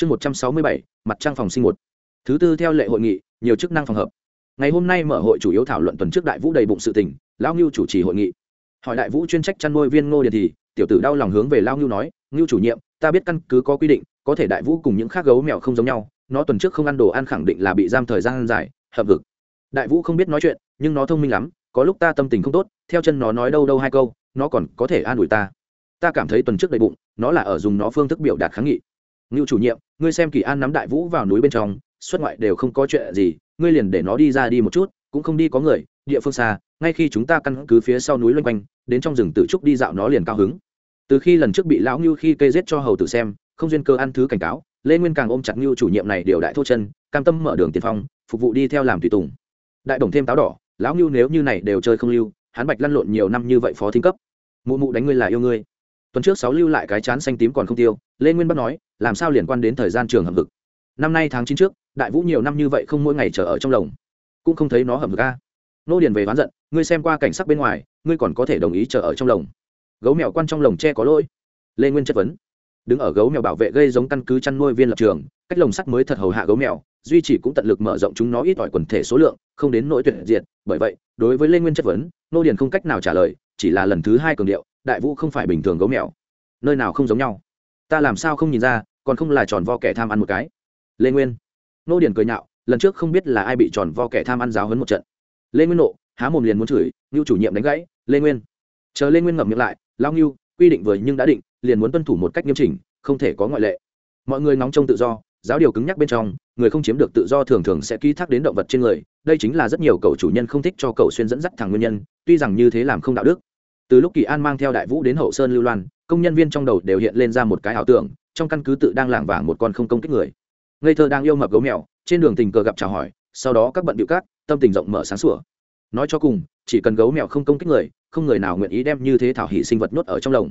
chương một trăm sáu mươi bảy, mặt trang phòng sinh một. Thứ tư theo lệ hội nghị, nhiều chức năng phòng hợp. Ngày hôm nay mở hội chủ yếu thảo luận tuần trước đại vũ đầy bụng sự tình, lão ngưu chủ trì hội nghị. Hỏi đại vũ chuyên trách chăn nuôi viên ngô điền thì, tiểu tử đau lòng hướng về lao ngưu nói, ngưu chủ nhiệm, ta biết căn cứ có quy định, có thể đại vũ cùng những khác gấu mèo không giống nhau, nó tuần trước không ăn đồ ăn khẳng định là bị giam thời gian dài, hợp vực. Đại vũ không biết nói chuyện, nhưng nó thông minh lắm, có lúc ta tâm tình không tốt, theo chân nó nói đâu đâu hai câu, nó còn có thể an ủi ta. Ta cảm thấy tuần trước đầy bụng, nó là ở dùng nó phương thức biểu đạt kháng nghị ngưu chủ nhiệm, ngươi xem kỳ an nắm đại vũ vào núi bên trong, xuất ngoại đều không có chuyện gì, ngươi liền để nó đi ra đi một chút, cũng không đi có người, địa phương xa, ngay khi chúng ta căn cứ phía sau núi loanh quanh, đến trong rừng tự trúc đi dạo nó liền cao hứng. Từ khi lần trước bị lão ngưu khi cây giết cho hầu tử xem, không duyên cơ ăn thứ cảnh cáo, lê nguyên càng ôm chặt ngưu chủ nhiệm này điều đại thô chân, cam tâm mở đường tiền phong, phục vụ đi theo làm tùy tùng. Đại đồng thêm táo đỏ, lão ngưu nếu như này đều chơi không lưu, hắn bạch lăn lộn nhiều năm như vậy phó thính cấp. Mụ mụ đánh ngươi là yêu ngươi tuần trước sáu lưu lại cái chán xanh tím còn không tiêu, lê nguyên bắc nói, làm sao liên quan đến thời gian trường hầm vực năm nay tháng chín trước, đại vũ nhiều năm như vậy không mỗi ngày chờ ở trong lồng. Cũng không thấy nó hầm vực a. Nô điền về oán giận, ngươi xem qua cảnh sắc bên ngoài, ngươi còn có thể đồng ý chờ ở trong lồng. Gấu mèo quan trong lồng tre có lỗi. Lê nguyên chất vấn. Đứng ở gấu mèo bảo vệ gây giống căn cứ chăn nuôi viên lập trường, cách lồng sắt mới thật hầu hạ gấu mèo, duy chỉ cũng tận lực mở rộng chúng nó ít ỏi quần thể số lượng, không đến nỗi tuyệt diệt. Bởi vậy, đối với lê nguyên chất vấn, nô điền không cách nào trả lời, chỉ là lần thứ hai cường điệu đại vũ không phải bình thường gấu mèo. Nơi nào không giống nhau? Ta làm sao không nhìn ra, còn không là tròn vo kẻ tham ăn một cái? Lê nguyên. Nô điền cười nhạo, lần trước không biết là ai bị tròn vo kẻ tham ăn giáo hấn một trận. Lê nguyên nộ, há mồm liền muốn chửi ngưu chủ nhiệm đánh gãy, lê nguyên. Chờ lê nguyên ngậm miệng lại lao ngưu, quy định vừa nhưng đã định, liền muốn tuân thủ một cách nghiêm chỉnh, không thể có ngoại lệ. Mọi người nóng trong tự do, giáo điều cứng nhắc bên trong, người không chiếm được tự do thường thường sẽ ký thác đến động vật trên người, đây chính là rất nhiều cậu chủ nhân không thích cho cậu xuyên dẫn dắt thằng nguyên nhân, tuy rằng như thế làm không đạo đức từ lúc kỳ an mang theo đại vũ đến hậu sơn lưu loan, công nhân viên trong đầu đều hiện lên ra một cái ảo tưởng, trong căn cứ tự đang lảng vảng một con không công kích người. Ngây thơ đang yêu mập gấu mèo, trên đường tình cờ gặp chào hỏi, sau đó các bận điệu cát tâm tình rộng mở sáng sủa. Nói cho cùng, chỉ cần gấu mèo không công kích người, không người nào nguyện ý đem như thế thảo hỷ sinh vật nhốt ở trong lồng.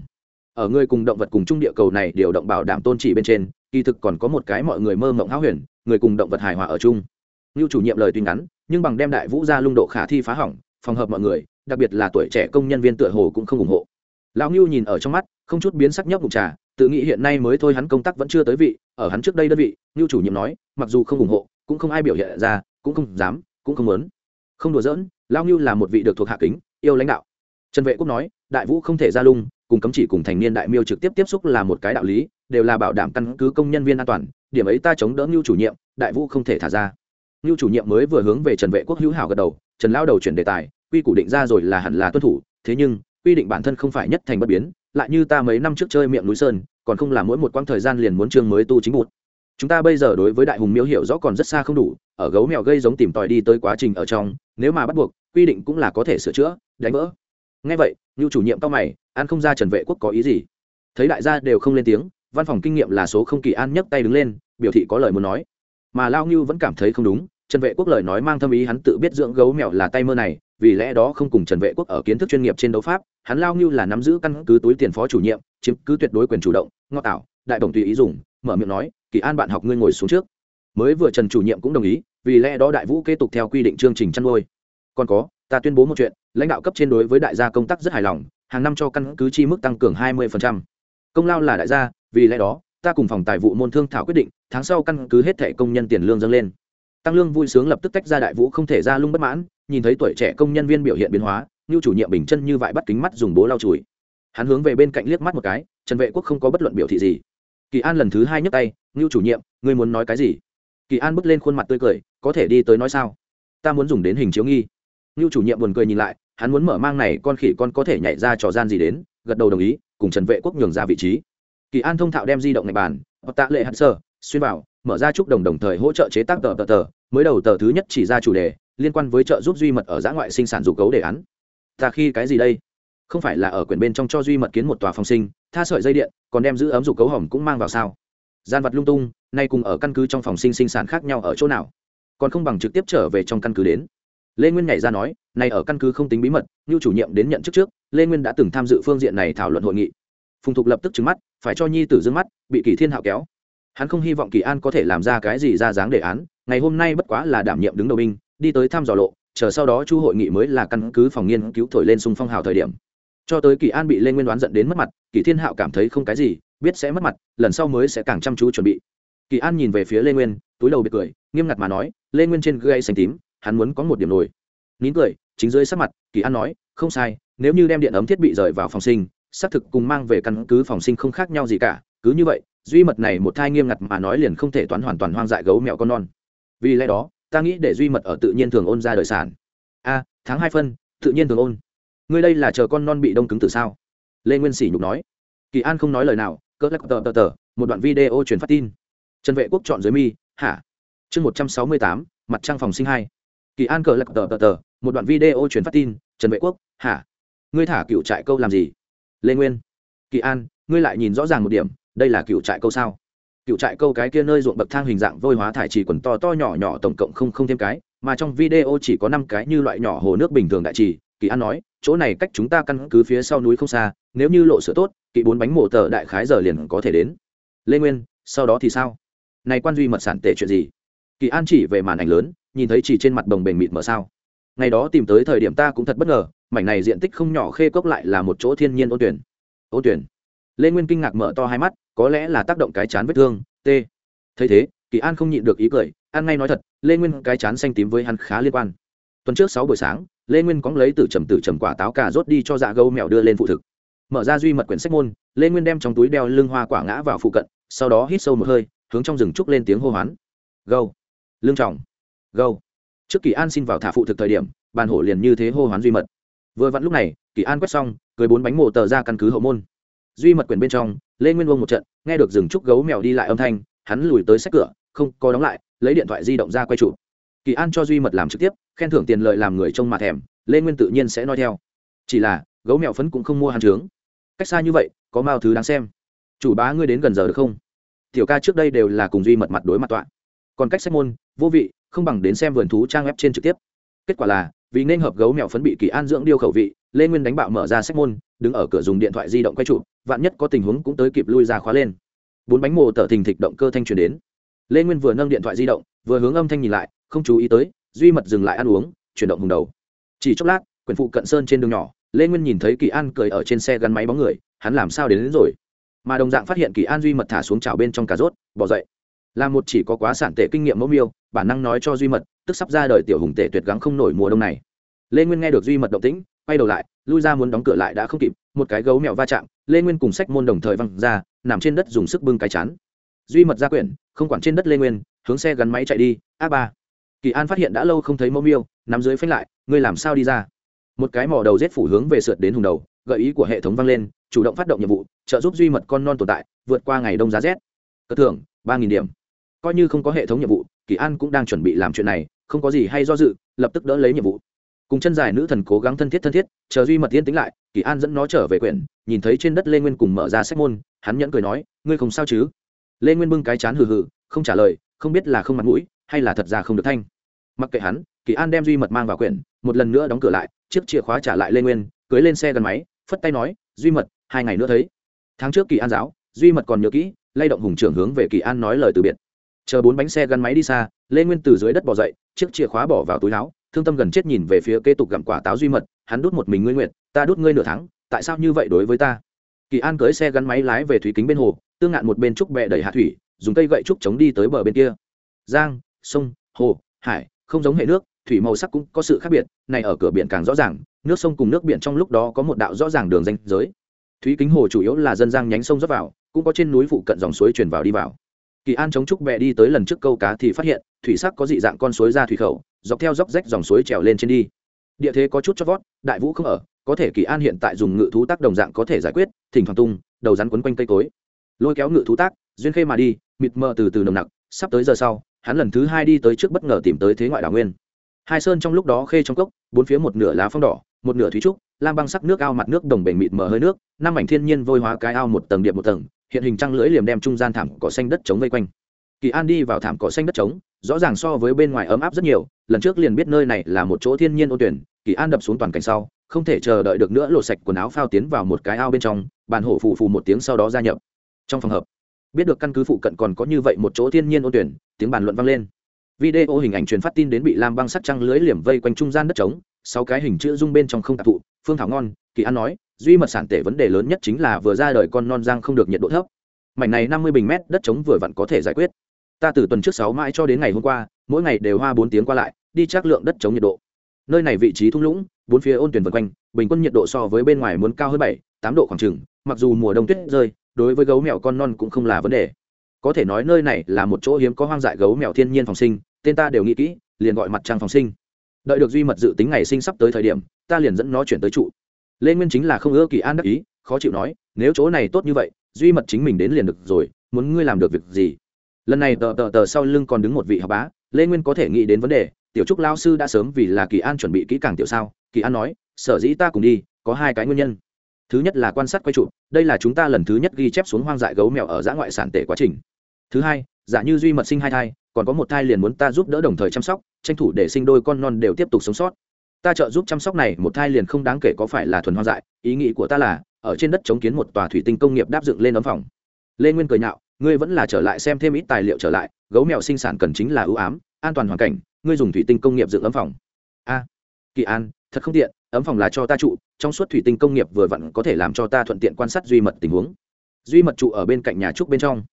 Ở người cùng động vật cùng chung địa cầu này điều động bảo đảm tôn trị bên trên, kỳ thực còn có một cái mọi người mơ mộng háo huyền, người cùng động vật hài hòa ở chung. Như chủ nhiệm lời tuy ngắn, nhưng bằng đem đại vũ ra lung độ khả thi phá hỏng, phòng hợp mọi người đặc biệt là tuổi trẻ công nhân viên tựa hồ cũng không ủng hộ. Lão ngưu nhìn ở trong mắt, không chút biến sắc nhấp ngụm trà, tự nghĩ hiện nay mới thôi hắn công tác vẫn chưa tới vị, ở hắn trước đây đơn vị, ngưu chủ nhiệm nói, mặc dù không ủng hộ, cũng không ai biểu hiện ra, cũng không dám, cũng không muốn. Không đùa giỡn, lão ngưu là một vị được thuộc hạ kính, yêu lãnh đạo. Trần vệ quốc nói, đại vũ không thể ra lung, cùng cấm chỉ cùng thành niên đại miêu trực tiếp tiếp xúc là một cái đạo lý, đều là bảo đảm căn cứ công nhân viên an toàn, điểm ấy ta chống đỡ ngưu chủ nhiệm, đại vũ không thể thả ra. Ngưu chủ nhiệm mới vừa hướng về trần vệ quốc hữu hảo gật đầu, trần lao đầu chuyển đề tài quy củ định ra rồi là hẳn là tuân thủ, thế nhưng, quy định bản thân không phải nhất thành bất biến, lại như ta mấy năm trước chơi miệng núi sơn, còn không là mỗi một quãng thời gian liền muốn chương mới tu chính một chúng ta bây giờ đối với đại hùng miêu hiểu rõ còn rất xa không đủ, ở gấu mèo gây giống tìm tòi đi tới quá trình ở trong, nếu mà bắt buộc, quy định cũng là có thể sửa chữa, đánh vỡ. Ngay vậy như chủ nhiệm cao mày an không ra trần vệ quốc có ý gì? Thấy đại gia đều không lên tiếng, văn phòng kinh nghiệm là số không kỳ an nhấc tay đứng lên, biểu thị có lời muốn nói. Mà lao ngưu vẫn cảm thấy không đúng trần vệ quốc lời nói mang thâm ý hắn tự biết dưỡng gấu mèo là tay mơ này, vì lẽ đó không cùng trần vệ quốc ở kiến thức chuyên nghiệp trên đấu pháp, hắn lao như là nắm giữ căn cứ túi tiền phó chủ nhiệm, chiếm cứ tuyệt đối quyền chủ động, ngọ tạo, đại đồng tùy ý dùng, mở miệng nói, kỳ an bạn học ngươi ngồi xuống trước. Mới vừa trần chủ nhiệm cũng đồng ý, vì lẽ đó đại vũ kế tục theo quy định chương trình chăn nuôi. Còn có, ta tuyên bố một chuyện, lãnh đạo cấp trên đối với đại gia công tác rất hài lòng, hàng năm cho căn cứ chi mức tăng cường hai 20%. công lao là đại gia, vì lẽ đó, ta cùng phòng tài vụ môn thương thảo quyết định, tháng sau căn cứ hết thẻ công nhân tiền lương dâng lên tăng lương vui sướng lập tức tách ra đại vũ không thể ra lung bất mãn, nhìn thấy tuổi trẻ công nhân viên biểu hiện biến hóa như chủ nhiệm bình chân như vậy bắt kính mắt dùng bố lau chùi. Hắn hướng về bên cạnh liếc mắt một cái, trần vệ quốc không có bất luận biểu thị gì. Kỳ an lần thứ hai nhấc tay ngưu chủ nhiệm, ngươi muốn nói cái gì? Kỳ an bước lên khuôn mặt tươi cười, có thể đi tới nói sao? Ta muốn dùng đến hình chiếu nghi. Ngưu chủ nhiệm buồn cười nhìn lại, hắn muốn mở mang này con khỉ con có thể nhảy ra trò gian gì đến, gật đầu đồng ý, cùng trần vệ quốc nhường ra vị trí. Kỳ an thông thạo đem di động này bàn hoặc tạ lệ hạt sơ, xuyên vào mở ra chúc đồng đồng thời hỗ trợ chế tác tờ tờ tờ, mới đầu tờ thứ nhất chỉ ra chủ đề, liên quan với trợ giúp duy mật ở giã ngoại sinh sản dục cấu đề án. Ta khi cái gì đây? Không phải là ở quyển bên trong cho duy mật kiến một tòa phòng sinh, tha sợi dây điện, còn đem giữ ấm dục cấu hỏng cũng mang vào sao? Gian vật lung tung, nay cùng ở căn cứ trong phòng sinh sinh sản khác nhau ở chỗ nào? Còn không bằng trực tiếp trở về trong căn cứ đến. Lê nguyên nhảy ra nói này ở căn cứ không tính bí mật, như chủ nhiệm đến nhận chức trước, lê nguyên đã từng tham dự phương diện này thảo luận hội nghị. Phùng thục lập tức trứng mắt, phải cho nhi tử dương mắt, bị kỳ thiên hạo kéo hắn không hy vọng kỳ an có thể làm ra cái gì ra dáng đề án, ngày hôm nay bất quá là đảm nhiệm đứng đầu binh, đi tới thăm dò lộ, chờ sau đó chu hội nghị mới là căn cứ phòng nghiên cứu thổi lên sung phong hào thời điểm. Cho tới kỳ an bị lê nguyên đoán dẫn đến mất mặt, kỳ thiên hạo cảm thấy không cái gì, biết sẽ mất mặt, lần sau mới sẽ càng chăm chú chuẩn bị. Kỳ an nhìn về phía lê nguyên, túi đầu bị cười, nghiêm ngặt mà nói, lê nguyên trên gây xanh tím, hắn muốn có một điểm nổi. Nín cười, chính dưới sắc mặt, kỳ an nói, không sai, nếu như đem điện ấm thiết bị rời vào phòng sinh, xác thực cùng mang về căn cứ phòng sinh không khác nhau gì cả, cứ như vậy duy mật này một thai nghiêm ngặt mà nói liền không thể toán hoàn toàn hoang dại gấu mẹo con non. Vì lẽ đó, ta nghĩ để duy mật ở tự nhiên thường ôn ra đời sản. A, tháng hai phân, tự nhiên thường ôn. Ngươi đây là chờ con non bị đông cứng từ sao? Lê nguyên sỉ nhục nói. Kỳ an không nói lời nào cỡ lắc tờ tờ tờ, một đoạn video truyền phát tin. Trần vệ quốc chọn dưới mi, hả? Chương một trăm sáu mươi tám, mặt trăng phòng sinh hai. Kỳ an cờ lắc tờ tờ tờ, một đoạn video truyền phát tin. Trần vệ quốc, hả? Ngươi thả cựu trại câu làm gì? Lê nguyên. Kỳ an, ngươi lại nhìn rõ ràng một điểm đây là cựu trại câu sao? Cựu trại câu cái kia nơi ruộng bậc thang hình dạng vôi hóa thải chỉ quần to to nhỏ nhỏ tổng cộng không không thêm cái, mà trong video chỉ có năm cái như loại nhỏ hồ nước bình thường đại trì. Kỳ an nói, chỗ này cách chúng ta căn cứ phía sau núi không xa, nếu như lộ sửa tốt, kỵ bốn bánh mổ tờ đại khái giờ liền có thể đến. Lê nguyên, sau đó thì sao? Này quan duy mật sản tệ chuyện gì? Kỳ an chỉ về màn ảnh lớn, nhìn thấy chỉ trên mặt đồng bền mịt mở sao. Ngày đó tìm tới thời điểm ta cũng thật bất ngờ, mảnh này diện tích không nhỏ khê cốc lại là một chỗ thiên nhiên ôn tuyển. Ôn tuyển? Lê nguyên kinh ngạc mở to hai mắt có lẽ là tác động cái chán vết thương, t. Thấy thế, kỳ an không nhịn được ý cười, an ngay nói thật, lê nguyên cái chán xanh tím với hắn khá liên quan. Tuần trước sáu buổi sáng, lê nguyên cóng lấy từ trầm từ trầm quả táo cà rốt đi cho dạ gấu mèo đưa lên phụ thực. Mở ra duy mật quyển sách môn, lê nguyên đem trong túi đeo lưng hoa quả ngã vào phụ cận, sau đó hít sâu một hơi, hướng trong rừng trúc lên tiếng hô hoán. Gâu. Lương trọng gâu. Trước kỳ an xin vào thả phụ thực thời điểm, bàn hổ liền như thế hô hoán duy mật. Vừa vặn lúc này, kỳ an quét xong, cười bốn bánh mộ tờ ra căn cứ hậu môn. Duy mật quyển bên trong lê nguyên vông một trận, nghe được rừng trúc gấu mèo đi lại âm thanh, hắn lùi tới sách cửa, không có đóng lại, lấy điện thoại di động ra quay chụp. Kỳ an cho duy mật làm trực tiếp, khen thưởng tiền lợi làm người trông mặt thèm, lê nguyên tự nhiên sẽ nói theo. Chỉ là, gấu mèo phấn cũng không mua hàn trướng. Cách xa như vậy, có mao thứ đáng xem. Chủ bá ngươi đến gần giờ được không? Tiểu ca trước đây đều là cùng duy mật mặt đối mặt tọa. Còn cách sách môn, vô vị, không bằng đến xem vườn thú trang web trên trực tiếp. Kết quả là, vì nên hợp gấu mèo phấn bị kỳ an dưỡng điêu khẩu vị, lê nguyên đánh bạo mở ra sách môn, đứng ở cửa dùng điện thoại di động quay chụp vạn nhất có tình huống cũng tới kịp lui ra khóa lên. Bốn bánh mồ tở thình thịch động cơ thanh truyền đến. Lê nguyên vừa nâng điện thoại di động vừa hướng âm thanh nhìn lại không chú ý tới duy mật dừng lại ăn uống chuyển động hùng đầu. Chỉ chốc lát quyền phụ cận sơn trên đường nhỏ lê nguyên nhìn thấy kỳ an cười ở trên xe gắn máy bóng người hắn làm sao đến, đến rồi? Mà đồng dạng phát hiện kỳ an duy mật thả xuống trào bên trong cà rốt bỏ dậy. Là một chỉ có quá sản tệ kinh nghiệm mẫu miêu bản năng nói cho duy mật tức sắp ra đời tiểu hùng tệ tuyệt gắng không nổi mùa đông này. Lê nguyên nghe được duy mật động tĩnh quay đầu lại, lui ra muốn đóng cửa lại đã không kịp, một cái gấu mèo va chạm, lê nguyên cùng sách môn đồng thời văng ra, nằm trên đất dùng sức bưng cái chán. Duy mật ra quyển, không quản trên đất lê nguyên, hướng xe gắn máy chạy đi, a ba. Kỳ an phát hiện đã lâu không thấy mẫu miêu nằm dưới phanh lại, ngươi làm sao đi ra? Một cái mỏ đầu rết phủ hướng về sượt đến hùng đầu, gợi ý của hệ thống vang lên, chủ động phát động nhiệm vụ, trợ giúp duy mật con non tồn tại, vượt qua ngày đông giá rét. Cất thưởng, ba nghìn điểm. Coi như không có hệ thống nhiệm vụ, kỳ an cũng đang chuẩn bị làm chuyện này, không có gì hay do dự, lập tức đỡ lấy nhiệm vụ cùng chân dài nữ thần cố gắng thân thiết thân thiết, chờ duy mật tiên tính lại, kỳ an dẫn nó trở về quyển, nhìn thấy trên đất lê nguyên cùng mở ra sách môn, hắn nhẫn cười nói, ngươi không sao chứ? Lê nguyên bưng cái chán hừ hừ, không trả lời, không biết là không mặt mũi, hay là thật ra không được thanh. Mặc kệ hắn, kỳ an đem duy mật mang vào quyển, một lần nữa đóng cửa lại, chiếc chìa khóa trả lại lê nguyên, cưới lên xe gần máy, phất tay nói, duy mật, hai ngày nữa thấy. Tháng trước kỳ an giáo, duy mật còn nhớ kỹ, lay động hùng trưởng hướng về kỳ an nói lời từ biệt. Chờ bốn bánh xe gắn máy đi xa, lê nguyên từ dưới đất bỏ dậy, chiếc chìa khóa bỏ vào túi áo thương tâm gần chết nhìn về phía kế tục gặm quả táo duy mật, hắn đút một mình ngươi nguyện ta đút ngươi nửa tháng, tại sao như vậy đối với ta? Kỳ an cưới xe gắn máy lái về thủy kính bên hồ, tương ngạn một bên trúc bẹ đẩy hạ thủy, dùng cây gậy trúc chống đi tới bờ bên kia. Giang, sông, hồ, hải, không giống hệ nước, thủy màu sắc cũng có sự khác biệt, này ở cửa biển càng rõ ràng, nước sông cùng nước biển trong lúc đó có một đạo rõ ràng đường danh giới. Thúy kính hồ chủ yếu là dân giang nhánh sông rót vào, cũng có trên núi phụ cận dòng suối truyền vào đi vào kỳ an chống trúc bẹ đi tới lần trước câu cá thì phát hiện, thủy sắc có dị dạng con suối ra thủy khẩu, dọc theo dốc rách dòng suối trèo lên trên đi. Địa thế có chút cho vót, đại vũ không ở, có thể kỳ an hiện tại dùng ngự thú tác đồng dạng có thể giải quyết, thỉnh thoảng tung, đầu rắn quấn quanh cây cối. Lôi kéo ngự thú tác, duyên khê mà đi, mịt mờ từ từ nồng nặc, sắp tới giờ sau, hắn lần thứ hai đi tới trước bất ngờ tìm tới thế ngoại đảo nguyên. Hai sơn trong lúc đó khê trong cốc, bốn phía một nửa lá phong đỏ, một nửa thúy trúc lam băng sắc nước ao mặt nước đồng bể mịt mở hơi nước, năm ảnh thiên nhiên vôi hóa cái ao một tầng điệp một tầng, hiện hình trăng lưỡi liềm đem trung gian thảm cỏ xanh đất trống vây quanh. Kỳ an đi vào thảm cỏ xanh đất trống rõ ràng so với bên ngoài ấm áp rất nhiều, lần trước liền biết nơi này là một chỗ thiên nhiên ô tuyển, kỳ an đập xuống toàn cảnh sau, không thể chờ đợi được nữa lột sạch quần áo phao tiến vào một cái ao bên trong, bàn hổ phù phù một tiếng sau đó gia nhập. Trong phòng hợp, biết được căn cứ phụ cận còn có như vậy một chỗ thiên nhiên ô tuyển, tiếng bàn luận vang lên. Video hình ảnh truyền phát tin đến bị lam băng sắc trăng lưới liềm vây quanh trung gian đất trống sáu cái hình chữ dung bên trong không tạp thụ, phương thảo ngon, kỳ an nói, duy mật sản tể vấn đề lớn nhất chính là vừa ra đời con non giang không được nhiệt độ thấp. Mảnh này năm mươi bình mét đất trống vừa vặn có thể giải quyết. Ta từ tuần trước sáu mãi cho đến ngày hôm qua, mỗi ngày đều hoa bốn tiếng qua lại, đi trác lượng đất chống nhiệt độ. Nơi này vị trí thung lũng, bốn phía ôn tuyển vân quanh, bình quân nhiệt độ so với bên ngoài muốn cao hơn bảy, tám độ khoảng trừng mặc dù mùa đông tuyết rơi, đối với gấu mèo con non cũng không là vấn đề. Có thể nói nơi này là một chỗ hiếm có hoang dại gấu mèo thiên nhiên phòng sinh, tên ta đều nghĩ kỹ, liền gọi mặt trăng phòng sinh đợi được duy mật dự tính ngày sinh sắp tới thời điểm, ta liền dẫn nó chuyển tới trụ. Lê nguyên chính là không ưa kỳ an đắc ý, khó chịu nói, nếu chỗ này tốt như vậy, duy mật chính mình đến liền được rồi, muốn ngươi làm được việc gì? Lần này tờ tờ tờ sau lưng còn đứng một vị học bá, lê nguyên có thể nghĩ đến vấn đề, tiểu trúc lao sư đã sớm vì là kỳ an chuẩn bị kỹ càng tiểu sao? Kỳ an nói, sở dĩ ta cùng đi, có hai cái nguyên nhân. Thứ nhất là quan sát quay trụ, đây là chúng ta lần thứ nhất ghi chép xuống hoang dại gấu mèo ở giã ngoại sản tể quá trình. Thứ hai, giả như duy mật sinh hai thai còn có một thai liền muốn ta giúp đỡ đồng thời chăm sóc, tranh thủ để sinh đôi con non đều tiếp tục sống sót. Ta trợ giúp chăm sóc này, một thai liền không đáng kể có phải là thuần hoang dại, ý nghĩ của ta là, ở trên đất chống kiến một tòa thủy tinh công nghiệp đáp dựng lên ấm phòng. Lê nguyên cười nhạo, ngươi vẫn là trở lại xem thêm ít tài liệu trở lại, gấu mèo sinh sản cần chính là ưu ám, an toàn hoàn cảnh, ngươi dùng thủy tinh công nghiệp dựng ấm phòng. A à, kỳ an, thật không tiện, ấm phòng là cho ta trụ, trong suốt thủy tinh công nghiệp vừa vặn có thể làm cho ta thuận tiện quan sát duy mật tình huống. Duy mật trụ ở bên cạnh nhà trúc bên trong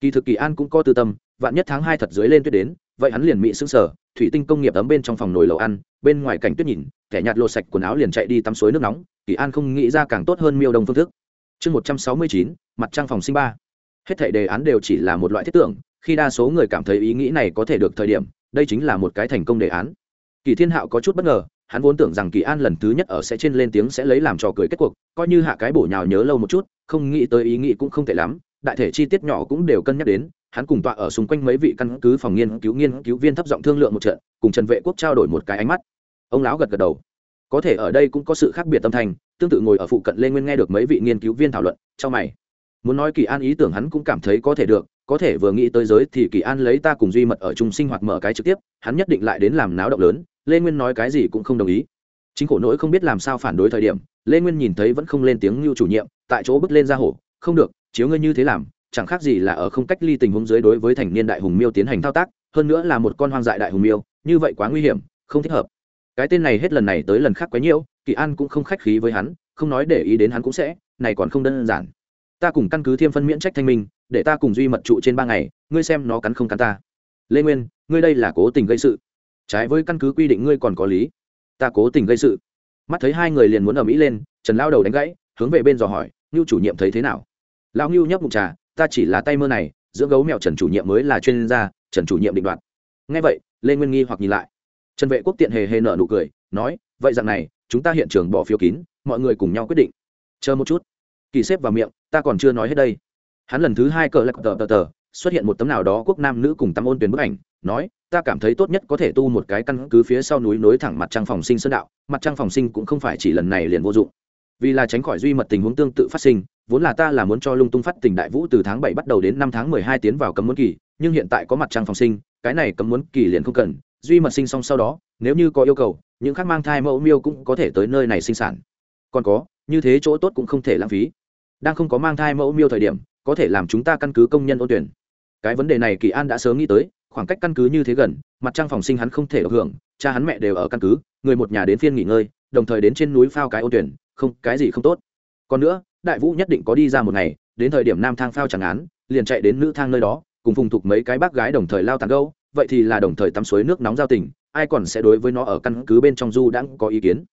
kỳ thực kỳ an cũng có tư tâm, vạn nhất tháng hai thật dưới lên tuyết đến, vậy hắn liền mỹ xứng sở thủy tinh công nghiệp ấm bên trong phòng nồi lầu ăn, bên ngoài cảnh tuyết nhìn, kẻ nhạt lột sạch quần áo liền chạy đi tắm suối nước nóng, kỳ an không nghĩ ra càng tốt hơn miêu đông phương thức. Chương một trăm sáu mươi chín, mặt trăng phòng sinh ba. Hết thảy đề án đều chỉ là một loại thiết tưởng, khi đa số người cảm thấy ý nghĩ này có thể được thời điểm, đây chính là một cái thành công đề án. Kỳ thiên hạo có chút bất ngờ, hắn vốn tưởng rằng kỳ an lần thứ nhất ở sẽ trên lên tiếng sẽ lấy làm trò cười kết cuộc, coi như hạ cái bổ nhào nhớ lâu một chút, không nghĩ tới ý nghĩ cũng không tệ lắm đại thể chi tiết nhỏ cũng đều cân nhắc đến, hắn cùng tọa ở xung quanh mấy vị căn cứ phòng nghiên cứu nghiên cứu viên thấp giọng thương lượng một trận, cùng trần vệ quốc trao đổi một cái ánh mắt. Ông lão gật gật đầu. Có thể ở đây cũng có sự khác biệt tâm thành, tương tự ngồi ở phụ cận lê nguyên nghe được mấy vị nghiên cứu viên thảo luận cho mày. Muốn nói kỳ an ý tưởng hắn cũng cảm thấy có thể được, có thể vừa nghĩ tới giới thì kỳ an lấy ta cùng duy mật ở chung sinh hoạt mở cái trực tiếp, hắn nhất định lại đến làm náo động lớn, lê nguyên nói cái gì cũng không đồng ý. Chính khổ nỗi không biết làm sao phản đối thời điểm, lê nguyên nhìn thấy vẫn không lên tiếng như chủ nhiệm, tại chỗ bước lên ra hổ, không được chiếu ngươi như thế làm, chẳng khác gì là ở không cách ly tình huống dưới đối với thành niên đại hùng miêu tiến hành thao tác, hơn nữa là một con hoang dại đại hùng miêu, như vậy quá nguy hiểm, không thích hợp. Cái tên này hết lần này tới lần khác quấy nhiễu, kỳ an cũng không khách khí với hắn, không nói để ý đến hắn cũng sẽ, này còn không đơn giản. Ta cùng căn cứ thiêm phân miễn trách thanh minh, để ta cùng duy mật trụ trên ba ngày, ngươi xem nó cắn không cắn ta. Lê nguyên, ngươi đây là cố tình gây sự. Trái với căn cứ quy định ngươi còn có lý. Ta cố tình gây sự. Mắt thấy hai người liền muốn ở mỹ lên, trần lao đầu đánh gãy, hướng về bên dò hỏi ngưu chủ nhiệm thấy thế nào? Lão ngưu nhấp mục trà, ta chỉ là tay mơ này, dưỡng gấu mèo trần chủ nhiệm mới là chuyên gia, trần chủ nhiệm định đoạt. Ngay vậy, lê nguyên nghi hoặc nhìn lại. Trần vệ quốc tiện hề hề nở nụ cười, nói, vậy dạng này, chúng ta hiện trường bỏ phiếu kín, mọi người cùng nhau quyết định. Chờ một chút. Kỳ xếp vào miệng, ta còn chưa nói hết đây. Hắn lần thứ hai cờ lạc tờ tờ tờ, xuất hiện một tấm nào đó quốc nam nữ cùng tắm ôn tuyến bức ảnh, nói, ta cảm thấy tốt nhất có thể tu một cái căn cứ phía sau núi nối thẳng mặt trăng phòng sinh sơn đạo, mặt trăng phòng sinh cũng không phải chỉ lần này liền vô dụng vì là tránh khỏi duy mật tình huống tương tự phát sinh, vốn là ta là muốn cho lung tung phát tình đại vũ từ tháng bảy bắt đầu đến năm tháng mười hai tiến vào cấm muốn kỳ, nhưng hiện tại có mặt trăng phòng sinh, cái này cấm muốn kỳ liền không cần, duy mật sinh xong sau đó, nếu như có yêu cầu, những khác mang thai mẫu miêu cũng có thể tới nơi này sinh sản. Còn có, như thế chỗ tốt cũng không thể lãng phí. Đang không có mang thai mẫu miêu thời điểm, có thể làm chúng ta căn cứ công nhân ôn tuyển. Cái vấn đề này kỳ an đã sớm nghĩ tới, khoảng cách căn cứ như thế gần, mặt trăng phòng sinh hắn không thể được hưởng, cha hắn mẹ đều ở căn cứ, người một nhà đến phiên nghỉ ngơi, đồng thời đến trên núi phao cái ôn tuyển không, cái gì không tốt. Còn nữa, đại vũ nhất định có đi ra một ngày, đến thời điểm nam thang phao chẳng án, liền chạy đến nữ thang nơi đó, cùng phùng thục mấy cái bác gái đồng thời lao tàn gâu vậy thì là đồng thời tắm suối nước nóng giao tình, ai còn sẽ đối với nó ở căn cứ bên trong du đã có ý kiến.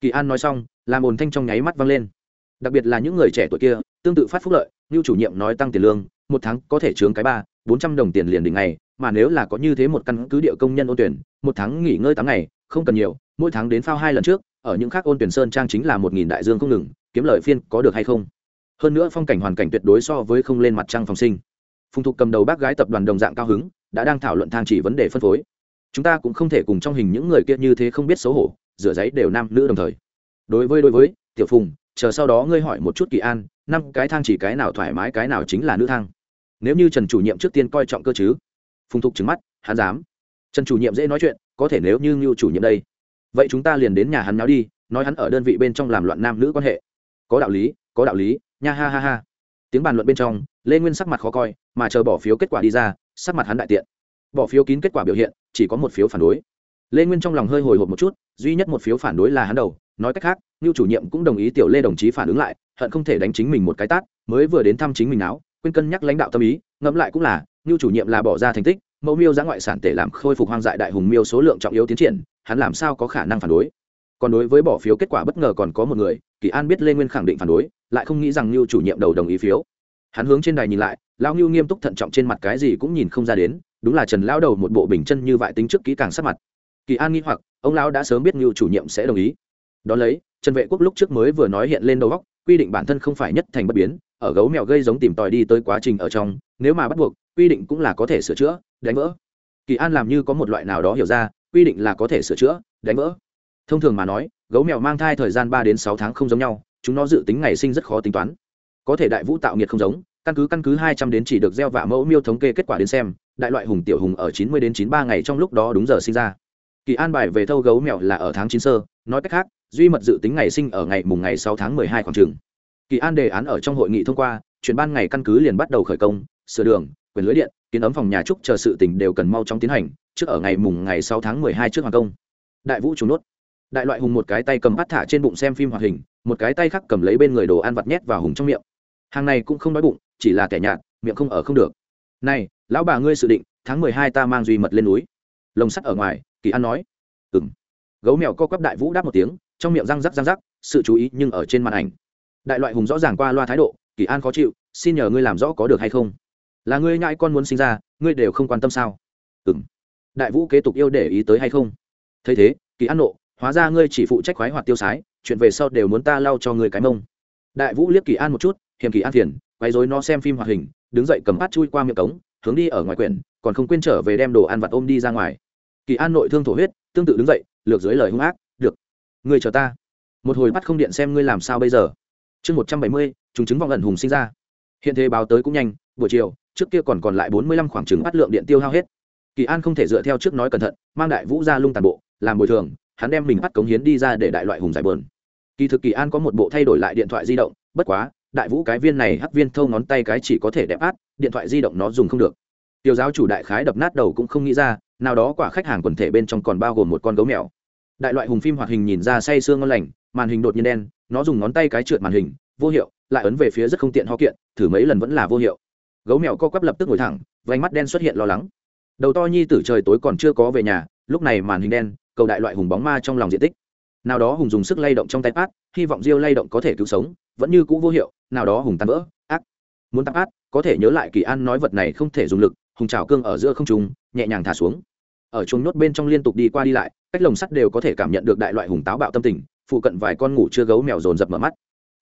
Kỳ an nói xong, làm ồn thanh trong nháy mắt vang lên. Đặc biệt là những người trẻ tuổi kia, tương tự phát phúc lợi, như chủ nhiệm nói tăng tiền lương, một tháng có thể chướng cái ba, bốn trăm đồng tiền liền đỉnh ngày, mà nếu là có như thế một căn cứ địa công nhân ôn tuyển, một tháng nghỉ ngơi tám ngày, không cần nhiều, mỗi tháng đến phao hai lần trước ở những khác ôn tuyển sơn trang chính là một nghìn đại dương không ngừng, kiếm lợi phiên có được hay không? Hơn nữa phong cảnh hoàn cảnh tuyệt đối so với không lên mặt trăng phòng sinh. Phùng thục cầm đầu bác gái tập đoàn đồng dạng cao hứng, đã đang thảo luận thang chỉ vấn đề phân phối. Chúng ta cũng không thể cùng trong hình những người kia như thế không biết xấu hổ, rửa giấy đều nam nữ đồng thời. Đối với đối với, tiểu phùng, chờ sau đó ngươi hỏi một chút kỳ an, năm cái thang chỉ cái nào thoải mái, cái nào chính là nữ thang? Nếu như trần chủ nhiệm trước tiên coi trọng cơ chứ? Phùng thục trứng mắt, hắn dám. Trần chủ nhiệm dễ nói chuyện, có thể nếu như ngưu chủ nhiệm đây vậy chúng ta liền đến nhà hắn nháo đi, nói hắn ở đơn vị bên trong làm loạn nam nữ quan hệ. Có đạo lý, có đạo lý, nha ha ha ha. Tiếng bàn luận bên trong, lê nguyên sắc mặt khó coi, mà chờ bỏ phiếu kết quả đi ra, sắc mặt hắn đại tiện. Bỏ phiếu kín kết quả biểu hiện, chỉ có một phiếu phản đối. Lê nguyên trong lòng hơi hồi hộp một chút, duy nhất một phiếu phản đối là hắn đầu, nói cách khác như chủ nhiệm cũng đồng ý tiểu lê đồng chí phản ứng lại, hận không thể đánh chính mình một cái tát, mới vừa đến thăm chính mình áo, quên cân nhắc lãnh đạo tâm ý, ngẫm lại cũng là ngưu chủ nhiệm là bỏ ra thành tích, mẫu miêu giã ngoại sản tể làm khôi phục hoang dại đại hùng miêu số lượng trọng yếu tiến triển hắn làm sao có khả năng phản đối? Còn đối với bỏ phiếu kết quả bất ngờ còn có một người, kỳ an biết lê nguyên khẳng định phản đối, lại không nghĩ rằng lưu chủ nhiệm đầu đồng ý phiếu. Hắn hướng trên đài nhìn lại, lão ngưu nghiêm túc thận trọng trên mặt cái gì cũng nhìn không ra đến, đúng là trần lão đầu một bộ bình chân như vậy tính trước kỹ càng sắc mặt. Kỳ an nghi hoặc, ông lão đã sớm biết ngưu chủ nhiệm sẽ đồng ý. Đ ó lấy, trần vệ quốc lúc trước mới vừa nói hiện lên đầu góc quy định bản thân không phải nhất thành bất biến, ở gấu mèo gây giống tìm tòi đi tới quá trình ở trong, nếu mà bắt buộc, quy định cũng là có thể sửa chữa, đánh vỡ. Kỳ an làm như có một loại nào đó hiểu ra quy định là có thể sửa chữa, đánh vỡ. Thông thường mà nói, gấu mèo mang thai thời gian ba đến sáu tháng không giống nhau, chúng nó dự tính ngày sinh rất khó tính toán. Có thể đại vũ tạo nghiệt không giống, căn cứ căn cứ hai trăm đến chỉ được gieo vạ mẫu miêu thống kê kết quả đến xem, đại loại hùng tiểu hùng ở chín mươi đến chín ba ngày trong lúc đó đúng giờ sinh ra. Kỳ an bài về thâu gấu mèo là ở tháng chín sơ, nói cách khác, duy mật dự tính ngày sinh ở ngày mùng ngày sáu tháng mười hai khoảng trường. Kỳ an đề án ở trong hội nghị thông qua, chuyển ban ngày căn cứ liền bắt đầu khởi công, sửa đường, quyền lưới điện kiến ấm phòng nhà trúc chờ sự tỉnh đều cần mau chóng tiến hành, trước ở ngày mùng ngày sáu tháng mười hai trước hoàng công. Đại vũ chủ nốt. Đại loại hùng một cái tay cầm bắt thả trên bụng xem phim hoạt hình, một cái tay khác cầm lấy bên người đồ ăn vặt nhét vào hùng trong miệng. Hàng này cũng không đói bụng, chỉ là kẻ nhạt, miệng không ở không được. Này, lão bà ngươi sự định, tháng mười hai ta mang duy mật lên núi. Lồng sắt ở ngoài, kỳ an nói. Ừ m gấu mèo co quắp đại vũ đáp một tiếng, trong miệng răng rắc răng rắc, sự chú ý nhưng ở trên màn ảnh. Đại loại hùng rõ ràng qua loa thái độ, kỳ an khó chịu, xin nhờ ngươi làm rõ có được hay không? Là ngươi nhãi con muốn sinh ra, ngươi đều không quan tâm sao? Ừ m đại vũ kế tục yêu để ý tới hay không? Thấy thế, kỳ an nộ, hóa ra ngươi chỉ phụ trách khoái hoạt tiêu sái, chuyện về sau đều muốn ta lau cho ngươi cái mông. Đại vũ liếc kỳ an một chút hiềm kỳ an phiền quay dối nó xem phim hoạt hình, đứng dậy cầm bát chui qua miệng cống, hướng đi ở ngoài quyển, còn không quên trở về đem đồ ăn vặt ôm đi ra ngoài. Kỳ an nội thương thổ huyết, tương tự đứng dậy, lược dưới lời hung ác, được, ngươi chờ ta. Một hồi bắt không điện xem ngươi làm sao bây giờ. Chương một trăm bảy mươi chúng chứng vọng ẩn hùng sinh ra. Hiện thế báo tới cũng nhanh buổi chiều, trước kia còn còn lại bốn mươi lăm khoảng trừng bắt lượng điện tiêu hao hết. Kỳ an không thể dựa theo trước nói cẩn thận, mang đại vũ ra lung tàn bộ, làm bồi thường, hắn đem mình bắt cống hiến đi ra để đại loại hùng giải bờn. Kỳ thực kỳ an có một bộ thay đổi lại điện thoại di động, bất quá, đại vũ cái viên này hắc viên thâu ngón tay cái chỉ có thể đẹp át, điện thoại di động nó dùng không được. Tiểu giáo chủ đại khái đập nát đầu cũng không nghĩ ra, nào đó quả khách hàng quần thể bên trong còn bao gồm một con gấu mèo. Đại loại hùng phim hoạt hình nhìn ra say sương ngon lành, màn hình đột nhiên đen, nó dùng ngón tay cái trượt màn hình, vô hiệu, lại ấn về phía rất không tiện ho kiện, thử mấy lần vẫn là vô hiệu gấu mèo co quắp lập tức ngồi thẳng vánh mắt đen xuất hiện lo lắng. Đầu to nhi tử trời tối còn chưa có về nhà, lúc này màn hình đen, cầu đại loại hùng bóng ma trong lòng diện tích. Nào đó hùng dùng sức lay động trong tay pát hy vọng diêu lay động có thể cứu sống, vẫn như cũ vô hiệu, nào đó hùng tan vỡ, ác. Muốn tạp át có thể nhớ lại kỳ an nói vật này không thể dùng lực, hùng trào cương ở giữa không trùng nhẹ nhàng thả xuống. Ở chuồng nhốt bên trong liên tục đi qua đi lại, cách lồng sắt đều có thể cảm nhận được đại loại hùng táo bạo tâm tình, phụ cận vài con ngủ chưa gấu mèo dồn dập mở mắt.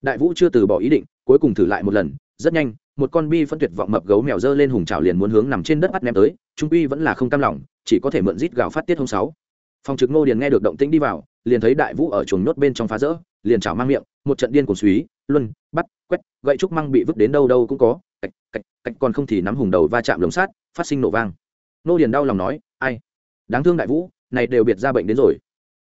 Đại vũ chưa từ bỏ ý định, cuối cùng thử lại một lần, rất nhanh một con bi phân tuyệt vọng mập gấu mèo dơ lên hùng trào liền muốn hướng nằm trên đất bắt ném tới trung uy vẫn là không cam lòng, chỉ có thể mượn rít gào phát tiết hôm sáu. Phòng trực ngô điền nghe được động tĩnh đi vào, liền thấy đại vũ ở chuồng nhốt bên trong phá rỡ, liền chảo mang miệng, một trận điên cuồng suý, luân, bắt, quét, gậy trúc măng bị vứt đến đâu đâu cũng có, cạch cạch cạch, còn không thì nắm hùng đầu va chạm lồng sát phát sinh nổ vang. Nô điền đau lòng nói, ai? Đáng thương đại vũ, này đều biệt ra bệnh đến rồi.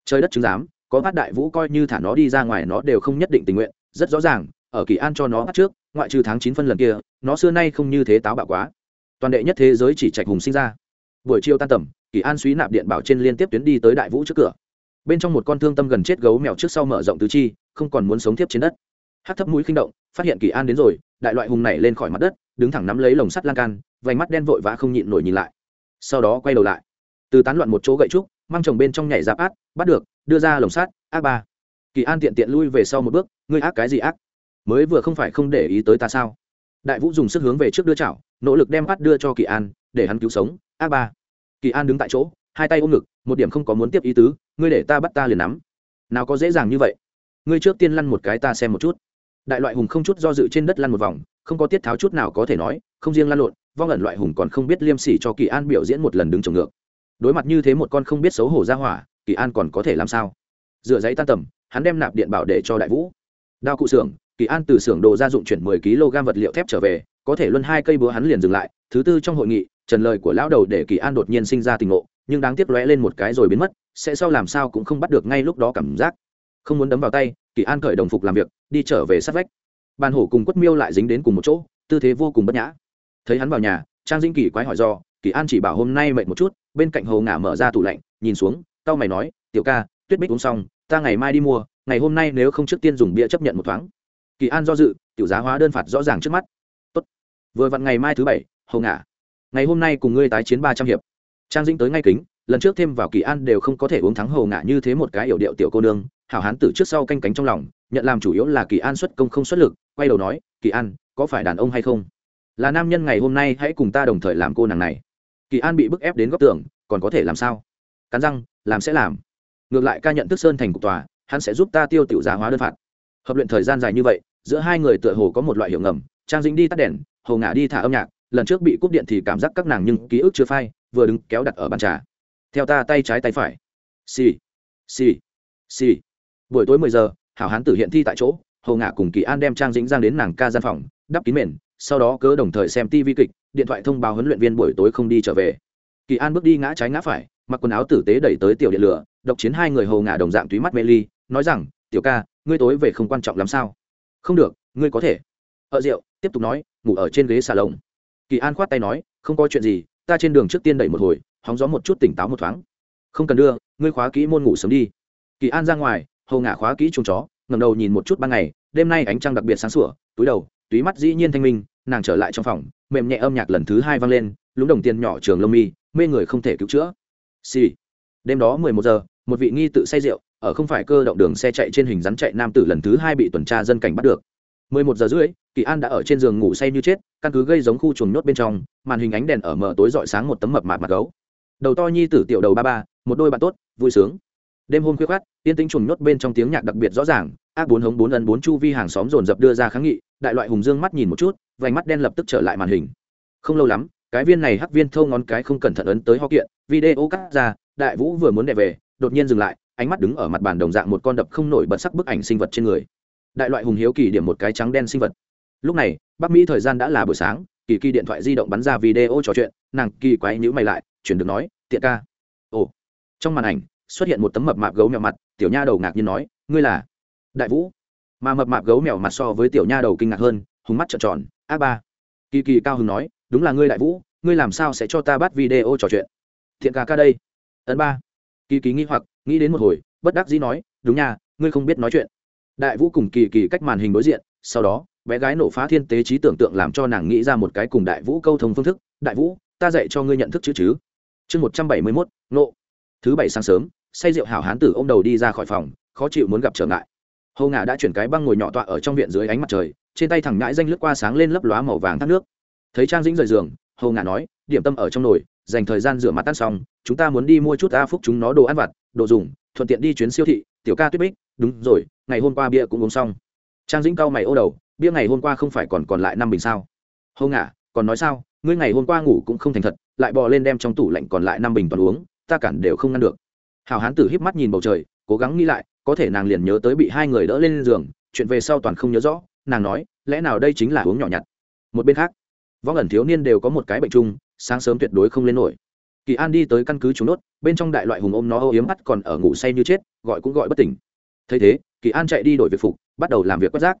Trời đất chứng giám, có bắt đại vũ coi như thả nó đi ra ngoài nó đều không nhất định tình nguyện, rất rõ ràng, ở kỳ an cho nó bắt trước ngoại trừ tháng chín phân lần kia, nó xưa nay không như thế táo bạo quá. Toàn đệ nhất thế giới chỉ trạch hùng sinh ra. Buổi chiều tan tầm, kỳ an suý nạp điện bảo trên liên tiếp tuyến đi tới đại vũ trước cửa. Bên trong một con thương tâm gần chết gấu mèo trước sau mở rộng tứ chi, không còn muốn sống tiếp trên đất. Hát thấp mũi khinh động, phát hiện kỳ an đến rồi, đại loại hùng này lên khỏi mặt đất, đứng thẳng nắm lấy lồng sắt lan can, vành mắt đen vội vã không nhịn nổi nhìn lại. Sau đó quay đầu lại. Từ tán loạn một chỗ gậy trúc, mang chồng bên trong nhảy giáp át, bắt được, đưa ra lồng sắt, ác ba. Kỳ an tiện tiện lui về sau một bước, ngươi ác cái gì ác? Mới vừa không phải không để ý tới ta sao? Đại vũ dùng sức hướng về trước đưa chảo, nỗ lực đem bắt đưa cho kỳ an, để hắn cứu sống. A ba. Kỳ an đứng tại chỗ, hai tay ôm ngực, một điểm không có muốn tiếp ý tứ, ngươi để ta bắt ta liền nắm. Nào có dễ dàng như vậy? Ngươi trước tiên lăn một cái ta xem một chút. Đại loại hùng không chút do dự trên đất lăn một vòng, không có tiết tháo chút nào có thể nói, không riêng lăn lộn, vong ẩn loại hùng còn không biết liêm sỉ cho kỳ an biểu diễn một lần đứng trồng ngược. Đối mặt như thế một con không biết xấu hổ ra hỏa, kỳ an còn có thể làm sao? Dựa giấy tan tầm, hắn đem nạp điện bảo để cho đại vũ. Đao cụ xưởng kỳ an từ xưởng đồ gia dụng chuyển mười kg vật liệu thép trở về, có thể luân hai cây búa hắn liền dừng lại. Thứ tư trong hội nghị, trần lời của lão đầu để kỳ an đột nhiên sinh ra tình ngộ, nhưng đáng tiếc lóe lên một cái rồi biến mất, sẽ sau làm sao cũng không bắt được ngay lúc đó cảm giác. Không muốn đấm vào tay, kỳ an cởi đồng phục làm việc, đi trở về sát vách. Bàn hổ cùng quất miêu lại dính đến cùng một chỗ, tư thế vô cùng bất nhã. Thấy hắn vào nhà, trang dinh kỳ quái hỏi do, kỳ an chỉ bảo hôm nay mệt một chút, bên cạnh hồ ngả mở ra tủ lạnh, nhìn xuống tao mày nói, tiểu ca, tuyết bích uống xong, ta ngày mai đi mua, ngày hôm nay nếu không trước tiên dùng bia chấp nhận một thoáng kỳ an do dự, tiểu giá hóa đơn phạt rõ ràng trước mắt. Tốt. vừa vặn ngày mai thứ bảy hồ ngả ngày hôm nay cùng ngươi tái chiến ba trăm hiệp. Trang dĩnh tới ngay kính, lần trước thêm vào kỳ an đều không có thể uống thắng hầu ngả như thế một cái yểu điệu tiểu cô nương. Hảo hán tử trước sau canh cánh trong lòng, nhận làm chủ yếu là kỳ an xuất công không xuất lực, quay đầu nói, kỳ an, có phải đàn ông hay không? Là nam nhân ngày hôm nay hãy cùng ta đồng thời làm cô nàng này. Kỳ an bị bức ép đến góc tường, còn có thể làm sao? Cắn răng, làm sẽ làm. Ngược lại ca nhận thức sơn thành cục tòa, hắn sẽ giúp ta tiêu tiểu giá hóa đơn phạt. Hợp luyện thời gian dài như vậy giữa hai người tựa hồ có một loại hiệu ngầm, trang dính đi tắt đèn, hồ ngả đi thả âm nhạc, lần trước bị cúp điện thì cảm giác các nàng nhưng ký ức chưa phai, vừa đứng kéo đặt ở bàn trà. Theo ta tay trái tay phải. Xì xì xì. Buổi tối mười giờ, hảo hán tử hiện thi tại chỗ, hồ ngả cùng kỳ an đem trang dĩnh giang đến nàng ca gian phòng, đắp kín mền, sau đó cớ đồng thời xem tv kịch, điện thoại thông báo huấn luyện viên buổi tối không đi trở về. Kỳ an bước đi ngã trái ngã phải, mặc quần áo tử tế đẩy tới tiểu điện lửa, độc chiến hai người hồ ngả đồng dạng túy mắt mê ly, nói rằng, tiểu ca, ngươi tối về không quan trọng lắm sao? Không được, ngươi có thể. Ở rượu tiếp tục nói, ngủ ở trên ghế xà lồng. Kỳ an khoát tay nói, không có chuyện gì, ta trên đường trước tiên đẩy một hồi, hóng gió một chút tỉnh táo một thoáng. Không cần đưa, ngươi khóa kỹ môn ngủ sớm đi. Kỳ an ra ngoài hầu ngả khóa kỹ chuồng chó ngầm đầu nhìn một chút ban ngày, đêm nay ánh trăng đặc biệt sáng sủa, túi đầu túy mắt dĩ nhiên thanh minh, nàng trở lại trong phòng, mềm nhẹ âm nhạc lần thứ hai vang lên, lúng đồng tiền nhỏ trường lông mi, mê người không thể cứu chữa. Xì、sì. đêm đó mười một giờ, một vị nghi tự say rượu ở không phải cơ động đường xe chạy trên hình rắn chạy nam tử lần thứ hai bị tuần tra dân cảnh bắt được. Mười một giờ rưỡi, kỳ an đã ở trên giường ngủ say như chết, căn cứ gây giống khu chuồng nhốt bên trong, màn hình ánh đèn ở mờ tối rọi sáng một tấm mập mạp mặt gấu. Đầu to nhi tử tiểu đầu ba ba, một đôi bạn tốt, vui sướng. Đêm hôm khuya khoát tiên tính chuồng nhốt bên trong tiếng nhạc đặc biệt rõ ràng, ác bốn hống bốn ân bốn chu vi hàng xóm dồn dập đưa ra kháng nghị, đại loại hùng dương mắt nhìn một chút, vành mắt đen lập tức trở lại màn hình. Không lâu lắm, cái viên này hắc viên thâu ngón cái không cẩn thận ấn tới ho kiện, video cắt ra, đại vũ vừa muốn đè về, đột nhiên dừng lại ánh mắt đứng ở mặt bàn đồng dạng một con đập không nổi bật sắc bức ảnh sinh vật trên người. Đại loại hùng hiếu kỳ điểm một cái trắng đen sinh vật. Lúc này bắc mỹ thời gian đã là buổi sáng, kỳ kỳ điện thoại di động bắn ra video trò chuyện, nàng kỳ quái nhữ mày lại, chuyển được nói, tiện ca. Ồ. Trong màn ảnh, xuất hiện một tấm mập mạp gấu mèo mặt, tiểu nha đầu ngạc nhiên nói, ngươi là? Đại vũ. Mà mập mạp gấu mèo mặt so với tiểu nha đầu kinh ngạc hơn, hùng mắt trợn tròn, a ba. Kỳ kỳ cao hứng nói, đúng là ngươi đại vũ, ngươi làm sao sẽ cho ta bắt video trò chuyện? Thiện ca ca đây. Ấn ba. Kỳ kỳ nghi hoặc nghĩ đến một hồi, bất đắc dĩ nói, đúng nha, ngươi không biết nói chuyện. Đại vũ cùng kỳ kỳ cách màn hình đối diện, sau đó, bé gái nổ phá thiên tế trí tưởng tượng làm cho nàng nghĩ ra một cái cùng đại vũ câu thông phương thức, đại vũ, ta dạy cho ngươi nhận thức chữ chứ. Chương một trăm bảy mươi mốt, nộ. Thứ bảy sáng sớm, say rượu hảo hán tử ô m đầu đi ra khỏi phòng, khó chịu muốn gặp trở ngại. Hầu ngà đã chuyển cái băng ngồi nhỏ tọa ở trong viện dưới ánh mặt trời, trên tay thẳng ngãi danh lướt qua sáng lên lấp lóa màu vàng thác nước. Thấy trang dĩnh rời giường hầu ngà nói, điểm tâm ở trong nồi dành thời gian rửa mặt tan xong, chúng ta muốn đi mua chút a phúc chúng nó đồ ăn vặt, đồ dùng, thuận tiện đi chuyến siêu thị, tiểu ca tuyết bích. Đúng rồi, ngày hôm qua bia cũng uống xong. Trang dĩnh cao mày ô đầu, bia ngày hôm qua không phải còn còn lại năm bình sao? Hô ngả, còn nói sao? Ngươi ngày hôm qua ngủ cũng không thành thật, lại bò lên đem trong tủ lạnh còn lại năm bình toàn uống, ta cản đều không ngăn được. Hào hán tử híp mắt nhìn bầu trời, cố gắng nghĩ lại, có thể nàng liền nhớ tới bị hai người đỡ lên giường, chuyện về sau toàn không nhớ rõ, nàng nói, lẽ nào đây chính là uống nhỏ nhặt? Một bên khác võ ẩn thiếu niên đều có một cái bệnh chung sáng sớm tuyệt đối không lên nổi. Kỳ an đi tới căn cứ chúng nốt, bên trong đại loại hùng ôm nó âu yếm mắt còn ở ngủ say như chết, gọi cũng gọi bất tỉnh. Thấy thế, kỳ an chạy đi đổi việc phục, bắt đầu làm việc quét rác.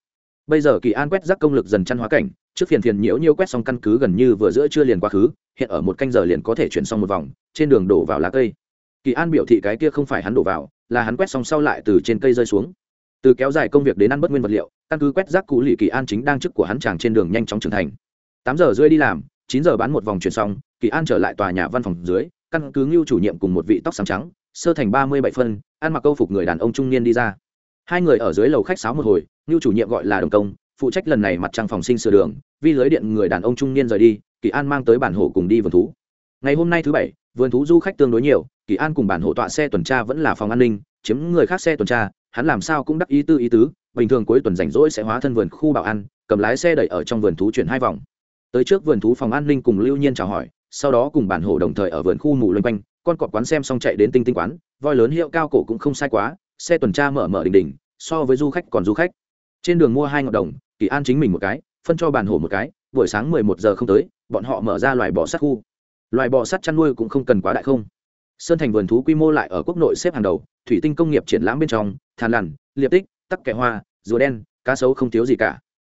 Bây giờ kỳ an quét rác công lực dần chăn hóa cảnh, trước phiền phiền nhiễu nhiêu quét xong căn cứ gần như vừa giữa chưa liền quá khứ, hiện ở một canh giờ liền có thể chuyển xong một vòng, trên đường đổ vào lá cây. Kỳ an biểu thị cái kia không phải hắn đổ vào, là hắn quét xong sau lại từ trên cây rơi xuống. Từ kéo dài công việc đến ăn bất nguyên vật liệu, căn cứ quét rác cũ lì kỳ an chính đang chức của hắn chàng trên đường nhanh chóng trưởng thành. Tám giờ rưỡi đi làm chín giờ bán một vòng chuyển xong, kỳ an trở lại tòa nhà văn phòng dưới, căn cứ ngưu chủ nhiệm cùng một vị tóc sáng trắng, sơ thành ba mươi bảy phân, ăn mặc câu phục người đàn ông trung niên đi ra. Hai người ở dưới lầu khách sáo một hồi, ngưu chủ nhiệm gọi là đồng công, phụ trách lần này mặt trăng phòng sinh sửa đường vi lưới điện người đàn ông trung niên rời đi, kỳ an mang tới bản hồ cùng đi vườn thú. Ngày hôm nay thứ bảy, vườn thú du khách tương đối nhiều, kỳ an cùng bản hộ tọa xe tuần tra vẫn là phòng an ninh, chiếm người khác xe tuần tra, hắn làm sao cũng đắc ý tư ý tứ, bình thường cuối tuần rảnh rỗi sẽ hóa thân vườn khu bảo an cầm lái xe đẩy ở trong vườn thú chuyển hai vòng tới trước vườn thú phòng an ninh cùng lưu nhiên chào hỏi, sau đó cùng bản hổ đồng thời ở vườn khu mù loanh quanh, con cọp quán xem xong chạy đến tinh tinh quán, voi lớn hiệu cao cổ cũng không sai quá, xe tuần tra mở mở đình đình so với du khách còn du khách. Trên đường mua hai ngọn đồng, kỳ an chính mình một cái, phân cho bản hổ một cái, buổi sáng mười một giờ không tới, bọn họ mở ra loài bò sắt khu. Loài bò sắt chăn nuôi cũng không cần quá đại không. Sơn thành vườn thú quy mô lại ở quốc nội xếp hàng đầu, thủy tinh công nghiệp triển lãm bên trong than lằn, liệp tích, tắc kẻ hoa, rùa đen, cá sấu không thiếu gì cả.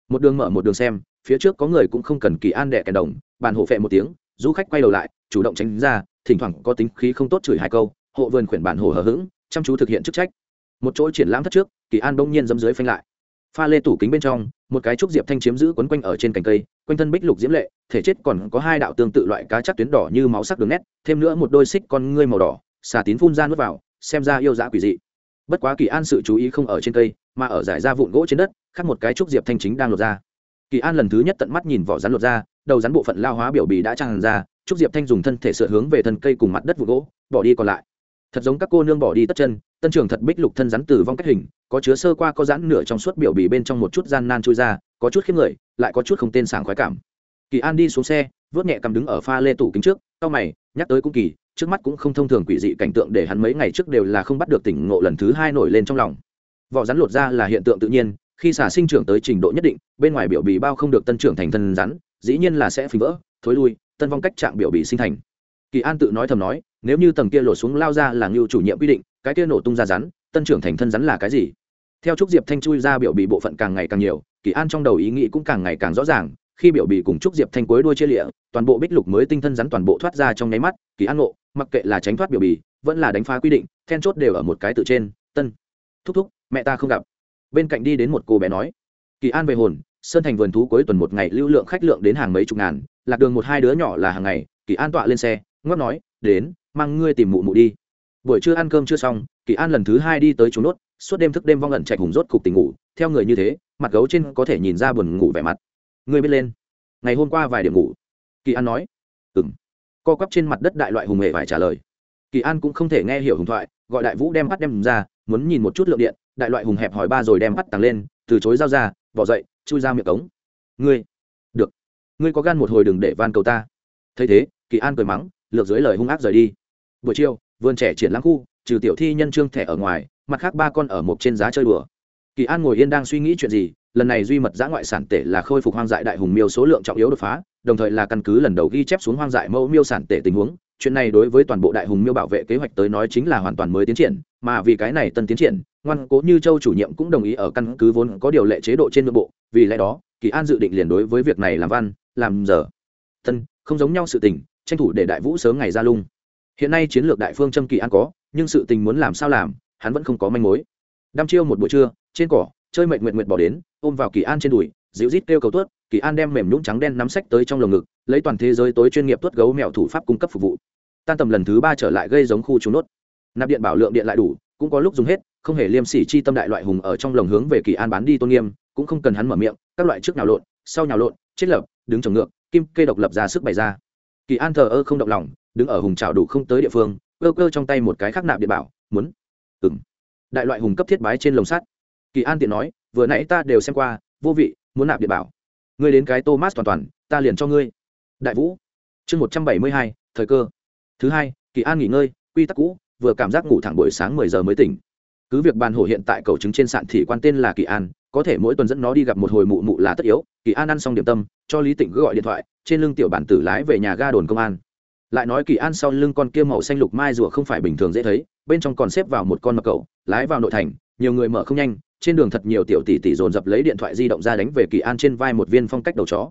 Một đường mở một đường xem phía trước có người cũng không cần kỳ an đẻ kèn đồng, bàn hộ phệ một tiếng, du khách quay đầu lại, chủ động tránh ra, thỉnh thoảng có tính khí không tốt chửi hai câu, hộ vườn khuyển bản hồ hờ hững, chăm chú thực hiện chức trách. Một chỗ triển lãm thất trước, kỳ an bỗng nhiên dấm dưới phanh lại. Pha lê tủ kính bên trong, một cái trúc diệp thanh chiếm giữ quấn quanh ở trên cành cây, quanh thân bích lục diễm lệ, thể chết còn có hai đạo tương tự loại cá chắc tuyến đỏ như máu sắc đường nét, thêm nữa một đôi xích con ngươi màu đỏ, xà tín phun ra nuốt vào, xem ra yêu dã quỷ dị. Bất quá kỳ an sự chú ý không ở trên cây, mà ở giải ra vụn gỗ trên đất, khác một cái trúc diệp thanh chính đang lột ra kỳ an lần thứ nhất tận mắt nhìn vỏ rắn lột ra, đầu rắn bộ phận lao hóa biểu bì đã tràn ra, trúc diệp thanh dùng thân thể sửa hướng về thân cây cùng mặt đất vụ gỗ, bỏ đi còn lại. Thật giống các cô nương bỏ đi tất chân, tân trường thật bích lục thân rắn từ vong cách hình, có chứa sơ qua có rãn nửa trong suốt biểu bì bên trong một chút gian nan trôi ra, có chút khiếp người, lại có chút không tên sảng khoái cảm. Kỳ an đi xuống xe, vớt nhẹ cầm đứng ở pha lê tủ kính trước, cau mày, nhắc tới cũng kỳ, trước mắt cũng không thông thường quỷ dị cảnh tượng để hắn mấy ngày trước đều là không bắt được tỉnh ngộ lần thứ hai nổi lên trong lòng. Vỏ rắn lột ra là hiện tượng tự nhiên khi xả sinh trưởng tới trình độ nhất định, bên ngoài biểu bì bao không được tân trưởng thành thân rắn, dĩ nhiên là sẽ phình vỡ, thối lui, tân vong cách trạng biểu bì sinh thành. Kỳ an tự nói thầm nói, nếu như tầng kia lột xuống lao ra là ngưu chủ nhiệm quy định, cái kia nổ tung ra rắn, tân trưởng thành thân rắn là cái gì? Theo trúc diệp thanh chui ra biểu bì bộ phận càng ngày càng nhiều, kỳ an trong đầu ý nghĩ cũng càng ngày càng rõ ràng, khi biểu bì cùng trúc diệp thanh cuối đuôi chia lịa, toàn bộ bích lục mới tinh thân rắn toàn bộ thoát ra trong nháy mắt, kỳ an ngộ, mặc kệ là tránh thoát biểu bì, vẫn là đánh phá quy định, then chốt đều ở một cái tự trên, tân, thúc thúc, mẹ ta không gặp bên cạnh đi đến một cô bé nói, kỳ an về hồn, sơn thành vườn thú cuối tuần một ngày lưu lượng khách lượng đến hàng mấy chục ngàn, lạc đường một hai đứa nhỏ là hàng ngày. Kỳ an tọa lên xe ngót nói, đến, mang ngươi tìm mụ mụ đi. Buổi trưa ăn cơm chưa xong, kỳ an lần thứ hai đi tới trốn nốt, suốt đêm thức đêm vong ẩn chạy hùng rốt cục tình ngủ, theo người như thế, mặt gấu trên có thể nhìn ra buồn ngủ vẻ mặt. Ngươi biết lên, ngày hôm qua vài điểm ngủ. Kỳ an nói. Ừ m co quắp trên mặt đất đại loại hùng hề phải trả lời. Kỳ an cũng không thể nghe hiểu hùng thoại, gọi đại vũ đem bắt đem ra muốn nhìn một chút lượng điện, đại loại hùng hẹp hỏi ba rồi đem bắt tàng lên, từ chối dao ra, bỏ dậy, chui ra miệng cống. Ngươi, được. Ngươi có gan một hồi đừng để van cầu ta. Thấy thế, kỳ an cười mắng, lược dưới lời hung ác rời đi. Buổi chiều, vườn trẻ triển lãng khu, trừ tiểu thi nhân trương thẻ ở ngoài, mặt khác ba con ở một trên giá chơi đùa. Kỳ an ngồi yên đang suy nghĩ chuyện gì, lần này duy mật giã ngoại sản tể là khôi phục hoang dại đại hùng miêu số lượng trọng yếu đột phá, đồng thời là căn cứ lần đầu ghi chép xuống hoang dại mẫu miêu sản tể tình huống chuyện này đối với toàn bộ đại hùng miêu bảo vệ kế hoạch tới nói chính là hoàn toàn mới tiến triển, mà vì cái này tân tiến triển, ngoan cố như châu chủ nhiệm cũng đồng ý ở căn cứ vốn có điều lệ chế độ trên nội bộ, vì lẽ đó, kỳ an dự định liền đối với việc này làm văn, làm giờ. Tân, không giống nhau sự tình, tranh thủ để đại vũ sớm ngày ra lung. Hiện nay chiến lược đại phương châm kỳ an có, nhưng sự tình muốn làm sao làm, hắn vẫn không có manh mối. Đăm chiêu một buổi trưa, trên cỏ, chơi mệt nguyện nguyện bỏ đến, ôm vào kỳ an trên đùi, dịu rít kêu cầu tuất kỳ an đem mềm nhũng trắng đen nắm sách tới trong lồng ngực, lấy toàn thế giới tối chuyên nghiệp tuốt gấu mèo thủ pháp cung cấp phục vụ tan tầm lần thứ ba trở lại gây giống khu trú nốt. Nạp điện bảo lượng điện lại đủ, cũng có lúc dùng hết, không hề liêm sỉ chi tâm đại loại hùng ở trong lồng hướng về kỳ an bán đi tôn nghiêm, cũng không cần hắn mở miệng, các loại trước nhào lộn, sau nhào lộn, chết lập, đứng trồng ngược, kim kê độc lập ra sức bày ra. Kỳ an thờ ơ không động lòng, đứng ở hùng trào đủ không tới địa phương, cơ cơ trong tay một cái khắc nạp điện bảo, muốn ừng đại loại hùng cấp thiết bái trên lồng sắt. Kỳ an tiện nói, vừa nãy ta đều xem qua, vô vị, muốn nạp điện bảo. Ngươi đến cái thomas toàn toàn, ta liền cho ngươi. Đại vũ, chương một trăm bảy mươi hai, thời cơ thứ hai, kỳ an nghỉ ngơi, quy tắc cũ, vừa cảm giác ngủ thẳng buổi sáng mười giờ mới tỉnh. Cứ việc bàn hổ hiện tại cầu chứng trên sạn thì quan tên là kỳ an, có thể mỗi tuần dẫn nó đi gặp một hồi mụ mụ là tất yếu. Kỳ an ăn xong điểm tâm, cho lý tịnh gọi điện thoại, trên lưng tiểu bản tử lái về nhà ga đồn công an. Lại nói kỳ an sau lưng con kia màu xanh lục mai rùa không phải bình thường dễ thấy, bên trong còn xếp vào một con mập cậu, lái vào nội thành, nhiều người mở không nhanh, trên đường thật nhiều tiểu tỷ tỷ dồn dập lấy điện thoại di động ra đánh về kỳ an trên vai một viên phong cách đầu chó.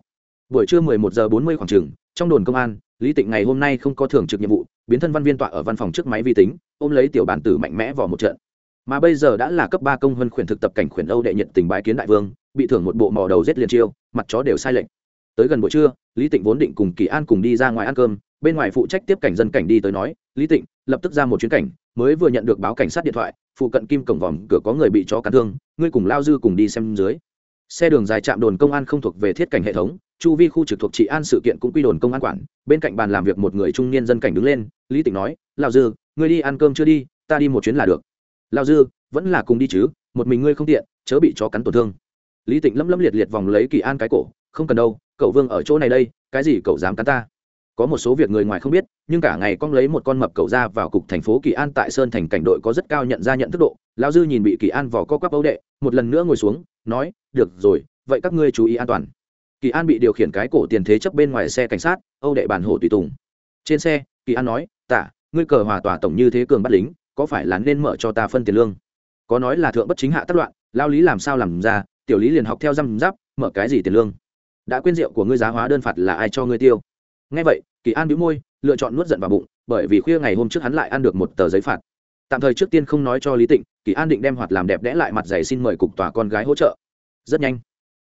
Buổi trưa 11 giờ 40 khoảng chừng, trong đồn công an lý tịnh ngày hôm nay không có thường trực nhiệm vụ, biến thân văn viên tọa ở văn phòng trước máy vi tính, ôm lấy tiểu bản tử mạnh mẽ vào một trận. Mà bây giờ đã là cấp ba công huân khuyển thực tập cảnh khuyển âu đệ nhận tình bái kiến đại vương, bị thưởng một bộ mò đầu rết liền chiêu, mặt chó đều sai lệch. Tới gần buổi trưa, lý tịnh vốn định cùng kỳ an cùng đi ra ngoài ăn cơm, bên ngoài phụ trách tiếp cảnh dân cảnh đi tới nói, lý tịnh, lập tức ra một chuyến cảnh, mới vừa nhận được báo cảnh sát điện thoại, phụ cận kim cổng vòm cửa có người bị chó cắn thương, ngươi cùng lao dư cùng đi xem dưới. Xe đường dài trạm đồn công an không thuộc về thiết cảnh hệ thống chu vi khu trực thuộc trị an sự kiện cũng quy đồn công an quản, bên cạnh bàn làm việc một người trung niên dân cảnh đứng lên, lý tịnh nói lao dư, ngươi đi ăn cơm chưa đi, ta đi một chuyến là được. Lao dư, vẫn là cùng đi chứ, một mình ngươi không tiện, chớ bị chó cắn tổn thương. Lý tịnh lấm lấm liệt liệt vòng lấy kỳ an cái cổ, không cần đâu, cậu vương ở chỗ này đây, cái gì cậu dám cắn ta? Có một số việc người ngoài không biết, nhưng cả ngày con lấy một con mập cậu ra vào cục thành phố kỳ an tại sơn thành cảnh đội có rất cao nhận ra nhận thức độ, lão dư nhìn bị kỳ an vỏ co quắp ấu đệ, một lần nữa ngồi xuống, nói, được rồi, vậy các ngươi chú ý an toàn kỳ an bị điều khiển cái cổ tiền thế chấp bên ngoài xe cảnh sát, âu đệ bản hổ tùy tùng. Trên xe, kỳ an nói tạ ngươi cờ hòa tòa tổng như thế cường bắt lính, có phải là nên mở cho ta phân tiền lương? Có nói là thượng bất chính hạ tất loạn, lao lý làm sao làm ra, tiểu lý liền học theo răm giáp mở cái gì tiền lương? Đã quên rượu của ngươi giá hóa đơn phạt là ai cho ngươi tiêu? Ngay vậy, kỳ an bĩu môi, lựa chọn nuốt giận vào bụng, bởi vì khuya ngày hôm trước hắn lại ăn được một tờ giấy phạt. Tạm thời trước tiên không nói cho lý tịnh, kỳ an định đem hoạt làm đẹp đẽ lại mặt giày xin mời cục tòa con gái hỗ trợ. Rất nhanh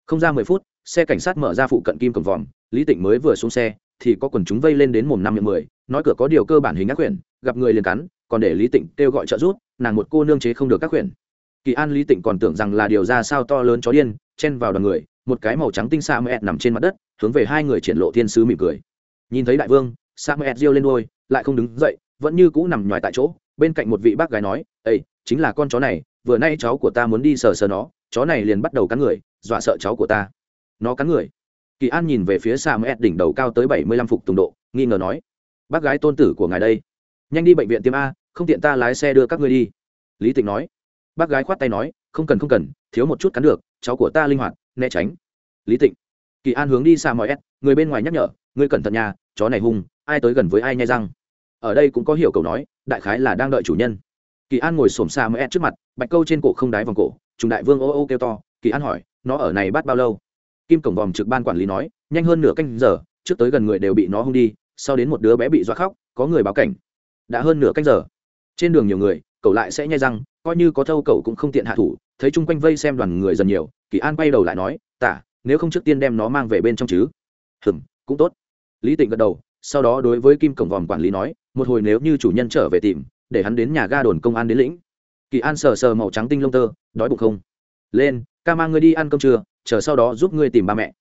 không ra mười phút, xe cảnh sát mở ra phụ cận kim cổng vòm, lý tịnh mới vừa xuống xe, thì có quần chúng vây lên đến mồm năm miệng mười, nói cửa có điều cơ bản hình ác quyển, gặp người liền cắn, còn để lý tịnh kêu gọi trợ giúp, nàng một cô nương chế không được các quyển. Kỳ an lý tịnh còn tưởng rằng là điều ra sao to lớn chó điên, chen vào đoàn người, một cái màu trắng tinh sa mẹ nằm trên mặt đất, hướng về hai người triển lộ thiên sứ mỉm cười. Nhìn thấy đại vương, sa mẹ riêu lên đôi lại không đứng dậy, vẫn như cũ nằm nhòi tại chỗ, bên cạnh một vị bác gái nói ây chính là con chó này, vừa nay cháu của ta muốn đi sờ sờ nó, chó này liền bắt đầu cắn người dọa sợ cháu của ta. Nó cắn người. Kỳ an nhìn về phía sa mẹ đỉnh đầu cao tới bảy mươi lăm phục tùng độ, nghi ngờ nói, bác gái tôn tử của ngài đây, nhanh đi bệnh viện tiêm a, không tiện ta lái xe đưa các ngươi đi. Lý tịnh nói. Bác gái khoát tay nói, không cần không cần, thiếu một chút cắn được, cháu của ta linh hoạt, né tránh. Lý tịnh. Kỳ an hướng đi xa mọi s người bên ngoài nhắc nhở, ngươi cẩn thận nhà chó này hung, ai tới gần với ai nhai răng. Ở đây cũng có hiểu cầu nói, đại khái là đang đợi chủ nhân. Kỳ an ngồi xổm xa mọi s trước mặt, bạch câu trên cổ không đái vòng cổ chúng đại vương ô ô kêu to, kỳ an hỏi nó ở này bắt bao lâu? Kim cổng vòm trực ban quản lý nói, nhanh hơn nửa canh giờ, trước tới gần người đều bị nó hung đi, sau đến một đứa bé bị dọa khóc, có người báo cảnh. Đã hơn nửa canh giờ. Trên đường nhiều người, cậu lại sẽ nhai răng, coi như có thâu cậu cũng không tiện hạ thủ, thấy chung quanh vây xem đoàn người dần nhiều, kỳ an quay đầu lại nói, tả, nếu không trước tiên đem nó mang về bên trong chứ? Hừm, cũng tốt. Lý tịnh gật đầu, sau đó đối với kim cổng vòm quản lý nói, một hồi nếu như chủ nhân trở về tìm, để hắn đến nhà ga đồn công an đến lĩnh. Kỳ an sờ sờ màu trắng tinh lông tơ, đói bụng không? Lên ca mang ngươi đi ăn cơm trưa chờ sau đó giúp ngươi tìm ba mẹ.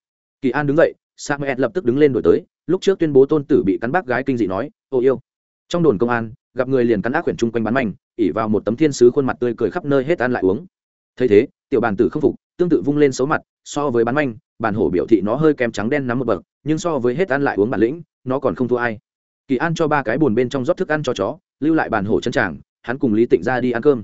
Kỳ an đứng dậy samuel lập tức đứng lên đổi tới. Lúc trước tuyên bố tôn tử bị cắn bác gái kinh dị nói ô yêu. Trong đồn công an gặp người liền cắn ác quyển chung quanh bắn mảnh, ỉ vào một tấm thiên sứ khuôn mặt tươi cười khắp nơi hết ăn lại uống. Thấy thế tiểu bàn tử không phục tương tự vung lên xấu mặt so với bắn manh bàn hổ biểu thị nó hơi kém trắng đen nắm một bậc nhưng so với hết ăn lại uống bản lĩnh nó còn không thua ai. Kỳ an cho ba cái bùn bên trong rót thức ăn cho chó lưu lại bàn hổ chân tràng hắn cùng lý tịnh ra đi ăn cơm.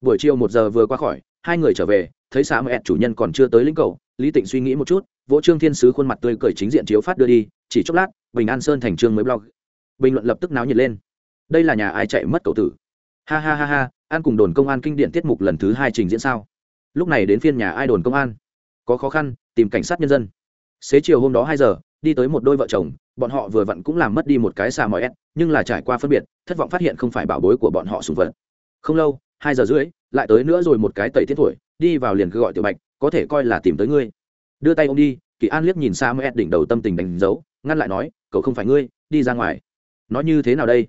Buổi chiều một giờ vừa qua khỏi hai người trở về, thấy xã mẹ chủ nhân còn chưa tới lĩnh cầu, lý tịnh suy nghĩ một chút, vỗ trương thiên sứ khuôn mặt tươi cười chính diện chiếu phát đưa đi, chỉ chốc lát, bình an sơn thành trương mới blog. Bình luận lập tức náo nhiệt lên. Đây là nhà ai chạy mất cậu tử? Ha ha ha ha, an cùng đồn công an kinh điển tiết mục lần thứ hai trình diễn sao? Lúc này đến phiên nhà ai đồn công an? Có khó khăn, tìm cảnh sát nhân dân. Xế chiều hôm đó hai giờ, đi tới một đôi vợ chồng, bọn họ vừa vặn cũng làm mất đi một cái xà mọi ép nhưng là trải qua phân biệt, thất vọng phát hiện không phải bảo bối của bọn họ sùng vật. Không lâu hai giờ rưỡi, lại tới nữa rồi một cái tẩy tiết tuổi đi vào liền cứ gọi tiểu bạch, có thể coi là tìm tới ngươi. Đưa tay ô m đi, kỳ an liếc nhìn xa mẹ đỉnh đầu tâm tình đánh dấu, ngăn lại nói, cậu không phải ngươi, đi ra ngoài. Nói như thế nào đây?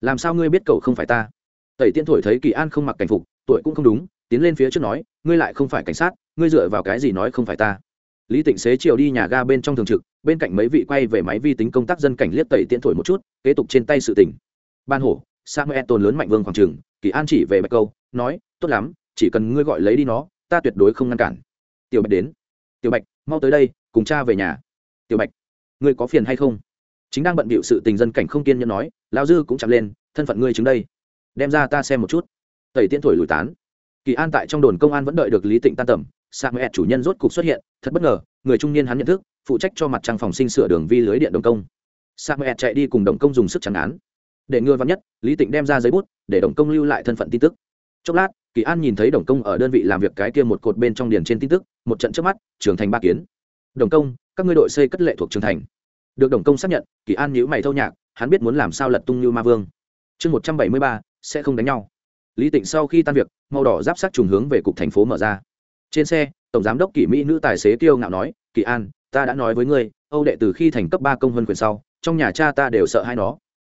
Làm sao ngươi biết cậu không phải ta? Tẩy tiên thổi thấy kỳ an không mặc cảnh phục, tuổi cũng không đúng, tiến lên phía trước nói, ngươi lại không phải cảnh sát, ngươi dựa vào cái gì nói không phải ta? Lý tịnh xế chiều đi nhà ga bên trong thường trực, bên cạnh mấy vị quay về máy vi tính công tác dân cảnh liếc tẩy tiễn thổi một chút, kế tục trên tay sự tỉnh ban hổ samuel tồn lớn mạnh vương khoảng trường, kỳ an chỉ về bạch câu, nói, tốt lắm, chỉ cần ngươi gọi lấy đi nó, ta tuyệt đối không ngăn cản. Tiểu bạch đến. Tiểu bạch, mau tới đây, cùng cha về nhà. Tiểu bạch, ngươi có phiền hay không? Chính đang bận bịu sự tình dân cảnh không kiên nhẫn nói, lão dư cũng chạm lên, thân phận ngươi chứng đây. Đem ra ta xem một chút. Tẩy tiễn thổi lùi tán. Kỳ an tại trong đồn công an vẫn đợi được lý tịnh tan tầm. Samuel chủ nhân rốt cục xuất hiện, thật bất ngờ, người trung niên hắn nhận thức, phụ trách cho mặt trang phòng sinh sửa đường vi lưới điện đồng công. Samuel chạy đi cùng đồng công dùng sức chẳng án để ngừa vắn nhất, lý tịnh đem ra giấy bút, để đồng công lưu lại thân phận tin tức. Chốc lát, kỳ an nhìn thấy đồng công ở đơn vị làm việc cái kia một cột bên trong điền trên tin tức, một trận trước mắt, trưởng thành ba kiến. Đồng công, các ngươi đội xây cất lệ thuộc trường thành. Được đồng công xác nhận, kỳ an nhíu mày thâu nhạc, hắn biết muốn làm sao lật tung như ma vương. Chương một trăm bảy mươi ba, sẽ không đánh nhau. Lý tịnh sau khi tan việc, màu đỏ giáp sát trùng hướng về cục thành phố mở ra. Trên xe, tổng giám đốc kỷ mỹ nữ tài xế kiêu ngạo nói, kỳ an, ta đã nói với ngươi, âu đệ từ khi thành cấp ba công vân quyền sau, trong nhà cha ta đều sợ hai nó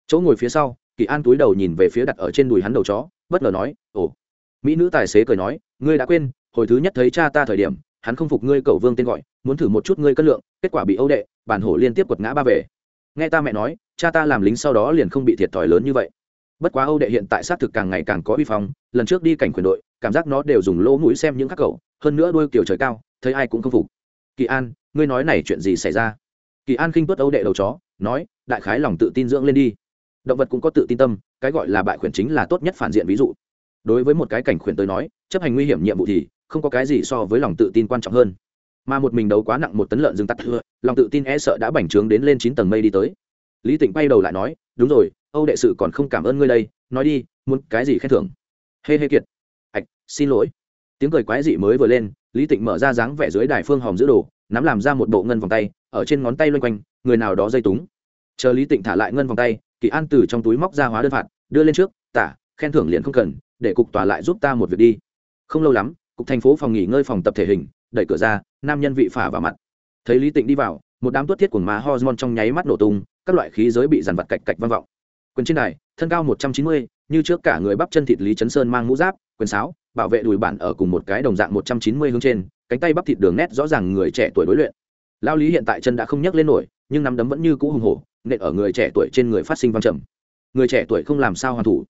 chỗ ngồi phía sau, kỳ an túi đầu nhìn về phía đặt ở trên đùi hắn đầu chó, bất ngờ nói, ồ. Mỹ nữ tài xế cười nói, ngươi đã quên, hồi thứ nhất thấy cha ta thời điểm, hắn không phục ngươi cầu vương tên gọi, muốn thử một chút ngươi cân lượng, kết quả bị âu đệ, bản hổ liên tiếp quật ngã ba về. Nghe ta mẹ nói, cha ta làm lính sau đó liền không bị thiệt thòi lớn như vậy. Bất quá âu đệ hiện tại xác thực càng ngày càng có uy phong, lần trước đi cảnh quyền đội, cảm giác nó đều dùng lỗ mũi xem những các cậu, hơn nữa đuôi kiểu trời cao, thấy ai cũng không phục. Kỳ an, ngươi nói này chuyện gì xảy ra? Kỳ an khinh tuất âu đệ đầu chó, nói, đại khái lòng tự tin dưỡng lên đi động vật cũng có tự tin tâm, cái gọi là bại khuyển chính là tốt nhất phản diện ví dụ. Đối với một cái cảnh khuyển tới nói, chấp hành nguy hiểm nhiệm vụ thì không có cái gì so với lòng tự tin quan trọng hơn. Mà một mình đấu quá nặng một tấn lợn rừng tắt thưa lòng tự tin e sợ đã bành trướng đến lên chín tầng mây đi tới. Lý tịnh bay đầu lại nói, đúng rồi, âu đệ sự còn không cảm ơn ngươi đây, nói đi, muốn cái gì khen thưởng? Hê hê kiệt. Ạch, xin lỗi. Tiếng cười quái dị mới vừa lên, lý tịnh mở ra dáng vẻ dưới đài phương hòm giữ đồ, nắm làm ra một bộ ngân vòng tay, ở trên ngón tay loanh quanh, người nào đó dây túng. Chờ lý tịnh thả lại ngân vòng tay kỳ an từ trong túi móc ra hóa đơn phạt, đưa lên trước, tả, khen thưởng liền không cần, để cục tòa lại giúp ta một việc đi. Không lâu lắm, cục thành phố phòng nghỉ ngơi phòng tập thể hình, đẩy cửa ra, nam nhân vị phả vào mặt. Thấy lý tịnh đi vào, một đám tuất thiết của má hormone trong nháy mắt nổ tung, các loại khí giới bị dàn vặt cạch cạch vang vọng. Quyền trên này thân cao một trăm chín mươi, như trước cả người bắp chân thịt lý chấn sơn mang mũ giáp, quyền sáo, bảo vệ đùi bản ở cùng một cái đồng dạng một trăm chín mươi hướng trên, cánh tay bắp thịt đường nét rõ ràng người trẻ tuổi đối luyện. Lao lý hiện tại chân đã không nhấc lên nổi, nhưng nắm đấm vẫn như cũ hùng hổ nện ở người trẻ tuổi trên người phát sinh văng trầm. Người trẻ tuổi không làm sao hoàn thủ.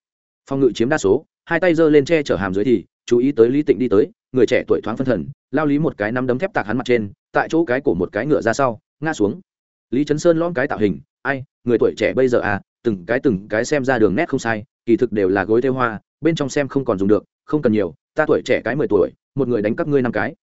Phòng ngự chiếm đa số, hai tay giơ lên che chở hàm dưới thì, chú ý tới lý tịnh đi tới, người trẻ tuổi thoáng phân thần, lao lý một cái nắm đấm thép tạc hắn mặt trên, tại chỗ cái cổ một cái ngựa ra sau, ngã xuống. Lý trấn sơn lõm cái tạo hình, ai, người tuổi trẻ bây giờ à từng cái từng cái xem ra đường nét không sai, kỳ thực đều là gối theo hoa, bên trong xem không còn dùng được, không cần nhiều, ta tuổi trẻ cái mười tuổi, một người đánh các ngươi năm cái.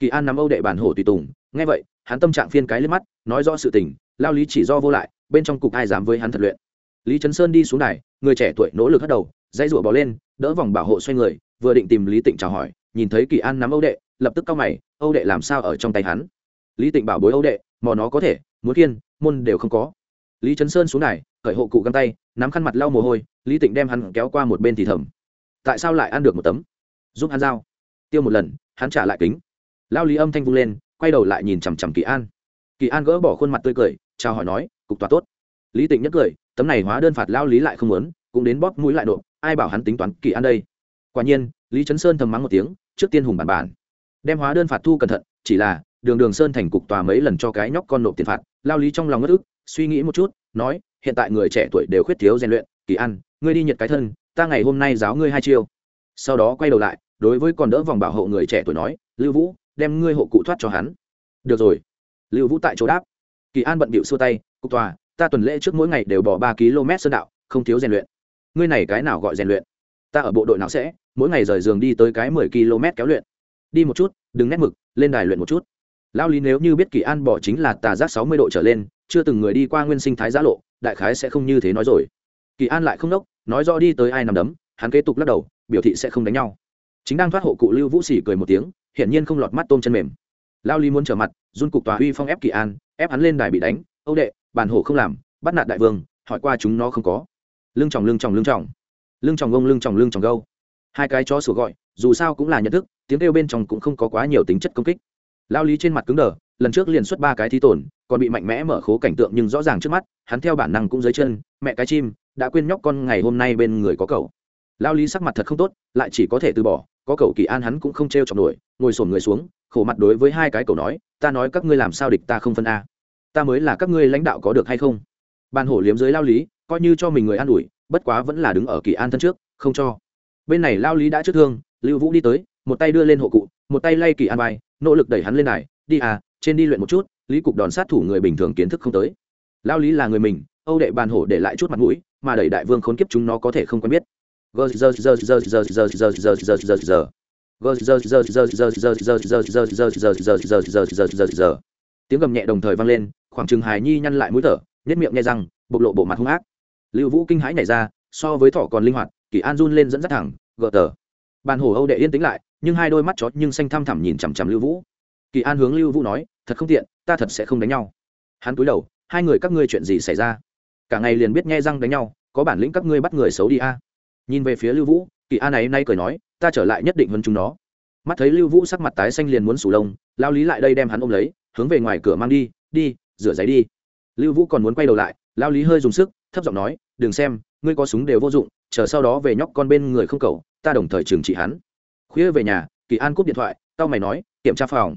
Kỳ an nắm âu đệ bản hổ tùy tùng, nghe vậy, hắn tâm trạng phiên cái lên mắt, nói rõ sự tình, lao lý chỉ do vô lại bên trong cục ai dám với hắn thật luyện. Lý trấn sơn đi xuống này người trẻ tuổi nỗ lực hất đầu dây rủa bò lên, đỡ vòng bảo hộ xoay người, vừa định tìm lý tịnh chào hỏi, nhìn thấy kỳ an nắm âu đệ, lập tức cau mày, âu đệ làm sao ở trong tay hắn? Lý tịnh bảo bối âu đệ, mò nó có thể, muốn kiên, môn đều không có. Lý trấn sơn xuống này cởi hộ cụ găng tay, nắm khăn mặt lau mồ hôi, lý tịnh đem hắn kéo qua một bên thì thầm, tại sao lại ăn được một tấm? Giúp hắn giao. Tiêu một lần, hắn trả lại kính. Lao lý âm thanh vung lên, quay đầu lại nhìn chằm chằm kỳ an. Kỳ an gỡ bỏ khuôn mặt tươi cười, chào hỏi nói cục tòa tốt. Lý tịnh nhất cười, tấm này hóa đơn phạt lao lý lại không muốn, cũng đến bóp mũi lại nộp, ai bảo hắn tính toán kỳ an đây. Quả nhiên, lý trấn sơn thầm mắng một tiếng, trước tiên hùng bản bản. Đem hóa đơn phạt thu cẩn thận, chỉ là, đường đường sơn thành cục tòa mấy lần cho cái nhóc con nộp tiền phạt lao lý trong lòng ngất ức, suy nghĩ một chút, nói, hiện tại người trẻ tuổi đều khuyết thiếu rèn luyện, kỳ an ngươi đi nhiệt cái thân, ta ngày hôm nay giáo ngươi hai chiêu. Sau đó quay đầu lại, đối với còn đỡ vòng bảo hộ người trẻ tuổi nói, lưu vũ, đem ngươi hộ cụ thoát cho hắn. Được rồi. Lưu vũ tại chỗ đáp. Kỳ an bận bịu xua tay cục tòa, ta tuần lễ trước mỗi ngày đều bỏ ba km sơn đạo, không thiếu rèn luyện. Ngươi này cái nào gọi rèn luyện? Ta ở bộ đội nào sẽ, mỗi ngày rời giường đi tới cái mười km kéo luyện. Đi một chút, đừng nét mực, lên đài luyện một chút. Lao lý nếu như biết kỳ an bỏ chính là tà giác sáu mươi độ trở lên, chưa từng người đi qua nguyên sinh thái giã lộ, đại khái sẽ không như thế nói rồi. Kỳ an lại không đốc, nói rõ đi tới ai nằm đấm, hắn kế tục lắc đầu, biểu thị sẽ không đánh nhau. Chính đang thoát hộ cụ lưu vũ xỉ cười một tiếng, hiển nhiên không lọt mắt tôm chân mềm. Lao lý muốn trở mặt, run cục tòa uy phong ép kỳ an, ép hắn lên đài bị đánh, âu đệ bản hổ không làm, bắt nạt đại vương, hỏi qua chúng nó không có. Lưng tròng lưng tròng lưng tròng lưng tròng gông, lưng tròng lưng tròng gâu. Hai cái chó sủa gọi, dù sao cũng là nhận thức, tiếng kêu bên trong cũng không có quá nhiều tính chất công kích. Lao lý trên mặt cứng đờ, lần trước liền xuất ba cái thi tổn, còn bị mạnh mẽ mở khố cảnh tượng nhưng rõ ràng trước mắt, hắn theo bản năng cũng dưới chân, mẹ cái chim, đã quên nhóc con ngày hôm nay bên người có cậu. Lao lý sắc mặt thật không tốt, lại chỉ có thể từ bỏ, có cậu kỳ an hắn cũng không t r e o chọc nổi, ngồi sổn người xuống, khổ mặt đối với hai cái cậu nói, ta nói các ngươi làm sao địch ta không phân a ta mới là các ngươi lãnh đạo có được hay không ban hổ liếm dưới lao lý coi như cho mình người an ủi bất quá vẫn là đứng ở kỳ an thân trước không cho bên này lao lý đã trước thương lưu vũ đi tới một tay đưa lên hộ cụ một tay lay kỳ an vai nỗ lực đẩy hắn lên này đi à trên đi luyện một chút lý cục đòn sát thủ người bình thường kiến thức không tới lao lý là người mình âu đệ bàn hổ để lại chút mặt mũi mà đẩy đại vương khốn kiếp chúng nó có thể không quen biết tiếng gầm nhẹ đồng thời vang lên, khoảng chừng hài nhi nhăn lại mũi thở nhất miệng nghe răng bộc lộ bộ mặt hung ác. Lưu vũ kinh hãi nhảy ra, so với thỏ còn linh hoạt, kỳ an run lên dẫn dắt thẳng gỡ tờ bàn hổ âu đệ yên tĩnh lại, nhưng hai đôi mắt chó nhưng xanh thăm thẳm nhìn chằm chằm lưu vũ. Kỳ an hướng lưu vũ nói, thật không tiện, ta thật sẽ không đánh nhau. Hắn cúi đầu, hai người các ngươi chuyện gì xảy ra? Cả ngày liền biết nghe răng đánh nhau, có bản lĩnh các ngươi bắt người xấu đi a. Nhìn về phía lưu vũ, kỳ an này nay cười nói, ta trở lại nhất định hơn chúng nó. Mắt thấy lưu vũ sắc mặt tái xanh liền muốn sủ lông, lao lý lại đây đem hắn ôm lấy hướng về ngoài cửa mang đi đi, rửa giấy đi. Lưu vũ còn muốn quay đầu lại lao lý hơi dùng sức, thấp giọng nói, đừng xem, ngươi có súng đều vô dụng, chờ sau đó về nhóc con bên người không cầu, ta đồng thời trừng trị hắn. Khuya về nhà, kỳ an cúp điện thoại tao mày nói, kiểm tra phòng.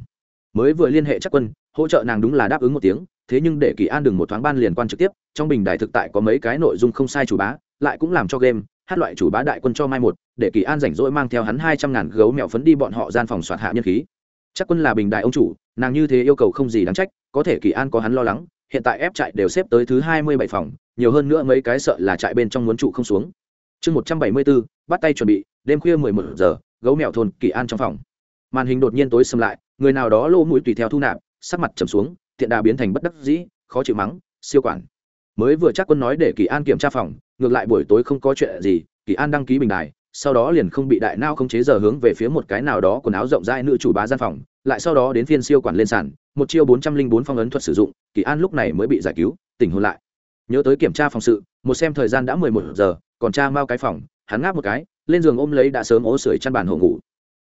Mới vừa liên hệ chắc quân, hỗ trợ nàng đúng là đáp ứng một tiếng, thế nhưng để kỳ an đừng một thoáng ban liền quan trực tiếp, trong bình đài thực tại có mấy cái nội dung không sai chủ bá, lại cũng làm cho game, hát loại chủ bá đại quân cho mai một, để kỳ an rảnh rỗi mang theo hắn hai trăm ngàn gấu mẹo phấn đi bọn họ gian phòng soạt hạ nhân khí chắc quân là bình đại ông chủ, nàng như thế yêu cầu không gì đáng trách, có thể kỳ an có hắn lo lắng, hiện tại ép trại đều xếp tới thứ hai mươi bảy phòng, nhiều hơn nữa mấy cái sợ là trại bên trong muốn trụ không xuống. Chương một trăm bảy mươi bốn, bắt tay chuẩn bị, đêm khuya mười một giờ, gấu mèo thôn kỳ an trong phòng. Màn hình đột nhiên tối xâm lại, người nào đó lô mũi tùy theo thu nạp, sắc mặt trầm xuống, tiện đà biến thành bất đắc dĩ, khó chịu mắng, siêu quản. Mới vừa chắc quân nói để kỳ an kiểm tra phòng, ngược lại buổi tối không có chuyện gì, kỳ an đăng ký bình đài sau đó liền không bị đại nao không chế giờ hướng về phía một cái nào đó quần áo rộng rãi nữ chủ bá gian phòng, lại sau đó đến phiên siêu quản lên sàn, một chiêu bốn trăm linh bốn phong ấn thuật sử dụng, kỳ an lúc này mới bị giải cứu, tỉnh hôn lại. Nhớ tới kiểm tra phòng sự, một xem thời gian đã mười một giờ, còn cha mau cái phòng, hắn ngáp một cái, lên giường ôm lấy đã sớm ố sưởi chăn bàn hộ ngủ.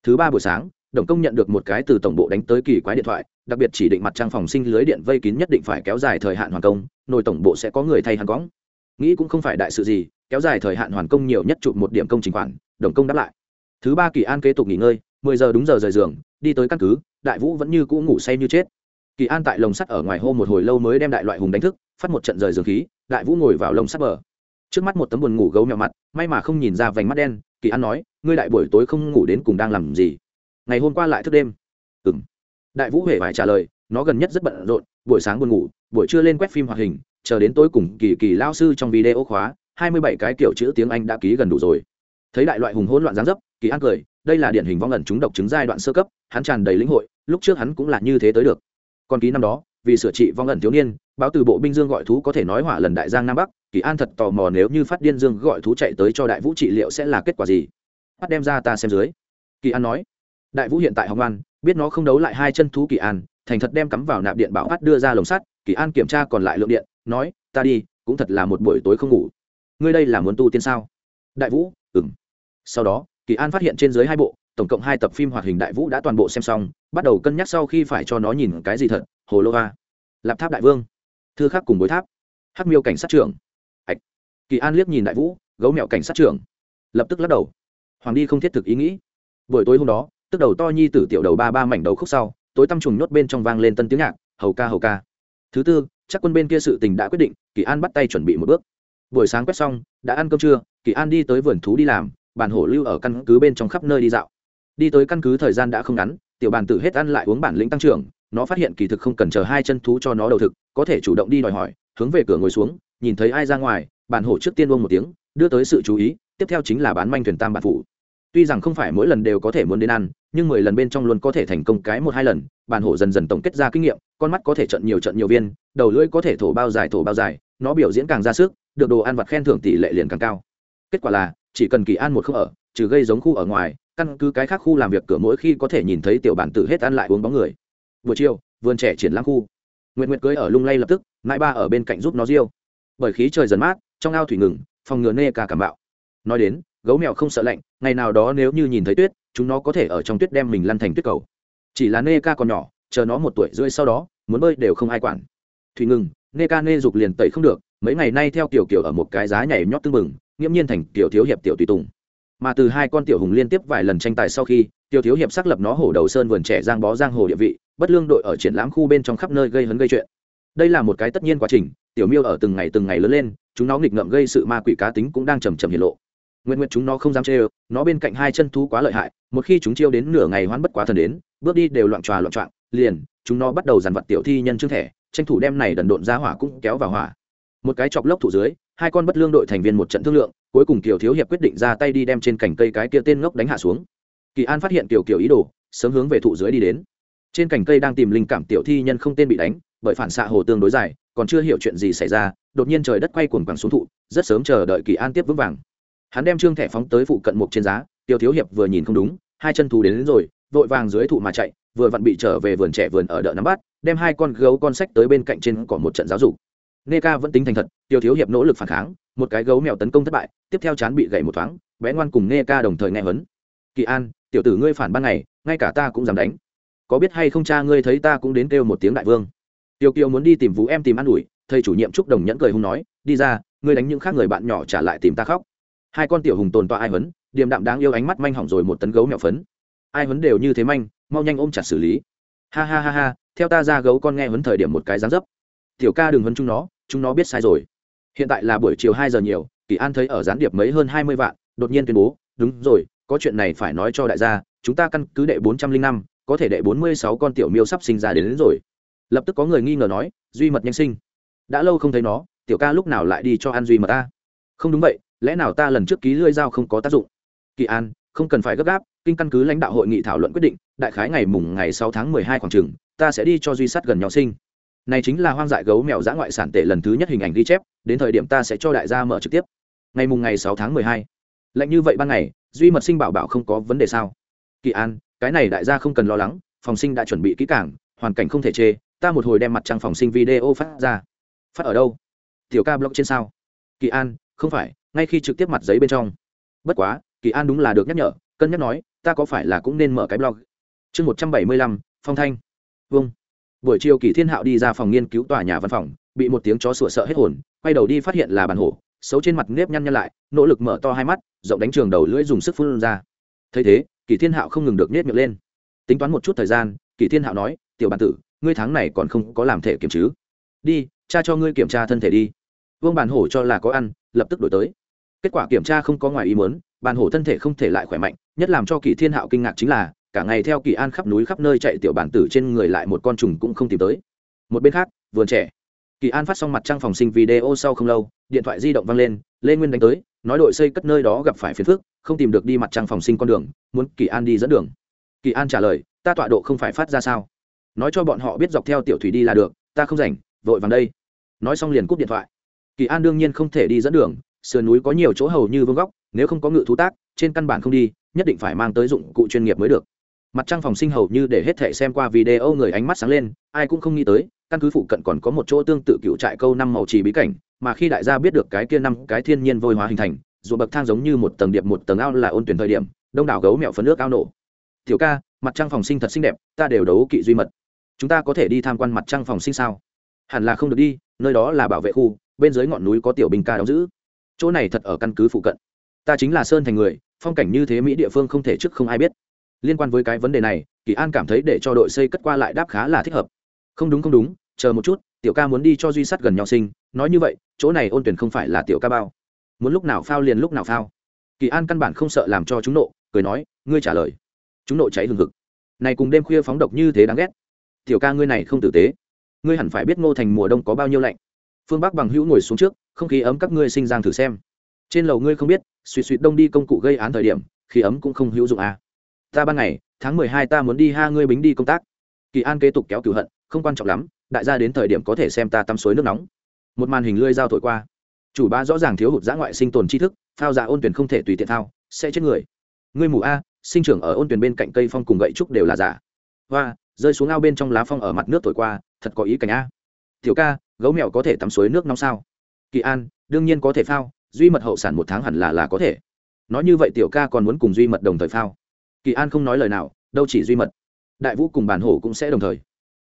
Thứ ba buổi sáng, đồng công nhận được một cái từ tổng bộ đánh tới kỳ quái điện thoại, đặc biệt chỉ định mặt trang phòng sinh lưới điện vây kín nhất định phải kéo dài thời hạn hoàn công nồi tổng bộ sẽ có người thay hắn cõng nghĩ cũng không phải đại sự gì, kéo dài thời hạn hoàn công nhiều nhất chụp một điểm công trình khoản, đồng công đáp lại. Thứ ba kỳ an kế tục nghỉ ngơi, mười giờ đúng giờ rời giường, đi tới căn cứ, đại vũ vẫn như cũ ngủ say như chết. Kỳ an tại lồng sắt ở ngoài hô một hồi lâu mới đem đại loại hùng đánh thức, phát một trận rời giường khí, đại vũ ngồi vào lồng sắt bờ. Trước mắt một tấm buồn ngủ gấu mèo mặt, may mà không nhìn ra vành mắt đen, kỳ an nói, ngươi đại buổi tối không ngủ đến cùng đang làm gì? Ngày hôm qua lại thức đêm. Ừng đại vũ huệ phải trả lời, nó gần nhất rất bận rộn, buổi sáng buồn ngủ, buổi trưa lên quét phim hoạt hình chờ đến tối cùng kỳ kỳ lao sư trong video khóa, hai mươi bảy cái kiểu chữ tiếng anh đã ký gần đủ rồi. Thấy đại loại hùng hỗn loạn giáng dấp, kỳ an cười, đây là điển hình vong ẩn chúng độc chứng giai đoạn sơ cấp, hắn tràn đầy lĩnh hội, lúc trước hắn cũng là như thế tới được. Còn ký năm đó, vì sửa trị vong ẩn thiếu niên, báo từ bộ binh dương gọi thú có thể nói hỏa lần đại giang nam bắc, kỳ an thật tò mò nếu như phát điên dương gọi thú chạy tới cho đại vũ trị liệu sẽ là kết quả gì. Bắt đem ra ta xem dưới. Kỳ an nói, đại vũ hiện tại hồng an biết nó không đấu lại hai chân thú kỳ an, thành thật đem cắm vào nạp điện bảo bắt đưa ra lồng sắt, kỳ an kiểm tra còn lại lượng điện nói, ta đi, cũng thật là một buổi tối không ngủ. Ngươi đây là muốn tu tiên sao? Đại vũ ừng sau đó, kỳ an phát hiện trên dưới hai bộ, tổng cộng hai tập phim hoạt hình đại vũ đã toàn bộ xem xong, bắt đầu cân nhắc sau khi phải cho nó nhìn cái gì thật, hồ lô lạp tháp đại vương, thư khắc cùng bối tháp, hắc miêu cảnh sát trưởng. Ạch kỳ an liếc nhìn đại vũ, gấu mẹo cảnh sát trưởng. Lập tức lắc đầu. Hoàng đi không thiết thực ý nghĩ. Buổi tối hôm đó, tức đầu to nhi tử tiểu đầu ba ba mảnh đầu khúc sau, tối tăm trùng nhốt bên trong vang lên tân tiếng nhạc, hầu ca hầu ca. Thứ tư chắc quân bên kia sự tình đã quyết định, kỳ an bắt tay chuẩn bị một bước. Buổi sáng quét xong, đã ăn cơm trưa, kỳ an đi tới vườn thú đi làm bản hổ lưu ở căn cứ bên trong khắp nơi đi dạo. Đi tới căn cứ thời gian đã không ngắn, tiểu bàn tử hết ăn lại uống bản lĩnh tăng trưởng, nó phát hiện kỳ thực không cần chờ hai chân thú cho nó đầu thực, có thể chủ động đi đòi hỏi, hướng về cửa ngồi xuống, nhìn thấy ai ra ngoài bản hổ trước tiên buông một tiếng, đưa tới sự chú ý, tiếp theo chính là bán manh thuyền tam bản phụ tuy rằng không phải mỗi lần đều có thể muốn đến ăn, nhưng mười lần bên trong luôn có thể thành công cái một hai lần bản hổ dần dần tổng kết ra kinh nghiệm con mắt có thể trận nhiều trận nhiều viên, đầu lưỡi có thể thổ bao dài thổ bao dài, nó biểu diễn càng ra sức, được đồ ăn vặt khen thưởng tỷ lệ liền càng cao. Kết quả là, chỉ cần kỳ an một không ở, trừ gây giống khu ở ngoài, căn cứ cái khác khu làm việc cửa mỗi khi có thể nhìn thấy tiểu bản tử hết ăn lại uống bóng người. Buổi chiều, vườn trẻ triển lãm khu. Nguyện nguyện cưới ở lung lay lập tức, mãi ba ở bên cạnh giúp nó riêu bởi khí trời dần mát, trong ao thủy ngừng, phòng ngừa nê ca cảm bạo. Nói đến, gấu mèo không sợ lạnh, ngày nào đó nếu như nhìn thấy tuyết, chúng nó có thể ở trong tuyết đem mình lăn thành tuyết cầu. Chỉ là nê ca còn nhỏ chờ nó một tuổi rưỡi sau đó, muốn bơi đều không ai quản. Thủy ngừng nê ca nê dục liền tẩy không được, mấy ngày nay theo kiểu kiểu ở một cái giá nhảy nhót tưng bừng, nghiễm nhiên thành tiểu thiếu hiệp tiểu tùy tùng. Mà từ hai con tiểu hùng liên tiếp vài lần tranh tài sau khi tiểu thiếu hiệp xác lập nó hổ đầu sơn vườn trẻ giang bó giang hồ địa vị, bất lương đội ở triển lãm khu bên trong khắp nơi gây hấn gây chuyện. Đây là một cái tất nhiên quá trình, tiểu miêu ở từng ngày từng ngày lớn lên, chúng nó nghịch ngợm gây sự ma quỷ cá tính cũng đang chầm chầm hiện lộ. Nguyện nguyện chúng nó không dám chê nó bên cạnh hai chân thú quá lợi hại, một khi chúng chiêu đến nửa ngày hoán bất quá thần đến, bước đi đều loạn tròa loạn trọng liền chúng nó bắt đầu dàn vật tiểu thi nhân trương thẻ tranh thủ đem này đần độn ra hỏa cũng kéo vào hỏa. Một cái chọc lốc thủ dưới hai con bất lương đội thành viên một trận thương lượng cuối cùng kiều thiếu hiệp quyết định ra tay đi đem trên cành cây cái kia tên ngốc đánh hạ xuống. Kỳ an phát hiện kiều kiều ý đồ sớm hướng về thụ dưới đi đến. Trên cành cây đang tìm linh cảm tiểu thi nhân không tên bị đánh bởi phản xạ hồ tương đối dài còn chưa hiểu chuyện gì xảy ra đột nhiên trời đất quay cuồng quẳng xuống thụ rất sớm chờ đợi kỳ an tiếp vững vàng. Hắn đem trương thẻ phóng tới phụ cận mục trên giá tiểu thiếu hiệp vừa nhìn không đúng hai chân thù đến, đến rồi vội vàng dưới thụ mà chạy vừa vặn bị trở về vườn trẻ vườn ở đợi nắm bắt đem hai con gấu con sách tới bên cạnh trên cỏ một trận giáo dục Neka vẫn tính thành thật, Tiêu Thiếu Hiệp nỗ lực phản kháng, một cái gấu mèo tấn công thất bại, tiếp theo chán bị gậy một thoáng, bé ngoan cùng Neka đồng thời nghe huấn. Kỳ An, tiểu tử ngươi phản ban ngày, ngay cả ta cũng dám đánh. Có biết hay không cha ngươi thấy ta cũng đến kêu một tiếng đại vương. Tiêu Kiều muốn đi tìm Vũ em tìm ăn ủi, thầy chủ nhiệm chúc đồng nhẫn cười hung nói, đi ra, ngươi đánh những khác người bạn nhỏ trả lại tìm ta khóc. Hai con tiểu hùng tồn tọa ai huấn, điềm đạm đáng yêu ánh mắt manh hỏng rồi một tấn gấu mèo phấn. Ai huấn đều như thế manh, mau nhanh ôm chặt xử lý. Ha ha ha ha, theo ta ra gấu con nghe huấn thời điểm một cái dáng dấp. Tiểu ca đừng huấn chúng nó, chúng nó biết sai rồi. Hiện tại là buổi chiều hai giờ nhiều kỳ an thấy ở gián điệp mấy hơn hai mươi vạn đột nhiên tuyên bố đúng rồi có chuyện này phải nói cho đại gia chúng ta căn cứ đệ bốn trăm linh năm có thể đệ bốn mươi sáu con tiểu miêu sắp sinh ra đến, đến rồi. Lập tức có người nghi ngờ nói duy mật nhanh sinh. Đã lâu không thấy nó tiểu ca lúc nào lại đi cho ăn duy mật ta? Không đúng vậy lẽ nào ta lần trước ký lưỡi dao không có tác dụng? Kỳ an không cần phải gấp gáp, kinh căn cứ lãnh đạo hội nghị thảo luận quyết định, đại khái ngày mùng ngày sáu tháng mười hai khoảng chừng ta sẽ đi cho duy sắt gần nhỏ sinh. Này chính là hoang dại gấu mèo dã ngoại sản tệ lần thứ nhất hình ảnh ghi chép, đến thời điểm ta sẽ cho đại gia mở trực tiếp. Ngày mùng ngày sáu tháng mười hai. Lạnh như vậy ban ngày, duy mật sinh bảo bảo không có vấn đề sao? Kỳ an, cái này đại gia không cần lo lắng, phòng sinh đã chuẩn bị kỹ cảng hoàn cảnh không thể chê, ta một hồi đem mặt trang phòng sinh video phát ra. Phát ở đâu? Tiểu ca blog trên sao? Kỳ an, không phải, ngay khi trực tiếp mặt giấy bên trong. Bất quá kỳ an đúng là được nhắc nhở, cân nhắc nói, ta có phải là cũng nên mở cái blog? Chương một trăm bảy mươi lăm, phong thanh. Vâng. Buổi chiều kỳ thiên hạo đi ra phòng nghiên cứu tòa nhà văn phòng, bị một tiếng chó sủa sợ hết hồn, quay đầu đi phát hiện là bàn hổ, xấu trên mặt nếp nhăn nhăn lại, nỗ lực mở to hai mắt, rộng đánh trường đầu lưỡi dùng sức phun ra. Thấy thế, kỳ thiên hạo không ngừng được nếp miệng lên. Tính toán một chút thời gian, kỳ thiên hạo nói, tiểu bản tử, ngươi tháng này còn không có làm thể kiểm chứ? Đi, cha cho ngươi kiểm tra thân thể đi. Vương bản hổ cho là có ăn, lập tức đổi tới kết quả kiểm tra không có ngoài ý muốn bản hổ thân thể không thể lại khỏe mạnh, nhất làm cho kỳ thiên hạo kinh ngạc chính là, cả ngày theo kỳ an khắp núi khắp nơi chạy tiểu bản tử trên người lại một con trùng cũng không tìm tới. Một bên khác, vườn trẻ. Kỳ an phát xong mặt trăng phòng sinh video sau không lâu, điện thoại di động văng lên, lê nguyên đánh tới, nói đội xây cất nơi đó gặp phải phiền phức, không tìm được đi mặt trăng phòng sinh con đường, muốn kỳ an đi dẫn đường. Kỳ an trả lời, ta tọa độ không phải phát ra sao? Nói cho bọn họ biết dọc theo tiểu thủy đi là được, ta không rảnh, vội vàng đây. Nói xong liền cúp điện thoại. Kỳ an đương nhiên không thể đi dẫn đường sườn núi có nhiều chỗ hầu như vương góc, nếu không có ngự thú tác, trên căn bản không đi, nhất định phải mang tới dụng cụ chuyên nghiệp mới được. Mặt trăng phòng sinh hầu như để hết thể xem qua video người ánh mắt sáng lên, ai cũng không nghĩ tới, căn cứ phụ cận còn có một chỗ tương tự cựu trại câu năm màu trì bí cảnh, mà khi đại gia biết được cái kia năm cái thiên nhiên vôi hóa hình thành dù bậc thang giống như một tầng điệp một tầng ao là ôn tuyển thời điểm, đông đảo gấu mẹo phấn nước ao nổ. Tiểu ca, mặt trăng phòng sinh thật xinh đẹp, ta đều đấu kỵ duy mật. Chúng ta có thể đi tham quan mặt trăng phòng sinh sao? Hẳn là không được đi, nơi đó là bảo vệ khu, bên dưới ngọn núi có tiểu binh ca đóng giữ chỗ này thật ở căn cứ phụ cận. Ta chính là sơn thành người, phong cảnh như thế mỹ địa phương không thể trước không ai biết. Liên quan với cái vấn đề này, kỳ an cảm thấy để cho đội xây cất qua lại đáp khá là thích hợp. Không đúng không đúng, chờ một chút, tiểu ca muốn đi cho duy sắt gần nhau sinh, nói như vậy, chỗ này ôn tuyển không phải là tiểu ca bao. Muốn lúc nào phao liền lúc nào phao. Kỳ an căn bản không sợ làm cho chúng nộ, cười nói, ngươi trả lời. Chúng nộ cháy hừng hực. Này cùng đêm khuya phóng độc như thế đáng ghét. Tiểu ca ngươi này không tử tế. Ngươi hẳn phải biết ngô thành mùa đông có bao nhiêu lạnh phương bắc bằng hữu ngồi xuống trước, không khí ấm các ngươi sinh giang thử xem. Trên lầu ngươi không biết suỵ suỵ đông đi công cụ gây án thời điểm, khí ấm cũng không hữu dụng à. ta ban ngày, tháng mười hai ta muốn đi ha ngươi bính đi công tác. Kỳ an kế tục kéo cửu hận, không quan trọng lắm, đại gia đến thời điểm có thể xem ta tắm suối nước nóng. Một màn hình lưỡi dao thổi qua. Chủ ba rõ ràng thiếu hụt giã ngoại sinh tồn tri thức thao giả dạ ôn tuyển không thể tùy tiện thao, sẽ chết người. Ngươi mù a, sinh trưởng ở ôn tuyển bên cạnh cây phong cùng gậy trúc đều là giả. Hoa, rơi xuống ao bên trong lá phong ở mặt nước thổi qua, thật có ý cảnh a tiểu ca, gấu mèo có thể tắm suối nước nóng sao? Kỳ an, đương nhiên có thể phao, duy mật hậu sản một tháng hẳn là là có thể. Nói như vậy tiểu ca còn muốn cùng duy mật đồng thời phao. Kỳ an không nói lời nào, đâu chỉ duy mật. Đại vũ cùng bản hổ cũng sẽ đồng thời.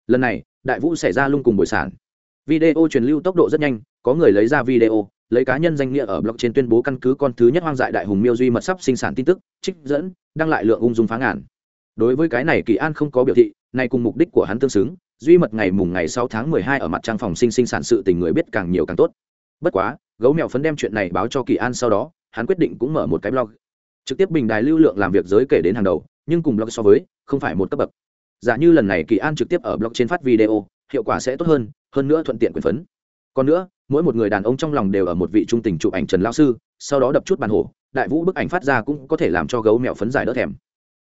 Lần này, đại vũ xảy ra lung cùng buổi sản. Video truyền lưu tốc độ rất nhanh, có người lấy ra video, lấy cá nhân danh nghĩa ở blog trên tuyên bố căn cứ con thứ nhất hoang dại đại hùng miêu duy mật sắp sinh sản tin tức, trích dẫn, đăng lại lượng ung dung phá ngàn. Đối với cái này kỳ an không có biểu thị, này cùng mục đích của hắn tương xứng duy mật ngày mùng ngày sáu tháng mười hai ở mặt trang phòng sinh sinh sản sự tình người biết càng nhiều càng tốt. Bất quá, gấu mèo phấn đem chuyện này báo cho kỳ an sau đó, hắn quyết định cũng mở một cái blog. Trực tiếp bình đài lưu lượng làm việc giới kể đến hàng đầu, nhưng cùng blog so với, không phải một cấp bậc. Giả như lần này kỳ an trực tiếp ở blog trên phát video, hiệu quả sẽ tốt hơn hơn nữa thuận tiện quyền phấn. Còn nữa, mỗi một người đàn ông trong lòng đều ở một vị trung tình chụp ảnh trần lao sư, sau đó đập chút bàn hổ, đại vũ bức ảnh phát ra cũng có thể làm cho gấu mèo phấn giải đỡ thèm.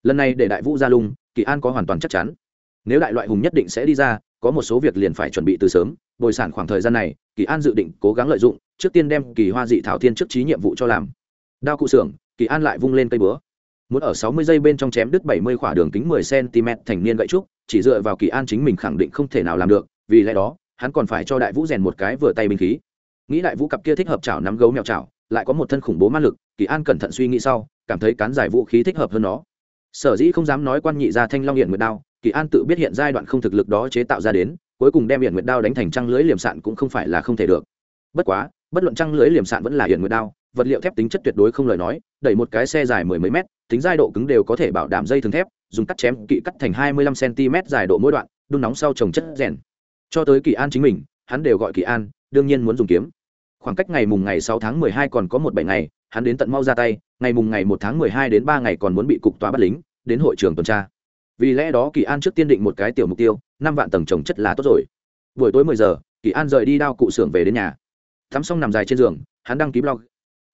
Lần này để đại vũ ra lung, kỳ an có hoàn toàn chắc chắn nếu đại loại hùng nhất định sẽ đi ra, có một số việc liền phải chuẩn bị từ sớm, bồi sản khoảng thời gian này, kỳ an dự định cố gắng lợi dụng, trước tiên đem kỳ hoa dị thảo thiên trước trí nhiệm vụ cho làm. Đao cụ xưởng, kỳ an lại vung lên cây búa. Muốn ở sáu mươi giây bên trong chém đứt bảy mươi khỏa đường kính mười cm thành niên gậy trúc, chỉ dựa vào kỳ an chính mình khẳng định không thể nào làm được, vì lẽ đó, hắn còn phải cho đại vũ rèn một cái vừa tay binh khí. Nghĩ đại vũ cặp kia thích hợp chảo nắm gấu mèo chảo, lại có một thân khủng bố man lực, kỳ an cẩn thận suy nghĩ sau, cảm thấy cán giải vũ khí thích hợp hơn nó. Sở dĩ không dám nói quan nhị ra thanh long hiện mượt đao kỳ an tự biết hiện giai đoạn không thực lực đó chế tạo ra đến, cuối cùng đem hiện nguyệt đao đánh thành trăng lưới liềm sạn cũng không phải là không thể được. Bất quá, bất luận trăng lưới liềm sạn vẫn là hiện nguyệt đao, vật liệu thép tính chất tuyệt đối không lời nói, đẩy một cái xe dài mười mấy mét, tính giai độ cứng đều có thể bảo đảm dây thường thép, dùng cắt chém, kỵ cắt thành hai mươi lăm cm dài độ mỗi đoạn, đun nóng sau trồng chất rèn. Cho tới kỳ an chính mình, hắn đều gọi kỳ an, đương nhiên muốn dùng kiếm. Khoảng cách ngày mùng ngày sáu tháng mười hai còn có một bảy ngày, hắn đến tận mau ra tay, ngày mùng ngày một tháng mười hai đến ba ngày còn muốn bị cục tòa bắt lính, đến hội trường tuần tra vì lẽ đó kỳ an trước tiên định một cái tiểu mục tiêu, năm vạn tầng trồng chất là tốt rồi. Buổi tối mười giờ, kỳ an rời đi đao cụ xưởng về đến nhà. Thắm xong nằm dài trên giường, hắn đăng ký blog.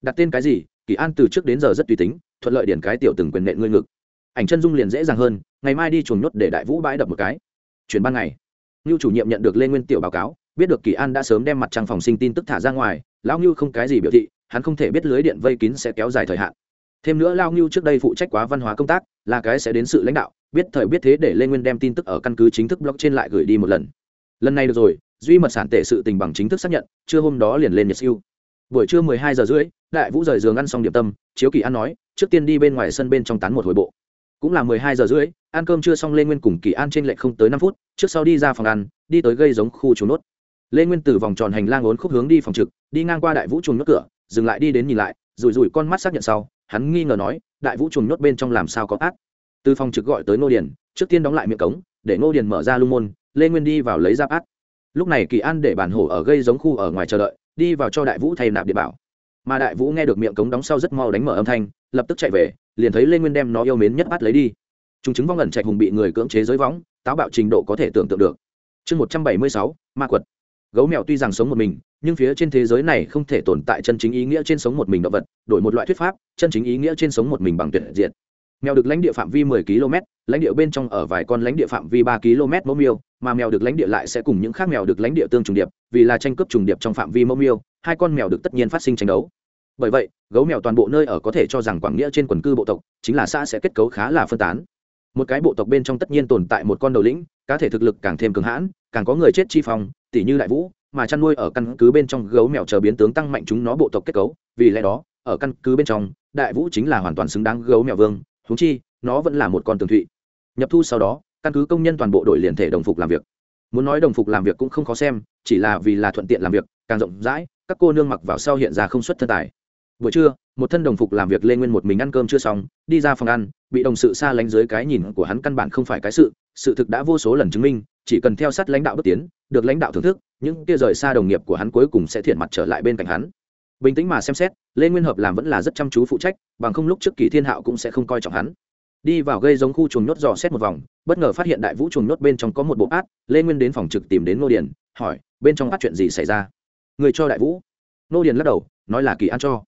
Đặt tên cái gì, kỳ an từ trước đến giờ rất tùy tính, thuận lợi điển cái tiểu từng quyền nện ngươi ngực. Ảnh chân dung liền dễ dàng hơn, ngày mai đi chuồng nhốt để đại vũ bãi đập một cái. Chuyển ban ngày ngưu chủ nhiệm nhận được lê nguyên tiểu báo cáo, biết được kỳ an đã sớm đem mặt trăng phòng sinh tin tức thả ra ngoài, lão ngưu không cái gì biểu thị, hắn không thể biết lưới điện vây kín sẽ kéo dài thời hạn thêm nữa lao ngưu trước đây phụ trách quá văn hóa công tác, là cái sẽ đến sự lãnh đạo, biết thời biết thế để lê nguyên đem tin tức ở căn cứ chính thức blog trên lại gửi đi một lần. Lần này được rồi, duy mật sản tệ sự tình bằng chính thức xác nhận, trưa hôm đó liền lên nhật siêu. Buổi trưa mười hai giờ rưỡi, đại vũ rời giường ăn xong điểm tâm, chiếu kỳ an nói, trước tiên đi bên ngoài sân bên trong tán một hồi bộ. Cũng là mười hai giờ rưỡi, ăn cơm chưa xong lê nguyên cùng kỳ an trên lệch không tới năm phút, trước sau đi ra phòng ăn, đi tới gây giống khu chuồng nốt. Lê nguyên từ vòng tròn hành lang ốn khúc hướng đi phòng trực, đi ngang qua đại vũ chuồng nốt cửa, dừng lại đi đến nhìn lại, rủi rủi con mắt xác nhận sau hắn nghi ngờ nói, đại vũ chuồng nhốt bên trong làm sao có ác? Từ phòng trực gọi tới ngô điền, trước tiên đóng lại miệng cống, để ngô điền mở ra lung môn, lê nguyên đi vào lấy giáp ác lúc này kỳ an để bản hổ ở gây giống khu ở ngoài chờ đợi, đi vào cho đại vũ thay nạp địa bảo. Mà đại vũ nghe được miệng cống đóng sau rất mau đánh mở âm thanh, lập tức chạy về, liền thấy lê nguyên đem nó yêu mến nhất bắt lấy đi. Chúng chứng vong ẩn trạch hùng bị người cưỡng chế giới võng, táo bạo trình độ có thể tưởng tượng được. Chương một trăm bảy mươi sáu, ma quật. Gấu mèo tuy rằng sống một mình nhưng phía trên thế giới này không thể tồn tại chân chính ý nghĩa trên sống một mình động vật, đổi một loại thuyết pháp, chân chính ý nghĩa trên sống một mình bằng tuyệt diện mèo được lãnh địa phạm vi 10 km, lãnh địa bên trong ở vài con lãnh địa phạm vi 3 km mẫu miêu, mà mèo được lãnh địa lại sẽ cùng những khác mèo được lãnh địa tương trùng điệp, vì là tranh cướp trùng điệp trong phạm vi mẫu miêu, hai con mèo được tất nhiên phát sinh tranh đấu. Bởi vậy, gấu mèo toàn bộ nơi ở có thể cho rằng quảng nghĩa trên quần cư bộ tộc, chính là xã sẽ kết cấu khá là phân tán. Một cái bộ tộc bên trong tất nhiên tồn tại một con đầu lĩnh, cá thể thực lực càng thêm cường hãn, càng có người chết chi phòng tỷ như đại vũ mà chăn nuôi ở căn cứ bên trong gấu mèo chờ biến tướng tăng mạnh chúng nó bộ tộc kết cấu. Vì lẽ đó, ở căn cứ bên trong, đại vũ chính là hoàn toàn xứng đáng gấu mèo vương thú chi, nó vẫn là một con tường thụy. Nhập thu sau đó, căn cứ công nhân toàn bộ đội liền thể đồng phục làm việc. Muốn nói đồng phục làm việc cũng không khó xem, chỉ là vì là thuận tiện làm việc, càng rộng rãi, các cô nương mặc vào sau hiện ra không xuất thân tài. Buổi trưa, một thân đồng phục làm việc lên nguyên một mình ăn cơm chưa xong, đi ra phòng ăn, bị đồng sự xa lánh dưới cái nhìn của hắn căn bản không phải cái sự sự thực đã vô số lần chứng minh chỉ cần theo sát lãnh đạo bước tiến được lãnh đạo thưởng thức những kia rời xa đồng nghiệp của hắn cuối cùng sẽ thiện mặt trở lại bên cạnh hắn. Bình tĩnh mà xem xét lê nguyên hợp làm vẫn là rất chăm chú phụ trách bằng không lúc trước kỳ thiên hạo cũng sẽ không coi trọng hắn. Đi vào gây giống khu chuồng nhốt dò xét một vòng bất ngờ phát hiện đại vũ chuồng nhốt bên trong có một bộ át lê nguyên đến phòng trực tìm đến ngô điền hỏi bên trong át chuyện gì xảy ra? Người cho đại vũ. Ngô điền lắc đầu nói là kỳ an cho.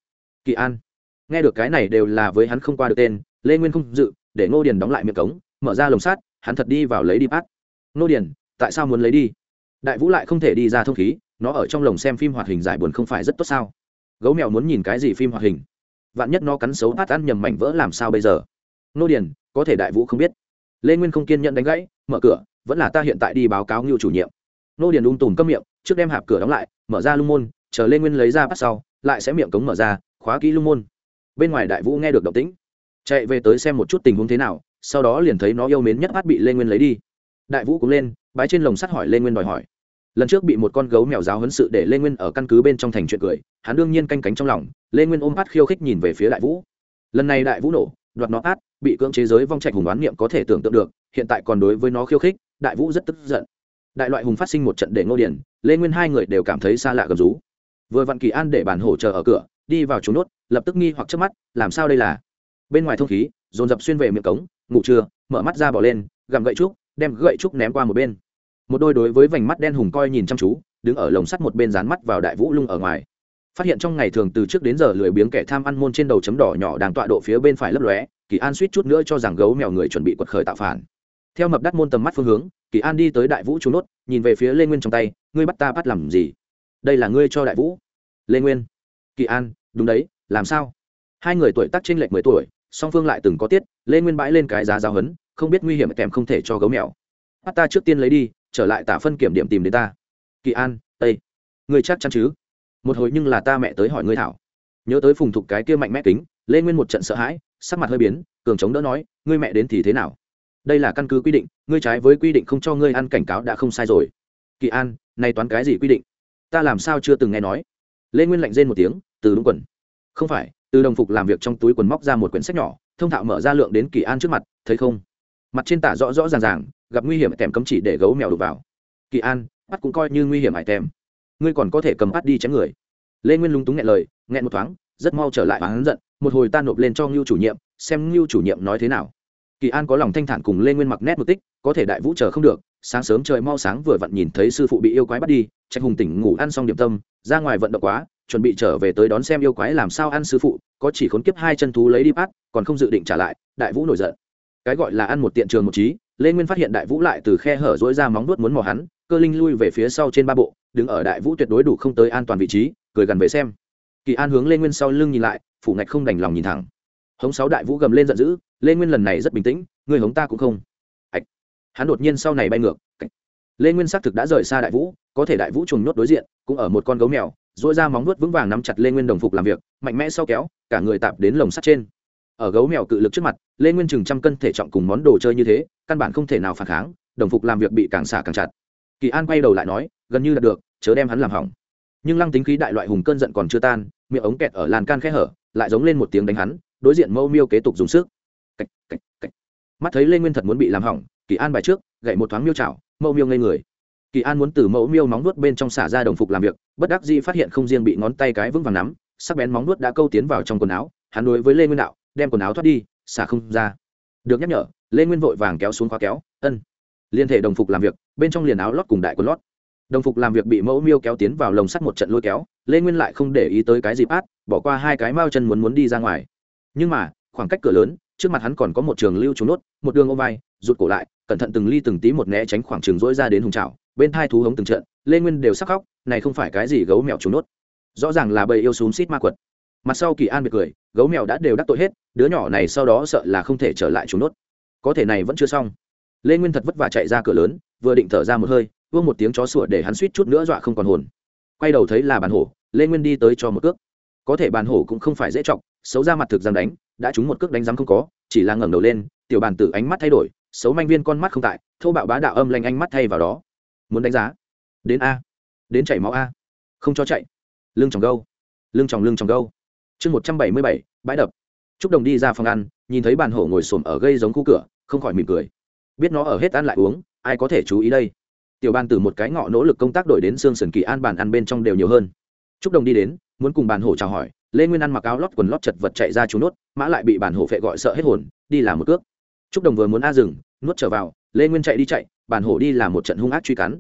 Kỳ an. Nghe được cái này đều là với hắn không qua được tên lê nguyên không dự để ngô điền đóng lại miệng cống mở ra lồng sát, hắn thật đi vào lấy đi át. Nô điền, tại sao muốn lấy đi? Đại vũ lại không thể đi ra thông khí, nó ở trong lồng xem phim hoạt hình giải buồn không phải rất tốt sao? Gấu mèo muốn nhìn cái gì phim hoạt hình? Vạn nhất nó cắn xấu hát ăn nhầm mảnh vỡ làm sao bây giờ? Nô điền, có thể đại vũ không biết. Lê nguyên không kiên nhẫn đánh gãy, mở cửa, vẫn là ta hiện tại đi báo cáo ngưu chủ nhiệm. Nô điền ung tùm câm miệng, trước đem hạp cửa đóng lại, mở ra lung môn, chờ lê nguyên lấy ra bắt sau, lại sẽ miệng cống mở ra, khóa kỹ lung môn. Bên ngoài đại vũ nghe được động tĩnh, chạy về tới xem một chút tình huống thế nào, sau đó liền thấy nó yêu mến nhất bắt bị lê nguyên lấy đi đại vũ cũng lên, bái trên lồng sắt hỏi lê nguyên đòi hỏi. Lần trước bị một con gấu mèo giáo huấn sự để lê nguyên ở căn cứ bên trong thành chuyện cười, hắn đương nhiên canh cánh trong lòng, lê nguyên ôm bắt khiêu khích nhìn về phía đại vũ. Lần này đại vũ nổ, đoạt nó át, bị cưỡng chế giới vong trạch hùng oán niệm có thể tưởng tượng được, hiện tại còn đối với nó khiêu khích, đại vũ rất tức giận. Đại loại hùng phát sinh một trận để ngô điển lê nguyên hai người đều cảm thấy xa lạ gầm rú. Vừa vặn kỳ an để bản hổ chờ ở cửa, đi vào trốn nốt, lập tức nghi hoặc trước mắt, làm sao đây là? Bên ngoài thông khí, dồn dập xuyên về miệng cống, ngủ trưa, mở mắt ra bỏ lên, gặm gậy trúc đem gậy trúc ném qua một bên. Một đôi đối với vành mắt đen hùng coi nhìn chăm chú, đứng ở lồng sắt một bên dán mắt vào đại vũ lung ở ngoài. Phát hiện trong ngày thường từ trước đến giờ lười biếng kẻ tham ăn môn trên đầu chấm đỏ nhỏ đang tọa độ phía bên phải lấp lóe, kỳ an suýt chút nữa cho rằng gấu mèo người chuẩn bị quật khởi tạo phản. Theo mập đắt môn tầm mắt phương hướng, kỳ an đi tới đại vũ trốn nốt, nhìn về phía lê nguyên trong tay, ngươi bắt ta bắt làm gì? Đây là ngươi cho đại vũ. Lê nguyên. Kỳ an, đúng đấy, làm sao? Hai người tuổi tác t r ê n lệch mười tuổi, song phương lại từng có tiết, lê nguyên bãi lên cái giá giáo hấn không biết nguy hiểm kèm không thể cho gấu mèo. Bắt ta trước tiên lấy đi, trở lại tả phân kiểm điểm tìm đến ta. Kỳ an, tây ngươi chắc chắn chứ? Một hồi nhưng là ta mẹ tới hỏi ngươi thảo. Nhớ tới phùng thục cái kia mạnh mẽ kính, lê nguyên một trận sợ hãi, sắc mặt hơi biến, cường chống đỡ nói, ngươi mẹ đến thì thế nào? Đây là căn cứ quy định, ngươi trái với quy định không cho ngươi ăn cảnh cáo đã không sai rồi. Kỳ an nay toán cái gì quy định? Ta làm sao chưa từng nghe nói? Lê nguyên lạnh rên một tiếng, từ đúng quần. Không phải, từ đồng phục làm việc trong túi quần móc ra một quyển sách nhỏ, thông thạo mở ra lượng đến kỳ an trước mặt, thấy không? Mặt trên tả rõ rõ ràng ràng, gặp nguy hiểm tèm cấm chỉ để gấu mèo đục vào. Kỳ an, bắt cũng coi như nguy hiểm hải tèm. Ngươi còn có thể cầm bắt đi chém người. Lê nguyên lúng túng nghẹn lời, nghẹn một thoáng, rất mau trở lại và hắn giận, một hồi ta nộp lên cho ngưu chủ nhiệm, xem ngưu chủ nhiệm nói thế nào. Kỳ an có lòng thanh thản cùng lê nguyên mặc nét một tích, có thể đại vũ chờ không được, sáng sớm trời mau sáng vừa vặn nhìn thấy sư phụ bị yêu quái bắt đi, trạch hùng tỉnh ngủ ăn xong điểm tâm, ra ngoài vận động quá, chuẩn bị trở về tới đón xem yêu quái làm sao ăn sư phụ, có chỉ khốn kiếp hai chân thú lấy đi bắt, còn không dự định trả lại, đại vũ nổi giận cái gọi là ăn một tiện trường một trí, lê nguyên phát hiện đại vũ lại từ khe hở dối ra móng nuốt muốn mò hắn, cơ linh lui về phía sau trên ba bộ, đứng ở đại vũ tuyệt đối đủ không tới an toàn vị trí, cười gần về xem. Kỳ an hướng lê nguyên sau lưng nhìn lại, phủ ngạch không đành lòng nhìn thẳng. Hống sáu đại vũ gầm lên giận dữ, lê nguyên lần này rất bình tĩnh, người hống ta cũng không. Ạch hắn đột nhiên sau này bay ngược lê nguyên xác thực đã rời xa đại vũ, có thể đại vũ trùng nhốt đối diện, cũng ở một con gấu mèo dỗi ra móng nuốt vững vàng nắm chặt lê nguyên đồng phục làm việc, mạnh mẽ sau kéo, cả người tạp đến lồng sắt trên ở gấu mèo cự lực trước mặt lê nguyên chừng trăm cân thể trọng cùng món đồ chơi như thế căn bản không thể nào phản kháng đồng phục làm việc bị càng xả càng chặt. Kỳ an quay đầu lại nói gần như là được chớ đem hắn làm hỏng. Nhưng lăng tính khí đại loại hùng cơn giận còn chưa tan miệng ống kẹt ở làn can khe hở lại giống lên một tiếng đánh hắn đối diện mâu miêu kế tục dùng sức. Cách, cách, cách. mắt thấy lê nguyên thật muốn bị làm hỏng kỳ an bài trước gậy một thoáng miêu chảo mâu miêu ngây người. Kỳ an muốn từ mẫu miêu móng nuốt bên trong xả ra đồng phục làm việc bất đắc dĩ phát hiện không riêng bị ngón tay cái vững vàng nắm sắc bén móng nuốt đã câu tiến vào trong quần áo hắn đối với lê nguyên đạo đem quần áo thoát đi, xả không ra. Được nhắc nhở, lê nguyên vội vàng kéo xuống khóa kéo, ân. Liên thể đồng phục làm việc, bên trong liền áo lót cùng đại quần lót. Đồng phục làm việc bị mẫu miêu kéo tiến vào lồng sắt một trận lôi kéo, lê nguyên lại không để ý tới cái dịp át, bỏ qua hai cái mao chân muốn muốn đi ra ngoài. Nhưng mà, khoảng cách cửa lớn, trước mặt hắn còn có một trường lưu trốn nốt, một đường ô vai, rụt cổ lại, cẩn thận từng ly từng tí một né tránh khoảng trường rỗi ra đến hùng trào bên thai thú hống từng trận, lê nguyên đều sắc khóc, này không phải cái gì gấu mèo trốn nốt. Rõ ràng là bầy yêu xúm xít ma quật mặt sau kỳ an bị cười, gấu mèo đã đều đắc tội hết, đứa nhỏ này sau đó sợ là không thể trở lại chúng nốt. Có thể này vẫn chưa xong. Lê nguyên thật vất vả chạy ra cửa lớn, vừa định thở ra một hơi, vương một tiếng chó sủa để hắn suýt chút nữa dọa không còn hồn. Quay đầu thấy là bàn hổ, lê nguyên đi tới cho một cước. Có thể bàn hổ cũng không phải dễ chọc, xấu ra mặt thực dám đánh, đã trúng một cước đánh dám không có, chỉ là ngẩng đầu lên, tiểu bàn tử ánh mắt thay đổi, xấu manh viên con mắt không tại, thô bạo bá đạo âm lanh ánh mắt thay vào đó. Muốn đánh giá? Đến a. Đến chảy máu a. Không cho chạy. Lưng tròng gâu. Lưng tròng lưng tròng gâu chương một trăm bảy mươi bảy, bãi đập. T r ú c đồng đi ra phòng ăn, nhìn thấy bàn hổ ngồi xổm ở gây giống khu cửa, không khỏi mỉm cười. Biết nó ở hết ăn lại uống, ai có thể chú ý đây? Tiểu ban từ một cái ngọ nỗ lực công tác đổi đến xương sần kỳ an bàn ăn bên trong đều nhiều hơn. T r ú c đồng đi đến, muốn cùng bàn hổ chào hỏi, lê nguyên ăn mặc áo lót quần lót chật vật chạy ra trú nốt, mã lại bị bàn hổ phệ gọi sợ hết hồn, đi làm một cước. T r ú c đồng vừa muốn a rừng nuốt trở vào, lê nguyên chạy đi chạy, bàn hổ đi làm một trận hung ác truy cắn.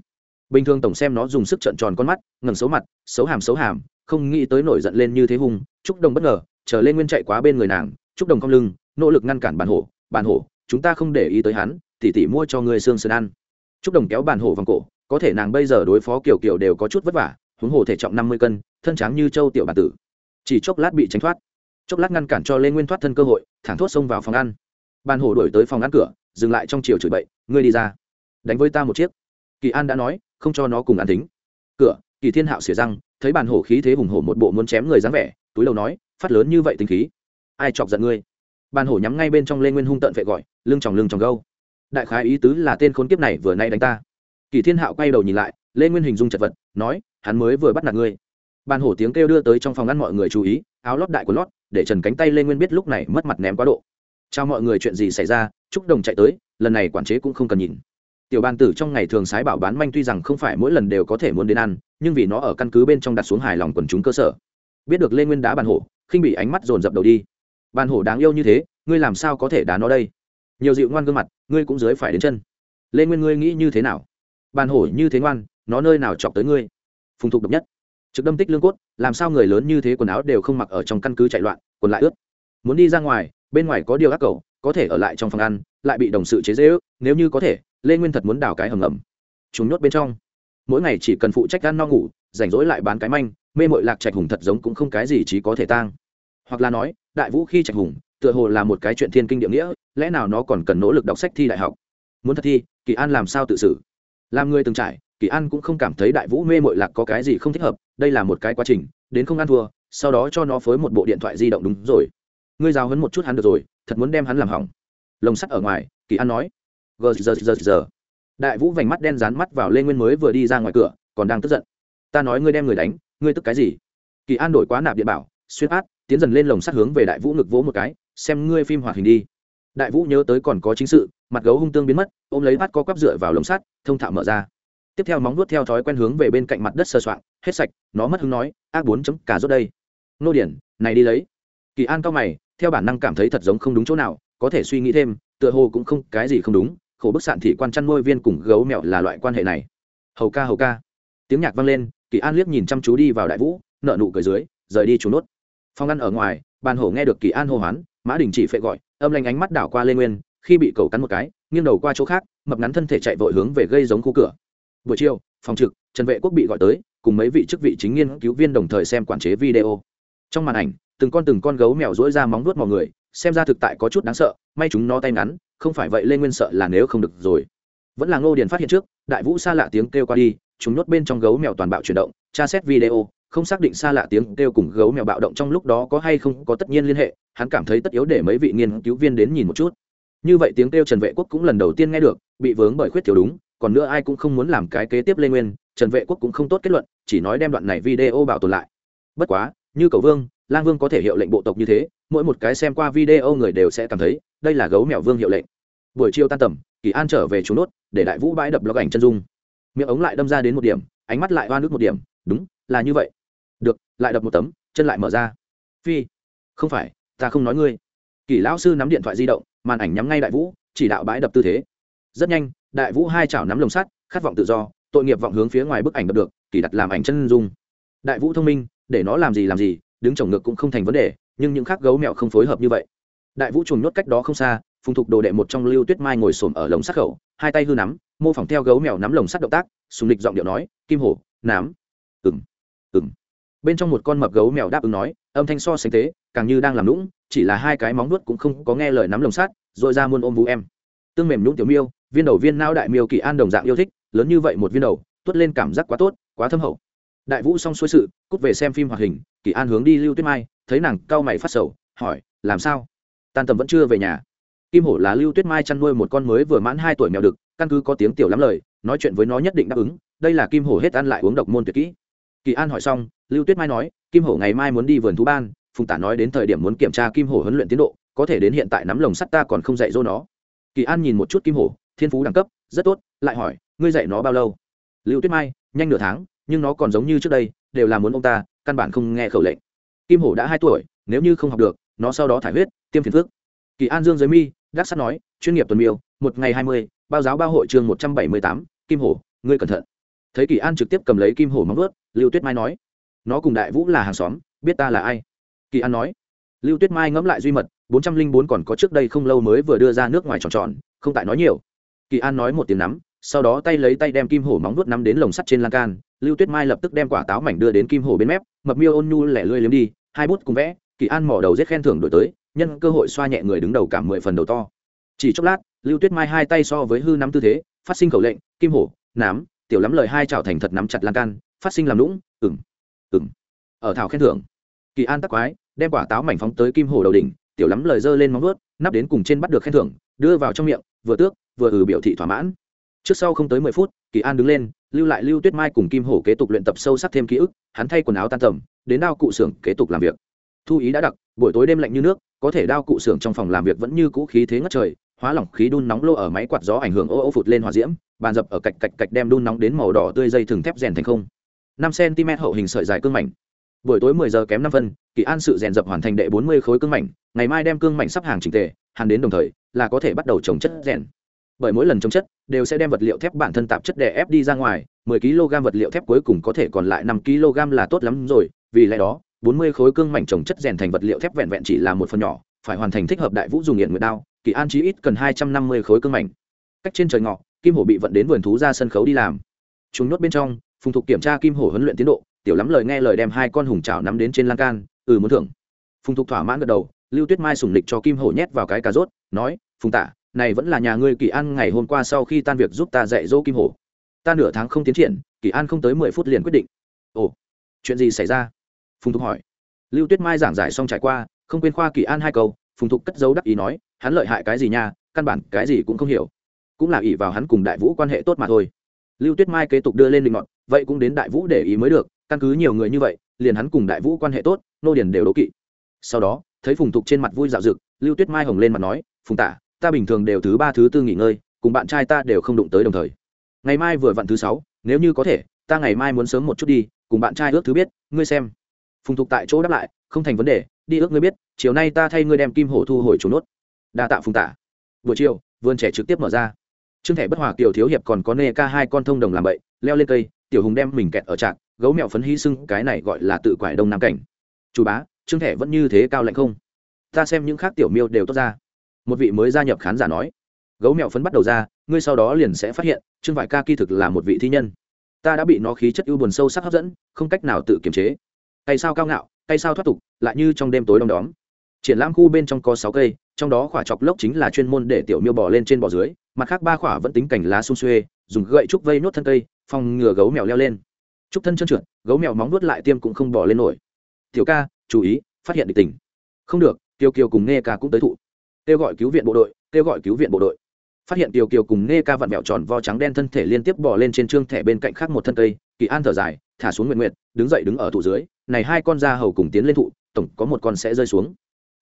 Bình thường tổng xem nó dùng sức trận tròn con mắt, ngẩng xấu mặt, xấu hàm xấu hàm, không nghĩ tới nổi giận lên như thế hung trúc đồng bất ngờ, chờ lên nguyên chạy quá bên người nàng, trúc đồng cong lưng, nỗ lực ngăn cản bản hổ Bản hổ, chúng ta không để ý tới hắn, tỉ tỉ mua cho người xương sơn ăn. Trúc đồng kéo bản hổ vòng cổ, có thể nàng bây giờ đối phó kiểu kiểu đều có chút vất vả, huống hồ thể trọng năm mươi cân, thân trắng như châu tiểu bản tử. Chỉ chốc lát bị tránh thoát. Chốc lát ngăn cản cho lên nguyên thoát thân cơ hội, thẳng thốt xông vào phòng ăn. Bàn hổ đổi tới phòng ăn cửa, dừng lại trong chiều chửi bậy, ngươi đi ra, đánh với ta một chiếc. Kỳ an đã nói, không cho nó cùng ăn tính. Cửa, kỳ thiên hạo xỉa răng, thấy bàn hổ khí thế hùng hổ một bộ muốn chém người dáng vẻ túi đầu nói, phát lớn như vậy tính khí, ai chọc giận ngươi? Bàn hổ nhắm ngay bên trong lê nguyên hung tận vệ gọi, lưng tròng lưng tròng gâu. Đại khái ý tứ là tên khốn kiếp này vừa nay đánh ta. Kỳ thiên hạo quay đầu nhìn lại, lê nguyên hình dung chật vật, nói, hắn mới vừa bắt nạt ngươi. Bàn hổ tiếng kêu đưa tới trong phòng ngăn mọi người chú ý, áo lót đại của lót, để trần cánh tay lê nguyên biết lúc này mất mặt ném quá độ. Chào mọi người, chuyện gì xảy ra? Chúc đồng chạy tới, lần này quản chế cũng không cần nhìn. Tiểu bàn tử trong ngày thường sái bảo bán manh tuy rằng không phải mỗi lần đều có thể muốn đến ăn, nhưng vì nó ở căn cứ bên trong đặt xuống hài lòng quần chúng cơ sở biết được lê nguyên đá bàn hổ, khinh bị ánh mắt dồn dập đầu đi. Bàn hổ đáng yêu như thế, ngươi làm sao có thể đá nó đây? Nhiều dịu ngoan gương mặt, ngươi cũng dưới phải đến chân. Lê nguyên ngươi nghĩ như thế nào? Bàn hổ như thế ngoan, nó nơi nào chọc tới ngươi? Phùng thục độc nhất. Trực đâm tích lương cốt, làm sao người lớn như thế quần áo đều không mặc ở trong căn cứ chạy loạn còn lại ướt. Muốn đi ra ngoài, bên ngoài có điều ác cầu, có thể ở lại trong phòng ăn, lại bị đồng sự chế dễ ước nếu như có thể, lê nguyên thật muốn đào cái hầm ngầm. Chúng nhốt bên trong. Mỗi ngày chỉ cần phụ trách ăn no ngủ, rảnh rỗi lại bán cái manh mê mội lạc trạch hùng thật giống cũng không cái gì chỉ có thể tang. Hoặc là nói, đại vũ khi trạch hùng, tựa hồ là một cái chuyện thiên kinh địa nghĩa, lẽ nào nó còn cần nỗ lực đọc sách thi đại học? Muốn thật thi, kỳ an làm sao tự xử? Làm người từng trải, kỳ an cũng không cảm thấy đại vũ mê mội lạc có cái gì không thích hợp, đây là một cái quá trình, đến không ăn thua, sau đó cho nó phối một bộ điện thoại di động đúng rồi. Ngươi giao hấn một chút hắn được rồi, thật muốn đem hắn làm hỏng. Lồng sắt ở ngoài, kỳ an nói. Gờ giờ giờ giờ đại vũ vành mắt đen dán mắt vào lê nguyên mới vừa đi ra ngoài cửa, còn đang tức giận. Ta nói ngươi đem người đánh ngươi tức cái gì? Kỳ an đổi quá nạp điện bảo, xuyên át, tiến dần lên lồng sắt hướng về đại vũ ngực vỗ một cái, xem ngươi phim hoạt hình đi. Đại vũ nhớ tới còn có chính sự, mặt gấu hung tương biến mất, ôm lấy bắt có quắp dựa vào lồng sắt, thông thạo mở ra. Tiếp theo móng nuốt theo thói quen hướng về bên cạnh mặt đất sơ soạn hết sạch, nó mất hứng nói, ác bốn chấm cả rốt đây. Nô điển, này đi lấy. Kỳ an cao mày, theo bản năng cảm thấy thật giống không đúng chỗ nào, có thể suy nghĩ thêm, tựa hồ cũng không cái gì không đúng, khổ bức sạn thị quan chăn nuôi viên cùng gấu mèo là loại quan hệ này. Hầu ca hầu ca. Tiếng nhạc vang lên kỳ an liếc nhìn chăm chú đi vào đại vũ nợ nụ cười dưới, rời đi trốn nốt. Phong ăn ở ngoài, bàn hổ nghe được kỳ an hô hoán, mã đình chỉ phệ gọi, âm lanh ánh mắt đảo qua lê nguyên, khi bị cầu cắn một cái, nghiêng đầu qua chỗ khác, mập ngắn thân thể chạy vội hướng về gây giống khu cửa. Buổi chiều, phòng trực, trần vệ quốc bị gọi tới, cùng mấy vị chức vị chính nghiên cứu viên đồng thời xem quản chế video. Trong màn ảnh, từng con từng con gấu mèo dỗi ra móng vuốt mọi người, xem ra thực tại có chút đáng sợ, may chúng nó tay ngắn, không phải vậy lê nguyên sợ là nếu không được rồi vẫn là ngô điền phát hiện trước, đại vũ xa lạ tiếng kêu qua đi, chúng nhốt bên trong gấu mèo toàn bạo chuyển động, tra xét video, không xác định xa lạ tiếng kêu cùng gấu mèo bạo động trong lúc đó có hay không có tất nhiên liên hệ, hắn cảm thấy tất yếu để mấy vị nghiên cứu viên đến nhìn một chút. Như vậy tiếng kêu trần vệ quốc cũng lần đầu tiên nghe được, bị vướng bởi khuyết thiếu đúng, còn nữa ai cũng không muốn làm cái kế tiếp lê nguyên, trần vệ quốc cũng không tốt kết luận, chỉ nói đem đoạn này video bảo tồn lại. Bất quá, như cầu vương, lang vương có thể hiệu lệnh bộ tộc như thế, mỗi một cái xem qua video người đều sẽ cảm thấy, đây là gấu mèo vương hiệu lệnh buổi chiều tan tầm, kỳ an trở về trốn nốt, để đại vũ bãi đập log ảnh chân dung. Miệng ống lại đâm ra đến một điểm, ánh mắt lại hoa nước một điểm, đúng, là như vậy. Được, lại đập một tấm, chân lại mở ra. Phi, không phải, ta không nói ngươi. Kỳ lão sư nắm điện thoại di động, màn ảnh nhắm ngay đại vũ, chỉ đạo bãi đập tư thế. Rất nhanh, đại vũ hai chảo nắm lồng sắt, khát vọng tự do, tội nghiệp vọng hướng phía ngoài bức ảnh đập được, kỳ đặt làm ảnh chân dung. Đại vũ thông minh, để nó làm gì làm gì, đứng chồng ngực cũng không thành vấn đề, nhưng những khác gấu mẹo không phối hợp như vậy. Đại vũ trùng nhốt cách đó không xa phùng thục đồ đệ một trong lưu tuyết mai ngồi xổm ở lồng sắt khẩu, hai tay hư nắm, mô phỏng theo gấu mèo nắm lồng sắt động tác, sùng lịch giọng điệu nói, kim hổ, nám. Ừng ừng bên trong một con mập gấu mèo đáp ứng nói, âm thanh so sánh tế càng như đang làm lũng chỉ là hai cái móng nuốt cũng không có nghe lời nắm lồng sắt, rồi ra muôn ôm vũ em. Tương mềm nhũng tiểu miêu, viên đầu viên nao đại miêu kỳ an đồng dạng yêu thích, lớn như vậy một viên đầu, tuốt lên cảm giác quá tốt, quá thâm hậu. Đại vũ xong xuôi sự, cút về xem phim hoạt hình, kỳ an hướng đi lưu tuyết mai, thấy nàng cau mày phát sầu, hỏi, làm sao? Tan tầm vẫn chưa về nhà? Kim hổ là lưu tuyết mai chăn nuôi một con mới vừa mãn hai tuổi mèo đực, căn cứ có tiếng tiểu lắm lời, nói chuyện với nó nhất định đáp ứng, đây là kim hổ hết ăn lại uống độc môn tuyệt kỹ. Kỳ an hỏi xong, lưu tuyết mai nói, kim hổ ngày mai muốn đi vườn thú ban, phùng tả nói đến thời điểm muốn kiểm tra kim hổ huấn luyện tiến độ, có thể đến hiện tại nắm lồng sắt ta còn không dạy dỗ nó. Kỳ an nhìn một chút kim hổ, thiên phú đẳng cấp, rất tốt, lại hỏi, ngươi dạy nó bao lâu? Lưu tuyết mai, nhanh nửa tháng, nhưng nó còn giống như trước đây, đều là muốn ông ta, căn bản không nghe khẩu lệnh. Kim hổ đã hai tuổi, nếu như không học được, nó sau đó thải huyết, tiêm phiền phước kỳ an dương giới mi đắc sắt nói, chuyên nghiệp tuần miêu, một ngày hai mươi, bao giáo bao hội chương một trăm bảy mươi tám, kim hổ, ngươi cẩn thận. Thấy kỳ an trực tiếp cầm lấy kim hổ móng ướt lưu tuyết mai nói, nó cùng đại vũ là hàng xóm, biết ta là ai? Kỳ an nói, lưu tuyết mai ngẫm lại duy mật, bốn trăm linh bốn còn có trước đây không lâu mới vừa đưa ra nước ngoài tròn tròn, không tại nói nhiều. Kỳ an nói một tiếng nắm, sau đó tay lấy tay đem kim hổ móng vuốt nắm đến lồng sắt trên lan can, lưu tuyết mai lập tức đem quả táo mảnh đưa đến kim hổ bên mép, mập miêu ôn nhu lẻ lươi liếm đi, hai bút cùng vẽ, kỳ an mỏ đầu rết khen thưởng đổi tới nhân cơ hội xoa nhẹ người đứng đầu cả mười phần đầu to. Chỉ chốc lát, lưu tuyết mai hai tay so với hư nắm tư thế, phát sinh khẩu lệnh, kim hổ, nám, tiểu lắm lời hai trào thành thật nắm chặt lan can, phát sinh làm lũng ừng ừng ở thảo khen thưởng, kỳ an tắc quái, đem quả táo mảnh phóng tới kim hổ đầu đỉnh, tiểu lắm lời dơ lên móng vuốt, nắp đến cùng trên bắt được khen thưởng, đưa vào trong miệng, vừa tước, vừa ừ biểu thị thỏa mãn. Trước sau không tới mười phút, kỳ an đứng lên, lưu lại lưu tuyết mai cùng kim hổ kế tục luyện tập sâu sắc thêm ký ức, hắn thay quần áo tan tầm, đến đao cụ xưởng kế tục làm việc thu ý đã đặc, buổi tối đêm lạnh như nước, có thể đao cụ xưởng trong phòng làm việc vẫn như cũ khí thế ngất trời, hóa lỏng khí đun nóng lô ở máy quạt gió ảnh hưởng ô ô phụt lên hòa diễm, bàn dập ở cạch cạch cạch đem đun nóng đến màu đỏ tươi dây thừng thép rèn thành không. Năm cm hậu hình sợi dài cương mảnh. Buổi tối mười giờ kém năm phân, kỳ an sự rèn dập hoàn thành đệ bốn mươi khối cương mảnh, ngày mai đem cương mảnh sắp hàng trình tề hàng đến đồng thời, là có thể bắt đầu trồng chất rèn. Bởi mỗi lần trồng chất, đều sẽ đem vật liệu thép bản thân tạp chất đè ép đi ra ngoài 10 kg vật liệu thép cuối cùng có thể còn lại 5 kg là tốt lắm rồi, vì lẽ đó 40 khối cương mảnh trồng chất rèn thành vật liệu thép vẹn vẹn chỉ là một phần nhỏ, phải hoàn thành thích hợp đại vũ dùng nghiện nguyệt đao, kỳ an chí ít cần 250 khối cương mảnh. Cách trên trời ngọ, kim hổ bị vận đến vườn thú ra sân khấu đi làm. Chúng nhốt bên trong, phùng thục kiểm tra kim hổ huấn luyện tiến độ, tiểu lắm lời nghe lời đem hai con hùng chảo nắm đến trên lan can ừ muốn thưởng. Phùng thục thỏa mãn gật đầu, lưu tuyết mai sủng lịch cho kim hổ nhét vào cái cà rốt, nói, phùng tả này vẫn là nhà ngươi kỳ an ngày hôm qua sau khi tan việc giúp ta dạy dỗ kim hổ. Ta nửa tháng không tiến triển, kỳ an không tới mười phút liền quyết định. Ồ, chuyện gì xảy ra? Phùng thục hỏi. Lưu tuyết mai giảng giải xong trải qua không quên khoa kỳ an hai câu phùng thục cất dấu đắc ý nói hắn lợi hại cái gì nha căn bản cái gì cũng không hiểu. Cũng là ỷ vào hắn cùng đại vũ quan hệ tốt mà thôi. Lưu tuyết mai kế tục đưa lên linh ngọn vậy cũng đến đại vũ để ý mới được căn cứ nhiều người như vậy liền hắn cùng đại vũ quan hệ tốt nô điền đều đố kỵ. Sau đó thấy phùng thục trên mặt vui dạo dực, lưu tuyết mai hồng lên mặt nói phùng tả ta bình thường đều thứ ba thứ tư nghỉ ngơi cùng bạn trai ta đều không đụng tới đồng thời. Ngày mai vừa vặn thứ sáu nếu như có thể ta ngày mai muốn sớm một chút đi cùng bạn trai ước thứ biết ngươi xem phùng thục tại chỗ đáp lại, không thành vấn đề, đi ước ngươi biết, chiều nay ta thay ngươi đem kim hổ thu hồi chủ nốt. Đa tạ phùng tả buổi chiều, vườn trẻ trực tiếp mở ra. Trương thẻ bất hòa tiểu thiếu hiệp còn có nê ca hai con thông đồng làm bậy, leo lên cây, tiểu hùng đem mình kẹt ở trạc, gấu mẹo phấn hy sưng, cái này gọi là tự quải đông nam cảnh. Chủ bá, trương thẻ vẫn như thế cao lạnh không? Ta xem những khác tiểu miêu đều tốt ra. Một vị mới gia nhập khán giả nói. Gấu mẹo phấn bắt đầu ra, ngươi sau đó liền sẽ phát hiện, trương vải ca kỳ thực là một vị thi nhân. Ta đã bị nó khí chất ưu buồn sâu sắc hấp dẫn, không cách nào tự kiềm chế cây sao cao ngạo cây sao thoát tục, lại như trong đêm tối đông đóm. Triển lãm khu bên trong có sáu cây, trong đó khỏa chọc lốc chính là chuyên môn để tiểu miêu bỏ lên trên bò dưới, mặt khác ba khỏa vẫn tính cảnh lá xung xuê, dùng gậy trúc vây nốt thân cây, phòng ngừa gấu mèo leo lên. Trúc thân trơn trượt, gấu mèo móng nuốt lại tiêm cũng không bỏ lên nổi. Tiểu ca, chú ý, phát hiện địch tình. Không được kiều kiều cùng nghe ca cũng tới thụ. Kêu gọi cứu viện bộ đội, kêu gọi cứu viện bộ đội phát hiện kiều kiều cùng nghe ca vặn vẹo tròn vo trắng đen thân thể liên tiếp bỏ lên trên trương thẻ bên cạnh khác một thân cây, kỳ an thở dài, thả xuống nguyện nguyện đứng dậy đứng ở thụ dưới, này hai con da hầu cùng tiến lên thụ, tổng có một con sẽ rơi xuống.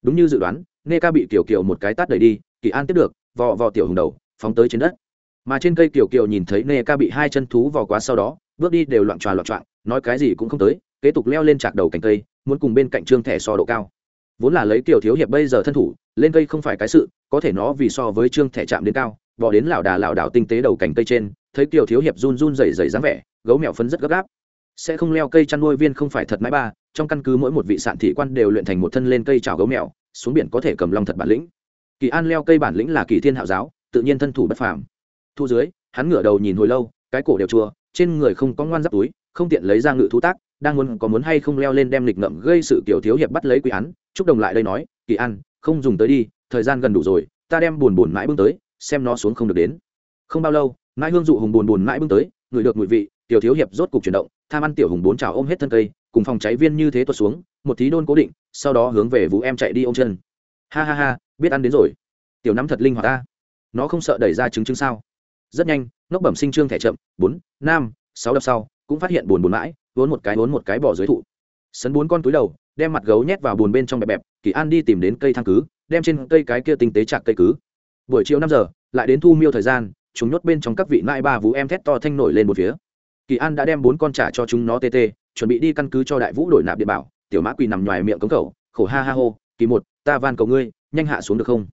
Đúng như dự đoán nghe ca bị kiều kiều một cái tát đẩy đi, kỳ an tiếp được, vò vò tiểu hùng đầu, phóng tới trên đất. Mà trên cây kiều kiều nhìn thấy nghe ca bị hai chân thú vò quá sau đó, bước đi đều loạn tròa loạn trọng nói cái gì cũng không tới, kế tục leo lên chạc đầu cành cây, muốn cùng bên cạnh trương thẻ so độ cao. Vốn là lấy tiểu thiếu hiệp bây giờ thân thủ, lên cây không phải cái sự có thể nó vì so với trương thẻ chạm đến cao, bỏ đến lảo đà lảo đảo tinh tế đầu cành cây trên, thấy kiều thiếu hiệp run run rẩy rẩy dáng vẻ, gấu mèo phấn rất gấp gáp. Sẽ không leo cây chăn nuôi viên không phải thật mãi ba, trong căn cứ mỗi một vị sạn thị quan đều luyện thành một thân lên cây chảo gấu mèo, xuống biển có thể cầm long thật bản lĩnh. Kỳ an leo cây bản lĩnh là kỳ thiên hạo giáo, tự nhiên thân thủ bất phàm. Thu dưới, hắn ngửa đầu nhìn hồi lâu, cái cổ đều chua, trên người không có ngoan giáp túi, không tiện lấy ra ngự thú tác, đang muốn có muốn hay không leo lên đem lịch ngậm gây sự kiểu thiếu hiệp bắt lấy quỷ án, chúc đồng lại đây nói, kỳ an, không dùng tới đi thời gian gần đủ rồi, ta đem buồn buồn mãi bưng tới, xem nó xuống không được đến. Không bao lâu mãi hương dụ hùng buồn buồn mãi bưng tới, người được mùi vị, tiểu thiếu hiệp rốt cục chuyển động, tham ăn tiểu hùng bốn trào ôm hết thân cây, cùng phòng cháy viên như thế tuột xuống, một tí đôn cố định, sau đó hướng về vũ em chạy đi ôm chân. Ha ha ha, biết ăn đến rồi. Tiểu nắm thật linh hoạt ta. Nó không sợ đẩy ra trứng trứng sao? Rất nhanh nóc bẩm sinh trương thẻ chậm, bốn, năm, sáu đập sau, cũng phát hiện buồn buồn mãi, vốn một cái, vốn một cái bỏ dưới thụ. Sấn bốn con túi đầu, đem mặt gấu nhét vào buồn bên trong bẹp bẹp, kỳ an đi tìm đến cây thang cứ đem trên cây cái kia tinh tế chạc cây cứ. Buổi chiều năm giờ, lại đến thu miêu thời gian, chúng nhốt bên trong các vị nãi ba vũ em thét to thanh nổi lên một phía. Kỳ an đã đem bốn con trả cho chúng nó tê tê, chuẩn bị đi căn cứ cho đại vũ đổi nạp địa bảo, tiểu mã quỳ nằm ngoài miệng cống khẩu, khổ ha ha hô, kỳ một, ta van cầu ngươi, nhanh hạ xuống được không?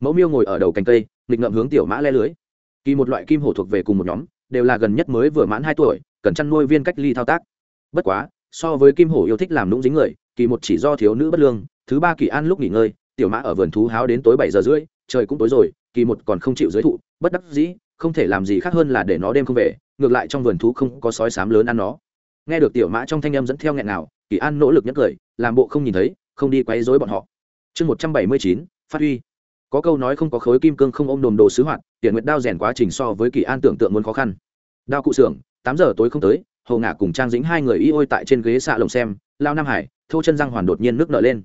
Mẫu miêu ngồi ở đầu cành cây, nghịch ngậm hướng tiểu mã le lưới. Kỳ một loại kim hổ thuộc về cùng một nhóm, đều là gần nhất mới vừa mãn hai tuổi, cần chăn nuôi viên cách ly thao tác. Bất quá, so với kim hổ yêu thích làm nũng dính người, kỳ một chỉ do thiếu nữ bất lương, thứ ba kỳ an lúc nghỉ ngơi tiểu mã ở vườn thú háo đến tối bảy giờ rưỡi, trời cũng tối rồi, kỳ một còn không chịu giới thụ, bất đắc dĩ, không thể làm gì khác hơn là để nó đêm không về, ngược lại trong vườn thú không có sói sám lớn ăn nó. Nghe được tiểu mã trong thanh âm dẫn theo nghẹn nào, kỳ an nỗ lực nhất cười làm bộ không nhìn thấy, không đi quấy rối bọn họ. Chương một trăm bảy mươi chín, phát huy. Có câu nói không có khối kim cương không ôm đồm đồ sứ hoạt, tiền nguyệt đao rèn quá trình so với kỳ an tưởng tượng muốn khó khăn. Đao cụ xưởng, tám giờ tối không tới hầu ngả cùng trang dính hai người y ôi tại trên ghế xạ lồng xem, lao nam hải, thô chân răng hoàn đột nhiên nước nở lên.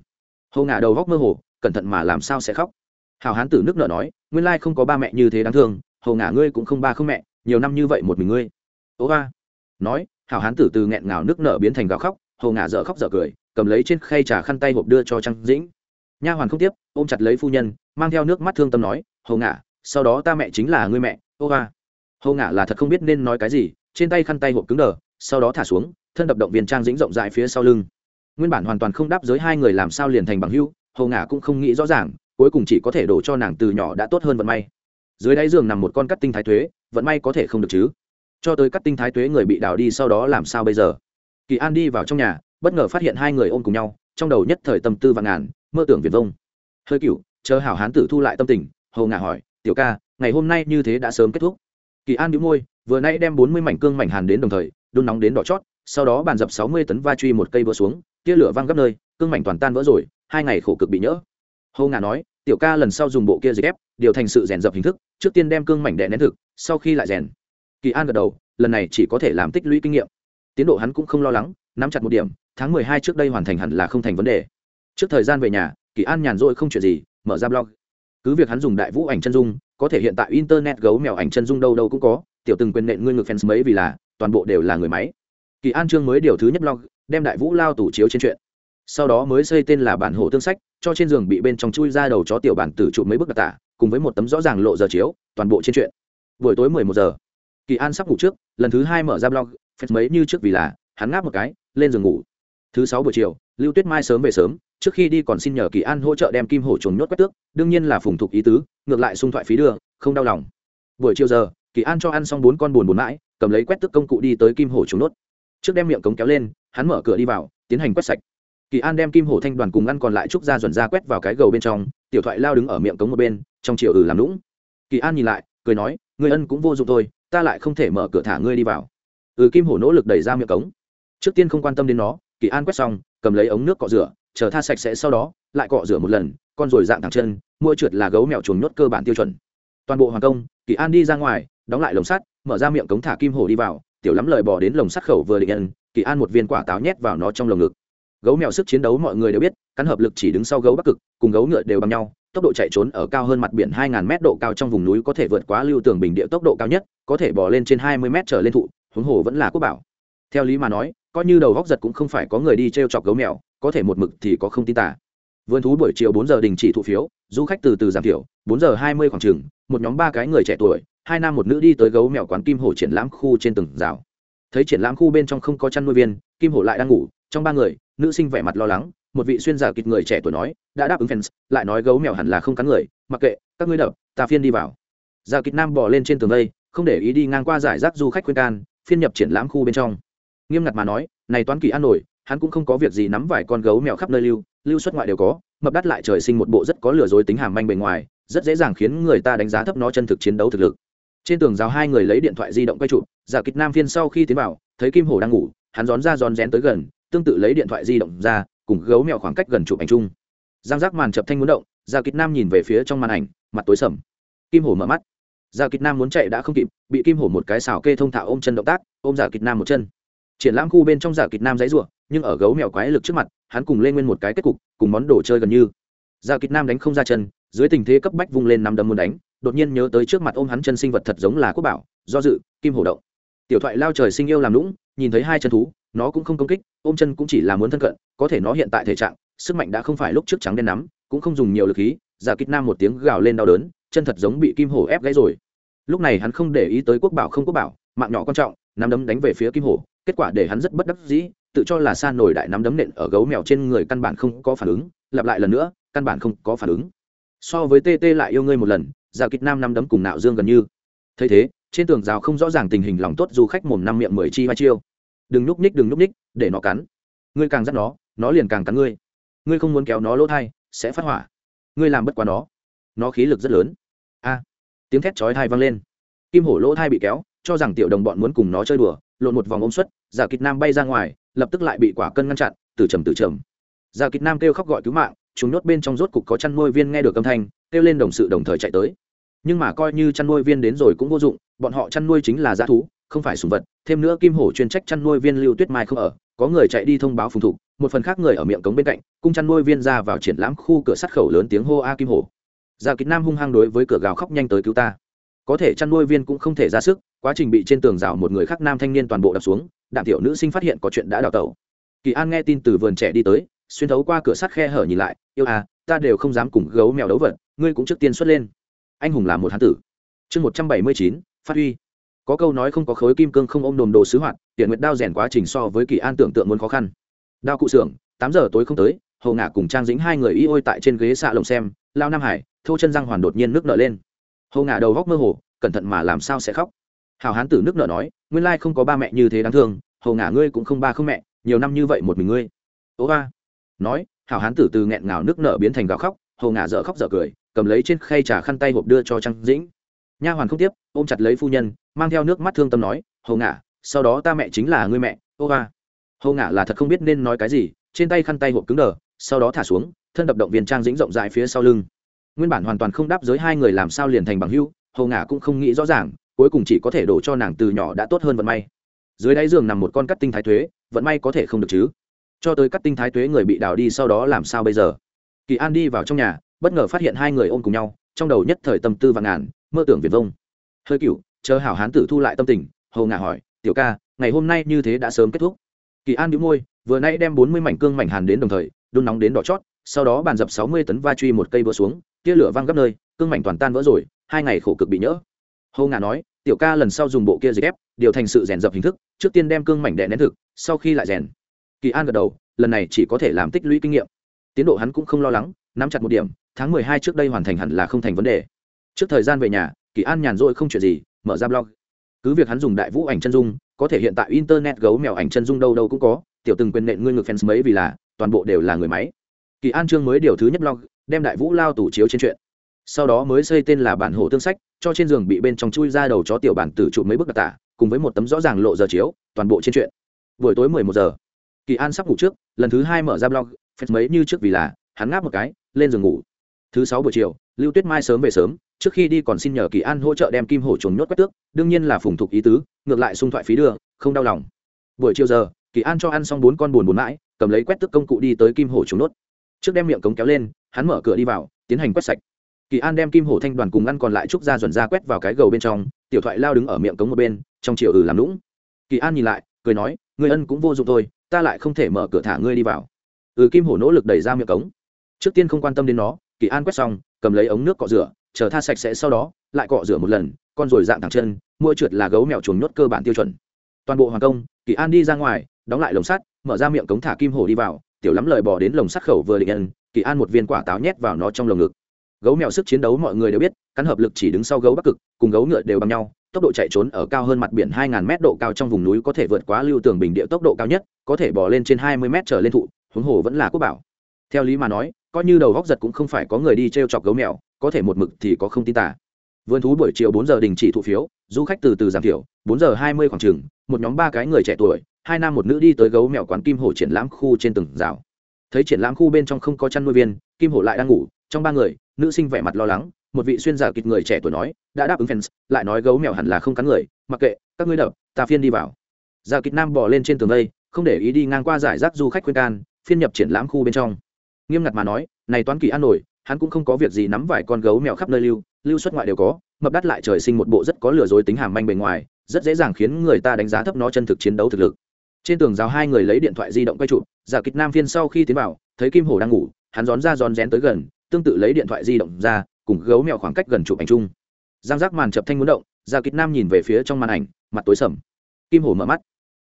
Hầu ngả đầu góc mơ hồ cẩn thận mà làm sao sẽ khóc. Hào hán tử nước nở nói, nguyên lai không có ba mẹ như thế đáng thương, hầu ngả ngươi cũng không ba không mẹ, nhiều năm như vậy một mình ngươi. Ố ba nói, hào hán tử từ nghẹn ngào nước nở biến thành gào khóc, hầu ngả dở khóc dở cười, cầm lấy trên khay trà khăn tay hộp đưa cho trang dĩnh. Nha hoàn không tiếp, ôm chặt lấy phu nhân, mang theo nước mắt thương tâm nói, hầu ngả, sau đó ta mẹ chính là ngươi mẹ, ô ba hầu ngả là thật không biết nên nói cái gì, trên tay khăn tay hộp cứng đờ, sau đó thả xuống, thân đập động viên trang dĩnh rộng rãi phía sau lưng. Nguyên bản hoàn toàn không đáp giới hai người làm sao liền thành bằng hưu hầu ngả cũng không nghĩ rõ ràng, cuối cùng chỉ có thể đổ cho nàng từ nhỏ đã tốt hơn vận may. Dưới đáy giường nằm một con cắt tinh thái thuế, vận may có thể không được chứ? Cho tới cắt tinh thái thuế người bị đào đi sau đó làm sao bây giờ? Kỳ an đi vào trong nhà, bất ngờ phát hiện hai người ôm cùng nhau, trong đầu nhất thời tâm tư và ngàn, mơ tưởng viền vông. Hơi cựu, chờ hảo hán tử thu lại tâm tình, hầu ngả hỏi, tiểu ca, ngày hôm nay như thế đã sớm kết thúc. Kỳ an đĩu môi, vừa nay đem bốn mươi mảnh cương mảnh hàn đến đồng thời, đun nóng đến đỏ chót, sau đó bàn dập sáu mươi tấn va truy một cây vỡ xuống, tia lửa văng gấp nơi, cương mảnh toàn tan vỡ rồi hai ngày khổ cực bị nhỡ. Hô ngà nói, tiểu ca lần sau dùng bộ kia dịch ép, điều thành sự rèn dập hình thức, trước tiên đem cương mảnh đè nén thực, sau khi lại rèn. Kỳ an gật đầu, lần này chỉ có thể làm tích lũy kinh nghiệm. Tiến độ hắn cũng không lo lắng, nắm chặt một điểm, tháng mười hai trước đây hoàn thành hẳn là không thành vấn đề. Trước thời gian về nhà, kỳ an nhàn rỗi không chuyện gì, mở ra blog. Cứ việc hắn dùng đại vũ ảnh chân dung, có thể hiện tại internet gấu mèo ảnh chân dung đâu đâu cũng có, tiểu từng quyền nện ngươi ngược fans mấy vì là, toàn bộ đều là người máy. Kỳ an chương mới điều thứ nhất blog, đem đại vũ lao tủ chiếu trên chuyện sau đó mới xây tên là bản hồ tương sách, cho trên giường bị bên trong chui ra đầu chó tiểu bản tử chụp mấy bức đặc tả, cùng với một tấm rõ ràng lộ giờ chiếu, toàn bộ trên chuyện. Buổi tối mười một giờ, kỳ an sắp ngủ trước, lần thứ hai mở ra blog phép mấy như trước vì là, hắn ngáp một cái, lên giường ngủ. Thứ sáu buổi chiều, lưu tuyết mai sớm về sớm, trước khi đi còn xin nhờ kỳ an hỗ trợ đem kim hổ chuồng nhốt quét tước, đương nhiên là phùng thục ý tứ, ngược lại xung thoại phí đưa, không đau lòng. Buổi chiều giờ, kỳ an cho ăn xong bốn con buồn buồn mãi, cầm lấy quét tước công cụ đi tới kim hổ chuồng nhốt. Trước đem miệng cống kéo lên, hắn mở cửa đi vào, tiến hành quét sạch kỳ an đem kim hổ thanh đoàn cùng ăn còn lại trúc ra dần ra quét vào cái gầu bên trong, tiểu thoại lao đứng ở miệng cống một bên, trong chiều ừ làm lũng kỳ an nhìn lại, cười nói người ân cũng vô dụng thôi, ta lại không thể mở cửa thả ngươi đi vào. Ừ kim hổ nỗ lực đẩy ra miệng cống. Trước tiên không quan tâm đến nó, kỳ an quét xong, cầm lấy ống nước cọ rửa, chờ tha sạch sẽ sau đó, lại cọ rửa một lần, con rồi dạng thẳng chân, mua trượt là gấu mèo chuồng nhốt cơ bản tiêu chuẩn. Toàn bộ hoàng công, kỳ an đi ra ngoài, đóng lại lồng sắt, mở ra miệng cống thả kim hổ đi vào, tiểu lắm lời bỏ đến lồng sắt khẩu vừa định nhân kỳ an một viên quả táo nhét vào nó trong lồng ngực gấu mèo sức chiến đấu mọi người đều biết, cắn hợp lực chỉ đứng sau gấu bắc cực, cùng gấu ngựa đều bằng nhau, tốc độ chạy trốn ở cao hơn mặt biển 2.000 m độ cao trong vùng núi có thể vượt quá lưu tường bình địa tốc độ cao nhất, có thể bỏ lên trên 20 m trở lên thụ, huống hồ vẫn là quốc bảo. Theo lý mà nói, coi như đầu góc giật cũng không phải có người đi t r e o chọc gấu mèo, có thể một mực thì có không tin tả vườn thú buổi chiều bốn giờ đình chỉ thụ phiếu, du khách từ từ giảm thiểu, bốn giờ hai mươi khoảng chừng một nhóm ba cái người trẻ tuổi, hai nam một nữ đi tới gấu mèo quán kim hổ triển lãm khu trên từng rào. Thấy triển lãm khu bên trong không có chăn nuôi viên, kim hổ lại đang ngủ, trong ba người nữ sinh vẻ mặt lo lắng, một vị xuyên giả kịch người trẻ tuổi nói, đã đáp ứng fans, lại nói gấu mèo hẳn là không cắn người, mặc kệ, các ngươi đập, ta phiên đi vào. Giả kịch nam bỏ lên trên tường đây, không để ý đi ngang qua giải rác du khách khuyên can, phiên nhập triển lãm khu bên trong. Nghiêm ngặt mà nói, này toán kỳ an nổi, hắn cũng không có việc gì nắm vài con gấu mèo khắp nơi lưu lưu xuất ngoại đều có, mập đắt lại trời sinh một bộ rất có lừa dối tính hàm manh bề ngoài, rất dễ dàng khiến người ta đánh giá thấp nó chân thực chiến đấu thực lực. Trên tường rào hai người lấy điện thoại di động quay chụp, giả kịch nam phiên sau khi tiến vào, thấy kim hổ đang ngủ, hắn rón ra rón rén tới gần tương tự lấy điện thoại di động ra, cùng gấu mèo khoảng cách gần chụp ảnh chung. Giang giác màn chập thanh muốn động giả kịch nam nhìn về phía trong màn ảnh, mặt tối sầm. Kim hổ mở mắt. Giả kịch nam muốn chạy đã không kịp, bị kim hổ một cái xào kê thông thạo ôm chân động tác, ôm giả kịch nam một chân. Triển lãm khu bên trong giả kịch nam dãy ruộng nhưng ở gấu mèo quái lực trước mặt, hắn cùng lên nguyên một cái kết cục, cùng món đồ chơi gần như. Giả kịch nam đánh không ra chân, dưới tình thế cấp bách vung lên năm đấm muốn đánh, đột nhiên nhớ tới trước mặt ôm hắn chân sinh vật thật giống là quốc bảo, do dự, kim hổ động. Tiểu thoại lao trời sinh yêu làm lũng nhìn thấy hai chân thú nó cũng không công kích, ôm chân cũng chỉ là muốn thân cận, có thể nó hiện tại thể trạng, sức mạnh đã không phải lúc trước trắng đen nắm, cũng không dùng nhiều lực khí, giả kích nam một tiếng gào lên đau đớn, chân thật giống bị kim hổ ép gãy rồi. Lúc này hắn không để ý tới quốc bảo không quốc bảo, mạng nhỏ quan trọng, nắm đấm đánh về phía kim hổ, kết quả để hắn rất bất đắc dĩ, tự cho là san nổi đại nắm đấm nện ở gấu mèo trên người căn bản không có phản ứng, lặp lại lần nữa, căn bản không có phản ứng. So với tt lại yêu ngươi một lần, giả kích nam nắm đấm cùng nạo dương gần như. Thấy thế, trên tường rào không rõ ràng tình hình lòng tốt du khách mồm năm miệng mười chi hai chiêu đừng núp ních đừng núp ních để nó cắn. Ngươi càng dắt nó nó liền càng cắn ngươi. Ngươi không muốn kéo nó lỗ thai, sẽ phát hỏa. Ngươi làm bất quá nó. Nó khí lực rất lớn. A. Tiếng thét chói thai vang lên. Kim hổ lỗ thai bị kéo, cho rằng tiểu đồng bọn muốn cùng nó chơi đùa, lộn một vòng ôm suất, giả kịch nam bay ra ngoài, lập tức lại bị quả cân ngăn chặn, từ trầm từ trầm. Giả kịch nam kêu khóc gọi cứu mạng, chúng nhốt bên trong rốt cục có chăn nuôi viên nghe được âm thanh, kêu lên đồng sự đồng thời chạy tới. Nhưng mà coi như chăn nuôi viên đến rồi cũng vô dụng, bọn họ chăn nuôi chính là g thú không phải sùng vật, thêm nữa kim hổ chuyên trách chăn nuôi viên lưu tuyết mai không ở, có người chạy đi thông báo phùng thục một phần khác người ở miệng cống bên cạnh, cung chăn nuôi viên ra vào triển lãm khu cửa sắt khẩu lớn tiếng hô a kim hổ. Gia kịch nam hung hăng đối với cửa gào khóc nhanh tới cứu ta. Có thể chăn nuôi viên cũng không thể ra sức, quá trình bị trên tường rào một người khác nam thanh niên toàn bộ đập xuống, đạm tiểu nữ sinh phát hiện có chuyện đã đào tẩu. Kỳ an nghe tin từ vườn trẻ đi tới, xuyên thấu qua cửa sắt khe hở nhìn lại, yêu à ta đều không dám cùng gấu mèo đấu vật, ngươi cũng trước tiên xuất lên. Anh hùng là một hán tử. Chương một trăm bảy mươi chín, phát huy có câu nói không có khối kim cương không ôm đồn đồ sứ hoạt, tiền nguyệt đao rèn quá trình so với kỳ an tưởng tượng muốn khó khăn. Đao cụ xưởng, tám giờ tối không tới hầu ngả cùng trang dính hai người y ôi tại trên ghế xạ lồng xem, lao nam hải, thô chân răng hoàn đột nhiên nước nở lên. Hầu ngả đầu góc mơ hồ, cẩn thận mà làm sao sẽ khóc. Hào hán tử nước nở nói, nguyên lai không có ba mẹ như thế đáng thương hầu ngả ngươi cũng không ba không mẹ, nhiều năm như vậy một mình ngươi. Ố ba. Nói hào hán tử từ nghẹn ngào nước nở biến thành gào khóc hầu ngả dở khóc dở cười, cầm lấy trên khay trà khăn tay hộp đưa cho trang dĩnh nha hoàn không tiếp, ôm chặt lấy phu nhân, mang theo nước mắt thương tâm nói hầu ngả, sau đó ta mẹ chính là ngươi mẹ, ô ba hầu ngả là thật không biết nên nói cái gì, trên tay khăn tay hộp cứng đờ, sau đó thả xuống, thân đập động viên trang dĩnh rộng rãi phía sau lưng. Nguyên bản hoàn toàn không đáp giới hai người làm sao liền thành bằng hữu hầu ngả cũng không nghĩ rõ ràng, cuối cùng chỉ có thể đổ cho nàng từ nhỏ đã tốt hơn vận may. Dưới đáy giường nằm một con cắt tinh thái thuế, vận may có thể không được chứ? Cho tới cắt tinh thái thuế người bị đào đi sau đó làm sao bây giờ? Kỳ an đi vào trong nhà, bất ngờ phát hiện hai người ôm cùng nhau, trong đầu nhất thời tâm tư và ngàn mơ tưởng viền vông. Hơi cựu, chờ hảo hán tử thu lại tâm tình hầu ngả hỏi, tiểu ca, ngày hôm nay như thế đã sớm kết thúc. Kỳ an đĩu môi, vừa nay đem bốn mươi mảnh cương mảnh hàn đến đồng thời, đun nóng đến đỏ chót, sau đó bàn dập sáu mươi tấn va truy một cây vỡ xuống, tia lửa văng gấp nơi, cương mảnh toàn tan vỡ rồi, hai ngày khổ cực bị nhỡ. Hầu ngả nói, tiểu ca lần sau dùng bộ kia dịch ép, điều thành sự rèn dập hình thức, trước tiên đem cương mảnh đè nén thực, sau khi lại rèn. Kỳ an gật đầu, lần này chỉ có thể làm tích lũy kinh nghiệm. Tiến độ hắn cũng không lo lắng, nắm chặt một điểm, tháng mười hai trước đây hoàn thành hẳn là không thành vấn đề trước thời gian về nhà, kỳ an nhàn rỗi không chuyện gì, mở ra blog. Cứ việc hắn dùng đại vũ ảnh chân dung, có thể hiện tại internet gấu mèo ảnh chân dung đâu đâu cũng có, tiểu từng quyền nện ngươi ngược fans mấy vì là, toàn bộ đều là người máy. Kỳ an chương mới điều thứ nhất blog, đem đại vũ lao tủ chiếu trên chuyện. Sau đó mới xây tên là bản hồ tương sách, cho trên giường bị bên trong chui ra đầu chó tiểu bản tử chụp mấy bức đặc tả, cùng với một tấm rõ ràng lộ giờ chiếu, toàn bộ trên chuyện. Buổi tối mười một giờ, kỳ an sắp ngủ trước, lần thứ hai mở ra blog phép mấy như trước vì là, hắn ngáp một cái, lên giường ngủ. Thứ sáu buổi chiều lưu tuyết mai sớm về sớm, trước khi đi còn xin nhờ kỳ an hỗ trợ đem kim hổ chuồng nhốt quét tước, đương nhiên là phùng thục ý tứ, ngược lại xung thoại phí đưa, không đau lòng. Buổi chiều giờ, kỳ an cho ăn xong bốn con buồn buồn mãi, cầm lấy quét tước công cụ đi tới kim hổ chuồng nhốt. Trước đem miệng cống kéo lên, hắn mở cửa đi vào, tiến hành quét sạch. Kỳ an đem kim hổ thanh đoàn cùng ăn còn lại trúc ra dần ra quét vào cái gầu bên trong, tiểu thoại lao đứng ở miệng cống một bên, trong chiều ừ làm lũng kỳ an nhìn lại, cười nói người ân cũng vô dụng thôi, ta lại không thể mở cửa thả ngươi đi vào. Ừ kim hổ nỗ lực đẩy ra miệng cống. Trước tiên không quan tâm đến nó kỳ an quét xong, cầm lấy ống nước cọ rửa, chờ tha sạch sẽ sau đó, lại cọ rửa một lần, con rồi dạng thẳng chân, mua trượt là gấu mèo chuồng nhốt cơ bản tiêu chuẩn. Toàn bộ hoàng công, kỳ an đi ra ngoài, đóng lại lồng sắt, mở ra miệng cống thả kim hổ đi vào, tiểu lắm lời bỏ đến lồng sắt khẩu vừa định nhân kỳ an một viên quả táo nhét vào nó trong lồng ngực. Gấu mèo sức chiến đấu mọi người đều biết, cắn hợp lực chỉ đứng sau gấu bắc cực, cùng gấu ngựa đều bằng nhau, tốc độ chạy trốn ở cao hơn mặt biển 2.000 m độ cao trong vùng núi có thể vượt quá lưu tường bình địa tốc độ cao nhất, có thể bỏ lên trên 20 m trở lên thụ, huống hồ vẫn là quốc bảo. Theo lý mà nói coi như đầu góc giật cũng không phải có người đi t r e o chọc gấu mèo, có thể một mực thì có không tin tả. Vườn thú buổi chiều bốn giờ đình chỉ thụ phiếu, du khách từ từ giảm thiểu, bốn giờ hai mươi khoảng chừng một nhóm ba cái người trẻ tuổi, hai nam một nữ đi tới gấu mèo quán kim hổ triển lãm khu trên từng rào. Thấy triển lãm khu bên trong không có chăn nuôi viên, kim hổ lại đang ngủ, trong ba người, nữ sinh vẻ mặt lo lắng, một vị xuyên giả kịch người trẻ tuổi nói, đã đáp ứng fans, lại nói gấu mèo hẳn là không cắn người, mặc kệ, các ngươi đập, ta phiên đi vào. Giả kịch nam bỏ lên trên tường đây, không để ý đi ngang qua giải rác du khách khuyên can, phiên nhập triển lãm khu bên trong nghiêm ngặt mà nói, này toán kỳ an nổi, hắn cũng không có việc gì nắm vài con gấu mèo khắp nơi lưu lưu xuất ngoại đều có, mập đắt lại trời sinh một bộ rất có lừa dối tính hàm manh bề ngoài, rất dễ dàng khiến người ta đánh giá thấp nó chân thực chiến đấu thực lực. Trên tường rào hai người lấy điện thoại di động quay chụp, giả kịch nam phiên sau khi tiến vào, thấy kim hổ đang ngủ, hắn rón ra rón rén tới gần, tương tự lấy điện thoại di động ra, cùng gấu mèo khoảng cách gần chụp ảnh chung. Giang giác màn chập thanh muốn động, giả kịch nam nhìn về phía trong màn ảnh, mặt tối sầm. Kim hổ mở mắt.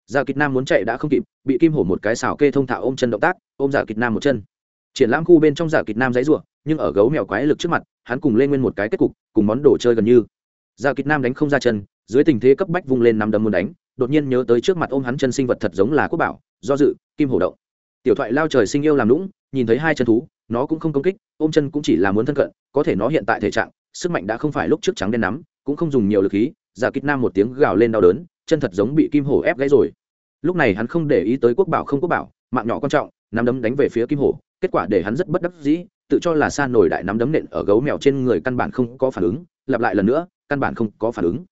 Giả kịch nam muốn chạy đã không kịp, bị kim hổ một cái xào kê thông thạo ôm chân động tác, ôm giả kịch nam một chân triển lãm khu bên trong giả kịch nam giấy ruộng nhưng ở gấu mèo quái lực trước mặt, hắn cùng lên nguyên một cái kết cục, cùng món đồ chơi gần như. Giả kịch nam đánh không ra chân, dưới tình thế cấp bách vung lên năm đấm muốn đánh, đột nhiên nhớ tới trước mặt ôm hắn chân sinh vật thật giống là quốc bảo, do dự, kim hổ động. Tiểu thoại lao trời sinh yêu làm lũng nhìn thấy hai chân thú, nó cũng không công kích, ôm chân cũng chỉ là muốn thân cận, có thể nó hiện tại thể trạng, sức mạnh đã không phải lúc trước trắng đen nắm, cũng không dùng nhiều lực khí, giả kịch nam một tiếng gào lên đau đớn, chân thật giống bị kim hổ ép gãy rồi. Lúc này hắn không để ý tới quốc bảo không quốc bảo, mạng nhỏ quan trọng, nắm đấm đánh về phía kim hổ kết quả để hắn rất bất đắc dĩ, tự cho là san nổi đại nắm đấm nện ở gấu mèo trên người căn bản không có phản ứng, lặp lại lần nữa, căn bản không có phản ứng.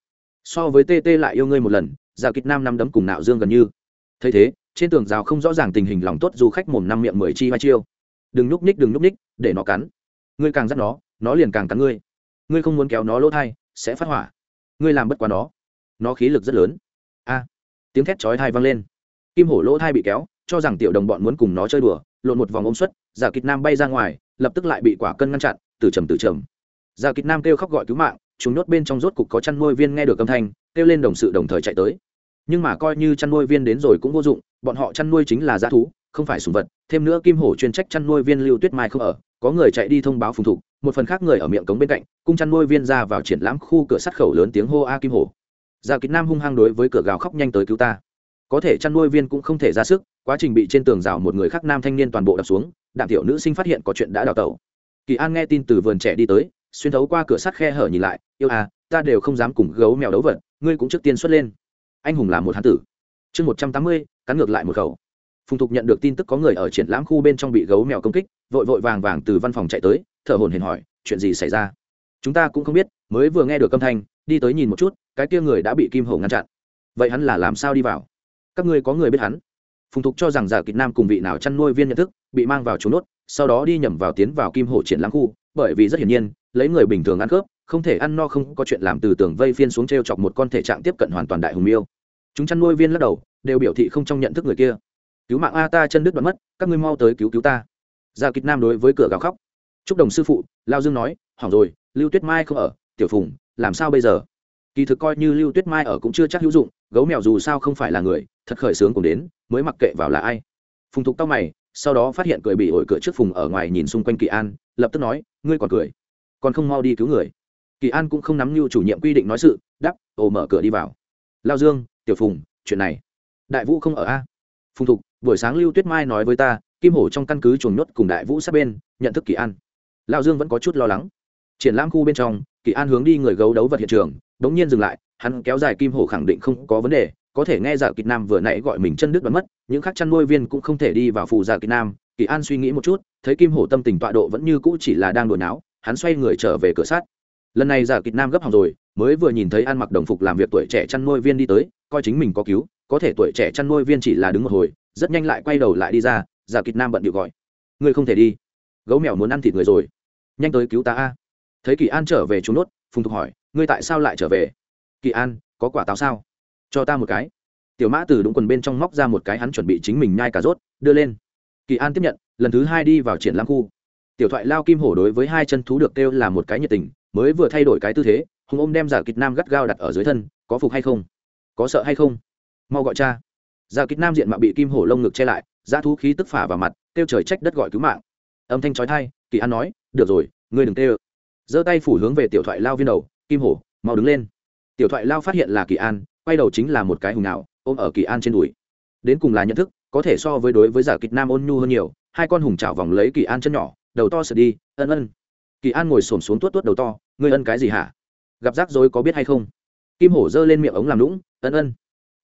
So với tt lại yêu ngươi một lần giả kịch nam nắm đấm cùng nạo dương gần như. Thấy thế, trên tường rào không rõ ràng tình hình lòng tốt du khách mồm năm miệng mười chi vai chiêu. Đừng núp ních đừng núp ních để nó cắn. Ngươi càng dắt nó nó liền càng cắn ngươi. Ngươi không muốn kéo nó lỗ thai, sẽ phát hỏa. Ngươi làm bất quá nó. Nó khí lực rất lớn. A. Tiếng thét chói thai vang lên. Kim hổ lỗ thai bị kéo, cho rằng tiểu đồng bọn muốn cùng nó chơi đùa, lộn một vòng ôm suất giả kịch nam bay ra ngoài, lập tức lại bị quả cân ngăn chặn, từ trầm từ trầm. Giả kịch nam kêu khóc gọi cứu mạng, chúng nhốt bên trong rốt cục có chăn nuôi viên nghe được âm thanh, kêu lên đồng sự đồng thời chạy tới. Nhưng mà coi như chăn nuôi viên đến rồi cũng vô dụng, bọn họ chăn nuôi chính là g thú, không phải sùng vật, thêm nữa kim hổ chuyên trách chăn nuôi viên lưu tuyết mai không ở, có người chạy đi thông báo phùng thục một phần khác người ở miệng cống bên cạnh, cung chăn nuôi viên ra vào triển lãm khu cửa sắt khẩu lớn tiếng hô a kim hổ. Gia kịch nam hung hăng đối với cửa gào khóc nhanh tới cứu ta. Có thể chăn nuôi viên cũng không thể ra sức quá trình bị trên tường rào một người khác nam thanh niên toàn bộ đập xuống, đạm tiểu nữ sinh phát hiện có chuyện đã đào tẩu. Kỳ an nghe tin từ vườn trẻ đi tới, xuyên thấu qua cửa sắt khe hở nhìn lại, yêu à ta đều không dám cùng gấu mèo đấu vật, ngươi cũng trước tiên xuất lên. Anh hùng là một hán tử. Chương một trăm tám mươi, cắn ngược lại một khẩu. Phùng thục nhận được tin tức có người ở triển lãm khu bên trong bị gấu mèo công kích, vội vội vàng vàng từ văn phòng chạy tới, thở hồn hển hỏi, chuyện gì xảy ra? Chúng ta cũng không biết, mới vừa nghe được âm thanh, đi tới nhìn một chút, cái kia người đã bị kim hổ ngăn chặn. Vậy hắn là làm sao đi vào? Các ngươi có người biết hắn? Phùng thục cho rằng giả kịch nam cùng vị nào chăn nuôi viên nhận thức, bị mang vào trốn nốt sau đó đi nhầm vào tiến vào kim hổ triển lãm khu, bởi vì rất hiển nhiên, lấy người bình thường ăn cướp, không thể ăn no không có chuyện làm từ tường vây phiên xuống t r e o chọc một con thể trạng tiếp cận hoàn toàn đại hùng miêu. Chúng chăn nuôi viên lắc đầu, đều biểu thị không trong nhận thức người kia. Cứu mạng a ta, chân đứt đoạn mất, các ngươi mau tới cứu cứu ta. Gia kịch nam đối với cửa gào khóc. Chúc đồng sư phụ, lao dương nói, hỏng rồi, lưu tuyết mai không ở, tiểu phùng, làm sao bây giờ? Kỳ thực coi như lưu tuyết mai ở cũng chưa chắc hữu dụng, gấu mèo dù sao không phải là người thật khởi sướng cùng đến, mới mặc kệ vào là ai. Phùng thục tao mày, sau đó phát hiện cười bị ổi cửa trước phùng ở ngoài nhìn xung quanh kỳ an, lập tức nói, ngươi còn cười? Còn không mau đi cứu người? Kỳ an cũng không nắm như chủ nhiệm quy định nói sự đắp ồ, mở cửa đi vào. Lao dương, tiểu phùng, chuyện này, đại vũ không ở a? Phùng thục, buổi sáng lưu tuyết mai nói với ta, kim hổ trong căn cứ chuồng nhốt cùng đại vũ sát bên, nhận thức kỳ an. Lao dương vẫn có chút lo lắng. Triển lãm khu bên trong, kỳ an hướng đi người gấu đấu vật hiện trường đ ố n g nhiên dừng lại, hắn kéo dài kim hổ khẳng định không có vấn đề có thể nghe giả kịch nam vừa nãy gọi mình chân đứt bắn mất, những khác chăn nuôi viên cũng không thể đi vào phù giả kịch nam. Kỳ an suy nghĩ một chút, thấy kim hổ tâm tình tọa độ vẫn như cũ chỉ là đang đồn náo, hắn xoay người trở về cửa sát lần này giả kịch nam gấp hỏng rồi, mới vừa nhìn thấy ăn mặc đồng phục làm việc tuổi trẻ chăn nuôi viên đi tới, coi chính mình có cứu, có thể tuổi trẻ chăn nuôi viên chỉ là đứng một hồi, rất nhanh lại quay đầu lại đi ra giả kịch nam bận điệu gọi. Ngươi không thể đi. Gấu mèo muốn ăn thịt người rồi. Nhanh tới cứu ta a. Thấy kỳ an trở về trốn nốt phùng thục hỏi, ngươi tại sao lại trở về? Kỳ an, có quả táo sao? Cho ta một cái. Tiểu mã từ đúng quần bên trong móc ra một cái hắn chuẩn bị chính mình nhai cà rốt, đưa lên. Kỳ an tiếp nhận, lần thứ hai đi vào triển lãm khu. Tiểu thoại lao kim hổ đối với hai chân thú được kêu là một cái nhiệt tình, mới vừa thay đổi cái tư thế hùng ôm đem giả kịch nam gắt gao đặt ở dưới thân, có phục hay không? Có sợ hay không? Mau gọi cha. Giả kịch nam diện mạo bị kim hổ lông ngực che lại giá thú khí tức phả vào mặt, kêu trời trách đất gọi cứu mạng. Âm thanh trói thai kỳ an nói, được rồi, ngươi đừng tê ơ. Giơ tay phủ hướng về tiểu thoại lao viên đầu, kim hổ, mau đứng lên. Tiểu thoại lao phát hiện là kỳ an quay đầu chính là một cái hùng nào, ôm ở kỳ an trên đùi. Đến cùng là nhận thức, có thể so với đối với giả kịch nam ôn nhu hơn nhiều, hai con hùng chảo vòng lấy kỳ an chân nhỏ, đầu to sượt đi, ân ân. Kỳ an ngồi xổm xuống tuốt tuốt đầu to, ngươi ân cái gì hả? Gặp rắc rối có biết hay không? Kim hổ giơ lên miệng ống làm lũng ân ân.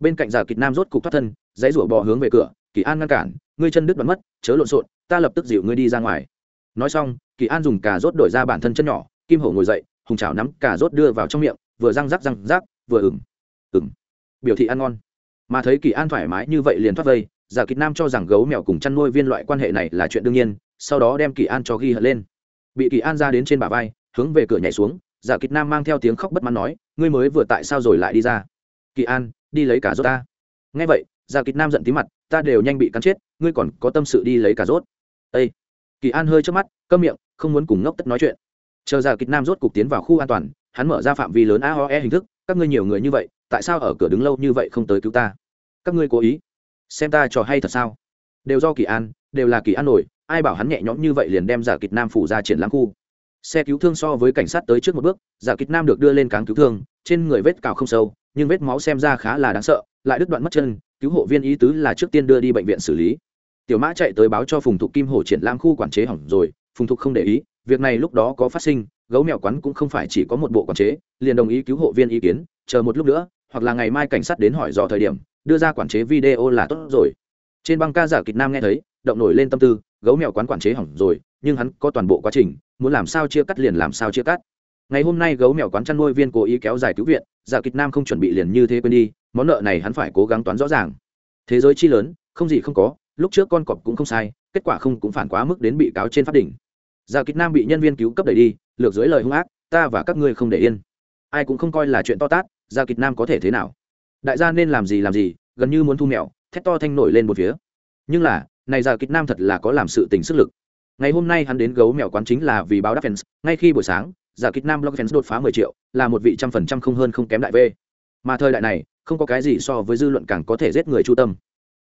Bên cạnh giả kịch nam rốt cục thoát thân, dãy rủa bò hướng về cửa, kỳ an ngăn cản, ngươi chân đứt đoạn mất, chớ lộn xộn, ta lập tức dịu ngươi đi ra ngoài. Nói xong, kỳ an dùng cà rốt đổi ra bản thân chân nhỏ, kim hổ ngồi dậy, hùng chảo nắm cà rốt đưa vào trong miệng, vừa răng rắc răng rác vừa ửng ửng biểu thị ăn ngon. Mà thấy kỳ an thoải mái như vậy liền thoát vây, giả kịch nam cho rằng gấu mèo cùng chăn nuôi viên loại quan hệ này là chuyện đương nhiên, sau đó đem kỳ an cho ghi hận lên. Bị kỳ an ra đến trên bà vai, hướng về cửa nhảy xuống, giả kịch nam mang theo tiếng khóc bất mãn nói, ngươi mới vừa tại sao rồi lại đi ra? Kỳ an, đi lấy cả rốt ta. Nghe vậy, giả kịch nam giận tí mặt, ta đều nhanh bị cắn chết, ngươi còn có tâm sự đi lấy cả rốt. Ây kỳ an hơi trước mắt, câm miệng, không muốn cùng ngốc tất nói chuyện. Chờ giả kịch nam rốt cục tiến vào khu an toàn, hắn mở ra phạm vi lớn aoe hình thức, các ngươi nhiều người như vậy tại sao ở cửa đứng lâu như vậy không tới cứu ta? Các ngươi cố ý xem ta trò hay thật sao? Đều do kỳ an, đều là kỳ an nổi, ai bảo hắn nhẹ nhõm như vậy liền đem giả kịch nam phủ ra triển lãm khu. Xe cứu thương so với cảnh sát tới trước một bước, giả kịch nam được đưa lên cáng cứu thương, trên người vết cào không sâu, nhưng vết máu xem ra khá là đáng sợ, lại đứt đoạn mất chân, cứu hộ viên ý tứ là trước tiên đưa đi bệnh viện xử lý. Tiểu mã chạy tới báo cho phùng thục kim hổ triển lãm khu quản chế hỏng rồi, phùng thục không để ý, việc này lúc đó có phát sinh, gấu mèo quán cũng không phải chỉ có một bộ quản chế, liền đồng ý cứu hộ viên ý kiến, chờ một lúc nữa hoặc là ngày mai cảnh sát đến hỏi dò thời điểm, đưa ra quản chế video là tốt rồi. Trên băng ca giả kịch nam nghe thấy, động nổi lên tâm tư, gấu mèo quán quản chế hỏng rồi, nhưng hắn có toàn bộ quá trình, muốn làm sao chia cắt liền làm sao chia cắt. Ngày hôm nay gấu mèo quán chăn nuôi viên cố ý kéo dài cứu viện, giả kịch nam không chuẩn bị liền như thế quên đi, món nợ này hắn phải cố gắng toán rõ ràng. Thế giới chi lớn, không gì không có, lúc trước con cọp cũng không sai, kết quả không cũng phản quá mức đến bị cáo trên pháp đỉnh. Giả kịch nam bị nhân viên cứu cấp đẩy đi, lược dưới lời hung ác, ta và các ngươi không để yên. Ai cũng không coi là chuyện to tát gia kịch nam có thể thế nào? Đại gia nên làm gì làm gì, gần như muốn thu mèo thét to thanh nổi lên một phía. Nhưng là, này gia kịch nam thật là có làm sự tình sức lực. Ngày hôm nay hắn đến gấu mèo quán chính là vì báo đáp fans, ngay khi buổi sáng giả kịch nam blog fans đột phá 10 triệu, là một vị trăm phần trăm không hơn không kém đại v. Mà thời đại này, không có cái gì so với dư luận càng có thể giết người chu tâm.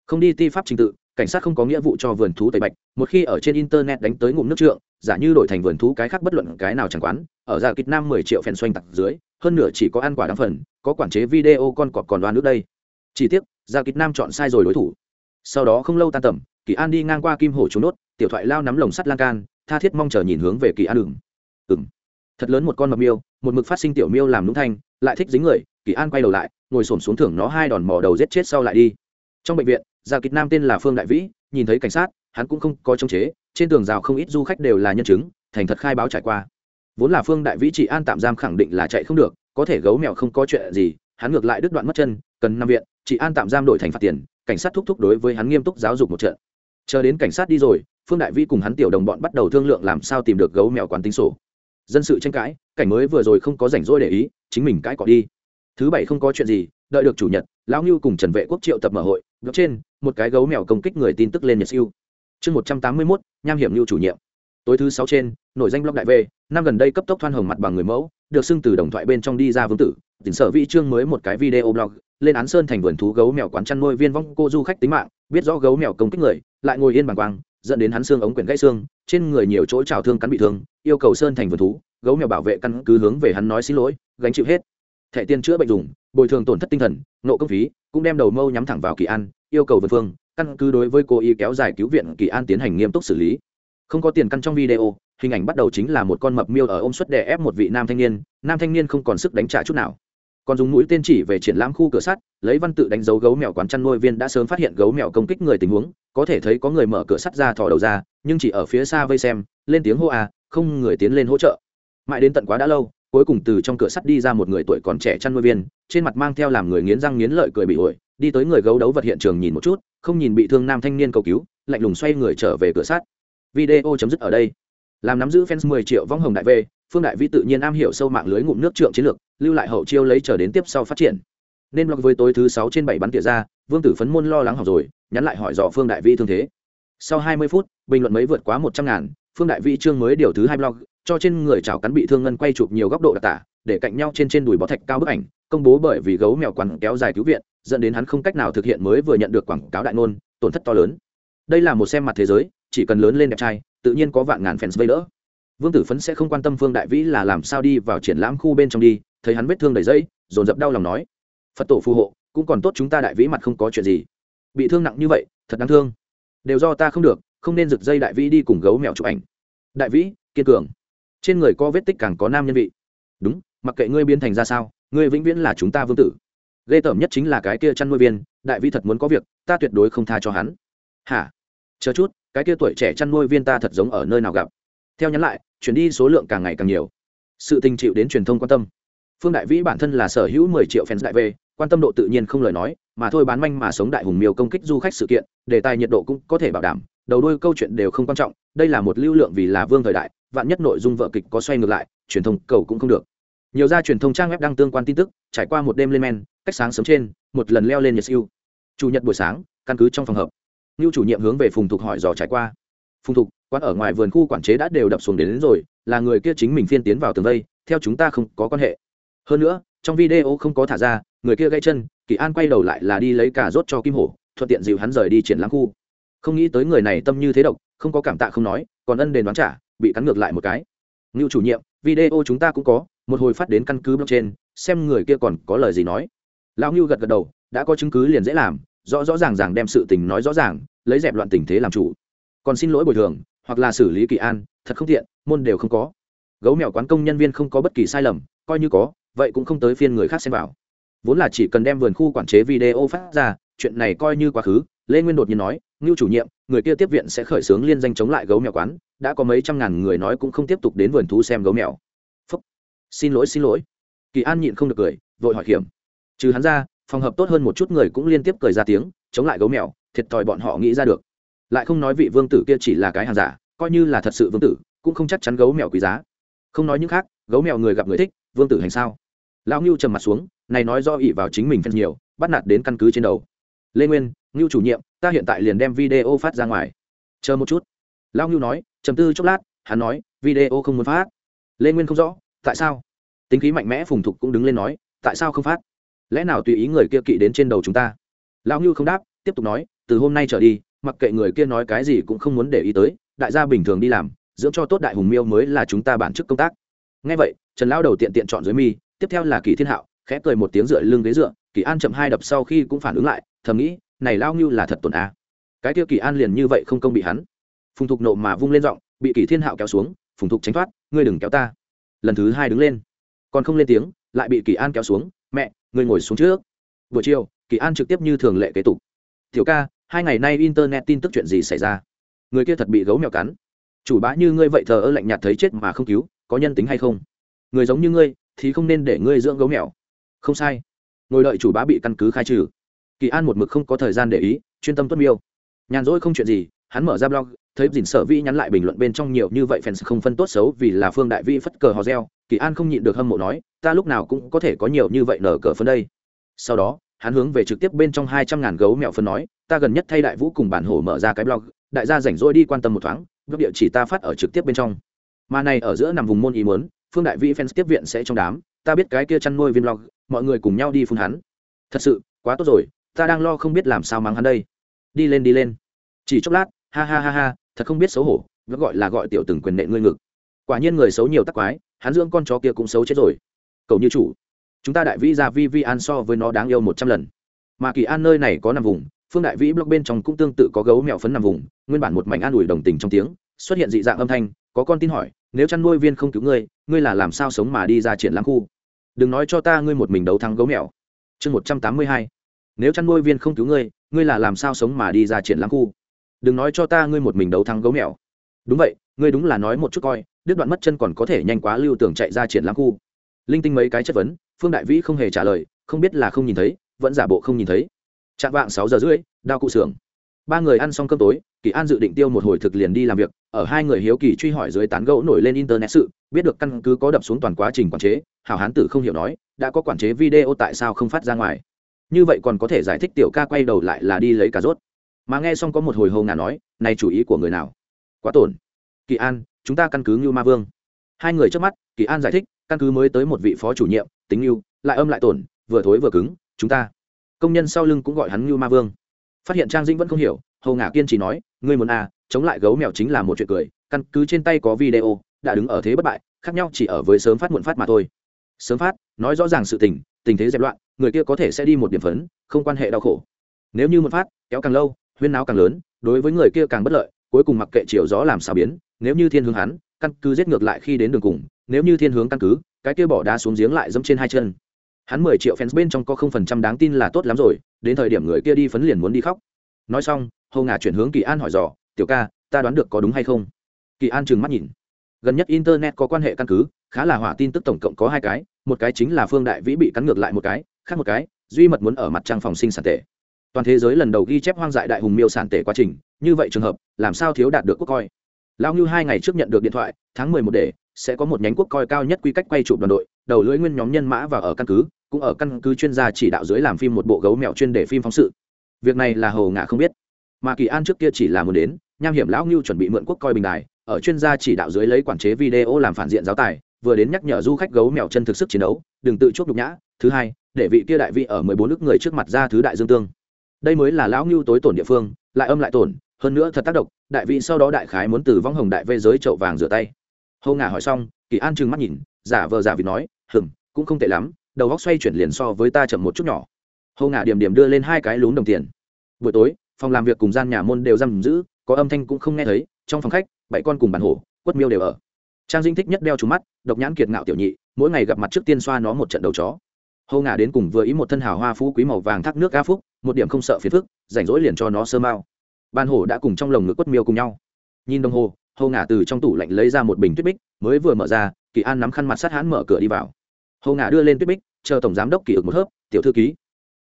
Không đi ti pháp trình tự cảnh sát không có nghĩa vụ cho vườn thú tẩy bạch, một khi ở trên internet đánh tới ngụm nước trượng, giả như đổi thành vườn thú cái khác bất luận cái nào chẳng quán, ở giả kịch nam 10 triệu phèn xoanh tặc dưới, hơn nửa chỉ có ăn quả đáng phần, có quản chế video con cọp còn đoan nước đây. Chỉ tiếc giả kịch nam chọn sai rồi đối thủ. Sau đó không lâu tan tầm, kỳ an đi ngang qua kim hồ trốn nốt, tiểu thoại lao nắm lồng sắt lan can, tha thiết mong chờ nhìn hướng về kỳ an ừng ừng thật lớn một con mập miêu, một mực phát sinh tiểu miêu làm nũng thanh, lại thích dính người, kỳ an quay đầu lại, ngồi xổm xuống thưởng nó hai đòn mỏ đầu giết chết sau lại đi. Trong bệnh viện gia kịch nam tên là phương đại vĩ, nhìn thấy cảnh sát, hắn cũng không có chống chế, trên tường rào không ít du khách đều là nhân chứng, thành thật khai báo trải qua. Vốn là phương đại vĩ chỉ an tạm giam khẳng định là chạy không được, có thể gấu mèo không có chuyện gì, hắn ngược lại đứt đoạn mất chân, cần nằm viện chị an tạm giam đổi thành phạt tiền, cảnh sát thúc thúc đối với hắn nghiêm túc giáo dục một trận. Chờ đến cảnh sát đi rồi, phương đại vĩ cùng hắn tiểu đồng bọn bắt đầu thương lượng làm sao tìm được gấu mèo quán tính sổ. Dân sự tranh cãi, cảnh mới vừa rồi không có rảnh rỗi để ý, chính mình cãi cọ đi thứ bảy không có chuyện gì, đợi được chủ nhật, lão ngưu cùng trần vệ quốc triệu tập mở hội góc trên, một cái gấu mèo công kích người tin tức lên nhật siêu. Chương một trăm tám mươi mốt, nham hiểm ngưu chủ nhiệm. Tối thứ sáu trên, nổi danh blog đại v, năm gần đây cấp tốc thoan hồng mặt bằng người mẫu, được xưng từ đồng thoại bên trong đi ra vương tử, tỉnh sở vị trương mới một cái video blog, lên án sơn thành vườn thú gấu mèo quán chăn nuôi viên vong cô du khách tính mạng, biết rõ gấu mèo công kích người, lại ngồi yên bằng quang, dẫn đến hắn xương ống quyển gãy xương, trên người nhiều chỗ trào thương cắn bị thương, yêu cầu sơn thành vườn thú, gấu mèo bảo vệ căn cứ hướng về hắn nói xin lỗi, gánh chịu hết thẻ tiền chữa bệnh dùng, bồi thường tổn thất tinh thần, nộ công phí, cũng đem đầu mâu nhắm thẳng vào kỳ an, yêu cầu vân phương, căn cứ đối với cô y kéo dài cứu viện kỳ an tiến hành nghiêm túc xử lý. Không có tiền căn trong video, hình ảnh bắt đầu chính là một con mập miêu ở ôm suất đè ép một vị nam thanh niên, nam thanh niên không còn sức đánh trả chút nào. Còn dùng mũi tên chỉ về triển lãm khu cửa sắt, lấy văn tự đánh dấu gấu mèo quán chăn nuôi viên đã sớm phát hiện gấu mèo công kích người tình huống, có thể thấy có người mở cửa sắt ra thò đầu ra, nhưng chỉ ở phía xa vây xem, lên tiếng hô à không người tiến lên hỗ trợ. Mãi đến tận quá đã lâu cuối cùng từ trong cửa sắt đi ra một người tuổi còn trẻ chăn nuôi viên, trên mặt mang theo làm người nghiến răng nghiến lợi cười bị ổi, đi tới người gấu đấu vật hiện trường nhìn một chút, không nhìn bị thương nam thanh niên cầu cứu, lạnh lùng xoay người trở về cửa sắt. video chấm dứt ở đây. Làm nắm giữ fans 10 triệu vong hồng đại v, phương đại vi tự nhiên am hiểu sâu mạng lưới ngụm nước trượng chiến lược, lưu lại hậu chiêu lấy chờ đến tiếp sau phát triển. Nên blog với tối thứ sáu trên bảy bắn tỉa ra, vương tử phấn môn lo lắng học rồi, nhắn lại hỏi dò phương đại vi thương thế. Sau 20 phút, bình luận mấy vượt quá một trăm ngàn, phương đại vi chương mới điều thứ hai blog cho trên người chảo cắn bị thương ngân quay chụp nhiều góc độ đặc tả, để cạnh nhau trên trên đùi bó thạch cao bức ảnh, công bố bởi vì gấu mèo quằn kéo dài cứu viện, dẫn đến hắn không cách nào thực hiện mới vừa nhận được quảng cáo đại ngôn, tổn thất to lớn. Đây là một xem mặt thế giới, chỉ cần lớn lên đẹp trai, tự nhiên có vạn ngàn fans vây đỡ. Vương tử phấn sẽ không quan tâm phương đại vĩ là làm sao đi vào triển lãm khu bên trong đi, thấy hắn vết thương đầy dây, dồn dập đau lòng nói. Phật tổ phù hộ, cũng còn tốt chúng ta đại vĩ mặt không có chuyện gì. Bị thương nặng như vậy, thật đáng thương. Đều do ta không được, không nên giật dây đại vĩ đi cùng gấu mèo chụp ảnh. Đại vĩ, kiên cường trên người có vết tích càng có nam nhân vị. Đúng, mặc kệ ngươi biến thành ra sao, ngươi vĩnh viễn là chúng ta vương tử. Ghê tởm nhất chính là cái kia chăn nuôi viên, đại Vi thật muốn có việc, ta tuyệt đối không tha cho hắn. Hả? Chờ chút, cái kia tuổi trẻ chăn nuôi viên ta thật giống ở nơi nào gặp. Theo nhắn lại, chuyển đi số lượng càng ngày càng nhiều. Sự tình chịu đến truyền thông quan tâm. Phương đại vĩ bản thân là sở hữu mười triệu fans đại v, quan tâm độ tự nhiên không lời nói, mà thôi bán manh mà sống đại hùng miêu công kích du khách sự kiện đề tài nhiệt độ cũng có thể bảo đảm đầu đuôi câu chuyện đều không quan trọng đây là một lưu lượng vì là vương thời đại vạn nhất nội dung vợ kịch có xoay ngược lại truyền thông cầu cũng không được. Nhiều gia truyền thông trang web đăng tương quan tin tức trải qua một đêm lên men cách sáng sớm trên một lần leo lên nhật siêu. Chủ nhật buổi sáng căn cứ trong phòng hợp ngưu chủ nhiệm hướng về phùng thục hỏi dò trải qua. Phùng thục quán ở ngoài vườn khu quản chế đã đều đập xuống đến, đến rồi là người kia chính mình phiên tiến vào tường vây theo chúng ta không có quan hệ. Hơn nữa trong video không có thả ra người kia gây chân kỳ an quay đầu lại là đi lấy cà rốt cho kim hổ thuận tiện dịu hắn rời đi triển lãm khu không nghĩ tới người này tâm như thế độc không có cảm tạ không nói còn ân đền đoán trả bị cắn ngược lại một cái. Ngưu chủ nhiệm video chúng ta cũng có một hồi phát đến căn cứ trên, xem người kia còn có lời gì nói. Lão ngưu gật gật đầu đã có chứng cứ liền dễ làm rõ rõ ràng ràng đem sự tình nói rõ ràng lấy dẹp loạn tình thế làm chủ. Còn xin lỗi bồi thường hoặc là xử lý kỳ an thật không tiện môn đều không có. Gấu mèo quán công nhân viên không có bất kỳ sai lầm coi như có vậy cũng không tới phiên người khác xem vào. Vốn là chỉ cần đem vườn khu quản chế video phát ra chuyện này coi như quá khứ lê nguyên đột nhiên nói ngưu chủ nhiệm người kia tiếp viện sẽ khởi xướng liên danh chống lại gấu mèo quán đã có mấy trăm ngàn người nói cũng không tiếp tục đến vườn thú xem gấu mèo Phúc. xin lỗi xin lỗi kỳ an nhịn không được cười vội hỏi hiểm trừ hắn ra phòng hợp tốt hơn một chút người cũng liên tiếp cười ra tiếng chống lại gấu mèo thiệt thòi bọn họ nghĩ ra được lại không nói vị vương tử kia chỉ là cái hàng giả coi như là thật sự vương tử cũng không chắc chắn gấu mèo quý giá không nói những khác gấu mèo người gặp người thích vương tử hành sao lão ngưu trầm mặt xuống này nói do ỉ vào chính mình phân nhiều bắt nạt đến căn cứ trên đầu lê nguyên ngưu chủ nhiệm, ta hiện tại liền đem video phát ra ngoài. Chờ một chút. Lão ngưu nói chầm tư chốc lát, hắn nói, video không muốn phát. Lê nguyên không rõ, tại sao? Tính khí mạnh mẽ phùng thục cũng đứng lên nói, tại sao không phát? Lẽ nào tùy ý người kia kỵ đến trên đầu chúng ta? Lão ngưu không đáp, tiếp tục nói, từ hôm nay trở đi, mặc kệ người kia nói cái gì cũng không muốn để ý tới, đại gia bình thường đi làm, dưỡng cho tốt đại hùng miêu mới là chúng ta bản chức công tác. Ngay vậy, trần lão đầu tiện tiện chọn dưới mi, tiếp theo là kỳ thiên hạo, khẽ cười một tiếng dựa lưng ghế dựa, kỳ an chậm hai đập sau khi cũng phản ứng lại, thầm nghĩ này lao ngưu là thật tổn á cái kia kỳ an liền như vậy không công bị hắn. Phùng thục nộ mà vung lên giọng, bị kỳ thiên hạo kéo xuống, phùng thục tránh thoát, ngươi đừng kéo ta. Lần thứ hai đứng lên. Còn không lên tiếng, lại bị kỳ an kéo xuống, mẹ, ngươi ngồi xuống trước. Buổi chiều, kỳ an trực tiếp như thường lệ kế tục. Tiểu ca, hai ngày nay internet tin tức chuyện gì xảy ra? Người kia thật bị gấu mèo cắn. Chủ bá như ngươi vậy thờ ơ lạnh nhạt thấy chết mà không cứu, có nhân tính hay không? Người giống như ngươi, thì không nên để ngươi dưỡng gấu mèo. Không sai. Ngồi đợi chủ bá bị căn cứ khai trừ kỳ an một mực không có thời gian để ý, chuyên tâm tuất miêu. Nhàn rỗi không chuyện gì, hắn mở ra blog, thấy dình sở vi nhắn lại bình luận bên trong nhiều như vậy fans không phân tốt xấu vì là phương đại vi phất cờ hò reo, kỳ an không nhịn được hâm mộ nói, ta lúc nào cũng có thể có nhiều như vậy nở cờ phân đây. Sau đó, hắn hướng về trực tiếp bên trong hai trăm ngàn gấu mèo phân nói, ta gần nhất thay đại vũ cùng bản hổ mở ra cái blog, đại gia rảnh rỗi đi quan tâm một thoáng gấp địa chỉ ta phát ở trực tiếp bên trong. Mà này ở giữa nằm vùng môn ý muốn, phương đại vĩ fans tiếp viện sẽ trong đám, ta biết cái kia chăn nuôi viên blog, mọi người cùng nhau đi phun hắn. Thật sự, quá tốt rồi ta đang lo không biết làm sao mắng hắn đây. Đi lên đi lên. Chỉ chốc lát, ha ha ha ha, thật không biết xấu hổ vẫn gọi là gọi tiểu từng quyền nệ ngươi ngực. Quả nhiên người xấu nhiều tắc quái, hắn dưỡng con chó kia cũng xấu chết rồi. Cầu như chủ, chúng ta đại vĩ ra vi vi an so với nó đáng yêu một trăm lần. Mà kỳ an nơi này có nằm vùng, phương đại vĩ blog bên trong cũng tương tự có gấu mèo phấn nằm vùng, nguyên bản một mảnh an ủi đồng tình trong tiếng, xuất hiện dị dạng âm thanh, có con tin hỏi, nếu chăn nuôi viên không cứu ngươi ngươi là làm sao sống mà đi ra triển lãm khu? Đừng nói cho ta ngươi một mình đấu thắng gấu mèo. Chương một trăm tám mươi hai nếu chăn nuôi viên không cứu ngươi ngươi là làm sao sống mà đi ra triển lãm khu? Đừng nói cho ta ngươi một mình đấu thắng gấu mèo. Đúng vậy, ngươi đúng là nói một chút coi, đứt đoạn mất chân còn có thể nhanh quá lưu tưởng chạy ra triển lãm khu. Linh tinh mấy cái chất vấn, phương đại vĩ không hề trả lời, không biết là không nhìn thấy, vẫn giả bộ không nhìn thấy. Chạm vạng sáu giờ rưỡi, đao cụ xưởng. Ba người ăn xong cơm tối, kỳ an dự định tiêu một hồi thực liền đi làm việc, ở hai người hiếu kỳ truy hỏi dưới tán gẫu nổi lên internet sự, biết được căn cứ có đập xuống toàn quá trình quản chế, hảo hán tử không hiểu nói, đã có quản chế video tại sao không phát ra ngoài như vậy còn có thể giải thích tiểu ca quay đầu lại là đi lấy cà rốt. Mà nghe xong có một hồi hầu ngà nói, này chủ ý của người nào? Quá tổn. Kỳ an, chúng ta căn cứ như ma vương. Hai người trước mắt, kỳ an giải thích, căn cứ mới tới một vị phó chủ nhiệm, tính ngưu, lại âm lại tổn, vừa thối vừa cứng, chúng ta. Công nhân sau lưng cũng gọi hắn như ma vương. Phát hiện trang dĩnh vẫn không hiểu hầu ngà kiên chỉ nói, ngươi muốn à chống lại gấu mèo chính là một chuyện cười, căn cứ trên tay có video, đã đứng ở thế bất bại, khác nhau chỉ ở với sớm phát muộn phát mà thôi. Sớm phát, nói rõ ràng sự tình tình thế dẹp loạn người kia có thể sẽ đi một điểm phấn, không quan hệ đau khổ. Nếu như một phát, kéo càng lâu, huyên náo càng lớn, đối với người kia càng bất lợi, cuối cùng mặc kệ chiều gió làm sao biến, nếu như thiên hướng hắn, căn cứ giết ngược lại khi đến đường cùng, nếu như thiên hướng căn cứ, cái kia bỏ đá xuống giếng lại dẫm trên hai chân. Hắn mười triệu fans bên trong có không phần trăm đáng tin là tốt lắm rồi, đến thời điểm người kia đi phấn liền muốn đi khóc. Nói xong hầu ngà chuyển hướng kỳ an hỏi dò, tiểu ca, ta đoán được có đúng hay không? Kỳ an trừng mắt nhìn. Gần nhất internet có quan hệ căn cứ, khá là hỏa tin tức tổng cộng có hai cái, một cái chính là phương đại vĩ bị cắn ngược lại một cái khác một cái, duy mật muốn ở mặt trăng phòng sinh sản tệ toàn thế giới lần đầu ghi chép hoang dại đại hùng miêu sản tệ quá trình, như vậy trường hợp, làm sao thiếu đạt được quốc coi? Lao như hai ngày trước nhận được điện thoại, tháng mười một để, sẽ có một nhánh quốc coi cao nhất quy cách quay chụp đoàn đội, đầu lưỡi nguyên nhóm nhân mã và ở căn cứ, cũng ở căn cứ chuyên gia chỉ đạo dưới làm phim một bộ gấu mèo chuyên để phim phóng sự. Việc này là hầu ngã không biết. Mà kỳ an trước kia chỉ là muốn đến, nham hiểm lão ngưu chuẩn bị mượn quốc coi bình đài, ở chuyên gia chỉ đạo dưới lấy quản chế video làm phản diện giáo tài, vừa đến nhắc nhở du khách gấu mèo chân thực sức chiến đấu, đừng tự chuốc nhục nhã. Thứ hai để vị kia đại vị ở mười bốn nước người trước mặt ra thứ đại dương tương. Đây mới là lão ngưu tối tổn địa phương, lại âm lại tổn, hơn nữa thật tác động, đại vị sau đó đại khái muốn từ vong hồng đại vê giới chậu vàng rửa tay. Hầu ngả hỏi xong, kỳ an trừng mắt nhìn, giả vờ giả vị nói, hừm, cũng không tệ lắm, đầu góc xoay chuyển liền so với ta chậm một chút nhỏ. Hầu ngả điểm điểm đưa lên hai cái lún đồng tiền. Buổi tối, phòng làm việc cùng gian nhà môn đều giam giữ, có âm thanh cũng không nghe thấy, trong phòng khách, bảy con cùng bàn hổ, quất miêu đều ở. Trang dinh thích nhất đeo trúng mắt, độc nhãn kiệt ngạo tiểu nhị, mỗi ngày gặp mặt trước tiên xoa nó một trận đầu chó hô ngả đến cùng vừa ý một thân hào hoa phú quý màu vàng thác nước ca phúc, một điểm không sợ phiền phức, rảnh rỗi liền cho nó sơ mao ban hổ đã cùng trong lồng ngực quất miêu cùng nhau. Nhìn đồng hồ, hô ngả từ trong tủ lạnh lấy ra một bình tuyết bích, mới vừa mở ra, kỳ an nắm khăn mặt sát hãn mở cửa đi vào. Hô ngả đưa lên tuyết bích, chờ tổng giám đốc kỳ ực một hớp, tiểu thư ký.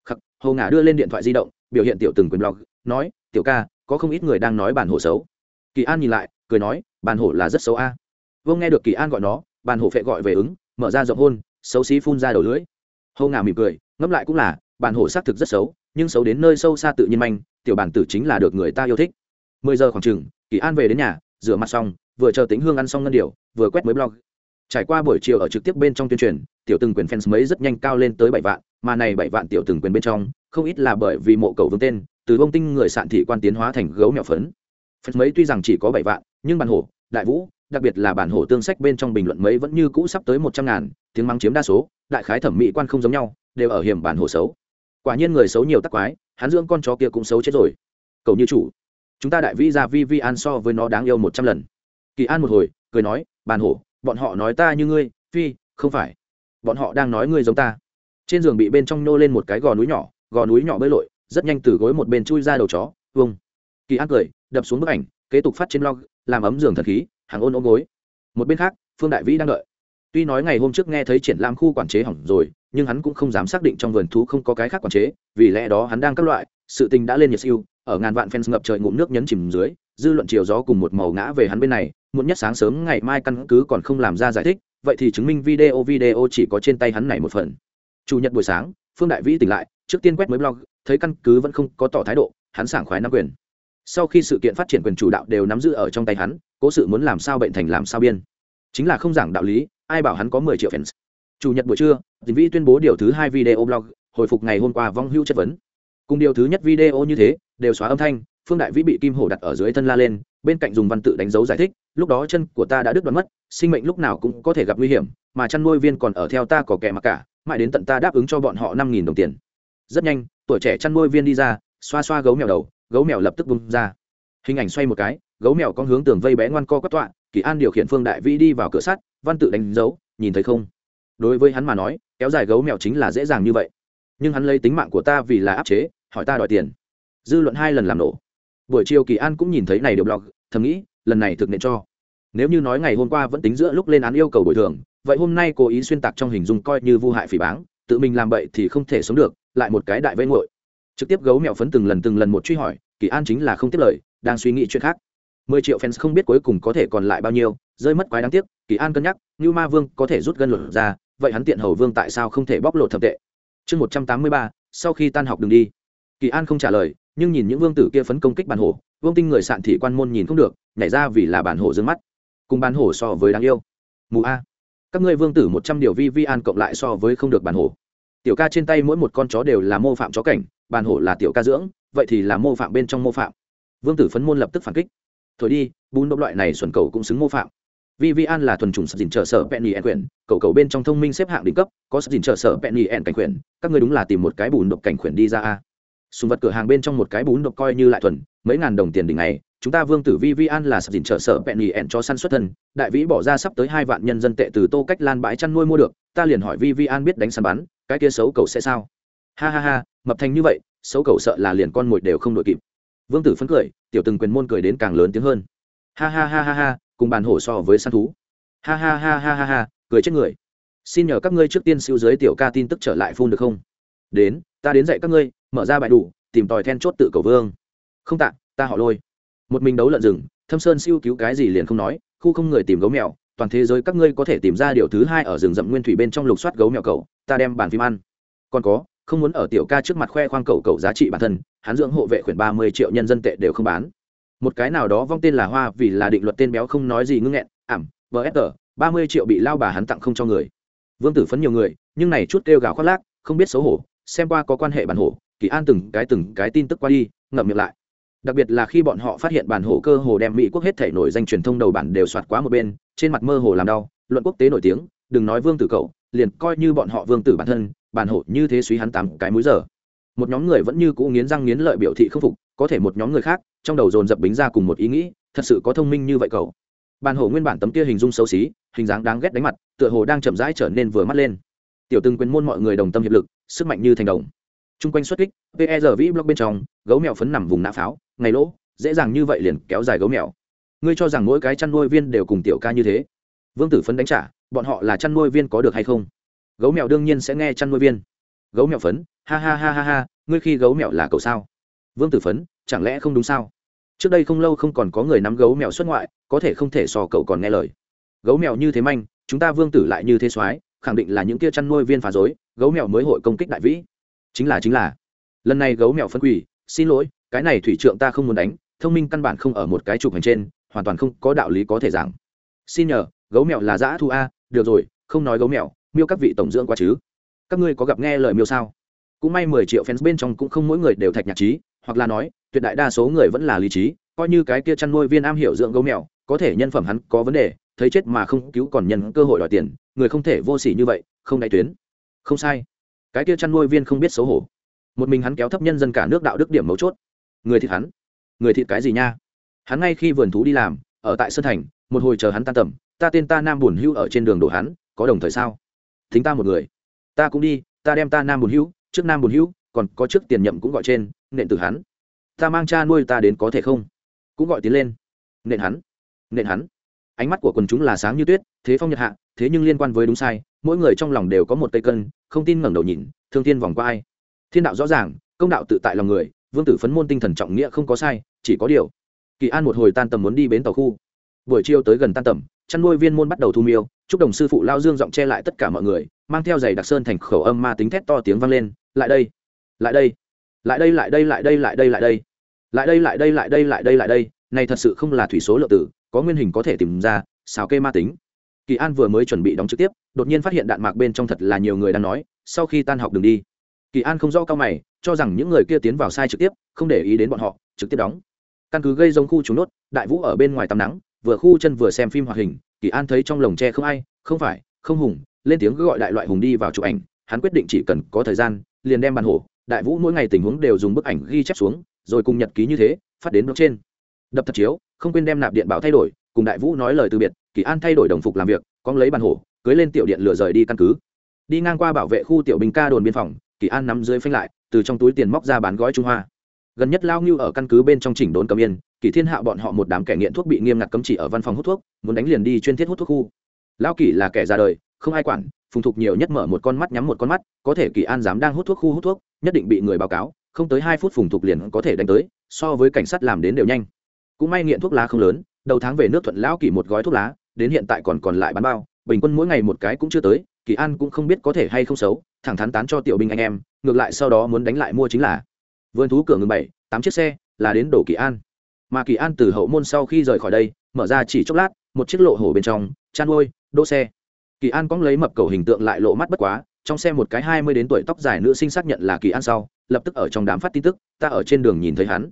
Khắc, hô ngả đưa lên điện thoại di động, biểu hiện tiểu từng quyền blog, nói, tiểu ca, có không ít người đang nói bản hổ xấu. Kỳ an nhìn lại, cười nói bản hổ là rất xấu a. À. vương nghe được kỳ an gọi nó bản hổ phệ gọi về ứng, mở ra rộng hôn, xấu xí phun ra đầu lưỡi hầu ngà mỉm cười, ngẫm lại cũng là, bản hổ xác thực rất xấu, nhưng xấu đến nơi sâu xa tự nhiên manh, tiểu bản tử chính là được người ta yêu thích. Mười giờ khoảng chừng, kỳ an về đến nhà, rửa mặt xong, vừa chờ tính hương ăn xong ngân điều vừa quét mới blog. Trải qua buổi chiều ở trực tiếp bên trong tuyên truyền, tiểu từng quyền fans mấy rất nhanh cao lên tới bảy vạn, mà này bảy vạn tiểu từng quyền bên trong, không ít là bởi vì mộ cầu vương tên, từ bông tinh người sạn thị quan tiến hóa thành gấu mèo phấn. Fans mấy tuy rằng chỉ có bảy vạn, nhưng bản hổ, đại vũ, đặc biệt là bản hổ tương sách bên trong bình luận mấy vẫn như cũ sắp tới một trăm ngàn, tiếng mắng chiếm đa số đại khái thẩm mỹ quan không giống nhau, đều ở hiểm bản hồ xấu. Quả nhiên người xấu nhiều tắc quái, hắn dưỡng con chó kia cũng xấu chết rồi. Cầu như chủ, chúng ta đại vĩ ra vi vi an so với nó đáng yêu một trăm lần. Kỳ an một hồi, cười nói, bàn hổ, bọn họ nói ta như ngươi, phi, không phải. Bọn họ đang nói ngươi giống ta. Trên giường bị bên trong nhô lên một cái gò núi nhỏ, gò núi nhỏ bơi lội, rất nhanh từ gối một bên chui ra đầu chó, vung. kỳ an cười, đập xuống bức ảnh, kế tục phát trên log, làm ấm giường thật khí, hàng ôn ôm gối. Một bên khác, phương đại vĩ đang đợi tuy nói ngày hôm trước nghe thấy triển lãm khu quản chế hỏng rồi, nhưng hắn cũng không dám xác định trong vườn thú không có cái khác quản chế, vì lẽ đó hắn đang các loại, sự tình đã lên nhiệt siêu, ở ngàn vạn fans ngập trời ngụm nước nhấn chìm dưới, dư luận chiều gió cùng một màu ngã về hắn bên này, muộn nhất sáng sớm ngày mai căn cứ còn không làm ra giải thích, vậy thì chứng minh video video chỉ có trên tay hắn này một phần. Chủ nhật buổi sáng, phương đại vĩ tỉnh lại, trước tiên quét mới blog, thấy căn cứ vẫn không có tỏ thái độ, hắn sảng khoái nắm quyền. Sau khi sự kiện phát triển quyền chủ đạo đều nắm giữ ở trong tay hắn, cố sự muốn làm sao bệnh thành làm sao biên. Chính là không giảng đạo lý ai bảo hắn có mười triệu fans. Chủ nhật buổi trưa dình vĩ tuyên bố điều thứ hai video blog, hồi phục ngày hôm qua vong hưu chất vấn. Cùng điều thứ nhất video như thế, đều xóa âm thanh, phương đại vĩ bị kim hổ đặt ở dưới thân la lên, bên cạnh dùng văn tự đánh dấu giải thích, lúc đó chân của ta đã đứt đoạn mất, sinh mệnh lúc nào cũng có thể gặp nguy hiểm, mà chăn nuôi viên còn ở theo ta có kẻ mặc cả, mãi đến tận ta đáp ứng cho bọn họ năm nghìn đồng tiền. Rất nhanh, tuổi trẻ chăn nuôi viên đi ra, xoa xoa gấu mèo đầu, gấu mèo lập tức bung ra. Hình ảnh xoay một cái, gấu mèo con hướng tường vây bé ngoan co quát tọa, kỳ an điều khiển phương đại vĩ đi vào cửa sắt văn tự đánh dấu, nhìn thấy không? Đối với hắn mà nói, kéo dài gấu mèo chính là dễ dàng như vậy. Nhưng hắn lấy tính mạng của ta vì là áp chế, hỏi ta đòi tiền. Dư luận hai lần làm nổ. Buổi chiều kỳ an cũng nhìn thấy này điều blog, thầm nghĩ, lần này thực nên cho. Nếu như nói ngày hôm qua vẫn tính giữa lúc lên án yêu cầu bồi thường, vậy hôm nay cố ý xuyên tạc trong hình dung coi như vu hại phỉ báng, tự mình làm bậy thì không thể sống được, lại một cái đại vây ngội. Trực tiếp gấu mèo phấn từng lần từng lần một truy hỏi, kỳ an chính là không tiếp lời, đang suy nghĩ chuyện khác mười triệu fans không biết cuối cùng có thể còn lại bao nhiêu, rơi mất quái đáng tiếc, kỳ an cân nhắc như ma vương có thể rút gân lột ra, vậy hắn tiện hầu vương tại sao không thể bóc lột thập tệ? Chương một trăm tám mươi ba, sau khi tan học đừng đi. Kỳ an không trả lời, nhưng nhìn những vương tử kia phấn công kích bản hổ, vương tinh người sạn thị quan môn nhìn không được, nhảy ra vì là bản hổ d mắt. Cùng bản hổ so với đáng yêu. Mù a. Các ngươi vương tử một trăm điều vi vi an cộng lại so với không được bản hổ. Tiểu ca trên tay mỗi một con chó đều là mô phạm chó cảnh, bản hổ là tiểu ca dưỡng, vậy thì là mô phạm bên trong mô phạm. Vương tử phấn môn lập tức phản kích thổi đi, bún đốc loại này xuẩn cầu cũng xứng mô phạm. Vì vi an là thuần chủng sập dình trợ sở penny en quyển, cầu cầu bên trong thông minh xếp hạng đỉnh cấp, có sập dình trợ sở penny en cảnh quyển, các ngươi đúng là tìm một cái bún độc cảnh quyển đi ra a. Sùng vật cửa hàng bên trong một cái bún độc coi như lại thuần, mấy ngàn đồng tiền đỉnh này, chúng ta vương tử vi vi an là sập dình trợ sở penny en cho săn xuất thân, đại vĩ bỏ ra sắp tới hai vạn nhân dân tệ từ tô cách lan bãi chăn nuôi mua được, ta liền hỏi vi vi an biết đánh săn bắn, cái kia xấu cầu sẽ sao? Ha ha ha, mập thành như vậy, xấu cầu sợ là liền con mồi đều không đội kịp. Vương tử phấn cười tiểu từng quyền môn cười đến càng lớn tiếng hơn. Ha ha ha ha ha, cùng bàn hổ so với săn thú. Ha ha ha ha ha ha, cười chết người. Xin nhờ các ngươi trước tiên siêu giới tiểu ca tin tức trở lại phun được không? Đến, ta đến dạy các ngươi, mở ra bài đủ, tìm tòi then chốt tự cầu vương. Không tạ, ta họ lôi. Một mình đấu lợn rừng, thâm sơn siêu cứu cái gì liền không nói, khu không người tìm gấu mèo, toàn thế giới các ngươi có thể tìm ra điều thứ hai ở rừng rậm nguyên thủy bên trong lục soát gấu mèo cầu ta đem bàn phim ăn. Còn có, không muốn ở tiểu ca trước mặt khoe khoang cầu cầu giá trị bản thân hắn dưỡng hộ vệ khuyển ba mươi triệu nhân dân tệ đều không bán. Một cái nào đó vong tên là hoa vì là định luật tên béo không nói gì ngưng nghẹn, ảm vsg ba mươi triệu bị lao bà hắn tặng không cho người. Vương tử phấn nhiều người, nhưng này chút kêu gào khoác lác, không biết xấu hổ, xem qua có quan hệ bản hổ, kỳ an từng cái từng cái tin tức qua đi, ngậm miệng lại. Đặc biệt là khi bọn họ phát hiện bản hổ cơ hồ đem mỹ quốc hết thể nổi danh truyền thông đầu bản đều soạt quá một bên, trên mặt mơ hồ làm đau, luận quốc tế nổi tiếng, đừng nói vương tử cậu, liền coi như bọn họ vương tử bản thân, bản hổ như thế suy hắn tám cái múi giờ một nhóm người vẫn như cũ nghiến răng nghiến lợi biểu thị không phục, có thể một nhóm người khác, trong đầu dồn dập bính ra cùng một ý nghĩ, thật sự có thông minh như vậy cậu. Bàn hổ nguyên bản tấm kia hình dung xấu xí, hình dáng đáng ghét đánh mặt, tựa hồ đang chậm rãi trở nên vừa mắt lên. Tiểu từng quyền môn mọi người đồng tâm hiệp lực, sức mạnh như thành đồng. Chung quanh xuất kích pr vĩ block bên trong, gấu mèo phấn nằm vùng nã pháo, ngày lỗ, dễ dàng như vậy liền kéo dài gấu mèo. Ngươi cho rằng mỗi cái chăn nuôi viên đều cùng tiểu ca như thế? Vương tử phấn đánh trả, bọn họ là chăn nuôi viên có được hay không? Gấu mèo đương nhiên sẽ nghe chăn nuôi viên. Gấu mèo phấn ha ha ha ha ha, ngươi khi gấu mèo là cậu sao? Vương tử phấn, chẳng lẽ không đúng sao? Trước đây không lâu không còn có người nắm gấu mèo xuất ngoại, có thể không thể so cậu còn nghe lời. Gấu mèo như thế manh, chúng ta vương tử lại như thế soái, khẳng định là những kia chăn nuôi viên phá dối gấu mèo mới hội công kích đại vĩ. Chính là chính là. Lần này gấu mèo phân quỷ, xin lỗi, cái này thủy trượng ta không muốn đánh, thông minh căn bản không ở một cái chụp hành trên, hoàn toàn không có đạo lý có thể giảng. Xin nhờ, gấu mèo là dã thu a, được rồi, không nói gấu mèo, miêu các vị tổng dưỡng quá chứ. Các ngươi có gặp nghe lời miêu sao? Cũng may mười triệu fans bên trong cũng không mỗi người đều thạch nhạc trí, hoặc là nói, tuyệt đại đa số người vẫn là lý trí, coi như cái kia chăn nuôi viên am hiểu dưỡng gấu mèo, có thể nhân phẩm hắn có vấn đề, thấy chết mà không cứu còn nhân cơ hội đòi tiền, người không thể vô s ỉ như vậy, không đại tuyến. Không sai. Cái kia chăn nuôi viên không biết xấu hổ. Một mình hắn kéo thấp nhân dân cả nước đạo đức điểm mấu chốt. Người thịt hắn. Người thịt cái gì nha? Hắn ngay khi vườn thú đi làm, ở tại sơn thành, một hồi chờ hắn tan tầm, ta tên ta nam buồn hưu ở trên đường đổ hắn, có đồng thời sao? Thính ta một người. Ta cũng đi, ta đem ta nam buồn hưu trước nam buồn hưu còn có trước tiền nhậm cũng gọi trên, nện từ hắn. Ta mang cha nuôi ta đến có thể không? Cũng gọi tiến lên. Nện hắn. Nện hắn. Ánh mắt của quần chúng là sáng như tuyết, thế phong nhật hạ, thế nhưng liên quan với đúng sai, mỗi người trong lòng đều có một cây cân, không tin ngẩng đầu nhìn, thương thiên vòng qua ai. Thiên đạo rõ ràng, công đạo tự tại lòng người, vương tử phấn môn tinh thần trọng nghĩa không có sai, chỉ có điều. Kỳ an một hồi tan tầm muốn đi bến tàu khu. Buổi chiều tới gần tan tầm chăn nuôi viên môn bắt đầu thu miêu chúc đồng sư phụ lao dương giọng che lại tất cả mọi người mang theo giày đặc sơn thành khẩu âm ma tính thét to tiếng vang lên lại đây lại đây lại đây lại đây lại đây lại đây lại đây lại đây lại đây lại đây lại đây lại đây này thật sự không là thủy số lượng tử có nguyên hình có thể tìm ra xào kê ma tính kỳ an vừa mới chuẩn bị đóng trực tiếp đột nhiên phát hiện đạn mạc bên trong thật là nhiều người đang nói sau khi tan học đừng đi kỳ an không rõ cao mày cho rằng những người kia tiến vào sai trực tiếp không để ý đến bọn họ trực tiếp đóng căn cứ gây giống khu trúng nốt đại vũ ở bên ngoài tắm nắng vừa khu chân vừa xem phim hoạt hình, kỳ an thấy trong lồng tre không ai, không phải, không hùng, lên tiếng gọi đại loại hùng đi vào chụp ảnh, hắn quyết định chỉ cần có thời gian, liền đem bàn hổ, đại vũ mỗi ngày tình huống đều dùng bức ảnh ghi chép xuống, rồi cùng nhật ký như thế, phát đến blog trên đập thật chiếu, không quên đem nạp điện bảo thay đổi, cùng đại vũ nói lời từ biệt, kỳ an thay đổi đồng phục làm việc, con lấy bàn hổ, cưới lên tiểu điện lửa rời đi căn cứ. Đi ngang qua bảo vệ khu tiểu bình ca đồn biên phòng, kỳ an nắm dưới phanh lại, từ trong túi tiền móc ra bán gói trung hoa. Gần nhất lao ngưu ở căn cứ bên trong chỉnh đốn cầm yên kỳ thiên hạ bọn họ một đám kẻ nghiện thuốc bị nghiêm ngặt cấm chỉ ở văn phòng hút thuốc, muốn đánh liền đi chuyên thiết hút thuốc khu. Lao kỳ là kẻ ra đời, không ai quản, phùng thục nhiều nhất mở một con mắt nhắm một con mắt, có thể kỳ an dám đang hút thuốc khu hút thuốc, nhất định bị người báo cáo, không tới hai phút phùng thục liền có thể đánh tới, so với cảnh sát làm đến đều nhanh. Cũng may nghiện thuốc lá không lớn, đầu tháng về nước thuận lão kỳ một gói thuốc lá, đến hiện tại còn còn lại bán bao, bình quân mỗi ngày một cái cũng chưa tới, kỳ an cũng không biết có thể hay không xấu, thẳng thắn tán cho tiểu binh anh em, ngược lại sau đó muốn đánh lại mua chính là. Vườn thú cửa ngừng bảy, tám chiếc xe, là đến đổ kỳ an mà kỳ an từ hậu môn sau khi rời khỏi đây, mở ra chỉ chốc lát, một chiếc lộ hổ bên trong, chăn nuôi, đỗ xe. Kỳ an cóng lấy mập cầu hình tượng lại lộ mắt bất quá, trong xe một cái hai mươi đến tuổi tóc dài nữ sinh xác nhận là kỳ an sau, lập tức ở trong đám phát tin tức, ta ở trên đường nhìn thấy hắn.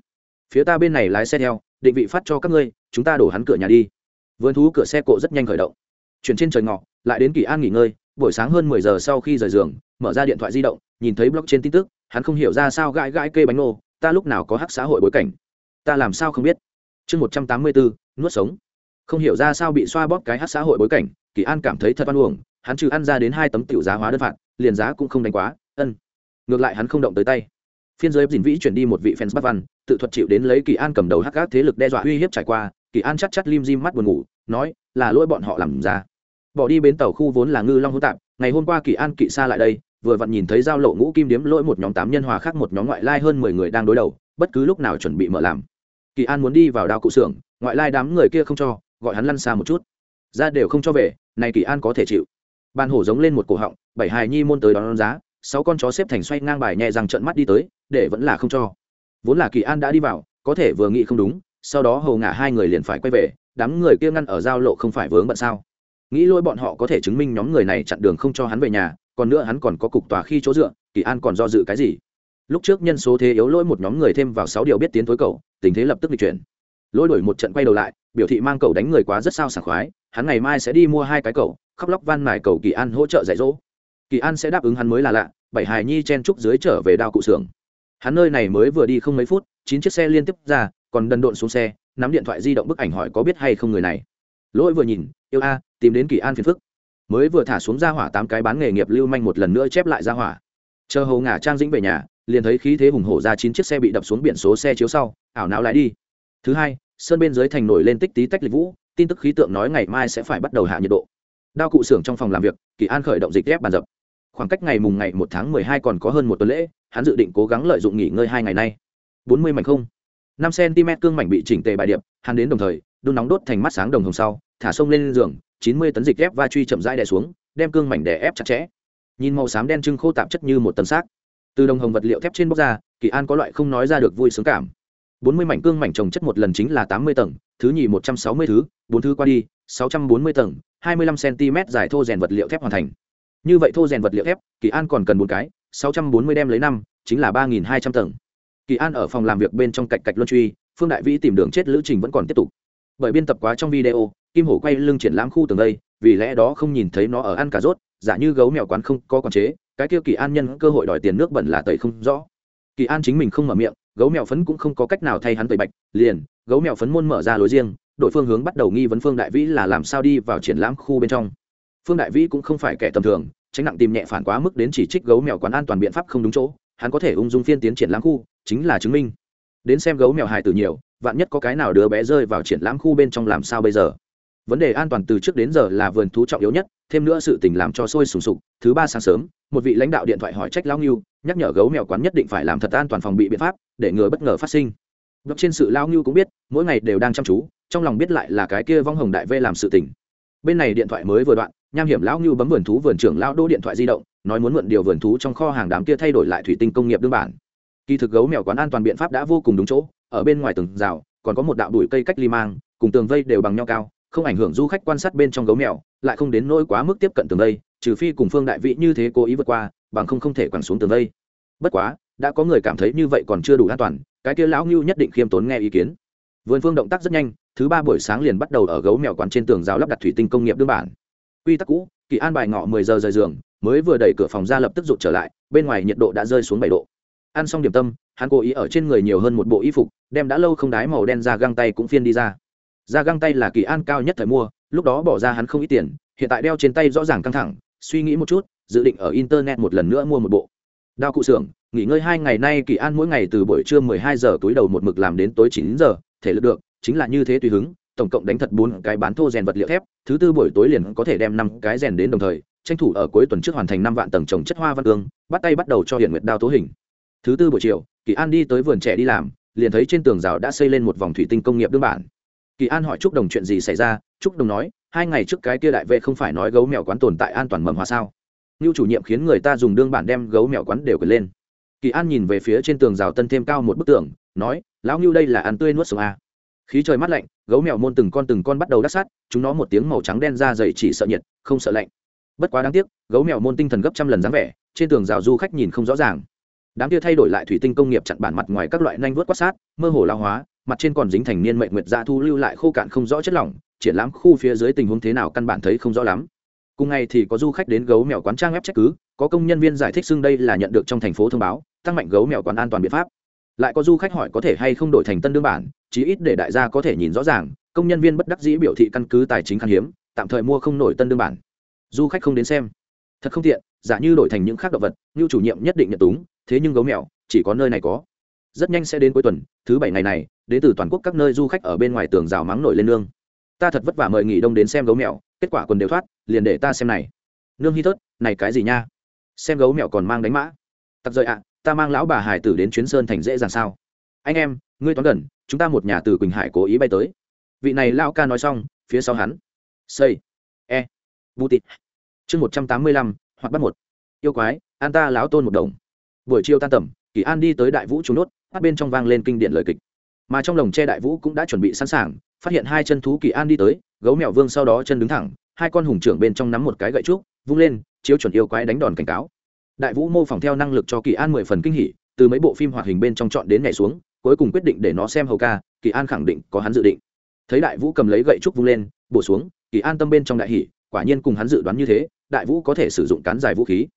Phía ta bên này lái xe theo, định vị phát cho các ngươi, chúng ta đổ hắn cửa nhà đi. Vườn thú cửa xe cộ rất nhanh khởi động. Chuyển trên trời ngọ, lại đến kỳ an nghỉ ngơi, buổi sáng hơn mười giờ sau khi rời giường, mở ra điện thoại di động, nhìn thấy blog trên tin tức, hắn không hiểu ra sao gãi gãi kê bánh ngô, ta lúc nào có hắc xã hội bối cảnh ta làm sao không biết? Chương một trăm tám mươi bốn, nuốt sống. Không hiểu ra sao bị xoa bóp cái hắc xã hội bối cảnh, kỳ an cảm thấy thật oan uổng, hắn trừ ăn ra đến hai tấm tiểu giá hóa đơn phạt, liền giá cũng không đánh quá, ân. Ngược lại hắn không động tới tay. Phiên giới dình vĩ chuyển đi một vị fans bắt văn, tự thuật chịu đến lấy kỳ an cầm đầu hắc các thế lực đe dọa uy hiếp trải qua, kỳ an chắc chắc lim dim mắt buồn ngủ, nói, là lỗi bọn họ làm ra. Bỏ đi bến tàu khu vốn là ngư long hữu tạp, ngày hôm qua kỳ an kỵ xa lại đây, vừa vặn nhìn thấy giao lộ ngũ kim điếm lỗi một nhóm tám nhân hòa khác một nhóm ngoại lai hơn mười người đang đối đầu, bất cứ lúc nào chuẩn bị mở làm kỳ an muốn đi vào đao cụ xưởng ngoại lai đám người kia không cho gọi hắn lăn xa một chút. Ra đều không cho về này kỳ an có thể chịu. Bàn hổ giống lên một cổ họng bảy hài nhi môn tới đón, đón giá sáu con chó xếp thành xoay ngang bài nhẹ rằng trận mắt đi tới để vẫn là không cho. Vốn là kỳ an đã đi vào có thể vừa nghĩ không đúng sau đó hầu ngả hai người liền phải quay về đám người kia ngăn ở giao lộ không phải vướng bận sao. Nghĩ lôi bọn họ có thể chứng minh nhóm người này chặn đường không cho hắn về nhà còn nữa hắn còn có cục tòa khi chỗ dựa kỳ an còn do dự cái gì? Lúc trước nhân số thế yếu lỗi một nhóm người thêm vào sáu điều biết tiến thối cầu tình thế lập tức bị chuyển. Lỗi đổi một trận quay đầu lại, biểu thị mang cầu đánh người quá rất sao sảng khoái, hắn ngày mai sẽ đi mua hai cái cầu khóc lóc van mài cầu kỳ an hỗ trợ dạy dỗ. Kỳ an sẽ đáp ứng hắn mới là lạ, bảy hài nhi chen trúc dưới trở về đao cụ xưởng. Hắn nơi này mới vừa đi không mấy phút, chín chiếc xe liên tiếp ra, còn đần độn xuống xe, nắm điện thoại di động bức ảnh hỏi có biết hay không người này. Lỗi vừa nhìn, yêu a, tìm đến kỳ an phiền phức. Mới vừa thả xuống ra hỏa tám cái bán nghề nghiệp lưu manh một lần nữa chép lại ra hỏa. Chờ hầu ngả trang dĩnh về nhà liền thấy khí thế hùng hổ ra chín chiếc xe bị đập xuống biển số xe chiếu sau, ảo não lại đi. Thứ hai, sơn bên dưới thành nổi lên tích tí tách lịch vũ, tin tức khí tượng nói ngày mai sẽ phải bắt đầu hạ nhiệt độ. Đao cụ xưởng trong phòng làm việc, kỳ an khởi động dịch ghép bàn dập. Khoảng cách ngày mùng ngày một tháng mười hai còn có hơn một tuần lễ, hắn dự định cố gắng lợi dụng nghỉ ngơi hai ngày nay. Bốn mươi mảnh không. Năm cm cương mảnh bị chỉnh tề bài điệp, hắn đến đồng thời, đun nóng đốt thành mắt sáng đồng hồng sau, thả sông lên giường, chín mươi tấn dịch ép va truy chậm rãi đè xuống, đem cương mảnh đè ép chặt chẽ. Nhìn màu xám đen trưng khô tạp chất như một tấn xác từ đồng hồng vật liệu thép trên bóc ra, kỳ an có loại không nói ra được vui sướng cảm. Bốn mươi mảnh cương mảnh trồng chất một lần chính là tám mươi tầng, thứ nhì một trăm sáu mươi thứ, bốn thứ qua đi, sáu trăm bốn mươi tầng, hai mươi lăm cm dài thô rèn vật liệu thép hoàn thành. Như vậy thô rèn vật liệu thép, kỳ an còn cần bốn cái, sáu trăm bốn mươi đem lấy năm, chính là ba nghìn hai trăm tầng. Kỳ an ở phòng làm việc bên trong cạch cạch luân truy, phương đại vĩ tìm đường chết lữ trình vẫn còn tiếp tục. Bởi biên tập quá trong video, kim hổ quay lưng triển lãm khu tường đây, vì lẽ đó không nhìn thấy nó ở ăn cà rốt, giả như gấu mèo quán không có quản chế cái kia kỳ an nhân cơ hội đòi tiền nước bẩn là tẩy không rõ. Kỳ an chính mình không mở miệng, gấu mèo phấn cũng không có cách nào thay hắn tẩy bạch, liền, gấu mèo phấn môn mở ra lối riêng đội phương hướng bắt đầu nghi vấn phương đại vĩ là làm sao đi vào triển lãm khu bên trong. Phương đại vĩ cũng không phải kẻ tầm thường, tránh nặng tìm nhẹ phản quá mức đến chỉ trích gấu mèo quán an toàn biện pháp không đúng chỗ, hắn có thể ung dung phiên tiến triển lãm khu, chính là chứng minh. Đến xem gấu mèo hài từ nhiều, vạn nhất có cái nào đứa bé rơi vào triển lãm khu bên trong làm sao bây giờ? Vấn đề an toàn từ trước đến giờ là vườn thú trọng yếu nhất, thêm nữa sự tình làm cho sôi sùng sục. Thứ ba sáng sớm, một vị lãnh đạo điện thoại hỏi trách lao ngưu, nhắc nhở gấu mèo quán nhất định phải làm thật an toàn phòng bị biện pháp, để ngừa bất ngờ phát sinh. Ngọc trên sự lao ngưu cũng biết, mỗi ngày đều đang chăm chú, trong lòng biết lại là cái kia vong hồng đại vê làm sự tình. Bên này điện thoại mới vừa đoạn, nham hiểm lão ngưu bấm vườn thú vườn trưởng lao đô điện thoại di động, nói muốn mượn điều vườn thú trong kho hàng đám kia thay đổi lại thủy tinh công nghiệp đương bản. Kỳ thực gấu mèo quán an toàn biện pháp đã vô cùng đúng chỗ, ở bên ngoài tường rào, còn có một đạo đùi cây cách ly mang, cùng tường vây đều bằng nhau cao không ảnh hưởng du khách quan sát bên trong gấu mèo lại không đến nỗi quá mức tiếp cận tường đây, trừ phi cùng phương đại vị như thế cố ý vượt qua bằng không không thể quẳng xuống tường đây. bất quá đã có người cảm thấy như vậy còn chưa đủ an toàn cái kia lão ngưu nhất định khiêm tốn nghe ý kiến. Vườn phương động tác rất nhanh thứ ba buổi sáng liền bắt đầu ở gấu mèo quán trên tường rào lắp đặt thủy tinh công nghiệp đương bản. Quy tắc cũ kỳ an bài ngọ mười giờ rời giường mới vừa đẩy cửa phòng ra lập tức rụt trở lại bên ngoài nhiệt độ đã rơi xuống bảy độ. Ăn xong điểm tâm hắn cố ý ở trên người nhiều hơn một bộ y phục đem đã lâu không đái màu đen ra găng tay cũng phiên đi ra ra găng tay là kỳ an cao nhất thời mua, lúc đó bỏ ra hắn không ít tiền, hiện tại đeo trên tay rõ ràng căng thẳng, suy nghĩ một chút, dự định ở internet một lần nữa mua một bộ. Đao cụ xưởng, nghỉ ngơi hai ngày nay kỳ an mỗi ngày từ buổi trưa mười hai giờ túi đầu một mực làm đến tối chín giờ, thể lực được, chính là như thế tùy hứng, tổng cộng đánh thật bốn cái bán thô rèn vật liệu thép, thứ tư buổi tối liền có thể đem năm cái rèn đến đồng thời, tranh thủ ở cuối tuần trước hoàn thành năm vạn tầng trồng chất hoa văn ương bắt tay bắt đầu cho hiện nguyệt đao tố hình. Thứ tư buổi chiều, kỳ an đi tới vườn trẻ đi làm, liền thấy trên tường rào đã xây lên một vòng thủy tinh công nghiệp đương bản kỳ an hỏi trúc đồng chuyện gì xảy ra, trúc đồng nói, hai ngày trước cái kia đại vệ không phải nói gấu mèo quán tồn tại an toàn mầm hòa sao? Ngưu chủ nhiệm khiến người ta dùng đương bản đem gấu mèo quán đều quyền lên. Kỳ an nhìn về phía trên tường rào tân thêm cao một bức tường, nói, lão ngưu đây là ăn tươi nuốt sống a khí trời mát lạnh, gấu mèo môn từng con từng con bắt đầu đắc sát, chúng nó một tiếng màu trắng đen ra dày chỉ sợ nhiệt, không sợ lạnh. Bất quá đáng tiếc, gấu mèo môn tinh thần gấp trăm lần dáng vẻ, trên tường rào du khách nhìn không rõ ràng. Đám kia thay đổi lại thủy tinh công nghiệp chặn bản mặt ngoài các loại nanh vớt quát sát, mơ hồ lao hóa mặt trên còn dính thành niên mệnh nguyệt dạ thu lưu lại khô cạn không rõ chất lỏng, triển lãm khu phía dưới tình huống thế nào căn bản thấy không rõ lắm. Cùng ngày thì có du khách đến gấu mèo quán trang ép trách cứ, có công nhân viên giải thích xưng đây là nhận được trong thành phố thông báo, tăng mạnh gấu mèo quán an toàn biện pháp. Lại có du khách hỏi có thể hay không đổi thành tân đương bản, chí ít để đại gia có thể nhìn rõ ràng, công nhân viên bất đắc dĩ biểu thị căn cứ tài chính khan hiếm, tạm thời mua không nổi tân đương bản. Du khách không đến xem. Thật không tiện, giả như đổi thành những khác động vật, như chủ nhiệm nhất định nhận túng, thế nhưng gấu mèo, chỉ có nơi này có rất nhanh sẽ đến cuối tuần, thứ bảy ngày này, đến từ toàn quốc các nơi du khách ở bên ngoài tường rào mắng nổi lên nương. Ta thật vất vả mời nghỉ đông đến xem gấu mèo, kết quả quần đều thoát, liền để ta xem này. Nương hy tớt này cái gì nha? Xem gấu mèo còn mang đánh mã. Tặc rời ạ, ta mang lão bà hải tử đến chuyến sơn thành dễ dàng sao? Anh em, ngươi toán gần, chúng ta một nhà từ quỳnh hải cố ý bay tới. Vị này lão ca nói xong, phía sau hắn. Xây. E. Vu tịt. Chương một trăm tám mươi lăm hoặc bắt một. Yêu quái, an ta láo tôn một đồng. Buổi chiều tan tầm, kỳ an đi tới đại vũ trúng nốt hát bên trong vang lên kinh điển lời kịch. Mà trong lồng tre đại vũ cũng đã chuẩn bị sẵn sàng, phát hiện hai chân thú kỳ an đi tới, gấu mèo vương sau đó chân đứng thẳng, hai con hùng trưởng bên trong nắm một cái gậy trúc, vung lên, chiếu chuẩn yêu quái đánh đòn cảnh cáo. Đại vũ mô phỏng theo năng lực cho kỳ an mười phần kinh hỉ, từ mấy bộ phim hoạt hình bên trong chọn đến nhảy xuống, cuối cùng quyết định để nó xem hầu ca, kỳ an khẳng định có hắn dự định. Thấy đại vũ cầm lấy gậy trúc vung lên, bổ xuống, kỳ an tâm bên trong đại hỉ, quả nhiên cùng hắn dự đoán như thế, đại vũ có thể sử dụng cán dài vũ khí.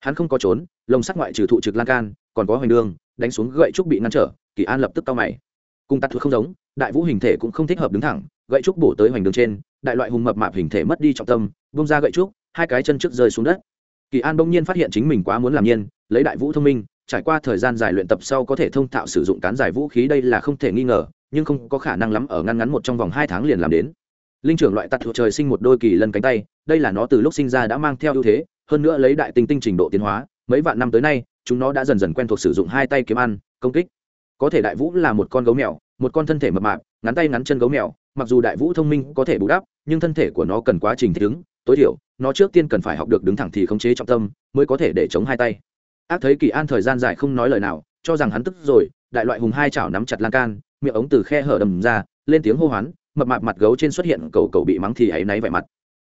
Hắn không có trốn, lồng sắt ngoại trừ thụ trực lan can, còn có hoành đường đánh xuống gậy trúc bị ngăn trở, kỳ an lập tức cao mày. Cùng tắt thuật không giống, đại vũ hình thể cũng không thích hợp đứng thẳng, gậy trúc bổ tới hoành đường trên, đại loại hùng mập mạp hình thể mất đi trọng tâm bông ra gậy trúc, hai cái chân trước rơi xuống đất. Kỳ an bỗng nhiên phát hiện chính mình quá muốn làm nhiên, lấy đại vũ thông minh, trải qua thời gian dài luyện tập sau có thể thông thạo sử dụng cán giải vũ khí đây là không thể nghi ngờ, nhưng không có khả năng lắm ở ngăn ngắn một trong vòng hai tháng liền làm đến. Linh trưởng loại tặc thuộc trời sinh một đôi kỳ lân cánh tay, đây là nó từ lúc sinh ra đã mang theo ưu thế, hơn nữa lấy đại tinh tinh trình độ tiến hóa, mấy vạn năm tới nay chúng nó đã dần dần quen thuộc sử dụng hai tay kiếm ăn, công kích. Có thể đại vũ là một con gấu mèo, một con thân thể mập mạp, ngắn tay ngắn chân gấu mèo, mặc dù đại vũ thông minh có thể bù đắp, nhưng thân thể của nó cần quá trình thích ứng, tối thiểu, nó trước tiên cần phải học được đứng thẳng thì khống chế trọng tâm, mới có thể để chống hai tay. Ác thấy kỳ an thời gian dài không nói lời nào, cho rằng hắn tức rồi, đại loại hùng hai chảo nắm chặt lan can, miệng ống từ khe hở đầm ra, lên tiếng hô hoán, mập mạp mặt gấu trên xuất hiện cầu cầu bị mắng thì áy náy vẻ mặt.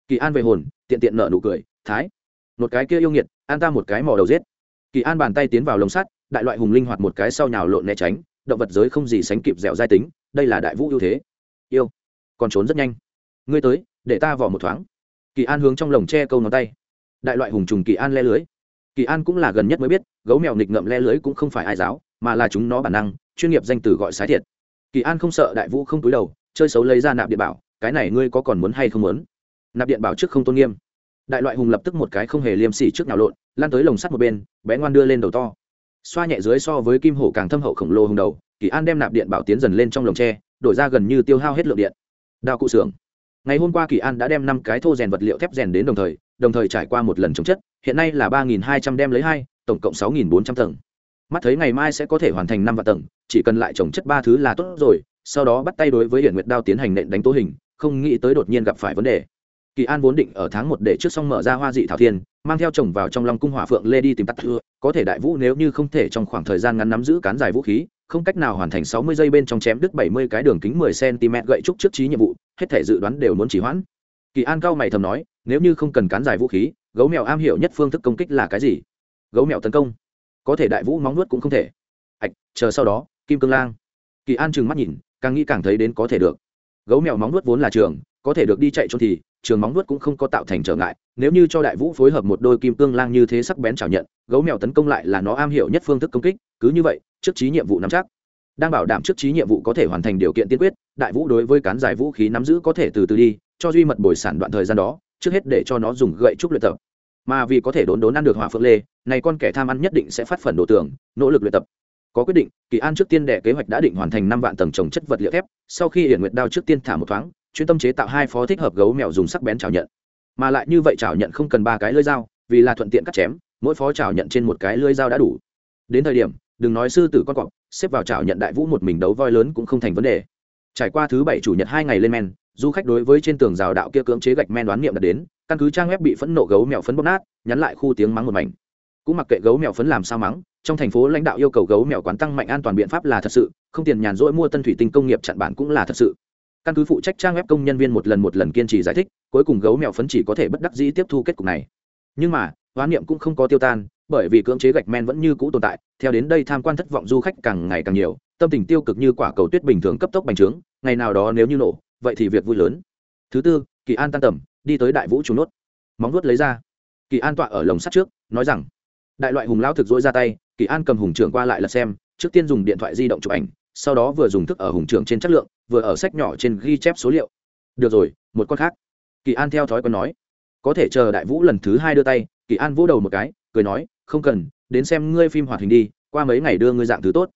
Kỳ an về hồn, tiện tiện nở nụ cười, thái, một cái kia yêu nghiệt an ta một cái mỏ đầu giết kỳ an bàn tay tiến vào lồng sắt, đại loại hùng linh hoạt một cái sau nhào lộn né tránh, động vật giới không gì sánh kịp dẻo dai tính, đây là đại vũ ưu thế. Yêu, còn trốn rất nhanh. Ngươi tới, để ta vỏ một thoáng. Kỳ an hướng trong lồng tre câu ngón tay. Đại loại hùng trùng kỳ an le lưới. Kỳ an cũng là gần nhất mới biết, gấu mèo nghịch ngậm le lưới cũng không phải ai giáo, mà là chúng nó bản năng, chuyên nghiệp danh từ gọi sái thiệt. Kỳ an không sợ đại vũ không túi đầu, chơi xấu lấy ra nạp điện bảo, cái này ngươi có còn muốn hay không muốn? Nạp điện bảo trước không tôn nghiêm đại loại hùng lập tức một cái không hề liêm sỉ trước nào lộn lan tới lồng sắt một bên, bé ngoan đưa lên đầu to. Xoa nhẹ dưới so với kim hổ càng thâm hậu khổng lồ hùng đầu, kỳ an đem nạp điện bảo tiến dần lên trong lồng tre, đổi ra gần như tiêu hao hết lượng điện. Đào cụ xưởng. Ngày hôm qua kỳ an đã đem năm cái thô rèn vật liệu thép rèn đến đồng thời đồng thời trải qua một lần chống chất, hiện nay là ba nghìn hai trăm đem lấy hai, tổng cộng sáu nghìn bốn trăm tầng. Mắt thấy ngày mai sẽ có thể hoàn thành năm vạn tầng, chỉ cần lại trồng chất ba thứ là tốt rồi, sau đó bắt tay đối với hiển nguyệt đao tiến hành nện đánh tố hình, không nghĩ tới đột nhiên gặp phải vấn đề kỳ an vốn định ở tháng một để trước xong mở ra hoa dị thảo thiên, mang theo chồng vào trong lòng cung hỏa phượng lê đi tìm tắt thưa có thể đại vũ nếu như không thể trong khoảng thời gian ngắn nắm giữ cán dài vũ khí, không cách nào hoàn thành sáu mươi giây bên trong chém đứt bảy mươi cái đường kính mười cm gậy trúc trước trí nhiệm vụ, hết thể dự đoán đều muốn chỉ hoãn. Kỳ an cao mày thầm nói, nếu như không cần cán dài vũ khí, gấu mèo am hiểu nhất phương thức công kích là cái gì? Gấu mèo tấn công. Có thể đại vũ móng nuốt cũng không thể. Ạch chờ sau đó, kim cương lang. Kỳ an trừng mắt nhìn, càng nghĩ càng thấy đến có thể được gấu mèo móng nuốt vốn là trường, có thể được đi chạy trốn thì, trường móng nuốt cũng không có tạo thành trở ngại, nếu như cho đại vũ phối hợp một đôi kim cương lang như thế sắc bén chảo nhận, gấu mèo tấn công lại là nó am hiểu nhất phương thức công kích, cứ như vậy, trước trí nhiệm vụ nắm chắc. Đang bảo đảm trước trí nhiệm vụ có thể hoàn thành điều kiện tiên quyết, đại vũ đối với cán giải vũ khí nắm giữ có thể từ từ đi, cho duy mật bồi sản đoạn thời gian đó, trước hết để cho nó dùng gậy trúc luyện tập. Mà vì có thể đốn đốn ăn được hỏa phượng lê, này con kẻ tham ăn nhất định sẽ phát phần đồ tưởng, nỗ lực luyện tập có quyết định, kỳ an trước tiên đệ kế hoạch đã định hoàn thành năm vạn tầng trồng chất vật liệu thép, sau khi hiển nguyệt đao trước tiên thả một thoáng, chuyên tâm chế tạo hai phó thích hợp gấu mèo dùng sắc bén chảo nhận. Mà lại như vậy chảo nhận không cần ba cái lưỡi dao, vì là thuận tiện cắt chém, mỗi phó chảo nhận trên một cái lưỡi dao đã đủ. Đến thời điểm, đừng nói sư tử con cọp, xếp vào chảo nhận đại vũ một mình đấu voi lớn cũng không thành vấn đề. Trải qua thứ bảy chủ nhật hai ngày lên men, du khách đối với trên tường rào đạo kia cưỡng chế gạch men đoán niệm đặt đến, căn cứ trang web bị phẫn nộ gấu mèo phấn bóp nát, nhắn lại khu tiếng mắng một mảnh. Cũng mặc kệ gấu mèo phấn làm sao mắng trong thành phố lãnh đạo yêu cầu gấu mèo quán tăng mạnh an toàn biện pháp là thật sự, không tiền nhàn rỗi mua tân thủy tinh công nghiệp chặn bản cũng là thật sự. Căn cứ phụ trách trang web công nhân viên một lần một lần kiên trì giải thích, cuối cùng gấu mèo phấn chỉ có thể bất đắc dĩ tiếp thu kết cục này. Nhưng mà, hoán niệm cũng không có tiêu tan, bởi vì cưỡng chế gạch men vẫn như cũ tồn tại, theo đến đây tham quan thất vọng du khách càng ngày càng nhiều, tâm tình tiêu cực như quả cầu tuyết bình thường cấp tốc bành trướng, ngày nào đó nếu như nổ, vậy thì việc vui lớn. Thứ tư, kỳ an tan tầm, đi tới đại vũ trú nốt. Móng nuốt lấy ra. Kỳ an tọa ở lồng sắt trước, nói rằng đại loại hùng lão thực dỗi ra tay, kỳ an cầm hùng trưởng qua lại là xem, trước tiên dùng điện thoại di động chụp ảnh, sau đó vừa dùng thức ở hùng trưởng trên chất lượng, vừa ở sách nhỏ trên ghi chép số liệu. Được rồi, một con khác. Kỳ an theo thói quen nói. Có thể chờ đại vũ lần thứ hai đưa tay, kỳ an vỗ đầu một cái, cười nói, không cần, đến xem ngươi phim hoạt hình đi, qua mấy ngày đưa ngươi dạng thứ tốt.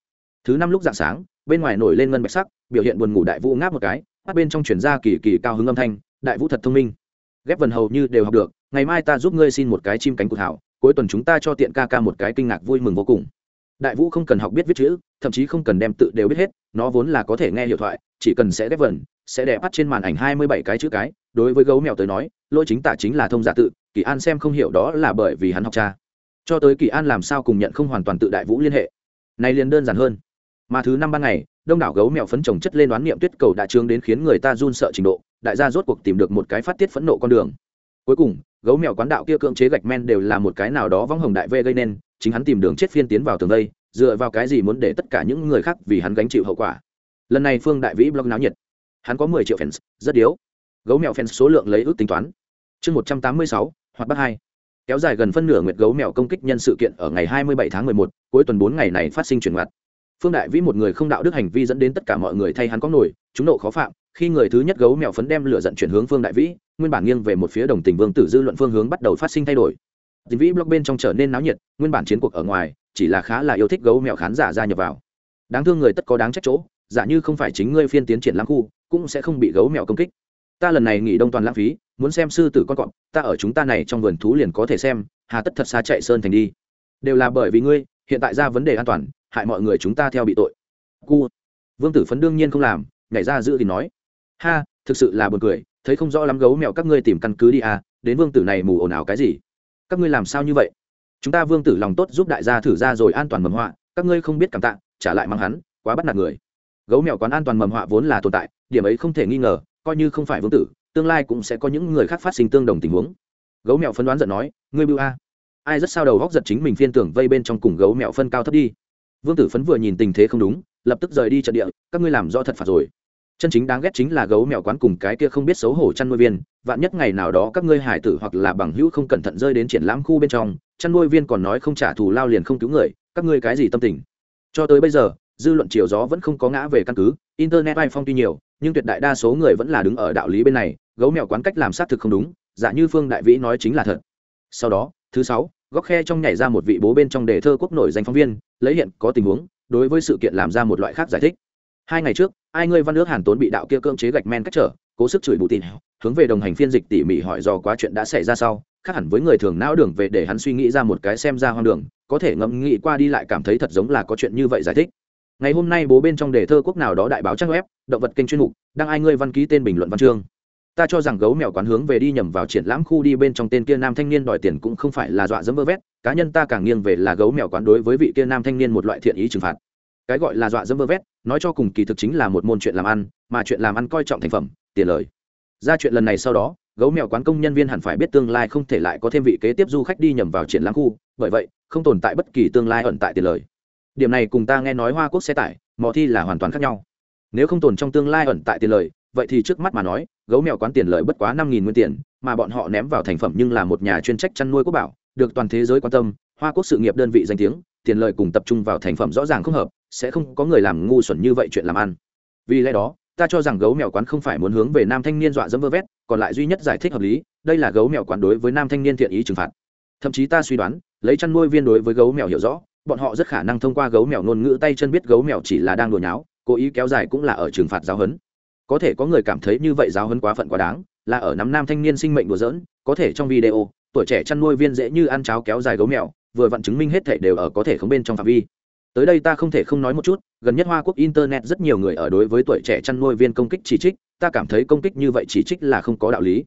Thứ năm lúc dạng sáng, bên ngoài nổi lên ngân bạch sắc, biểu hiện buồn ngủ đại vũ ngáp một cái, mắt bên trong chuyển ra kỳ kỳ cao hứng âm thanh, đại vũ thật thông minh. Ghép vần hầu như đều học được, ngày mai ta giúp ngươi xin một cái chim cánh cụt hảo cuối tuần chúng ta cho tiện ca ca một cái kinh ngạc vui mừng vô cùng. Đại vũ không cần học biết viết chữ, thậm chí không cần đem tự đều biết hết, nó vốn là có thể nghe hiệu thoại, chỉ cần sẽ ghép vần, sẽ đẹp bắt trên màn ảnh hai mươi bảy cái chữ cái, đối với gấu mèo tới nói, lỗi chính tả chính là thông giả tự, kỳ an xem không hiểu đó là bởi vì hắn học cha. Cho tới kỳ an làm sao cùng nhận không hoàn toàn tự đại vũ liên hệ. Này liền đơn giản hơn. Mà thứ năm ban ngày, đông đảo gấu mèo phấn trồng chất lên đoán niệm tuyết cầu đã trướng đến khiến người ta run sợ trình độ, đại gia rốt cuộc tìm được một cái phát tiết phẫn nộ con đường. Cuối cùng gấu mèo quán đạo kia cưỡng chế gạch men đều là một cái nào đó vong hồng đại vê gây nên, chính hắn tìm đường chết phiên tiến vào tường đây, dựa vào cái gì muốn để tất cả những người khác vì hắn gánh chịu hậu quả. Lần này phương đại vĩ blog náo nhiệt. Hắn có mười triệu fans, rất điếu. Gấu mèo fans số lượng lấy ước tính toán. Chương một trăm tám mươi sáu hoặc bắc hai. Kéo dài gần phân nửa nguyệt gấu mèo công kích nhân sự kiện ở ngày hai mươi bảy tháng mười một, cuối tuần bốn ngày này phát sinh chuyển ngoặt. Phương đại vĩ một người không đạo đức hành vi dẫn đến tất cả mọi người thay hắn có nổi, chúng nộ khó phạm khi người thứ nhất gấu mèo phấn đem lửa giận chuyển hướng phương đại vĩ, nguyên bản nghiêng về một phía đồng tình vương tử dư luận phương hướng bắt đầu phát sinh thay đổi. Tình vĩ blog bên trong trở nên náo nhiệt, nguyên bản chiến cuộc ở ngoài, chỉ là khá là yêu thích gấu mèo khán giả gia nhập vào. Đáng thương người tất có đáng trách chỗ, giả như không phải chính ngươi phiên tiến triển lãng khu, cũng sẽ không bị gấu mèo công kích. Ta lần này nghỉ đông toàn lãng phí, muốn xem sư tử con cọp, ta ở chúng ta này trong vườn thú liền có thể xem, hà tất thật xa chạy sơn thành đi. Đều là bởi vì ngươi, hiện tại ra vấn đề an toàn, hại mọi người chúng ta theo bị tội. Cu. Vương tử phấn đương nhiên không làm, nhảy ra giữ thì nói ha, thực sự là buồn cười, thấy không rõ lắm gấu mèo các ngươi tìm căn cứ đi à đến vương tử này mù ồn ào cái gì? Các ngươi làm sao như vậy? Chúng ta vương tử lòng tốt giúp đại gia thử ra rồi an toàn mầm họa, các ngươi không biết cảm tạ, trả lại mang hắn, quá bắt nạt người. Gấu mèo quán an toàn mầm họa vốn là tồn tại, điểm ấy không thể nghi ngờ, coi như không phải vương tử, tương lai cũng sẽ có những người khác phát sinh tương đồng tình huống. Gấu mèo phân đoán giận nói, ngươi bưu a, ai rất sao đầu góc giật chính mình phiên tưởng vây bên trong cùng gấu mèo phân cao thấp đi. Vương tử phấn vừa nhìn tình thế không đúng, lập tức rời đi trận địa, các ngươi làm do thật phạt rồi chân chính đáng ghét chính là gấu mèo quán cùng cái kia không biết xấu hổ chăn nuôi viên, vạn nhất ngày nào đó các ngươi hải tử hoặc là bằng hữu không cẩn thận rơi đến triển lãm khu bên trong, chăn nuôi viên còn nói không trả thù lao liền không cứu người, các ngươi cái gì tâm tình? Cho tới bây giờ, dư luận chiều gió vẫn không có ngã về căn cứ, internet vai phong tuy nhiều, nhưng tuyệt đại đa số người vẫn là đứng ở đạo lý bên này, gấu mèo quán cách làm xác thực không đúng giả như phương đại vĩ nói chính là thật. Sau đó, thứ sáu, góc khe trong nhảy ra một vị bố bên trong đề thơ quốc nổi danh phóng viên, lấy hiện có tình huống, đối với sự kiện làm ra một loại khác giải thích hai ngày trước, ai ngươi văn nước hàn tốn bị đạo kia cưỡng chế gạch men cách trở, cố sức chửi bù tin hướng về đồng hành phiên dịch tỉ mỉ hỏi do quá chuyện đã xảy ra sau, khác hẳn với người thường não đường về để hắn suy nghĩ ra một cái xem ra hoang đường, có thể ngẫm nghĩ qua đi lại cảm thấy thật giống là có chuyện như vậy giải thích. Ngày hôm nay bố bên trong đề thơ quốc nào đó đại báo trang web, động vật kênh chuyên mục, đăng ai ngươi văn ký tên bình luận văn chương. Ta cho rằng gấu mèo quán hướng về đi nhầm vào triển lãm khu đi bên trong tên kia nam thanh niên đòi tiền cũng không phải là dọa dẫm vơ vét, cá nhân ta càng nghiêng về là gấu mèo quán đối với vị kia nam thanh niên một loại thiện ý trừng phạt cái gọi là dọa dẫm vơ vét, nói cho cùng kỳ thực chính là một môn chuyện làm ăn, mà chuyện làm ăn coi trọng thành phẩm, tiền lời. Ra chuyện lần này sau đó, gấu mèo quán công nhân viên hẳn phải biết tương lai không thể lại có thêm vị kế tiếp du khách đi nhầm vào triển lãm khu, bởi vậy, không tồn tại bất kỳ tương lai ẩn tại tiền lời. Điểm này cùng ta nghe nói hoa quốc xe tải, mò thi là hoàn toàn khác nhau. Nếu không tồn trong tương lai ẩn tại tiền lời, vậy thì trước mắt mà nói, gấu mèo quán tiền lợi bất quá năm nghìn nguyên tiền, mà bọn họ ném vào thành phẩm nhưng là một nhà chuyên trách chăn nuôi quốc bảo, được toàn thế giới quan tâm, hoa quốc sự nghiệp đơn vị danh tiếng, tiền lợi cùng tập trung vào thành phẩm rõ ràng không hợp sẽ không có người làm ngu xuẩn như vậy chuyện làm ăn. Vì lẽ đó, ta cho rằng gấu mèo quán không phải muốn hướng về nam thanh niên dọa dẫm vơ vét, còn lại duy nhất giải thích hợp lý, đây là gấu mèo quán đối với nam thanh niên thiện ý trừng phạt. Thậm chí ta suy đoán, lấy chăn nuôi viên đối với gấu mèo hiểu rõ, bọn họ rất khả năng thông qua gấu mèo ngôn ngữ tay chân biết gấu mèo chỉ là đang đùa nháo, cố ý kéo dài cũng là ở trừng phạt giáo hấn có thể có người cảm thấy như vậy giáo hấn quá phận quá đáng, là ở nắm nam thanh niên sinh mệnh đùa dỡn có thể trong video, tuổi trẻ chăn nuôi viên dễ như ăn cháo kéo dài gấu mèo, vừa vặn chứng minh hết thể đều ở có thể không bên trong phạm vi tới đây ta không thể không nói một chút, gần nhất hoa quốc internet rất nhiều người ở đối với tuổi trẻ chăn nuôi viên công kích chỉ trích, ta cảm thấy công kích như vậy chỉ trích là không có đạo lý.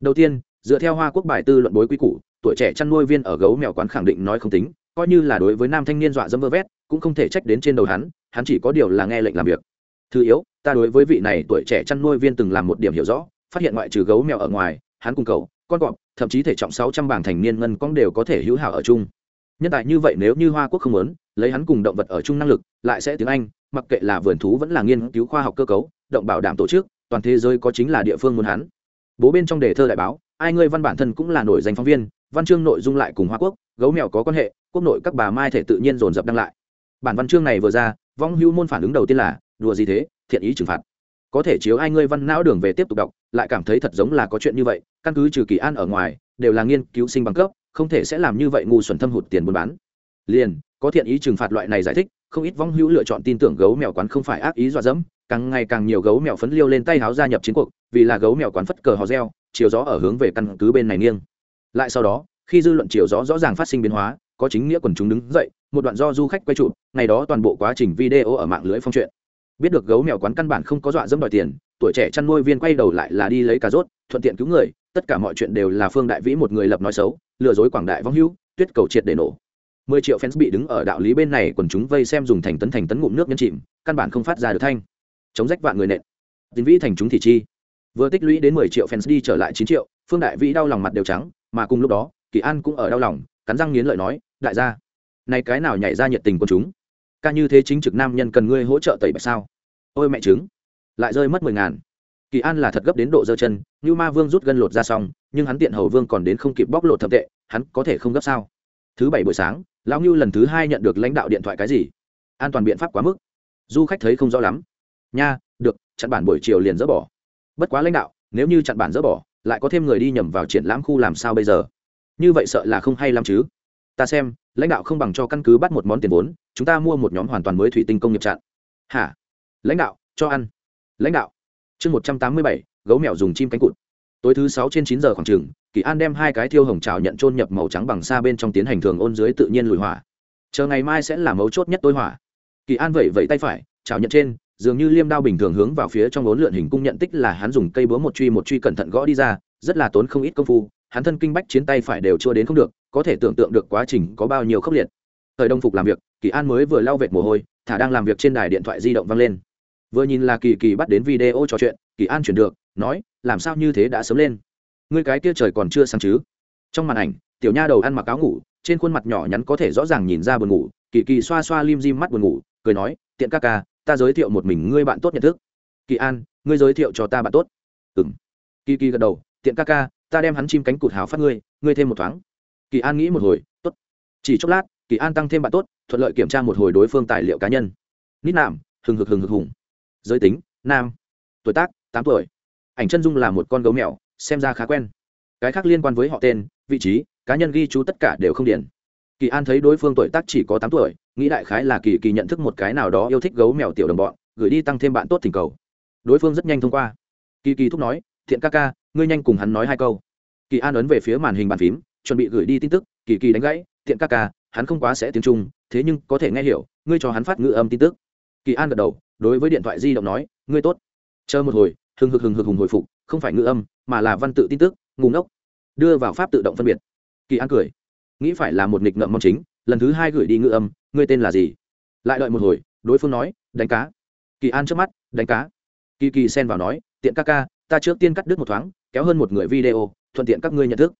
Đầu tiên, dựa theo hoa quốc bài tư luận bối quy củ, tuổi trẻ chăn nuôi viên ở gấu mèo quán khẳng định nói không tính, coi như là đối với nam thanh niên dọa dẫm vơ vét, cũng không thể trách đến trên đầu hắn hắn chỉ có điều là nghe lệnh làm việc. Thứ yếu, ta đối với vị này tuổi trẻ chăn nuôi viên từng làm một điểm hiểu rõ, phát hiện ngoại trừ gấu mèo ở ngoài, hắn cùng cầu con cọp, thậm chí thể trọng sáu trăm bảng thành niên ngân con đều có thể hữu hảo ở chung nhân tài như vậy nếu như hoa quốc không muốn, lấy hắn cùng động vật ở chung năng lực, lại sẽ tiếng anh, mặc kệ là vườn thú vẫn là nghiên cứu khoa học cơ cấu, động bảo đảm tổ chức, toàn thế giới có chính là địa phương muốn hắn. Bố bên trong đề thơ đại báo, ai ngươi văn bản thân cũng là nổi danh phóng viên, văn chương nội dung lại cùng hoa quốc, gấu mèo có quan hệ, quốc nội các bà mai thể tự nhiên dồn dập đăng lại. Bản văn chương này vừa ra, vong hữu môn phản ứng đầu tiên là, đùa gì thế, thiện ý trừng phạt. Có thể chiếu ai ngươi văn não đường về tiếp tục đọc, lại cảm thấy thật giống là có chuyện như vậy, căn cứ trừ kỳ an ở ngoài, đều là nghiên cứu sinh bằng cấp không thể sẽ làm như vậy ngu xuẩn thâm hụt tiền buôn bán. Liền, có thiện ý trừng phạt loại này giải thích, không ít vong hữu lựa chọn tin tưởng gấu mèo quán không phải ác ý dọa dẫm, càng ngày càng nhiều gấu mèo phấn liêu lên tay háo gia nhập chiến cuộc, vì là gấu mèo quán phất cờ hò reo, chiều gió ở hướng về căn cứ bên này nghiêng. Lại sau đó, khi dư luận chiều gió rõ ràng phát sinh biến hóa, có chính nghĩa quần chúng đứng dậy, một đoạn do du khách quay chụp ngày đó toàn bộ quá trình video ở mạng lưới phong truyện. Biết được gấu mèo quán căn bản không có dọa dẫm đòi tiền, tuổi trẻ chăn nuôi viên quay đầu lại là đi lấy cà rốt thuận tiện cứu người, tất cả mọi chuyện đều là phương đại vĩ một người lập nói xấu, lừa dối quảng đại vong hữu, tuyết cầu triệt để nổ. Mười triệu fans bị đứng ở đạo lý bên này quần chúng vây xem dùng thành tấn thành tấn ngụm nước nhân chìm, căn bản không phát ra được thanh. Chống rách vạn người nện. Tín vĩ thành chúng thị chi? Vừa tích lũy đến mười triệu fans đi trở lại chín triệu, phương đại vĩ đau lòng mặt đều trắng, mà cùng lúc đó, kỳ an cũng ở đau lòng, cắn răng nghiến lợi nói, đại gia, này cái nào nhảy ra nhiệt tình của chúng? Ca như thế chính trực nam nhân cần ngươi hỗ trợ tẩy bạch sao? Ôi mẹ chứng lại rơi mất mười ngàn kỳ an là thật gấp đến độ giơ chân như ma vương rút gân lột ra xong, nhưng hắn tiện hầu vương còn đến không kịp bóc lột thậm tệ, hắn có thể không gấp sao? Thứ bảy buổi sáng, lão ngưu lần thứ hai nhận được lãnh đạo điện thoại cái gì? An toàn biện pháp quá mức. Du khách thấy không rõ lắm. Nha, được, chặn bản buổi chiều liền dỡ bỏ. Bất quá lãnh đạo, nếu như chặn bản dỡ bỏ, lại có thêm người đi nhầm vào triển lãm khu làm sao bây giờ? Như vậy sợ là không hay lắm chứ. Ta xem, lãnh đạo không bằng cho căn cứ bắt một món tiền vốn, chúng ta mua một nhóm hoàn toàn mới thủy tinh công nghiệp chặn hả? Lãnh đạo, cho ăn. Lãnh đạo chương một trăm tám mươi bảy, gấu mèo dùng chim cánh cụt. Tối thứ sáu trên chín giờ khoảng chừng, kỳ an đem hai cái thiêu hồng trào nhận trôn nhập màu trắng bằng xa bên trong tiến hành thường ôn dưới tự nhiên lùi hỏa. Chờ ngày mai sẽ là mấu chốt nhất tối hỏa. Kỳ an vẩy vậy tay phải trào nhận trên, dường như liêm đao bình thường hướng vào phía trong bốn lượn hình cung nhận tích là hắn dùng cây búa một truy một truy cẩn thận gõ đi ra, rất là tốn không ít công phu, hắn thân kinh bách chiến tay phải đều chưa đến không được, có thể tưởng tượng được quá trình có bao nhiêu khốc liệt. Thời đông phục làm việc, kỳ an mới vừa lau vệt mồ hôi, thả đang làm việc trên đài điện thoại di động vang lên vừa nhìn là kỳ kỳ bắt đến video trò chuyện, kỳ an chuyển được, nói, làm sao như thế đã sớm lên? Ngươi cái kia trời còn chưa sáng chứ? Trong màn ảnh, tiểu nha đầu ăn mặc áo ngủ, trên khuôn mặt nhỏ nhắn có thể rõ ràng nhìn ra buồn ngủ, kỳ kỳ xoa xoa lim dim mắt buồn ngủ, cười nói, tiện ca ca, ta giới thiệu một mình ngươi bạn tốt nhận thức. Kỳ an, ngươi giới thiệu cho ta bạn tốt. Ừ m kỳ kỳ gật đầu, tiện ca ca, ta đem hắn chim cánh cụt hào phát ngươi ngươi thêm một thoáng. Kỳ an nghĩ một hồi t ố t chỉ chốc lát, kỳ an tăng thêm bạn tốt, thuận lợi kiểm tra một hồi đối phương tài liệu cá nhân. Nít nạm, hừng hực hừng hực hùng giới tính, nam. Tuổi tác, tám tuổi. Ảnh chân dung là một con gấu mèo, xem ra khá quen. Cái khác liên quan với họ tên, vị trí, cá nhân ghi chú tất cả đều không điển. Kỳ an thấy đối phương tuổi tác chỉ có tám tuổi, nghĩ đại khái là kỳ kỳ nhận thức một cái nào đó yêu thích gấu mèo tiểu đồng bọn, gửi đi tăng thêm bạn tốt thỉnh cầu. Đối phương rất nhanh thông qua. Kỳ kỳ thúc nói, thiện ca ca, ngươi nhanh cùng hắn nói hai câu. Kỳ an ấn về phía màn hình bàn phím, chuẩn bị gửi đi tin tức, kỳ kỳ đánh gãy, thiện ca ca, hắn không quá sẽ tiếng trung, thế nhưng có thể nghe hiểu, ngươi cho hắn phát ngữ âm tin tức. Kỳ an gật đầu đối với điện thoại di động nói, ngươi tốt. Chờ một hồi, hừng hực hừng hực hùng hồi phục, không phải ngữ âm, mà là văn tự tin tức ngủ ngốc. Đưa vào pháp tự động phân biệt. Kỳ an cười. Nghĩ phải là một nghịch ngợm mong chính, lần thứ hai gửi đi ngữ âm, ngươi tên là gì? Lại đợi một hồi, đối phương nói, đánh cá. Kỳ an trước mắt, đánh cá. Kỳ kỳ xen vào nói, tiện ca ca, ta trước tiên cắt đứt một thoáng, kéo hơn một người video, thuận tiện các ngươi nhận thức.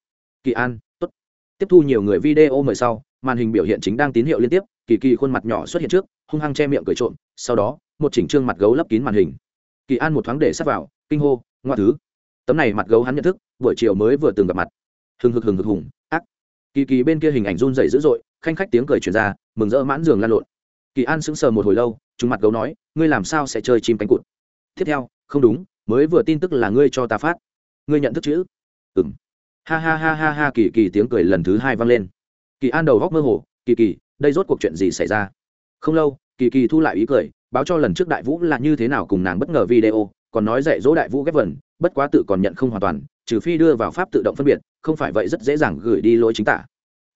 Kỳ an t ố t tiếp thu nhiều người video mời sau, màn hình biểu hiện chính đang tín hiệu liên tiếp kỳ kỳ khuôn mặt nhỏ xuất hiện trước, hung hăng che miệng cười trộm, sau đó, một chỉnh trương mặt gấu lấp kín màn hình. Kỳ an một thoáng để sắp vào, kinh hô, ngoa thứ. Tấm này mặt gấu hắn nhận thức, buổi chiều mới vừa từng gặp mặt. Hừng hực hừng hực hùng, ác. Kỳ kỳ bên kia hình ảnh run dày dữ dội, khanh khách tiếng cười truyền ra, mừng rỡ mãn giường lan lộn. Kỳ an sững sờ một hồi lâu chúng mặt gấu nói, ngươi làm sao sẽ chơi chim cánh cụt? Tiếp theo, không đúng, mới vừa tin tức là ngươi cho ta phát. Ngươi nhận thức chữ? Ừng ha ha ha ha ha, kỳ kỳ tiếng cười lần thứ hai vang lên. Kỳ an đầu góc mơ hồ, kỳ kỳ đây rốt cuộc chuyện gì xảy ra? Không lâu, kỳ kỳ thu lại ý cười, báo cho lần trước đại vũ là như thế nào cùng nàng bất ngờ video, còn nói dạy dỗ đại vũ ghép vần, bất quá tự còn nhận không hoàn toàn, trừ phi đưa vào pháp tự động phân biệt, không phải vậy rất dễ dàng gửi đi lỗi chính tả.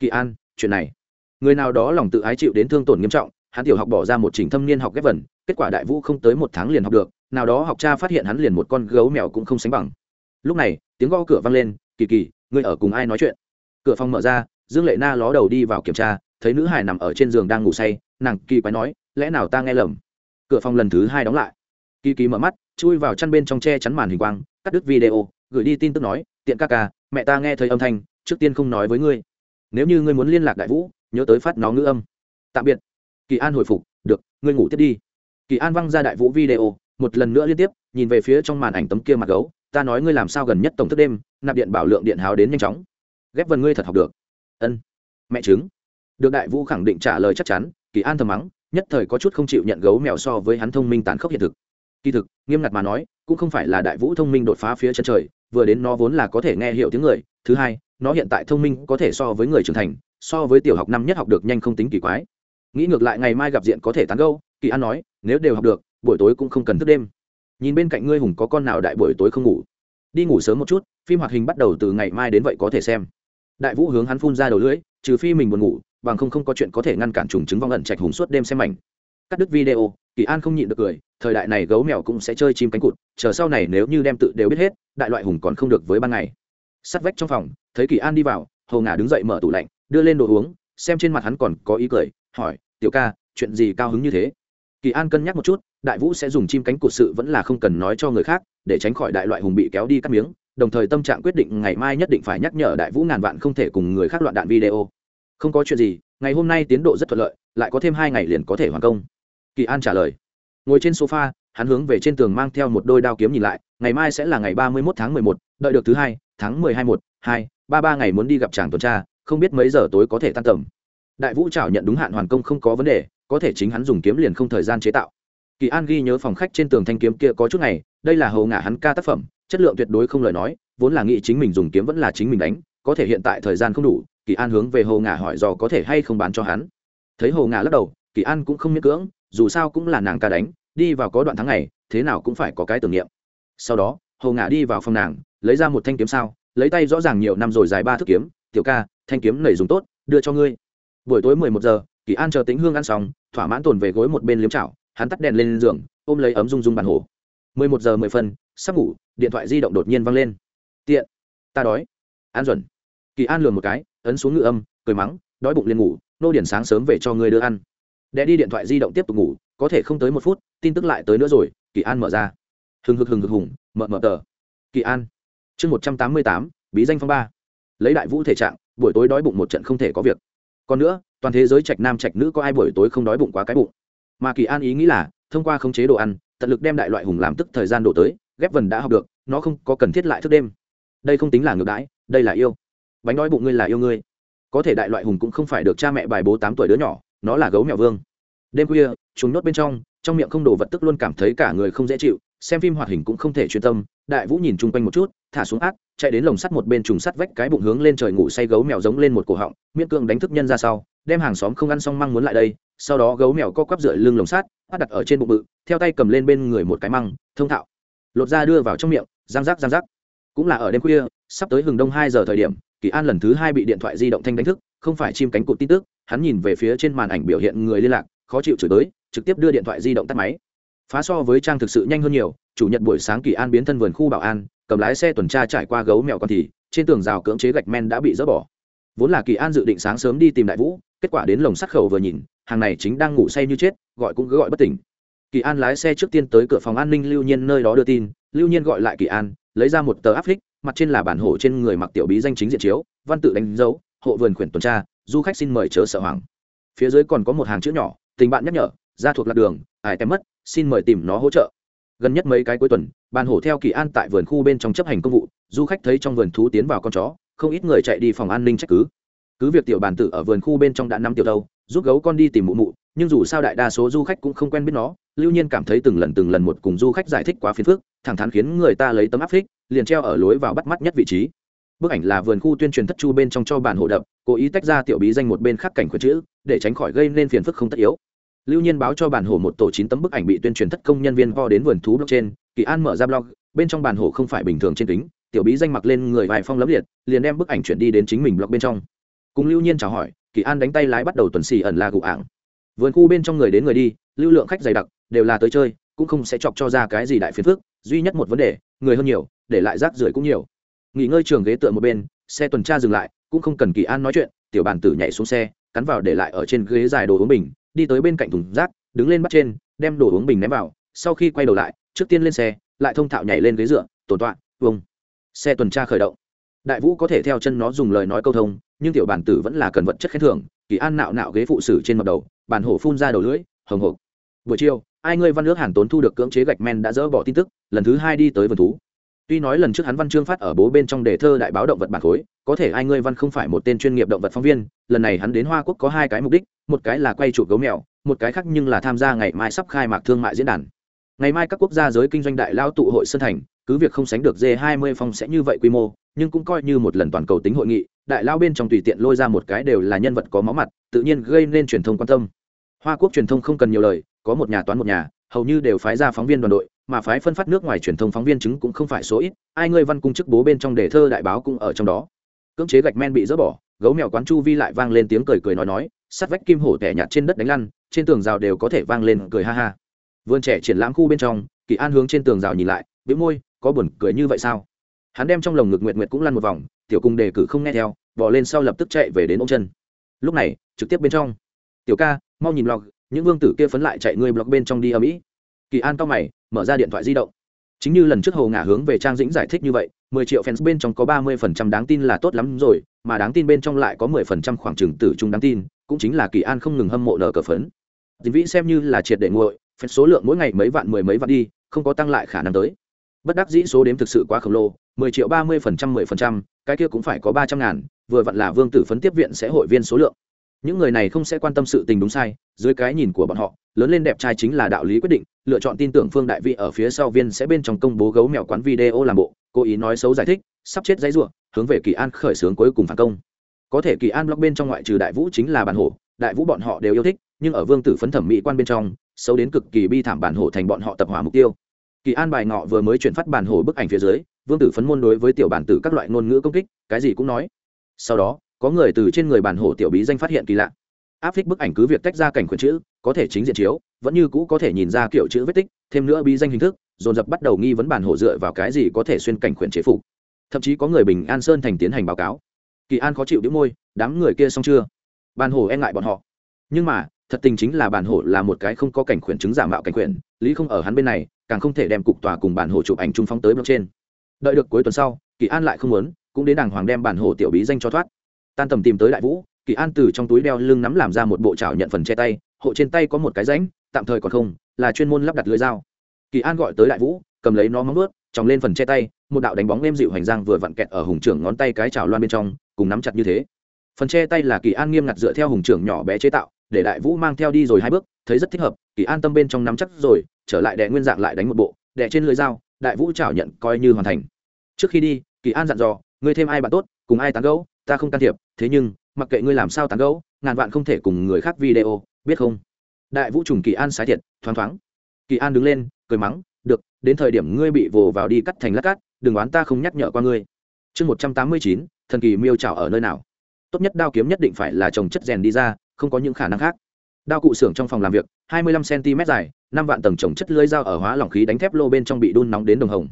Kỳ an, chuyện này. Người nào đó lòng tự ái chịu đến thương tổn nghiêm trọng, hắn tiểu học bỏ ra một trình thâm niên học ghép vần, kết quả đại vũ không tới một tháng liền học được, nào đó học cha phát hiện hắn liền một con gấu mèo cũng không sánh bằng. Lúc này, tiếng gõ cửa vang lên, kỳ kỳ, ngươi ở cùng ai nói chuyện? Cửa phòng mở ra, dương lệ na ló đầu đi vào kiểm tra thấy nữ hải nằm ở trên giường đang ngủ say, nàng kỳ quái nói, lẽ nào ta nghe lầm? Cửa phòng lần thứ hai đóng lại. Kỳ kỳ mở mắt, chui vào chăn bên trong che chắn màn hình quang, cắt đứt video, gửi đi tin tức nói, tiện ca ca, mẹ ta nghe thấy âm thanh, trước tiên không nói với ngươi. Nếu như ngươi muốn liên lạc đại vũ, nhớ tới phát nó ngữ âm. Tạm biệt. Kỳ an hồi phục, được, ngươi ngủ tiếp đi. Kỳ an văng ra đại vũ video, một lần nữa liên tiếp, nhìn về phía trong màn ảnh tấm kia mặt gấu, ta nói ngươi làm sao gần nhất tổng thức đêm, nạp điện bảo lượng điện hào đến nhanh chóng. Ghép vần ngươi thật học được. Ân. Mẹ chứng được đại vũ khẳng định trả lời chắc chắn, kỳ an thầm mắng, nhất thời có chút không chịu nhận gấu mèo so với hắn thông minh tàn khốc hiện thực. Kỳ thực, nghiêm ngặt mà nói, cũng không phải là đại vũ thông minh đột phá phía chân trời, vừa đến nó vốn là có thể nghe hiểu tiếng người, thứ hai, nó hiện tại thông minh có thể so với người trưởng thành, so với tiểu học năm nhất học được nhanh không tính kỳ quái. Nghĩ ngược lại ngày mai gặp diện có thể tán gâu kỳ an nói, nếu đều học được, buổi tối cũng không cần thức đêm. Nhìn bên cạnh ngươi hùng có con nào đại buổi tối không ngủ? Đi ngủ sớm một chút, phim hoạt hình bắt đầu từ ngày mai đến vậy có thể xem. Đại vũ hướng hắn phun ra đầu lưỡi, trừ phi mình buồn ngủ bằng không không có chuyện có thể ngăn cản trùng chứng vong ẩn trạch hùng suốt đêm xem mảnh. Cắt đứt video, kỳ an không nhịn được cười, thời đại này gấu mèo cũng sẽ chơi chim cánh cụt, chờ sau này nếu như đem tự đều biết hết, đại loại hùng còn không được với ban ngày. Sắt vách trong phòng, thấy kỳ an đi vào hầu ngả đứng dậy mở tủ lạnh, đưa lên đồ uống, xem trên mặt hắn còn có ý cười, hỏi, tiểu ca, chuyện gì cao hứng như thế? Kỳ an cân nhắc một chút, đại vũ sẽ dùng chim cánh cụt sự vẫn là không cần nói cho người khác, để tránh khỏi đại loại hùng bị kéo đi cắt miếng, đồng thời tâm trạng quyết định ngày mai nhất định phải nhắc nhở đại vũ ngàn vạn không thể cùng người khác loạn đạn video không có chuyện gì ngày hôm nay tiến độ rất thuận lợi lại có thêm hai ngày liền có thể hoàn công. Kỳ an trả lời. Ngồi trên sofa hắn hướng về trên tường mang theo một đôi đao kiếm nhìn lại ngày mai sẽ là ngày ba mươi mốt tháng mười một đợi được thứ hai tháng mười hai một hai ba ba ngày muốn đi gặp chàng tuần tra không biết mấy giờ tối có thể tan tầm. Đại vũ trảo nhận đúng hạn hoàn công không có vấn đề có thể chính hắn dùng kiếm liền không thời gian chế tạo. Kỳ an ghi nhớ phòng khách trên tường thanh kiếm kia có chút này, đây là hầu ngả hắn ca tác phẩm chất lượng tuyệt đối không lời nói vốn là nghĩ chính mình dùng kiếm vẫn là chính mình đánh có thể hiện tại thời gian không đủ kỳ an hướng về hồ ngà hỏi dò có thể hay không bán cho hắn. Thấy hồ ngà lắc đầu, kỳ an cũng không miễn cưỡng, dù sao cũng là nàng ca đánh, đi vào có đoạn tháng ngày, thế nào cũng phải có cái tưởng niệm. Sau đó, hồ ngà đi vào phòng nàng, lấy ra một thanh kiếm sao, lấy tay rõ ràng nhiều năm rồi dài ba thước kiếm, tiểu ca, thanh kiếm nảy dùng tốt, đưa cho ngươi. Buổi tối mười một giờ, kỳ an chờ tính hương ăn xong, thỏa mãn tồn về gối một bên liếm chảo, hắn tắt đèn lên giường, ôm lấy ấm rung rung bàn hồ. Mười một giờ mười phân, sắp ngủ, điện thoại di động đột nhiên văng lên. Tiện, ta đói. An duẩn. Kỳ an lường một cái ấn xuống ngự âm, cười mắng, đói bụng liền ngủ, nô điển sáng sớm về cho người đưa ăn. Đẻ đi điện thoại di động tiếp tục ngủ, có thể không tới một phút, tin tức lại tới nữa rồi, kỳ an mở ra. Hừng hực hừng hực hùng, mở mở tờ. Kỳ an. Chương một trăm tám mươi tám, bí danh phong ba. Lấy đại vũ thể trạng, buổi tối đói bụng một trận không thể có việc. Còn nữa, toàn thế giới trạch nam trạch nữ có ai buổi tối không đói bụng quá cái bụng? Mà kỳ an ý nghĩ là, thông qua khống chế đồ ăn, tận lực đem đại loại hùng làm tức thời gian đổ tới, ghép vần đã học được, nó không có cần thiết lại thức đêm. Đây không tính là ngược đãi, đây là yêu bánh đói bụng ngươi là yêu ngươi. Có thể đại loại hùng cũng không phải được cha mẹ bài bố tám tuổi đứa nhỏ, nó là gấu mèo vương. Đêm khuya, chúng nhốt bên trong trong miệng không đổ vật tức luôn cảm thấy cả người không dễ chịu, xem phim hoạt hình cũng không thể chuyên tâm, đại vũ nhìn chung quanh một chút, thả xuống ác, chạy đến lồng sắt một bên trùng sắt vách cái bụng hướng lên trời ngủ say gấu mèo giống lên một cổ họng, miễn cương đánh thức nhân ra sau, đem hàng xóm không ăn xong măng muốn lại đây, sau đó gấu mèo co quắp dựa lưng lồng sắt bắt đặt ở trên bụng bự, theo tay cầm lên bên người một cái măng, thông thạo. Lột ra đưa vào trong miệng, răng rắc răng rắc. Cũng là ở đêm khuya, sắp tới hừng đông hai giờ thời điểm kỳ an lần thứ hai bị điện thoại di động thanh đánh thức, không phải chim cánh cụt tin tức, hắn nhìn về phía trên màn ảnh biểu hiện người liên lạc, khó chịu chửi tới trực tiếp đưa điện thoại di động tắt máy. Phá so với trang thực sự nhanh hơn nhiều, chủ nhật buổi sáng kỳ an biến thân vườn khu bảo an, cầm lái xe tuần tra trải qua gấu mèo con thì, trên tường rào cưỡng chế gạch men đã bị dỡ bỏ. Vốn là kỳ an dự định sáng sớm đi tìm đại vũ, kết quả đến lồng sắt khẩu vừa nhìn, hàng này chính đang ngủ say như chết, gọi cũng cứ gọi bất tỉnh. Kỳ an lái xe trước tiên tới cửa phòng an ninh lưu nhiên nơi đó đưa tin, lưu nhiên gọi lại kỳ an, lấy ra một tờ áp phích mặt trên là bản hộ trên người mặc tiểu bí danh chính diện chiếu, văn tự đánh dấu, hộ vườn khuyển tuần tra, du khách xin mời chớ sợ hoàng phía dưới còn có một hàng chữ nhỏ, tình bạn nhắc nhở ra thuộc lạc đường, ai tem mất, xin mời tìm nó hỗ trợ. Gần nhất mấy cái cuối tuần bàn hổ theo kỳ an tại vườn khu bên trong chấp hành công vụ, du khách thấy trong vườn thú tiến vào con chó, không ít người chạy đi phòng an ninh trách cứ. Cứ việc tiểu bàn tử ở vườn khu bên trong đã năm tiểu đâu giúp gấu con đi tìm mụ mụ, nhưng dù sao đại đa số du khách cũng không quen biết nó, lưu nhiên cảm thấy từng lần từng lần một cùng du khách giải thích quá phiền phức, thẳng thắn khiến người ta lấy tấm áp phích liền treo ở lối vào bắt mắt nhất vị trí. Bức ảnh là vườn khu tuyên truyền thất chu bên trong cho bản hộ đập, cố ý tách ra tiểu bí danh một bên khắc cảnh khuẩn chữ, để tránh khỏi gây nên phiền phức không tất yếu. Lưu nhiên báo cho bản hồ một tổ chín tấm bức ảnh bị tuyên truyền thất công nhân viên vo đến vườn thú blog trên kỳ an mở ra blog, bên trong bản hồ không phải bình thường trên kính, tiểu bí danh mặc lên người vài phong lấm liệt, liền đem bức ảnh chuyển đi đến chính mình blog bên trong. Cùng lưu nhiên chào hỏi, kỳ an đánh tay lái bắt đầu tuần xì ẩn là gụ ảng. Vườn khu bên trong người đến người đi, lưu lượng khách dày đặc, đều là tới chơi, cũng không sẽ chọc cho ra cái gì đại phiền phức, duy nhất một vấn đề, người hơn nhiều để lại rác rưởi cũng nhiều. Nghỉ ngơi trường ghế tựa một bên, xe tuần tra dừng lại, cũng không cần kỳ an nói chuyện, tiểu bàn tử nhảy xuống xe, cắn vào để lại ở trên ghế dài đồ uống bình, đi tới bên cạnh thùng rác, đứng lên bắt trên, đem đồ uống bình ném vào, sau khi quay đầu lại, trước tiên lên xe, lại thông thạo nhảy lên ghế dựa, tổn tọa vông xe tuần tra khởi động. Đại vũ có thể theo chân nó dùng lời nói câu thông, nhưng tiểu bản tử vẫn là cần vật chất khen thưởng, kỳ an nạo nạo ghế phụ sử trên mặt đầu bản hổ phun ra đầu lưỡi, hồng hộc. Buổi chiều, ai ngươi văn nước hàn tốn thu được cưỡng chế gạch men đã dỡ bỏ tin tức, lần thứ hai đi tới vườn thú tuy nói lần trước hắn văn chương phát ở bố bên trong đề thơ đại báo động vật bản khối, có thể ai ngươi văn không phải một tên chuyên nghiệp động vật phóng viên, lần này hắn đến hoa quốc có hai cái mục đích, một cái là quay chụp gấu mèo, một cái khác nhưng là tham gia ngày mai sắp khai mạc thương mại diễn đàn. Ngày mai các quốc gia giới kinh doanh đại lao tụ hội sân thành, cứ việc không sánh được g 20 phong sẽ như vậy quy mô, nhưng cũng coi như một lần toàn cầu tính hội nghị, đại lao bên trong tùy tiện lôi ra một cái đều là nhân vật có máu mặt, tự nhiên gây nên truyền thông quan tâm. Hoa quốc truyền thông không cần nhiều lời, có một nhà toán một nhà hầu như đều phái ra phóng viên đoàn đội, mà phái phân phát nước ngoài truyền thông phóng viên chứng cũng không phải số ít, ai ngươi văn cung chức bố bên trong đề thơ đại báo cũng ở trong đó. Cưỡng chế gạch men bị dỡ bỏ, gấu mèo quán chu vi lại vang lên tiếng cười cười nói nói, sắt vách kim hổ tẻ nhạt trên đất đánh lăn, trên tường rào đều có thể vang lên cười ha ha. Vườn trẻ triển lãm khu bên trong, kỳ an hướng trên tường rào nhìn lại, bĩu môi, có buồn cười như vậy sao? Hắn đem trong lồng ngực nguyệt nguyệt cũng lăn một vòng, tiểu cung đề cử không nghe theo bỏ lên sau lập tức chạy về đến ông chân. Lúc này, trực tiếp bên trong. Tiểu ca, mau nhìn log những vương tử kia phấn lại chạy ngươi blog bên trong đi ở mỹ kỳ an cao mày, mở ra điện thoại di động. Chính như lần trước hồ ngả hướng về trang dĩnh giải thích như vậy, mười triệu fans bên trong có ba mươi phần trăm đáng tin là tốt lắm rồi, mà đáng tin bên trong lại có mười phần trăm khoảng trừng tử trung đáng tin, cũng chính là kỳ an không ngừng hâm mộ nở cờ phấn. Dĩnh vĩ xem như là triệt để nguội, fans số lượng mỗi ngày mấy vạn, mười mấy vạn đi, không có tăng lại khả năng tới. Bất đắc dĩ số đếm thực sự quá khổng lồ, mười triệu ba mươi phần trăm, mười phần trăm, cái kia cũng phải có ba trăm ngàn, vừa vặn là vương tử phấn tiếp viện sẽ hội viên số lượng những người này không sẽ quan tâm sự tình đúng sai, dưới cái nhìn của bọn họ, lớn lên đẹp trai chính là đạo lý quyết định, lựa chọn tin tưởng phương đại vị ở phía sau viên sẽ bên trong công bố gấu mèo quán video làm bộ, cố ý nói xấu giải thích, sắp chết dãy ruộng, hướng về kỳ an khởi xướng cuối cùng phản công. Có thể kỳ an blog bên trong ngoại trừ đại vũ chính là bản hổ, đại vũ bọn họ đều yêu thích, nhưng ở vương tử phấn thẩm mỹ quan bên trong, xấu đến cực kỳ bi thảm bản hổ thành bọn họ tập hỏa mục tiêu. Kỳ an bài ngọ vừa mới chuyển phát bản hổ bức ảnh phía dưới, vương tử phấn môn đối với tiểu bản tử các loại ngôn ngữ công kích, cái gì cũng nói. Sau đó có người từ trên người bản hổ tiểu bí danh phát hiện kỳ lạ. Áp phích bức ảnh cứ việc tách ra cảnh khuyển chữ, có thể chính diện chiếu, vẫn như cũ có thể nhìn ra kiểu chữ vết tích, thêm nữa bí danh hình thức, dồn dập bắt đầu nghi vấn bản hổ dựa vào cái gì có thể xuyên cảnh khuyển chế phục. Thậm chí có người bình an sơn thành tiến hành báo cáo. Kỳ an khó chịu đĩu môi, đám người kia xong chưa? Bản hổ e ngại bọn họ. Nhưng mà, thật tình chính là bản hổ là một cái không có cảnh khuyển chứng giả mạo cảnh khuyển, lý không ở hắn bên này, càng không thể đem cục tòa cùng bản hổ chụp ảnh trung phóng tới bước trên đợi được cuối tuần sau, kỳ an lại không muốn, cũng đến đàng hoàng đem bản hổ tiểu bí danh cho thoát tan tầm tìm tới đại vũ, kỳ an từ trong túi đeo lưng nắm làm ra một bộ chảo nhận phần che tay, hộ trên tay có một cái rãnh, tạm thời còn không, là chuyên môn lắp đặt lưới dao. Kỳ an gọi tới đại vũ, cầm lấy nó móng ướt tròng lên phần che tay, một đạo đánh bóng êm dịu hành giang vừa vặn kẹt ở hùng trưởng ngón tay cái chảo loan bên trong, cùng nắm chặt như thế. Phần che tay là kỳ an nghiêm ngặt dựa theo hùng trưởng nhỏ bé chế tạo, để đại vũ mang theo đi rồi hai bước, thấy rất thích hợp, kỳ an tâm bên trong nắm chắc rồi, trở lại đệ nguyên dạng lại đánh một bộ đệ trên lưới dao, đại vũ chảo nhận coi như hoàn thành. Trước khi đi, kỳ an dặn dò, ngươi thêm ai bạn tốt, cùng ai tán gẫu? Ta không can thiệp, thế nhưng, mặc kệ ngươi làm sao tán gẫu, ngàn vạn không thể cùng người khác video, biết không? Đại vũ trùng kỳ an sái thiệt, thoáng thoáng. Kỳ an đứng lên, cười mắng, được, đến thời điểm ngươi bị vồ vào đi cắt thành lát cát, đừng oán ta không nhắc nhở qua ngươi. Chương một trăm tám mươi chín, thần kỳ miêu trào ở nơi nào? Tốt nhất đao kiếm nhất định phải là trồng chất rèn đi ra, không có những khả năng khác. Đao cụ xưởng trong phòng làm việc, hai mươi lăm cm dài, năm vạn tầng trồng chất lưới dao ở hóa lỏng khí đánh thép lô bên trong bị đun nóng đến đồng hồng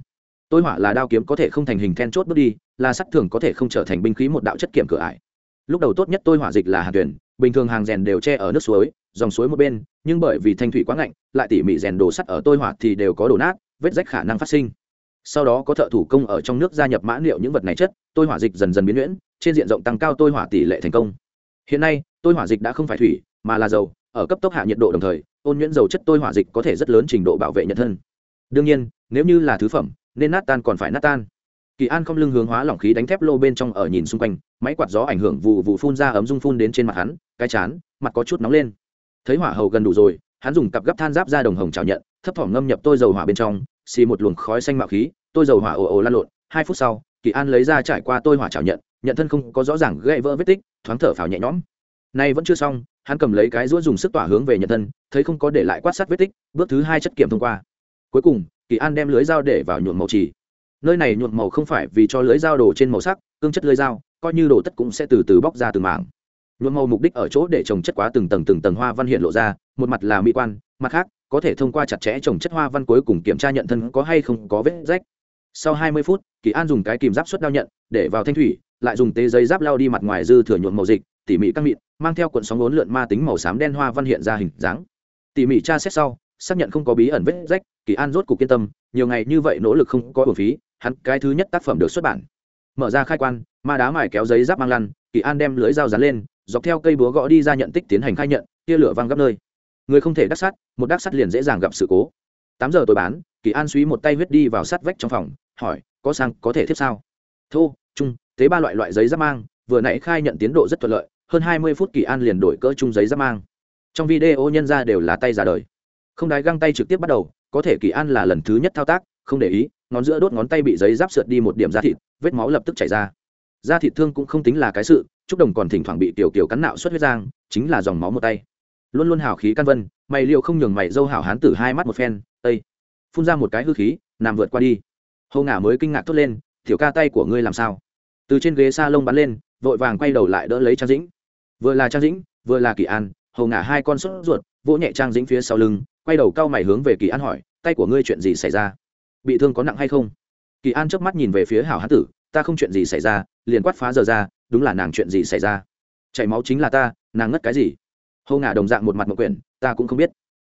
tối hỏa là đao kiếm có thể không thành hình then chốt bước đi, là sắt thường có thể không trở thành binh khí một đạo chất kiểm cửa ải. Lúc đầu tốt nhất tôi hỏa dịch là hàn tuyển, bình thường hàng rèn đều che ở nước suối, dòng suối một bên, nhưng bởi vì thanh thủy quá ngạnh, lại tỉ mỉ rèn đồ sắt ở tôi hỏa thì đều có đổ nát, vết rách khả năng phát sinh. Sau đó có thợ thủ công ở trong nước gia nhập mã liệu những vật này chất tôi hỏa dịch dần dần biến nhuyễn, trên diện rộng tăng cao tôi hỏa tỷ lệ thành công. Hiện nay tôi hỏa dịch đã không phải thủy, mà là dầu, ở cấp tốc hạ nhiệt độ đồng thời, ôn nhuyễn dầu chất tôi hỏa dịch có thể rất lớn trình độ bảo vệ nhân thân. Đương nhiên, nếu như là thứ phẩm nên nát tan còn phải nát tan. Kỳ an không lưng hướng hóa lỏng khí đánh thép lô bên trong ở nhìn xung quanh, máy quạt gió ảnh hưởng vụ vụ phun ra ấm dung phun đến trên mặt hắn, cái chán, mặt có chút nóng lên. Thấy hỏa hầu gần đủ rồi, hắn dùng cặp gấp than giáp ra đồng hồng chảo nhận, thấp thỏm ngâm nhập tôi dầu hỏa bên trong, xì một luồng khói xanh mạo khí, tôi dầu hỏa ồ ồ lan lộn. Hai phút sau, kỳ an lấy ra trải qua tôi hỏa chảo nhận nhận thân không có rõ ràng gãy vỡ vết tích, thoáng thở phào nhẹ nhõm. Nay vẫn chưa xong, hắn cầm lấy cái rũa dùng sức tỏa hướng về nhận thân, thấy không có để lại quát sát vết tích, bước thứ hai chất kiểm thông qua cuối cùng, kỳ an đem lưới dao để vào nhuộm màu trì. Nơi này nhuộm màu không phải vì cho lưới dao đổ trên màu sắc, cương chất lưới dao, coi như đổ tất cũng sẽ từ từ bóc ra từng mảng. Nhuộm màu mục đích ở chỗ để trồng chất quá từng tầng từng tầng hoa văn hiện lộ ra, một mặt là mỹ quan, mặt khác, có thể thông qua chặt chẽ trồng chất hoa văn cuối cùng kiểm tra nhận thân có hay không có vết rách. Sau 20 phút, kỳ an dùng cái kìm giáp suất đao nhận, để vào thanh thủy, lại dùng tế giấy giáp lao đi mặt ngoài dư thừa nhuộm màu dịch, tỉ mỉ căng mịn, mang theo cuộn sóng ốn lượn ma tính màu xám đen hoa văn hiện ra hình dáng. Tỉ mỉ tra xét sau xác nhận không có bí ẩn vết rách, kỳ an rốt cục yên tâm, nhiều ngày như vậy nỗ lực không có bổn phí, hắn cái thứ nhất tác phẩm được xuất bản. Mở ra khai quan, ma đá mài kéo giấy giáp mang lăn, kỳ an đem lưới dao dán lên, dọc theo cây búa gõ đi ra nhận tích tiến hành khai nhận, tia lửa văng gấp nơi. Người không thể đắc sắt một đắc sắt liền dễ dàng gặp sự cố. Tám giờ tối bán, kỳ an suy một tay huyết đi vào sắt vách trong phòng, hỏi, có sang, có thể tiếp sao? Thô, trung, tế ba loại loại giấy giáp mang, vừa nãy khai nhận tiến độ rất thuận lợi, hơn hai mươi phút kỳ an liền đổi cỡ chung giấy giáp mang. Trong video nhân ra đều là tay ra đời không đái găng tay trực tiếp bắt đầu, có thể kỳ an là lần thứ nhất thao tác, không để ý, ngón giữa đốt ngón tay bị giấy giáp sượt đi một điểm da thịt, vết máu lập tức chảy ra. Da thịt thương cũng không tính là cái sự, trúc đồng còn thỉnh thoảng bị tiểu kiều cắn nạo xuất huyết giang, chính là dòng máu một tay. Luôn luôn hào khí căn vân, mày liệu không nhường mày dâu hảo hán tử hai mắt một phen tây phun ra một cái hư khí, nằm vượt qua đi. Hô ngả mới kinh ngạc thốt lên, tiểu ca tay của ngươi làm sao? Từ trên ghế s a lông bắn lên, vội vàng quay đầu lại đỡ lấy trang dĩnh. Vừa là trang dĩnh, vừa là kỳ an hầu ngả hai con sốt ruột, vỗ nhẹ trang dĩnh phía sau lưng quay đầu cao mày hướng về kỳ an hỏi, tay của ngươi chuyện gì xảy ra? Bị thương có nặng hay không? Kỳ an chớp mắt nhìn về phía hảo hán tử, ta không chuyện gì xảy ra, liền quát phá giờ ra, đúng là nàng chuyện gì xảy ra? Chảy máu chính là ta, nàng ngất cái gì? Hầu ngả đồng dạng một mặt một quyển, ta cũng không biết.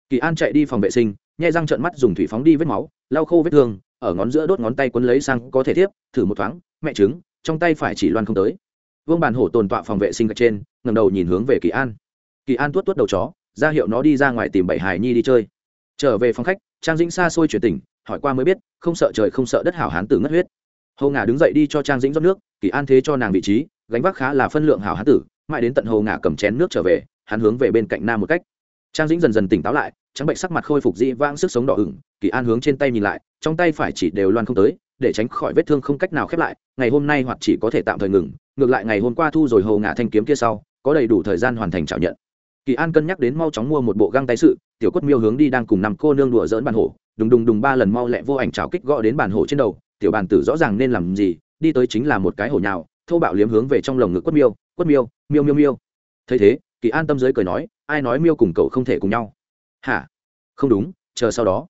Kỳ an chạy đi phòng vệ sinh, nhai răng trợn mắt dùng thủy phóng đi vết máu, lau khô vết thương, ở ngón giữa đốt ngón tay quấn lấy sang có thể tiếp thử một thoáng, mẹ trứng, trong tay phải chỉ loan không tới. Vương bàn hổ tồn tọa phòng vệ sinh gạch trên ngầm đầu nhìn hướng về kỳ an. Kỳ an tuốt tuốt đầu chó ra hiệu nó đi ra ngoài tìm bảy hải nhi đi chơi. Trở về phòng khách, trang dĩnh xa xôi chuyển tỉnh, hỏi qua mới biết, không sợ trời không sợ đất hảo hán tử ngất huyết. Hầu ngả đứng dậy đi cho trang dĩnh rót nước, kỳ an thế cho nàng vị trí, gánh vác khá là phân lượng hảo hán tử, mãi đến tận hầu ngả cầm chén nước trở về, hắn hướng về bên cạnh nam một cách. Trang dĩnh dần dần tỉnh táo lại, trắng bệnh sắc mặt khôi phục dĩ vãng sức sống đỏ ửng, kỳ an hướng trên tay nhìn lại, trong tay phải chỉ đều loan không tới, để tránh khỏi vết thương không cách nào khép lại, ngày hôm nay hoặc chỉ có thể tạm thời ngừng, ngược lại ngày hôm qua thu rồi hầu ngả thanh kiếm kia sau, có đầy đủ thời gian hoàn thành trảo nhận kỳ an cân nhắc đến mau chóng mua một bộ găng tay sự, tiểu quất miêu hướng đi đang cùng nằm cô nương đùa dỡn bàn hổ, đùng đùng đùng ba lần mau lẹ vô ảnh trào kích gõ đến bàn hổ trên đầu, tiểu bàn tử rõ ràng nên làm gì, đi tới chính là một cái hổ nhào, thô bạo liếm hướng về trong lồng ngực quất miêu quất miêu miêu miêu miêu. Thấy thế, kỳ an tâm giới cười nói, ai nói miêu cùng cậu không thể cùng nhau? Hả? Không đúng, chờ sau đó.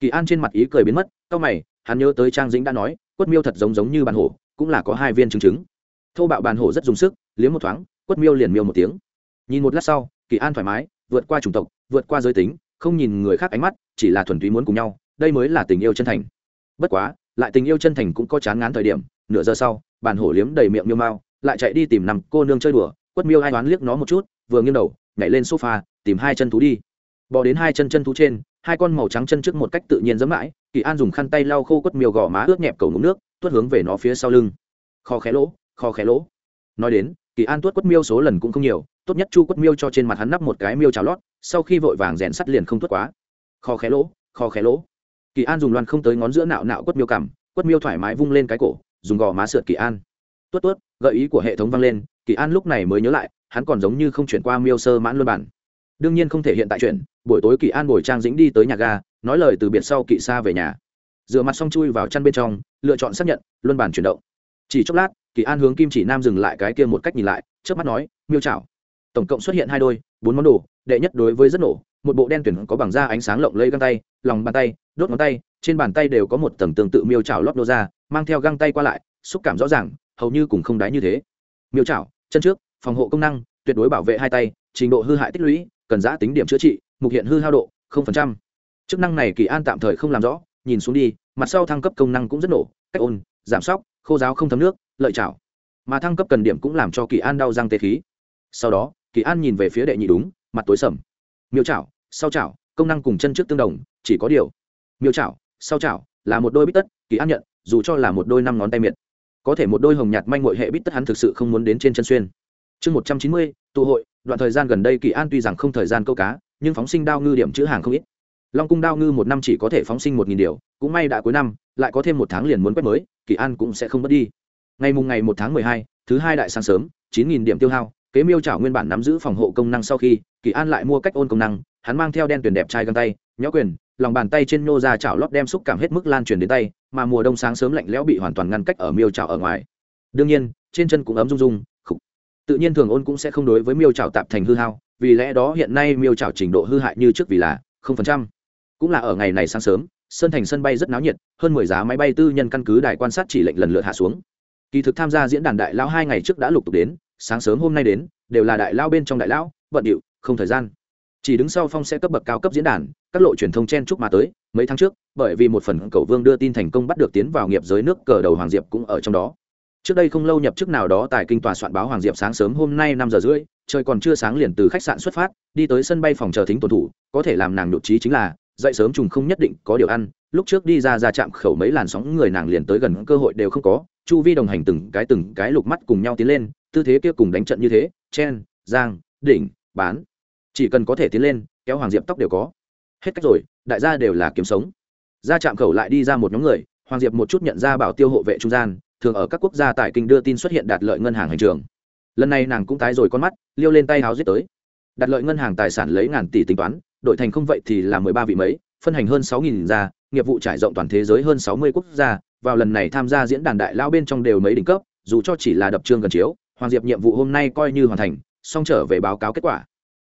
Kỳ an trên mặt ý cười biến mất, cau mày, hắn nhớ tới trang dĩnh đã nói, quất miêu thật giống giống như bàn hổ, cũng là có hai viên chứng chứng. Thô bạo bàn hổ rất dùng sức, liếm một thoáng, quất miêu liền miêu một tiếng. Nhìn một lát sau kỳ an thoải mái, vượt qua chủng tộc, vượt qua giới tính, không nhìn người khác ánh mắt, chỉ là thuần túy muốn cùng nhau, đây mới là tình yêu chân thành. Bất quá, lại tình yêu chân thành cũng có chán ngán thời điểm, nửa giờ sau, bàn hổ liếm đầy miệng miêu mao lại chạy đi tìm nằm cô nương chơi đùa, quất miêu ai đoán liếc nó một chút, vừa nghiêng đầu, nhảy lên sofa, tìm hai chân thú đi. Bỏ đến hai chân chân thú trên, hai con màu trắng chân trước một cách tự nhiên dẫm mãi, kỳ an dùng khăn tay lau khô quất miêu gò má ướt nhẹp cầu ngụm nước, tuốt hướng về nó phía sau lưng. Kho khé lỗ, kho khé lỗ. Nói đến, kỳ an tuốt quất miêu số lần cũng không nhiều tốt nhất chu quất miêu cho trên mặt hắn nắp một cái miêu trào lót sau khi vội vàng rèn sắt liền không tuất quá. Kho khé lỗ kho khé lỗ. Kỳ an dùng loan không tới ngón giữa nạo nạo quất miêu cằm quất miêu thoải mái vung lên cái cổ dùng gò má sượt kỳ an. Tuất tuất, gợi ý của hệ thống vang lên kỳ an lúc này mới nhớ lại hắn còn giống như không chuyển qua miêu sơ mãn luân bản. Đương nhiên không thể hiện tại chuyện buổi tối kỳ an bồi trang dĩnh đi tới nhà ga nói lời từ biệt sau kỵ xa về nhà. Rửa mặt xong chui vào chăn bên trong lựa chọn xác nhận luân bản chuyển động. Chỉ chốc lát kỳ an hướng kim chỉ nam dừng lại cái kia một cách nhìn lại trước mắt nói miêu chảo tổng cộng xuất hiện hai đôi, bốn món đồ, đệ nhất đối với rất nổ, một bộ đen tuyển có bằng da ánh sáng lộng lây găng tay, lòng bàn tay, đốt ngón tay, trên bàn tay đều có một tầng tương tự miêu chảo lót nô ra, mang theo găng tay qua lại, xúc cảm rõ ràng, hầu như cùng không đáy như thế. Miêu chảo, chân trước, phòng hộ công năng, tuyệt đối bảo vệ hai tay, trình độ hư hại tích lũy, cần giã tính điểm chữa trị, mục hiện hư hao độ chức năng này kỳ an tạm thời không làm rõ, nhìn xuống đi, mặt sau thăng cấp công năng cũng rất nổ, cách ôn, giảm sóc, khô giáo không thấm nước, lợi chảo. Mà thăng cấp cần điểm cũng làm cho kỳ an đau răng tê khí. Sau đó kỳ an nhìn về phía đệ nhị đúng, mặt tối sầm. Miêu chảo sau chảo công năng cùng chân trước tương đồng, chỉ có điều. Miêu chảo sau chảo là một đôi bít tất, kỳ an nhận, dù cho là một đôi năm ngón tay miệt. Có thể một đôi hồng nhạt manh mội hệ bít tất hắn thực sự không muốn đến trên chân xuyên. Chương một trăm chín mươi, tụ hội, đoạn thời gian gần đây kỳ an tuy rằng không thời gian câu cá, nhưng phóng sinh đao ngư điểm chữ hàng không ít. Long cung đao ngư một năm chỉ có thể phóng sinh một nghìn điều, cũng may đã cuối năm, lại có thêm một tháng liền muốn quét mới, kỳ an cũng sẽ không mất đi. Ngày mùng ngày một tháng mười hai, thứ hai đại sáng sớm, chín nghìn điểm tiêu hao kế miêu trảo nguyên bản nắm giữ phòng hộ công năng sau khi, kỳ an lại mua cách ôn công năng, hắn mang theo đen tuyển đẹp trai găng tay nhó quyền, lòng bàn tay trên nô ra chảo lót đem xúc cảm hết mức lan truyền đến tay, mà mùa đông sáng sớm lạnh lẽo bị hoàn toàn ngăn cách ở miêu trảo ở ngoài. Đương nhiên, trên chân cũng ấm rung rung, khục. Tự nhiên thường ôn cũng sẽ không đối với miêu trảo tạp thành hư hao, vì lẽ đó hiện nay miêu trảo trình độ hư hại như trước vì là không phần trăm. Cũng là ở ngày này sáng sớm sơn thành sân bay rất náo nhiệt, hơn mười giá máy bay tư nhân căn cứ đài quan sát chỉ lệnh lần lượt hạ xuống. Kỳ thực tham gia diễn đàn đại lão hai ngày trước đã lục tục đến sáng sớm hôm nay đến, đều là đại lao bên trong đại lão, vận điệu, không thời gian. Chỉ đứng sau phong sẽ cấp bậc cao cấp diễn đàn, các lộ truyền thông chen chúc mà tới, mấy tháng trước, bởi vì một phần cầu vương đưa tin thành công bắt được tiến vào nghiệp giới nước cờ đầu hoàng diệp cũng ở trong đó. Trước đây không lâu nhập chức nào đó tại kinh tòa soạn báo hoàng diệp sáng sớm hôm nay năm giờ rưỡi, trời còn chưa sáng liền từ khách sạn xuất phát, đi tới sân bay phòng chờ thính tuần thủ, có thể làm nàng nhụt trí chính là dậy sớm trùng không nhất định có điều ăn, lúc trước đi ra ra chạm khẩu mấy làn sóng người nàng liền tới gần cơ hội đều không có, chu vi đồng hành từng cái từng cái lục mắt cùng nhau tiến lên, tư thế kia cùng đánh trận như thế, chen, giang, đỉnh, bán. Chỉ cần có thể tiến lên, kéo hoàng diệp tóc đều có. Hết cách rồi, đại gia đều là kiếm sống. Ra chạm khẩu lại đi ra một nhóm người, hoàng diệp một chút nhận ra bảo tiêu hộ vệ trung gian, thường ở các quốc gia tại kinh đưa tin xuất hiện đạt lợi ngân hàng hành trường. Lần này nàng cũng tái rồi con mắt, liêu lên tay háo giết tới. Đạt lợi ngân hàng tài sản lấy ngàn tỷ tính toán đổi thành không vậy thì là mười ba vị mấy, phân hành hơn sáu nghìn gia, nghiệp vụ trải rộng toàn thế giới hơn sáu mươi quốc gia, vào lần này tham gia diễn đàn đại lao bên trong đều mấy đỉnh cấp, dù cho chỉ là đập trương gần chiếu, hoàng diệp nhiệm vụ hôm nay coi như hoàn thành xong trở về báo cáo kết quả.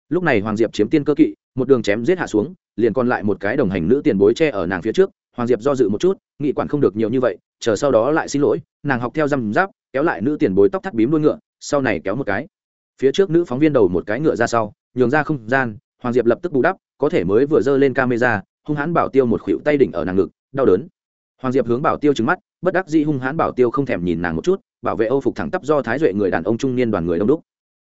Lúc này hoàng diệp chiếm tiên cơ kỵ, một đường chém giết hạ xuống, liền còn lại một cái đồng hành nữ tiền bối che ở nàng phía trước, hoàng diệp do dự một chút, nghị quản không được nhiều như vậy, chờ sau đó lại xin lỗi, nàng học theo răm giáp, kéo lại nữ tiền bối tóc thắt bím đuôi ngựa, sau này kéo một cái. Phía trước nữ phóng viên đầu một cái ngựa ra sau, nhường ra không gian, hoàng diệp lập tức bù đắp có thể mới vừa giơ lên camera, hung hãn bảo tiêu một khuỷu tay đỉnh ở nàng ngực, đau đớn. Hoàng diệp hướng bảo tiêu trứng mắt, bất đắc dĩ hung hãn bảo tiêu không thèm nhìn nàng một chút, bảo vệ âu phục thẳng tắp do thái duệ người đàn ông trung niên đoàn người đông đúc.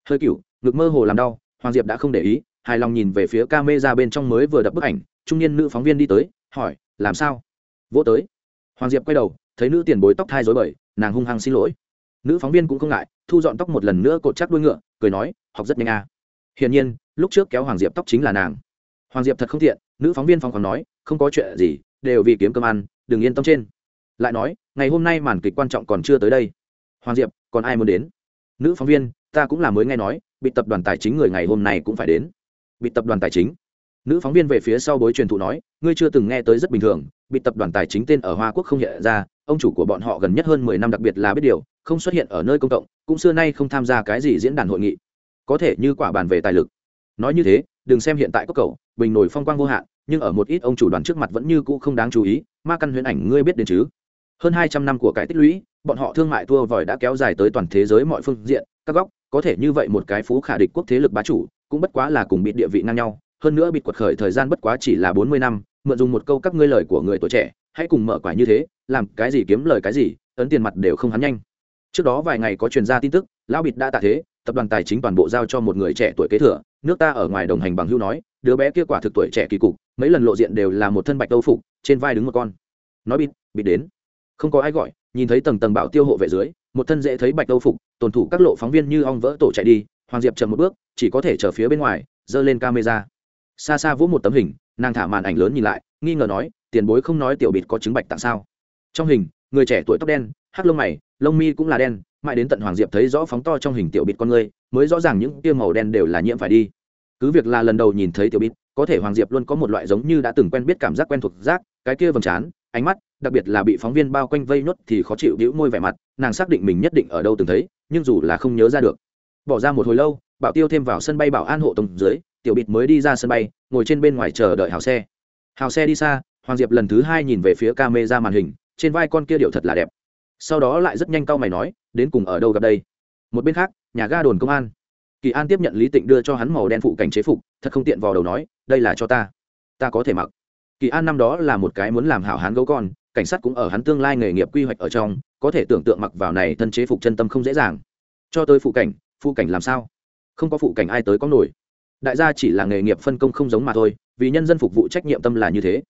Hơi cựu ngực mơ hồ làm đau, hoàng diệp đã không để ý, hài lòng nhìn về phía camera bên trong mới vừa đập bức ảnh, trung niên nữ phóng viên đi tới, hỏi, làm sao? Vỗ tới. Hoàng diệp quay đầu, thấy nữ tiền bối tóc thai dối bời, nàng hung hăng xin lỗi. Nữ phóng viên cũng không ngại, thu dọn tóc một lần nữa cột chắc đuôi ngựa, cười nói, học rất nhanh à. hiển nhiên, lúc trước kéo hoàng diệp tóc chính là nàng hoàng diệp thật không thiện nữ phóng viên phong còn nói, không có chuyện gì, đều vì kiếm cơm ăn, đừng yên tâm trên. Lại nói, ngày hôm nay màn kịch quan trọng còn chưa tới đây. Hoàng diệp, còn ai muốn đến? Nữ phóng viên, ta cũng là mới nghe nói, bị tập đoàn tài chính người ngày hôm nay cũng phải đến. Bị tập đoàn tài chính? Nữ phóng viên về phía sau bối truyền thụ nói, ngươi chưa từng nghe tới rất bình thường, bị tập đoàn tài chính tên ở hoa quốc không hiện ra, ông chủ của bọn họ gần nhất hơn mười năm đặc biệt là biết điều, không xuất hiện ở nơi công cộng, cũng xưa nay không tham gia cái gì diễn đàn hội nghị. Có thể như quả bàn về tài lực. Nói như thế đừng xem hiện tại có cầu, bình nổi phong quang vô hạn, nhưng ở một ít ông chủ đoàn trước mặt vẫn như cũ không đáng chú ý, ma căn huyễn ảnh ngươi biết đến chứ? Hơn hai trăm năm của cải tích lũy, bọn họ thương mại thua vòi đã kéo dài tới toàn thế giới mọi phương diện, các góc, có thể như vậy một cái phú khả địch quốc thế lực bá chủ, cũng bất quá là cùng bị địa vị ngang nhau, hơn nữa bị quật khởi thời gian bất quá chỉ là bốn mươi năm, mượn dùng một câu các ngươi lời của người tuổi trẻ, hãy cùng mở quả như thế, làm cái gì kiếm lời cái gì, ấn tiền mặt đều không hắn nhanh. Trước đó vài ngày có truyền ra tin tức lão bịt đã tạ thế, tập đoàn tài chính toàn bộ giao cho một người trẻ tuổi kế thừa, nước ta ở ngoài đồng hành bằng hưu nói, đứa bé kia quả thực tuổi trẻ kỳ cục, mấy lần lộ diện đều là một thân bạch đâu phục, trên vai đứng một con. Nói bịt bịt đến. Không có ai gọi, nhìn thấy tầng tầng bảo tiêu hộ vệ dưới, một thân dễ thấy bạch đâu phục tổn thủ các lộ phóng viên như ong vỡ tổ chạy đi, hoàng diệp chậm một bước, chỉ có thể chờ phía bên ngoài, giơ lên camera. Xa xa vỗ một tấm hình, nàng thả màn ảnh lớn nhìn lại, nghi ngờ nói, tiền bối không nói tiểu bịt có chứng bạch tặng sao? Trong hình, người trẻ tuổi tóc đen, hắc lông mày, lông mi cũng là đen mãi đến tận hoàng diệp thấy rõ phóng to trong hình tiểu bịt con người, mới rõ ràng những tia màu đen đều là nhiễm phải đi. Cứ việc là lần đầu nhìn thấy tiểu bịt, có thể hoàng diệp luôn có một loại giống như đã từng quen biết cảm giác quen thuộc giác cái kia vầng trán, ánh mắt, đặc biệt là bị phóng viên bao quanh vây nhốt thì khó chịu đĩu môi vẻ mặt, nàng xác định mình nhất định ở đâu từng thấy, nhưng dù là không nhớ ra được. Bỏ ra một hồi lâu, bảo tiêu thêm vào sân bay bảo an hộ tông dưới, tiểu bịt mới đi ra sân bay, ngồi trên bên ngoài chờ đợi hào xe. Hào xe đi xa, hoàng diệp lần thứ hai nhìn về phía ca mê ra màn hình, trên vai con kia điệu thật là đẹp. Sau đó lại rất nhanh cau mày nói đến cùng ở đâu gặp đây? Một bên khác, nhà ga đồn công an. Kỳ an tiếp nhận lý tịnh đưa cho hắn màu đen phụ cảnh chế phục, thật không tiện vào đầu nói, đây là cho ta. Ta có thể mặc. Kỳ an năm đó là một cái muốn làm hảo hán gấu con, cảnh sát cũng ở hắn tương lai nghề nghiệp quy hoạch ở trong, có thể tưởng tượng mặc vào này thân chế phục chân tâm không dễ dàng. Cho tới phụ cảnh phụ cảnh làm sao? Không có phụ cảnh ai tới có nổi. Đại gia chỉ là nghề nghiệp phân công không giống mà thôi, vì nhân dân phục vụ trách nhiệm tâm là như thế.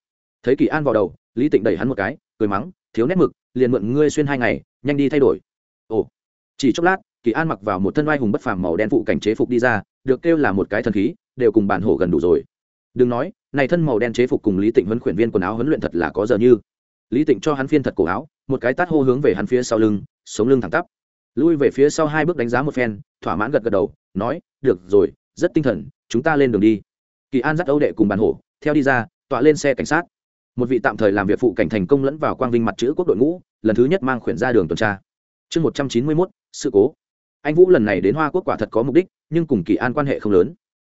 Thấy kỳ an vào đầu, lý tịnh đẩy hắn một cái, cười mắng, thiếu nét mực, liền mượn ngươi xuyên hai ngày, nhanh đi thay đổi ồ. Chỉ chốc lát, kỳ an mặc vào một thân oai hùng bất phàm màu đen phụ cảnh chế phục đi ra, được kêu là một cái thần khí, đều cùng bản hổ gần đủ rồi. Đừng nói, này thân màu đen chế phục cùng lý tịnh huấn khuyển viên quần áo huấn luyện thật là có giờ như. Lý tịnh cho hắn phiên thật cổ áo, một cái tát hô hướng về hắn phía sau lưng, sống lưng thẳng tắp. Lui về phía sau hai bước đánh giá một phen, thỏa mãn gật gật đầu, nói, được rồi, rất tinh thần, chúng ta lên đường đi. Kỳ an dắt âu đệ cùng bàn hổ, theo đi ra, tọa lên xe cảnh sát. Một vị tạm thời làm việc phụ cảnh thành công lẫn vào quang vinh mặt chữ quốc đội ngũ, lần thứ nhất mang khuyển ra đường tuần tra chương một trăm chín mươi mốt sự cố anh vũ lần này đến hoa quốc quả thật có mục đích nhưng cùng kỳ an quan hệ không lớn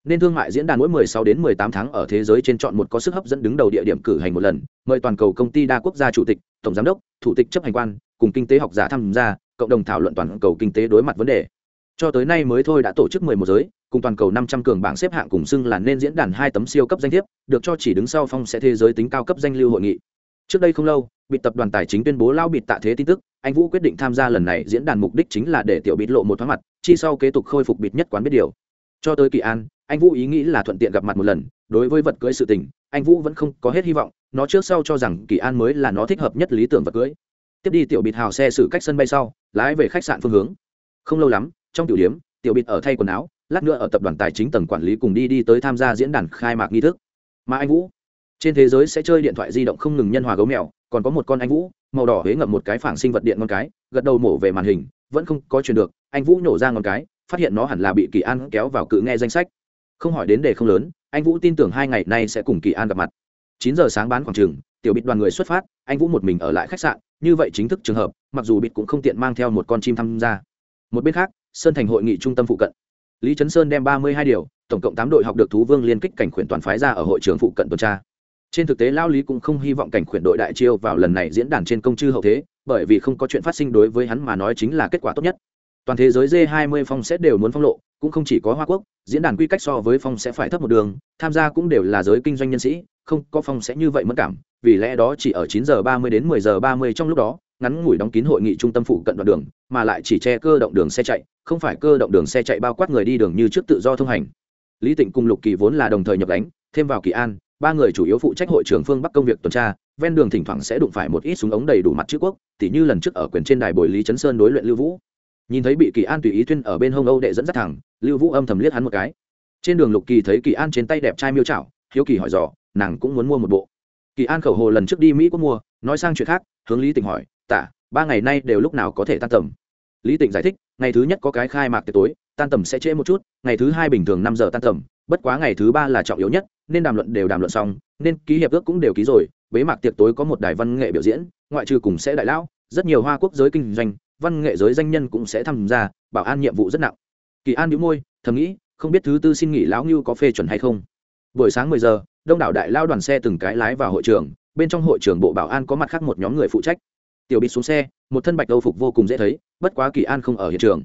nên thương mại diễn đàn mỗi 16 đến 18 tháng ở thế giới trên chọn một có sức hấp dẫn đứng đầu địa điểm cử hành một lần, mời toàn cầu công ty đa quốc gia chủ tịch, tổng giám đốc, thủ tịch chấp hành quan, cùng kinh tế học giả tham gia, cộng đồng thảo luận toàn cầu kinh tế đối mặt vấn đề. Cho tới nay mới thôi đã tổ chức 11 giới, cùng toàn cầu 500 cường bảng xếp hạng cùng xưng là nên diễn đàn hai tấm siêu cấp danh thiếp, được cho chỉ đứng sau phong sẽ thế giới tính cao cấp danh lưu hội nghị. Trước đây không lâu, bị tập đoàn tài chính tuyên bố lao bịt tạ thế tin tức, anh Vũ quyết định tham gia lần này diễn đàn mục đích chính là để tiểu bịt lộ một thoáng mặt, chi sau kế tục khôi phục bịt nhất quán biết điều. Cho tới Kỳ An, anh Vũ ý nghĩ là thuận tiện gặp mặt một lần, đối với vật cưới sự tình, anh Vũ vẫn không có hết hy vọng, nó trước sau cho rằng Kỳ An mới là nó thích hợp nhất lý tưởng vật cưới. Tiếp đi tiểu bịt hào xe xử cách sân bay sau, lái về khách sạn phương hướng. Không lâu lắm, trong tiểu điểm, tiểu bịt ở thay quần áo, lát nữa ở tập đoàn tài chính tầng quản lý cùng đi đi tới tham gia diễn đàn khai mạc nghi thức. Mà anh Vũ, trên thế giới sẽ chơi điện thoại di động không ngừng nhân hòa gấu mèo, còn có một con anh Vũ, màu đỏ huế ngậm một cái phản sinh vật điện con cái, gật đầu mổ về màn hình, vẫn không có truyền được, anh Vũ nổ ra ngón cái, phát hiện nó hẳn là bị Kỳ An kéo vào cự nghe danh sách. Không hỏi đến đề không lớn anh vũ tin tưởng hai ngày nay sẽ cùng kỳ an gặp mặt. Chín giờ sáng bán khoảng trường tiểu bịt đoàn người xuất phát anh vũ một mình ở lại khách sạn như vậy chính thức trường hợp mặc dù bịt cũng không tiện mang theo một con chim tham gia. Một bên khác sơn thành hội nghị trung tâm phụ cận. Lý trấn sơn đem ba mươi hai điều tổng cộng tám đội học được thú vương liên kích cảnh khuyển toàn phái ra ở hội trường phụ cận tuần tra trên thực tế lao lý cũng không hy vọng cảnh khuyển đội đại chiêu vào lần này diễn đàn trên công chư hậu thế, bởi vì không có chuyện phát sinh đối với hắn mà nói chính là kết quả tốt nhất. Toàn thế giới g 20 phong sẽ đều muốn phong lộ, cũng không chỉ có hoa quốc, diễn đàn quy cách so với phong sẽ phải thấp một đường, tham gia cũng đều là giới kinh doanh nhân sĩ, không có phong sẽ như vậy mất cảm, vì lẽ đó chỉ ở 9 giờ 30 đến 10 giờ 30 trong lúc đó, ngắn ngủi đóng kín hội nghị trung tâm phụ cận đoạn đường, mà lại chỉ che cơ động đường xe chạy, không phải cơ động đường xe chạy bao quát người đi đường như trước tự do thông hành. Lý tịnh cùng lục kỳ vốn là đồng thời nhập đánh thêm vào kỳ an ba người chủ yếu phụ trách hội trưởng phương bắc công việc tuần tra, ven đường thỉnh thoảng sẽ đụng phải một ít súng ống đầy đủ mặt chữ quốc, tỉ như lần trước ở quyền trên đài bồi lý trấn sơn đối luyện lưu vũ. Nhìn thấy bị kỳ an tùy ý tuyên ở bên hông âu đệ dẫn dắt thẳng, lưu vũ âm thầm liếc hắn một cái. Trên đường lục kỳ thấy kỳ an trên tay đẹp trai miêu chảo hiếu kỳ hỏi dò, nàng cũng muốn mua một bộ. Kỳ an khẩu hồ lần trước đi mỹ có mua, nói sang chuyện khác, hướng lý Tỉnh hỏi tả ba ngày nay đều lúc nào có thể tan tầm? Lý Tỉnh giải thích, ngày thứ nhất có cái khai mạc tối, tan tầm sẽ trễ một chút, ngày thứ hai bình thường năm giờ tan tầm, bất quá ngày thứ ba là trọng yếu nhất nên đàm luận đều đàm luận xong, nên ký hiệp ước cũng đều ký rồi, bế mạc tiệc tối có một đài văn nghệ biểu diễn, ngoại trừ cùng sẽ đại lão, rất nhiều hoa quốc giới kinh doanh, văn nghệ giới danh nhân cũng sẽ tham gia, bảo an nhiệm vụ rất nặng. Kỳ an đĩu môi, thầm nghĩ, không biết thứ tư xin nghỉ lão ngưu có phê chuẩn hay không. Buổi sáng mười giờ, đông đảo đại lao đoàn xe từng cái lái vào hội trường, bên trong hội trường bộ bảo an có mặt khác một nhóm người phụ trách. Tiểu Bị xuống xe, một thân bạch âu phục vô cùng dễ thấy, bất quá kỳ an không ở hiện trường.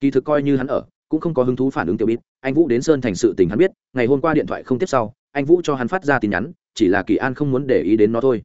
Kỳ thực coi như hắn ở cũng không có hứng thú phản ứng tiểu bít. Anh vũ đến sơn thành sự tình hắn biết, ngày hôm qua điện thoại không tiếp sau, anh vũ cho hắn phát ra tin nhắn, chỉ là kỳ an không muốn để ý đến nó thôi.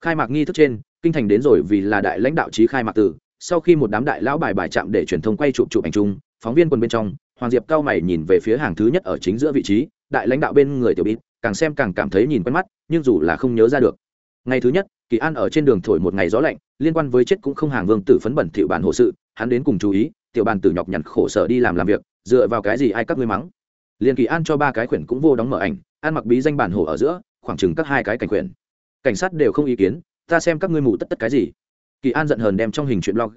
Khai mạc nghi thức trên, kinh thành đến rồi vì là đại lãnh đạo trí khai mạc tử, sau khi một đám đại lão bài bài chạm để truyền thông quay chụp chụp ảnh chung, phóng viên quần bên trong, hoàng diệp cao mày nhìn về phía hàng thứ nhất ở chính giữa vị trí, đại lãnh đạo bên người tiểu bít, càng xem càng cảm thấy nhìn quen mắt, nhưng dù là không nhớ ra được. Ngày thứ nhất, kỳ an ở trên đường thổi một ngày gió lạnh, liên quan với chết cũng không hàng vương tử phấn bẩn thiệu bản hộ sự, hắn đến cùng chú ý tiểu bàn tử nhọc nhằn khổ sở đi làm làm việc, dựa vào cái gì ai các ngươi mắng? Liền kỳ an cho ba cái quyển cũng vô đóng mở ảnh an mặc bí danh bản hồ ở giữa, khoảng chừng các hai cái cảnh quyển cảnh sát đều không ý kiến, ta xem các ngươi mù tất tất cái gì? Kỳ an giận hờn đem trong hình chuyện blog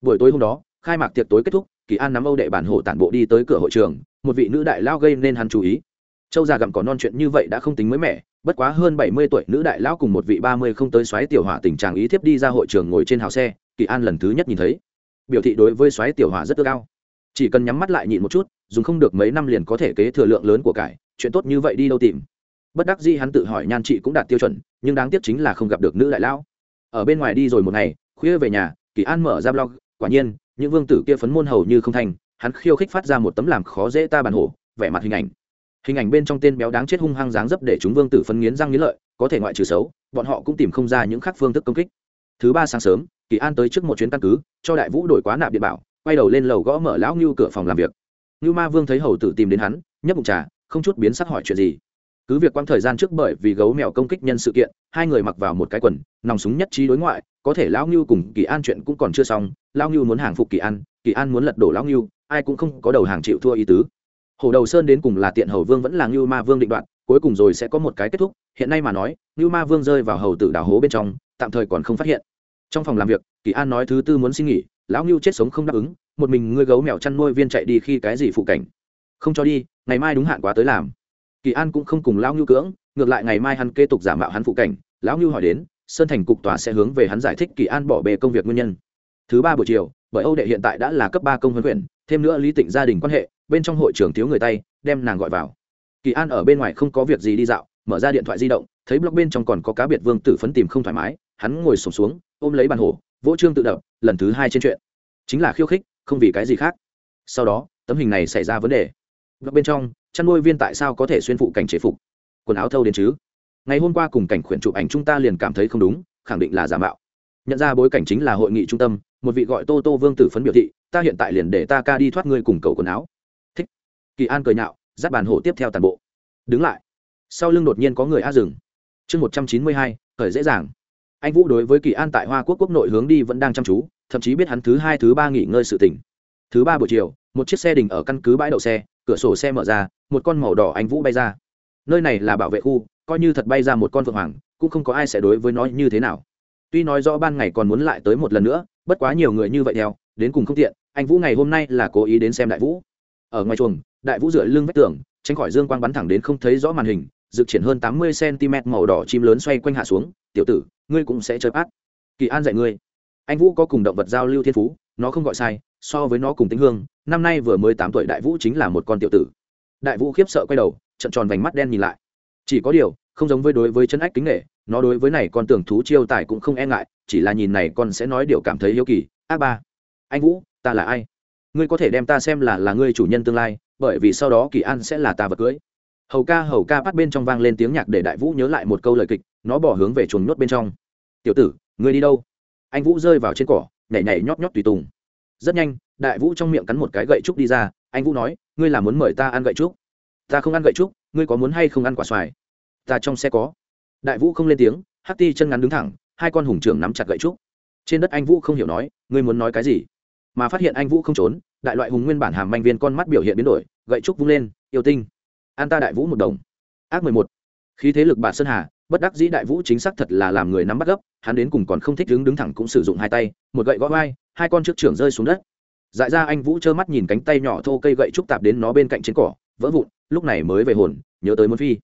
buổi tối hôm đó, khai mạc tiệc tối kết thúc, kỳ an nắm âu đệ bản hồ tản bộ đi tới cửa hội trường, một vị nữ đại lao gây nên hắn chú ý. Châu già gặm cỏ non chuyện như vậy đã không tính mới mẻ, bất quá hơn bảy mươi tuổi nữ đại lão cùng một vị ba mươi không tới xoáy tiểu hỏa tình trạng ý thiếp đi ra hội trường ngồi trên hào xe, kỳ an lần thứ nhất nhìn thấy biểu thị đối với xoáy tiểu hỏa rất cao chỉ cần nhắm mắt lại nhịn một chút, dùng không được mấy năm liền có thể kế thừa lượng lớn của cải, chuyện tốt như vậy đi đâu tìm. Bất đắc dĩ hắn tự hỏi nhan chị cũng đạt tiêu chuẩn, nhưng đáng tiếc chính là không gặp được nữ đại lão. Ở bên ngoài đi rồi một ngày, khuya về nhà, kỳ an mở ra blog, quả nhiên, những vương tử kia phấn môn hầu như không thành, hắn khiêu khích phát ra một tấm làm khó dễ ta bàn hổ, vẻ mặt hình ảnh. Hình ảnh bên trong tên béo đáng chết hung hăng dáng dấp để chúng vương tử phấn nghiến răng nghiến lợi, có thể ngoại trừ xấu, bọn họ cũng tìm không ra những khác phương thức công kích. Thứ ba sáng sớm kỳ an tới trước một chuyến căn cứ, cho đại vũ đổi quá nạp điện bảo, quay đầu lên lầu gõ mở lão ngưu cửa phòng làm việc. Ngưu ma vương thấy hầu tử tìm đến hắn, nhấp bụng trà, không chút biến sắc hỏi chuyện gì. Cứ việc quang thời gian trước bởi vì gấu mèo công kích nhân sự kiện, hai người mặc vào một cái quần, nòng súng nhất trí đối ngoại, có thể lão ngưu cùng kỳ an chuyện cũng còn chưa xong, lão ngưu muốn hàng phục kỳ an kỳ an muốn lật đổ lão ngưu, ai cũng không có đầu hàng chịu thua ý tứ. Hồ đầu sơn đến cùng là tiện hầu vương vẫn là ngưu ma vương định đoạn cuối cùng rồi sẽ có một cái kết thúc, hiện nay mà nói, ngưu ma vương rơi vào hầu tử đào hố bên trong, tạm thời còn không phát hiện trong phòng làm việc, kỳ an nói thứ tư muốn xin nghỉ, lão ngưu chết sống không đáp ứng, một mình ngươi gấu mèo chăn nuôi viên chạy đi khi cái gì phụ cảnh? Không cho đi, ngày mai đúng hạn quá tới làm. Kỳ an cũng không cùng lão ngưu cưỡng, ngược lại ngày mai hắn kế tục giả mạo hắn phụ cảnh, lão ngưu hỏi đến, sơn thành cục tòa sẽ hướng về hắn giải thích kỳ an bỏ bê công việc nguyên nhân. Thứ ba buổi chiều, bởi âu đệ hiện tại đã là cấp ba công huấn quyền, thêm nữa lý tịnh gia đình quan hệ, bên trong hội trưởng thiếu người tay, đem nàng gọi vào. Kỳ an ở bên ngoài không có việc gì đi dạo, mở ra điện thoại di động, thấy blog bên trong còn có cá biệt vương tử phấn tìm không thoải mái, hắn ngồi sổm xuống ôm lấy bàn hổ, vỗ trương tự đập, lần thứ hai trên chuyện. Chính là khiêu khích, không vì cái gì khác. Sau đó, tấm hình này xảy ra vấn đề. Bên trong, chăn nuôi viên tại sao có thể xuyên phụ cảnh chế phục? Quần áo thâu đến chứ? Ngày hôm qua cùng cảnh khuyển chụp ảnh chúng ta liền cảm thấy không đúng, khẳng định là giả mạo. Nhận ra bối cảnh chính là hội nghị trung tâm, một vị gọi tô tô vương tử phấn biểu thị, ta hiện tại liền để ta ca đi thoát ngươi cùng cầu quần áo. Thích. Kỳ an cười nhạo, dắt bàn hổ tiếp theo toàn bộ. Đứng lại. Sau lưng đột nhiên có người a rừng chương một trăm chín mươi hai khởi dễ dàng anh vũ đối với kỳ an tại hoa quốc quốc nội hướng đi vẫn đang chăm chú, thậm chí biết hắn thứ hai, thứ ba nghỉ ngơi sự tỉnh thứ ba buổi chiều, một chiếc xe đình ở căn cứ bãi đậu xe, cửa sổ xe mở ra, một con màu đỏ anh vũ bay ra. Nơi này là bảo vệ khu, coi như thật bay ra một con phượng hoàng, cũng không có ai sẽ đối với nó như thế nào. Tuy nói rõ ban ngày còn muốn lại tới một lần nữa, bất quá nhiều người như vậy theo, đến cùng không tiện, anh vũ ngày hôm nay là cố ý đến xem đại vũ. Ở ngoài chuồng, đại vũ dựa lưng vách tường, tránh khỏi dương quang bắn thẳng đến không thấy rõ màn hình, dự triển hơn tám mươi cm màu đỏ chim lớn xoay quanh hạ xuống, tiểu tử ngươi cũng sẽ chơi át kỳ an dạy ngươi. Anh vũ có cùng động vật giao lưu thiên phú, nó không gọi sai, so với nó cùng tính hương, năm nay vừa mới tám tuổi đại vũ chính là một con tiểu tử. Đại vũ khiếp sợ quay đầu, trận tròn vành mắt đen nhìn lại. Chỉ có điều, không giống với đối với chân ách kính nghệ nó đối với này con tưởng thú chiêu tài cũng không e ngại, chỉ là nhìn này con sẽ nói điều cảm thấy hiếu kỳ. Ác ba. Anh vũ, ta là ai? Ngươi có thể đem ta xem là là ngươi chủ nhân tương lai, bởi vì sau đó kỳ an sẽ là ta vật cưới. Hầu ca hầu ca bắt bên trong vang lên tiếng nhạc để đại vũ nhớ lại một câu lời kịch nó bỏ hướng về chuồng nhốt bên trong. Tiểu tử, ngươi đi đâu? Anh vũ rơi vào trên cỏ, nhảy nhảy nhót nhót tùy tùng. Rất nhanh, đại vũ trong miệng cắn một cái gậy trúc đi ra, anh vũ nói, ngươi là muốn mời ta ăn gậy trúc? Ta không ăn gậy trúc, ngươi có muốn hay không ăn quả xoài? Ta trong xe có. Đại vũ không lên tiếng hát ti chân ngắn đứng thẳng, hai con hùng trưởng nắm chặt gậy trúc. Trên đất anh vũ không hiểu nói, ngươi muốn nói cái gì? Mà phát hiện anh vũ không trốn, đại loại hùng nguyên bản hàm manh viên con mắt biểu hiện biến đổi, gậy trúc vung lên, yêu tinh an ta đại vũ một đồng. Ác mười một. Khí thế lực bản sơn hà bất đắc dĩ đại vũ chính xác thật là làm người nắm bắt gấp, hắn đến cùng còn không thích đứng đứng thẳng cũng sử dụng hai tay, một gậy gõ vai, hai con trước trưởng rơi xuống đất. Dại ra anh vũ trơ mắt nhìn cánh tay nhỏ thô cây gậy trúc tạp đến nó bên cạnh trên cỏ, vỡ vụn, lúc này mới về hồn, nhớ tới muốn phi.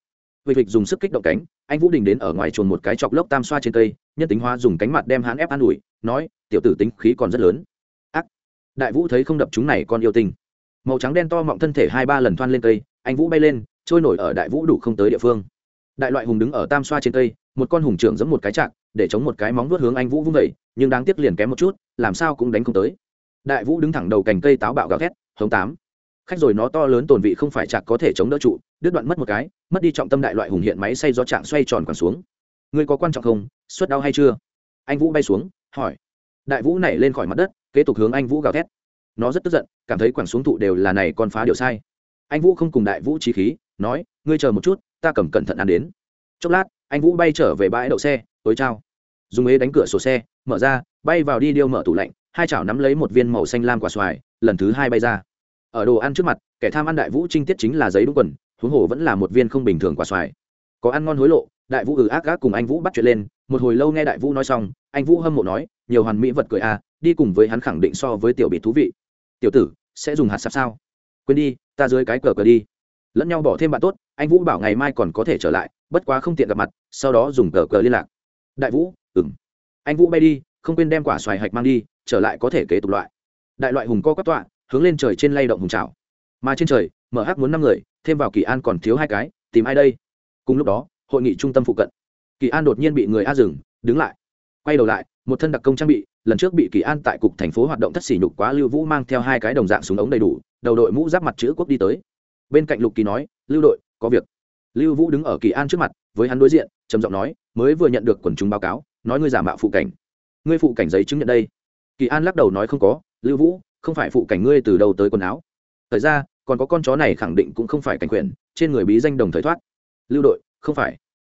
Vịt vịt dùng sức kích động cánh, anh vũ đình đến ở ngoài chuồn một cái chọc lốc tam xoa trên cây, nhân tính hoa dùng cánh mặt đem hắn ép an ủi, nói, tiểu tử tính khí còn rất lớn. Ác. Đại vũ thấy không đập chúng này con yêu tình. Màu trắng đen to mọng thân thể hai ba lần thoan lên cây, anh vũ bay lên, trôi nổi ở đại vũ đủ không tới địa phương đại loại hùng đứng ở tam xoa trên cây, một con hùng trưởng giẫm một cái chạc, để chống một cái móng vuốt hướng anh vũ vung vẩy nhưng đáng tiếc liền kém một chút, làm sao cũng đánh không tới. Đại vũ đứng thẳng đầu cành cây táo bạo gào thét, hống tám! Khách rồi nó to lớn tồn vị không phải chạc có thể chống đỡ trụ, đứt đoạn mất một cái, mất đi trọng tâm đại loại hùng hiện máy xay do trạng xoay tròn quẳng xuống. Ngươi có quan trọng không? Suất đau hay chưa? Anh vũ bay xuống, hỏi. Đại vũ nảy lên khỏi mặt đất, kế tục hướng anh vũ gào thét. Nó rất tức giận, cảm thấy quẳng xuống thụ đều là này con phá điều sai. Anh vũ không cùng đại vũ trí khí, nói, ngươi chờ một chút ta cầm cẩn thận ăn đến. Chốc lát, anh vũ bay trở về bãi đậu xe tối trao dùng ế đánh cửa sổ xe, mở ra, bay vào đi điêu mở tủ lạnh, hai chảo nắm lấy một viên màu xanh lam quả xoài, lần thứ hai bay ra. Ở đồ ăn trước mặt, kẻ tham ăn đại vũ trinh tiết chính là giấy đúng quần, huống hồ vẫn là một viên không bình thường quả xoài. Có ăn ngon hối lộ, đại vũ ừ ác gác cùng anh vũ bắt chuyện lên, một hồi lâu nghe đại vũ nói xong, anh vũ hâm mộ nói, nhiều hoàn mỹ vật cười à đi cùng với hắn khẳng định so với tiểu bị thú vị. Tiểu tử, sẽ dùng hạt sạp sao? Quên đi, ta dưới cái cờ cờ đi. Lẫn nhau bỏ thêm bạn tốt anh vũ bảo ngày mai còn có thể trở lại bất quá không tiện gặp mặt sau đó dùng cờ cờ liên lạc đại vũ ừng anh vũ bay đi không quên đem quả xoài hạch mang đi trở lại có thể kế tục loại đại loại hùng co quát tọa hướng lên trời trên lay động hùng trào mà trên trời mở hắc muốn năm người thêm vào kỳ an còn thiếu hai cái tìm ai đây cùng lúc đó hội nghị trung tâm phụ cận kỳ an đột nhiên bị người a dừng đứng lại quay đầu lại một thân đặc công trang bị lần trước bị kỳ an tại cục thành phố hoạt động thất xỉ nhục quá lưu vũ mang theo hai cái đồng dạng súng ống đầy đủ đầu đội mũ giáp mặt chữ quốc đi tới bên cạnh lục kỳ nói lưu đội có việc. Lưu vũ đứng ở kỳ an trước mặt, với hắn đối diện, trầm giọng nói, mới vừa nhận được quần chúng báo cáo, nói ngươi giả mạo phụ cảnh. Ngươi phụ cảnh giấy chứng nhận đây. Kỳ an lắc đầu nói không có, lưu vũ, không phải phụ cảnh ngươi từ đầu tới quần áo. Thời ra, còn có con chó này khẳng định cũng không phải cảnh quyền, trên người bí danh đồng thời thoát. Lưu đội, không phải.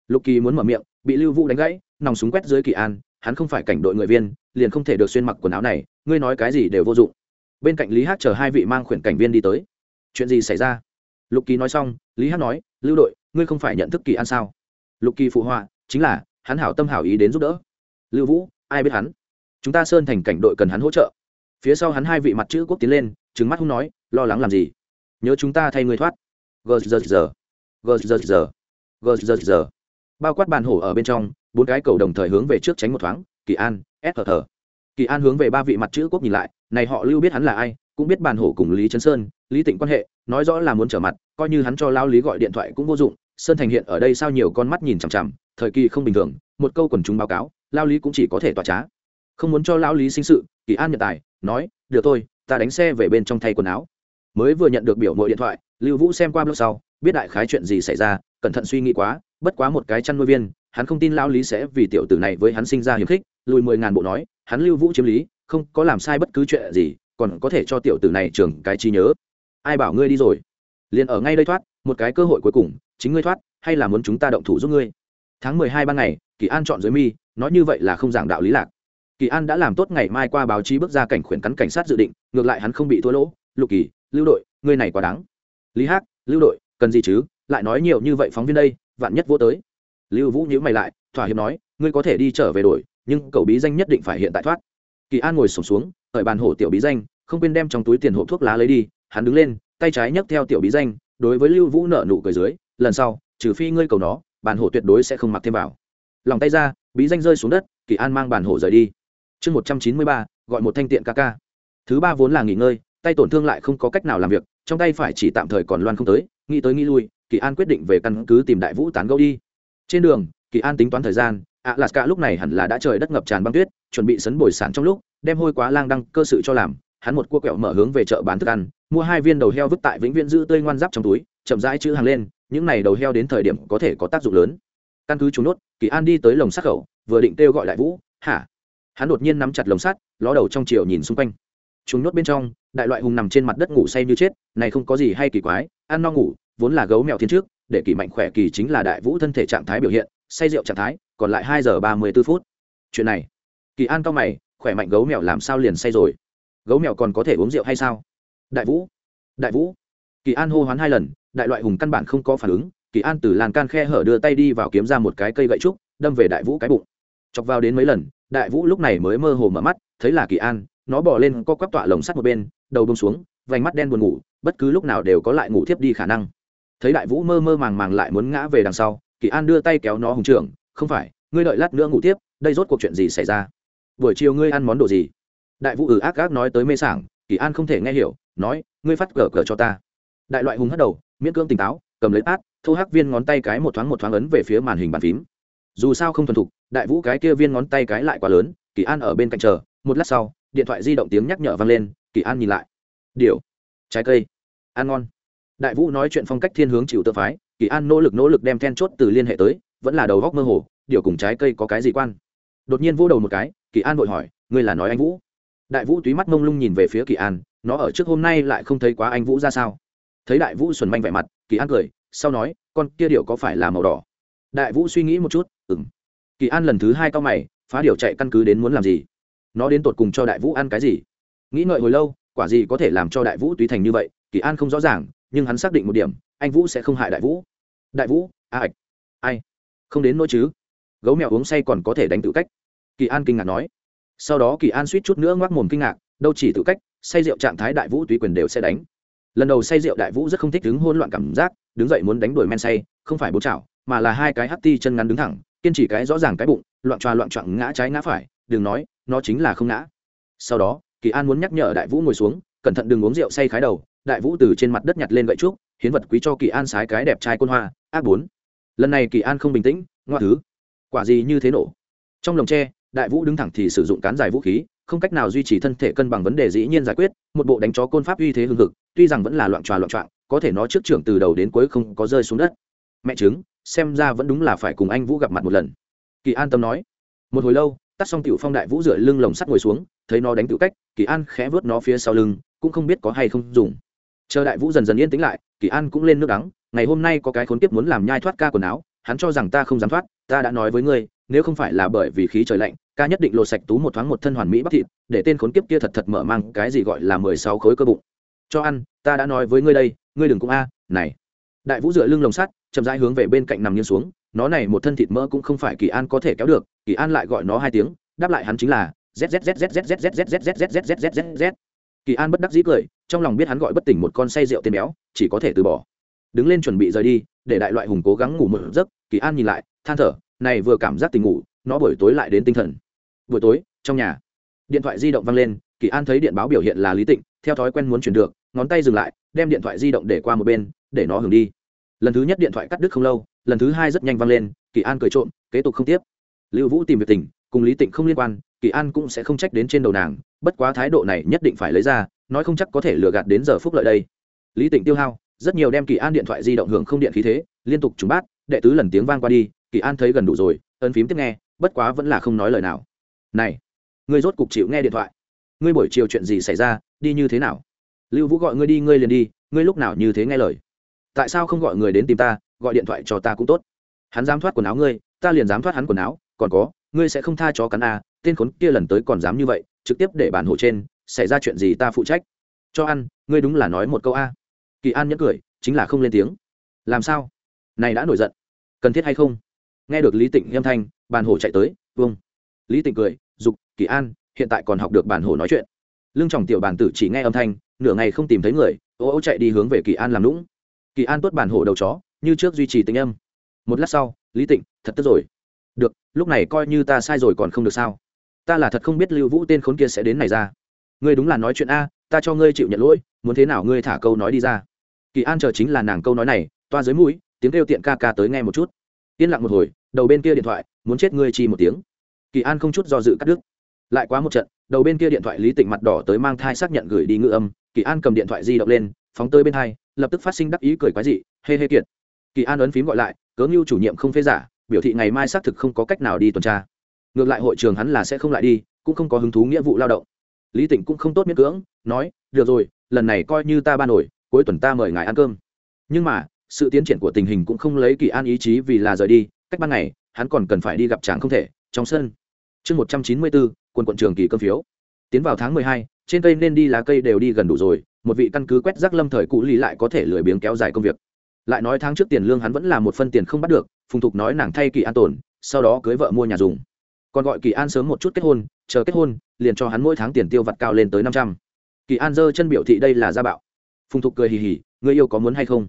Lục kỳ muốn mở miệng, bị lưu vũ đánh gãy, nòng súng quét dưới kỳ an, hắn không phải cảnh đội người viên, liền không thể được xuyên mặc quần áo này, ngươi nói cái gì đều vô dụng. Bên cạnh lý hát chờ hai vị mang khuyển cảnh viên đi tới. Chuyện gì xảy ra? Lục kỳ nói xong, lý hát nói, lưu đội, ngươi không phải nhận thức kỳ an sao? Lục kỳ phụ họa, chính là, hắn hảo tâm hảo ý đến giúp đỡ. Lưu vũ, ai biết hắn? Chúng ta sơn thành cảnh đội cần hắn hỗ trợ. Phía sau hắn hai vị mặt chữ quốc tiến lên trứng mắt không nói, lo lắng làm gì? Nhớ chúng ta thay người thoát. Gờ giờ giờ gờ giờ giờ gờ giờ giờ bao quát bàn hổ ở bên trong, bốn cái cầu đồng thời hướng về trước tránh một thoáng, kỳ an, s hờ thờ kỳ an hướng về ba vị mặt chữ quốc nhìn lại, này họ lưu biết hắn là ai? Cũng biết bàn hổ cùng lý trấn sơn, lý tịnh quan hệ, nói rõ là muốn trở mặt, coi như hắn cho lao lý gọi điện thoại cũng vô dụng. Sơn thành hiện ở đây sao nhiều con mắt nhìn chằm chằm, thời kỳ không bình thường, một câu quần chúng báo cáo, lao lý cũng chỉ có thể tỏa trá. Không muốn cho lao lý sinh sự, kỳ an nhận tài, nói, được thôi, ta đánh xe về bên trong thay quần áo. Mới vừa nhận được biểu mội điện thoại, lưu vũ xem qua blog sau, biết đại khái chuyện gì xảy ra, cẩn thận suy nghĩ quá, bất quá một cái chăn nuôi viên, hắn không tin lao lý sẽ vì tiểu tử này với hắn sinh ra hiềm khích, lùi mười ngàn bộ nói, hắn lưu vũ chiếm lý, không có làm sai bất cứ chuyện gì còn có thể cho tiểu tử này trường cái trí nhớ. Ai bảo ngươi đi rồi? Liền ở ngay đây thoát, một cái cơ hội cuối cùng, chính ngươi thoát, hay là muốn chúng ta động thủ giúp ngươi? Tháng mười hai ban ngày, kỳ an chọn dưới mi, nói như vậy là không giảng đạo lý lạc. Kỳ an đã làm tốt ngày mai qua báo chí bước ra cảnh khuyển cắn cảnh sát dự định, ngược lại hắn không bị thua lỗ. Lục kỳ, lưu đội, ngươi này quá đáng. Lý hắc, lưu đội, cần gì chứ? Lại nói nhiều như vậy phóng viên đây, vạn nhất vô tới. Lưu vũ nhíu mày lại, thỏa hiệp nói, ngươi có thể đi trở về đổi, nhưng cậu bí danh nhất định phải hiện tại thoát. Kỳ an ngồi sổm xuống ở bàn hổ tiểu bí danh, không quên đem trong túi tiền hộp thuốc lá lấy đi, hắn đứng lên, tay trái nhấc theo tiểu bí danh, đối với lưu vũ nợ nụ cười dưới, lần sau, trừ phi ngươi cầu nó, bàn hổ tuyệt đối sẽ không mặc thêm vào. Lòng tay ra, bí danh rơi xuống đất, kỳ an mang bàn hổ rời đi. Chương một trăm chín mươi ba, gọi một thanh tiện ca ca. Thứ ba vốn là nghỉ ngơi, tay tổn thương lại không có cách nào làm việc, trong tay phải chỉ tạm thời còn loan không tới, nghĩ tới nghĩ lui, kỳ an quyết định về căn cứ tìm đại vũ tán gẫu đi. Trên đường, kỳ an tính toán thời gian ạ lạt cả lúc này hẳn là đã trời đất ngập tràn băng tuyết, chuẩn bị sấn bồi sản trong lúc đem hôi quá lang đăng cơ sự cho làm, hắn một cua kẹo mở hướng về chợ bán thức ăn, mua hai viên đầu heo vứt tại vĩnh viễn giữ tươi ngoan giáp trong túi, chậm rãi chữ hàng lên, những này đầu heo đến thời điểm có thể có tác dụng lớn. Căn cứ chúng nốt, kỳ an đi tới lồng sắt khẩu, vừa định kêu gọi đại vũ, hả? Hắn đột nhiên nắm chặt lồng sắt, ló đầu trong chiều nhìn xung quanh. Chúng nốt bên trong, đại loại hùng nằm trên mặt đất ngủ say như chết, này không có gì hay kỳ quái, ăn no ngủ, vốn là gấu mèo thiên trước, để kỳ mạnh khỏe kỳ chính là đại vũ thân thể trạng thái biểu hiện, say rượu trạng thái, còn lại hai giờ ba mươi b ố phút. Chuyện này, kỳ an cao mày khỏe mạnh gấu mèo làm sao liền say rồi? Gấu mèo còn có thể uống rượu hay sao? Đại vũ đại vũ. Kỳ an hô hoán hai lần, đại loại hùng căn bản không có phản ứng. Kỳ an từ làn can khe hở đưa tay đi vào kiếm ra một cái cây gậy trúc, đâm về đại vũ cái bụng. Chọc vào đến mấy lần, đại vũ lúc này mới mơ hồ mở mắt, thấy là kỳ an, nó bỏ lên co quắp tọa lồng sắt một bên, đầu bông xuống, vành mắt đen buồn ngủ, bất cứ lúc nào đều có lại ngủ thiếp đi khả năng. Thấy đại vũ mơ mơ màng màng lại muốn ngã về đằng sau, kỳ an đưa tay kéo nó hùng trưởng, không phải, ngươi đợi lát nữa ngủ tiếp, đây rốt cuộc chuyện gì xảy ra? Buổi chiều ngươi ăn món đồ gì? Đại vũ ừ ác ác nói tới mê sảng, kỳ an không thể nghe hiểu, nói, ngươi phát cờ cờ cho ta. Đại loại hùng hất đầu, miễn cưỡng tỉnh táo, cầm lấy át thô hắc viên ngón tay cái một thoáng một thoáng ấn về phía màn hình bàn phím. Dù sao không thuần thục, đại vũ cái kia viên ngón tay cái lại quá lớn, kỳ an ở bên cạnh chờ, một lát sau, điện thoại di động tiếng nhắc nhở vang lên, kỳ an nhìn lại. Điều. Trái cây. Ăn ngon. Đại vũ nói chuyện phong cách thiên hướng chịu tự phái, kỳ an nỗ lực nỗ lực đem then chốt từ liên hệ tới, vẫn là đầu góc mơ hồ, điều cùng trái cây có cái gì quan. Đột nhiên vô đầu một cái kỳ an vội hỏi, ngươi là nói anh vũ? Đại vũ túy mắt mông lung nhìn về phía kỳ an, nó ở trước hôm nay lại không thấy quá anh vũ ra sao? Thấy đại vũ xuẩn manh vẻ mặt, kỳ an cười, sau nói, con kia điệu có phải là màu đỏ? Đại vũ suy nghĩ một chút ừng kỳ an lần thứ hai cao mày, phá điệu chạy căn cứ đến muốn làm gì? Nó đến tột cùng cho đại vũ ăn cái gì? Nghĩ ngợi hồi lâu, quả gì có thể làm cho đại vũ túy thành như vậy? Kỳ an không rõ ràng, nhưng hắn xác định một điểm, anh vũ sẽ không hại đại vũ. Đại vũ, a ạch. Ai? Không đến nỗi chứ. Gấu mèo uống say còn có thể đánh tự cách kỳ an kinh ngạc nói. Sau đó kỳ an suýt chút nữa ngoác mồm kinh ngạc, đâu chỉ tự cách, say rượu trạng thái đại vũ tùy quyền đều sẽ đánh. Lần đầu say rượu đại vũ rất không thích đứng hôn loạn cảm giác, đứng dậy muốn đánh đuổi men say, không phải bố chảo, mà là hai cái hắt ti chân ngắn đứng thẳng, kiên trì cái rõ ràng cái bụng, loạn tròa loạn trọn ngã trái ngã phải, đừng nói, nó chính là không ngã. Sau đó, kỳ an muốn nhắc nhở đại vũ ngồi xuống, cẩn thận đừng uống rượu say khái đầu, đại vũ từ trên mặt đất nhặt lên gậy trúc, hiến vật quý cho kỳ an sái cái đẹp trai côn hoa, ác bốn. Lần này kỳ an không bình tĩnh ngoa thứ. Quả gì như thế nổ? Trong lồng tre đại vũ đứng thẳng thì sử dụng cán dài vũ khí, không cách nào duy trì thân thể cân bằng vấn đề dĩ nhiên giải quyết, một bộ đánh chó côn pháp uy thế hưng thực tuy rằng vẫn là loạn tròa loạn trọng có thể nó trước trưởng từ đầu đến cuối không có rơi xuống đất. Mẹ chứng xem ra vẫn đúng là phải cùng anh vũ gặp mặt một lần. Kỳ an tâm nói. Một hồi lâu, tắt xong tiểu phong đại vũ dựa lưng lồng sắt ngồi xuống, thấy nó đánh tự cách, kỳ an khẽ vớt nó phía sau lưng, cũng không biết có hay không dùng. Chờ đại vũ dần dần yên tĩnh lại, kỳ an cũng lên nước đắng, ngày hôm nay có cái khốn kiếp muốn làm nhai thoát ca quần áo, hắn cho rằng ta không dám thoát, ta đã nói với ngươi, nếu không phải là bởi vì khí trời lạnh ca nhất định lột sạch tú một thoáng một thân hoàn mỹ bắp thịt để tên khốn kiếp kia thật thật mở mang cái gì gọi là mười sáu khối cơ bụng cho ăn ta đã nói với ngươi đây ngươi đừng cũng a này đại vũ dựa lưng lồng sắt chậm rãi hướng về bên cạnh nằm nghiêng xuống nó này một thân thịt mỡ cũng không phải kỳ an có thể kéo được kỳ an lại gọi nó hai tiếng đáp lại hắn chính là z kỳ an bất đắc dĩ cười trong lòng biết hắn gọi bất tỉnh một con say rượu tên béo chỉ có thể từ bỏ đứng lên chuẩn bị rời đi để đại loại hùng cố gắng ngủ một giấc kỳ an nhìn lại than thở này vừa cảm giác tình ngủ nó buổi tối lại đến tinh thần buổi tối, trong nhà. Điện thoại di động vang lên, kỳ an thấy điện báo biểu hiện là lý tịnh, theo thói quen muốn chuyển được, ngón tay dừng lại, đem điện thoại di động để qua một bên, để nó hưởng đi. Lần thứ nhất điện thoại cắt đứt không lâu, lần thứ hai rất nhanh vang lên, kỳ an cười trộm, kế tục không tiếp. Lưu vũ tìm việc tỉnh cùng lý tịnh không liên quan, kỳ an cũng sẽ không trách đến trên đầu nàng, bất quá thái độ này nhất định phải lấy ra, nói không chắc có thể lừa gạt đến giờ phúc lợi đây. Lý tịnh tiêu hao, rất nhiều đem kỳ an điện thoại di động hưởng không điện khí thế, liên tục trúng bát, đệ tứ lần tiếng vang qua đi, kỳ an thấy gần đủ rồi, ấn phím tiếp nghe, bất quá vẫn là không nói lời nào này, ngươi rốt cục chịu nghe điện thoại. Ngươi buổi chiều chuyện gì xảy ra, đi như thế nào? Lưu vũ gọi ngươi đi, ngươi liền đi, ngươi lúc nào như thế nghe lời? Tại sao không gọi người đến tìm ta, gọi điện thoại cho ta cũng tốt. Hắn dám thoát quần áo ngươi, ta liền dám thoát hắn quần áo, còn có, ngươi sẽ không tha chó cắn a, tên khốn kia lần tới còn dám như vậy, trực tiếp để bản hộ trên, xảy ra chuyện gì ta phụ trách? Cho ăn, ngươi đúng là nói một câu a. Kỳ an nhẫn cười, chính là không lên tiếng. Làm sao? Này đã nổi giận. Cần thiết hay không? Nghe được lý tịnh âm thanh, bàn hổ chạy tới vâng lý tịnh cười dục, kỳ an, hiện tại còn học được bản hồ nói chuyện. Lương trọng tiểu bản tử chỉ nghe âm thanh, nửa ngày không tìm thấy người, ô ô chạy đi hướng về kỳ an làm lũng kỳ an tuốt bản hồ đầu chó, như trước duy trì tính âm. Một lát sau, lý tịnh, thật tức rồi. Được, lúc này coi như ta sai rồi còn không được sao? Ta là thật không biết lưu vũ tên khốn kia sẽ đến này ra. Ngươi đúng là nói chuyện a, ta cho ngươi chịu nhận lỗi, muốn thế nào ngươi thả câu nói đi ra. Kỳ an chờ chính là nàng câu nói này, toa dưới mũi, tiếng kêu tiện ca ca tới nghe một chút. Yên lặng một hồi, đầu bên kia điện thoại, muốn chết ngươi chi một tiếng kỳ an không chút do dự cắt đứt. Lại quá một trận, đầu bên kia điện thoại lý tịnh mặt đỏ tới mang thai xác nhận gửi đi ngữ âm. Kỳ an cầm điện thoại di động lên, phóng tới bên hai, lập tức phát sinh đắc ý cười quái dị, hê hê kiệt. Kỳ an ấn phím gọi lại, cớ ngưu chủ nhiệm không phê giả, biểu thị ngày mai xác thực không có cách nào đi tuần tra. Ngược lại hội trường hắn là sẽ không lại đi, cũng không có hứng thú nghĩa vụ lao động. Lý tịnh cũng không tốt miễn cưỡng, nói, được rồi, lần này coi như ta ba nổi, cuối tuần ta mời ngài ăn cơm. Nhưng mà, sự tiến triển của tình hình cũng không lấy kỳ an ý chí vì là rời đi, cách ban ngày, hắn còn cần phải đi gặp chàng không thể, trong sân chương một trăm chín mươi bốn quân quận trường kỳ cơm phiếu. Tiến vào tháng mười hai, trên cây nên đi lá cây đều đi gần đủ rồi, một vị căn cứ quét rác lâm thời cũ lý lại có thể lười biếng kéo dài công việc. Lại nói tháng trước tiền lương hắn vẫn là một phân tiền không bắt được, phùng thục nói nàng thay kỳ an tồn sau đó cưới vợ mua nhà dùng. Còn gọi kỳ an sớm một chút kết hôn, chờ kết hôn, liền cho hắn mỗi tháng tiền tiêu vặt cao lên tới năm trăm. Kỳ an giơ chân biểu thị đây là gia bạo. Phùng thục cười hì hì người yêu có muốn hay không?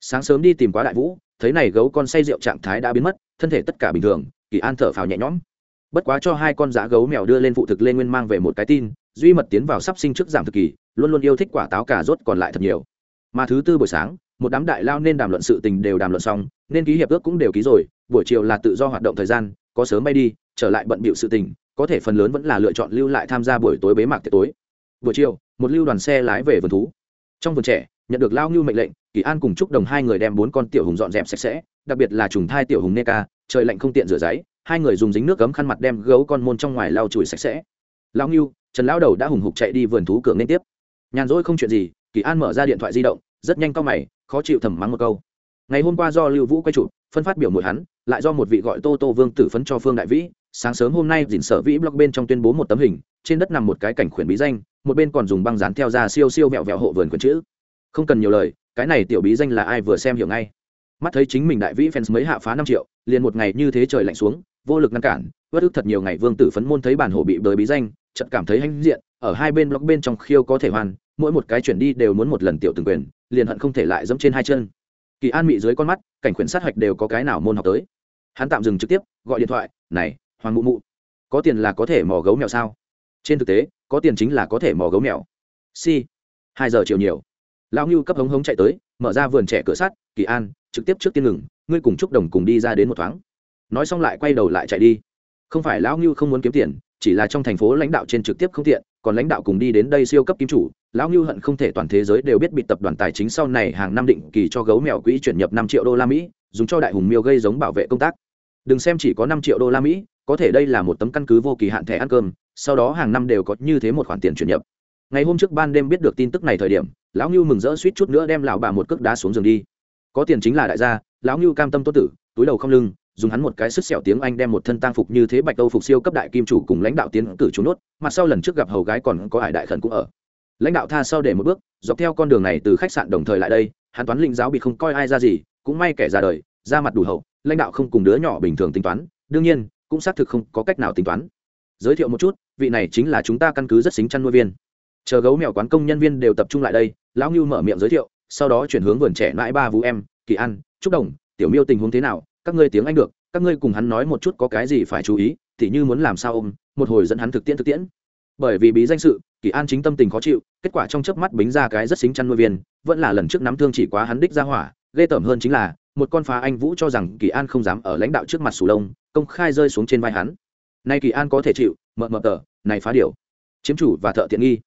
Sáng sớm đi tìm quá đại vũ, thấy này gấu con say rượu trạng thái đã biến mất, thân thể tất cả bình thường, kỳ an thở phào nhẹ nhõm bất quá cho hai con giá gấu mèo đưa lên phụ thực lên nguyên mang về một cái tin, duy mật tiến vào sắp sinh trước giảm thực kỳ, luôn luôn yêu thích quả táo cà rốt còn lại thật nhiều. Mà thứ tư buổi sáng, một đám đại lao nên đàm luận sự tình đều đàm luận xong, nên ký hiệp ước cũng đều ký rồi, buổi chiều là tự do hoạt động thời gian, có sớm bay đi, trở lại bận bịu sự tình, có thể phần lớn vẫn là lựa chọn lưu lại tham gia buổi tối bế mạc tiệc tối. Buổi chiều, một lưu đoàn xe lái về vườn thú. Trong vườn trẻ, nhận được lao ngưu mệnh lệnh, kỳ an cùng chúc đồng hai người đem bốn con tiểu hùng dọn dẹp sạch sẽ, đặc biệt là trùng thai tiểu hùng neka trời lạnh không tiện rửa giấy hai người dùng dính nước cấm khăn mặt đem gấu con môn trong ngoài lau chùi sạch sẽ. Lao ngưu, trần lão đầu đã hùng hục chạy đi vườn thú cửa nên tiếp. Nhàn rỗi không chuyện gì, kỳ an mở ra điện thoại di động, rất nhanh cao mày, khó chịu thầm mắng một câu. Ngày hôm qua do lưu vũ quay chụp, phân phát biểu mùi hắn, lại do một vị gọi tô tô vương tử phấn cho phương đại vĩ, sáng sớm hôm nay dình sở vĩ blog bên trong tuyên bố một tấm hình, trên đất nằm một cái cảnh khuyển bí danh, một bên còn dùng băng dán theo ra siêu siêu vẹo vẹo hộ vườn quần chữ. Không cần nhiều lời, cái này tiểu bí danh là ai vừa xem hiểu ngay mắt thấy chính mình đại vĩ fans mới hạ phá năm triệu, liền một ngày như thế trời lạnh xuống, vô lực ngăn cản vất ức thật nhiều ngày vương tử phấn môn thấy bản hổ bị bới bí danh, chợt cảm thấy hãnh diện, ở hai bên blog bên trong khiêu có thể hoàn, mỗi một cái chuyển đi đều muốn một lần tiểu từng quyền, liền hận không thể lại dẫm trên hai chân. Kỳ an mị dưới con mắt, cảnh quyển sát hạch đều có cái nào môn học tới. Hắn tạm dừng trực tiếp, gọi điện thoại, này, hoàng mụ mụ, có tiền là có thể mò gấu mèo sao? Trên thực tế, có tiền chính là có thể mò gấu mèo. Si, hai giờ chiều nhiều. Lão ngưu cấp hống hống chạy tới, mở ra vườn trẻ cửa sắt kỳ an, trực tiếp trước tiên ngừng, ngươi cùng chúc đồng cùng đi ra đến một thoáng. Nói xong lại quay đầu lại chạy đi. Không phải lão ngưu không muốn kiếm tiền, chỉ là trong thành phố lãnh đạo trên trực tiếp không tiện, còn lãnh đạo cùng đi đến đây siêu cấp kim chủ, lão ngưu hận không thể toàn thế giới đều biết bị tập đoàn tài chính sau này hàng năm định kỳ cho gấu mèo quỹ chuyển nhập năm triệu đô la mỹ, dùng cho đại hùng miêu gây giống bảo vệ công tác. Đừng xem chỉ có năm triệu đô la mỹ, có thể đây là một tấm căn cứ vô kỳ hạn thẻ ăn cơm, sau đó hàng năm đều có như thế một khoản tiền chuyển nhập. Ngày hôm trước ban đêm biết được tin tức này thời điểm, lão ngưu mừng rỡ suýt chút nữa đem lão bà một cước đá xuống giường đi có tiền chính là đại gia, lão ngưu cam tâm tốt tử, túi đầu không lưng, dùng hắn một cái sức sẹo tiếng anh đem một thân tang phục như thế bạch đâu phục siêu cấp đại kim chủ cùng lãnh đạo tiến cử chú nốt mặt sau lần trước gặp hầu gái còn có hải đại khẩn cũng ở. Lãnh đạo tha sau để một bước, dọc theo con đường này từ khách sạn đồng thời lại đây, hắn toán linh giáo bị không coi ai ra gì, cũng may kẻ ra đời ra mặt đủ hậu, lãnh đạo không cùng đứa nhỏ bình thường tính toán, đương nhiên, cũng xác thực không có cách nào tính toán. Giới thiệu một chút, vị này chính là chúng ta căn cứ rất xính chăn nuôi viên. Chờ gấu mèo quán công nhân viên đều tập trung lại đây, lão ngưu mở miệng giới thiệu sau đó chuyển hướng vườn trẻ mãi ba vũ em, kỳ an, trúc đồng, tiểu miêu tình huống thế nào, các ngươi tiếng anh được, các ngươi cùng hắn nói một chút có cái gì phải chú ý, thì như muốn làm sao ôm, một hồi dẫn hắn thực tiễn thực tiễn. Bởi vì bí danh sự, kỳ an chính tâm tình khó chịu, kết quả trong chớp mắt bính ra cái rất xính chăn nuôi viên, vẫn là lần trước nắm thương chỉ quá hắn đích ra hỏa, ghê tởm hơn chính là, một con phá anh vũ cho rằng kỳ an không dám ở lãnh đạo trước mặt sù lông, công khai rơi xuống trên vai hắn. Nay kỳ an có thể chịu, mợ mợ tờ, này phá điều. Chiếm chủ và thợ tiện nghi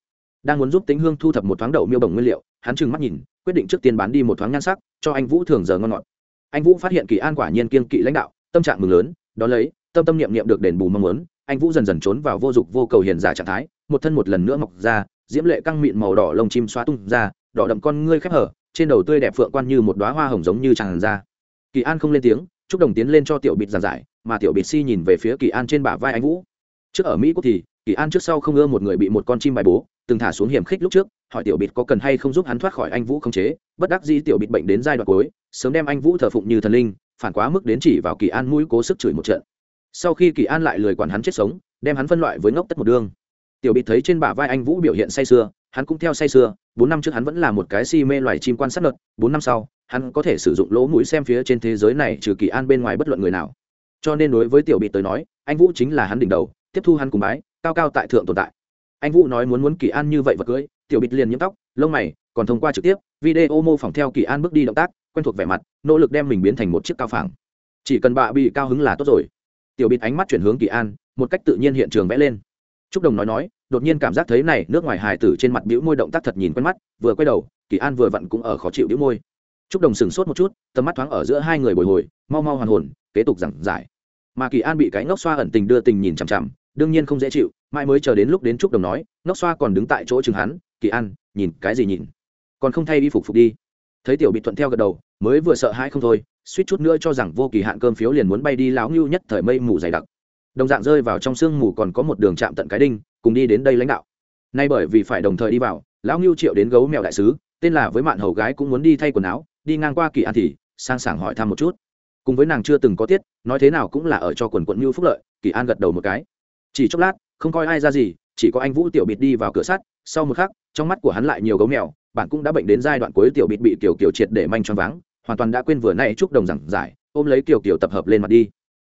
đang muốn giúp tính hương thu thập một thoáng đậu miêu bồng nguyên liệu, hắn trừng mắt nhìn, quyết định trước tiên bán đi một thoáng nhan sắc, cho anh vũ thường giờ ngon ngọt. Anh vũ phát hiện kỳ an quả nhiên kiên kỵ lãnh đạo, tâm trạng mừng lớn, đó lấy, tâm tâm niệm niệm được đền bù mong muốn, anh vũ dần dần trốn vào vô dụng vô cầu hiền giả trạng thái, một thân một lần nữa mọc ra, diễm lệ căng mịn màu đỏ lông chim xoa tung ra, đỏ đậm con ngươi khép hở, trên đầu tươi đẹp phượng quan như một đoá hoa hồng giống như tràn ra. Kỳ an không lên tiếng, chúc đồng tiến lên cho tiểu bịt giàn giải, mà tiểu bịt si nhìn về phía kỳ an trên bả vai anh vũ. Trước ở mỹ quốc thì kỳ an trước sau không ưa một người bị một con chim bài bố, từng thả xuống hiểm khích lúc trước, hỏi tiểu bịt có cần hay không giúp hắn thoát khỏi anh vũ không chế. Bất đắc dĩ tiểu bịt bệnh đến giai đoạn cuối, sớm đem anh vũ thờ phụng như thần linh, phản quá mức đến chỉ vào kỳ an mũi cố sức chửi một trận. Sau khi kỳ an lại lười quản hắn chết sống, đem hắn phân loại với ngốc tất một đương tiểu bịt thấy trên bả vai anh vũ biểu hiện say sưa, hắn cũng theo say sưa, bốn năm trước hắn vẫn là một cái si mê loài chim quan sát lợt bốn năm sau, hắn có thể sử dụng lỗ mũi xem phía trên thế giới này trừ kỳ an bên ngoài bất luận người nào. Cho nên đối với tiểu bịt tới nói, anh vũ chính là hắn đỉnh đầu, tiếp thu hắn cùng bái cao cao tại thượng tồn tại. Anh vũ nói muốn muốn kỳ an như vậy vật cưới, tiểu bịt liền nhiễm tóc, lông mày còn thông qua trực tiếp, video mô phỏng theo kỳ an bước đi động tác, quen thuộc vẻ mặt, nỗ lực đem mình biến thành một chiếc cao phẳng. Chỉ cần bạ bị cao hứng là tốt rồi. Tiểu bịt ánh mắt chuyển hướng kỳ an, một cách tự nhiên hiện trường vẽ lên. Trúc đồng nói nói, đột nhiên cảm giác thấy này nước ngoài hài tử trên mặt bĩu môi động tác thật nhìn quen mắt, vừa quay đầu, kỳ an vừa vặn cũng ở khó chịu bĩu môi. Trúc đồng sửng sốt một chút, tầm mắt thoáng ở giữa hai người bồi hồi, mau mau hoàn hồn, kế tục giảng giải. Mà kỳ an bị cái ngốc xoa ẩn tình đưa tình nhìn chằm chằm đương nhiên không dễ chịu, mãi mới chờ đến lúc đến trúc đồng nói nóc xoa còn đứng tại chỗ chừng hắn, kỳ an, nhìn cái gì nhìn? Còn không thay y phục phục đi. Thấy tiểu bị thuận theo gật đầu, mới vừa sợ hãi không thôi, suýt chút nữa cho rằng vô kỳ hạn cơm phiếu liền muốn bay đi láo ngưu nhất thời mây mù dày đặc. Đồng dạng rơi vào trong sương mù còn có một đường chạm tận cái đinh, cùng đi đến đây lãnh đạo. Nay bởi vì phải đồng thời đi vào, lão ngưu triệu đến gấu mèo đại sứ, tên là với mạn hầu gái cũng muốn đi thay quần áo, đi ngang qua kỳ an thì sang sảng hỏi thăm một chút. Cùng với nàng chưa từng có tiết, nói thế nào cũng là ở cho quần quận ngưu phúc lợi, kỳ an gật đầu một cái chỉ chốc lát, không coi ai ra gì, chỉ có anh vũ tiểu bịt đi vào cửa sắt. Sau một khắc, trong mắt của hắn lại nhiều gấu mèo, bạn cũng đã bệnh đến giai đoạn cuối tiểu bịt bị tiểu kiều triệt để manh choáng váng, hoàn toàn đã quên vừa nay chúc đồng giảng giải, ôm lấy kiều kiều tập hợp lên mặt đi.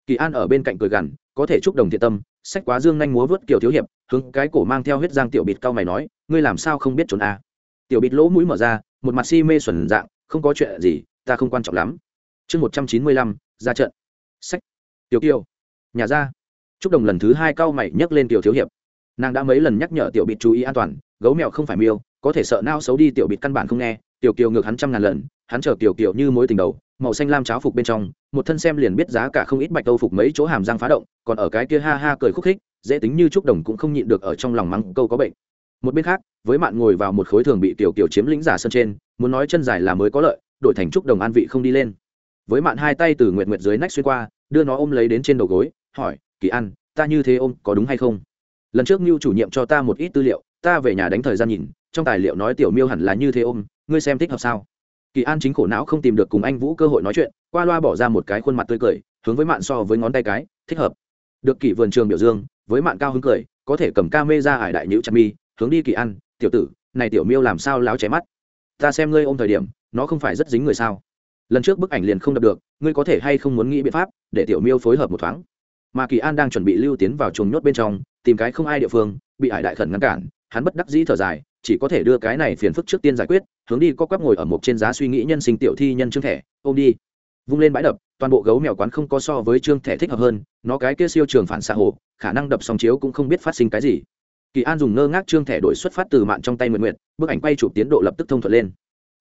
Kỳ an ở bên cạnh cười gằn, có thể chúc đồng thiện tâm, sách quá dương nhanh múa vớt kiều thiếu hiệp, hướng cái cổ mang theo huyết giang tiểu bịt cao mày nói, ngươi làm sao không biết trốn a à? tiểu bịt lỗ mũi mở ra, một mặt si mê xuẩn dạng, không có chuyện gì, ta không quan trọng lắm. Chương một trăm chín mươi lăm, ra trận. Sách. Tiểu kiều. Nhà ra. Trúc đồng lần thứ hai cao mày nhấc lên tiểu thiếu hiệp. Nàng đã mấy lần nhắc nhở tiểu bịt chú ý an toàn, gấu mèo không phải miêu, có thể sợ nao xấu đi tiểu bịt căn bản không nghe, tiểu kiều ngược hắn trăm ngàn lần, hắn chờ tiểu kiều như mối tình đầu, màu xanh lam cháo phục bên trong, một thân xem liền biết giá cả không ít bạch đâu phục mấy chỗ hàm răng phá động, còn ở cái kia ha ha cười khúc khích, dễ tính như trúc đồng cũng không nhịn được ở trong lòng mắng câu có bệnh. Một bên khác, với mạn ngồi vào một khối thường bị tiểu kiều chiếm lĩnh giả sân trên, muốn nói chân dài là mới có lợi, đổi thành trúc đồng an vị không đi lên. Với mạn hai tay từ nguyện nguyện dưới nách xuyên qua, đưa nó ôm lấy đến trên đầu gối, hỏi kỳ ăn ta như thế ôm có đúng hay không? Lần trước mưu chủ nhiệm cho ta một ít tư liệu, ta về nhà đánh thời gian nhìn, trong tài liệu nói tiểu miêu hẳn là như thế ôm, ngươi xem thích hợp sao? Kỳ an chính khổ não không tìm được cùng anh vũ cơ hội nói chuyện, qua loa bỏ ra một cái khuôn mặt tươi cười, hướng với mạn so với ngón tay cái, thích hợp. Được kỳ vườn trường biểu dương, với mạn cao hứng cười, có thể cầm ca mê ra ải đại nhữ chặt mi, hướng đi kỳ an, tiểu tử, này tiểu miêu làm sao láo chém mắt? Ta xem ngươi ôm thời điểm, nó không phải rất dính người sao? Lần trước bức ảnh liền không đập được, ngươi có thể hay không muốn nghĩ biện pháp để tiểu miêu phối hợp một thoáng? Mà kỳ an đang chuẩn bị lưu tiến vào chuồng nhốt bên trong, tìm cái không ai địa phương, bị hải đại khẩn ngăn cản, hắn bất đắc dĩ thở dài, chỉ có thể đưa cái này phiền phức trước tiên giải quyết, hướng đi có quắp ngồi ở một trên giá suy nghĩ nhân sinh tiểu thi nhân trương thẻ ôm đi. Vung lên bãi đập, toàn bộ gấu mèo quán không có so với trương thẻ thích hợp hơn, nó cái kia siêu trường phản xạ hồ khả năng đập song chiếu cũng không biết phát sinh cái gì. Kỳ an dùng ngơ ngác trương thẻ đổi xuất phát từ mạng trong tay nguyện nguyện bức ảnh quay chụp tiến độ lập tức thông thuận lên.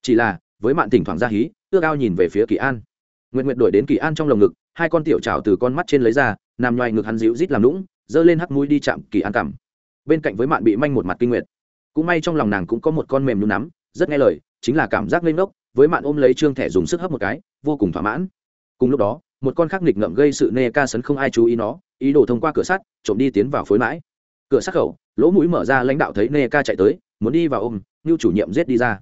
Chỉ là, với mạng thỉnh thoảng ra hí, ước ao nhìn về phía kỳ an nguyện nguyện đổi đến kỳ an trong lồng ngực, hai con tiểu trào từ con mắt trên lấy ra, nằm ngoài ngực hắn dịu rít làm lũng giơ lên hắc mũi đi chạm kỳ an cảm bên cạnh với mạn bị manh một mặt kinh nguyệt. Cũng may trong lòng nàng cũng có một con mềm nhún nắm, rất nghe lời, chính là cảm giác lên ngốc, với mạn ôm lấy trương thẻ dùng sức hấp một cái, vô cùng thỏa mãn. Cùng lúc đó, một con khác nghịch ngợm gây sự nê ca sấn không ai chú ý nó, ý đồ thông qua cửa sắt, trộm đi tiến vào phối mãi. Cửa sắt khẩu, lỗ mũi mở ra lãnh đạo thấy nê ca chạy tới, muốn đi vào ôm, như chủ nhiệm giết đi ra.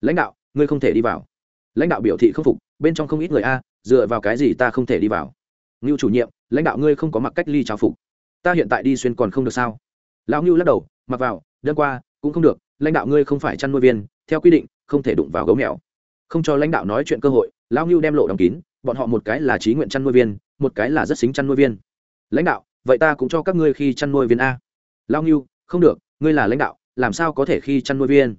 Lãnh đạo, ngươi không thể đi vào. Lãnh đạo biểu thị không phục, bên trong không ít người a dựa vào cái gì ta không thể đi vào? Ngưu chủ nhiệm, lãnh đạo ngươi không có mặc cách ly trao phục. Ta hiện tại đi xuyên còn không được sao? Lão ngưu lắc đầu, mặc vào, đơn qua, cũng không được, lãnh đạo ngươi không phải chăn nuôi viên, theo quy định, không thể đụng vào gấu mèo. Không cho lãnh đạo nói chuyện cơ hội, lão ngưu đem lộ đóng kín, bọn họ một cái là trí nguyện chăn nuôi viên, một cái là rất xính chăn nuôi viên. Lãnh đạo, vậy ta cũng cho các ngươi khi chăn nuôi viên a. Lão ngưu, không được, ngươi là lãnh đạo, làm sao có thể khi chăn nuôi viên?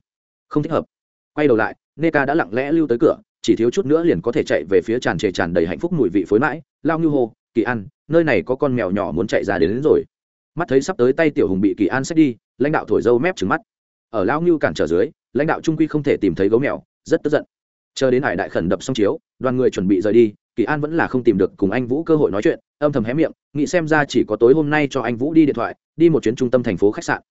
Không thích hợp. Quay đầu lại, nê đã lặng lẽ lưu tới cửa chỉ thiếu chút nữa liền có thể chạy về phía tràn trề tràn đầy hạnh phúc mùi vị phối mãi lao ngư hồ kỳ an nơi này có con mèo nhỏ muốn chạy ra đến, đến rồi. Mắt thấy sắp tới tay tiểu hùng bị kỳ an xách đi lãnh đạo thổi dâu mép trứng mắt. Ở lao ngư cản trở dưới lãnh đạo trung quy không thể tìm thấy gấu mèo rất tức giận. Chờ đến hải đại khẩn đập xong chiếu đoàn người chuẩn bị rời đi kỳ an vẫn là không tìm được cùng anh vũ cơ hội nói chuyện âm thầm hé miệng nghĩ xem ra chỉ có tối hôm nay cho anh vũ đi điện thoại đi một chuyến trung tâm thành phố khách sạn.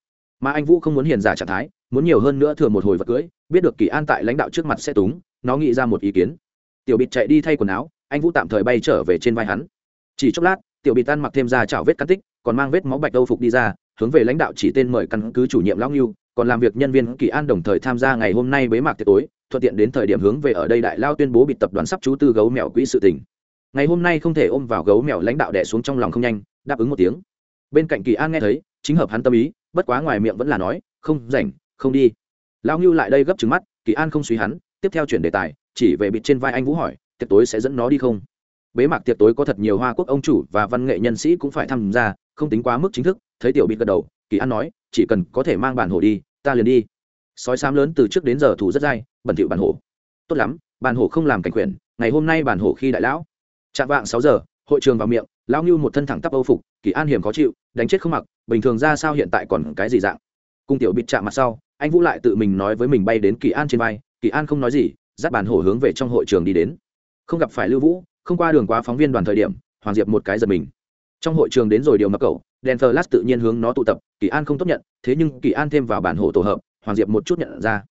Mà anh vũ không muốn hiền giả trạng thái muốn nhiều hơn nữa thừa một hồi vật cưới biết được kỳ an tại lãnh đạo trước mặt sẽ túng nó nghĩ ra một ý kiến. Tiểu bịt chạy đi thay quần áo, anh vũ tạm thời bay trở về trên vai hắn. Chỉ chốc lát, tiểu bịt tan mặc thêm ra chảo vết cắt tích, còn mang vết máu bạch đâu phục đi ra, hướng về lãnh đạo chỉ tên mời căn cứ chủ nhiệm lão nghiêu còn làm việc nhân viên kỳ an đồng thời tham gia ngày hôm nay bế mạc tiệc tối, thuận tiện đến thời điểm hướng về ở đây đại lao tuyên bố bị tập đoàn sắp chú tư gấu mèo quỹ sự tình. Ngày hôm nay không thể ôm vào gấu mèo lãnh đạo đẻ xuống trong lòng không nhanh, đáp ứng một tiếng. Bên cạnh kỳ an nghe thấy, chính hợp hắn tâm ý, bất quá ngoài miệng vẫn là nói, không rảnh, không đi. Lao ngưu lại đây gấp trứng mắt, kỳ an không suy hắn tiếp theo chuyển đề tài, chỉ về bịt trên vai anh vũ hỏi, tiệc tối sẽ dẫn nó đi không? Bế mạc tiệc tối có thật nhiều hoa quốc ông chủ và văn nghệ nhân sĩ cũng phải tham gia, không tính quá mức chính thức, thấy tiểu bịt gật đầu, kỳ an nói, chỉ cần có thể mang bản hồ đi, ta liền đi. Sói xám lớn từ trước đến giờ thủ rất dai, bẩn thỉu bản hồ tốt lắm, bản hồ không làm cảnh quyền, ngày hôm nay bản hồ khi đại lão. Chạm vạng sáu giờ, hội trường vào miệng, lão như một thân thẳng tắp âu phục, kỳ an hiểm khó chịu, đánh chết không mặc, bình thường ra sao hiện tại còn cái gì dạng. Cung tiểu bịt chạm mặt sau, anh vũ lại tự mình nói với mình bay đến kỳ an trên vai kỳ an không nói gì, dắt bàn hổ hướng về trong hội trường đi đến. Không gặp phải lưu vũ, không qua đường quá phóng viên đoàn thời điểm, hoàng diệp một cái giật mình. Trong hội trường đến rồi điều mập cầu đèn thờ lát tự nhiên hướng nó tụ tập, kỳ an không tốt nhận, thế nhưng kỳ an thêm vào bản hổ tổ hợp, hoàng diệp một chút nhận ra.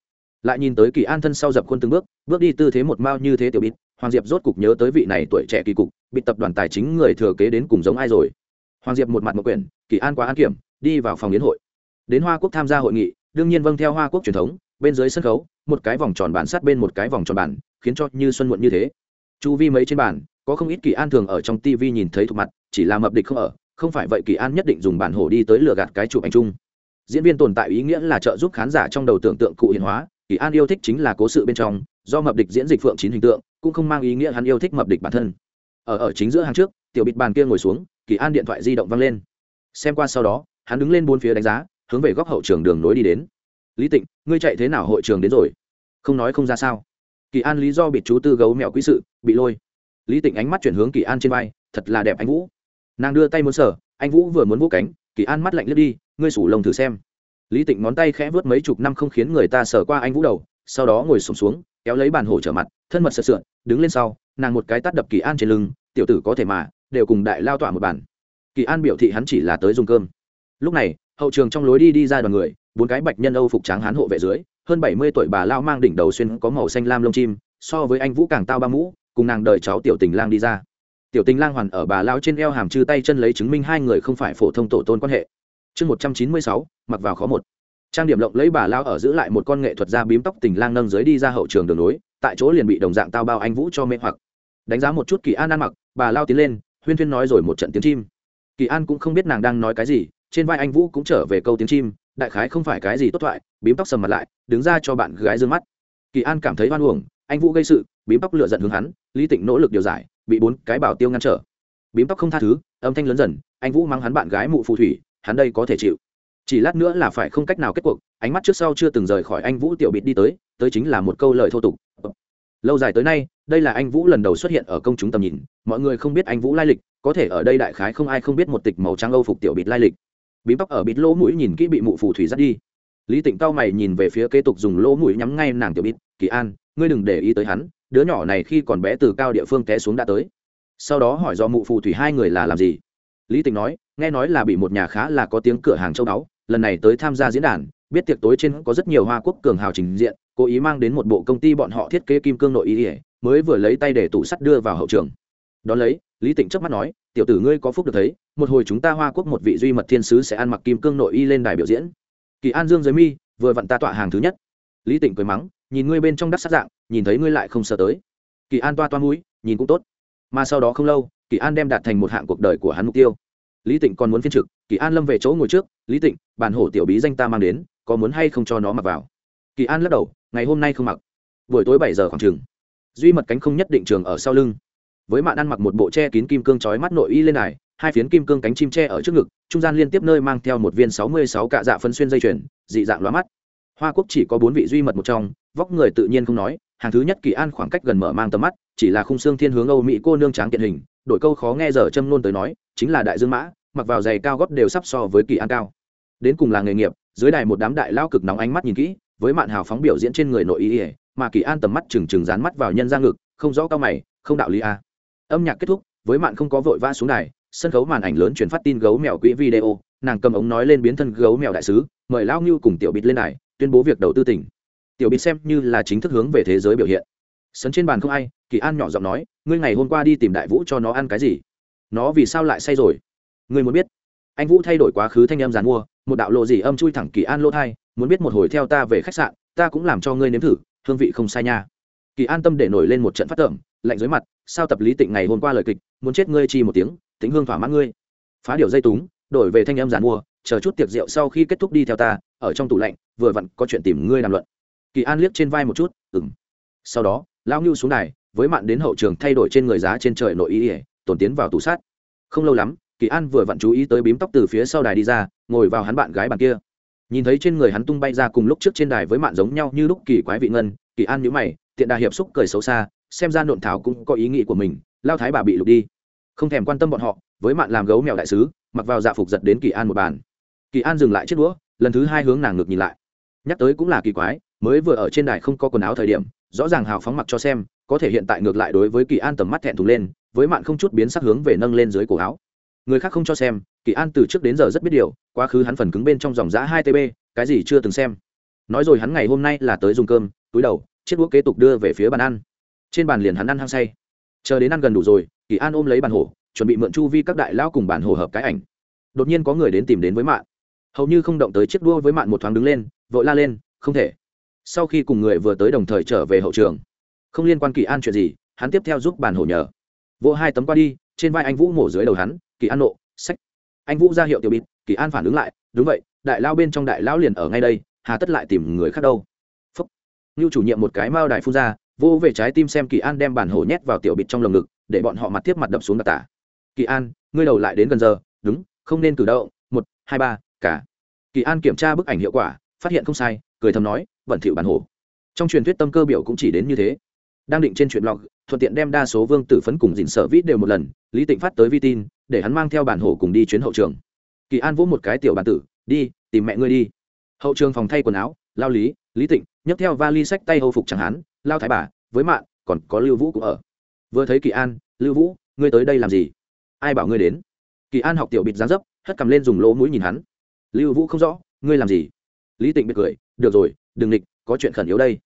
Lại nhìn tới kỳ an thân sau dập khuôn từng bước bước đi tư thế một mao như thế tiểu bịt, hoàng diệp rốt cục nhớ tới vị này tuổi trẻ kỳ cục, bị tập đoàn tài chính người thừa kế đến cùng giống ai rồi. Hoàng diệp một mặt một quyển, kỳ an quá an kiểm, đi vào phòng yến hội. Đến hoa quốc tham gia hội nghị, đương nhiên vâng theo hoa quốc truyền thống bên dưới sân khấu, một cái vòng tròn bản sát bên một cái vòng tròn bản, khiến cho như xuân muộn như thế. Chu vi mấy trên bàn, có không ít kỳ an thường ở trong tv nhìn thấy thuộc mặt, chỉ là mập địch không ở, không phải vậy kỳ an nhất định dùng bản hổ đi tới lừa gạt cái chụp ảnh chung. Diễn viên tồn tại ý nghĩa là trợ giúp khán giả trong đầu tưởng tượng cụ hiện hóa, kỳ an yêu thích chính là cố sự bên trong, do mập địch diễn dịch phượng chín hình tượng, cũng không mang ý nghĩa hắn yêu thích mập địch bản thân. Ở ở chính giữa hàng trước, tiểu bịt bàn kia ngồi xuống, kỳ an điện thoại di động văng lên. Xem qua sau đó, hắn đứng lên bốn phía đánh giá, hướng về góc hậu trường đường nối đi đến lý tịnh ngươi chạy thế nào hội trường đến rồi? Không nói không ra sao. Kỳ an lý do bị chú tư gấu mèo quỹ sự bị lôi. Lý tịnh ánh mắt chuyển hướng kỳ an trên vai thật là đẹp anh vũ. Nàng đưa tay muốn sở anh vũ vừa muốn vỗ cánh kỳ an mắt lạnh lướt đi ngươi sủ lồng thử xem. Lý tịnh ngón tay khẽ vớt mấy chục năm không khiến người ta sờ qua anh vũ đầu sau đó ngồi sùng xuống, xuống kéo lấy bàn hổ trở mặt thân mật sợ sượn đứng lên sau nàng một cái tắt đập kỳ an trên lưng tiểu tử có thể mà đều cùng đại lao tỏa một bàn. Kỳ an biểu thị hắn chỉ là tới dùng cơm. Lúc này hậu trường trong lối đi đi ra đoàn người, bốn cái bạch nhân âu phục tráng hán hộ vệ dưới, hơn bảy mươi tuổi bà lao mang đỉnh đầu xuyên có màu xanh lam lông chim, so với anh vũ càng tao ba mũ, cùng nàng đợi cháu tiểu tình lang đi ra. Tiểu tình lang hoàn ở bà lao trên eo hàm chư tay chân lấy chứng minh hai người không phải phổ thông tổ tôn quan hệ. Chương một trăm chín mươi sáu, mặc vào khó một. Trang điểm lộng lấy bà lao ở giữ lại một con nghệ thuật gia bím tóc tình lang nâng dưới đi ra hậu trường đường nối tại chỗ liền bị đồng dạng tao bao anh vũ cho mê hoặc. Đánh giá một chút kỳ an ăn mặc, bà lao tiến lên, huyên thuyên nói rồi một trận tiếng chim. Kỳ an cũng không biết nàng đang nói cái gì trên vai anh vũ cũng trở về câu tiếng chim, đại khái không phải cái gì tốt thoại, bím tóc sầm mặt lại, đứng ra cho bạn gái d ư ơ n g mắt. Kỳ an cảm thấy hoan uổng, anh vũ gây sự, bím tóc lựa giận hướng hắn, lý tịnh nỗ lực điều giải, bị bốn cái bảo tiêu ngăn trở. Bím tóc không tha thứ, âm thanh lớn dần, anh vũ mang hắn bạn gái mụ phù thủy, hắn đây có thể chịu. Chỉ lát nữa là phải không cách nào kết cuộc, ánh mắt trước sau chưa từng rời khỏi anh vũ tiểu bịt đi tới tới chính là một câu lời thô tục. Lâu dài tới nay, đây là anh vũ lần đầu xuất hiện ở công chúng tầm nhìn, mọi người không biết anh vũ lai lịch, có thể ở đây đại khái không ai không biết một tịch màu trắng âu phục tiểu bịt lai lịch bím tóc ở bịt lỗ mũi nhìn kỹ bị mụ phù thủy dắt đi. Lý tịnh cao mày nhìn về phía kế tục dùng lỗ mũi nhắm ngay nàng tiểu bít, kỳ an, ngươi đừng để ý tới hắn, đứa nhỏ này khi còn bé từ cao địa phương té xuống đã tới. Sau đó hỏi do mụ phù thủy hai người là làm gì. Lý tịnh nói, nghe nói là bị một nhà khá là có tiếng cửa hàng châu báu, lần này tới tham gia diễn đàn, biết tiệc tối trên có rất nhiều hoa quốc cường hào trình diện, cố ý mang đến một bộ công ty bọn họ thiết kế kim cương nội ý ỉa mới vừa lấy tay để tủ sắt đưa vào hậu trường. Đón lấy, lý tịnh chớp mắt nói, tiểu tử ngươi có phúc được thấy một hồi chúng ta hoa quốc một vị duy mật thiên sứ sẽ ăn mặc kim cương nội y lên đài biểu diễn. Kỳ an dương giới mi, vừa vặn ta tọa hàng thứ nhất. Lý tịnh cười mắng, nhìn ngươi bên trong đắc sát dạng, nhìn thấy ngươi lại không sợ tới. Kỳ an toa toa mũi, nhìn cũng tốt. Mà sau đó không lâu, kỳ an đem đạt thành một hạng cuộc đời của hắn mục tiêu. Lý tịnh còn muốn phiên trực, kỳ an lâm về chỗ ngồi trước, lý tịnh, bản hổ tiểu bí danh ta mang đến, có muốn hay không cho nó mặc vào? Kỳ an lắc đầu, ngày hôm nay không mặc. Buổi tối bảy giờ khoảng trường duy mật cánh không nhất định trường ở sau lưng. Với mạn ăn mặc một bộ che kín kim cương trói mắt nội y lên này hai phiến kim cương cánh chim tre ở trước ngực, trung gian liên tiếp nơi mang theo một viên sáu mươi sáu cạ dạ phân xuyên dây chuyền, dị dạng lóa mắt. Hoa quốc chỉ có bốn vị duy mật một trong, vóc người tự nhiên không nói, hàng thứ nhất kỳ an khoảng cách gần mở mang tầm mắt, chỉ là khung xương thiên hướng âu mỹ cô nương tráng kiện hình, đổi câu khó nghe giờ châm nôn tới nói, chính là đại dương mã, mặc vào giày cao gót đều sắp so với kỳ an cao. Đến cùng là nghề nghiệp, dưới đài một đám đại lao cực nóng ánh mắt nhìn kỹ, với mạn hào phóng biểu diễn trên người nội ý ỉa mà kỳ an tầm mắt trừng trừng dán mắt vào nhân ra ngực, không rõ cao mày, không đạo lý a. Âm nhạc kết thúc, với mạn không có vội vã xuống đài sân khấu màn ảnh lớn truyền phát tin gấu mèo quỹ video, nàng cầm ống nói lên biến thân gấu mèo đại sứ, mời lao ngưu cùng tiểu bịt lên đài, tuyên bố việc đầu tư tỉnh. Tiểu bịt xem như là chính thức hướng về thế giới biểu hiện. Sấn trên bàn không ai, kỳ an nhỏ giọng nói, ngươi ngày hôm qua đi tìm đại vũ cho nó ăn cái gì? Nó vì sao lại say rồi? Ngươi muốn biết? Anh vũ thay đổi quá khứ thanh âm dàn mua, một đạo lộ gì âm chui thẳng kỳ an lỗ thai, muốn biết một hồi theo ta về khách sạn, ta cũng làm cho ngươi nếm thử, hương vị không sai nha. Kỳ an tâm để nổi lên một trận phát tưởng lạnh dưới mặt, sao tập lý tịnh ngày hôm qua lời kịch, muốn chết ngươi chi một tiếng tĩnh hương thỏa mãn ngươi. Phá điều dây túng, đổi về thanh em giàn mua, chờ chút tiệc rượu sau khi kết thúc đi theo ta, ở trong tủ lạnh, vừa vặn có chuyện tìm ngươi làm luận. Kỳ an liếc trên vai một chút ừng sau đó, lão ngưu xuống đài, với mạn đến hậu trường thay đổi trên người giá trên trời nội ý ỉa tổn tiến vào tủ sát. Không lâu lắm, kỳ an vừa vặn chú ý tới bím tóc từ phía sau đài đi ra, ngồi vào hắn bạn gái bàn kia. Nhìn thấy trên người hắn tung bay ra cùng lúc trước trên đài với mạn giống nhau như lúc kỳ quái vị ngân, kỳ an nhữ mày, tiện đà hiệp xúc cười xấu xa, xem ra nộn thảo cũng có ý nghĩ của mình, lao thái bà bị lục đi không thèm quan tâm bọn họ, với mạn làm gấu mèo đại sứ, mặc vào dạ phục giật đến kỳ an một bàn. Kỳ an dừng lại chiếc đũa, lần thứ hai hướng nàng ngược nhìn lại. Nhắc tới cũng là kỳ quái, mới vừa ở trên đài không có quần áo thời điểm, rõ ràng hào phóng mặc cho xem, có thể hiện tại ngược lại đối với kỳ an tầm mắt thẹn thùng lên, với mạn không chút biến sắc hướng về nâng lên dưới cổ áo. Người khác không cho xem, kỳ an từ trước đến giờ rất biết điều, quá khứ hắn phần cứng bên trong dòng giã hai tb cái gì chưa từng xem. Nói rồi hắn ngày hôm nay là tới dùng cơm, túi đầu, chiếc đũa kế tục đưa về phía bàn ăn. Trên bàn liền hắn ăn hăng say chờ đến ăn gần đủ rồi, kỳ an ôm lấy bàn hổ chuẩn bị mượn chu vi các đại lao cùng bàn hồ hợp cái ảnh. Đột nhiên có người đến tìm đến với mạn. Hầu như không động tới chiếc đua với mạn một thoáng đứng lên, vội la lên, không thể. Sau khi cùng người vừa tới đồng thời trở về hậu trường, không liên quan kỳ an chuyện gì, hắn tiếp theo giúp bàn hổ nhờ. Vỗ hai tấm qua đi, trên vai anh vũ mổ dưới đầu hắn, kỳ an nộ, sách. Anh vũ ra hiệu tiểu bịt, kỳ an phản ứng lại, đúng vậy, đại lao bên trong đại lao liền ở ngay đây, hà tất lại tìm người khác đâu. Phúc. Như chủ nhiệm một cái mao đại phun ra vô về trái tim xem kỳ an đem bản hổ nhét vào tiểu bịt trong lồng ngực, để bọn họ mặt tiếp mặt đập xuống đặc tả. Kỳ an, ngươi đầu lại đến gần giờ. Đúng, không nên cử động. Một, hai, ba, cả. Kỳ an kiểm tra bức ảnh hiệu quả, phát hiện không sai, cười thầm nói, vận thiệu bản hổ. Trong truyền thuyết tâm cơ biểu cũng chỉ đến như thế. Đang định trên chuyện log, thuận tiện đem đa số vương tử phấn cùng dịn sở vít đều một lần, lý tịnh phát tới vi tin, để hắn mang theo bản hổ cùng đi chuyến hậu trường. Kỳ an vỗ một cái tiểu bản tử, đi, tìm mẹ ngươi đi. Hậu trường phòng thay quần áo, lao lý lý tịnh, nhấc theo vali sách tay hầu phục chẳng hắn lao thái bà, với mạng còn có lưu vũ cũng ở. Vừa thấy kỳ an, lưu vũ, ngươi tới đây làm gì? Ai bảo ngươi đến? Kỳ an học tiểu bịt dán dấp, hất cầm lên dùng lỗ mũi nhìn hắn. Lưu vũ không rõ, ngươi làm gì? Lý tịnh bật cười, được rồi, đừng nịch có chuyện khẩn yếu đây.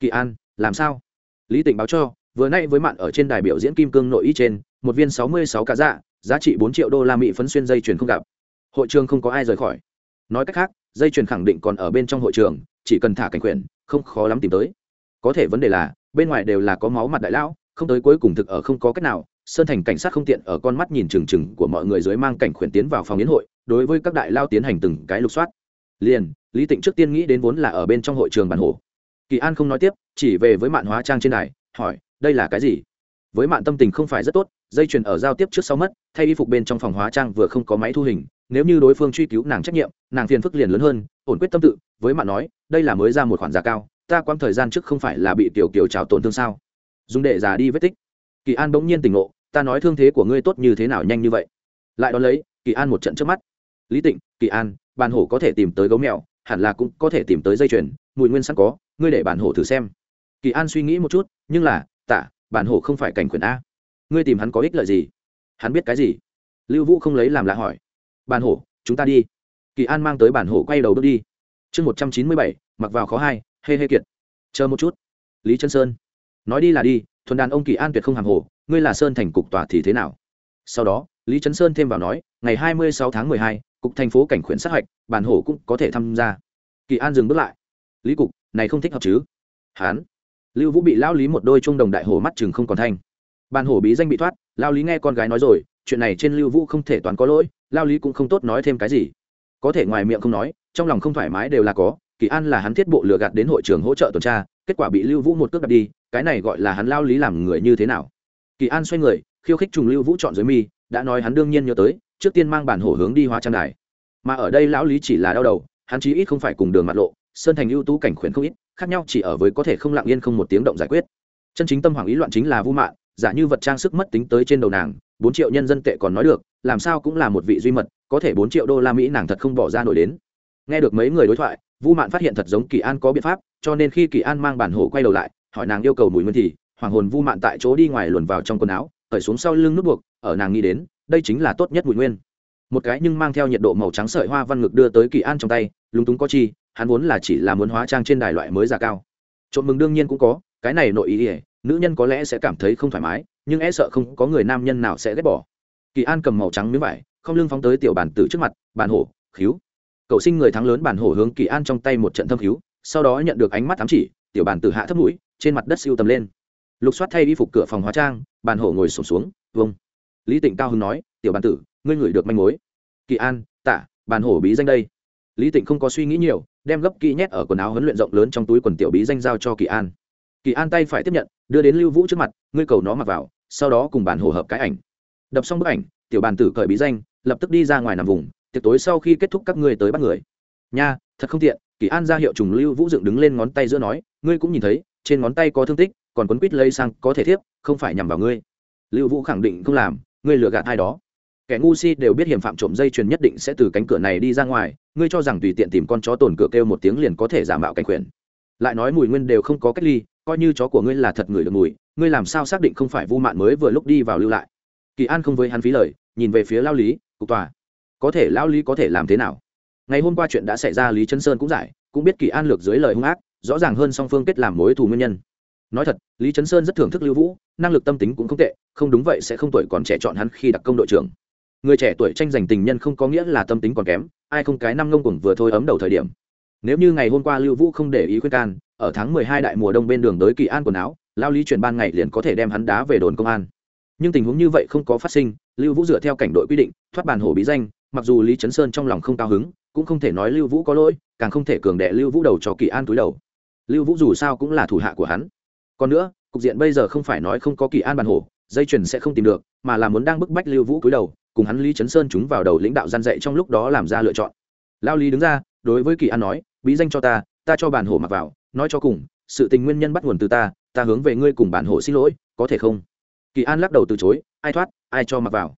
Kỳ an, làm sao? Lý tịnh báo cho, vừa nay với mạn ở trên đài biểu diễn kim cương nội y trên, một viên sáu mươi sáu cá dạ giá trị bốn triệu đô la mỹ phấn xuyên dây chuyền không gặp. Hội trường không có ai rời khỏi. Nói cách khác, dây chuyền khẳng định còn ở bên trong hội trường, chỉ cần thả cảnh quyền, không khó lắm tìm tới có thể vấn đề là, bên ngoài đều là có máu mặt đại lão, không tới cuối cùng thực ở không có cách nào, sơn thành cảnh sát không tiện ở con mắt nhìn trừng trừng của mọi người dưới mang cảnh khuyển tiến vào phòng yến hội, đối với các đại lao tiến hành từng cái lục soát. Liền, lý tịnh trước tiên nghĩ đến vốn là ở bên trong hội trường bản hồ. Kỳ an không nói tiếp, chỉ về với mạn hóa trang trên đài, hỏi, đây là cái gì? Với mạn tâm tình không phải rất tốt, dây chuyền ở giao tiếp trước sau mất, thay y phục bên trong phòng hóa trang vừa không có máy thu hình, nếu như đối phương truy cứu nàng trách nhiệm, nàng phiền phức liền lớn hơn, ổn quyết tâm tự, với mạn nói, đây là mới ra một khoản giá cao ta quãng thời gian trước không phải là bị tiểu kiều trào tổn thương sao? Dùng để già đi vết tích. Kỳ an bỗng nhiên tỉnh ngộ, ta nói thương thế của ngươi tốt như thế nào nhanh như vậy? Lại đón lấy, kỳ an một trận trước mắt. Lý tịnh, kỳ an, bàn hổ có thể tìm tới gấu mèo, hẳn là cũng có thể tìm tới dây chuyền, mùi nguyên sẵn có, ngươi để bản hổ thử xem. Kỳ an suy nghĩ một chút, nhưng là, tả bản hổ không phải cảnh quyền a. Ngươi tìm hắn có ích lợi gì? Hắn biết cái gì? Lưu vũ không lấy làm lạ hỏi. Bản hổ, chúng ta đi. Kỳ an mang tới bản hổ quay đầu bước đi. Chương một trăm chín mươi bảy, mặc vào khó hai hê hê kiệt. Chờ một chút. Lý chân sơn. Nói đi là đi, thuần đàn ông kỳ an tuyệt không hàng hồ, ngươi là sơn thành cục tòa thì thế nào? Sau đó, lý trấn sơn thêm vào nói, ngày hai mươi sáu tháng mười hai, cục thành phố cảnh khuyển sát hạch, bản hồ cũng có thể tham gia. Kỳ an dừng bước lại. Lý cục, này không thích hợp chứ? Hán. Lưu vũ bị lao lý một đôi trung đồng đại hồ mắt chừng không còn thanh. Bản hồ bí danh bị thoát, lao lý nghe con gái nói rồi, chuyện này trên lưu vũ không thể toán có lỗi, lao lý cũng không tốt nói thêm cái gì. Có thể ngoài miệng không nói, trong lòng không thoải mái đều là có kỳ an là hắn thiết bộ lừa gạt đến hội trường hỗ trợ tuần tra, kết quả bị lưu vũ một cước đặt đi, cái này gọi là hắn lao lý làm người như thế nào? Kỳ an xoay người, khiêu khích trùng lưu vũ chọn dưới mi, đã nói hắn đương nhiên nhớ tới, trước tiên mang bản hổ hướng đi hóa trang đài. Mà ở đây lão lý chỉ là đau đầu, hắn chí ít không phải cùng đường mặt lộ, sơn thành ưu tú cảnh khuyển không ít, khác nhau chỉ ở với có thể không lặng yên không một tiếng động giải quyết. Chân chính tâm hoàng ý loạn chính là vu mạn, giả như vật trang sức mất tính tới trên đầu nàng, bốn triệu nhân dân tệ còn nói được, làm sao cũng là một vị duy mật, có thể bốn triệu đô la mỹ nàng thật không bỏ ra nổi đến. Nghe được mấy người đối thoại vu mạn phát hiện thật giống kỳ an có biện pháp, cho nên khi kỳ an mang bản hổ quay đầu lại, hỏi nàng yêu cầu mùi nguyên thì, hoàng hồn vu mạn tại chỗ đi ngoài luồn vào trong quần áo, cởi xuống sau lưng nút buộc, ở nàng nghĩ đến, đây chính là tốt nhất mùi nguyên. Một cái nhưng mang theo nhiệt độ màu trắng sợi hoa văn ngực đưa tới kỳ an trong tay, lúng túng có chi, hắn vốn là chỉ là muốn hóa trang trên đài loại mới giá cao. Trộm mừng đương nhiên cũng có, cái này nội ý ỉa nữ nhân có lẽ sẽ cảm thấy không thoải mái, nhưng e sợ không có người nam nhân nào sẽ ghét bỏ. Kỳ an cầm màu trắng miếng vải, không lưng phóng tới tiểu bản tử trước mặt, bản hổ khiếu cậu sinh người thắng lớn bản hổ hướng kỳ an trong tay một trận thâm cứu, sau đó nhận được ánh mắt ám chỉ, tiểu bản tử hạ thấp mũi, trên mặt đất siêu tầm lên. Lục soát thay y phục cửa phòng hóa trang, bản hổ ngồi sổm xuống vông lý tịnh cao hưng nói, tiểu bản tử, ngươi ngửi được manh mối. Kỳ an, tạ, bản hổ bí danh đây. Lý tịnh không có suy nghĩ nhiều, đem gấp kỹ nhét ở quần áo huấn luyện rộng lớn trong túi quần tiểu bí danh giao cho kỳ an. Kỳ an tay phải tiếp nhận, đưa đến lưu vũ trước mặt, ngươi cầu nó mặc vào, sau đó cùng bản hổ hợp cái ảnh. Đập xong bức ảnh, tiểu bàn tử cởi bí danh, lập tức đi ra ngoài nằm vùng tiệc tối sau khi kết thúc các ngươi tới bắt người. Nha, thật không tiện, kỳ an ra hiệu trùng lưu vũ dựng đứng lên ngón tay giữa nói, ngươi cũng nhìn thấy, trên ngón tay có thương tích, còn quấn quýt lây sang, có thể thiếp, không phải nhằm vào ngươi. Lưu vũ khẳng định không làm, ngươi lừa gạt ai đó. Kẻ ngu si đều biết hiểm phạm trộm dây chuyền nhất định sẽ từ cánh cửa này đi ra ngoài, ngươi cho rằng tùy tiện tìm con chó tồn cửa kêu một tiếng liền có thể giả mạo cảnh quyền. Lại nói mùi nguyên đều không có cách ly, coi như chó của ngươi là thật người được mùi, ngươi làm sao xác định không phải vu mạn mới vừa lúc đi vào lưu lại? Kỳ an không với hắn phí lời, nhìn về phía lao lý, cục tòa có thể Lão lý có thể làm thế nào? Ngày hôm qua chuyện đã xảy ra, lý trấn sơn cũng giải, cũng biết kỳ an lược dưới lời hung ác, rõ ràng hơn song phương kết làm mối thù nguyên nhân. Nói thật, lý trấn sơn rất thưởng thức lưu vũ, năng lực tâm tính cũng không tệ, không đúng vậy sẽ không tuổi còn trẻ chọn hắn khi đặc công đội trưởng. Người trẻ tuổi tranh giành tình nhân không có nghĩa là tâm tính còn kém, ai không cái năm ngông cuồng vừa thôi ấm đầu thời điểm. Nếu như ngày hôm qua lưu vũ không để ý khuyên can, ở tháng mười hai đại mùa đông bên đường tới kỳ an quần áo lao lý chuyển ban ngày liền có thể đem hắn đá về đồn công an. Nhưng tình huống như vậy không có phát sinh, lưu vũ dựa theo cảnh đội quy định, thoát bàn hổ bí danh mặc dù lý trấn sơn trong lòng không cao hứng, cũng không thể nói lưu vũ có lỗi, càng không thể cường đệ lưu vũ đầu cho kỳ an túi đầu. Lưu vũ dù sao cũng là thủ hạ của hắn. Còn nữa, cục diện bây giờ không phải nói không có kỳ an bàn hổ, dây chuyền sẽ không tìm được, mà là muốn đang bức bách lưu vũ cúi đầu, cùng hắn lý trấn sơn chúng vào đầu lãnh đạo gian dạy trong lúc đó làm ra lựa chọn. Lao lý đứng ra, đối với kỳ an nói, bí danh cho ta ta cho bàn hổ mặc vào, nói cho cùng, sự tình nguyên nhân bắt nguồn từ ta ta hướng về ngươi cùng bản hổ xin lỗi, có thể không? Kỳ an lắc đầu từ chối, ai thoát, ai cho mặc vào?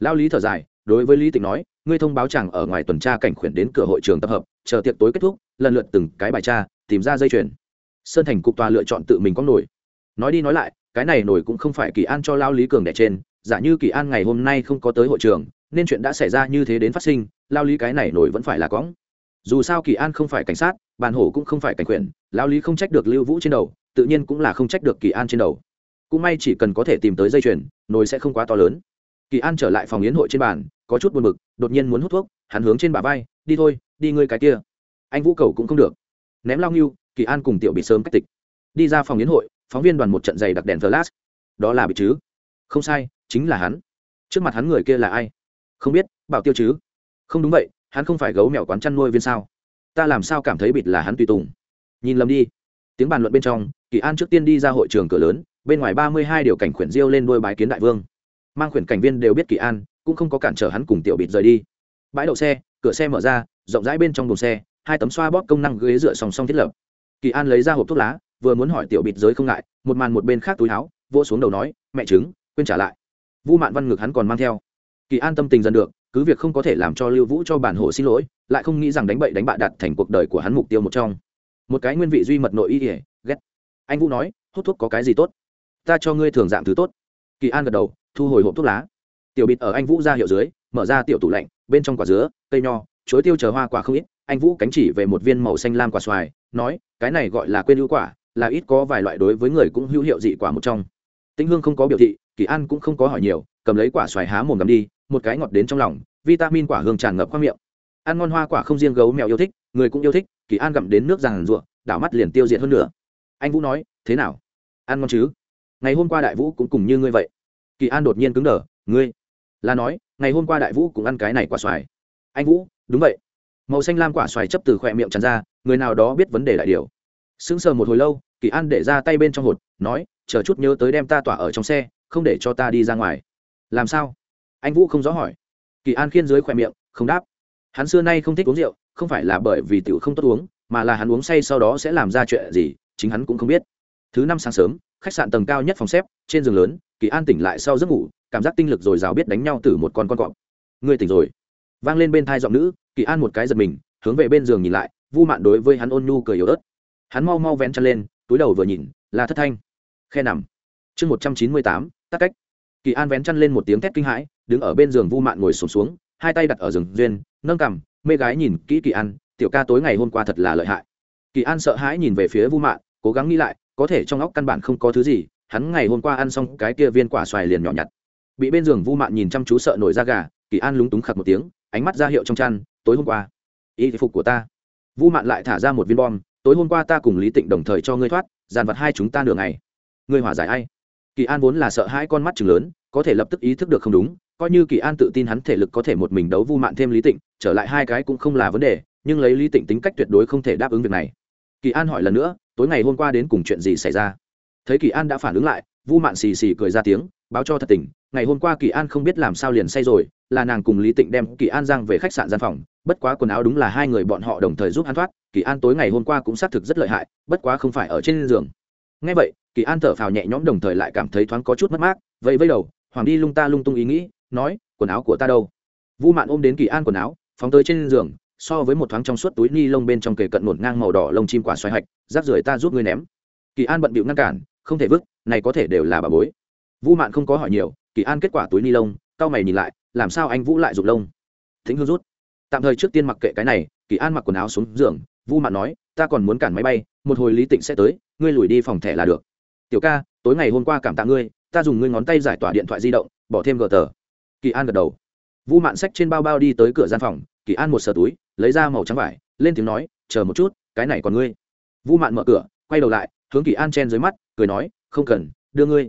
Lao lý thở dài đối với lý tịnh nói, ngươi thông báo chẳng ở ngoài tuần tra cảnh khuyển đến cửa hội trường tập hợp, chờ tiệc tối kết thúc, lần lượt từng cái bài tra, tìm ra dây chuyền. Sơn thành cục tòa lựa chọn tự mình có nổi. Nói đi nói lại, cái này nổi cũng không phải kỳ an cho lao lý cường đẻ trên, giả như kỳ an ngày hôm nay không có tới hội trường, nên chuyện đã xảy ra như thế đến phát sinh, lao lý cái này nổi vẫn phải là cóng dù sao kỳ an không phải cảnh sát, bàn hổ cũng không phải cảnh quyền lao lý không trách được lưu vũ trên đầu, tự nhiên cũng là không trách được kỳ an trên đầu. Cũng may chỉ cần có thể tìm tới dây chuyền nồi sẽ không quá to lớn kỳ an trở lại phòng yến hội trên bàn, có chút buồn b ự c đột nhiên muốn hút thuốc, hắn hướng trên bà vai, đi thôi, đi ngươi cái kia. Anh vũ cầu cũng không được. Ném lao nghiêu kỳ an cùng tiểu bị sớm cách tịch. Đi ra phòng yến hội, phóng viên đoàn một trận giày đặc đèn flash. Đó là bị chứ? Không sai, chính là hắn. Trước mặt hắn người kia là ai? Không biết, bảo tiêu chứ? Không đúng vậy, hắn không phải gấu mèo quán chăn nuôi viên sao? Ta làm sao cảm thấy bịt là hắn tùy tùng? Nhìn lầm đi. Tiếng bàn luận bên trong, kỳ an trước tiên đi ra hội trường cửa lớn, bên ngoài ba mươi hai điều cảnh khuyển diêu lên đôi bái kiến đại vương mang khuyển cảnh viên đều biết kỳ an, cũng không có cản trở hắn cùng tiểu bịt rời đi. Bãi đậu xe, cửa xe mở ra, rộng rãi bên trong đồn xe, hai tấm xoa bóp công năng ghế dựa song song thiết lập. Kỳ an lấy ra hộp thuốc lá, vừa muốn hỏi tiểu bịt giới không ngại, một màn một bên khác túi áo, vỗ xuống đầu nói, mẹ chứng quên trả lại. Vu mạn văn ngực hắn còn mang theo. Kỳ an tâm tình dần được, cứ việc không có thể làm cho lưu vũ cho bản hồ xin lỗi, lại không nghĩ rằng đánh bậy đánh bạ đặt thành cuộc đời của hắn mục tiêu một trong. Một cái nguyên vị duy mật nội y ghét. Anh vũ nói, hút thuốc có cái gì tốt? Ta cho ngươi thường dạng thứ tốt. Kỳ an gật đầu thu hồi hộp thuốc lá. Tiểu bịt ở anh vũ ra hiệu dưới, mở ra tiểu tủ lạnh, bên trong quả dứa, cây nho, chuối tiêu chờ hoa quả không ít. Anh vũ cánh chỉ về một viên màu xanh lam quả xoài, nói, cái này gọi là quên hữu quả, là ít có vài loại đối với người cũng hữu hiệu dị quả một trong. Tĩnh hương không có biểu thị, kỳ an cũng không có hỏi nhiều, cầm lấy quả xoài há mồm gắm đi, một cái ngọt đến trong lòng, vitamin quả hương tràn ngập khoang miệng. Ăn ngon hoa quả không riêng gấu mèo yêu thích, người cũng yêu thích, kỳ an gặm đến nước ràng rụa đảo mắt liền tiêu diệt hơn nữa. Anh vũ nói, thế nào? Ăn ngon chứ? Ngày hôm qua đại vũ cũng cùng như ngươi vậy kỳ an đột nhiên cứng đờ, ngươi, là nói, ngày hôm qua đại vũ cũng ăn cái này quả xoài. Anh vũ, đúng vậy. Màu xanh lam quả xoài chấp từ khỏe miệng tràn ra, người nào đó biết vấn đề đại điều. Sững sờ một hồi lâu, kỳ an để ra tay bên trong hột, nói, chờ chút nhớ tới đem ta tỏa ở trong xe, không để cho ta đi ra ngoài. Làm sao? Anh vũ không rõ hỏi. Kỳ an khiên dưới khỏe miệng, không đáp. Hắn xưa nay không thích uống rượu, không phải là bởi vì tiểu không tốt uống, mà là hắn uống say sau đó sẽ làm ra chuyện gì, chính hắn cũng không biết. Thứ năm sáng sớm khách sạn tầng cao nhất phòng xếp trên giường lớn kỳ an tỉnh lại sau giấc ngủ cảm giác tinh lực dồi dào biết đánh nhau từ một con con cọp. Ngươi tỉnh rồi. Vang lên bên thai giọng nữ kỳ an một cái giật mình hướng về bên giường nhìn lại vu mạn đối với hắn ôn nhu cười yếu ớt. Hắn mau mau vén chân lên túi đầu vừa nhìn là thất thanh. Khe nằm. Chương một trăm chín mươi tám tắc cách. Kỳ an vén chăn lên một tiếng thét kinh hãi đứng ở bên giường vu mạn ngồi sụp xuống, xuống hai tay đặt ở giường duyên nâng cằm mê gái nhìn kỹ kỳ an tiểu ca tối ngày hôm qua thật là lợi hại. Kỳ an sợ hãi nhìn về phía vu mạn cố gắng nghĩ lại có thể trong óc căn bản không có thứ gì, hắn ngày hôm qua ăn xong cái kia viên quả xoài liền nhỏ nhặt. Bị bên giường vu mạn nhìn chăm chú sợ nổi da gà, kỳ an lúng túng khặt một tiếng, ánh mắt ra hiệu trong chăn, tối hôm qua, y phục của ta. Vu mạn lại thả ra một viên bom, tối hôm qua ta cùng lý tịnh đồng thời cho ngươi thoát, dàn vật hai chúng ta nửa ngày. Ngươi hỏa giải ai? Kỳ an vốn là sợ hai con mắt chừng lớn, có thể lập tức ý thức được không đúng, coi như kỳ an tự tin hắn thể lực có thể một mình đấu vu mạn thêm lý tịnh, trở lại hai cái cũng không là vấn đề, nhưng lấy lý tịnh tính cách tuyệt đối không thể đáp ứng việc này. Kỳ an hỏi lần nữa tối ngày hôm qua đến cùng chuyện gì xảy ra? Thấy kỳ an đã phản ứng lại, vu mạn xì xì cười ra tiếng, báo cho thật tình, ngày hôm qua kỳ an không biết làm sao liền say rồi, là nàng cùng lý tịnh đem kỳ an giang về khách sạn gian phòng, bất quá quần áo đúng là hai người bọn họ đồng thời giúp hắn thoát, kỳ an tối ngày hôm qua cũng xác thực rất lợi hại, bất quá không phải ở trên giường. Ngay vậy, kỳ an thở phào nhẹ nhõm đồng thời lại cảm thấy thoáng có chút mất mát vậy vây đầu, hoàng đi lung ta lung tung ý nghĩ, nói, quần áo của ta đâu? Vu mạn ôm đến kỳ an quần áo, phóng tới trên giường so với một thoáng trong suốt túi ni lông bên trong kề cận nổn ngang màu đỏ lông chim quả xoài hạch rác rưởi ta giúp ngươi ném. Kỳ an bận bịu ngăn cản, không thể vứt, này có thể đều là bà bối. Vu mạn không có hỏi nhiều, kỳ an kết quả túi ni lông cao mày nhìn lại, làm sao anh vũ lại rụng lông? Thính hương rút. Tạm thời trước tiên mặc kệ cái này, kỳ an mặc quần áo xuống giường vu mạn nói, ta còn muốn cản máy bay, một hồi lý tịnh sẽ tới, ngươi lùi đi phòng thẻ là được. Tiểu ca, tối ngày hôm qua cảm tạ ngươi, ta dùng ngươi ngón tay giải tỏa điện thoại di động, bỏ thêm gờ tờ. Kỳ an gật đầu. Vu mạn sách trên bao bao đi tới cửa gian phòng kỳ an một sờ túi, lấy ra màu trắng vải, lên tiếng nói, chờ một chút, cái này còn ngươi. Vu mạn mở cửa, quay đầu lại, hướng kỳ an chen dưới mắt, cười nói, không cần, đưa ngươi.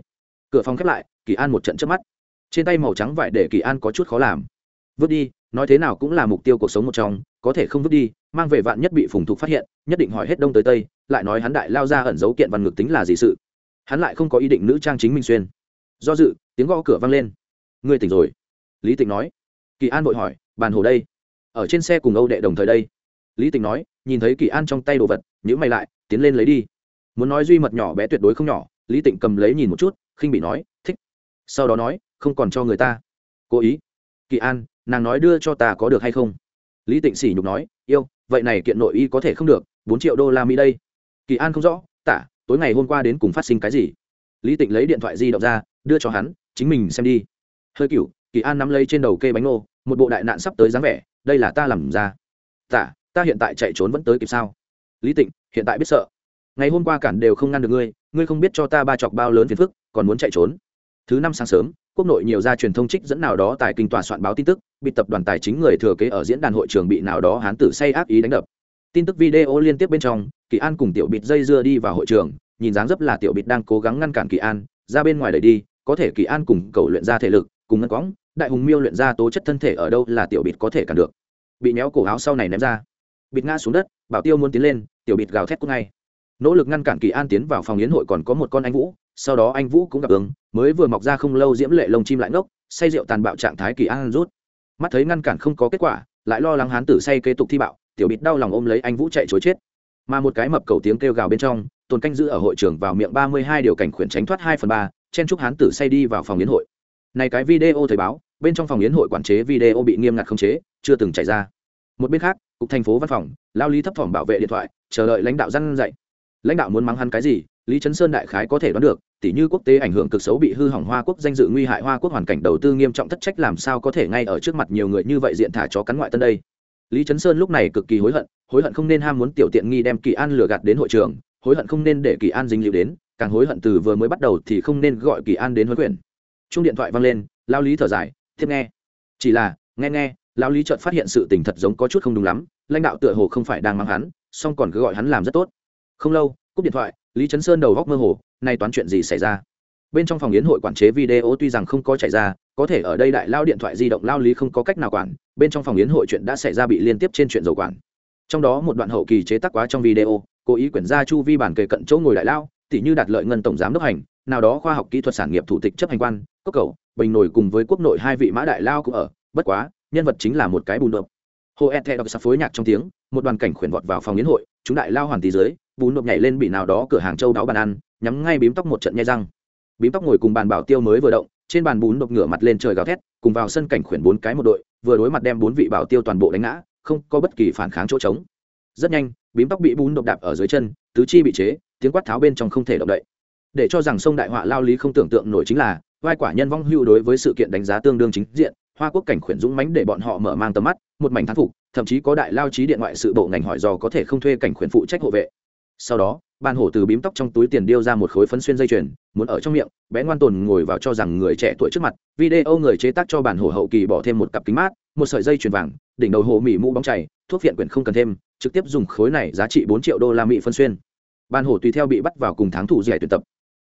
Cửa phòng khép lại, kỳ an một trận chớp mắt. Trên tay màu trắng vải để kỳ an có chút khó làm. Vứt đi, nói thế nào cũng là mục tiêu cuộc sống một trong, có thể không vứt đi, mang về vạn nhất bị phùng thục phát hiện, nhất định hỏi hết đông tới tây, lại nói hắn đại lao ra ẩn dấu kiện văn ngược tính là gì sự. Hắn lại không có ý định nữ trang chính minh xuyên. Do dự, tiếng gõ cửa vang lên. Ngươi tỉnh rồi. Lý tịnh nói. Kỳ an vội hỏi, bàn hồ đây? Ở trên xe cùng âu đệ đồng thời đây. Lý tịnh nói, nhìn thấy kỳ an trong tay đồ vật nhữ mày lại, tiến lên lấy đi. Muốn nói duy mật nhỏ bé tuyệt đối không nhỏ, lý tịnh cầm lấy nhìn một chút, khinh bị nói, thích. Sau đó nói, không còn cho người ta. Cố ý. Kỳ an, nàng nói đưa cho ta có được hay không? Lý tịnh sỉ nhục nói, yêu, vậy này kiện nội y có thể không được, bốn triệu đô la mỹ đây. Kỳ an không rõ, tả, tối ngày hôm qua đến cùng phát sinh cái gì? Lý tịnh lấy điện thoại di động ra, đưa cho hắn, chính mình xem đi. Hơi cựu kỳ an nắm lấy trên đầu cây bánh ngô, một bộ đại nạn sắp tới dáng vẻ đây là ta làm ra. Tả, ta hiện tại chạy trốn vẫn tới kịp sao? Lý tịnh, hiện tại biết sợ. Ngày hôm qua cản đều không ngăn được ngươi ngươi không biết cho ta ba chọc bao lớn phiền phức, còn muốn chạy trốn. Thứ năm sáng sớm, quốc nội nhiều gia truyền thông trích dẫn nào đó tại kinh tòa soạn báo tin tức, bị tập đoàn tài chính người thừa kế ở diễn đàn hội trường bị nào đó hán tử say ác ý đánh đập. Tin tức video liên tiếp bên trong, kỳ an cùng tiểu bịt dây dưa đi vào hội trường, nhìn dáng dấp là tiểu bịt đang cố gắng ngăn cản kỳ an, ra bên ngoài đẩy đi, có thể kỳ an cùng cầu luyện ra thể lực, cùng ngăn quõng đại hùng miêu luyện ra tố chất thân thể ở đâu là tiểu bịt có thể cản được. Bị méo cổ áo sau này ném ra. Bịt ngã xuống đất, bảo tiêu muốn tiến lên, tiểu bịt gào thét cũng ngay. Nỗ lực ngăn cản kỳ an tiến vào phòng yến hội còn có một con anh vũ, sau đó anh vũ cũng gặp ứng, mới vừa mọc ra không lâu diễm lệ lông chim lại ngốc, say rượu tàn bạo trạng thái kỳ an rút. Mắt thấy ngăn cản không có kết quả, lại lo lắng hán tử say kế tục thi bạo, tiểu bịt đau lòng ôm lấy anh vũ chạy chối chết. Mà một cái mập cầu tiếng kêu gào bên trong, tồn canh giữ ở hội trường vào miệng ba mươi hai điều cảnh khuyển tránh thoát hai phần ba, chen chúc hán tử say đi vào phòng yến hội này cái video thời báo, bên trong phòng yến hội quản chế video bị nghiêm ngặt khống chế, chưa từng chạy ra. Một bên khác, cục thành phố văn phòng, lao lý thấp thỏm bảo vệ điện thoại, chờ đợi lãnh đạo răn dạy. Lãnh đạo muốn mắng hắn cái gì, lý trấn sơn đại khái có thể đoán được tỷ như quốc tế ảnh hưởng cực xấu bị hư hỏng hoa quốc danh dự nguy hại hoa quốc hoàn cảnh đầu tư nghiêm trọng thất trách làm sao có thể ngay ở trước mặt nhiều người như vậy diện thả chó cắn ngoại tân đây. Lý trấn sơn lúc này cực kỳ hối hận hối hận không nên ham muốn tiểu tiện nghi đem kỳ an lừa gạt đến hội trường, hối hận không nên để kỳ an dính liệu đến, càng hối hận từ vừa mới bắt đầu thì không nên gọi kỳ an đến huấn quyền chung điện thoại vang lên lao lý thở dài, tiếp nghe. Chỉ là, nghe nghe lao lý chợt phát hiện sự tình thật giống có chút không đúng lắm, lãnh đạo tựa hồ không phải đang mang hắn, song còn cứ gọi hắn làm rất tốt. Không lâu, cúp điện thoại, lý trấn sơn đầu góc mơ hồ, nay toán chuyện gì xảy ra? Bên trong phòng yến hội quản chế video tuy rằng không có chạy ra, có thể ở đây đại lao điện thoại di động lao lý không có cách nào quản, bên trong phòng yến hội chuyện đã xảy ra bị liên tiếp trên chuyện dầu quản. Trong đó một đoạn hậu kỳ chế tác quá trong video, cố ý quyển ra chu vi bản kề cận chỗ ngồi đại lao, tỉ như đạt lợi ngân tổng giám đốc hành, nào đó khoa học kỹ thuật sản nghiệp thủ tịch chấp hành quan cốc cầu, bình nổi cùng với quốc nội hai vị mã đại lao cũng ở, bất quá, nhân vật chính là một cái bùn độp hồ et đọc sạp phối nhạc trong tiếng, một đoàn cảnh khuyển vọt vào phòng yến hội, chúng đại lao hoàn tí dưới, bùn độp nhảy lên bị nào đó cửa hàng châu đáo bàn ăn, nhắm ngay bím tóc một trận nhai răng. Bím tóc ngồi cùng bàn bảo tiêu mới vừa động, trên bàn bún độc ngửa mặt lên trời gào thét, cùng vào sân cảnh khuyển bốn cái một đội, vừa đối mặt đem bốn vị bảo tiêu toàn bộ đánh ngã, không có bất kỳ phản kháng chỗ trống. Rất nhanh, bím tóc bị bún độc đạp ở dưới chân, tứ chi bị chế, tiếng quát tháo bên trong không thể động đậy. Để cho rằng sông đại họa lao lý không tưởng tượng nổi chính là vai quả nhân vong hưu đối với sự kiện đánh giá tương đương chính diện, hoa quốc cảnh khuyển dũng mãnh để bọn họ mở mang tầm mắt, một mảnh thán phục, thậm chí có đại lao trí điện ngoại sự bộ ngành hỏi dò có thể không thuê cảnh khuyển phụ trách hộ vệ. Sau đó ban hổ từ bím tóc trong túi tiền điêu ra một khối phấn xuyên dây chuyền, muốn ở trong miệng, bé ngoan tồn ngồi vào cho rằng người trẻ tuổi trước mặt, video người chế tác cho bản hổ hậu kỳ bỏ thêm một cặp kính mát, một sợi dây chuyền vàng, đỉnh đầu hồ mỹ mũ bóng chảy thuốc viện quyển không cần thêm, trực tiếp dùng khối này giá trị bốn triệu đô la mỹ phân xuyên. Ban hổ tùy theo bị bắt vào cùng tháng thủ giải tuyển tập.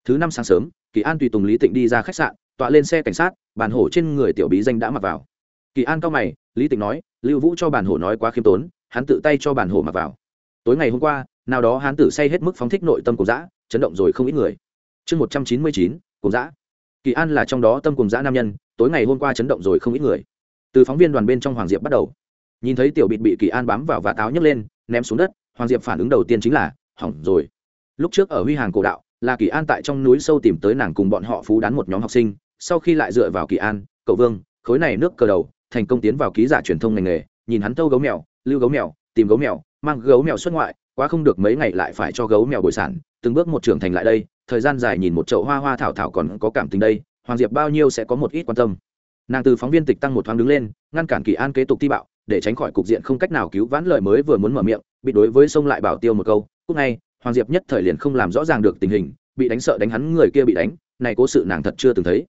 Thứ năm sáng sớm kỳ an tùy tùng lý tịnh đi ra khách sạn, tọa lên xe cảnh sát bản hổ trên người tiểu bí danh đã mặc vào. Kỳ an cao mày, lý tịnh nói, lưu vũ cho bản hổ nói quá khiêm tốn, hắn tự tay cho bản hổ mặc vào. Tối ngày hôm qua, nào đó hán tử say hết mức phóng thích nội tâm cùng dã, chấn động rồi không ít người. Chương một trăm chín mươi chín cùng dã. Kỳ an là trong đó tâm cùng dã nam nhân, tối ngày hôm qua chấn động rồi không ít người. Từ phóng viên đoàn bên trong hoàng diệp bắt đầu. Nhìn thấy tiểu bịt bị kỳ an bám vào và táo nhấc lên, ném xuống đất, hoàng diệp phản ứng đầu tiên chính là, hỏng rồi. Lúc trước ở huy hàng cổ đạo là kỳ an tại trong núi sâu tìm tới nàng cùng bọn họ phú đán một nhóm học sinh, sau khi lại dựa vào kỳ an, cậu vương, khối này nước cờ đầu, thành công tiến vào ký giả truyền thông ngành nghề, nhìn hắn thâu gấu mèo, lưu gấu mèo, tìm gấu mèo, mang gấu mèo xuất ngoại, quá không được mấy ngày lại phải cho gấu mèo bồi sản, từng bước một trưởng thành lại đây, thời gian dài nhìn một chậu hoa hoa thảo thảo còn có cảm tình đây, hoàng diệp bao nhiêu sẽ có một ít quan tâm. Nàng từ phóng viên tịch tăng một thoáng đứng lên, ngăn cản kỳ an kế tục thi bạo, để tránh khỏi cục diện không cách nào cứu vãn lời mới vừa muốn mở miệng, bị đối với sông lại bảo tiêu một câu cúc ngay hoàng diệp nhất thời liền không làm rõ ràng được tình hình, bị đánh sợ đánh hắn người kia bị đánh, này cố sự nàng thật chưa từng thấy.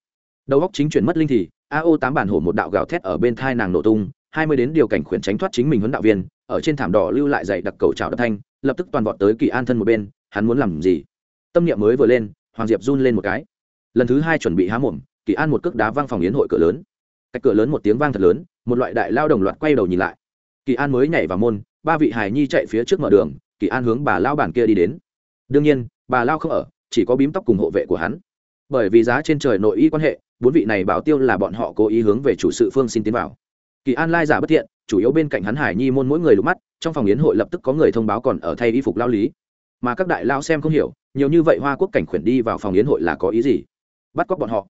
Đầu góc chính chuyển mất linh thì ao tám bản hổ một đạo gào thét ở bên thai nàng nổ tung, hai mươi đến điều cảnh khuyển tránh thoát chính mình huấn đạo viên, ở trên thảm đỏ lưu lại dạy đặc cầu trào đập thanh, lập tức toàn vọt tới kỳ an thân một bên, hắn muốn làm gì? Tâm niệm mới vừa lên, hoàng diệp run lên một cái. Lần thứ hai chuẩn bị há mồm, kỳ an một cước đá văng phòng yến hội cửa lớn. Cách cửa lớn một tiếng vang thật lớn, một loại đại lao đồng loạt quay đầu nhìn lại. Kỳ an mới nhảy vào môn, ba vị hài nhi chạy phía trước mở đường kỳ an hướng bà lao bản kia đi đến. Đương nhiên, bà lao không ở, chỉ có bím tóc cùng hộ vệ của hắn. Bởi vì giá trên trời nội y quan hệ, bốn vị này bảo tiêu là bọn họ cố ý hướng về chủ sự phương xin tiến vào. Kỳ an lai giả bất thiện, chủ yếu bên cạnh hắn hải nhi môn mỗi người lục mắt, trong phòng yến hội lập tức có người thông báo còn ở thay y phục lao lý. Mà các đại lao xem không hiểu, nhiều như vậy hoa quốc cảnh khuyển đi vào phòng yến hội là có ý gì? Bắt cóc bọn họ.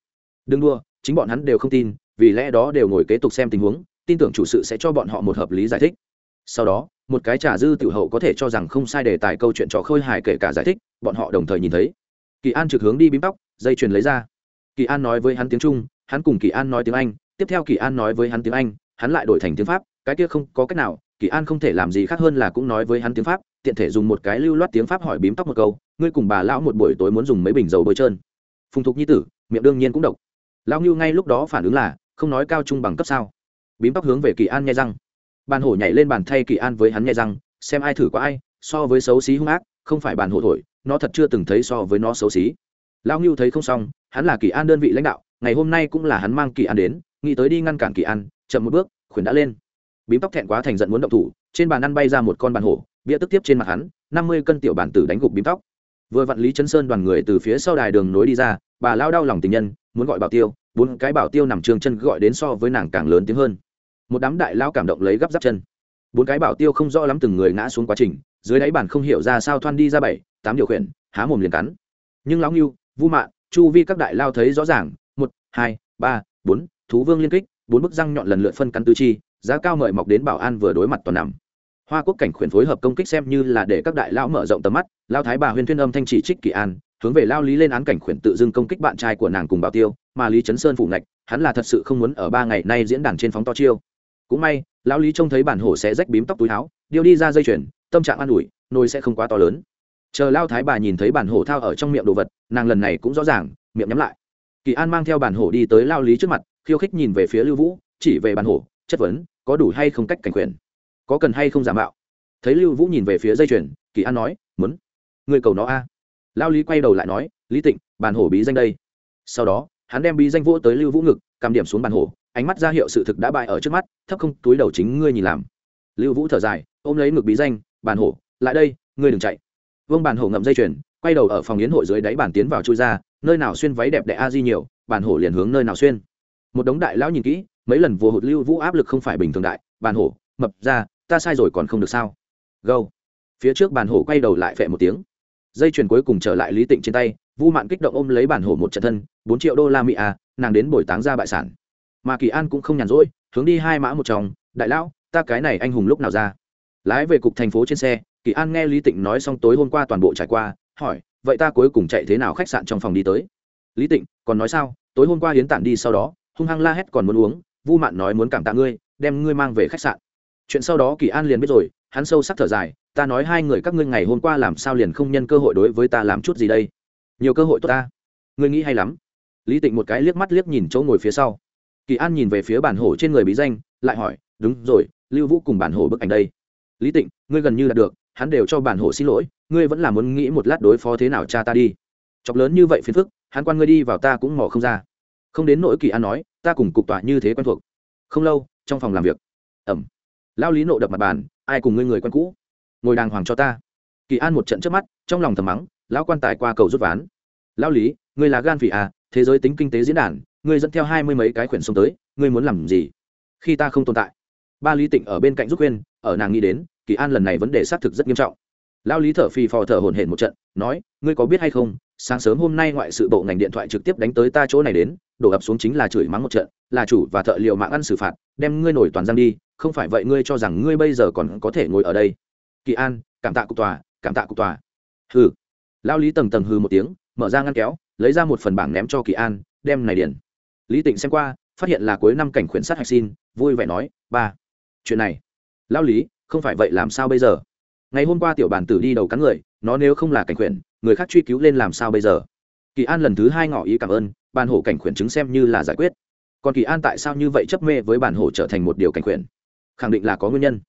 Đừng đua chính bọn hắn đều không tin, vì lẽ đó đều ngồi kế tục xem tình huống, tin tưởng chủ sự sẽ cho bọn họ một hợp lý giải thích. Sau đó một cái trả dư tiểu hậu có thể cho rằng không sai đề tài câu chuyện trò khôi hài kể cả giải thích, bọn họ đồng thời nhìn thấy. Kỳ an trực hướng đi bím tóc, dây chuyền lấy ra. Kỳ an nói với hắn tiếng trung, hắn cùng kỳ an nói tiếng anh, tiếp theo kỳ an nói với hắn tiếng anh, hắn lại đổi thành tiếng pháp, cái kia không có cách nào, kỳ an không thể làm gì khác hơn là cũng nói với hắn tiếng pháp, tiện thể dùng một cái lưu loát tiếng pháp hỏi bím tóc một câu, ngươi cùng bà lão một buổi tối muốn dùng mấy bình dầu bôi trơn? Phùng thục nhi tử, miệng đương nhiên cũng độc. Lão ngưu ngay lúc đó phản ứng là, không nói cao trung bằng cấp sao? Bím tóc hướng về kỳ an nghe răng bàn hổ nhảy lên bàn thay kỳ an với hắn nhai răng, xem ai thử có ai, so với xấu xí hung ác, không phải bàn hổ thổi, nó thật chưa từng thấy so với nó xấu xí. Lão ngưu thấy không xong, hắn là kỳ an đơn vị lãnh đạo, ngày hôm nay cũng là hắn mang kỳ an đến, nghĩ tới đi ngăn cản kỳ an, chậm một bước, khuyển đã lên. Bím tóc thẹn quá thành giận muốn động thủ, trên bàn ăn bay ra một con bàn hổ, bia tức tiếp trên mặt hắn, năm mươi cân tiểu bản tử đánh gục bím tóc. Vừa vặn lý chấn sơn đoàn người từ phía sau đài đường nối đi ra, bà lao đau lòng tình nhân, muốn gọi bảo tiêu, bốn cái bảo tiêu nằm trường chân gọi đến so với nàng càng lớn tiếng hơn một đám đại lao cảm động lấy gấp giáp chân. Bốn cái bảo tiêu không rõ lắm từng người ngã xuống quá trình, dưới đáy bản không hiểu ra sao thoan đi ra bảy, tám điều khiển há mồm liền cắn. Nhưng lão ngưu, vu mạ chu vi các đại lao thấy rõ ràng, một, hai, ba, bốn, thú vương liên kích, bốn bức răng nhọn lần lượt phân cắn tứ chi, giá cao mời mọc đến bảo an vừa đối mặt toàn nằm. Hoa quốc cảnh khuyển phối hợp công kích xem như là để các đại lão mở rộng tầm mắt lao thái bà huyên thuyên âm thanh chỉ trích kỳ an, hướng về lao lý lên án cảnh khuyển tự dưng công kích bạn trai của nàng cùng bảo tiêu, mà lý trấn sơn phủ ngạch, hắn là thật sự không muốn ở ba ngày nay diễn đàn trên phóng to chiêu cũng may, lão lý trông thấy bản hổ sẽ rách bím tóc túi áo, điêu đi ra dây chuyền, tâm trạng an ủi, nồi sẽ không quá to lớn. Chờ lao thái bà nhìn thấy bản hổ thao ở trong miệng đồ vật, nàng lần này cũng rõ ràng, miệng nhắm lại. Kỳ an mang theo bản hổ đi tới lao lý trước mặt, khiêu khích nhìn về phía lưu vũ, chỉ về bản hổ, chất vấn, có đủ hay không cách cảnh quyền? Có cần hay không giả mạo? Thấy lưu vũ nhìn về phía dây chuyền, kỳ an nói, muốn. Người cầu nó a. Lao lý quay đầu lại nói, lý tịnh, bản hổ bí danh đây. Sau đó, hắn đem bí danh vỗ tới lưu vũ ngực cầm điểm xuống bản hổ ánh mắt ra hiệu sự thực đã bại ở trước mắt, thấp không túi đầu chính ngươi nhìn làm. Lưu vũ thở dài, ôm lấy ngực bí danh bàn hổ, lại đây, ngươi đừng chạy. Vương bàn hổ ngậm dây chuyền, quay đầu ở phòng yến hội dưới đáy bàn tiến vào chui ra, nơi nào xuyên váy đẹp đẽ a di nhiều bàn hổ liền hướng nơi nào xuyên. Một đống đại lão nhìn kỹ, mấy lần vô hụt lưu vũ áp lực không phải bình thường đại bàn hổ, mập ra, ta sai rồi còn không được sao? Gâu phía trước bàn hổ quay đầu lại phệ một tiếng. Dây chuyền cuối cùng trở lại lý tịnh trên tay, vu mạn kích động ôm lấy bàn hổ một trận thân, bốn triệu đô la mỹ à nàng đến bồi táng ra bại sản mà kỳ an cũng không nhàn rỗi, hướng đi hai mã một chồng đại lão, ta cái này anh hùng lúc nào ra? Lái về cục thành phố trên xe, kỳ an nghe lý tịnh nói xong tối hôm qua toàn bộ trải qua, hỏi, vậy ta cuối cùng chạy thế nào khách sạn trong phòng đi tới? Lý tịnh, còn nói sao? Tối hôm qua hiến tản đi sau đó, hung hăng la hét còn muốn uống, vu mạn nói muốn cảm tạ ngươi, đem ngươi mang về khách sạn. Chuyện sau đó kỳ an liền biết rồi, hắn sâu sắc thở dài, ta nói hai người các ngươi ngày hôm qua làm sao liền không nhân cơ hội đối với ta làm chút gì đây? Nhiều cơ hội tốt ta. Ngươi nghĩ hay lắm. Lý tịnh một cái liếc mắt liếc nhìn chỗ ngồi phía sau kỳ an nhìn về phía bản hổ trên người bí danh, lại hỏi, đúng rồi, lưu vũ cùng bản hổ bức ảnh đây. Lý tịnh, ngươi gần như là được, hắn đều cho bản hổ xin lỗi, ngươi vẫn là muốn nghĩ một lát đối phó thế nào cha ta đi. Chọc lớn như vậy phiền phức, hắn quan ngươi đi vào ta cũng mò không ra. Không đến nỗi kỳ an nói, ta cùng cục tòa như thế quen thuộc. Không lâu, trong phòng làm việc. Ẩm. Lao lý nộ đập mặt bàn, ai cùng ngươi người quen cũ? Ngồi đàng hoàng cho ta. Kỳ an một trận trước mắt, trong lòng thầm mắng, lão quan tài qua cầu rút ván. Lao lý, ngươi là gan vị à thế giới tính kinh tế diễn đàn ngươi dẫn theo hai mươi mấy cái khuyển sông tới, ngươi muốn làm gì? Khi ta không tồn tại. Ba lý tịnh ở bên cạnh giúp khuyên, ở nàng nghĩ đến, kỳ an lần này vấn đề xác thực rất nghiêm trọng. Lao lý thở phì phò thở hổn hển một trận, nói, ngươi có biết hay không, sáng sớm hôm nay ngoại sự bộ ngành điện thoại trực tiếp đánh tới ta chỗ này đến, đổ ập xuống chính là chửi mắng một trận, là chủ và thợ liệu mạng ăn xử phạt, đem ngươi nổi toàn giang đi, không phải vậy ngươi cho rằng ngươi bây giờ còn có thể ngồi ở đây. Kỳ an, cảm tạ cục tòa, cảm tạ cục tòa. Hừ. Lao lý tầng tầng hừ một tiếng, mở ra ngăn kéo, lấy ra một phần bảng ném cho kỳ an, đem này điển lý tịnh xem qua, phát hiện là cuối năm cảnh khuyển sát hạch xin, vui vẻ nói, ba, chuyện này lao lý, không phải vậy làm sao bây giờ? Ngày hôm qua tiểu bản tử đi đầu cắn người, nó nếu không là cảnh khuyển, người khác truy cứu lên làm sao bây giờ? Kỳ an lần thứ hai ngỏ ý cảm ơn Bàn hổ cảnh khuyển chứng xem như là giải quyết. Còn kỳ an tại sao như vậy chấp mê với bản hổ trở thành một điều cảnh khuyển? Khẳng định là có nguyên nhân.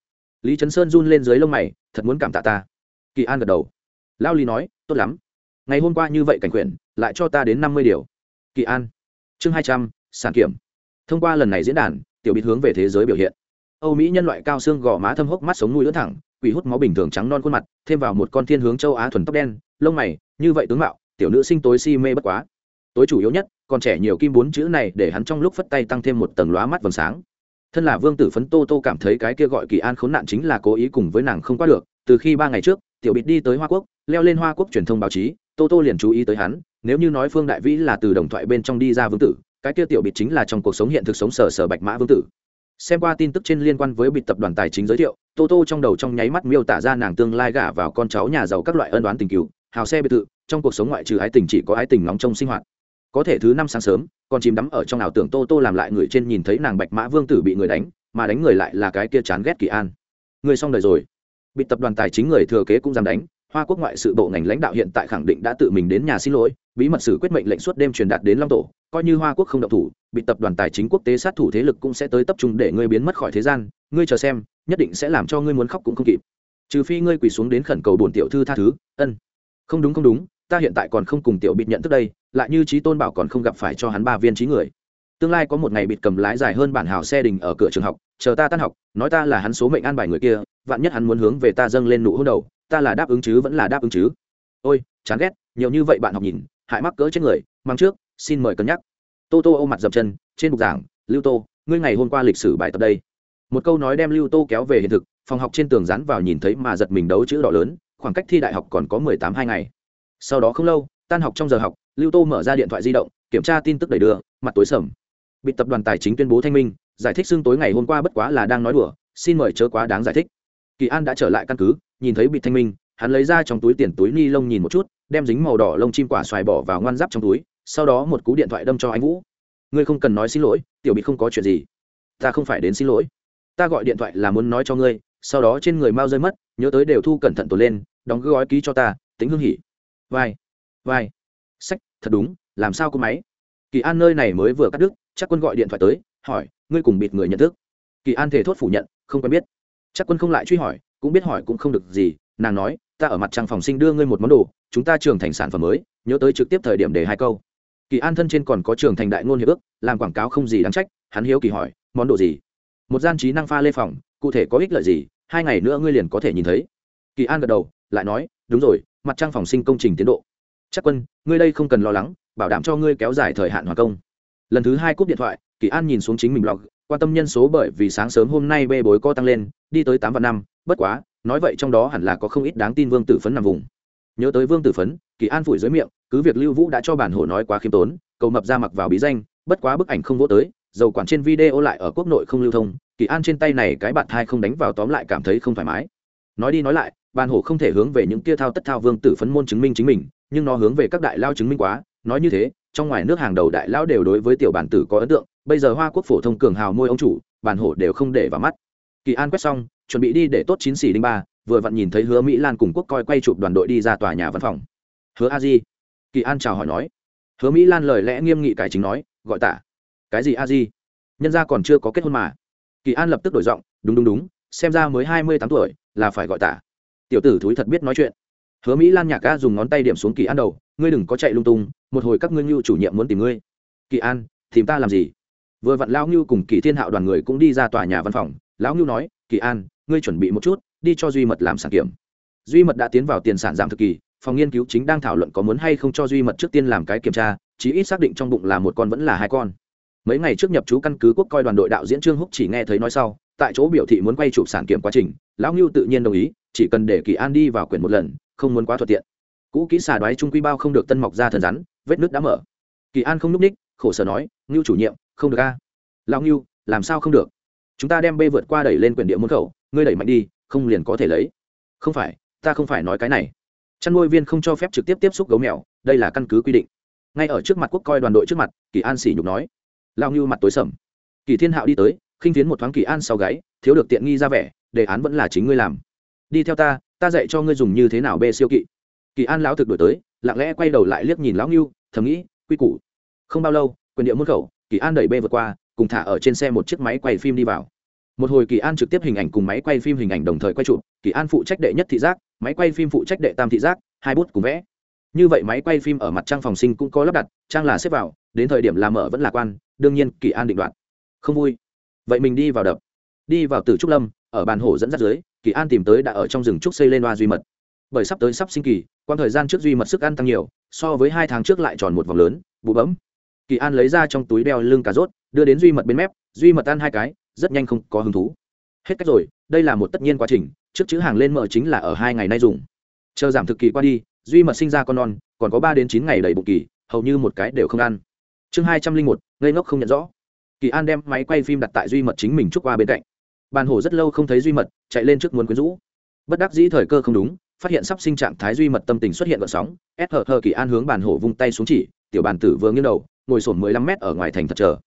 Lý trấn sơn run lên dưới lông mày, thật muốn cảm tạ ta. Kỳ an gật đầu. Lao lý nói, tốt lắm. Ngày hôm qua như vậy cảnh khuyển, lại cho ta đến năm mươi điều. Kỳ an chương hai trăm, sản kiểm. Thông qua lần này diễn đàn, tiểu bịt hướng về thế giới biểu hiện. Âu mỹ nhân loại cao xương gò má thâm hốc mắt sống mũi lưỡn thẳng, quỷ hút máu bình thường trắng non khuôn mặt, thêm vào một con thiên hướng châu á thuần tóc đen, lông mày, như vậy tướng mạo, tiểu nữ sinh tối si mê bất quá. Tối chủ yếu nhất, còn trẻ nhiều kim bốn chữ này để hắn trong lúc phất tay tăng thêm một tầng lóa mắt vầng sáng. Thân là vương tử phấn tô tô cảm thấy cái kia gọi kỳ an khốn nạn chính là cố ý cùng với nàng không qua được. Từ khi ba ngày trước, tiểu bịt đi tới hoa quốc, leo lên hoa quốc truyền thông báo chí, tô tô liền chú ý tới hắn nếu như nói phương đại vĩ là từ đồng thoại bên trong đi ra vương tử, cái kia tiểu bịt chính là trong cuộc sống hiện thực sống sở sở bạch mã vương tử. Xem qua tin tức trên liên quan với bịt tập đoàn tài chính giới thiệu, tô tô trong đầu trong nháy mắt miêu tả ra nàng tương lai gả vào con cháu nhà giàu các loại ân đoán tình cứu hào xe biệt thự, trong cuộc sống ngoại trừ ái tình chỉ có ái tình nóng trong sinh hoạt. Có thể thứ năm sáng sớm, còn chìm đắm ở trong ảo tưởng tô tô làm lại người trên nhìn thấy nàng bạch mã vương tử bị người đánh, mà đánh người lại là cái kia chán ghét kỳ an. Người xong đời rồi. Bị tập đoàn tài chính người thừa kế cũng dám đánh, hoa quốc ngoại sự bộ ngành lãnh đạo hiện tại khẳng định đã tự mình đến nhà xin lỗi bí mật xử quyết mệnh lệnh suốt đêm truyền đạt đến long tổ, coi như hoa quốc không động thủ, bị tập đoàn tài chính quốc tế sát thủ thế lực cũng sẽ tới tập trung để ngươi biến mất khỏi thế gian. Ngươi chờ xem, nhất định sẽ làm cho ngươi muốn khóc cũng không kịp. Trừ phi ngươi quỳ xuống đến khẩn cầu bổn tiểu thư tha thứ, ân. Không đúng không đúng, ta hiện tại còn không cùng tiểu bịt nhận thức đây, lại như trí tôn bảo còn không gặp phải cho hắn ba viên trí người. Tương lai có một ngày bịt cầm lái dài hơn bản hào xe đình ở cửa trường học, chờ ta tan học, nói ta là hắn số mệnh an bài người kia, vạn nhất hắn muốn hướng về ta dâng lên nụ hôn đầu, ta là đáp ứng chứ vẫn là đáp ứng chứ. Ôi, chán ghét, nhiều như vậy bạn học nhìn hại mắc cỡ chết người, mang trước, xin mời cân nhắc. Tô tô ôm mặt dập chân, trên bục giảng, lưu tô, ngươi ngày hôm qua lịch sử bài tập đây. Một câu nói đem lưu tô kéo về hiện thực, phòng học trên tường dán vào nhìn thấy mà giật mình đấu chữ đỏ lớn, khoảng cách thi đại học còn có mười tám hai ngày. Sau đó không lâu, tan học trong giờ học, lưu tô mở ra điện thoại di động, kiểm tra tin tức đầy đưa, mặt tối sầm. Bị tập đoàn tài chính tuyên bố thanh minh, giải thích xưng tối ngày hôm qua bất quá là đang nói đùa, xin mời chớ quá đáng giải thích. Kỳ an đã trở lại căn cứ, nhìn thấy bị thanh minh hắn lấy ra trong túi tiền túi ni lông nhìn một chút, đem dính màu đỏ lông chim quả xoài bỏ vào ngoan giáp trong túi, sau đó một cú điện thoại đâm cho anh vũ. Ngươi không cần nói xin lỗi, tiểu bị không có chuyện gì. Ta không phải đến xin lỗi. Ta gọi điện thoại là muốn nói cho ngươi, sau đó trên người mau rơi mất, nhớ tới đều thu cẩn thận tổ lên, đóng gói ký cho ta, tính hương hỉ. Vai vai. Sách, thật đúng, làm sao cô máy? Kỳ an nơi này mới vừa cắt đứt, chắc quân gọi điện thoại tới, hỏi, ngươi cùng bịt người nhận thức. Kỳ an thể thốt phủ nhận, không quen biết. Chắc quân không lại truy hỏi, cũng biết hỏi cũng không được gì, nàng nói ta ở mặt trăng phòng sinh đưa ngươi một món đồ, chúng ta trường thành sản phẩm mới, nhớ tới trực tiếp thời điểm để hai câu. Kỳ an thân trên còn có trường thành đại ngôn hiệp ước, làm quảng cáo không gì đáng trách, hắn hiếu kỳ hỏi, món đồ gì? Một gian trí năng pha lê phòng, cụ thể có ích lợi gì, hai ngày nữa ngươi liền có thể nhìn thấy. Kỳ an gật đầu, lại nói, đúng rồi, mặt trăng phòng sinh công trình tiến độ. Chắc quân, ngươi đây không cần lo lắng, bảo đảm cho ngươi kéo dài thời hạn hoàn công. Lần thứ hai cúp điện thoại, kỳ an nhìn xuống chính mình blog, quan tâm nhân số bởi vì sáng sớm hôm nay bê bối co tăng lên, đi tới tám vạn năm, bất quá nói vậy trong đó hẳn là có không ít đáng tin vương tử phấn nằm vùng. Nhớ tới vương tử phấn, kỳ an phủi dưới miệng, cứ việc lưu vũ đã cho bản hồ nói quá khiêm tốn, cầu mập ra mặc vào bí danh, bất quá bức ảnh không vô tới, dầu quản trên video lại ở quốc nội không lưu thông, kỳ an trên tay này cái bạn thai không đánh vào tóm lại cảm thấy không thoải mái. Nói đi nói lại, bản hổ không thể hướng về những kia thao tất thao vương tử phấn môn chứng minh chính mình, nhưng nó hướng về các đại lao chứng minh quá, nói như thế, trong ngoài nước hàng đầu đại lao đều đối với tiểu bản tử có ấn tượng, bây giờ hoa quốc phổ thông cường hào môi ông chủ, bản hổ đều không để vào mắt. Kỳ an quét xong chuẩn bị đi để tốt chín xỉ đinh ba, vừa vặn nhìn thấy hứa mỹ lan cùng quốc coi quay chụp đoàn đội đi ra tòa nhà văn phòng. Hứa a di. Kỳ an chào hỏi nói. Hứa mỹ lan lời lẽ nghiêm nghị cái chính nói, gọi tả. Cái gì a di? Nhân gia còn chưa có kết hôn mà. Kỳ an lập tức đổi giọng, đúng đúng đúng, xem ra mới hai mươi tám tuổi, là phải gọi tả. Tiểu tử thúi thật biết nói chuyện. Hứa mỹ lan nhạc ca dùng ngón tay điểm xuống kỳ an đầu, ngươi đừng có chạy lung tung, một hồi các ngươi như chủ nhiệm muốn tìm ngươi. Kỳ an, tìm ta làm gì? Vừa vặn lão ngưu cùng kỳ thiên hạo đoàn người cũng đi ra tòa nhà văn phòng, lão ngưu nói, kỳ an ngươi chuẩn bị một chút, đi cho duy mật làm sản kiểm. Duy mật đã tiến vào tiền sản giảm thực kỳ, phòng nghiên cứu chính đang thảo luận có muốn hay không cho duy mật trước tiên làm cái kiểm tra, chí ít xác định trong bụng là một con vẫn là hai con. Mấy ngày trước nhập chú căn cứ quốc coi đoàn đội đạo diễn trương húc chỉ nghe thấy nói sau, tại chỗ biểu thị muốn quay chụp sản kiểm quá trình, lão ngưu tự nhiên đồng ý, chỉ cần để kỳ an đi vào quyển một lần, không muốn quá thuận tiện. Cũ kỹ xà đoái trung quy bao không được tân mọc ra thần rắn, vết nước đã mở. Kỳ an không n ú c ních, khổ sở nói, ngưu chủ nhiệm, không được a. Lão ngưu, làm sao không được? Chúng ta đem bê vượt qua đẩy lên quyển địa môn khẩu ngươi đẩy mạnh đi, không liền có thể lấy. Không phải, ta không phải nói cái này. Chăn nuôi viên không cho phép trực tiếp tiếp xúc gấu mèo, đây là căn cứ quy định. Ngay ở trước mặt quốc coi đoàn đội trước mặt, kỳ an sỉ nhục nói. Lao ngưu mặt tối sầm. Kỳ thiên hạo đi tới, khinh phiến một thoáng kỳ an sau gáy, thiếu được tiện nghi ra vẻ, đề án vẫn là chính ngươi làm. Đi theo ta ta dạy cho ngươi dùng như thế nào bê siêu kỵ. Kỳ an lão thực đổi tới, lặng lẽ quay đầu lại liếc nhìn lão ngưu, thầm nghĩ, quy củ. Không bao lâu, quyền địa môn khẩu, kỳ an đẩy bê vượt qua, cùng thả ở trên xe một chiếc máy quay phim đi vào một hồi kỳ an trực tiếp hình ảnh cùng máy quay phim hình ảnh đồng thời quay chụp, kỳ an phụ trách đệ nhất thị giác, máy quay phim phụ trách đệ tam thị giác, hai bút cùng vẽ. Như vậy máy quay phim ở mặt trang phòng sinh cũng có lắp đặt, trang là xếp vào, đến thời điểm làm mở vẫn lạc quan, đương nhiên kỳ an định đoạt. Không vui. Vậy mình đi vào đập. Đi vào từ trúc lâm, ở bàn hổ dẫn dắt dưới, kỳ an tìm tới đã ở trong rừng trúc xây lên loa duy mật. Bởi sắp tới sắp sinh kỳ quan thời gian trước duy mật sức ăn tăng nhiều, so với hai tháng trước lại tròn một vòng lớn, bụ bấm. Kỳ an lấy ra trong túi đeo lưng cà rốt, đưa đến duy mật bên mép, duy mật ăn hai cái rất nhanh không có hứng thú. Hết cách rồi, đây là một tất nhiên quá trình, trước chữ hàng lên mở chính là ở hai ngày nay dùng. Chờ giảm thực kỳ qua đi, duy mật sinh ra con non, còn có ba đến chín ngày đầy bụng kỳ, hầu như một cái đều không ăn. Chương hai trăm linh một, ngây ngốc không nhận rõ. Kỳ an đem máy quay phim đặt tại duy mật chính mình trúc qua bên cạnh. Bàn hổ rất lâu không thấy duy mật, chạy lên trước muốn quyến rũ. Bất đắc dĩ thời cơ không đúng, phát hiện sắp sinh trạng thái duy mật tâm tình xuất hiện gợn sóng ép hờ hờ kỳ an hướng bàn hổ vung tay xuống chỉ, tiểu bàn tử vừa nghiêng đầu, ngồi sổn mười lăm mét ở ngoài thành thật chờ.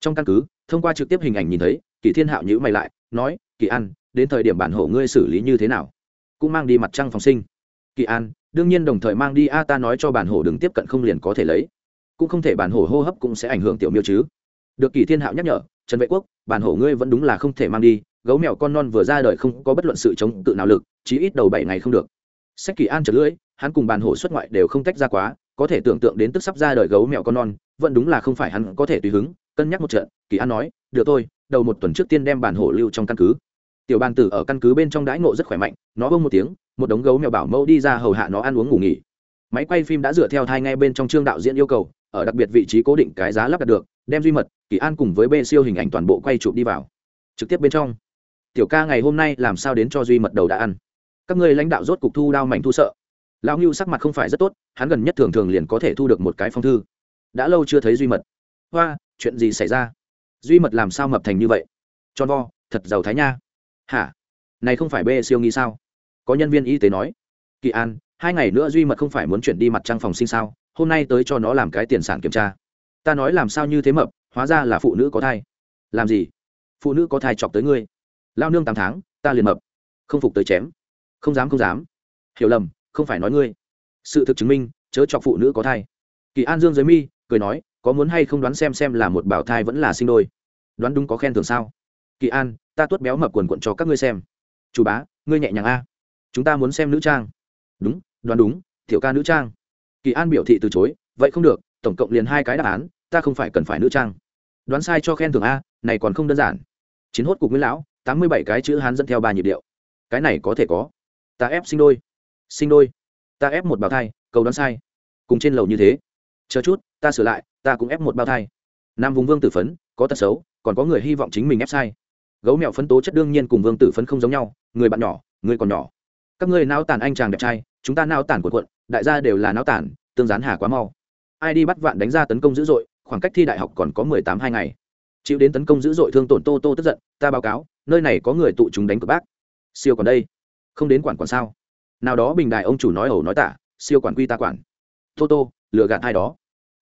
Trong căn cứ, thông qua trực tiếp hình ảnh nhìn thấy kỳ thiên hạo nhữ mày lại, nói, kỳ an, đến thời điểm bản hộ ngươi xử lý như thế nào? Cũng mang đi mặt trăng phòng sinh. Kỳ an, đương nhiên đồng thời mang đi, a, ta nói cho bản hổ đừng tiếp cận không liền có thể lấy. Cũng không thể bản hổ hô hấp cũng sẽ ảnh hưởng tiểu miêu chứ. Được kỳ thiên hạo nhắc nhở, trần vệ quốc, bản hổ ngươi vẫn đúng là không thể mang đi, gấu mèo con non vừa ra đời không có bất luận sự chống tự nào lực chỉ ít đầu bảy ngày không được. Sách kỳ an trật lưỡi, hắn cùng bản hổ xuất ngoại đều không tách ra quá, có thể tưởng tượng đến tức sắp ra đời gấu mèo con non, vẫn đúng là không phải hắn có thể tùy hứng, cân nhắc một trận, kỳ an nói, được thôi đầu một tuần trước tiên đem bản hổ lưu trong căn cứ. Tiểu bàn tử ở căn cứ bên trong đãi ngộ rất khỏe mạnh, nó bông một tiếng, một đống gấu mèo bảo mẫu đi ra hầu hạ nó ăn uống ngủ nghỉ. Máy quay phim đã dựa theo thai ngay bên trong chương đạo diễn yêu cầu, ở đặc biệt vị trí cố định cái giá lắp đặt được, đem duy mật, kỳ an cùng với bê siêu hình ảnh toàn bộ quay chụp đi vào. Trực tiếp bên trong. Tiểu ca ngày hôm nay làm sao đến cho duy mật đầu đã ăn? Các người lãnh đạo rốt cục thu đao mảnh thu sợ. Lão ngưu sắc mặt không phải rất tốt, hắn gần nhất thường thường liền có thể thu được một cái phong thư. Đã lâu chưa thấy duy mật. Hoa, chuyện gì xảy ra? Duy mật làm sao mập thành như vậy? Tròn vo, thật giàu thái nha. Hả? Này không phải bê siêu nghi sao? Có nhân viên y tế nói. Kỳ an, hai ngày nữa duy mật không phải muốn chuyển đi mặt trăng phòng sinh sao? Hôm nay tới cho nó làm cái tiền sản kiểm tra. Ta nói làm sao như thế mập, hóa ra là phụ nữ có thai. Làm gì? Phụ nữ có thai chọc tới ngươi. Lao nương tám tháng, ta liền mập. Không phục tới chém. Không dám không dám. Hiểu lầm, không phải nói ngươi. Sự thực chứng minh, chớ chọc phụ nữ có thai. Kỳ an dương giới mi, cười nói có muốn hay không đoán xem xem là một bảo thai vẫn là sinh đôi. Đoán đúng có khen thưởng sao? Kỳ an, ta tuốt béo mập quần quận cho các ngươi xem. Chủ bá, ngươi nhẹ nhàng a. Chúng ta muốn xem nữ trang. Đúng, đoán đúng, tiểu ca nữ trang. Kỳ an biểu thị từ chối, vậy không được, tổng cộng liền hai cái đáp án, ta không phải cần phải nữ trang. Đoán sai cho khen thưởng a, này còn không đơn giản. Chiến hốt cục nguyễn lão, tám mươi bảy cái chữ hán dẫn theo ba nhịp điệu. Cái này có thể có. Ta ép sinh đôi. Sinh đôi. Ta ép một bào thai, cầu đoán sai. Cùng trên lầu như thế. Chờ chút, ta sửa lại ta cũng ép một bao thai. Nam vùng vương tử phấn, có tật xấu, còn có người hy vọng chính mình ép sai. Gấu mèo phấn tố chất đương nhiên cùng vương tử phấn không giống nhau, người bạn nhỏ, người còn nhỏ. Các ngươi nao tàn anh chàng đẹp trai, chúng ta nao tàn của quận đại gia đều là nao tàn, tương gián hà quá mau. Ai đi bắt vạn đánh ra tấn công dữ dội, khoảng cách thi đại học còn có mười tám hai ngày. Chịu đến tấn công dữ dội thương tổn tô tô tức giận, ta báo cáo, nơi này có người tụ chúng đánh cược bác. Siêu còn đây. Không đến quản quản sao? Nào đó bình đại ông chủ nói ẩu nói tả, siêu quản quy ta quản. Tô tô, lừa gạt ai đó.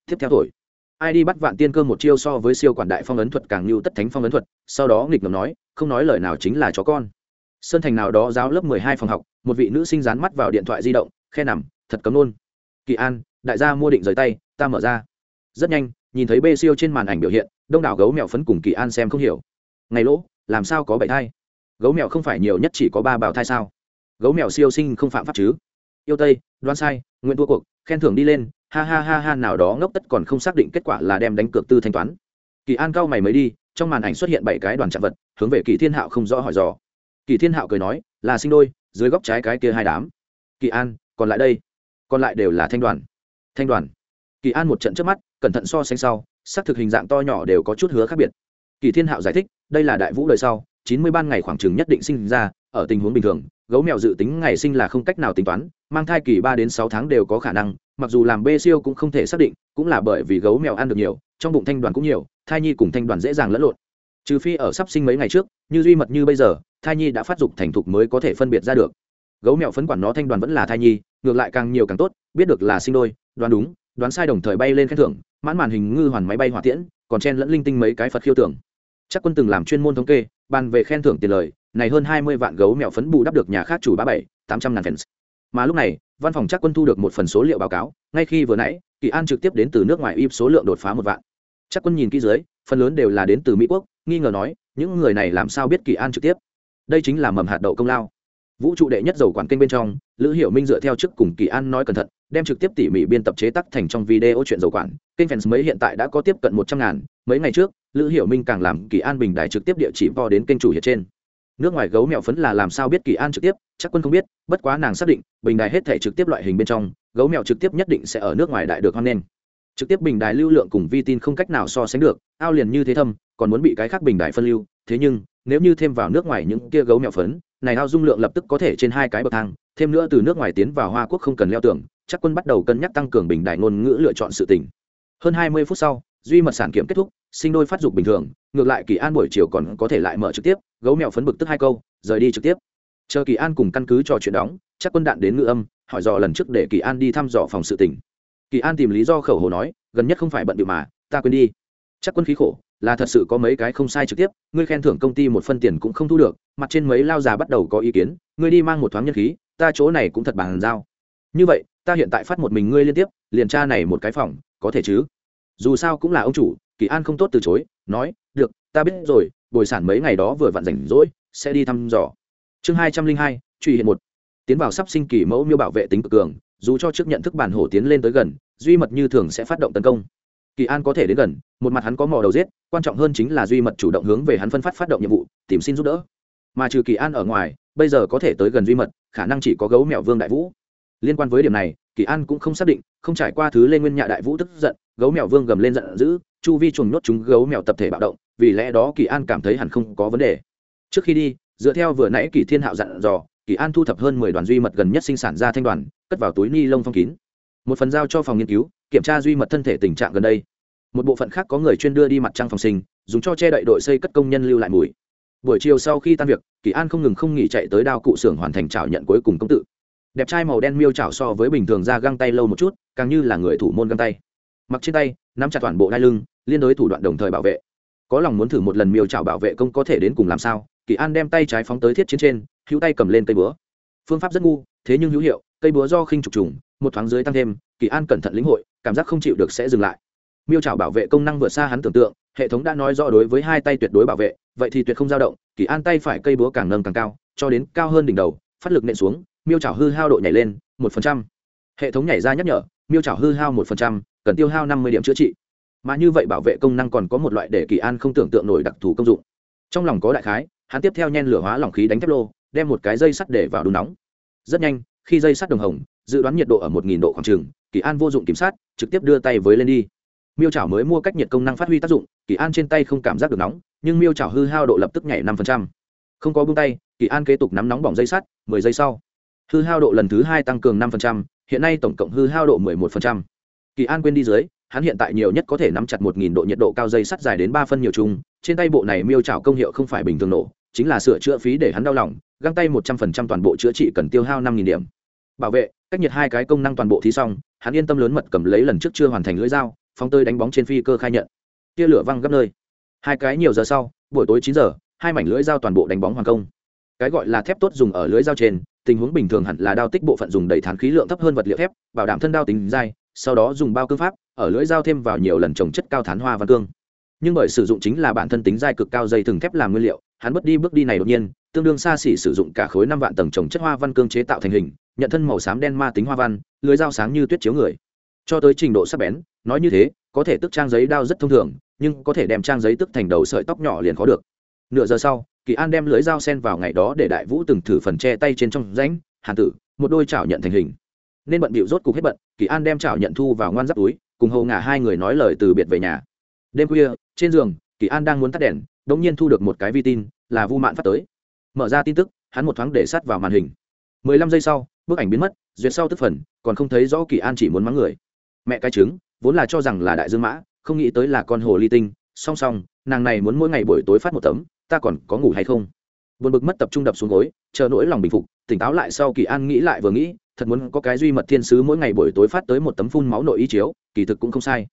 Tiếp theo thổi ai đi bắt vạn tiên cơ một chiêu so với siêu quản đại phong ấn thuật càng như tất thánh phong ấn thuật, sau đó nghịch ngầm nói, không nói lời nào chính là chó con. Sơn thành nào đó giáo lớp mười hai phòng học, một vị nữ sinh dán mắt vào điện thoại di động, khe nằm, thật cấm nôn kỳ an, đại gia mua định rời tay, ta mở ra. Rất nhanh, nhìn thấy bê siêu trên màn ảnh biểu hiện, đông đảo gấu mèo phấn cùng kỳ an xem không hiểu. Ngày lỗ, làm sao có bảy thai? Gấu mèo không phải nhiều nhất chỉ có ba bào thai sao? Gấu mèo siêu sinh không phạm pháp chứ? Yêu tây đoan sai, nguyện thua cuộc, khen thưởng đi lên ha ha ha ha, nào đó ngốc tất còn không xác định kết quả là đem đánh cược tư thanh toán. Kỳ an cao mày mới đi, trong màn ảnh xuất hiện bảy cái đoàn chạm vật, hướng về kỳ thiên hạo không rõ hỏi dò. Kỳ thiên hạo cười nói, là sinh đôi, dưới góc trái cái kia hai đám. Kỳ an, còn lại đây? Còn lại đều là thanh đoàn. Thanh đoàn? Kỳ an một trận trước mắt, cẩn thận so sánh sau, xác thực hình dạng to nhỏ đều có chút hứa khác biệt. Kỳ thiên hạo giải thích, đây là đại vũ đời sau, chín mươi ban ngày khoảng chừng nhất định sinh ra ở tình huống bình thường, gấu mèo dự tính ngày sinh là không cách nào tính toán, mang thai kỳ ba đến sáu tháng đều có khả năng, mặc dù làm bê siêu cũng không thể xác định, cũng là bởi vì gấu mèo ăn được nhiều, trong bụng thanh đoàn cũng nhiều, thai nhi cùng thanh đoàn dễ dàng lẫn lộn. Trừ phi ở sắp sinh mấy ngày trước, như duy mật như bây giờ, thai nhi đã phát dục thành thục mới có thể phân biệt ra được. Gấu mèo phấn quản nó thanh đoàn vẫn là thai nhi, ngược lại càng nhiều càng tốt, biết được là sinh đôi, đoán đúng, đoán sai đồng thời bay lên khen thưởng, mãn màn hình ngư hoàn máy bay hỏa tiễn, còn chen lẫn linh tinh mấy cái phật khiêu tưởng. Chắc quân từng làm chuyên môn thống kê, bàn về khen thưởng tiền lời này hơn hai mươi vạn gấu mèo phấn bù đắp được nhà khác chủ ba bảy, tám trăm ngàn fans. Mà lúc này, văn phòng chắc quân thu được một phần số liệu báo cáo, ngay khi vừa nãy, kỳ an trực tiếp đến từ nước ngoài ip số lượng đột phá một vạn. Chắc quân nhìn kỹ dưới, phần lớn đều là đến từ mỹ quốc, nghi ngờ nói, những người này làm sao biết kỳ an trực tiếp? Đây chính là mầm hạt đậu công lao. Vũ trụ đệ nhất dầu quản kênh bên trong, lữ hiểu minh dựa theo chức cùng kỳ an nói cẩn thận, đem trực tiếp tỉ mỉ biên tập chế tắc thành trong video chuyện dầu quản. Kênh fans mấy hiện tại đã có tiếp cận một trăm ngàn, mấy ngày trước, lữ hiểu minh càng làm kỳ an bình đài trực tiếp địa chỉ vo đến kênh chủ hiện trên nước ngoài gấu mèo phấn là làm sao biết kỳ an trực tiếp, chắc quân không biết, bất quá nàng xác định, bình đài hết thể trực tiếp loại hình bên trong, gấu mèo trực tiếp nhất định sẽ ở nước ngoài đại được hoan nghênh. Trực tiếp bình đài lưu lượng cùng vi tin không cách nào so sánh được, ao liền như thế thâm, còn muốn bị cái khác bình đài phân lưu, thế nhưng, nếu như thêm vào nước ngoài những kia gấu mèo phấn, này ao dung lượng lập tức có thể trên hai cái bậc thang, thêm nữa từ nước ngoài tiến vào hoa quốc không cần leo tường, chắc quân bắt đầu cân nhắc tăng cường bình đài ngôn ngữ lựa chọn sự tình. Hơn hai mươi phút sau duy mật sản kiểm kết thúc, sinh đôi phát dục bình thường, ngược lại kỳ an buổi chiều còn có thể lại mở trực tiếp, gấu mèo phấn bực tức hai câu, rời đi trực tiếp. Chờ kỳ an cùng căn cứ trò chuyện đóng, chắc quân đạn đến ngự âm, hỏi dò lần trước để kỳ an đi thăm dò phòng sự tỉnh kỳ an tìm lý do khẩu hồ nói, gần nhất không phải bận điệu mà, ta quên đi. Chắc quân khí khổ, là thật sự có mấy cái không sai trực tiếp, ngươi khen thưởng công ty một phân tiền cũng không thu được, mặt trên mấy lao già bắt đầu có ý kiến, ngươi đi mang một thoáng nhân khí, ta chỗ này cũng thật bàn giao. Như vậy, ta hiện tại phát một mình ngươi liên tiếp, liền tra này một cái phòng, có thể chứ? Dù sao cũng là ông chủ, kỳ an không tốt từ chối, nói, được, ta biết rồi, bồi sản mấy ngày đó vừa vặn rảnh rỗi, sẽ đi thăm dò. Chương hai trăm linh hai, truy hiện một. Tiến vào sắp sinh kỳ mẫu miêu bảo vệ tính cực cường, dù cho trước nhận thức bản hổ tiến lên tới gần, duy mật như thường sẽ phát động tấn công. Kỳ an có thể đến gần, một mặt hắn có mò đầu giết, quan trọng hơn chính là duy mật chủ động hướng về hắn phân phát phát động nhiệm vụ, tìm xin giúp đỡ. Mà trừ kỳ an ở ngoài, bây giờ có thể tới gần duy mật, khả năng chỉ có gấu mẹo vương đại vũ. Liên quan với điểm này, kỳ an cũng không xác định, không trải qua thứ lê nguyên nhạ đại vũ tức giận gấu mèo vương gầm lên giận dữ, chu vi chuồng nhốt chúng gấu mèo tập thể bạo động, vì lẽ đó kỳ an cảm thấy hẳn không có vấn đề. Trước khi đi, dựa theo vừa nãy kỳ thiên hạo dặn dò, kỳ an thu thập hơn mười đoàn duy mật gần nhất sinh sản ra thanh đoàn, cất vào túi ni lông phong kín. Một phần giao cho phòng nghiên cứu, kiểm tra duy mật thân thể tình trạng gần đây. Một bộ phận khác có người chuyên đưa đi mặt trăng phòng sinh, dùng cho che đậy đội xây cất công nhân lưu lại mùi. Buổi chiều sau khi tan việc, kỳ an không ngừng không nghỉ chạy tới đao cụ xưởng hoàn thành trảo nhận cuối cùng công tự. Đẹp trai màu đen miêu chảo so với bình thường ra găng tay lâu một chút, càng như là người thủ môn găng tay mặc trên tay, nắm chặt toàn bộ đai lưng, liên đối thủ đoạn đồng thời bảo vệ. Có lòng muốn thử một lần miêu chảo bảo vệ công có thể đến cùng làm sao? Kỳ an đem tay trái phóng tới thiết chiến trên, hữu tay cầm lên cây búa. Phương pháp rất ngu, thế nhưng hữu hiệu, cây búa do khinh trục trùng, một thoáng dưới tăng thêm, kỳ an cẩn thận lĩnh hội, cảm giác không chịu được sẽ dừng lại. Miêu trào bảo vệ công năng vượt xa hắn tưởng tượng, hệ thống đã nói rõ đối với hai tay tuyệt đối bảo vệ, vậy thì tuyệt không dao động, kỳ an tay phải cây búa càng nâng càng cao, cho đến cao hơn đỉnh đầu, phát lực nện xuống, miêu trào hư hao độ nhảy lên, một phần trăm. Hệ thống nhảy ra nhắc nhở, miêu trào hư hao một phần trăm cần tiêu hao năm mươi điểm chữa trị. Mà như vậy bảo vệ công năng còn có một loại để kỳ an không tưởng tượng nổi đặc thù công dụng. Trong lòng có đại khái, hắn tiếp theo nhen lửa hóa lỏng khí đánh thép lô, đem một cái dây sắt để vào đun nóng. Rất nhanh, khi dây sắt đồng hồng, dự đoán nhiệt độ ở một nghìn độ khoảng trường kỳ an vô dụng kiểm sát trực tiếp đưa tay với lên đi. Miêu chảo mới mua cách nhiệt công năng phát huy tác dụng, kỳ an trên tay không cảm giác được nóng, nhưng miêu chảo hư hao độ lập tức nhảy năm không có bung tay, kỳ an kế tục nắm nóng bỏng dây sắt, mười giây sau. Hư hao độ lần thứ hai tăng cường năm hiện nay tổng cộng hư hao độ mười một kỳ an quên đi dưới, hắn hiện tại nhiều nhất có thể nắm chặt một nghìn độ nhiệt độ cao dây sắt dài đến ba phân nhiều chung, trên tay bộ này miêu trảo công hiệu không phải bình thường nổ, chính là sửa chữa phí để hắn đau lòng, găng tay một trăm phần trăm toàn bộ chữa trị cần tiêu hao năm nghìn điểm. Bảo vệ, cách nhiệt hai cái công năng toàn bộ thí xong, hắn yên tâm lớn mật cầm lấy lần trước chưa hoàn thành lưỡi dao, phóng tơi đánh bóng trên phi cơ khai nhận. Tia lửa văng gấp nơi. Hai cái nhiều giờ sau, buổi tối chín giờ, hai mảnh lưỡi dao toàn bộ đánh bóng hoàng công. Cái gọi là thép tốt dùng ở lưỡi dao trên, tình huống bình thường hẳn là đao tích bộ phận dùng đầy thán khí lượng thấp hơn vật liệu thép, bảo đảm thân đao tính dai sau đó dùng bao cương pháp, ở lưỡi dao thêm vào nhiều lần trồng chất cao thán hoa văn cương. Nhưng bởi sử dụng chính là bản thân tính dai cực cao dây thừng thép làm nguyên liệu, hắn mất đi bước đi này đột nhiên, tương đương xa xỉ sử dụng cả khối năm vạn tầng trồng chất hoa văn cương chế tạo thành hình, nhận thân màu xám đen ma tính hoa văn lưới dao sáng như tuyết chiếu người. Cho tới trình độ sắc bén, nói như thế, có thể tức trang giấy đao rất thông thường, nhưng có thể đem trang giấy tức thành đầu sợi tóc nhỏ liền khó được. Nửa giờ sau, kỳ an đem lưới dao sen vào ngày đó để đại vũ từng thử phần che tay trên trong rãnh, hàn tử, một đôi chảo nhận thành hình. Nên bận bịu rốt cục hết bận kỳ an đem chảo nhận thu vào ngoan giáp túi, cùng hầu ngả hai người nói lời từ biệt về nhà. Đêm khuya, trên giường, kỳ an đang muốn tắt đèn đ ỗ n g nhiên thu được một cái vi tin, là vu mạn phát tới. Mở ra tin tức, hắn một thoáng để sát vào màn hình. Mười lăm giây sau, bức ảnh biến mất, duyệt sau tức phần, còn không thấy rõ kỳ an chỉ muốn mắng người. Mẹ cái trứng, vốn là cho rằng là đại dương mã, không nghĩ tới là con hồ ly tinh. Song song, nàng này muốn mỗi ngày buổi tối phát một tấm, ta còn có ngủ hay không? Vượt bực mất tập trung đập xuống gối, chờ nỗi lòng bình phục, tỉnh táo lại sau kỳ an nghĩ lại vừa nghĩ thật muốn có cái duy mật thiên sứ mỗi ngày buổi tối phát tới một tấm phun máu nội ý chiếu, kỳ thực cũng không sai.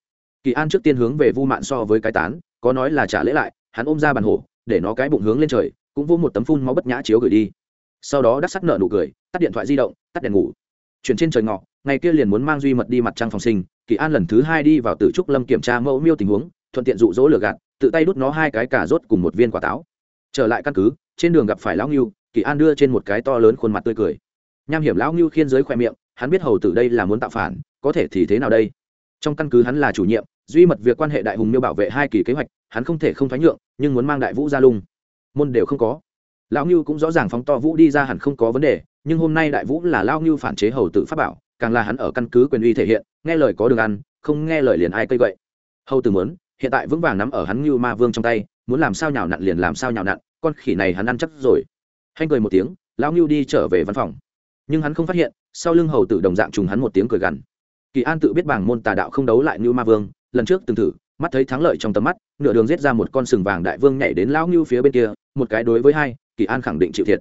Kỳ an trước tiên hướng về vu mạn so với cái tán, có nói là trả lễ lại, hắn ôm ra bàn hổ, để nó cái bụng hướng lên trời, cũng vô một tấm phun máu bất nhã chiếu gửi đi. Sau đó đắc sắc nợ nụ cười, tắt điện thoại di động, tắt đèn ngủ. Chuyển trên trời ngọ, ngày kia liền muốn mang duy mật đi mặt trăng phòng sinh, kỳ an lần thứ hai đi vào tử trúc lâm kiểm tra mẫu miêu tình huống, thuận tiện dụ dỗ lừa gạt, tự tay đút nó hai cái cà rốt cùng một viên quả táo. Trở lại căn cứ, trên đường gặp phải lão ngưu, kỳ an đưa trên một cái to lớn khuôn mặt tươi cười nham hiểm lão ngưu khiên dưới khoe miệng, hắn biết hầu tử đây là muốn tạo phản, có thể thì thế nào đây? Trong căn cứ hắn là chủ nhiệm, duy mật việc quan hệ đại hùng miêu bảo vệ hai kỳ kế hoạch, hắn không thể không thoái nhượng, nhưng muốn mang đại vũ ra lung. Môn đều không có. Lão ngưu cũng rõ ràng phóng to vũ đi ra hẳn không có vấn đề, nhưng hôm nay đại vũ là lao ngưu phản chế hầu tử pháp bảo, càng là hắn ở căn cứ quyền uy thể hiện, nghe lời có đường ăn, không nghe lời liền ai cây vậy hầu tử muốn, hiện tại vững vàng nắm ở hắn ngưu ma vương trong tay, muốn làm sao nhào nặn liền làm sao nhào nặn, con khỉ này hắn ăn chắc rồi. Hanh cười một tiếng, lão ngưu đi trở về văn phòng nhưng hắn không phát hiện, sau lưng hầu tử đồng dạng trùng hắn một tiếng cười gằn. Kỳ an tự biết bảng môn tà đạo không đấu lại như ma vương, lần trước từng thử, mắt thấy thắng lợi trong tầm mắt, nửa đường giết ra một con sừng vàng đại vương nhảy đến lão ngưu phía bên kia, một cái đối với hai, kỳ an khẳng định chịu thiệt.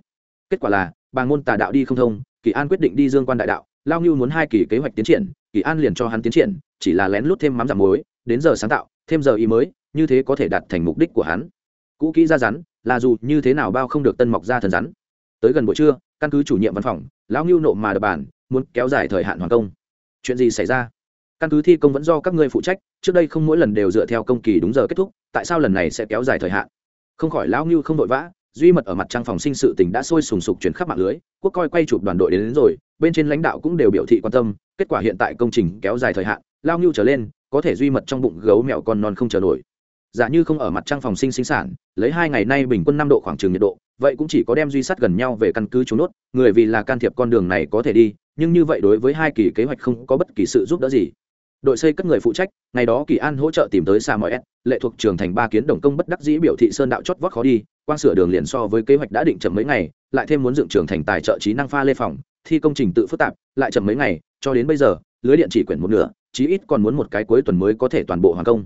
Kết quả là, bảng môn tà đạo đi không thông, kỳ an quyết định đi dương quan đại đạo lao ngưu muốn hai kỳ kế hoạch tiến triển, kỳ an liền cho hắn tiến triển, chỉ là lén lút thêm mắm giảm muối, đến giờ sáng tạo, thêm giờ ý mới, như thế có thể đạt thành mục đích của hắn. Cũ kỹ ra rắn, là dù như thế nào bao không được tân mọc ra thần rắn. Tới gần buổi trưa căn cứ chủ nhiệm văn phòng lão ngưu nộ mà đập bàn muốn kéo dài thời hạn hoàn công. Chuyện gì xảy ra? Căn cứ thi công vẫn do các ngươi phụ trách trước đây không mỗi lần đều dựa theo công kỳ đúng giờ kết thúc tại sao lần này sẽ kéo dài thời hạn? Không khỏi lão ngưu không vội vã duy mật ở mặt trang phòng sinh sự tình đã sôi sùng sục chuyển khắp mạng lưới quốc coi quay chụp đoàn đội đến, đến rồi bên trên lãnh đạo cũng đều biểu thị quan tâm kết quả hiện tại công trình kéo dài thời hạn lao ngưu trở lên có thể duy mật trong bụng gấu mẹo con non không chờ nổi. Giả như không ở mặt trang phòng sinh sinh sản lấy hai ngày nay bình quân năm độ khoảng trường nhiệt độ vậy cũng chỉ có đem duy sát gần nhau về căn cứ trốn nốt, người vì là can thiệp con đường này có thể đi, nhưng như vậy đối với hai kỳ kế hoạch không có bất kỳ sự giúp đỡ gì. Đội xây cất người phụ trách, ngày đó kỳ an hỗ trợ tìm tới sa mọi s lệ thuộc trường thành ba kiến đồng công bất đắc dĩ biểu thị sơn đạo chót vót khó đi, quang sửa đường liền so với kế hoạch đã định chậm mấy ngày, lại thêm muốn dựng trường thành tài trợ trí năng pha lê phòng, thi công trình tự phức tạp, lại chậm mấy ngày, cho đến bây giờ, lưới điện chỉ quyển một nửa, chí ít còn muốn một cái cuối tuần mới có thể toàn bộ hoàn công.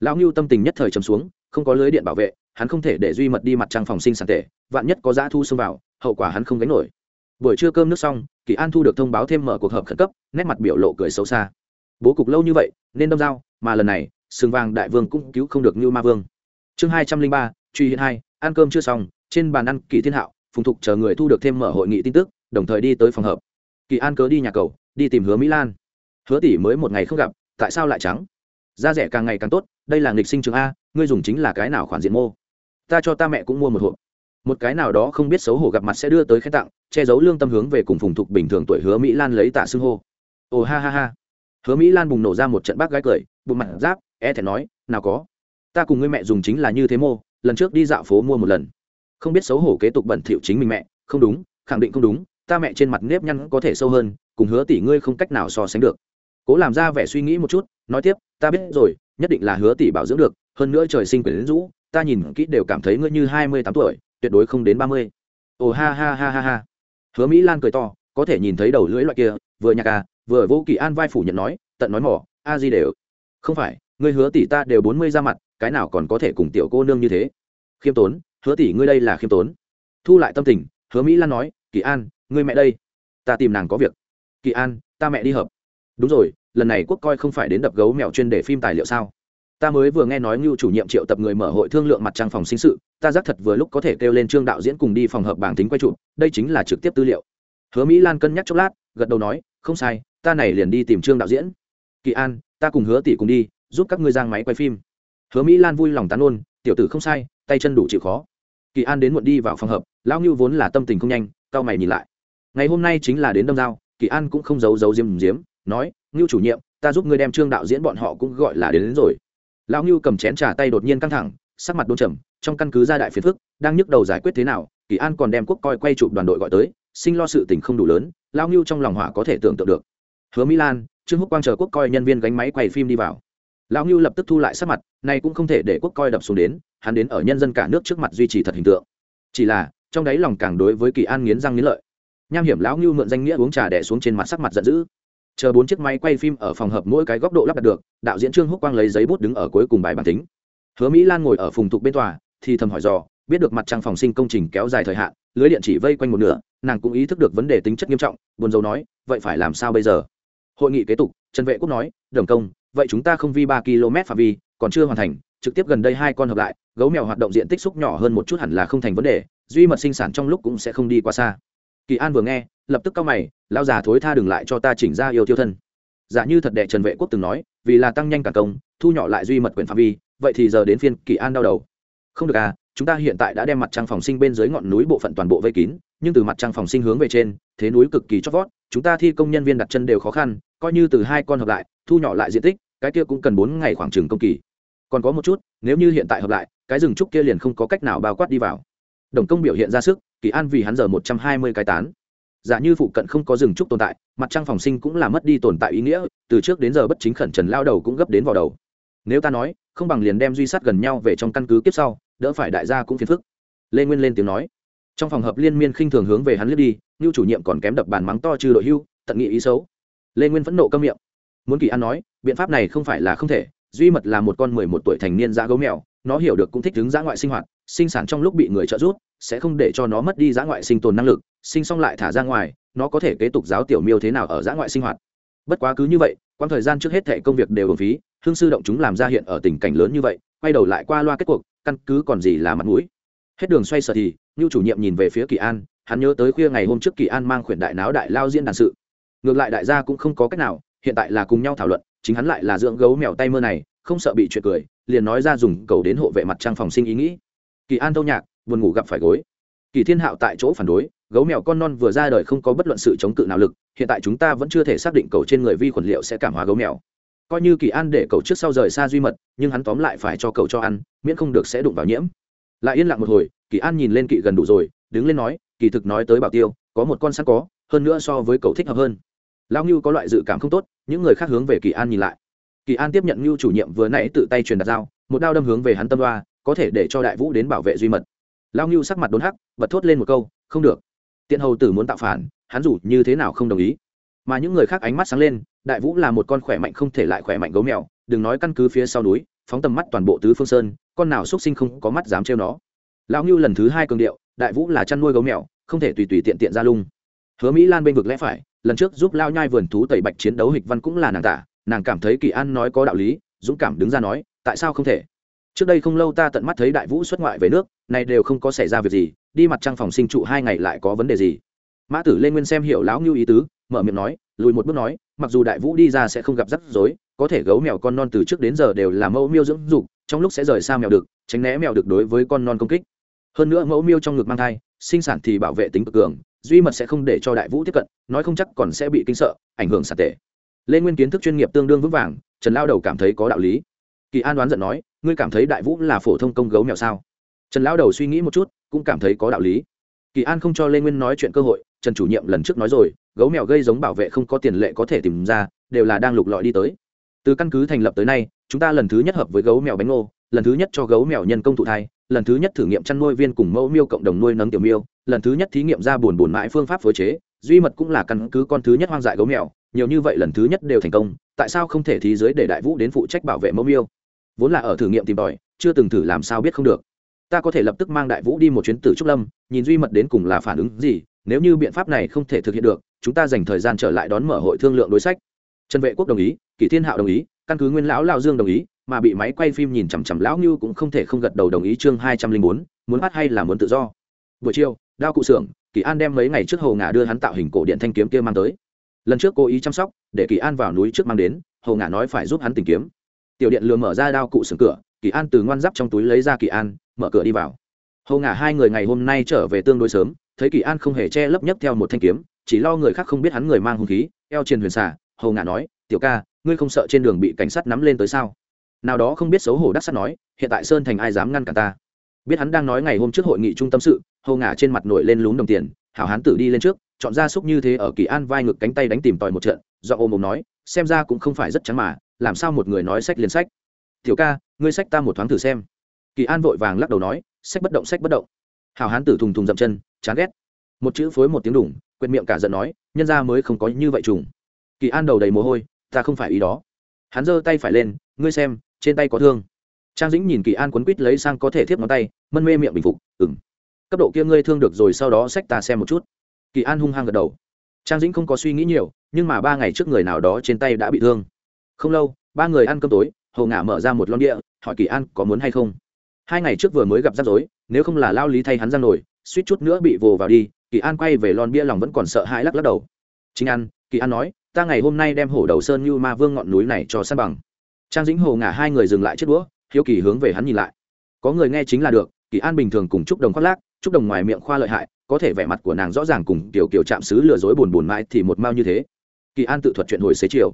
Lão ngưu tâm tình nhất thời chấm xuống không có lưới điện bảo vệ, hắn không thể để duy mật đi mặt trăng phòng sinh sản tệ vạn nhất có giá thu xông vào, hậu quả hắn không gánh nổi. Buổi trưa cơm nước xong, kỳ an thu được thông báo thêm mở cuộc họp khẩn cấp, nét mặt biểu lộ cười xấu xa. Bố cục lâu như vậy, nên đâm dao, mà lần này, sừng vàng đại vương cũng cứu không được như ma vương. Chương hai trăm linh ba, truy hiện hai, ăn cơm chưa xong, trên bàn ăn kỳ thiên hạo, phùng thục chờ người thu được thêm mở hội nghị tin tức, đồng thời đi tới phòng họp. Kỳ an cớ đi nhà cầu, đi tìm hứa mỹ lan. Hứa tỷ mới một ngày không gặp, tại sao lại trắng? Da rẻ càng ngày càng tốt, đây là nghịch sinh trường a, ngươi dùng chính là cái nào khoản diện mô? Ta cho ta mẹ cũng mua một hộp. Một cái nào đó không biết xấu hổ gặp mặt sẽ đưa tới khen tặng, che giấu lương tâm hướng về cùng phùng thục bình thường tuổi hứa mỹ lan lấy tạ xưng hô. Ồ, ha ha ha. Hứa mỹ lan bùng nổ ra một trận bác gái cười, bụng mặt giáp e thẹn nói, nào có. Ta cùng ngươi mẹ dùng chính là như thế mô, lần trước đi dạo phố mua một lần. Không biết xấu hổ kế tục bẩn thỉu chính mình mẹ, không đúng, khẳng định không đúng, ta mẹ trên mặt nếp nhăn có thể sâu hơn, cùng hứa tỷ ngươi không cách nào so sánh được cố làm ra vẻ suy nghĩ một chút, nói tiếp, ta biết rồi, nhất định là hứa tỷ bảo dưỡng được, hơn nữa trời sinh quyển rũ, ta nhìn kỹ đều cảm thấy ngươi như hai mươi tám tuổi, tuyệt đối không đến ba mươi. Ồ, ha ha ha ha ha. Hứa mỹ lan cười to, có thể nhìn thấy đầu lưỡi loại kia, vừa nhạc à vừa vô kỳ an vai phủ nhận nói, tận nói mỏ, a di đều. Không phải, ngươi hứa tỷ ta đều bốn mươi ra mặt, cái nào còn có thể cùng tiểu cô nương như thế? Khiêm tốn, hứa tỷ ngươi đây là khiêm tốn. Thu lại tâm tình, hứa mỹ lan nói kỳ an, ngươi mẹ đây, ta tìm nàng có việc. Kỳ an, ta mẹ đi hợp đúng rồi, lần này quốc coi không phải đến đập gấu mèo chuyên để phim tài liệu sao? Ta mới vừa nghe nói ngưu chủ nhiệm triệu tập người mở hội thương lượng mặt trang phòng sinh sự, ta giác thật vừa lúc có thể kêu lên trương đạo diễn cùng đi phòng hợp bảng tính quay chụp, đây chính là trực tiếp tư liệu. Hứa mỹ lan cân nhắc chốc lát, gật đầu nói, không sai, ta này liền đi tìm trương đạo diễn. Kỳ an, ta cùng hứa tỷ cùng đi, giúp các ngươi giang máy quay phim. Hứa mỹ lan vui lòng tán ôn, tiểu tử không sai, tay chân đủ chịu khó. Kỳ an đến muộn đi vào phòng hợp, lão ngưu vốn là tâm tình không nhanh cao mày nhìn lại. Ngày hôm nay chính là đến đâm dao kỳ an cũng không giấu giấu diếm diếm nói ngưu chủ nhiệm ta giúp ngươi đem trương đạo diễn bọn họ cũng gọi là đến, đến rồi. Lão ngưu cầm chén trà tay đột nhiên căng thẳng sắc mặt đôn trầm trong căn cứ gia đại phiền phức đang nhức đầu giải quyết thế nào kỳ an còn đem quốc coi quay chụp đoàn đội gọi tới sinh lo sự tình không đủ lớn lão ngưu trong lòng hỏa có thể tưởng tượng được. Hứa mỹ lan trương húc quang chờ quốc coi nhân viên gánh máy quay phim đi vào. Lão ngưu lập tức thu lại sắc mặt nay cũng không thể để quốc coi đập xuống đến hắn đến ở nhân dân cả nước trước mặt duy trì thật hình tượng. Chỉ là trong đáy lòng càng đối với kỳ an nghiến răng nghiến lợi. Nham hiểm lão ngưu mượn danh nghĩa uống trà đẻ xuống trên mặt sắc mặt giận dữ chờ bốn chiếc máy quay phim ở phòng hợp mỗi cái góc độ lắp đặt được, đạo diễn trương húc quang lấy giấy bút đứng ở cuối cùng bài bản tính. Hứa mỹ lan ngồi ở phùng thục bên tòa, thì thầm hỏi dò, biết được mặt trăng phòng sinh công trình kéo dài thời hạn, lưới điện chỉ vây quanh một nửa, nàng cũng ý thức được vấn đề tính chất nghiêm trọng, buồn dầu nói, vậy phải làm sao bây giờ? Hội nghị kế tục, trần vệ quốc nói, đồng công, vậy chúng ta không vi ba km phạm vi, còn chưa hoàn thành, trực tiếp gần đây hai con hợp lại, gấu mèo hoạt động diện tích xúc nhỏ hơn một chút hẳn là không thành vấn đề, duy mật sinh sản trong lúc cũng sẽ không đi quá xa kỳ an vừa nghe, lập tức cao mày lao già thối tha đừng lại cho ta chỉnh ra yêu tiêu thân. Giả như thật đệ trần vệ quốc từng nói, vì là tăng nhanh cả công, thu nhỏ lại duy mật quyền phạm vi, vậy thì giờ đến phiên kỳ an đau đầu. Không được à chúng ta hiện tại đã đem mặt trăng phòng sinh bên dưới ngọn núi bộ phận toàn bộ vây kín, nhưng từ mặt trăng phòng sinh hướng về trên, thế núi cực kỳ chót vót, chúng ta thi công nhân viên đặt chân đều khó khăn, coi như từ hai con hợp lại, thu nhỏ lại diện tích, cái kia cũng cần bốn ngày khoảng trừng công kỳ. Còn có một chút, nếu như hiện tại hợp lại, cái rừng trúc kia liền không có cách nào bao quát đi vào. Đồng công biểu hiện ra sức kỳ an vì hắn giờ một trăm hai mươi cái tán. Giả như phụ cận không có rừng trúc tồn tại, mặt trăng phòng sinh cũng là mất đi tồn tại ý nghĩa, từ trước đến giờ bất chính khẩn trần lao đầu cũng gấp đến vào đầu. Nếu ta nói, không bằng liền đem duy sát gần nhau về trong căn cứ kiếp sau, đỡ phải đại gia cũng phiền phức. Lê nguyên lên tiếng nói. Trong phòng hợp liên miên khinh thường hướng về hắn lướt đi như chủ nhiệm còn kém đập bàn mắng to trừ đội hưu, tận nghị ý xấu. Lê nguyên phẫn nộ câm miệng. Muốn kỳ an nói, biện pháp này không phải là không thể, duy mật là một con mười một tuổi thành niên da gấu mèo, nó hiểu được cũng thích đứng dã ngoại sinh hoạt sinh sản trong lúc bị người trợ giúp, sẽ không để cho nó mất đi giã ngoại sinh tồn năng lực, sinh xong lại thả ra ngoài, nó có thể kế tục giáo tiểu miêu thế nào ở giã ngoại sinh hoạt. Bất quá cứ như vậy, quãng thời gian trước hết thệ công việc đều hưởng phí, hương sư động chúng làm ra hiện ở tình cảnh lớn như vậy, quay đầu lại qua loa kết cuộc, căn cứ còn gì là mặt mũi. Hết đường xoay sở thì như chủ nhiệm nhìn về phía kỳ an, hắn nhớ tới khuya ngày hôm trước kỳ an mang khuyển đại náo đại lao diễn đàn sự. Ngược lại đại gia cũng không có cách nào, hiện tại là cùng nhau thảo luận, chính hắn lại là dưỡng gấu mèo tay mơ này, không sợ bị chuyện cười, liền nói ra dùng cầu đến hộ vệ mặt trang phòng sinh ý nghĩ kỳ an thâu nhạc, buồn ngủ gặp phải gối. Kỳ thiên hạo tại chỗ phản đối, gấu mèo con non vừa ra đời không có bất luận sự chống cự nào lực, hiện tại chúng ta vẫn chưa thể xác định cầu trên người vi khuẩn liệu sẽ cảm hóa gấu mèo. Coi như kỳ an để cầu trước sau rời xa duy mật, nhưng hắn tóm lại phải cho cầu cho ăn, miễn không được sẽ đụng vào nhiễm. Lại yên lặng một hồi, kỳ an nhìn lên kỵ gần đủ rồi, đứng lên nói, kỳ thực nói tới bảo tiêu, có một con sẵn có, hơn nữa so với cầu thích hợp hơn. Lão ngưu có loại dự cảm không tốt, những người khác hướng về kỳ an nhìn lại. Kỳ an tiếp nhận ngưu chủ nhiệm vừa nãy tự tay truyền đặt dao, một đao đâm hướng về hắn tâm đoa có thể để cho đại vũ đến bảo vệ duy mật. Lão ngưu sắc mặt đốn hắc, bật thốt lên một câu, không được. Tiện hầu tử muốn tạo phản, hắn dù như thế nào không đồng ý. Mà những người khác ánh mắt sáng lên, đại vũ là một con khỏe mạnh không thể lại khỏe mạnh gấu mèo, đừng nói căn cứ phía sau núi, phóng tầm mắt toàn bộ tứ phương sơn, con nào xuất sinh không có mắt dám trêu nó. Lão ngưu lần thứ hai cường điệu, đại vũ là chăn nuôi gấu mèo, không thể tùy tùy tiện tiện ra lung. Hứa mỹ lan bên vực lẽ phải, lần trước giúp lao nhai vườn thú tẩy bạch chiến đấu hịch văn cũng là nàng tả, nàng cảm thấy kỳ an nói có đạo lý, dũng cảm đứng ra nói, tại sao không thể? Trước đây không lâu ta tận mắt thấy đại vũ xuất ngoại về nước này đều không có xảy ra việc gì, đi mặt trăng phòng sinh trụ hai ngày lại có vấn đề gì? Mã tử lên nguyên xem hiểu lão ngưu ý tứ, mở miệng nói, lùi một bước nói, mặc dù đại vũ đi ra sẽ không gặp rắc rối, có thể gấu mèo con non từ trước đến giờ đều là mẫu miêu dưỡng dục, trong lúc sẽ rời xa mèo được tránh né mèo được đối với con non công kích. Hơn nữa mẫu miêu trong ngực mang thai, sinh sản thì bảo vệ tính cực cường, duy mật sẽ không để cho đại vũ tiếp cận, nói không chắc còn sẽ bị kinh sợ, ảnh hưởng sạt tệ. Lê nguyên kiến thức chuyên nghiệp tương đương vững vàng, trần lao đầu cảm thấy có đạo lý kỳ an đoán giận nói, ngươi cảm thấy đại vũ là phổ thông công gấu mèo sao? Trần Lão đầu suy nghĩ một chút, cũng cảm thấy có đạo lý. Kỳ an không cho lê nguyên nói chuyện cơ hội, trần chủ nhiệm lần trước nói rồi, gấu mèo gây giống bảo vệ không có tiền lệ có thể tìm ra, đều là đang lục lọi đi tới. Từ căn cứ thành lập tới nay, chúng ta lần thứ nhất hợp với gấu mèo bánh ngô, lần thứ nhất cho gấu mèo nhân công thụ thai, lần thứ nhất thử nghiệm chăn nuôi viên cùng mẫu miêu cộng đồng nuôi nấng tiểu miêu, lần thứ nhất thí nghiệm ra buồn buồn mãi phương pháp phối chế, duy mật cũng là căn cứ con thứ nhất hoang dại gấu mèo, nhiều như vậy lần thứ nhất đều thành công tại sao không thể thí dưới để đại vũ đến phụ trách bảo vệ mẫu miêu? Vốn là ở thử nghiệm tìm tòi, chưa từng thử làm sao biết không được. Ta có thể lập tức mang đại vũ đi một chuyến tử trúc lâm, nhìn duy mật đến cùng là phản ứng gì, nếu như biện pháp này không thể thực hiện được, chúng ta dành thời gian trở lại đón mở hội thương lượng đối sách. Trần vệ quốc đồng ý, kỷ thiên hạo đồng ý, căn cứ nguyên lão lao dương đồng ý, mà bị máy quay phim nhìn chằm chằm lão như cũng không thể không gật đầu đồng ý chương hai trăm linh bốn, muốn bắt hay là muốn tự do. Buổi chiều, đao cụ xưởng kỳ an đem mấy ngày trước hồ ngả đưa hắn tạo hình cổ điện thanh kiếm kia mang tới lần trước cố ý chăm sóc, để kỳ an vào núi trước mang đến hầu ngả nói phải giúp hắn tìm kiếm. Tiểu điện lừa mở ra đao cụ sừng cửa, kỳ an từ ngoan giáp trong túi lấy ra kỳ an, mở cửa đi vào. Hầu ngả hai người ngày hôm nay trở về tương đối sớm, thấy kỳ an không hề che lấp nhấp theo một thanh kiếm, chỉ lo người khác không biết hắn người mang hung khí, eo trên huyền xà hầu ngả nói, tiểu ca, ngươi không sợ trên đường bị cảnh sát nắm lên tới sao? Nào đó không biết xấu hổ đắc sắt nói, hiện tại sơn thành ai dám ngăn cả ta? Biết hắn đang nói ngày hôm trước hội nghị trung tâm sự hầu ngả trên mặt nổi lên lún đồng tiền, hảo hán tử đi lên trước chọn ra xúc như thế ở kỳ an vai ngực cánh tay đánh tìm tòi một trận, do ôm ôm nói, xem ra cũng không phải rất trắng mà, làm sao một người nói sách liền sách. Tiểu ca, ngươi sách ta một thoáng thử xem. Kỳ an vội vàng lắc đầu nói, sách bất động, sách bất động. Hào hán tử thùng thùng dậm chân, chán ghét. Một chữ phối một tiếng đủng quyệt miệng cả giận nói, nhân ra mới không có như vậy trùng. Kỳ an đầu đầy mồ hôi, ta không phải ý đó. Hắn giơ tay phải lên, ngươi xem, trên tay có thương. Trang dĩnh nhìn kỳ an quấn quít lấy sang có thể thiếp ngón tay, mân mê miệng bình phục ừng cấp độ kia ngươi thương được rồi, sau đó sách ta xem một chút kỳ an hung hăng gật đầu. Trang dĩnh không có suy nghĩ nhiều, nhưng mà ba ngày trước người nào đó trên tay đã bị thương. Không lâu, ba người ăn cơm tối, hồ ngả mở ra một lon địa hỏi kỳ an có muốn hay không. Hai ngày trước vừa mới gặp rắc rối, nếu không là lao lý thay hắn ra nổi, suýt chút nữa bị vồ vào đi, kỳ an quay về lon bia lòng vẫn còn sợ hãi lắc lắc đầu. Chính an, kỳ an nói, ta ngày hôm nay đem hổ đầu sơn như ma vương ngọn núi này cho san bằng. Trang dĩnh, hồ ngả hai người dừng lại chiếc đũa, hiếu kỳ hướng về hắn nhìn lại. Có người nghe chính là được, kỳ an bình thường cùng chúc đồng khoác lác chúc đồng ngoài miệng khoa lợi hại, có thể vẻ mặt của nàng rõ ràng cùng tiểu kiểu chạm xứ lừa dối buồn buồn mãi thì một mao như thế. Kỳ an tự thuật chuyện hồi xế chiều.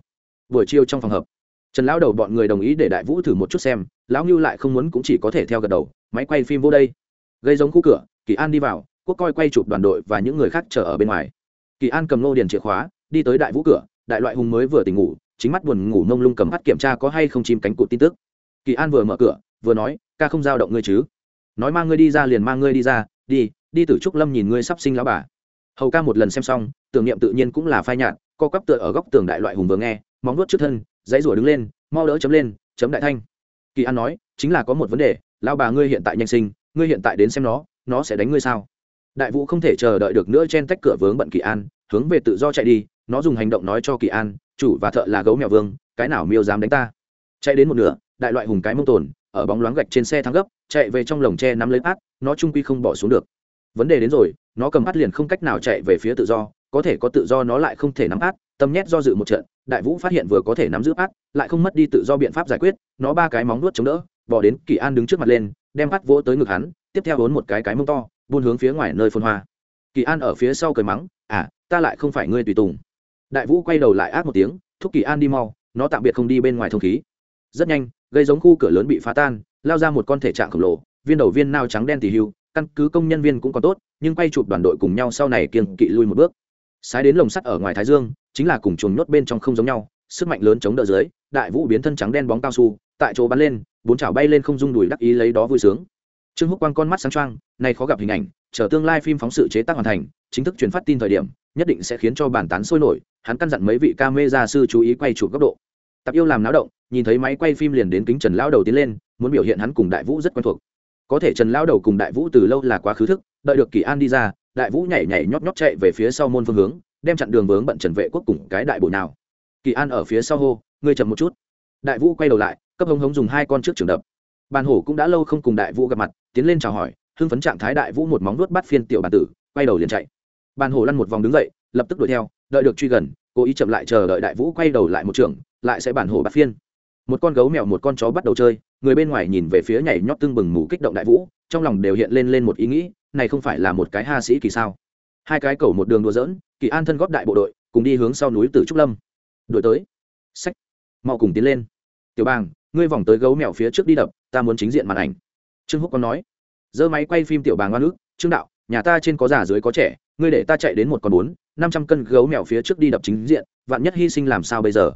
Buổi chiều trong phòng hợp trần lão đầu bọn người đồng ý để đại vũ thử một chút xem, lão ngưu lại không muốn cũng chỉ có thể theo gật đầu, máy quay phim vô đây. Gây giống khu cửa, kỳ an đi vào, quốc coi quay chụp đoàn đội và những người khác chờ ở bên ngoài. Kỳ an cầm lô điền chìa khóa, đi tới đại vũ cửa, đại loại hùng mới vừa tỉnh ngủ, chính mắt buồn ngủ mông lung cầm mắt kiểm tra có hay không chim cánh cụt tin tức. Kỳ an vừa mở cửa, vừa nói, ca không giao động ngươi chứ? Nói mang ngươi đi ra liền mang ngươi đi ra đi đi từ trúc lâm nhìn ngươi sắp sinh lão bà. Hầu ca một lần xem xong, tưởng niệm tự nhiên cũng là phai nhạt, co cắp tựa ở góc tường đại loại hùng vừa nghe, móng nuốt trước thân, dãy rủa đứng lên, mau đỡ chấm lên, chấm đại thanh. Kỳ an nói, chính là có một vấn đề, lão bà ngươi hiện tại nhanh sinh, ngươi hiện tại đến xem nó nó sẽ đánh ngươi sao? Đại vũ không thể chờ đợi được nữa chen tách cửa vướng bận kỳ an, hướng về tự do chạy đi, nó dùng hành động nói cho kỳ an, chủ và thợ là gấu mèo vương, cái nào miêu dám đánh ta? Chạy đến một nửa, đại loại hùng cái mông tồn, ở bóng loáng gạch trên xe thắng gấp chạy về trong lồng tre nắm lấy át, nó trung quy không bỏ xuống được. Vấn đề đến rồi, nó cầm át liền không cách nào chạy về phía tự do, có thể có tự do nó lại không thể nắm át, tâm nhét do dự một trận, đại vũ phát hiện vừa có thể nắm giữ át, lại không mất đi tự do biện pháp giải quyết, nó ba cái móng nuốt chống đỡ, bỏ đến kỳ an đứng trước mặt lên, đem át vỗ tới ngực hắn, tiếp theo vốn một cái cái mông to, buôn hướng phía ngoài nơi phun hoa. Kỳ an ở phía sau cười mắng à ta lại không phải ngươi tùy tùng. Đại vũ quay đầu lại ác một tiếng, thúc kỳ an đi mau, nó tạm biệt không đi bên ngoài thông khí. Rất nhanh, gây giống khu cửa lớn bị phá tan lao ra một con thể trạng khổng lồ, viên đầu viên nao trắng đen tỉ hưu, căn cứ công nhân viên cũng còn tốt, nhưng quay chụp đoàn đội cùng nhau sau này kiêng kỵ lui một bước. Sái đến lồng sắt ở ngoài thái dương, chính là cùng chuồng nhốt bên trong không giống nhau, sức mạnh lớn chống đỡ dưới, đại vũ biến thân trắng đen bóng cao su, tại chỗ bắn lên, bốn chảo bay lên không rung đùi đắc ý lấy đó vui sướng. Trương húc quang con mắt sáng trăng nay khó gặp hình ảnh, chờ tương lai phim phóng sự chế tác hoàn thành, chính thức truyền phát tin thời điểm, nhất định sẽ khiến cho bản tán sôi nổi, hắn căn dặn mấy vị ca mê gia sư chú ý quay chụp góc độ. Tập yêu làm náo động, nhìn thấy máy quay phim liền đến kính trần lão đầu tiến lên muốn biểu hiện hắn cùng đại vũ rất quen thuộc. Có thể trần lão đầu cùng đại vũ từ lâu là quá khứ thức, đợi được kỳ an đi ra, đại vũ nhảy nhảy nhót nhót chạy về phía sau môn phương hướng, đem chặn đường vướng bận trần vệ quốc cùng cái đại bộ nào. Kỳ an ở phía sau hô, ngươi chậm một chút. Đại vũ quay đầu lại, cấp hống hống dùng hai con trước trường đập. Bàn hổ cũng đã lâu không cùng đại vũ gặp mặt, tiến lên chào hỏi, hưng phấn trạng thái đại vũ một móng nuốt bắt phiên tiểu bàn tử, quay đầu liền chạy. Bàn hổ lăn một vòng đứng dậy, lập tức đuổi theo, đợi được truy gần, cố ý chậm lại chờ đợi đại vũ quay đầu lại một trường, lại sẽ bàn hổ bắt phiên một con gấu mèo, một con chó bắt đầu chơi, người bên ngoài nhìn về phía nhảy nhót tưng bừng mù kích động đại vũ, trong lòng đều hiện lên lên một ý nghĩ, này không phải là một cái ha sĩ kỳ sao? Hai cái cầu một đường đùa dỡn kỳ an thân góp đại bộ đội, cùng đi hướng sau núi từ trúc lâm. Đuổi tới. Sách mau cùng tiến lên. Tiểu bàng, ngươi vòng tới gấu mèo phía trước đi đập, ta muốn chính diện màn ảnh. Trương húc còn nói. Giơ máy quay phim tiểu bàng oan ức, trương đạo, nhà ta trên có già dưới có trẻ, ngươi để ta chạy đến một con bốn, năm trăm cân gấu mèo phía trước đi đập chính diện, vạn nhất hy sinh làm sao bây giờ?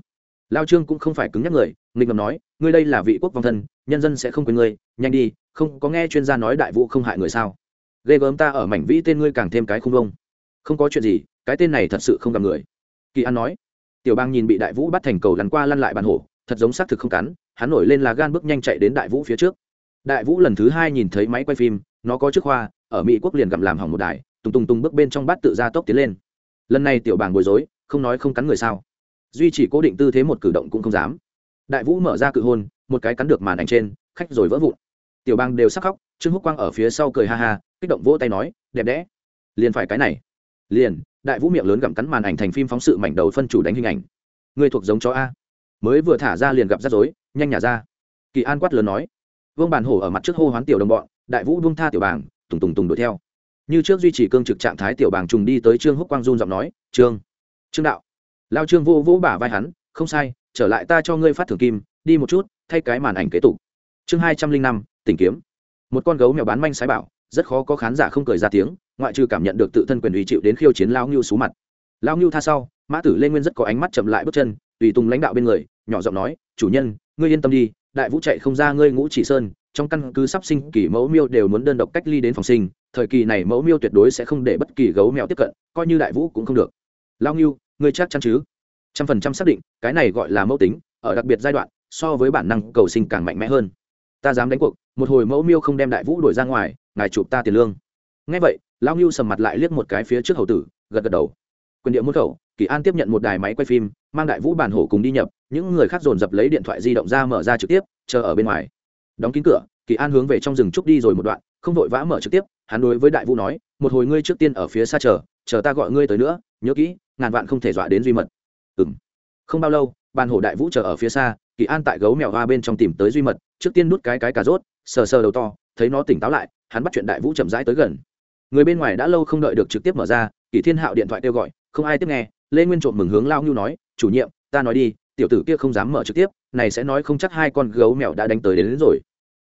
Lao trương cũng không phải cứng nhắc người, nghịch ngầm nói, ngươi đây là vị quốc vong thân, nhân dân sẽ không quên ngươi, nhanh đi, không có nghe chuyên gia nói đại vũ không hại người sao? Ghê gớm ta ở mảnh vĩ tên ngươi càng thêm cái không vông không có chuyện gì, cái tên này thật sự không gặp người. Kỳ an nói. Tiểu bang nhìn bị đại vũ bắt thành cầu lăn qua lăn lại bàn hổ, thật giống xác thực không cắn, hắn nổi lên là gan bước nhanh chạy đến đại vũ phía trước. Đại vũ lần thứ hai nhìn thấy máy quay phim, nó có chiếc hoa, ở mỹ quốc liền gặm làm hỏng một đài, tùng tùng tùng bước bên trong bát tự ra tốc tiến lên. Lần này tiểu bàng bối rối, không nói không cắn người sao? Duy chỉ cố định tư thế một cử động cũng không dám. Đại vũ mở ra cự hôn, một cái cắn được màn ảnh trên, khách rồi vỡ vụn. Tiểu bang đều sắc khóc, trương húc quang ở phía sau cười ha ha, kích động vỗ tay nói, đẹp đẽ. Liền phải cái này. Liền. Đại vũ miệng lớn gặm cắn màn ảnh thành phim phóng sự mảnh đầu phân chủ đánh hình ảnh. Người thuộc giống chó a. Mới vừa thả ra liền gặp rắc rối, nhanh nhả ra. Kỳ an quát lớn nói, vương bàn hổ ở mặt trước hô hoán tiểu đồng bọn, đại vũ buông tha tiểu bàng, tùng tùng tùng đuổi theo. Như trước duy trì cương trực trạng thái tiểu bàng trùng đi tới trương húc quang run giọng nói, trương trương đạo lao trương vô vỗ bả vai hắn, không sai, trở lại ta cho ngươi phát thưởng kim, đi một chút, thay cái màn ảnh kế tục. Chương hai trăm linh năm, tỉnh kiếm. Một con gấu mèo bán manh sái bảo, rất khó có khán giả không cười ra tiếng, ngoại trừ cảm nhận được tự thân quyền uy chịu đến khiêu chiến lao ngưu xú mặt. Lao ngưu tha sau, mã tử lê nguyên rất có ánh mắt chậm lại bước chân, tùy tùng lãnh đạo bên người, nhỏ giọng nói, chủ nhân, ngươi yên tâm đi, đại vũ chạy không ra ngươi ngũ chỉ sơn, trong căn cứ sắp sinh kỳ mẫu miêu đều muốn đơn độc cách ly đến phòng sinh, thời kỳ này mẫu miêu tuyệt đối sẽ không để bất kỳ gấu mèo tiếp cận, coi như đại vũ cũng không được. Lao ngưu ngươi chắc chắn chứ? Trăm phần trăm xác định, cái này gọi là mẫu tính, ở đặc biệt giai đoạn, so với bản năng cầu sinh càng mạnh mẽ hơn. Ta dám đánh cuộc, một hồi mẫu miêu không đem đại vũ đuổi ra ngoài, ngài chụp ta tiền lương. Ngay vậy, lão ngưu sầm mặt lại liếc một cái phía trước hầu tử, gật gật đầu. Quyền địa môn khẩu, kỳ an tiếp nhận một đài máy quay phim, mang đại vũ bản hổ cùng đi nhập, những người khác dồn dập lấy điện thoại di động ra mở ra trực tiếp, chờ ở bên ngoài. Đóng kín cửa, kỳ an hướng về trong rừng trúc đi rồi một đoạn, không vội vã mở trực tiếp, hắn đối với đại vũ nói, một hồi ngươi trước tiên ở phía xa chờ chờ ta gọi ngươi tới nữa, nhớ kỹ ngàn vạn không thể dọa đến duy mật. Ừng không bao lâu bàn hổ đại vũ chờ ở phía xa kỳ an tại gấu mèo hoa bên trong tìm tới duy mật trước tiên nút cái cái cà rốt sờ sờ đầu to thấy nó tỉnh táo lại hắn bắt chuyện đại vũ chậm rãi tới gần. Người bên ngoài đã lâu không đợi được trực tiếp mở ra kỳ thiên hạo điện thoại kêu gọi không ai tiếp nghe lê nguyên trộm mừng hướng lao nhu nói chủ nhiệm ta nói đi tiểu tử kia không dám mở trực tiếp này sẽ nói không chắc hai con gấu mèo đã đánh tới đến, đến rồi.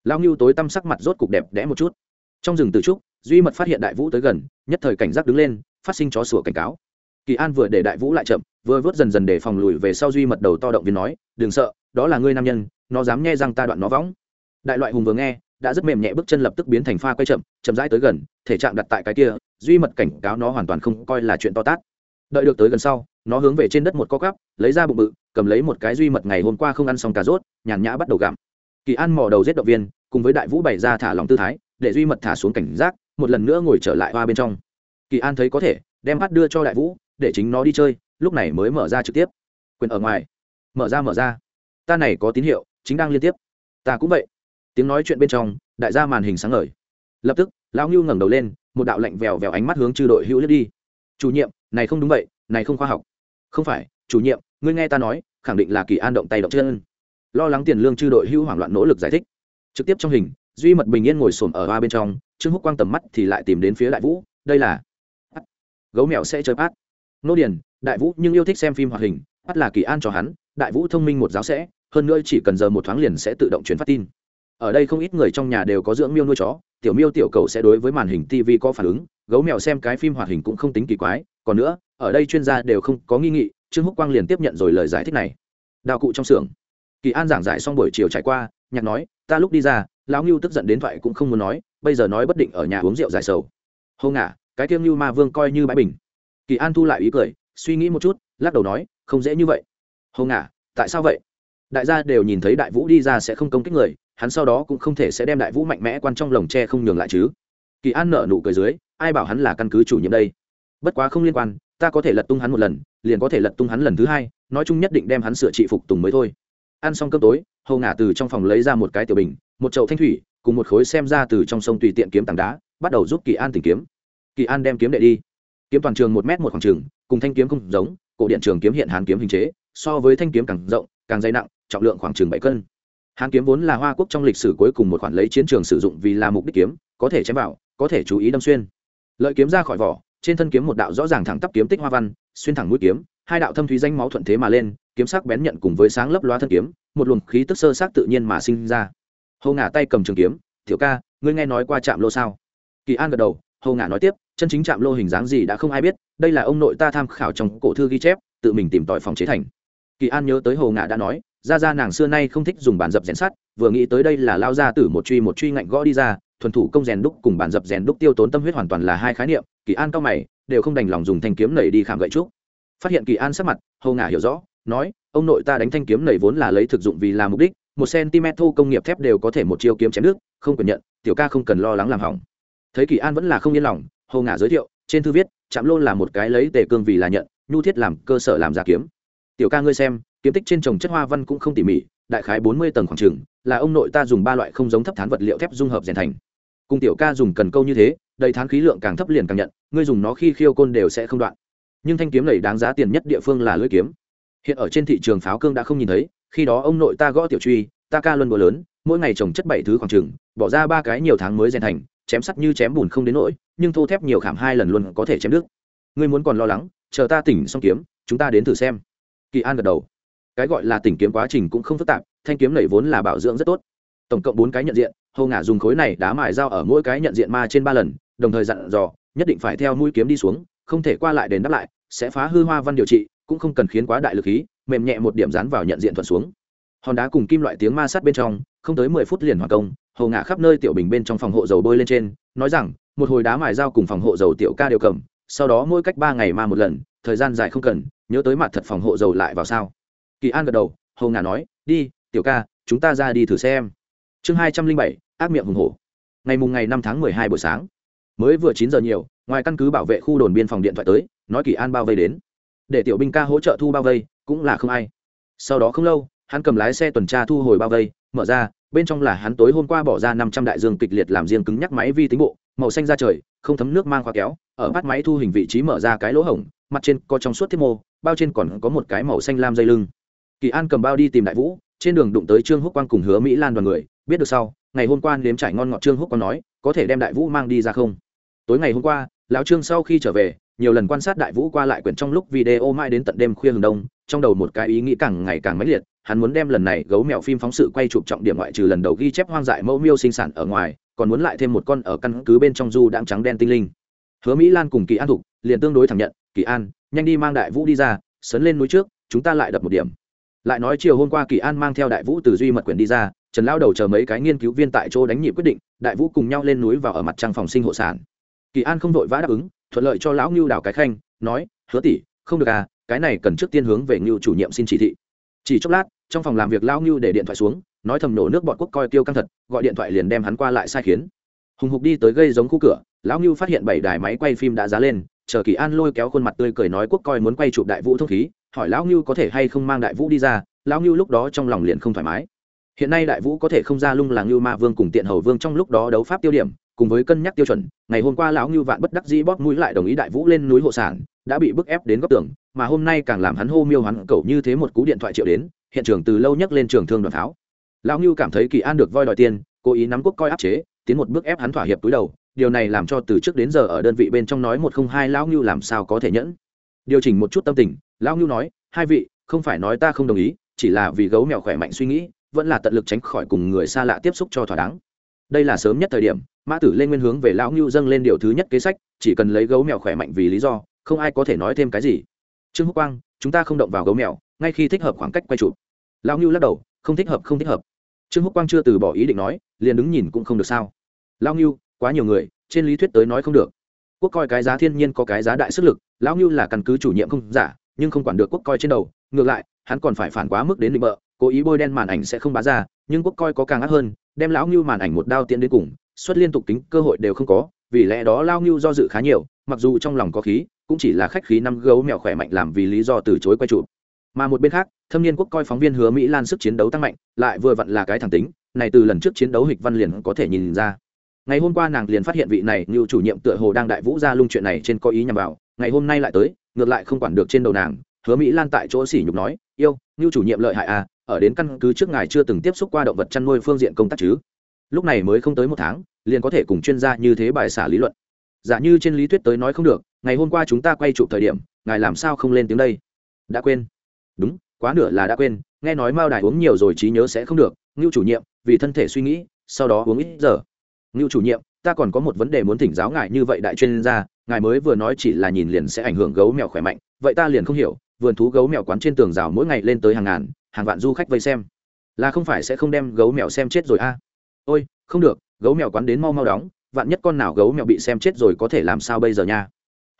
Lao nhu tối tăm sắc mặt rốt cục đẹp đẽ một chút. Trong rừng từ trúc duy mật phát hiện đại vũ tới gần nhất thời cảnh giác đứng lên phát sinh chó sủa cảnh cáo kỳ an vừa để đại vũ lại chậm, vừa vớt dần dần để phòng lùi về sau duy mật đầu to động viên nói, đừng sợ, đó là ngươi nam nhân, nó dám nghe răng ta đoạn nó võng. Đại loại hùng vừa nghe, đã rất mềm nhẹ bước chân lập tức biến thành pha quay chậm chậm rãi tới gần, thể trạng đặt tại cái kia, duy mật cảnh cáo nó hoàn toàn không coi là chuyện to tát. Đợi được tới gần sau, nó hướng về trên đất một co cắp lấy ra bụng bự, cầm lấy một cái duy mật ngày hôm qua không ăn xong cà rốt, nhàn nhã bắt đầu gặm. Kỳ an mò đầu giết động viên, cùng với đại vũ bày ra thả lòng tư thái, để duy mật thả xuống cảnh giác, một lần nữa ngồi trở lại hoa bên trong. Kỳ an thấy có thể, đem hát đưa cho đại vũ để chính nó đi chơi, lúc này mới mở ra trực tiếp. Quyền ở ngoài. Mở ra mở ra. Ta này có tín hiệu, chính đang liên tiếp. Ta cũng vậy. Tiếng nói chuyện bên trong, đại gia màn hình sáng ngời. Lập tức, lão ngưu ngẩng đầu lên, một đạo lạnh vèo vèo ánh mắt hướng chư đội hữu liếc đi. Chủ nhiệm, này không đúng vậy, này không khoa học. Không phải, chủ nhiệm, ngươi nghe ta nói, khẳng định là kỳ an động tay động chân. Lo lắng tiền lương chư đội hữu hoảng loạn nỗ lực giải thích. Trực tiếp trong hình, duy mật bình yên ngồi xổm ở ba bên trong, trương húc quang tầm mắt thì lại tìm đến phía đại vũ, đây là. Gấu mèo sẽ chơi pát nô điền, đại vũ nhưng yêu thích xem phim hoạt hình, bắt là kỳ an cho hắn, đại vũ thông minh một giáo sẽ, hơn nữa chỉ cần giờ một thoáng liền sẽ tự động truyền phát tin. Ở đây không ít người trong nhà đều có dưỡng miêu nuôi chó, tiểu miêu tiểu cầu sẽ đối với màn hình tv có phản ứng, gấu mèo xem cái phim hoạt hình cũng không tính kỳ quái, còn nữa, ở đây chuyên gia đều không có nghi nghị, trương húc quang liền tiếp nhận rồi lời giải thích này. Đạo cụ trong xưởng. Kỳ an giảng giải xong buổi chiều trải qua, nhạc nói, ta lúc đi ra, lão ngưu tức giận đến thoại cũng không muốn nói, bây giờ nói bất định ở nhà uống rượu giải sầu. Hô ngả, cái kiêng ngưu ma vương coi như bãi bình kỳ an thu lại ý cười, suy nghĩ một chút, lắc đầu nói, không dễ như vậy. Hô ngả, tại sao vậy? Đại gia đều nhìn thấy đại vũ đi ra sẽ không công kích người, hắn sau đó cũng không thể sẽ đem đại vũ mạnh mẽ quan trong lồng tre không nhường lại chứ. Kỳ an nở nụ cười dưới, ai bảo hắn là căn cứ chủ nhiệm đây? Bất quá không liên quan, ta có thể lật tung hắn một lần, liền có thể lật tung hắn lần thứ hai, nói chung nhất định đem hắn sửa trị phục tùng mới thôi. Ăn xong cơm tối hầu ngả từ trong phòng lấy ra một cái tiểu bình, một chậu thanh thủy, cùng một khối xem ra từ trong sông tùy tiện kiếm tảng đá, bắt đầu giúp kỳ an tìm kiếm. Kỳ an đem kiếm đệ đi kiếm toàn trường một m một khoảng trường, cùng thanh kiếm không giống, cổ điện trường kiếm hiện hàn kiếm hình chế, so với thanh kiếm càng rộng, càng dày nặng, trọng lượng khoảng chừng bảy cân. Hàn kiếm vốn là hoa quốc trong lịch sử cuối cùng một khoản lấy chiến trường sử dụng vì là mục đích kiếm, có thể chém vào, có thể chú ý đâm xuyên. Lợi kiếm ra khỏi vỏ, trên thân kiếm một đạo rõ ràng thẳng tắp kiếm tích hoa văn, xuyên thẳng mũi kiếm, hai đạo thâm thúy danh máu thuận thế mà lên, kiếm sắc bén nhận cùng với sáng lấp loa thân kiếm, một luồng khí tức sơ sát tự nhiên mà sinh ra. Hầu ngả tay cầm trường kiếm, tiểu ca, ngươi nghe nói qua trạm lô sao? Kỳ an gật đầu hầu ngả nói tiếp, chân chính chạm lô hình dáng gì đã không ai biết, đây là ông nội ta tham khảo trong cổ thư ghi chép, tự mình tìm tòi phòng chế thành. Kỳ an nhớ tới hồ ngạ đã nói, ra ra nàng xưa nay không thích dùng bàn dập rèn sắt, vừa nghĩ tới đây là lao ra từ một truy một truy ngạnh gõ đi ra, thuần thủ công rèn đúc cùng bàn dập rèn đúc tiêu tốn tâm huyết hoàn toàn là hai khái niệm, kỳ an cao mày, đều không đành lòng dùng thanh kiếm nảy đi khảm gậy trúc. Phát hiện kỳ an sắc mặt, hồ ngả hiểu rõ, nói, ông nội ta đánh thanh kiếm nảy vốn là lấy thực dụng vì làm mục đích, một cm thu công nghiệp thép đều có thể một chiêu kiếm chém nước, không cần nhận, tiểu ca không cần lo lắng làm hỏng thấy kỳ an vẫn là không yên lòng, hồ ngả giới thiệu, trên thư viết, chạm lô là một cái lấy tề cương vì là nhận, nhu thiết làm cơ sở làm giả kiếm. Tiểu ca ngươi xem, kiếm tích trên trồng chất hoa văn cũng không tỉ mỉ, đại khái bốn mươi tầng khoảng trừng là ông nội ta dùng ba loại không giống thấp thán vật liệu thép dung hợp rèn thành. Cùng tiểu ca dùng cần câu như thế, đầy thán khí lượng càng thấp liền càng nhận, ngươi dùng nó khi khiêu côn đều sẽ không đoạn. Nhưng thanh kiếm này đáng giá tiền nhất địa phương là lưỡi kiếm. Hiện ở trên thị trường pháo cương đã không nhìn thấy, khi đó ông nội ta gõ tiểu truy, ta ca luân búa lớn, mỗi ngày trồng chất bảy thứ khoảng trừng bỏ ra ba cái nhiều tháng mới rèn thành chém sắt như chém bùn không đến nỗi, nhưng thô thép nhiều khảm hai lần luôn có thể chém đứt. Ngươi muốn còn lo lắng, chờ ta tỉnh xong kiếm, chúng ta đến thử xem. Kỳ an gật đầu. Cái gọi là tỉnh kiếm quá trình cũng không phức tạp, thanh kiếm nảy vốn là bảo dưỡng rất tốt. Tổng cộng bốn cái nhận diện hầu ngả dùng khối này đá mài dao ở mỗi cái nhận diện ma trên ba lần, đồng thời dặn dò, nhất định phải theo mũi kiếm đi xuống, không thể qua lại đền đáp lại, sẽ phá hư hoa văn điều trị, cũng không cần khiến quá đại lực khí, mềm nhẹ một điểm dán vào nhận diện thuận xuống. Hòn đá cùng kim loại tiếng ma sát bên trong, không tới mười phút liền hoàn công Hồ Ngã khắp nơi tiểu bình bên trong phòng hộ dầu bôi lên trên, nói rằng, một hồi đá mài dao cùng phòng hộ dầu tiểu ca đều cầm, sau đó mỗi cách ba ngày ma một lần, thời gian dài không cần, nhớ tới mặt thật phòng hộ dầu lại vào sao. Kỳ an gật đầu Hồ Ngã nói, đi, tiểu ca, chúng ta ra đi thử xem. Chương hai trăm linh bảy, ác miệng hùng hổ. Ngày mùng ngày năm tháng mười hai buổi sáng. Mới vừa chín giờ nhiều, ngoài căn cứ bảo vệ khu đồn biên phòng điện thoại tới, nói kỳ an bao vây đến. Để tiểu binh ca hỗ trợ thu bao vây, cũng là không ai. Sau đó không lâu, hắn cầm lái xe tuần tra thu hồi bao vây, mở ra bên trong là hắn tối hôm qua bỏ ra năm trăm đại dương kịch liệt làm riêng cứng nhắc máy vi tính bộ, màu xanh ra trời, không thấm nước mang khoa kéo, ở bắt máy thu hình vị trí mở ra cái lỗ hổng, mặt trên có trong suốt thiết mô, bao trên còn có một cái màu xanh lam dây lưng. Kỳ an cầm bao đi tìm đại vũ, trên đường đụng tới trương húc quang cùng hứa mỹ lan đoàn người, biết được sau, ngày hôm qua nếm trải ngon ngọt trương húc quang nói, có thể đem đại vũ mang đi ra không? Tối ngày hôm qua, lão trương sau khi trở về, nhiều lần quan sát đại vũ qua lại quyển trong lúc video mãi đến tận đêm khuya hừng đông, trong đầu một cái ý nghĩ càng ngày càng mãnh liệt hắn muốn đem lần này gấu mèo phim phóng sự quay chụp trọng điểm ngoại trừ lần đầu ghi chép hoang dại mẫu miêu sinh sản ở ngoài, còn muốn lại thêm một con ở căn cứ bên trong du đạm trắng đen tinh linh. Hứa mỹ lan cùng kỳ an thục liền tương đối thẳng nhận, kỳ an, nhanh đi mang đại vũ đi ra, sấn lên núi trước, chúng ta lại đập một điểm. Lại nói chiều hôm qua kỳ an mang theo đại vũ từ duy mật quyển đi ra, trần lao đầu chờ mấy cái nghiên cứu viên tại chỗ đánh nhịp quyết định, đại vũ cùng nhau lên núi vào ở mặt trăng phòng sinh hộ sản. Kỳ an không vội vã đáp ứng, thuận lợi cho lão ngưu đào cái khanh, nói, hứa tỷ, không được à cái này cần trước tiên hướng về ngưu chủ nhiệm xin chỉ thị chỉ chốc lát, trong phòng làm việc lão ngưu để điện thoại xuống, nói thầm nổ nước bọn quốc coi tiêu căng thật, gọi điện thoại liền đem hắn qua lại sai khiến. Hùng hục đi tới gây giống khu cửa, lão ngưu phát hiện bảy đài máy quay phim đã giá lên, chờ kỳ an lôi kéo khuôn mặt tươi cười nói quốc coi muốn quay chụp đại vũ thông khí, hỏi lão ngưu có thể hay không mang đại vũ đi ra, lão ngưu lúc đó trong lòng liền không thoải mái. Hiện nay đại vũ có thể không ra lung là ngưu ma vương cùng tiện hầu vương trong lúc đó đấu pháp tiêu điểm, cùng với cân nhắc tiêu chuẩn, ngày hôm qua lão ngưu vạn bất đắc dĩ bóp mũi lại đồng ý đại vũ lên núi hộ sản đã bị bức ép đến góc tường, mà hôm nay càng làm hắn hô miêu hắn cầu như thế một cú điện thoại triệu đến, hiện trường từ lâu nhắc lên trường thương đoàn pháo. Lão ngưu cảm thấy kỳ an được voi đòi tiền, cố ý nắm quốc coi áp chế, tiến một bước ép hắn thỏa hiệp túi đầu, điều này làm cho từ trước đến giờ ở đơn vị bên trong nói một không hai lão ngưu làm sao có thể nhẫn. Điều chỉnh một chút tâm tình, lão ngưu nói, hai vị, không phải nói ta không đồng ý, chỉ là vì gấu mèo khỏe mạnh suy nghĩ, vẫn là tận lực tránh khỏi cùng người xa lạ tiếp xúc cho thỏa đáng. Đây là sớm nhất thời điểm, mã tử lên nguyên hướng về lão ngưu dâng lên điều thứ nhất kế sách, chỉ cần lấy gấu mèo khỏe mạnh vì lý do không ai có thể nói thêm cái gì. Trương húc quang, chúng ta không động vào gấu mèo, ngay khi thích hợp khoảng cách quay chụp. Lão ngưu lắc đầu, không thích hợp, không thích hợp. Trương húc quang chưa từ bỏ ý định nói, liền đứng nhìn cũng không được sao. Lão ngưu quá nhiều người, trên lý thuyết tới nói không được. Quốc coi cái giá thiên nhiên có cái giá đại sức lực, lão ngưu là căn cứ chủ nhiệm không giả, nhưng không quản được quốc coi trên đầu. Ngược lại, hắn còn phải phản quá mức đến định bợ, cố ý bôi đen màn ảnh sẽ không bá ra, nhưng quốc coi có càng ác hơn, đem lão ngưu màn ảnh một đao tiến đến cùng xuất liên tục tính cơ hội đều không có, vì lẽ đó lao ngưu do dự khá nhiều, mặc dù trong lòng có khí cũng chỉ là khách khí năm gấu mèo khỏe mạnh làm vì lý do từ chối quay chụp. Mà một bên khác, thâm niên quốc coi phóng viên hứa mỹ lan sức chiến đấu tăng mạnh, lại vừa vặn là cái thẳng tính, này từ lần trước chiến đấu hịch văn liền có thể nhìn ra. Ngày hôm qua nàng liền phát hiện vị này như chủ nhiệm tựa hồ đang đại vũ ra lung chuyện này trên có ý nhằm vào, ngày hôm nay lại tới, ngược lại không quản được trên đầu nàng, hứa mỹ lan tại chỗ sỉ nhục nói, yêu, như chủ nhiệm lợi hại à ở đến căn cứ trước ngài chưa từng tiếp xúc qua động vật chăn nuôi phương diện công tác chứ? Lúc này mới không tới một tháng, liền có thể cùng chuyên gia như thế bài xả lý luận. Giả như trên lý thuyết tới nói không được ngày hôm qua chúng ta quay chụp thời điểm, ngài làm sao không lên tiếng đây? Đã quên. Đúng, quá nửa là đã quên, nghe nói mao đài uống nhiều rồi trí nhớ sẽ không được. Ngưu chủ nhiệm, vì thân thể suy nghĩ, sau đó uống ít giờ. Ngưu chủ nhiệm, ta còn có một vấn đề muốn thỉnh giáo ngài như vậy đại chuyên gia, ngài mới vừa nói chỉ là nhìn liền sẽ ảnh hưởng gấu mèo khỏe mạnh, vậy ta liền không hiểu, vườn thú gấu mèo quán trên tường rào mỗi ngày lên tới hàng ngàn, hàng vạn du khách vây xem. Là không phải sẽ không đem gấu mèo xem chết rồi a? Ôi, không được, gấu mèo quán đến mau mau đóng, vạn nhất con nào gấu mèo bị xem chết rồi có thể làm sao bây giờ nha?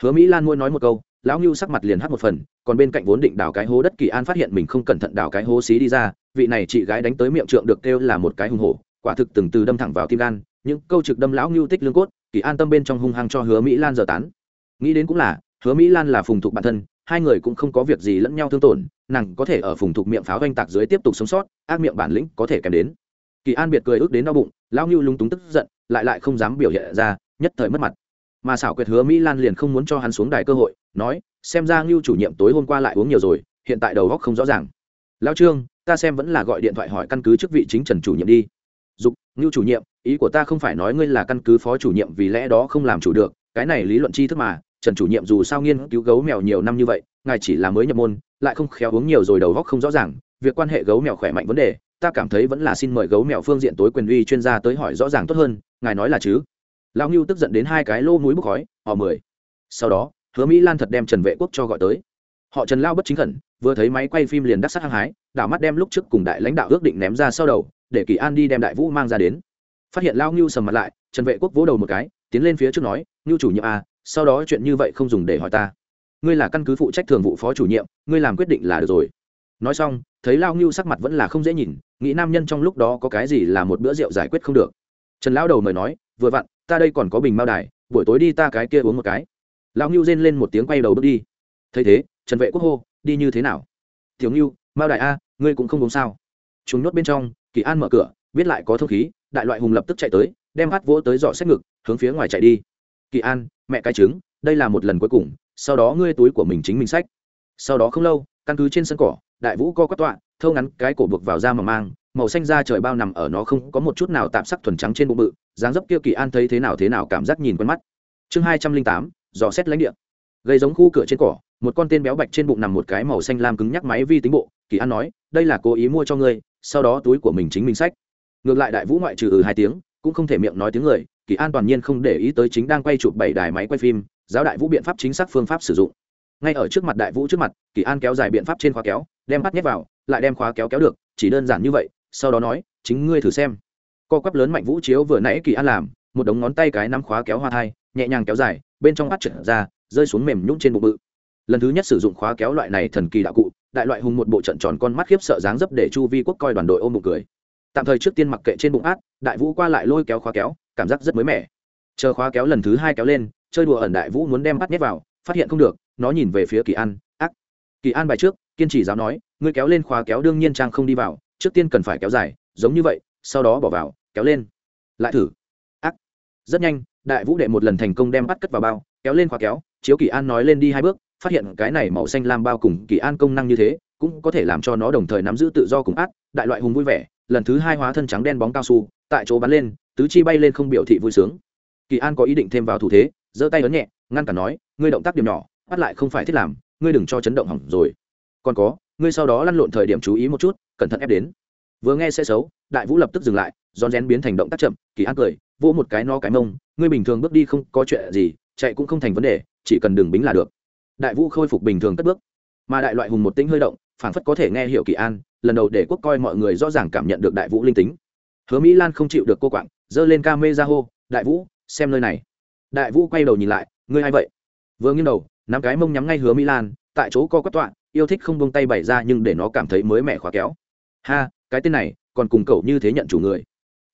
Hứa mỹ lan môi nói một câu, lão ngưu sắc mặt liền hắt một phần, còn bên cạnh vốn định đào cái hố đất kỳ an phát hiện mình không cẩn thận đào cái hố xí đi ra, vị này chị gái đánh tới miệng trượng được kêu là một cái hung hổ, quả thực từng từ đâm thẳng vào tim gan, những câu trực đâm lão ngưu tích lương cốt, kỳ an tâm bên trong hung hăng cho hứa mỹ lan giờ tán. Nghĩ đến cũng là, hứa mỹ lan là phùng thục bản thân, hai người cũng không có việc gì lẫn nhau thương tổn, nàng có thể ở phùng thục miệng pháo oanh tạc dưới tiếp tục sống sót, ác miệng bản lĩnh có thể kèm đến. Kỳ an biệt cười ước đến đau bụng, lão ngưu lúng túng tức giận, lại lại không dám biểu hiện ra, nhất thời mất mặt mà xảo quyệt hứa mỹ lan liền không muốn cho hắn xuống đài cơ hội, nói, xem ra ngưu chủ nhiệm tối hôm qua lại uống nhiều rồi, hiện tại đầu góc không rõ ràng. Lao trương, ta xem vẫn là gọi điện thoại hỏi căn cứ chức vị chính trần chủ nhiệm đi. Dục, ngưu chủ nhiệm, ý của ta không phải nói ngươi là căn cứ phó chủ nhiệm vì lẽ đó không làm chủ được, cái này lý luận tri thức mà, trần chủ nhiệm dù sao nghiên cứu gấu mèo nhiều năm như vậy, ngài chỉ là mới nhập môn, lại không khéo uống nhiều rồi đầu góc không rõ ràng, việc quan hệ gấu mèo khỏe mạnh vấn đề, ta cảm thấy vẫn là xin mời gấu mèo phương diện tối quyền uy chuyên gia tới hỏi rõ ràng tốt hơn, ngài nói là chứ? Lão ngưu tức giận đến hai cái lô núi bốc khói, họ mười. Sau đó, hứa mỹ lan thật đem trần vệ quốc cho gọi tới. Họ trần lao bất chính khẩn, vừa thấy máy quay phim liền đắc sắc hăng hái, đảo mắt đem lúc trước cùng đại lãnh đạo ước định ném ra sau đầu, để kỳ an đi đem đại vũ mang ra đến. Phát hiện lao ngưu sầm mặt lại, trần vệ quốc vỗ đầu một cái, tiến lên phía trước nói, ngưu chủ nhiệm à sau đó chuyện như vậy không dùng để hỏi ta. Ngươi là căn cứ phụ trách thường vụ phó chủ nhiệm, ngươi làm quyết định là được rồi. Nói xong, thấy lao ngưu sắc mặt vẫn là không dễ nhìn, nghĩ nam nhân trong lúc đó có cái gì là một bữa rượu giải quyết không được. Trần lão đầu mời nói, vừa vặn ta đây còn có bình mao đài, buổi tối đi ta cái kia uống một cái. Lão ngưu rên lên một tiếng quay đầu bước đi. Thấy thế, trần vệ quốc hô, đi như thế nào? Thiếu ngưu, mao đài a, ngươi cũng không uống sao? Chúng nhốt bên trong, kỳ an mở cửa, biết lại có thông khí, đại loại hùng lập tức chạy tới, đem hát vỗ tới dọ xét ngực, hướng phía ngoài chạy đi. Kỳ an, mẹ cái trứng, đây là một lần cuối cùng, sau đó ngươi túi của mình chính mình sách sau đó không lâu, căn cứ trên sân cỏ, đại vũ co quát tọa, thâu ngắn cái cổ buộc vào da mà mang màu xanh da trời bao nằm ở nó không có một chút nào tạm sắc thuần trắng trên bụng bự, dáng dấp kia kỳ an thấy thế nào thế nào cảm giác nhìn quen mắt. Chương hai trăm linh tám, dò xét lãnh địa. Gây giống khu cửa trên cỏ, một con tên béo bạch trên bụng nằm một cái màu xanh lam cứng nhắc máy vi tính bộ, kỳ an nói, đây là cố ý mua cho ngươi, sau đó túi của mình chính mình sách ngược lại đại vũ ngoại trừ ừ hai tiếng, cũng không thể miệng nói tiếng người, kỳ an toàn nhiên không để ý tới chính đang quay chụp bảy đài máy quay phim, giáo đại vũ biện pháp chính xác phương pháp sử dụng. Ngay ở trước mặt đại vũ trước mặt, kỳ an kéo dài biện pháp trên khóa kéo, đem bắt nhét vào, lại đem khóa kéo kéo được, chỉ đơn giản như vậy sau đó nói, chính ngươi thử xem. Co quắp lớn mạnh vũ chiếu vừa nãy kỳ an làm, một đống ngón tay cái nắm khóa kéo hoa thai, nhẹ nhàng kéo dài, bên trong bắt trượt ra, rơi xuống mềm nhũng trên bụng bự. Lần thứ nhất sử dụng khóa kéo loại này thần kỳ đạo cụ, đại loại hùng một bộ trận tròn con mắt khiếp sợ dáng dấp để chu vi quốc coi đoàn đội ôm bụng cười. Tạm thời trước tiên mặc kệ trên bụng át, đại vũ qua lại lôi kéo khóa kéo, cảm giác rất mới mẻ. Chờ khóa kéo lần thứ hai kéo lên, chơi đùa ẩn đại vũ muốn đem bắt nhét vào, phát hiện không được, nó nhìn về phía kỳ an, ác. Kỳ an bài trước, kiên trì giáo nói, ngươi kéo lên khóa kéo đương nhiên trang không đi vào trước tiên cần phải kéo dài, giống như vậy, sau đó bỏ vào, kéo lên. Lại thử. Ác. Rất nhanh, đại vũ đệ một lần thành công đem bắt cất vào bao, kéo lên khóa kéo, chiếu kỳ an nói lên đi hai bước, phát hiện cái này màu xanh lam bao cùng kỳ an công năng như thế, cũng có thể làm cho nó đồng thời nắm giữ tự do cùng át đại loại hùng vui vẻ, lần thứ hai hóa thân trắng đen bóng cao su, tại chỗ bắn lên, tứ chi bay lên không biểu thị vui sướng. Kỳ an có ý định thêm vào thủ thế, giơ tay ấn nhẹ, ngăn cản nói, ngươi động tác điểm nhỏ, bắt lại không phải thích làm, ngươi đừng cho chấn động hỏng rồi. Còn có ngươi sau đó lăn lộn thời điểm chú ý một chút, cẩn thận ép đến. Vừa nghe sẽ xấu, đại vũ lập tức dừng lại, rón rén biến thành động tác chậm, kỳ an cười, vỗ một cái no cái mông, ngươi bình thường bước đi không có chuyện gì, chạy cũng không thành vấn đề, chỉ cần đường bính là được. Đại vũ khôi phục bình thường cất bước. Mà đại loại hùng một tĩnh hơi động, phảng phất có thể nghe hiểu kỳ an, lần đầu để quốc coi mọi người rõ ràng cảm nhận được đại vũ linh tính. Hứa mỹ lan không chịu được cô quạng, giơ lên ca mê ra hô, đại vũ, xem nơi này. Đại vũ quay đầu nhìn lại, ngươi hay vậy? Vừa nghiêng đầu, nắm cái mông nhắm ngay hứa mỹ lan, tại chỗ co quất tọa yêu thích không buông tay bày ra nhưng để nó cảm thấy mới mẻ khóa kéo. Ha, cái tên này, còn cùng cậu như thế nhận chủ người.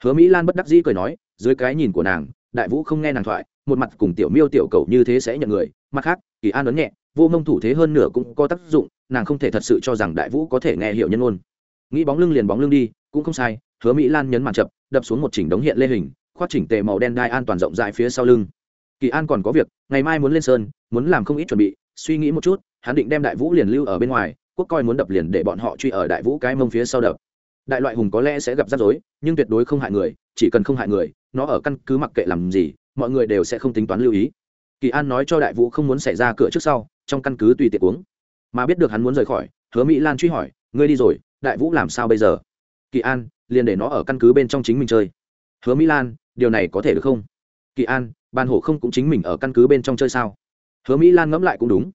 Hứa mỹ lan bất đắc dĩ cười nói, dưới cái nhìn của nàng, đại vũ không nghe nàng thoại, một mặt cùng tiểu miêu tiểu cậu như thế sẽ nhận người. Mặt khác, kỳ an ấn nhẹ, vô mông thủ thế hơn nửa cũng có tác dụng, nàng không thể thật sự cho rằng đại vũ có thể nghe hiểu nhân ôn nghĩ bóng lưng liền bóng lưng đi, cũng không sai, hứa mỹ lan nhấn màn chập đập xuống một chỉnh đống hiện lên hình, khoác chỉnh tề màu đen đai an toàn rộng rãi phía sau lưng. Kỳ an còn có việc, ngày mai muốn lên sơn, muốn làm không ít chuẩn bị, suy nghĩ một chút hắn định đem đại vũ liền lưu ở bên ngoài, quốc coi muốn đập liền để bọn họ truy ở đại vũ cái mông phía sau đập. Đại loại hùng có lẽ sẽ gặp rắc rối, nhưng tuyệt đối không hại người, chỉ cần không hại người, nó ở căn cứ mặc kệ làm gì, mọi người đều sẽ không tính toán lưu ý. Kỳ an nói cho đại vũ không muốn xảy ra cửa trước sau, trong căn cứ tùy tiệc uống. Mà biết được hắn muốn rời khỏi, hứa mỹ lan truy hỏi, ngươi đi rồi, đại vũ làm sao bây giờ? Kỳ an liền để nó ở căn cứ bên trong chính mình chơi. Hứa mỹ lan, điều này có thể được không? Kỳ an, ban hổ không cũng chính mình ở căn cứ bên trong chơi sao? Hứa mỹ lan ngẫm lại cũng đúng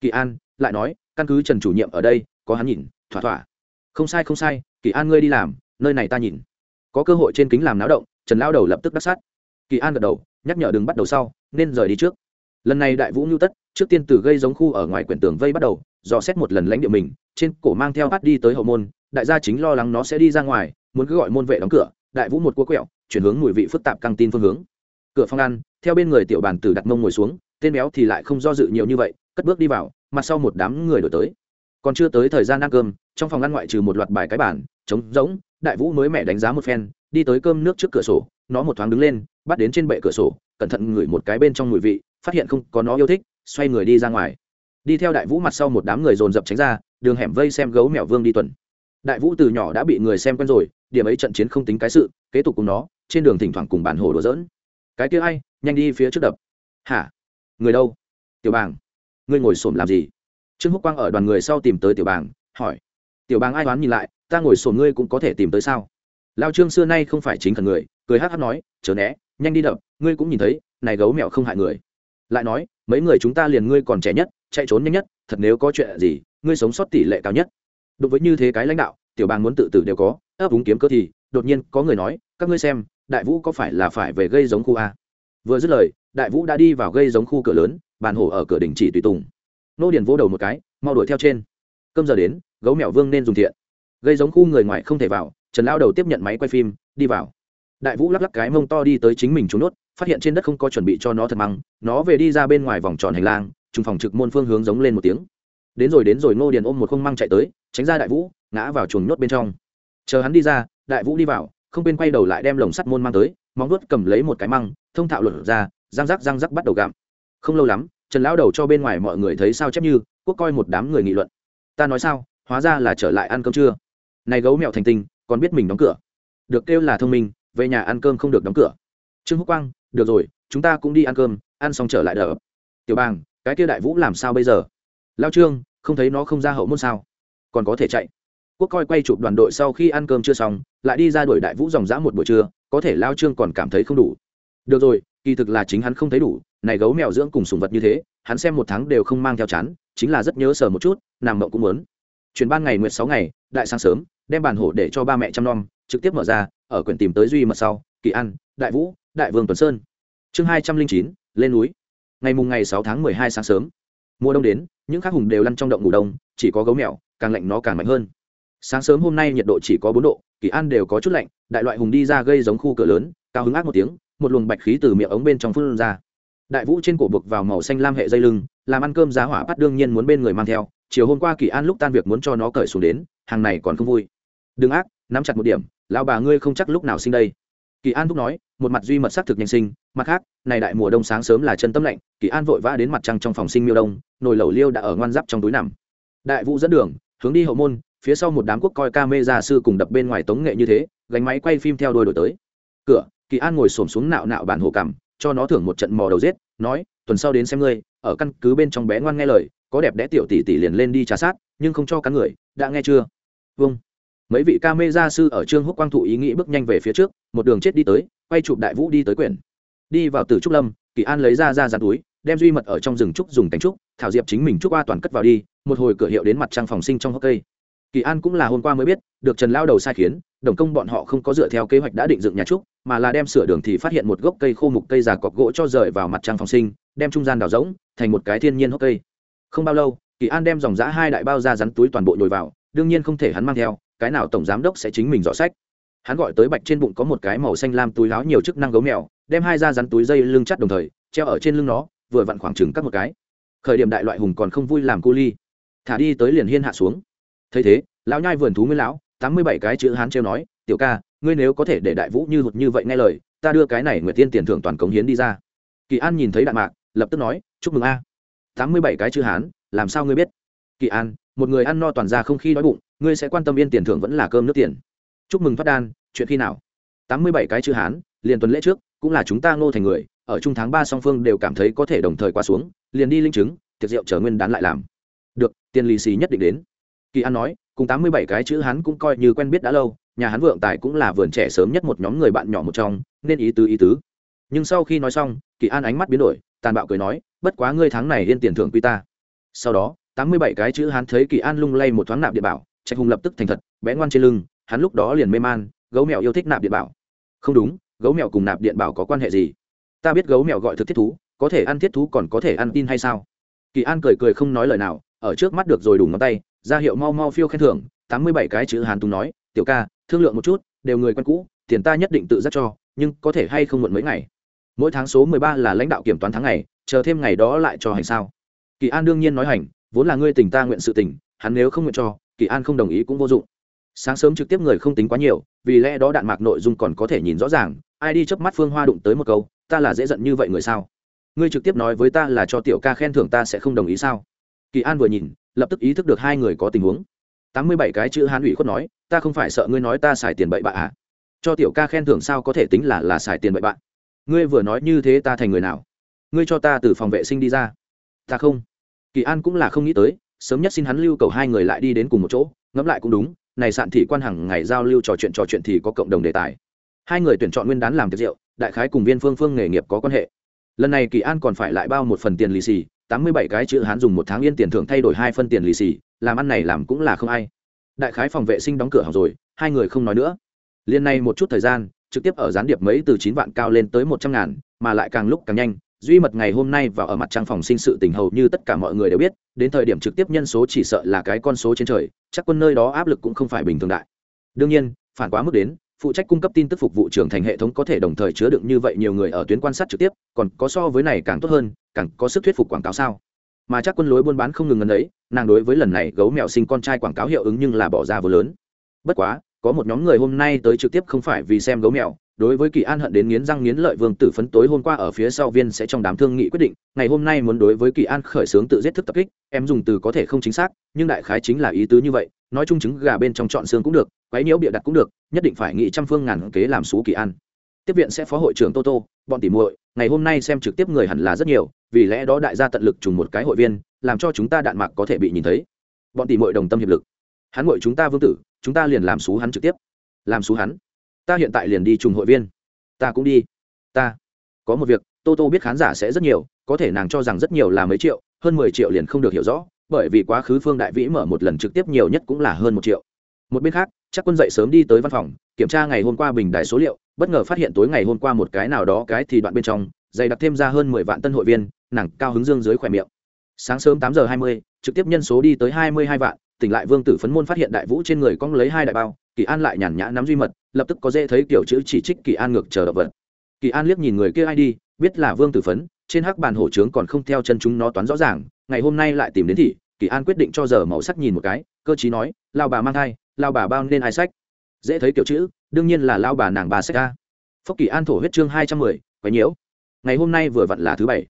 kỳ an lại nói, căn cứ trần chủ nhiệm ở đây, có hắn nhìn, thỏa thỏa. Không sai không sai, kỳ an ngươi đi làm, nơi này ta nhìn. Có cơ hội trên kính làm náo động, trần lao đầu lập tức đắc sát. Kỳ an gật đầu, nhắc nhở đừng bắt đầu sau, nên rời đi trước. Lần này đại vũ nhu tất, trước tiên từ gây giống khu ở ngoài quyển tường vây bắt đầu, dò xét một lần lãnh địa mình, trên cổ mang theo hát đi tới hậu môn, đại gia chính lo lắng nó sẽ đi ra ngoài, muốn cứ gọi môn vệ đóng cửa, đại vũ một cua quẹo, chuyển hướng mùi vị phức tạp căng tin phương hướng. Cửa phòng ăn, theo bên người tiểu bàn tử đặt mông ngồi xuống, tên béo thì lại không do dự nhiều như vậy cất bước đi vào mặt sau một đám người đổi tới. Còn chưa tới thời gian ăn cơm, trong phòng ăn ngoại trừ một loạt bài cái bản trống rỗng, đại vũ mới mẹ đánh giá một phen, đi tới cơm nước trước cửa sổ, nó một thoáng đứng lên, bắt đến trên bệ cửa sổ, cẩn thận ngửi một cái bên trong mùi vị, phát hiện không có nó yêu thích, xoay người đi ra ngoài. Đi theo đại vũ mặt sau một đám người dồn dập tránh ra, đường hẻm vây xem gấu mèo vương đi tuần. Đại vũ từ nhỏ đã bị người xem quen rồi, điểm ấy trận chiến không tính cái sự, kế tục cùng nó, trên đường thỉnh thoảng cùng bản hồ đùa dỡn cái kia ai, nhanh đi phía trước đập. Hả? Người đâu? Tiểu bàng ngươi ngồi xổm làm gì? Trương húc quang ở đoàn người sau tìm tới tiểu bàng, hỏi. Tiểu bàng ai đoán nhìn lại, ta ngồi xổm ngươi cũng có thể tìm tới sao? Lao trương xưa nay không phải chính thần người, cười hát hát nói, chớ né, nhanh đi đập, ngươi cũng nhìn thấy, này gấu mẹo không hại người. Lại nói, mấy người chúng ta liền ngươi còn trẻ nhất, chạy trốn nhanh nhất, thật nếu có chuyện gì, ngươi sống sót tỷ lệ cao nhất. Đối với như thế cái lãnh đạo, tiểu bàng muốn tự tử đều có, ấp úng kiếm cơ thì, đột nhiên có người nói, các ngươi xem, đại vũ có phải là phải về gây giống khu a? Vừa dứt lời, đại vũ đã đi vào gây giống khu cửa lớn bàn hổ ở cửa đình chỉ tùy tùng. Nô điền vỗ đầu một cái, mau đuổi theo trên. Cơm giờ đến, gấu mèo vương nên dùng thiện. Gây giống khu người ngoài không thể vào, trần lao đầu tiếp nhận máy quay phim, đi vào. Đại vũ lắc lắc cái mông to đi tới chính mình trốn nốt, phát hiện trên đất không có chuẩn bị cho nó thật măng, nó về đi ra bên ngoài vòng tròn hành lang, trùng phòng trực môn phương hướng giống lên một tiếng. Đến rồi đến rồi, ngô điền ôm một không măng chạy tới, tránh ra đại vũ, ngã vào chuồng nhốt bên trong. Chờ hắn đi ra, đại vũ đi vào, không bên quay đầu lại đem lồng sắt môn mang tới, móng nuốt cầm lấy một cái măng, thông thạo luật ra, răng rắc răng rắc bắt đầu gặm không lâu lắm, trần lão đầu cho bên ngoài mọi người thấy sao chép như, quốc coi một đám người nghị luận. Ta nói sao, hóa ra là trở lại ăn cơm trưa này gấu mẹo thành tinh, còn biết mình đóng cửa. Được kêu là thông minh, về nhà ăn cơm không được đóng cửa. Trương húc quang, được rồi, chúng ta cũng đi ăn cơm, ăn xong trở lại đỡ. Tiểu bàng, cái kia đại vũ làm sao bây giờ? Lao trương, không thấy nó không ra hậu môn sao? Còn có thể chạy. Quốc coi quay chụp đoàn đội sau khi ăn cơm chưa xong, lại đi ra đuổi đại vũ dòng dã một buổi trưa, có thể lao trương còn cảm thấy không đủ. Được rồi, kỳ thực là chính hắn không thấy đủ này gấu mèo dưỡng cùng sùng vật như thế, hắn xem một tháng đều không mang theo chán, chính là rất nhớ sờ một chút nằm mộng cũng muốn. Chuyển ban ngày nguyệt sáu ngày, đại sáng sớm, đem bàn hổ để cho ba mẹ chăm nom, trực tiếp mở ra, ở quyển tìm tới duy mật sau, kỳ an, đại vũ, đại vương tuấn sơn. Chương hai trăm linh chín, lên núi. Ngày mùng ngày sáu tháng mười hai sáng sớm. Mùa đông đến, những khắc hùng đều lăn trong động ngủ đông, chỉ có gấu mèo, càng lạnh nó càng mạnh hơn. Sáng sớm hôm nay nhiệt độ chỉ có bốn độ, kỳ an đều có chút lạnh, đại loại hùng đi ra gây giống khu cửa lớn, cao hứng ác một tiếng, một luồng bạch khí từ miệng ống bên trong phun ra đại vũ trên cổ buộc vào màu xanh lam hệ dây lưng, làm ăn cơm giá hỏa bắt đương nhiên muốn bên người mang theo, chiều hôm qua kỳ an lúc tan việc muốn cho nó cởi xuống đến, hàng này còn không vui. Đừng ác, nắm chặt một điểm, lão bà ngươi không chắc lúc nào sinh đây. Kỳ an thúc nói, một mặt duy mật xác thực nhanh sinh, mặt khác, này đại mùa đông sáng sớm là chân tâm lạnh, kỳ an vội vã đến mặt trăng trong phòng sinh miêu đông, nồi lẩu liêu đã ở ngoan giáp trong túi nằm. Đại vũ dẫn đường, hướng đi hậu môn, phía sau một đám quốc coi ca mê gia sư cùng đập bên ngoài tống nghệ như thế, gánh máy quay phim theo đôi đổi tới. Cửa, kỳ an ngồi xổm xuống nạo nạo bản hồ cằm, cho nó thưởng một trận mò đầu giết nói, tuần sau đến xem ngươi, ở căn cứ bên trong bé ngoan nghe lời, có đẹp đẽ tiểu tỷ tỷ liền lên đi trà sát, nhưng không cho cắn người, đã nghe chưa? Vâng. Mấy vị ca mê gia sư ở trương húc quang thụ ý nghĩ bước nhanh về phía trước, một đường chết đi tới, quay chụp đại vũ đi tới quyển. Đi vào từ trúc lâm, kỳ an lấy ra ra dàn túi, đem duy mật ở trong rừng trúc dùng cánh trúc, thảo diệp chính mình trúc qua toàn cất vào đi, một hồi cửa hiệu đến mặt trăng phòng sinh trong hốc cây. Kỳ an cũng là hôm qua mới biết, được trần lao đầu sai khiến đồng công bọn họ không có dựa theo kế hoạch đã định dựng nhà trúc, mà là đem sửa đường thì phát hiện một gốc cây khô mục cây già cọc gỗ cho rời vào mặt trăng phòng sinh, đem trung gian đào rỗng, thành một cái thiên nhiên hốc cây. Không bao lâu, kỳ an đem dòng giã hai đại bao ra rắn túi toàn bộ nhồi vào, đương nhiên không thể hắn mang theo, cái nào tổng giám đốc sẽ chính mình dọ sách. Hắn gọi tới bạch trên bụng có một cái màu xanh lam túi láo nhiều chức năng gấu mèo, đem hai da rắn túi dây lưng chắt đồng thời, treo ở trên lưng nó, vừa vặn khoảng trừng cắt một cái. Khởi điểm đại loại hùng còn không vui làm cu ly. Thả đi tới liền hiên hạ xuống. Thấy thế, lão nhai vườn thú nguyên lão tám mươi bảy cái chữ hán treo nói, tiểu ca, ngươi nếu có thể để đại vũ như hụt như vậy nghe lời, ta đưa cái này nguyệt tiên tiền thưởng toàn cống hiến đi ra. Kỳ an nhìn thấy đạn mạc, lập tức nói, chúc mừng a. Tám mươi bảy cái chữ hán, làm sao ngươi biết? Kỳ an, một người ăn no toàn ra không khi đói bụng, ngươi sẽ quan tâm yên tiền thưởng vẫn là cơm nước tiền. Chúc mừng phát đan, chuyện khi nào? Tám mươi bảy cái chữ hán, liền tuần lễ trước, cũng là chúng ta ngô thành người, ở trung tháng ba song phương đều cảm thấy có thể đồng thời qua xuống, liền đi linh chứng, tiệc rượu chờ nguyên đán lại làm. Được, tiền lì xì nhất định đến. Kỳ an nói cùng tám mươi bảy cái chữ hắn cũng coi như quen biết đã lâu, nhà hắn vượng tài cũng là vườn trẻ sớm nhất một nhóm người bạn nhỏ một trong, nên ý tứ ý tứ. Nhưng sau khi nói xong, kỳ an ánh mắt biến đổi, tàn bạo cười nói, bất quá ngươi tháng này yên tiền thưởng quy ta. Sau đó, tám mươi bảy cái chữ hắn thấy kỳ an lung lay một thoáng nạp địa bảo, trạch hùng lập tức thành thật bé ngoan trên lưng, hắn lúc đó liền mê man, gấu mèo yêu thích nạp điện bảo. Không đúng, gấu mèo cùng nạp điện bảo có quan hệ gì? Ta biết gấu mèo gọi thực thiết thú, có thể ăn thiết thú còn có thể ăn tin hay sao? Kỳ an cười cười không nói lời nào, ở trước mắt được rồi đủ ngón tay ra hiệu mau mau phiêu khen thưởng, tám mươi bảy cái chữ hàn tùng nói, tiểu ca, thương lượng một chút, đều người quen cũ, tiền ta nhất định tự giác cho, nhưng có thể hay không muộn mấy ngày? Mỗi tháng số mười ba là lãnh đạo kiểm toán tháng ngày, chờ thêm ngày đó lại cho hành sao. Kỳ an đương nhiên nói hành, vốn là ngươi tình ta nguyện sự tình, hắn nếu không nguyện cho, kỳ an không đồng ý cũng vô dụng. Sáng sớm trực tiếp người không tính quá nhiều, vì lẽ đó đạn mạc nội dung còn có thể nhìn rõ ràng, ai đi chớp mắt phương hoa đụng tới một câu, ta là dễ giận như vậy người sao? Ngươi trực tiếp nói với ta là cho tiểu ca khen thưởng ta sẽ không đồng ý sao? Kỳ an vừa nhìn lập tức ý thức được hai người có tình huống. Tám mươi bảy cái chữ hán ủy khuất nói, ta không phải sợ ngươi nói ta xài tiền bậy bạ à? Cho tiểu ca khen thưởng sao có thể tính là là xài tiền bậy bạ? Ngươi vừa nói như thế ta thành người nào? Ngươi cho ta từ phòng vệ sinh đi ra. Ta không. Kỳ an cũng là không nghĩ tới, sớm nhất xin hắn lưu cầu hai người lại đi đến cùng một chỗ, ngẫm lại cũng đúng, này sạn thị quan hàng ngày giao lưu trò chuyện trò chuyện thì có cộng đồng đề tài. Hai người tuyển chọn nguyên đán làm tiệc rượu, đại khái cùng viên phương phương nghề nghiệp có quan hệ. Lần này kỳ an còn phải lại bao một phần tiền lì xì tám mươi bảy cái chữ hắn dùng một tháng yên tiền thưởng thay đổi hai phân tiền lì xì, làm ăn này làm cũng là không ai. Đại khái phòng vệ sinh đóng cửa học rồi, hai người không nói nữa. Liên này một chút thời gian, trực tiếp ở gián điệp mấy từ chín vạn cao lên tới một trăm ngàn, mà lại càng lúc càng nhanh. Duy mật ngày hôm nay vào ở mặt trang phòng sinh sự tình hầu như tất cả mọi người đều biết, đến thời điểm trực tiếp nhân số chỉ sợ là cái con số trên trời, chắc quân nơi đó áp lực cũng không phải bình thường đại. Đương nhiên, phản quá mức đến, phụ trách cung cấp tin tức phục vụ trưởng thành hệ thống có thể đồng thời chứa đựng như vậy nhiều người ở tuyến quan sát trực tiếp, còn có so với này càng tốt hơn càng có sức thuyết phục quảng cáo sao? Mà chắc quân lối buôn bán không ngừng ngần ấy, nàng đối với lần này gấu mèo sinh con trai quảng cáo hiệu ứng nhưng là bỏ ra vừa lớn. Bất quá, có một nhóm người hôm nay tới trực tiếp không phải vì xem gấu mèo, đối với kỳ an hận đến nghiến răng nghiến lợi vương tử phấn tối hôm qua ở phía sau viên sẽ trong đám thương nghị quyết định, ngày hôm nay muốn đối với kỳ an khởi xướng tự giết thức tập kích, em dùng từ có thể không chính xác, nhưng đại khái chính là ý tứ như vậy, nói chung chứng gà bên trong chọn xương cũng được, quấy nhiễu bịa đặt cũng được, nhất định phải nghị trăm phương ngàn kế làm xú kỳ an tiếp viện sẽ phó hội trưởng toto bọn tỉ muội, ngày hôm nay xem trực tiếp người hẳn là rất nhiều, vì lẽ đó đại gia tận lực trùng một cái hội viên, làm cho chúng ta đạn mạc có thể bị nhìn thấy. Bọn tỉ muội đồng tâm hiệp lực. Hắn ngội chúng ta vương tử, chúng ta liền làm xú hắn trực tiếp. Làm xú hắn. Ta hiện tại liền đi trùng hội viên. Ta cũng đi. Ta. Có một việc, tô tô biết khán giả sẽ rất nhiều, có thể nàng cho rằng rất nhiều là mấy triệu, hơn mười triệu liền không được hiểu rõ, bởi vì quá khứ phương đại vĩ mở một lần trực tiếp nhiều nhất cũng là hơn một triệu. Một bên khác, chắc quân dậy sớm đi tới văn phòng kiểm tra ngày hôm qua bình đại số liệu, bất ngờ phát hiện tối ngày hôm qua một cái nào đó cái thì đoạn bên trong, dày đặc thêm ra hơn mười vạn tân hội viên nàng cao hứng dương dưới khỏe miệng. Sáng sớm tám giờ hai mươi, trực tiếp nhân số đi tới hai mươi hai vạn, tỉnh lại vương tử phấn môn phát hiện đại vũ trên người cong lấy hai đại bao, kỳ an lại nhàn nhã nắm duy mật, lập tức có dễ thấy kiểu chữ chỉ trích kỳ an ngược chờ động vật. Kỳ an liếc nhìn người kia ai đi, biết là vương tử phấn, trên hắc bàn hổ trướng còn không theo chân chúng nó toán rõ ràng, ngày hôm nay lại tìm đến thì kỳ an quyết định cho giờ màu sắc nhìn một cái, cơ chí nói, lao bà mang thai, lao bà bao nên ai sách? Dễ thấy kiểu chữ, đương nhiên là lao bà nàng bà sách ca phúc kỳ an thổ huyết chương hai trăm mười, quấy nhiễu. Ngày hôm nay vừa vặn là thứ bảy.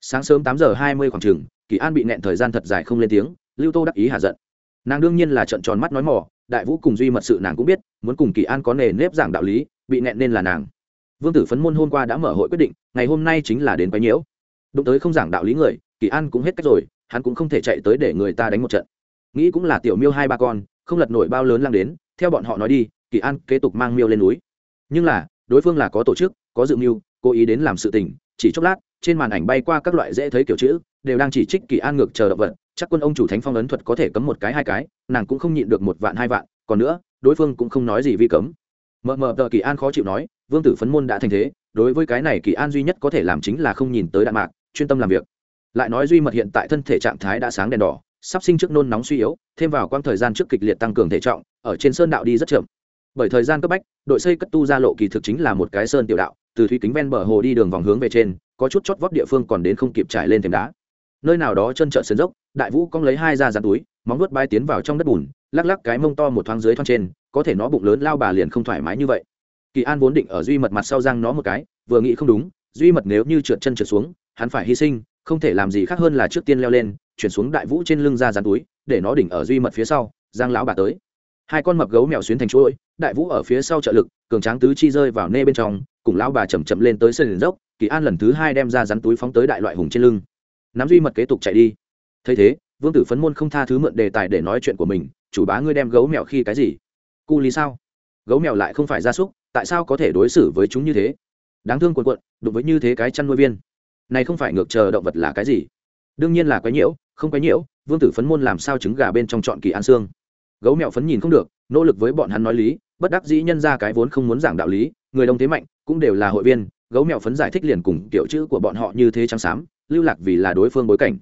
Sáng sớm tám giờ hai mươi khoảng chừng, kỳ an bị nẹn thời gian thật dài không lên tiếng, lưu tô đắc ý hạ giận. Nàng đương nhiên là trận tròn mắt nói mỏ đại vũ cùng duy mật sự nàng cũng biết, muốn cùng kỳ an có nề nếp giảng đạo lý, bị nẹn nên là nàng. Vương tử phấn môn hôm qua đã mở hội quyết định, ngày hôm nay chính là đến quấy nhiễu. Đụng tới không giảng đạo lý người, kỳ an cũng hết cách rồi, hắn cũng không thể chạy tới để người ta đánh một trận. Nghĩ cũng là tiểu miêu hai ba con, không lật nổi bao lớn lăng đến, theo bọn họ nói đi kỳ an kế tục mang miêu lên núi. Nhưng là, đối phương là có tổ chức, có dự mưu, cố ý đến làm sự tình, chỉ chốc lát, trên màn ảnh bay qua các loại dễ thấy kiểu chữ, đều đang chỉ trích kỳ an ngược chờ động vật, chắc quân ông chủ thánh phong ấn thuật có thể cấm một cái hai cái, nàng cũng không nhịn được một vạn hai vạn, còn nữa, đối phương cũng không nói gì vi cấm. Mờ mờ tờ kỳ an khó chịu nói, vương tử phấn môn đã thành thế, đối với cái này kỳ an duy nhất có thể làm chính là không nhìn tới đạn mạc, chuyên tâm làm việc. Lại nói duy mật hiện tại thân thể trạng thái đã sáng đèn đỏ, sắp sinh trước nôn nóng suy yếu, thêm vào quãng thời gian trước kịch liệt tăng cường thể trọng, ở trên sơn đạo đi rất chậm bởi thời gian cấp bách, đội xây cất tu ra lộ kỳ thực chính là một cái sơn tiểu đạo, từ thủy kính ven bờ hồ đi đường vòng hướng về trên, có chút chót vót địa phương còn đến không kịp trải lên thềm đá. Nơi nào đó chân trợn sườn dốc, đại vũ cong lấy hai ra dán túi, móng vuốt bay tiến vào trong đất bùn, lắc lắc cái mông to một thoáng dưới thoáng trên, có thể nó bụng lớn lao bà liền không thoải mái như vậy. Kỳ an vốn định ở duy mật mặt sau răng nó một cái, vừa nghĩ không đúng, duy mật nếu như trượt chân trượt xuống, hắn phải hy sinh, không thể làm gì khác hơn là trước tiên leo lên, chuyển xuống đại vũ trên lưng ra dán túi, để nó đỉnh ở duy mật phía sau, giang lão bà tới hai con mập gấu mèo xuyến thành chuỗi, đại vũ ở phía sau trợ lực, cường tráng tứ chi rơi vào nê bên trong, cùng lao bà chầm chậm lên tới sân dốc, kỳ an lần thứ hai đem ra rắn túi phóng tới đại loại hùng trên lưng. Nắm duy mật kế tục chạy đi. Thấy thế, vương tử phấn môn không tha thứ mượn đề tài để nói chuyện của mình, chủ bá ngươi đem gấu mèo khi cái gì? Cu lý sao? Gấu mèo lại không phải gia súc, tại sao có thể đối xử với chúng như thế? Đáng thương quần quận đụng với như thế cái chăn nuôi viên. Này không phải ngược chờ động vật là cái gì? Đương nhiên là quái nhiễu, không quái nhiễu, vương tử phấn môn làm sao trứng gà bên trong chọn kỳ an xương? Gấu mẹo phấn nhìn không được, nỗ lực với bọn hắn nói lý, bất đắc dĩ nhân ra cái vốn không muốn giảng đạo lý, người đông thế mạnh, cũng đều là hội viên, gấu mẹo phấn giải thích liền cùng kiểu chữ của bọn họ như thế trắng xám, lưu lạc vì là đối phương bối cảnh.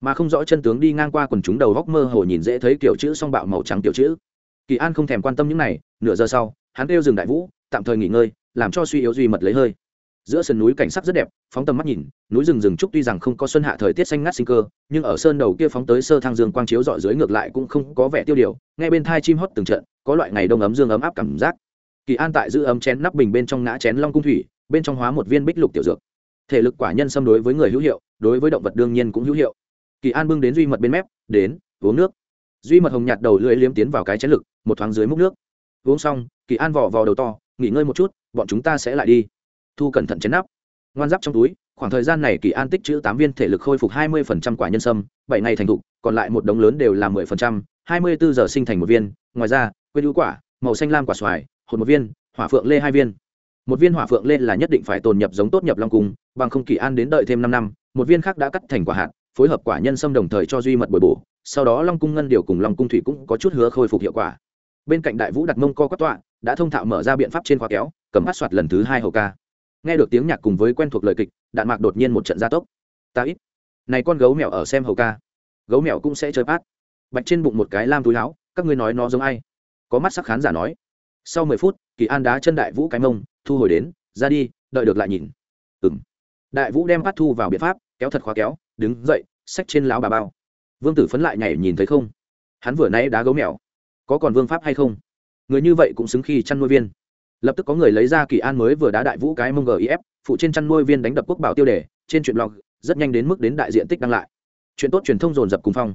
Mà không rõ chân tướng đi ngang qua quần chúng đầu góc mơ hồ nhìn dễ thấy kiểu chữ song bạo màu trắng kiểu chữ. Kỳ an không thèm quan tâm những này, nửa giờ sau, hắn kêu dừng đại vũ, tạm thời nghỉ ngơi, làm cho suy yếu duy mật lấy hơi giữa sườn núi cảnh sắc rất đẹp, phóng tầm mắt nhìn, núi rừng rừng trúc tuy rằng không có xuân hạ thời tiết xanh ngắt sinh cơ, nhưng ở sơn đầu kia phóng tới sơ thang dương quang chiếu dọi dưới ngược lại cũng không có vẻ tiêu điều, ngay bên thai chim hót từng trận, có loại ngày đông ấm dương ấm áp cảm giác. Kỳ an tại giữ ấm chén nắp bình bên trong ngã chén long cung thủy, bên trong hóa một viên bích lục tiểu dược. Thể lực quả nhân xâm đối với người hữu hiệu, đối với động vật đương nhiên cũng hữu hiệu. Kỳ an bưng đến duy mật bên mép, đến, uống nước. Duy mật hồng nhạt đầu lưỡi liếm tiến vào cái chén lực, một thoáng dưới múc nước. Uống xong, kỳ an vỏ vò đầu to, nghỉ ngơi một chút, bọn chúng ta sẽ lại đi thu cẩn thận chén nắp ngoan giáp trong túi, khoảng thời gian này kỳ an tích chữ tám viên thể lực khôi phục hai mươi quả nhân sâm, bảy ngày thành thục, còn lại một đống lớn đều là mười phần trăm, hai mươi bốn giờ sinh thành một viên, ngoài ra, quên hữu quả, màu xanh lam quả xoài, hột một viên, hỏa phượng lê hai viên. Một viên hỏa phượng lê là nhất định phải tồn nhập giống tốt nhập long cung bằng không kỳ an đến đợi thêm năm năm, một viên khác đã cắt thành quả hạt, phối hợp quả nhân sâm đồng thời cho duy mật bồi bổ, sau đó long cung ngân điều cùng long cung thủy cũng có chút hứa khôi phục hiệu quả. Bên cạnh đại vũ đặt mông co quát tọa, đã thông thạo mở ra biện pháp trên khóa kéo, cầm hát soạt lần thứ hai hầu ca nghe được tiếng nhạc cùng với quen thuộc lời kịch, đạn mạc đột nhiên một trận gia tốc. Ta ít. Này con gấu mèo ở xem hầu ca. Gấu mèo cũng sẽ chơi bát bạch trên bụng một cái lam túi láo các ngươi nói nó giống ai? Có mắt sắc khán giả nói. Sau mười phút, kỳ an đá chân đại vũ cái mông, thu hồi đến, ra đi, đợi được lại nhìn. Ừ m đại vũ đem bát thu vào biện pháp, kéo thật khóa kéo, đứng dậy, xách trên lão bà bao. Vương tử phấn lại nhảy nhìn thấy không? Hắn vừa nay đá gấu mèo. Có còn vương pháp hay không? Người như vậy cũng xứng khi chăn nuôi viên lập tức có người lấy ra kỳ an mới vừa đá đại vũ cái mông gif phụ trên chăn nuôi viên đánh đập quốc bảo tiêu đề, trên chuyện blog rất nhanh đến mức đến đại diện tích đăng lại. Chuyện tốt truyền thông dồn dập cùng phong.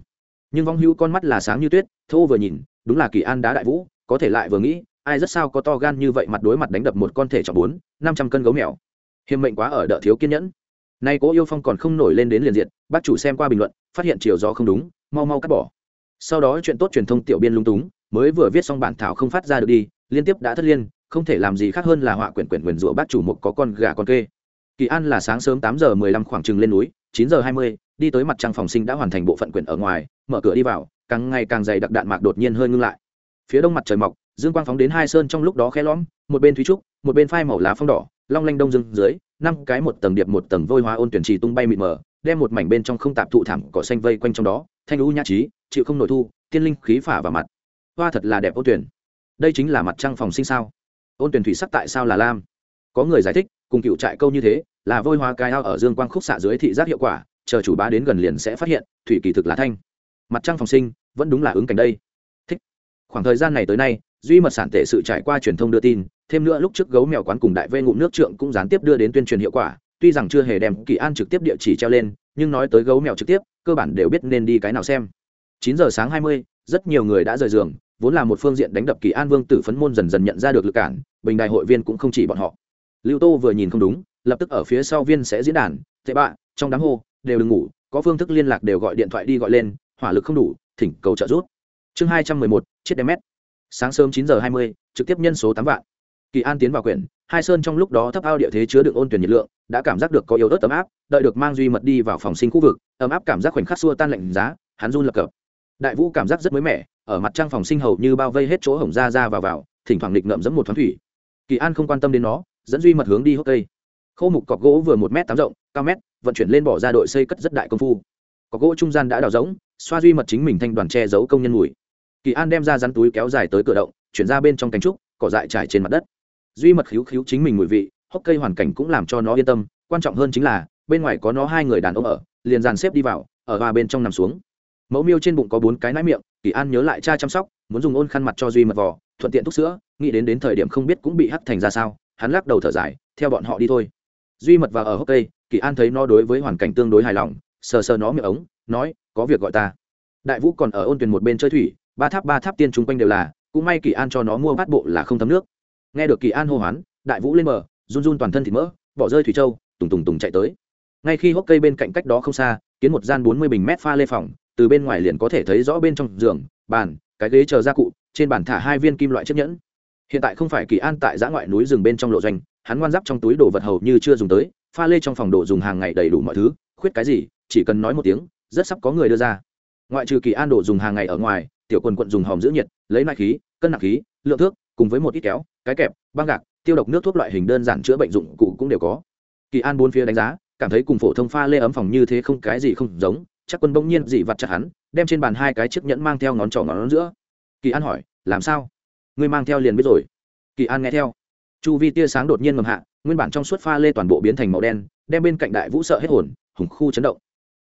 Nhưng vong hữu con mắt là sáng như tuyết, thô vừa nhìn, đúng là kỳ an đá đại vũ, có thể lại vừa nghĩ, ai rất sao có to gan như vậy mặt đối mặt đánh đập một con thể trọng bốn, năm trăm cân gấu mèo. Hiềm mệnh quá ở đợ thiếu kiên nhẫn. Nay cố yêu phong còn không nổi lên đến liền diện bác chủ xem qua bình luận, phát hiện chiều gió không đúng, mau mau cắt bỏ. Sau đó chuyện tốt truyền thông tiểu biên lung túng, mới vừa viết xong bản thảo không phát ra được đi, liên tiếp đã thất liên không thể làm gì khác hơn là họa quyển quyển quyển rủa bác chủ mục có con gà con kê. Kỳ an là sáng sớm tám giờ mười lăm khoảng chừng lên núi, chín giờ hai mươi, đi tới mặt trăng phòng sinh đã hoàn thành bộ phận quyển ở ngoài, mở cửa đi vào, càng ngày càng dày đặc đạn mạc đột nhiên hơi ngưng lại. Phía đông mặt trời mọc, dương quang phóng đến hai sơn trong lúc đó khe lõm, một bên thúy trúc, một bên phai màu lá phong đỏ, long lanh đông dương dưới, năm cái một tầng điệp một tầng vôi hóa ôn tuyển trì tung bay mịt mờ, đem một mảnh bên trong không tạp thụ thảm cỏ xanh vây quanh trong đó, thanh lũ nhã trí, chịu không nổi thu, tiên linh khí phả vào mặt. Hoa thật là đẹp ôn tuyển. Đây chính là mặt trăng phòng sinh sao? Ôn tuyển thủy sắc tại sao là lam? Có người giải thích, cùng cựu trại câu như thế, là vôi hóa cái ao ở dương quang khúc xạ dưới thị giác hiệu quả, chờ chủ bá đến gần liền sẽ phát hiện, thủy kỳ thực là thanh. Mặt trăng phòng sinh, vẫn đúng là ứng cảnh đây. Thích. Khoảng thời gian này tới nay, duy mật sản tệ sự trải qua truyền thông đưa tin, thêm nữa lúc trước gấu mèo quán cùng đại vê ngụm nước trượng cũng gián tiếp đưa đến tuyên truyền hiệu quả, tuy rằng chưa hề đem kỳ an trực tiếp địa chỉ treo lên, nhưng nói tới gấu mèo trực tiếp, cơ bản đều biết nên đi cái nào xem. Chín giờ sáng hai mươi, rất nhiều người đã rời giường vốn là một phương diện đánh đập kỳ an vương tử phấn môn dần dần nhận ra được lực cản, bình đại hội viên cũng không chỉ bọn họ. Lưu tô vừa nhìn không đúng, lập tức ở phía sau viên sẽ diễn đàn, tệ bạ, trong đám hô, đều đừng ngủ, có phương thức liên lạc đều gọi điện thoại đi gọi lên, hỏa lực không đủ, thỉnh cầu trợ giúp. Chương hai trăm mười một chiếc đem mét. Sáng sớm chín giờ hai mươi, trực tiếp nhân số tám vạn. Kỳ an tiến vào quyển, hai sơn trong lúc đó thấp ao địa thế chứa đựng ôn tuyển nhiệt lượng, đã cảm giác được có yếu ớt ấm áp, đợi được mang duy mật đi vào phòng sinh khu vực, ấm áp cảm giác khoảnh khắc xua tan lạnh giá, hắn run lập cập đại vũ cảm giác rất mới mẻ, ở mặt trăng phòng sinh hầu như bao vây hết chỗ hổng ra ra vào vào, thỉnh thoảng nghịch ngậm dẫm một thoáng thủy. Kỳ an không quan tâm đến nó, dẫn duy mật hướng đi hốc cây. Khâu mục cọc gỗ vừa một m tám rộng, cao mét, vận chuyển lên bỏ ra đội xây cất rất đại công phu. Cọc gỗ trung gian đã đào rỗng, xoa duy mật chính mình thanh đoàn che giấu công nhân mùi. Kỳ an đem ra rắn túi kéo dài tới cửa động, chuyển ra bên trong cánh trúc, cỏ dại trải trên mặt đất. Duy mật khíu khíu chính mình mùi vị hốc cây hoàn cảnh cũng làm cho nó yên tâm, quan trọng hơn chính là, bên ngoài có nó hai người đàn ông ở, liền dàn xếp đi vào, ở hoa bên trong nằm xuống mẫu miêu trên bụng có bốn cái nãi miệng, kỳ an nhớ lại cha chăm sóc, muốn dùng ôn khăn mặt cho duy mật vò, thuận tiện thuốc sữa, nghĩ đến đến thời điểm không biết cũng bị hắt thành ra sao, hắn lắc đầu thở dài, theo bọn họ đi thôi. Duy mật vào ở hốc cây, kỳ an thấy nó đối với hoàn cảnh tương đối hài lòng, sờ sờ nó miệng ống, nói, có việc gọi ta. Đại vũ còn ở ôn tuyển một bên chơi thủy, ba tháp ba tháp tiên chung quanh đều là, cũng may kỳ an cho nó mua bát bộ là không thấm nước. Nghe được kỳ an hô hoán, đại vũ lên bờ, run run toàn thân thịt mỡ, bỏ rơi thủy châu, tùng tùng tùng chạy tới ngay khi hốc cây bên cạnh cách đó không xa, kiến một gian bốn mươi bình mét pha lê phòng, từ bên ngoài liền có thể thấy rõ bên trong giường, bàn, cái ghế chờ gia cụ, trên bàn thả hai viên kim loại chiếc nhẫn. Hiện tại không phải kỳ an tại giã ngoại núi rừng bên trong lộ doanh, hắn ngoan giáp trong túi đồ vật hầu như chưa dùng tới, pha lê trong phòng đồ dùng hàng ngày đầy đủ mọi thứ, khuyết cái gì, chỉ cần nói một tiếng, rất sắp có người đưa ra. Ngoại trừ kỳ an đồ dùng hàng ngày ở ngoài, tiểu quần quận dùng hòm giữ nhiệt, lấy nại khí, cân nặng khí, lượng thước, cùng với một ít kéo, cái kẹp, băng gạc, tiêu độc nước thuốc loại hình đơn giản chữa bệnh dụng cụ cũng đều có. Kỳ an bốn phía đánh giá cảm thấy cùng phổ thông pha lê ấm phòng như thế không cái gì không giống, chắc quân bỗng nhiên dị vặt chặt hắn, đem trên bàn hai cái chiếc nhẫn mang theo ngón trỏ ngón giữa. Kỳ an hỏi, làm sao? Ngươi mang theo liền biết rồi. Kỳ an nghe theo. Chu vi tia sáng đột nhiên ngầm hạ, nguyên bản trong suốt pha lê toàn bộ biến thành màu đen, đem bên cạnh đại vũ sợ hết hồn, hùng khu chấn động.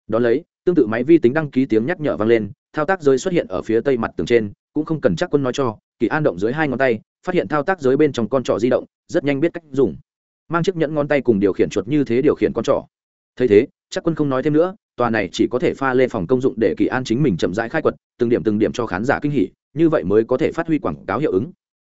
Đón lấy, tương tự máy vi tính đăng ký tiếng nhắc nhở vang lên, thao tác giới xuất hiện ở phía tây mặt tường trên, cũng không cần chắc quân nói cho, kỳ an động dưới hai ngón tay, phát hiện thao tác giới bên trong con trỏ di động, rất nhanh biết cách dùng. Mang chiếc nhẫn ngón tay cùng điều khiển chuột như thế điều khiển con trỏ thấy thế, chắc quân không nói thêm nữa, tòa này chỉ có thể pha lê phòng công dụng để kỳ an chính mình chậm rãi khai quật, từng điểm từng điểm cho khán giả kinh hỉ, như vậy mới có thể phát huy quảng cáo hiệu ứng.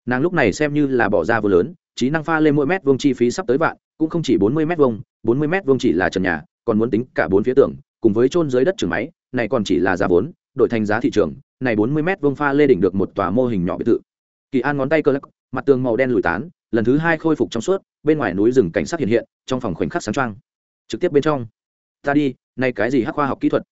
Nàng lúc này xem như là bỏ ra vừa lớn, trí năng pha lên mỗi mét vuông chi phí sắp tới vạn, cũng không chỉ bốn mươi mét vuông, bốn mươi mét vuông chỉ là trần nhà, còn muốn tính cả bốn phía tường, cùng với trôn dưới đất trường máy, này còn chỉ là giá vốn, đổi thành giá thị trường, này bốn mươi mét vuông pha lê đỉnh được một tòa mô hình nhỏ biệt thự. Kỳ an ngón tay cơ lắc, mặt tường màu đen lùi tán, lần thứ hai khôi phục trong suốt, bên ngoài núi rừng cảnh sát hiện hiện, trong phòng khoảnh khắc sáng trang trực tiếp bên trong. Ta đi, nay cái gì hắc khoa học kỹ thuật?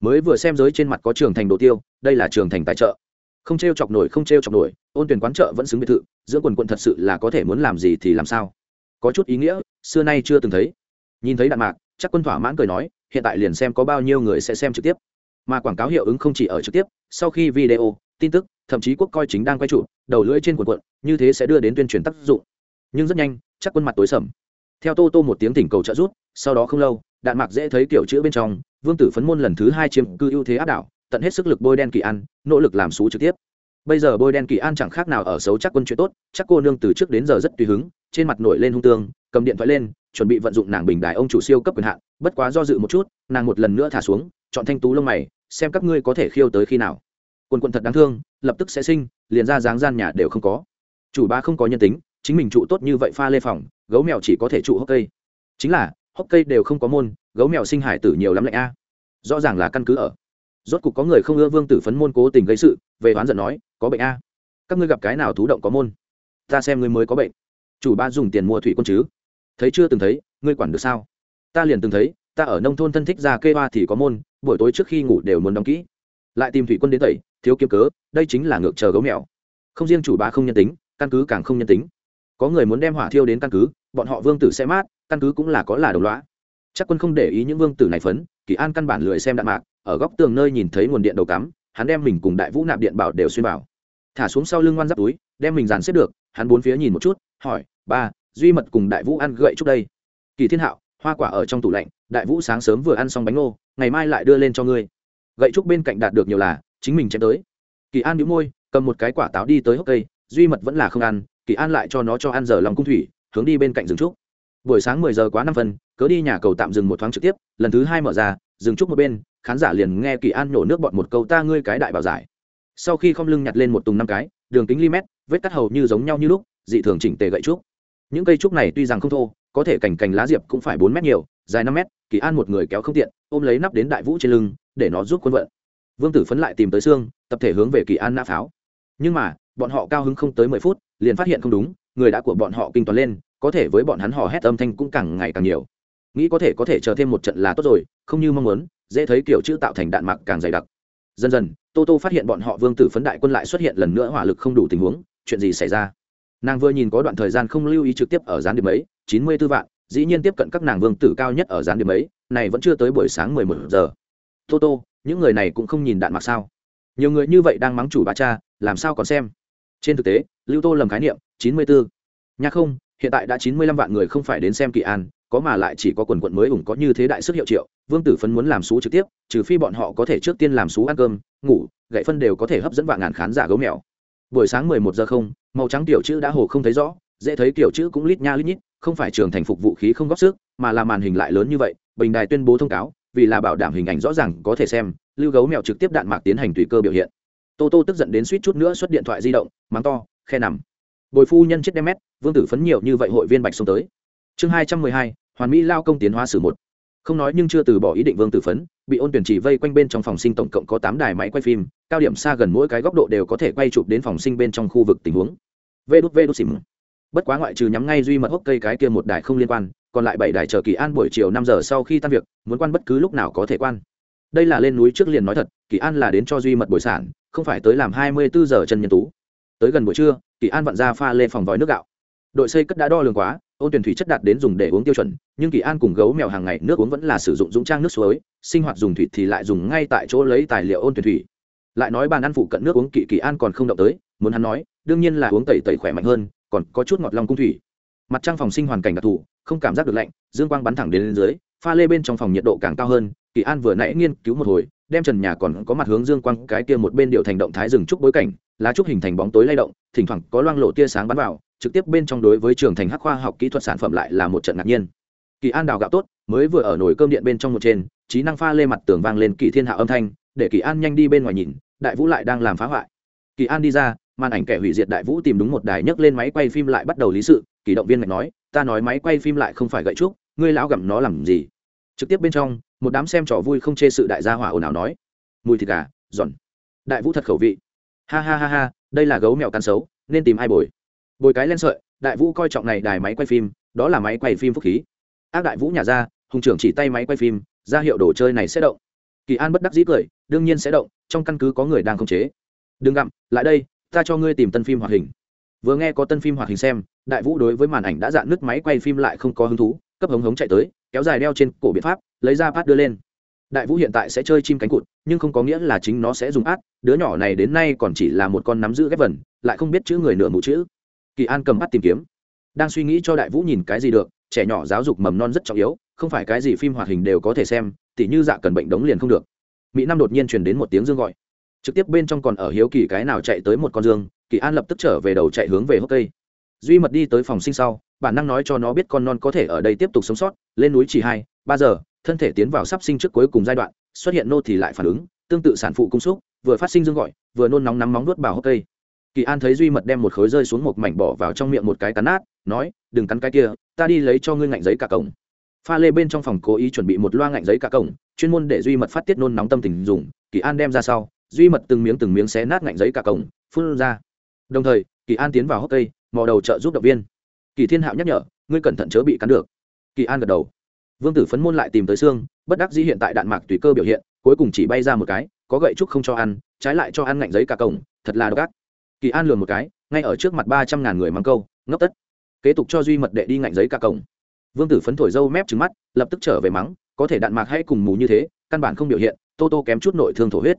Mới vừa xem giới trên mặt có trường thành đồ tiêu, đây là trường thành tài trợ. Không t r e o chọc nổi, không t r e o chọc nổi, ôn tuyển quán chợ vẫn xứng biệt thự, giữa quần quận thật sự là có thể muốn làm gì thì làm sao? Có chút ý nghĩa, xưa nay chưa từng thấy. Nhìn thấy đạn mạc, chắc quân thỏa mãn cười nói, hiện tại liền xem có bao nhiêu người sẽ xem trực tiếp. Mà quảng cáo hiệu ứng không chỉ ở trực tiếp, sau khi video, tin tức, thậm chí quốc coi chính đang quay trụ, đầu lưỡi trên quần quận, như thế sẽ đưa đến tuyên truyền tác dụng. Nhưng rất nhanh, chắc quân mặt tối sầm. Theo tô tô một tiếng tỉnh cầu trợ rút sau đó không lâu, đạn mạc dễ thấy kiểu chữ bên trong, vương tử phấn môn lần thứ hai chiếm cư ưu thế áp đảo, tận hết sức lực bôi đen kỳ an nỗ lực làm xú trực tiếp. Bây giờ bôi đen kỳ an chẳng khác nào ở xấu chắc quân chuyện tốt, chắc cô nương từ trước đến giờ rất tùy hứng, trên mặt nổi lên hung tương, cầm điện thoại lên, chuẩn bị vận dụng nàng bình đài ông chủ siêu cấp quyền hạn, bất quá do dự một chút, nàng một lần nữa thả xuống, chọn thanh tú lông mày, xem các ngươi có thể khiêu tới khi nào. Quân quân thật đáng thương, lập tức sẽ sinh, liền ra dáng gian nhà đều không có. Chủ ba không có nhân tính, chính mình trụ tốt như vậy pha lê phòng, gấu mèo chỉ có thể trụ hốc cây. Chính là hốc cây đều không có môn, gấu mèo sinh hải tử nhiều lắm lạnh a. Rõ ràng là căn cứ ở. Rốt cục có người không ưa vương tử phấn môn cố tình gây sự, về oán giận nói, có bệnh a. Các ngươi gặp cái nào thú động có môn? Ta xem ngươi mới có bệnh. Chủ ba dùng tiền mua thủy quân chứ. Thấy chưa từng thấy, ngươi quản được sao? Ta liền từng thấy, ta ở nông thôn thân thích ra kê hoa thì có môn, buổi tối trước khi ngủ đều muốn đóng kỹ. Lại tìm thủy quân đến tẩy, thiếu kiếm cớ, đây chính là ngược chờ gấu mèo. Không riêng chủ ba không nhân tính, căn cứ càng không nhân tính. Có người muốn đem hỏa thiêu đến căn cứ, bọn họ vương tử sẽ mát căn cứ cũng là có là đồng loá chắc quân không để ý những vương tử này phấn, kỳ an căn bản lười xem đạn mạc, ở góc tường nơi nhìn thấy nguồn điện đầu cắm, hắn đem mình cùng đại vũ nạp điện bảo đều xuyên vào. Thả xuống sau lưng ngoan giáp túi, đem mình dàn xếp được, hắn bốn phía nhìn một chút, hỏi, ba, duy mật cùng đại vũ ăn gậy trước đây? Kỳ thiên hạo, hoa quả ở trong tủ lạnh, đại vũ sáng sớm vừa ăn xong bánh ngô, ngày mai lại đưa lên cho ngươi. Gậy trúc bên cạnh đạt được nhiều là, chính mình chém tới. Kỳ an đĩu môi, cầm một cái quả táo đi tới hốc cây, duy mật vẫn là không ăn, kỳ an lại cho nó cho ăn giờ lòng cung thủy, hướng đi bên cạnh rừng trúc buổi sáng mười giờ quá năm phân, cớ đi nhà cầu tạm dừng một thoáng trực tiếp, lần thứ hai mở ra, dừng trúc một bên, khán giả liền nghe kỳ an nhổ nước bọt một câu ta ngươi cái đại bảo giải. Sau khi không lưng nhặt lên một tùng năm cái, đường kính li mét, vết cắt hầu như giống nhau như lúc, dị thường chỉnh tề gậy trúc. Những cây trúc này tuy rằng không thô, có thể cành cành lá diệp cũng phải bốn mét nhiều, dài năm mét, kỳ an một người kéo không tiện, ôm lấy nắp đến đại vũ trên lưng, để nó giúp quân vận. Vương tử phấn lại tìm tới xương tập thể hướng về kỳ an nã pháo. Nhưng mà, bọn họ cao hứng không tới mười phút, liền phát hiện không đúng, người đã của bọn họ kinh toàn lên có thể với bọn hắn hò hét âm thanh cũng càng ngày càng nhiều. Nghĩ có thể có thể chờ thêm một trận là tốt rồi, không như mong muốn, dễ thấy kiểu chữ tạo thành đạn mạc càng dày đặc. Dần dần, tô tô phát hiện bọn họ vương tử phấn đại quân lại xuất hiện lần nữa hỏa lực không đủ tình huống, chuyện gì xảy ra? Nàng vừa nhìn có đoạn thời gian không lưu ý trực tiếp ở gián điểm ấy, chín mươi b ố vạn, dĩ nhiên tiếp cận các nàng vương tử cao nhất ở gián điểm ấy, này vẫn chưa tới buổi sáng mười một giờ. Tô tô, những người này cũng không nhìn đạn mạc sao? Nhiều người như vậy đang mắng chủ bà cha, làm sao còn xem? Trên thực tế, lưu tô lầm khái niệm, chín mươi bốn nha không hiện tại đã chín mươi lăm vạn người không phải đến xem kỳ an, có mà lại chỉ có quần quận mới ủng có như thế đại sức hiệu triệu, vương tử phấn muốn làm xú trực tiếp, trừ phi bọn họ có thể trước tiên làm xú ăn cơm, ngủ, gậy phân đều có thể hấp dẫn vạn ngàn khán giả gấu mèo. Buổi sáng mười một giờ không, màu trắng tiểu chữ đã hồ không thấy rõ, dễ thấy kiểu chữ cũng lít nha lít nhít, không phải trường thành phục vũ khí không góp sức, mà là màn hình lại lớn như vậy, bình đài tuyên bố thông cáo, vì là bảo đảm hình ảnh rõ ràng có thể xem, lưu gấu mèo trực tiếp đạn mạc tiến hành tùy cơ biểu hiện. Tô tô tức giận đến suýt chút nữa xuất điện thoại di động, mắng to, khe nằm bồi phu nhân chết đem mét, vương tử phấn nhiều như vậy hội viên bạch xông tới. Chương hai trăm mười hai, hoàn mỹ lao công tiến hóa sử một. Không nói nhưng chưa từ bỏ ý định vương tử phấn, bị ôn tuyển chỉ vây quanh bên trong phòng sinh tổng cộng có tám đài máy quay phim, cao điểm xa gần mỗi cái góc độ đều có thể quay chụp đến phòng sinh bên trong khu vực tình huống. Vê đút vê đút xỉm. Bất quá ngoại trừ nhắm ngay duy mật hốc cây cái kia một đài không liên quan, còn lại bảy đài chờ kỳ an buổi chiều năm giờ sau khi tan việc, muốn quan bất cứ lúc nào có thể quan. Đây là lên núi trước liền nói thật, kỳ an là đến cho duy mật buổi sản, không phải tới làm hai mươi bốn giờ chân nhân tú. Tới gần buổi trưa kỳ an vặn ra pha lê phòng vòi nước gạo. Đội xây cất đã đo lường quá, ôn tuyển thủy chất đạt đến dùng để uống tiêu chuẩn, nhưng kỳ an cùng gấu mèo hàng ngày nước uống vẫn là sử dụng dũng trang nước suối, sinh hoạt dùng thủy thì lại dùng ngay tại chỗ lấy tài liệu ôn tuyển thủy. Lại nói bàn ăn phụ cận nước uống kỳ kỳ an còn không động tới, muốn hắn nói, đương nhiên là uống tẩy tẩy khỏe mạnh hơn, còn có chút ngọt lòng cung thủy. Mặt trăng phòng sinh hoàn cảnh đặc thù, không cảm giác được lạnh, dương quang bắn thẳng đến lên dưới, pha lê bên trong phòng nhiệt độ càng cao hơn, kỳ an vừa nãy nghiên cứu một hồi, đem trần nhà còn có mặt hướng dương quang cái kia một bên điệu thành động thái rừng trúc bối cảnh lá trúc hình thành bóng tối lay động, thỉnh thoảng có loang lộ tia sáng bắn vào, trực tiếp bên trong đối với trường thành hắc khoa học kỹ thuật sản phẩm lại là một trận ngạc nhiên. Kỳ an đào gạo tốt, mới vừa ở nồi cơm điện bên trong một trên, trí năng pha lê mặt tường vang lên kỳ thiên hạ âm thanh, để kỳ an nhanh đi bên ngoài nhìn, đại vũ lại đang làm phá hoại. Kỳ an đi ra, màn ảnh kẻ hủy diệt đại vũ tìm đúng một đài nhấc lên máy quay phim lại bắt đầu lý sự, kỳ động viên ngạch nói, ta nói máy quay phim lại không phải gậy trúc, ngươi lão gặm nó làm gì? Trực tiếp bên trong, một đám xem trò vui không chê sự đại gia hỏa ồn ào nói, mùi thịt gà, giòn. Đại vũ thật khẩu vị ha ha ha ha, đây là gấu mèo cắn xấu, nên tìm ai bồi? Bồi cái len sợi, đại vũ coi trọng này đài máy quay phim, đó là máy quay phim phúc khí. Ác đại vũ nhà ra, hùng trưởng chỉ tay máy quay phim, ra hiệu đồ chơi này sẽ động. Kỳ an bất đắc dĩ cười, đương nhiên sẽ động, trong căn cứ có người đang khống chế. Đừng gặm, lại đây, ta cho ngươi tìm tân phim hoạt hình. Vừa nghe có tân phim hoạt hình xem, đại vũ đối với màn ảnh đã dạn nứt máy quay phim lại không có hứng thú, cấp hống hống chạy tới, kéo dài đeo trên cổ biện pháp, lấy ra phát đưa lên đại vũ hiện tại sẽ chơi chim cánh cụt, nhưng không có nghĩa là chính nó sẽ dùng át, đứa nhỏ này đến nay còn chỉ là một con nắm giữ ghép vần, lại không biết chữ người nửa mụ chữ. Kỳ an cầm át tìm kiếm. Đang suy nghĩ cho đại vũ nhìn cái gì được, trẻ nhỏ giáo dục mầm non rất trọng yếu, không phải cái gì phim hoạt hình đều có thể xem, tỉ như dạ cần bệnh đống liền không được. Mỹ năm đột nhiên truyền đến một tiếng dương gọi. Trực tiếp bên trong còn ở hiếu kỳ cái nào chạy tới một con dương, kỳ an lập tức trở về đầu chạy hướng về hốc cây. Duy mật đi tới phòng sinh sau, bản năng nói cho nó biết con non có thể ở đây tiếp tục sống sót, lên núi chỉ hai, ba giờ thân thể tiến vào sắp sinh trước cuối cùng giai đoạn, xuất hiện nô thì lại phản ứng, tương tự sản phụ cung xúc, vừa phát sinh dương gọi, vừa nôn nóng nắm móng nuốt vào hốc cây. Kỳ an thấy duy mật đem một khối rơi xuống một mảnh bỏ vào trong miệng một cái cắn nát, nói, đừng cắn cái kia, ta đi lấy cho ngươi ngạnh giấy cả cổng. Pha lê bên trong phòng cố ý chuẩn bị một loa ngạnh giấy cả cổng, chuyên môn để duy mật phát tiết nôn nóng tâm tình dùng. Kỳ an đem ra sau, duy mật từng miếng từng miếng xé nát ngạnh giấy cả cổng, phun ra. Đồng thời, kỳ an tiến vào hốc cây, mò đầu trợ giúp động viên. Kỳ thiên hạo nhắc nhở, ngươi cẩn thận chớ bị cắn được. Kỳ an gật đầu vương tử phấn môn lại tìm tới xương bất đắc dĩ hiện tại đạn mạc tùy cơ biểu hiện, cuối cùng chỉ bay ra một cái, có gậy trúc không cho ăn, trái lại cho ăn ngạnh giấy cả cổng, thật là độc ác. Kỳ an lừa một cái, ngay ở trước mặt ba trăm ngàn người mắng câu, ngốc tất. Kế tục cho duy mật đệ đi ngạnh giấy cả cổng. Vương tử phấn thổi dâu mép trứng mắt, lập tức trở về mắng, có thể đạn mạc hay cùng mù như thế, căn bản không biểu hiện, tô tô kém chút nội thương thổ huyết.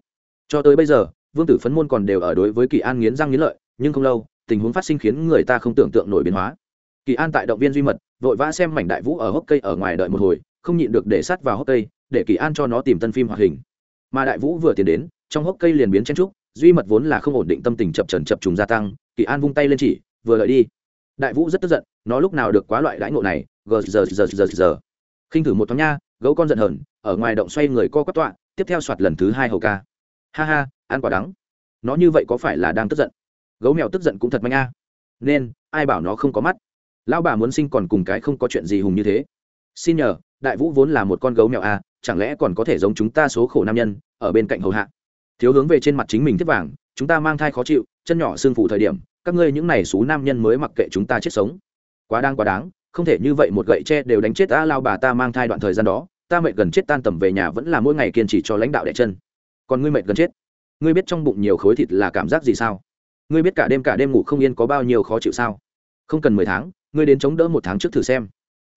Cho tới bây giờ, vương tử phấn môn còn đều ở đối với kỳ an nghiến răng nghiến lợi, nhưng không lâu, tình huống phát sinh khiến người ta không tưởng tượng nổi biến hóa kỳ an tại động viên duy mật, vội vã xem mảnh đại vũ ở hốc cây ở ngoài đợi một hồi, không nhịn được để sát vào hốc cây, để kỳ an cho nó tìm tân phim hoạt hình. Mà đại vũ vừa tiến đến, trong hốc cây liền biến chen trúc, duy mật vốn là không ổn định tâm tình chập trần chập trùng gia tăng, kỳ an vung tay lên chỉ, vừa lợi đi. Đại vũ rất tức giận, nó lúc nào được quá loại đãi ngộ này gờ giờ giờ giờ giờ khinh thử một thoáng nha, gấu con giận hờn, ở ngoài động xoay người co quắp tọa, tiếp theo soạt lần thứ hai hầu ca. Ha ha, ăn quả đắng. Nó như vậy có phải là đang tức giận? Gấu mèo tức giận cũng thật manh a. Nên, ai bảo nó không có mắt? Lão bà muốn sinh còn cùng cái không có chuyện gì hùng như thế. Xin nhờ đại vũ vốn là một con gấu mèo à, chẳng lẽ còn có thể giống chúng ta số khổ nam nhân ở bên cạnh hầu hạ? Thiếu hướng về trên mặt chính mình thiết vàng chúng ta mang thai khó chịu chân nhỏ xương phủ thời điểm các ngươi những này xú nam nhân mới mặc kệ chúng ta chết sống. Quá đáng quá đáng không thể như vậy một gậy tre đều đánh chết ta lao bà ta mang thai đoạn thời gian đó ta mệt gần chết tan tầm về nhà vẫn là mỗi ngày kiên trì cho lãnh đạo đẻ chân. Còn ngươi mệt gần chết. Ngươi biết trong bụng nhiều khối thịt là cảm giác gì sao? Ngươi biết cả đêm cả đêm ngủ không yên có bao nhiêu khó chịu sao? Không cần mười tháng ngươi đến chống đỡ một tháng trước thử xem.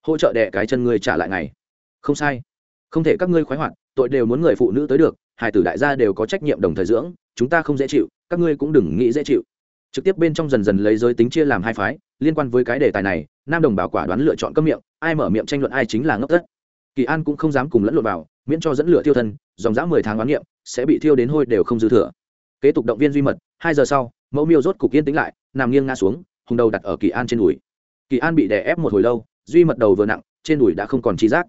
Hỗ trợ đẻ cái chân ngươi trả lại ngày. Không sai. Không thể các ngươi khoái hoạt, tội đều muốn người phụ nữ tới được hải tử đại gia đều có trách nhiệm đồng thời dưỡng, chúng ta không dễ chịu, các ngươi cũng đừng nghĩ dễ chịu. Trực tiếp bên trong dần dần lấy giới tính chia làm hai phái, liên quan với cái đề tài này, nam đồng bào quả đoán lựa chọn cấm miệng, ai mở miệng tranh luận ai chính là ngốc tất kỳ an cũng không dám cùng lẫn lộn vào, miễn cho dẫn lửa thiêu thân, dòng dã mười tháng đoán niệm sẽ bị thiêu đến hôi đều không dư thừa. Kế tục động viên duy mật, hai giờ sau, mẫu miêu rốt cục yên tĩnh lại, nằm nghiêng ngã xuống, hùng đầu đặt ở kỳ an trên đùi kỳ an bị đè ép một hồi lâu, duy mật đầu vừa nặng, trên đùi đã không còn chi giác.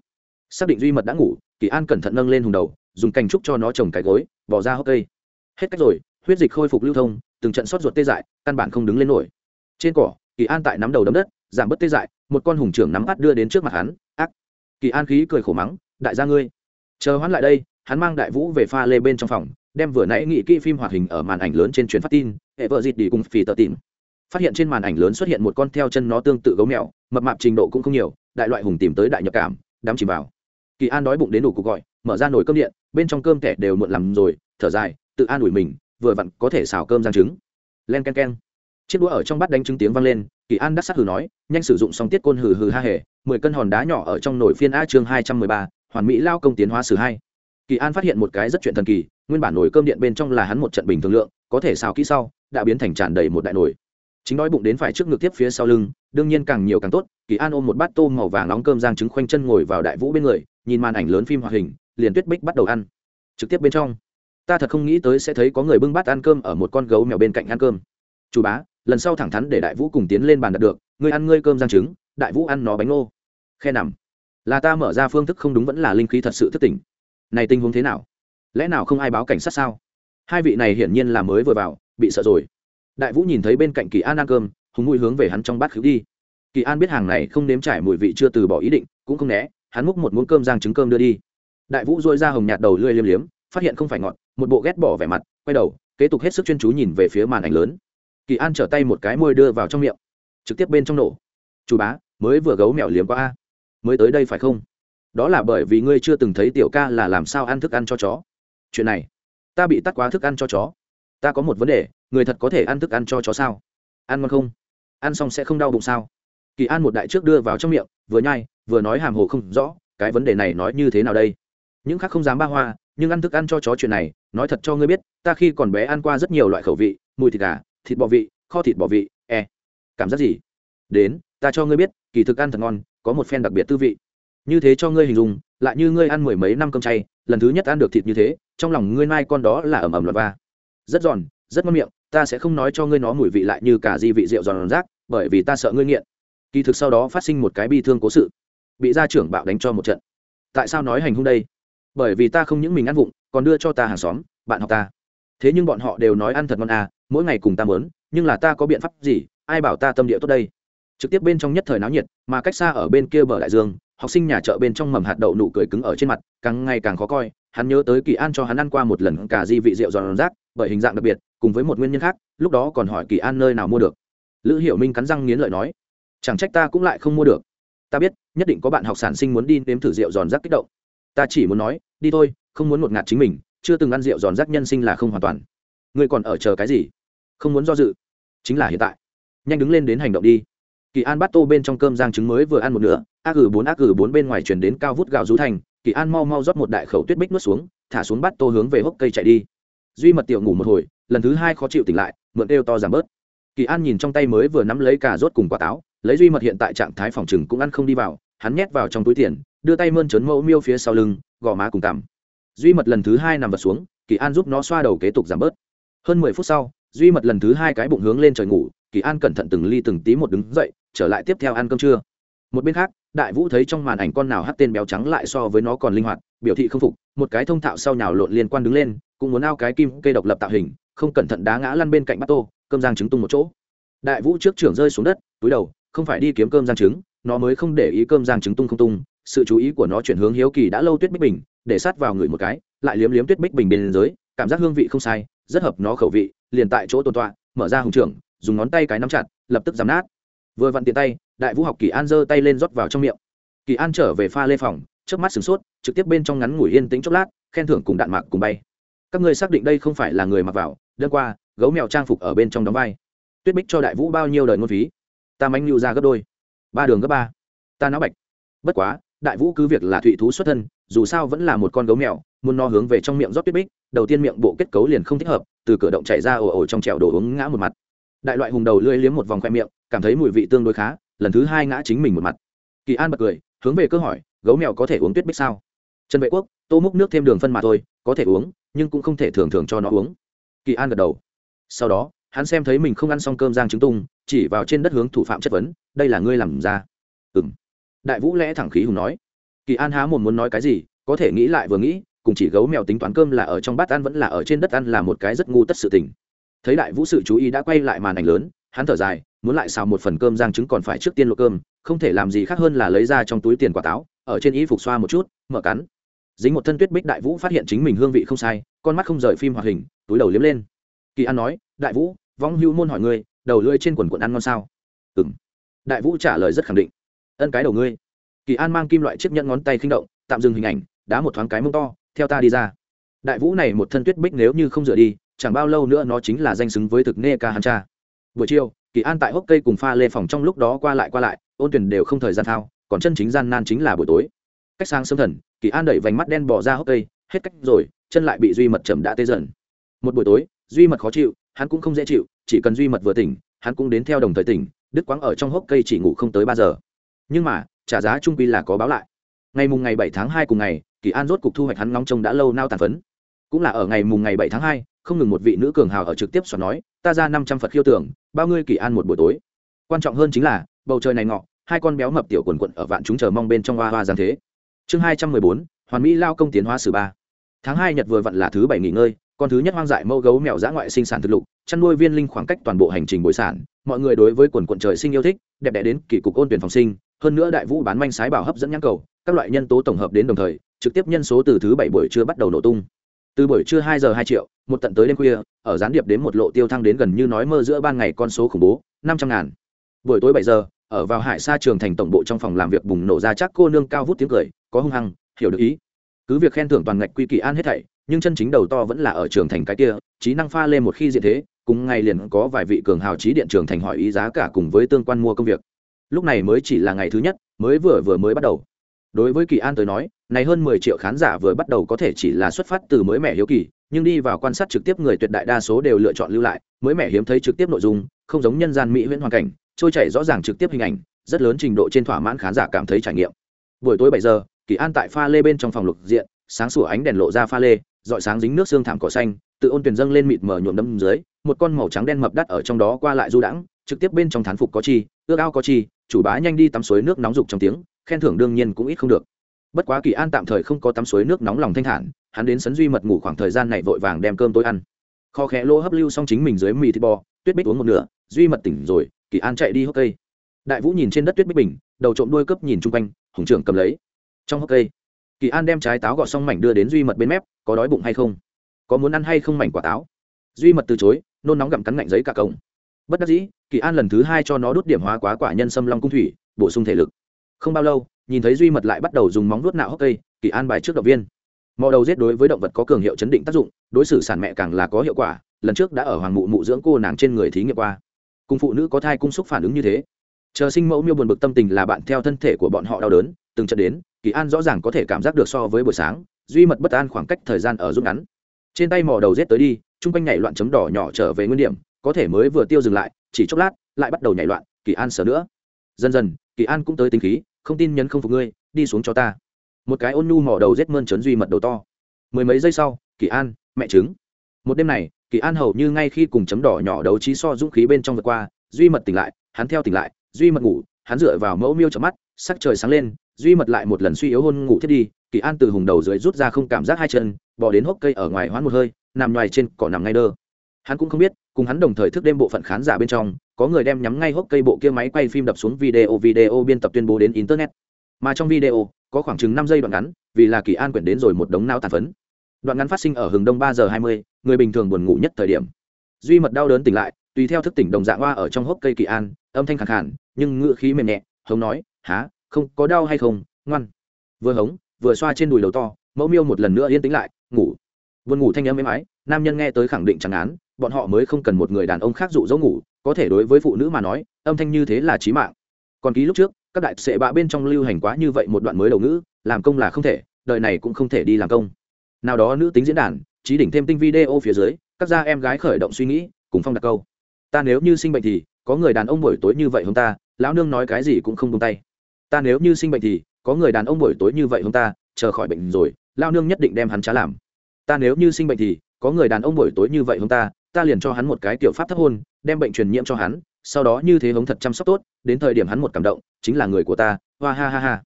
Xác định duy mật đã ngủ, kỳ an cẩn thận nâng lên hùng đầu, dùng cành trúc cho nó trồng cái gối, bỏ ra hốc cây. Hết cách rồi, huyết dịch khôi phục lưu thông, từng trận sót ruột tê dại, căn bản không đứng lên nổi. Trên cỏ, kỳ an tại nắm đầu đấm đất, giảm bớt tê dại, một con hùng trưởng nắm bắt đưa đến trước mặt hắn, ác. Kỳ an khí cười khổ mắng, đại gia ngươi. Chờ hoãn lại đây, hắn mang đại vũ về pha lê bên trong phòng, đem vừa nãy nghị kỹ phim hoạt hình ở màn ảnh lớn trên truyền phát tin, hệ vợ dịt đi cùng phì tờ tìm phát hiện trên màn ảnh lớn xuất hiện một con theo chân nó tương tự gấu mèo, mập mạp trình độ cũng không nhiều, đại loại hùng tìm tới đại nhập cảm, đắm chìm vào. Kỳ an đói bụng đến đủ cuộc gọi, mở ra nồi cơm điện, bên trong cơm kẻ đều muộn làm rồi, thở dài, tự an ủi mình, vừa vặn có thể xào cơm giang trứng. Len k e n k e n chiếc đũa ở trong bát đánh trứng tiếng vang lên, kỳ an đắc sắc hừ nói, nhanh sử dụng xong tiết côn hừ hừ ha hề, mười cân hòn đá nhỏ ở trong nồi phiên a chương hai trăm mười ba, hoàn mỹ lao công tiến hóa sử hai. Kỳ an phát hiện một cái rất chuyện thần kỳ, nguyên bản nồi cơm điện bên trong là hắn một trận bình thường lượng, có thể xào kỹ sau, đã biến thành tràn đầy một đại nồi chính đói bụng đến phải trước ngực tiếp phía sau lưng, đương nhiên càng nhiều càng tốt, kỳ an ôm một bát tôm màu vàng nóng cơm rang trứng khoanh chân ngồi vào đại vũ bên người, nhìn màn ảnh lớn phim hoạt hình, liền tuyết bích bắt đầu ăn. Trực tiếp bên trong, ta thật không nghĩ tới sẽ thấy có người bưng bát ăn cơm ở một con gấu mèo bên cạnh ăn cơm. Chủ bá, lần sau thẳng thắn để đại vũ cùng tiến lên bàn đặt được, ngươi ăn ngươi cơm rang trứng, đại vũ ăn nó bánh ngô. Khe nằm. Là ta mở ra phương thức không đúng vẫn là linh khí thật sự thất tỉnh. Này tình huống thế nào? Lẽ nào không ai báo cảnh sát sao? Hai vị này hiển nhiên là mới vừa vào, bị sợ rồi đại vũ nhìn thấy bên cạnh kỳ an ăn cơm, hùng mùi hướng về hắn trong bát khứu đi. Kỳ an biết hàng này không nếm trải mùi vị chưa từ bỏ ý định, cũng không né, hắn múc một muỗng cơm rang trứng cơm đưa đi. Đại vũ dội ra hồng nhạt đầu lươi liêm liếm, phát hiện không phải ngọt, một bộ ghét bỏ vẻ mặt, quay đầu, kế tục hết sức chuyên chú nhìn về phía màn ảnh lớn. Kỳ an trở tay một cái môi đưa vào trong miệng, trực tiếp bên trong nổ. Chú bá, mới vừa gấu mèo liếm qua a, mới tới đây phải không? Đó là bởi vì ngươi chưa từng thấy tiểu ca là làm sao ăn thức ăn cho chó. Chuyện này, ta bị tắt quá thức ăn cho chó ta có một vấn đề, người thật có thể ăn thức ăn cho chó sao? Ăn ngon không? Ăn xong sẽ không đau bụng sao? Kỳ an một đại trước đưa vào trong miệng, vừa nhai, vừa nói hàm hồ không rõ, cái vấn đề này nói như thế nào đây? Những khác không dám ba hoa, nhưng ăn thức ăn cho chó chuyện này, nói thật cho ngươi biết, ta khi còn bé ăn qua rất nhiều loại khẩu vị, mùi thịt gà, thịt bò vị, kho thịt bò vị e. Cảm giác gì? Đến, ta cho ngươi biết, kỳ thực ăn thật ngon, có một phen đặc biệt tư vị. Như thế cho ngươi hình dung, lại như ngươi ăn mười mấy năm cơm chay, lần thứ nhất ăn được thịt như thế, trong lòng ngươi mai con đó là ẩm ẩm lọt va rất giòn, rất ngon miệng, ta sẽ không nói cho ngươi nó mùi vị lại như cả di vị rượu giòn rác, bởi vì ta sợ ngươi nghiện. Kỳ thực sau đó phát sinh một cái bi thương cố sự, bị gia trưởng bạo đánh cho một trận. Tại sao nói hành hung đây? Bởi vì ta không những mình ăn vụng, còn đưa cho ta hàng xóm, bạn học ta. Thế nhưng bọn họ đều nói ăn thật ngon à mỗi ngày cùng ta mớn, nhưng là ta có biện pháp gì, ai bảo ta tâm địa tốt đây? Trực tiếp bên trong nhất thời náo nhiệt, mà cách xa ở bên kia bờ đại dương, học sinh nhà chợ bên trong mầm hạt đậu nụ cười cứng ở trên mặt, càng ngày càng khó coi, hắn nhớ tới kỳ an cho hắn ăn qua một lần cả di vị rượu giòn rác bởi hình dạng đặc biệt, cùng với một nguyên nhân khác, lúc đó còn hỏi kỳ an nơi nào mua được. Lữ hiểu minh cắn răng nghiến lợi nói, chẳng trách ta cũng lại không mua được. Ta biết, nhất định có bạn học sản sinh muốn đi nếm thử rượu giòn rác kích động. Ta chỉ muốn nói, đi thôi, không muốn một ngạt chính mình, chưa từng ăn rượu giòn rác nhân sinh là không hoàn toàn. Ngươi còn ở chờ cái gì? Không muốn do dự. Chính là hiện tại. Nhanh đứng lên đến hành động đi. Kỳ an bắt tô bên trong cơm giang trứng mới vừa ăn một nửa, ác ử bốn ác ử bốn bên ngoài chuyển đến cao vút gạo rú thành. Kỳ an mau mau rót một đại khẩu tuyết bích nuốt xuống, thả xuống bắt tô hướng về hốc cây chạy đi duy mật tiểu ngủ một hồi, lần thứ hai khó chịu tỉnh lại, mượn đeo to giảm bớt. Kỳ an nhìn trong tay mới vừa nắm lấy cả rốt cùng quả táo, lấy duy mật hiện tại trạng thái phòng chừng cũng ăn không đi vào, hắn nhét vào trong túi tiền, đưa tay mơn trớn mẫu miêu phía sau lưng, gò má cùng cằm. Duy mật lần thứ hai nằm vật xuống, kỳ an giúp nó xoa đầu kế tục giảm bớt. Hơn mười phút sau, duy mật lần thứ hai cái bụng hướng lên trời ngủ, kỳ an cẩn thận từng ly từng tí một đứng dậy, trở lại tiếp theo ăn cơm trưa. Một bên khác, đại vũ thấy trong màn ảnh con nào hắt tên béo trắng lại so với nó còn linh hoạt, biểu thị không phục, một cái thông thạo sau nhào lộn liên quan đứng lên cũng muốn ao cái kim cây độc lập tạo hình, không cẩn thận đá ngã lăn bên cạnh bát tô, cơm giang trứng tung một chỗ. Đại vũ trước trưởng rơi xuống đất, túi đầu, không phải đi kiếm cơm giang trứng, nó mới không để ý cơm giang trứng tung không tung, sự chú ý của nó chuyển hướng hiếu kỳ đã lâu tuyết bích bình, để sát vào người một cái, lại liếm liếm tuyết bích bình bên dưới, cảm giác hương vị không sai, rất hợp nó khẩu vị, liền tại chỗ tồn tọa, mở ra hùng trưởng, dùng ngón tay cái nắm chặt, lập tức giảm nát. Vừa vặn tiện tay, đại vũ học kỳ an giơ tay lên rót vào trong miệng. Kỳ an trở về pha lê phòng trước mắt sửng sốt, trực tiếp bên trong ngắn ngủi yên tĩnh chốc lát, khen thưởng cùng đạn mạc cùng bay các ngươi xác định đây không phải là người mặc vào đơn qua, gấu mèo trang phục ở bên trong đóng vai. Tuyết bích cho đại vũ bao nhiêu đời ngôn phí? Ta mánh lưu ra gấp đôi. Ba đường gấp ba. Ta náo bạch. Bất quá, đại vũ cứ việc là thụy thú xuất thân, dù sao vẫn là một con gấu mèo, muốn no hướng về trong miệng rót tuyết bích, đầu tiên miệng bộ kết cấu liền không thích hợp, từ cửa động chảy ra ồ ồ trong trèo đổ uống ngã một mặt. Đại loại hùng đầu lưỡi liếm một vòng khoe miệng, cảm thấy mùi vị tương đối khá, lần thứ hai ngã chính mình một mặt. Kỳ an bật cười, hướng về cơ hỏi, gấu mèo có thể uống tuyết bích sao? Trần vệ quốc, tô múc nước thêm đường phân mà thôi có thể uống, nhưng cũng không thể thường thường cho nó uống. Kỳ an gật đầu. Sau đó, hắn xem thấy mình không ăn xong cơm giang trứng tung, chỉ vào trên đất hướng thủ phạm chất vấn, đây là ngươi làm ra? Ừ m đại vũ lẽ thẳng khí hùng nói. Kỳ an há mồm muốn nói cái gì, có thể nghĩ lại vừa nghĩ, cùng chỉ gấu mèo tính toán cơm là ở trong bát ăn vẫn là ở trên đất ăn là một cái rất ngu tất sự tình. Thấy đại vũ sự chú ý đã quay lại màn ảnh lớn, hắn thở dài, muốn lại xào một phần cơm giang trứng còn phải trước tiên lộ cơm, không thể làm gì khác hơn là lấy ra trong túi tiền quả táo, ở trên y phục xoa một chút, mở cắn dính một thân tuyết bích đại vũ phát hiện chính mình hương vị không sai, con mắt không rời phim hoạt hình, túi đầu liếm lên. Kỳ an nói, đại vũ, vong hưu môn hỏi ngươi, đầu lưỡi trên quần quần ăn ngon sao? Ừ m đại vũ trả lời rất khẳng định. Ân cái đầu ngươi. Kỳ an mang kim loại chiếc nhẫn ngón tay khinh động, tạm dừng hình ảnh, đá một thoáng cái mông to, theo ta đi ra. Đại vũ này một thân tuyết bích nếu như không rửa đi, chẳng bao lâu nữa nó chính là danh xứng với thực nê ca hàn cha. Buổi chiều, kỳ an tại hốc cây cùng pha lê phòng trong lúc đó qua lại qua lại, ôn tuyển đều không thời gian thao, còn chân chính gian nan chính là buổi tối cách sang sớm thần, kỳ an đẩy vành mắt đen bỏ ra hốc cây, hết cách rồi, chân lại bị duy mật chậm đã tê dần. Một buổi tối, duy mật khó chịu, hắn cũng không dễ chịu, chỉ cần duy mật vừa tỉnh, hắn cũng đến theo đồng thời tỉnh, đứt quãng ở trong hốc cây chỉ ngủ không tới ba giờ. Nhưng mà, trả giá trung quy là có báo lại. Ngày mùng ngày bảy tháng hai cùng ngày, kỳ an rốt cục thu hoạch hắn ngóng trông đã lâu nao tàn phấn. Cũng là ở ngày mùng ngày bảy tháng hai, không ngừng một vị nữ cường hào ở trực tiếp xoắn nói, ta ra năm trăm phật khiêu tưởng, bao ngươi kỳ an một buổi tối. Quan trọng hơn chính là, bầu trời này ngọ, hai con béo mập tiểu quần quận ở vạn chúng chờ mong bên trong hoa hoa giáng thế chương hai trăm mười bốn, hoàn mỹ lao công tiến hóa sử ba. Tháng hai nhật vừa vặn là thứ bảy nghỉ ngơi, con thứ nhất hoang dại mẫu gấu mèo dã ngoại sinh sản thực lục, chăn nuôi viên linh khoảng cách toàn bộ hành trình bồi sản. Mọi người đối với quần quận trời sinh yêu thích, đẹp đẽ đến kỳ cục ôn tuyển phòng sinh. Hơn nữa đại vũ bán manh sái bảo hấp dẫn nhãn cầu, các loại nhân tố tổng hợp đến đồng thời, trực tiếp nhân số từ thứ bảy buổi trưa bắt đầu nổ tung. Từ buổi trưa hai giờ hai triệu, một tận tới đêm khuya, ở gián điệp đến một lộ tiêu thăng đến gần như nói mơ giữa ban ngày con số khủng bố, năm trăm ngàn. Buổi tối bảy giờ, ở vào hải xa trường thành tổng bộ trong phòng làm việc bùng nổ ra chắc cô nương cao vút tiếng cười có hung hăng, hiểu được ý. Cứ việc khen thưởng toàn ngạch quy kỳ an hết thảy, nhưng chân chính đầu to vẫn là ở trường thành cái kia, trí năng pha lên một khi diện thế, cùng ngày liền có vài vị cường hào trí điện trường thành hỏi ý giá cả cùng với tương quan mua công việc. Lúc này mới chỉ là ngày thứ nhất, mới vừa vừa mới bắt đầu. Đối với kỳ an tới nói, này hơn mười triệu khán giả vừa bắt đầu có thể chỉ là xuất phát từ mới mẻ hiếu kỳ, nhưng đi vào quan sát trực tiếp người tuyệt đại đa số đều lựa chọn lưu lại, mới mẻ hiếm thấy trực tiếp nội dung, không giống nhân gian mỹ huyễn hoàn cảnh, trôi chảy rõ ràng trực tiếp hình ảnh, rất lớn trình độ trên thỏa mãn khán giả cảm thấy trải nghiệm. Buổi tối bảy giờ kỳ an tại pha lê bên trong phòng lục diện, sáng sủa ánh đèn lộ ra pha lê, dọi sáng dính nước xương thảm cỏ xanh, tự ôn tuyển dâng lên mịt mờ nhuộm đâm dưới, một con màu trắng đen mập đắt ở trong đó qua lại du đãng, trực tiếp bên trong thán phục có chi, ước ao có chi, chủ bá nhanh đi tắm suối nước nóng rục trong tiếng, khen thưởng đương nhiên cũng ít không được. Bất quá kỳ an tạm thời không có tắm suối nước nóng lòng thanh thản, hắn đến sấn duy mật ngủ khoảng thời gian này vội vàng đem cơm tối ăn. Kho khẽ lỗ hấp lưu xong chính mình dưới mì thịt bò, tuyết bích uống một nửa, duy mật tỉnh rồi, kỳ an chạy đi hốc cây. Đại vũ nhìn trên đất tuyết bích bình, đầu trộm đuôi cấp nhìn chung quanh, hùng trưởng cầm lấy trong hốc cây. Kỳ an đem trái táo gọt xong mảnh đưa đến duy mật bên mép, có đói bụng hay không? Có muốn ăn hay không mảnh quả táo? Duy mật từ chối, nôn nóng gặm cắn ngạnh giấy cả cổng. Bất đắc dĩ, kỳ an lần thứ hai cho nó đốt điểm hóa quá quả nhân xâm long cung thủy, bổ sung thể lực. Không bao lâu, nhìn thấy duy mật lại bắt đầu dùng móng nuốt nạo hốc cây, kỳ an bài trước động viên. Mò đầu giết đối với động vật có cường hiệu chấn định tác dụng, đối xử sản mẹ càng là có hiệu quả, lần trước đã ở hoàng mụ mụ dưỡng cô nàng trên người thí nghiệm qua. Cùng phụ nữ có thai cung xúc phản ứng như thế. Chờ sinh mẫu miêu buồn bực tâm tình là bạn theo thân thể của bọn họ đau đớn, từng trận đến kỳ an rõ ràng có thể cảm giác được so với buổi sáng, duy mật bất an khoảng cách thời gian ở rút ngắn. Trên tay mò đầu rết tới đi chung quanh nhảy loạn chấm đỏ nhỏ trở về nguyên điểm, có thể mới vừa tiêu dừng lại, chỉ chốc lát, lại bắt đầu nhảy loạn, kỳ an sợ nữa. Dần dần, kỳ an cũng tới tính khí, không tin nhấn không phục ngươi, đi xuống cho ta. Một cái ôn nhu mò đầu rết mơn trớn duy mật đầu to. Mười mấy giây sau, kỳ an, mẹ trứng. Một đêm này, kỳ an hầu như ngay khi cùng chấm đỏ nhỏ đấu trí so dũng khí bên trong vượt qua, duy mật tỉnh lại, hắn theo tỉnh lại, duy mật ngủ, hắn dựa vào mẫu miêu chợp mắt, sắc trời sáng lên duy mật lại một lần suy yếu hôn ngủ thiết đi, kỳ an từ hùng đầu dưới rút ra không cảm giác hai chân bỏ đến hốc cây ở ngoài hoán một hơi, nằm ngoài trên cỏ nằm ngay đơ. Hắn cũng không biết, cùng hắn đồng thời thức đêm bộ phận khán giả bên trong, có người đem nhắm ngay hốc cây bộ kia máy quay phim đập xuống video video biên tập tuyên bố đến internet. Mà trong video, có khoảng chừng năm giây đoạn ngắn, vì là kỳ an quyển đến rồi một đống não tàn phấn. Đoạn ngắn phát sinh ở hừng đông ba giờ hai mươi, người bình thường buồn ngủ nhất thời điểm. Duy mật đau đớn tỉnh lại, tùy theo thức tỉnh đồng dạng hoa ở trong hốc cây kỳ an, âm thanh khẳng khản nhưng ngựa khí mềm nhẹ, hống nói há không có đau hay không, ngoan. Vừa hống, vừa xoa trên đùi đầu to, mẫu miêu một lần nữa yên tĩnh lại, ngủ. Vườn ngủ thanh âm êm ái, nam nhân nghe tới khẳng định chẳng án, bọn họ mới không cần một người đàn ông khác dụ dỗ ngủ, có thể đối với phụ nữ mà nói, âm thanh như thế là trí mạng. Còn ký lúc trước, các đại sệ bạ bên trong lưu hành quá như vậy một đoạn mới đầu ngữ, làm công là không thể, đời này cũng không thể đi làm công. Nào đó nữ tính diễn đàn, trí đỉnh thêm tinh video phía dưới, các gia em gái khởi động suy nghĩ, cùng phong đặt câu. Ta nếu như sinh bệnh thì, có người đàn ông buổi tối như vậy không ta, lão nương nói cái gì cũng không tung tay ta nếu như sinh bệnh thì có người đàn ông buổi tối như vậy không ta, chờ khỏi bệnh rồi, lao nương nhất định đem hắn trả làm. Ta nếu như sinh bệnh thì có người đàn ông buổi tối như vậy không ta ta liền cho hắn một cái kiểu pháp thấp hôn, đem bệnh truyền nhiễm cho hắn, sau đó như thế hống thật chăm sóc tốt, đến thời điểm hắn một cảm động, chính là người của ta, hoa ha ha ha.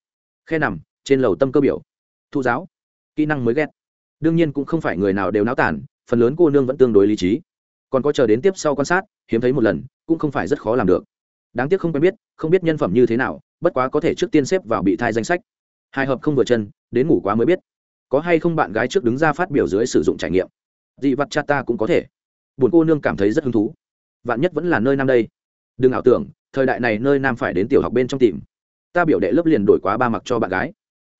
Khe nằm, trên lầu tâm cơ biểu. Thu giáo, kỹ năng mới ghét. Đương nhiên cũng không phải người nào đều náo tản, phần lớn cô nương vẫn tương đối lý trí. Còn có chờ đến tiếp sau quan sát, hiếm thấy một lần, cũng không phải rất khó làm được. Đáng tiếc không quen biết, không biết nhân phẩm như thế nào bất quá có thể trước tiên xếp vào bị thai danh sách. Hai hợp không vừa chân, đến ngủ quá mới biết. Có hay không bạn gái trước đứng ra phát biểu dưới sử dụng trải nghiệm? Dị vặt cha ta cũng có thể. Buồn cô nương cảm thấy rất hứng thú. Vạn nhất vẫn là nơi nam đây. Đừng ảo tưởng, thời đại này nơi nam phải đến tiểu học bên trong tìm. Ta biểu đệ lớp liền đổi quá ba mặc cho bạn gái.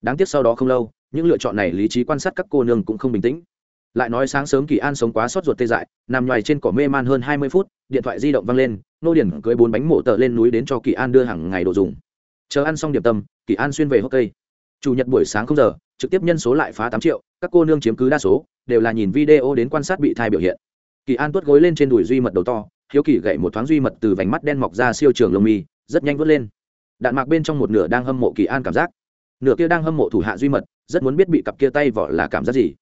Đáng tiếc sau đó không lâu, những lựa chọn này lý trí quan sát các cô nương cũng không bình tĩnh. Lại nói sáng sớm kỳ an sống quá sót ruột tê dại, nằm ngoài trên cỏ mê man hơn hai mươi phút, điện thoại di động văng lên, nô điển cưới bốn bánh mổ tợ lên núi đến cho kỳ an đưa hàng ngày đồ dùng chờ ăn xong điểm tâm, kỳ an xuyên về hốc cây. Chủ nhật buổi sáng không giờ, trực tiếp nhân số lại phá tám triệu, các cô nương chiếm cứ đa số, đều là nhìn video đến quan sát bị thai biểu hiện. Kỳ an tuốt gối lên trên đùi duy mật đầu to, hiếu kỳ gậy một thoáng duy mật từ vành mắt đen mọc ra siêu trường lông mi, rất nhanh vớt lên. Đạn mạc bên trong một nửa đang hâm mộ kỳ an cảm giác. Nửa kia đang hâm mộ thủ hạ duy mật, rất muốn biết bị cặp kia tay vỏ là cảm giác gì.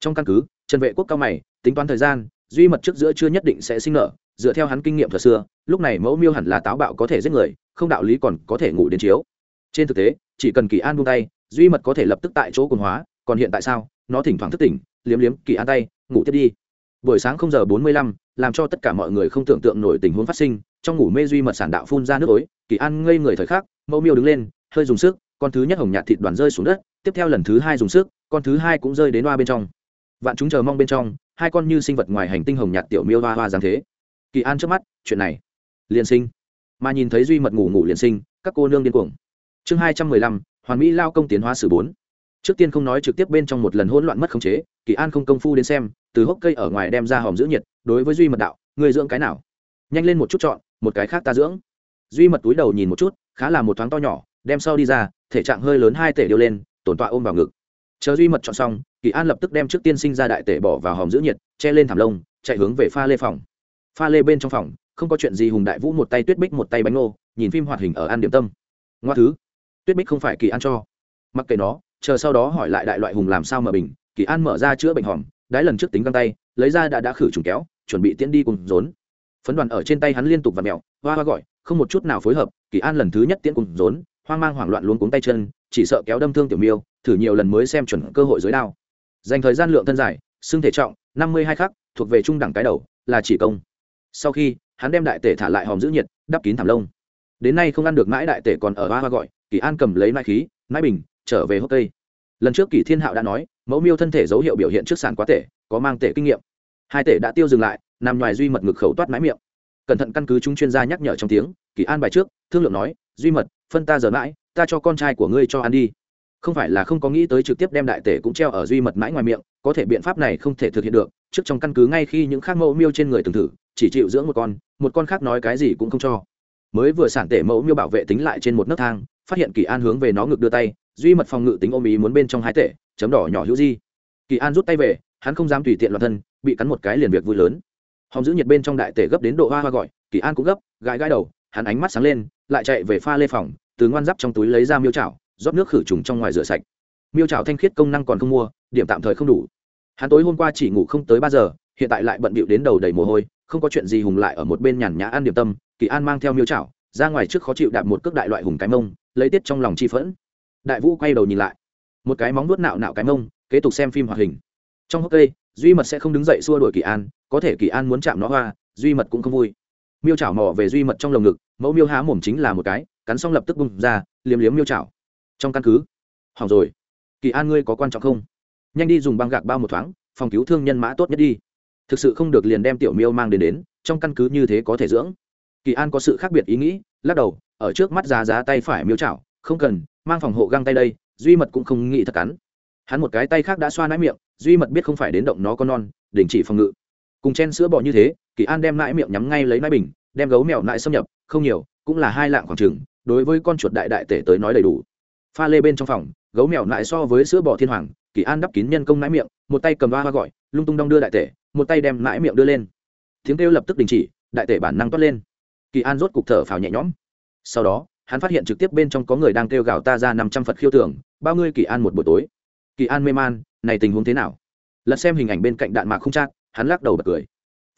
Trong căn cứ, trần vệ quốc cao mày, tính toán thời gian, duy mật trước giữa chưa nhất định sẽ sinh nở, dựa theo hắn kinh nghiệm thật xưa, lúc này mẫu miêu hẳn là táo bạo có thể giết người không đạo lý còn có thể ngủ đến chiếu. Trên thực tế, chỉ cần kỳ an buông tay, duy mật có thể lập tức tại chỗ cồn hóa, còn hiện tại sao? Nó thỉnh thoảng thức tỉnh, liếm liếm kỳ an tay, ngủ tiếp đi. Buổi sáng không giờ bốn mươi lăm, làm cho tất cả mọi người không tưởng tượng nổi tình huống phát sinh, trong ngủ mê duy mật sản đạo phun ra nước ối, kỳ an ngây người thời khắc, mẫu miêu đứng lên, hơi dùng sức, con thứ nhất hồng nhạt thịt đoàn rơi xuống đất, tiếp theo lần thứ hai dùng sức, con thứ hai cũng rơi đến hoa bên trong. Vạn chúng chờ mong bên trong, hai con như sinh vật ngoài hành tinh hồng nhạt tiểu miêu hoa hoa dáng thế. Kỳ an trước mắt, chuyện này liền sinh mà nhìn thấy duy mật ngủ ngủ liền sinh, các cô nương điên cuồng. Chương hai trăm mười lăm, hoàn mỹ lao công tiến hóa sử bốn. Trước tiên không nói trực tiếp bên trong một lần hỗn loạn mất khống chế, kỳ an không công phu đến xem, từ hốc cây ở ngoài đem ra hòm giữ nhiệt, đối với duy mật đạo người dưỡng cái nào? Nhanh lên một chút chọn, một cái khác ta dưỡng. Duy mật túi đầu nhìn một chút, khá là một thoáng to nhỏ, đem sau đi ra, thể trạng hơi lớn hai tể điêu lên, tổn tọa ôm vào ngực. Chờ duy mật chọn xong, kỳ an lập tức đem trước tiên sinh ra đại tể bỏ vào hòm giữ nhiệt, che lên thảm lông, chạy hướng về pha lê phòng. Pha lê bên trong phòng không có chuyện gì hùng đại vũ một tay tuyết bích một tay bánh ngô, nhìn phim hoạt hình ở an điểm tâm. Ngoa thứ, tuyết bích không phải kỳ an cho. Mặc kệ nó, chờ sau đó hỏi lại đại loại hùng làm sao mở bình, kỳ an mở ra chữa bệnh hòm, đái lần trước tính găng tay, lấy ra đã đã khử trùng kéo, chuẩn bị tiễn đi cùng rốn. Phấn đoàn ở trên tay hắn liên tục và mẹo hoa hoa gọi, không một chút nào phối hợp, kỳ an lần thứ nhất tiễn cùng rốn, hoang mang hoảng loạn luôn cuống tay chân, chỉ sợ kéo đâm thương tiểu miêu, thử nhiều lần mới xem chuẩn cơ hội dưới đao. Dành thời gian lượng thân giải xương thể trọng, năm mươi hai khắc, thuộc về trung đẳng cái đầu, là chỉ công. Sau khi hắn đem đại tể thả lại hòm giữ nhiệt, đắp kín thảm lông. Đến nay không ăn được mãi đại tể còn ở hoa hoa gọi, kỳ an cầm lấy mãi khí, mãi bình, trở về hốc cây. Lần trước kỳ thiên hạo đã nói, mẫu miêu thân thể dấu hiệu biểu hiện trước sàn quá tể, có mang tể kinh nghiệm. Hai tể đã tiêu dừng lại, nằm ngoài duy mật ngực khẩu toát mãi miệng. Cẩn thận căn cứ chúng chuyên gia nhắc nhở trong tiếng, kỳ an bài trước, thương lượng nói, duy mật, phân ta giờ mãi, ta cho con trai của ngươi cho ăn đi. Không phải là không có nghĩ tới trực tiếp đem đại tể cũng treo ở duy mật mãi ngoài miệng, có thể biện pháp này không thể thực hiện được, trước trong căn cứ ngay khi những khác mẫu miêu trên người từng thử chỉ chịu dưỡng một con một con khác nói cái gì cũng không cho. Mới vừa sản tể mẫu miêu bảo vệ tính lại trên một nấc thang, phát hiện kỳ an hướng về nó ngực đưa tay, duy mật phòng ngự tính ôm ý muốn bên trong hai tể, chấm đỏ nhỏ hữu di. Kỳ an rút tay về, hắn không dám tùy tiện loạn thân, bị cắn một cái liền việc vui lớn. Hòng giữ nhiệt bên trong đại tể gấp đến độ hoa hoa gọi, kỳ an cũng gấp, gãi gãi đầu, hắn ánh mắt sáng lên, lại chạy về pha lê phòng, từ ngoan giáp trong túi lấy ra miêu chảo, rót nước khử trùng trong ngoài rửa sạch. Miêu chảo thanh khiết công năng còn không mua, điểm tạm thời không đủ. Hắn tối hôm qua chỉ ngủ không tới ba giờ, hiện tại lại bận bịu đến đầu đầy mồ hôi không có chuyện gì hùng lại ở một bên nhàn nhã ăn điểm tâm, kỳ an mang theo miêu chảo, ra ngoài trước khó chịu đạp một cước đại loại hùng cái mông, lấy tiết trong lòng chi phẫn. Đại vũ quay đầu nhìn lại, một cái móng nuốt nạo nạo cái mông, kế tục xem phim hoạt hình. Trong hốc cây, duy mật sẽ không đứng dậy xua đuổi kỳ an, có thể kỳ an muốn chạm nó hoa, duy mật cũng không vui. Miêu chảo mò về duy mật trong lồng ngực, mẫu miêu há mồm chính là một cái, cắn xong lập tức bung ra, liếm liếm miêu chảo. Trong căn cứ, hỏng rồi. Kỳ an ngươi có quan trọng không? Nhanh đi dùng băng gạc bao một thoáng, phòng cứu thương nhân mã tốt nhất đi thực sự không được liền đem tiểu miêu mang đến đến, trong căn cứ như thế có thể dưỡng. Kỳ an có sự khác biệt ý nghĩ, lắc đầu, ở trước mắt giá giá tay phải miêu chảo, không cần, mang phòng hộ găng tay đây, duy mật cũng không nghĩ thật cắn. Hắn một cái tay khác đã xoa nãi miệng, duy mật biết không phải đến động nó con non, đình chỉ phòng ngự. Cùng chen sữa bò như thế, kỳ an đem nãi miệng nhắm ngay lấy nãi bình, đem gấu mèo nãi xâm nhập, không nhiều, cũng là hai lạng khoảng trừng đối với con chuột đại đại tể tới nói đầy đủ. Pha lê bên trong phòng, gấu mèo nãi so với sữa bò thiên hoàng, kỳ an đắp kín nhân công nãi miệng, một tay cầm ba hoa gọi, lung tung đong đưa đại tể một tay đem mãi miệng đưa lên. Tiếng kêu lập tức đình chỉ, đại tể bản năng toát lên. Kỳ an rốt cục thở phào nhẹ nhõm. Sau đó, hắn phát hiện trực tiếp bên trong có người đang kêu gào ta ra năm trăm phật khiêu tưởng, bao ngươi kỳ an một buổi tối. Kỳ an mê man, này tình huống thế nào? Lật xem hình ảnh bên cạnh đạn mạc không chát, hắn lắc đầu bật cười.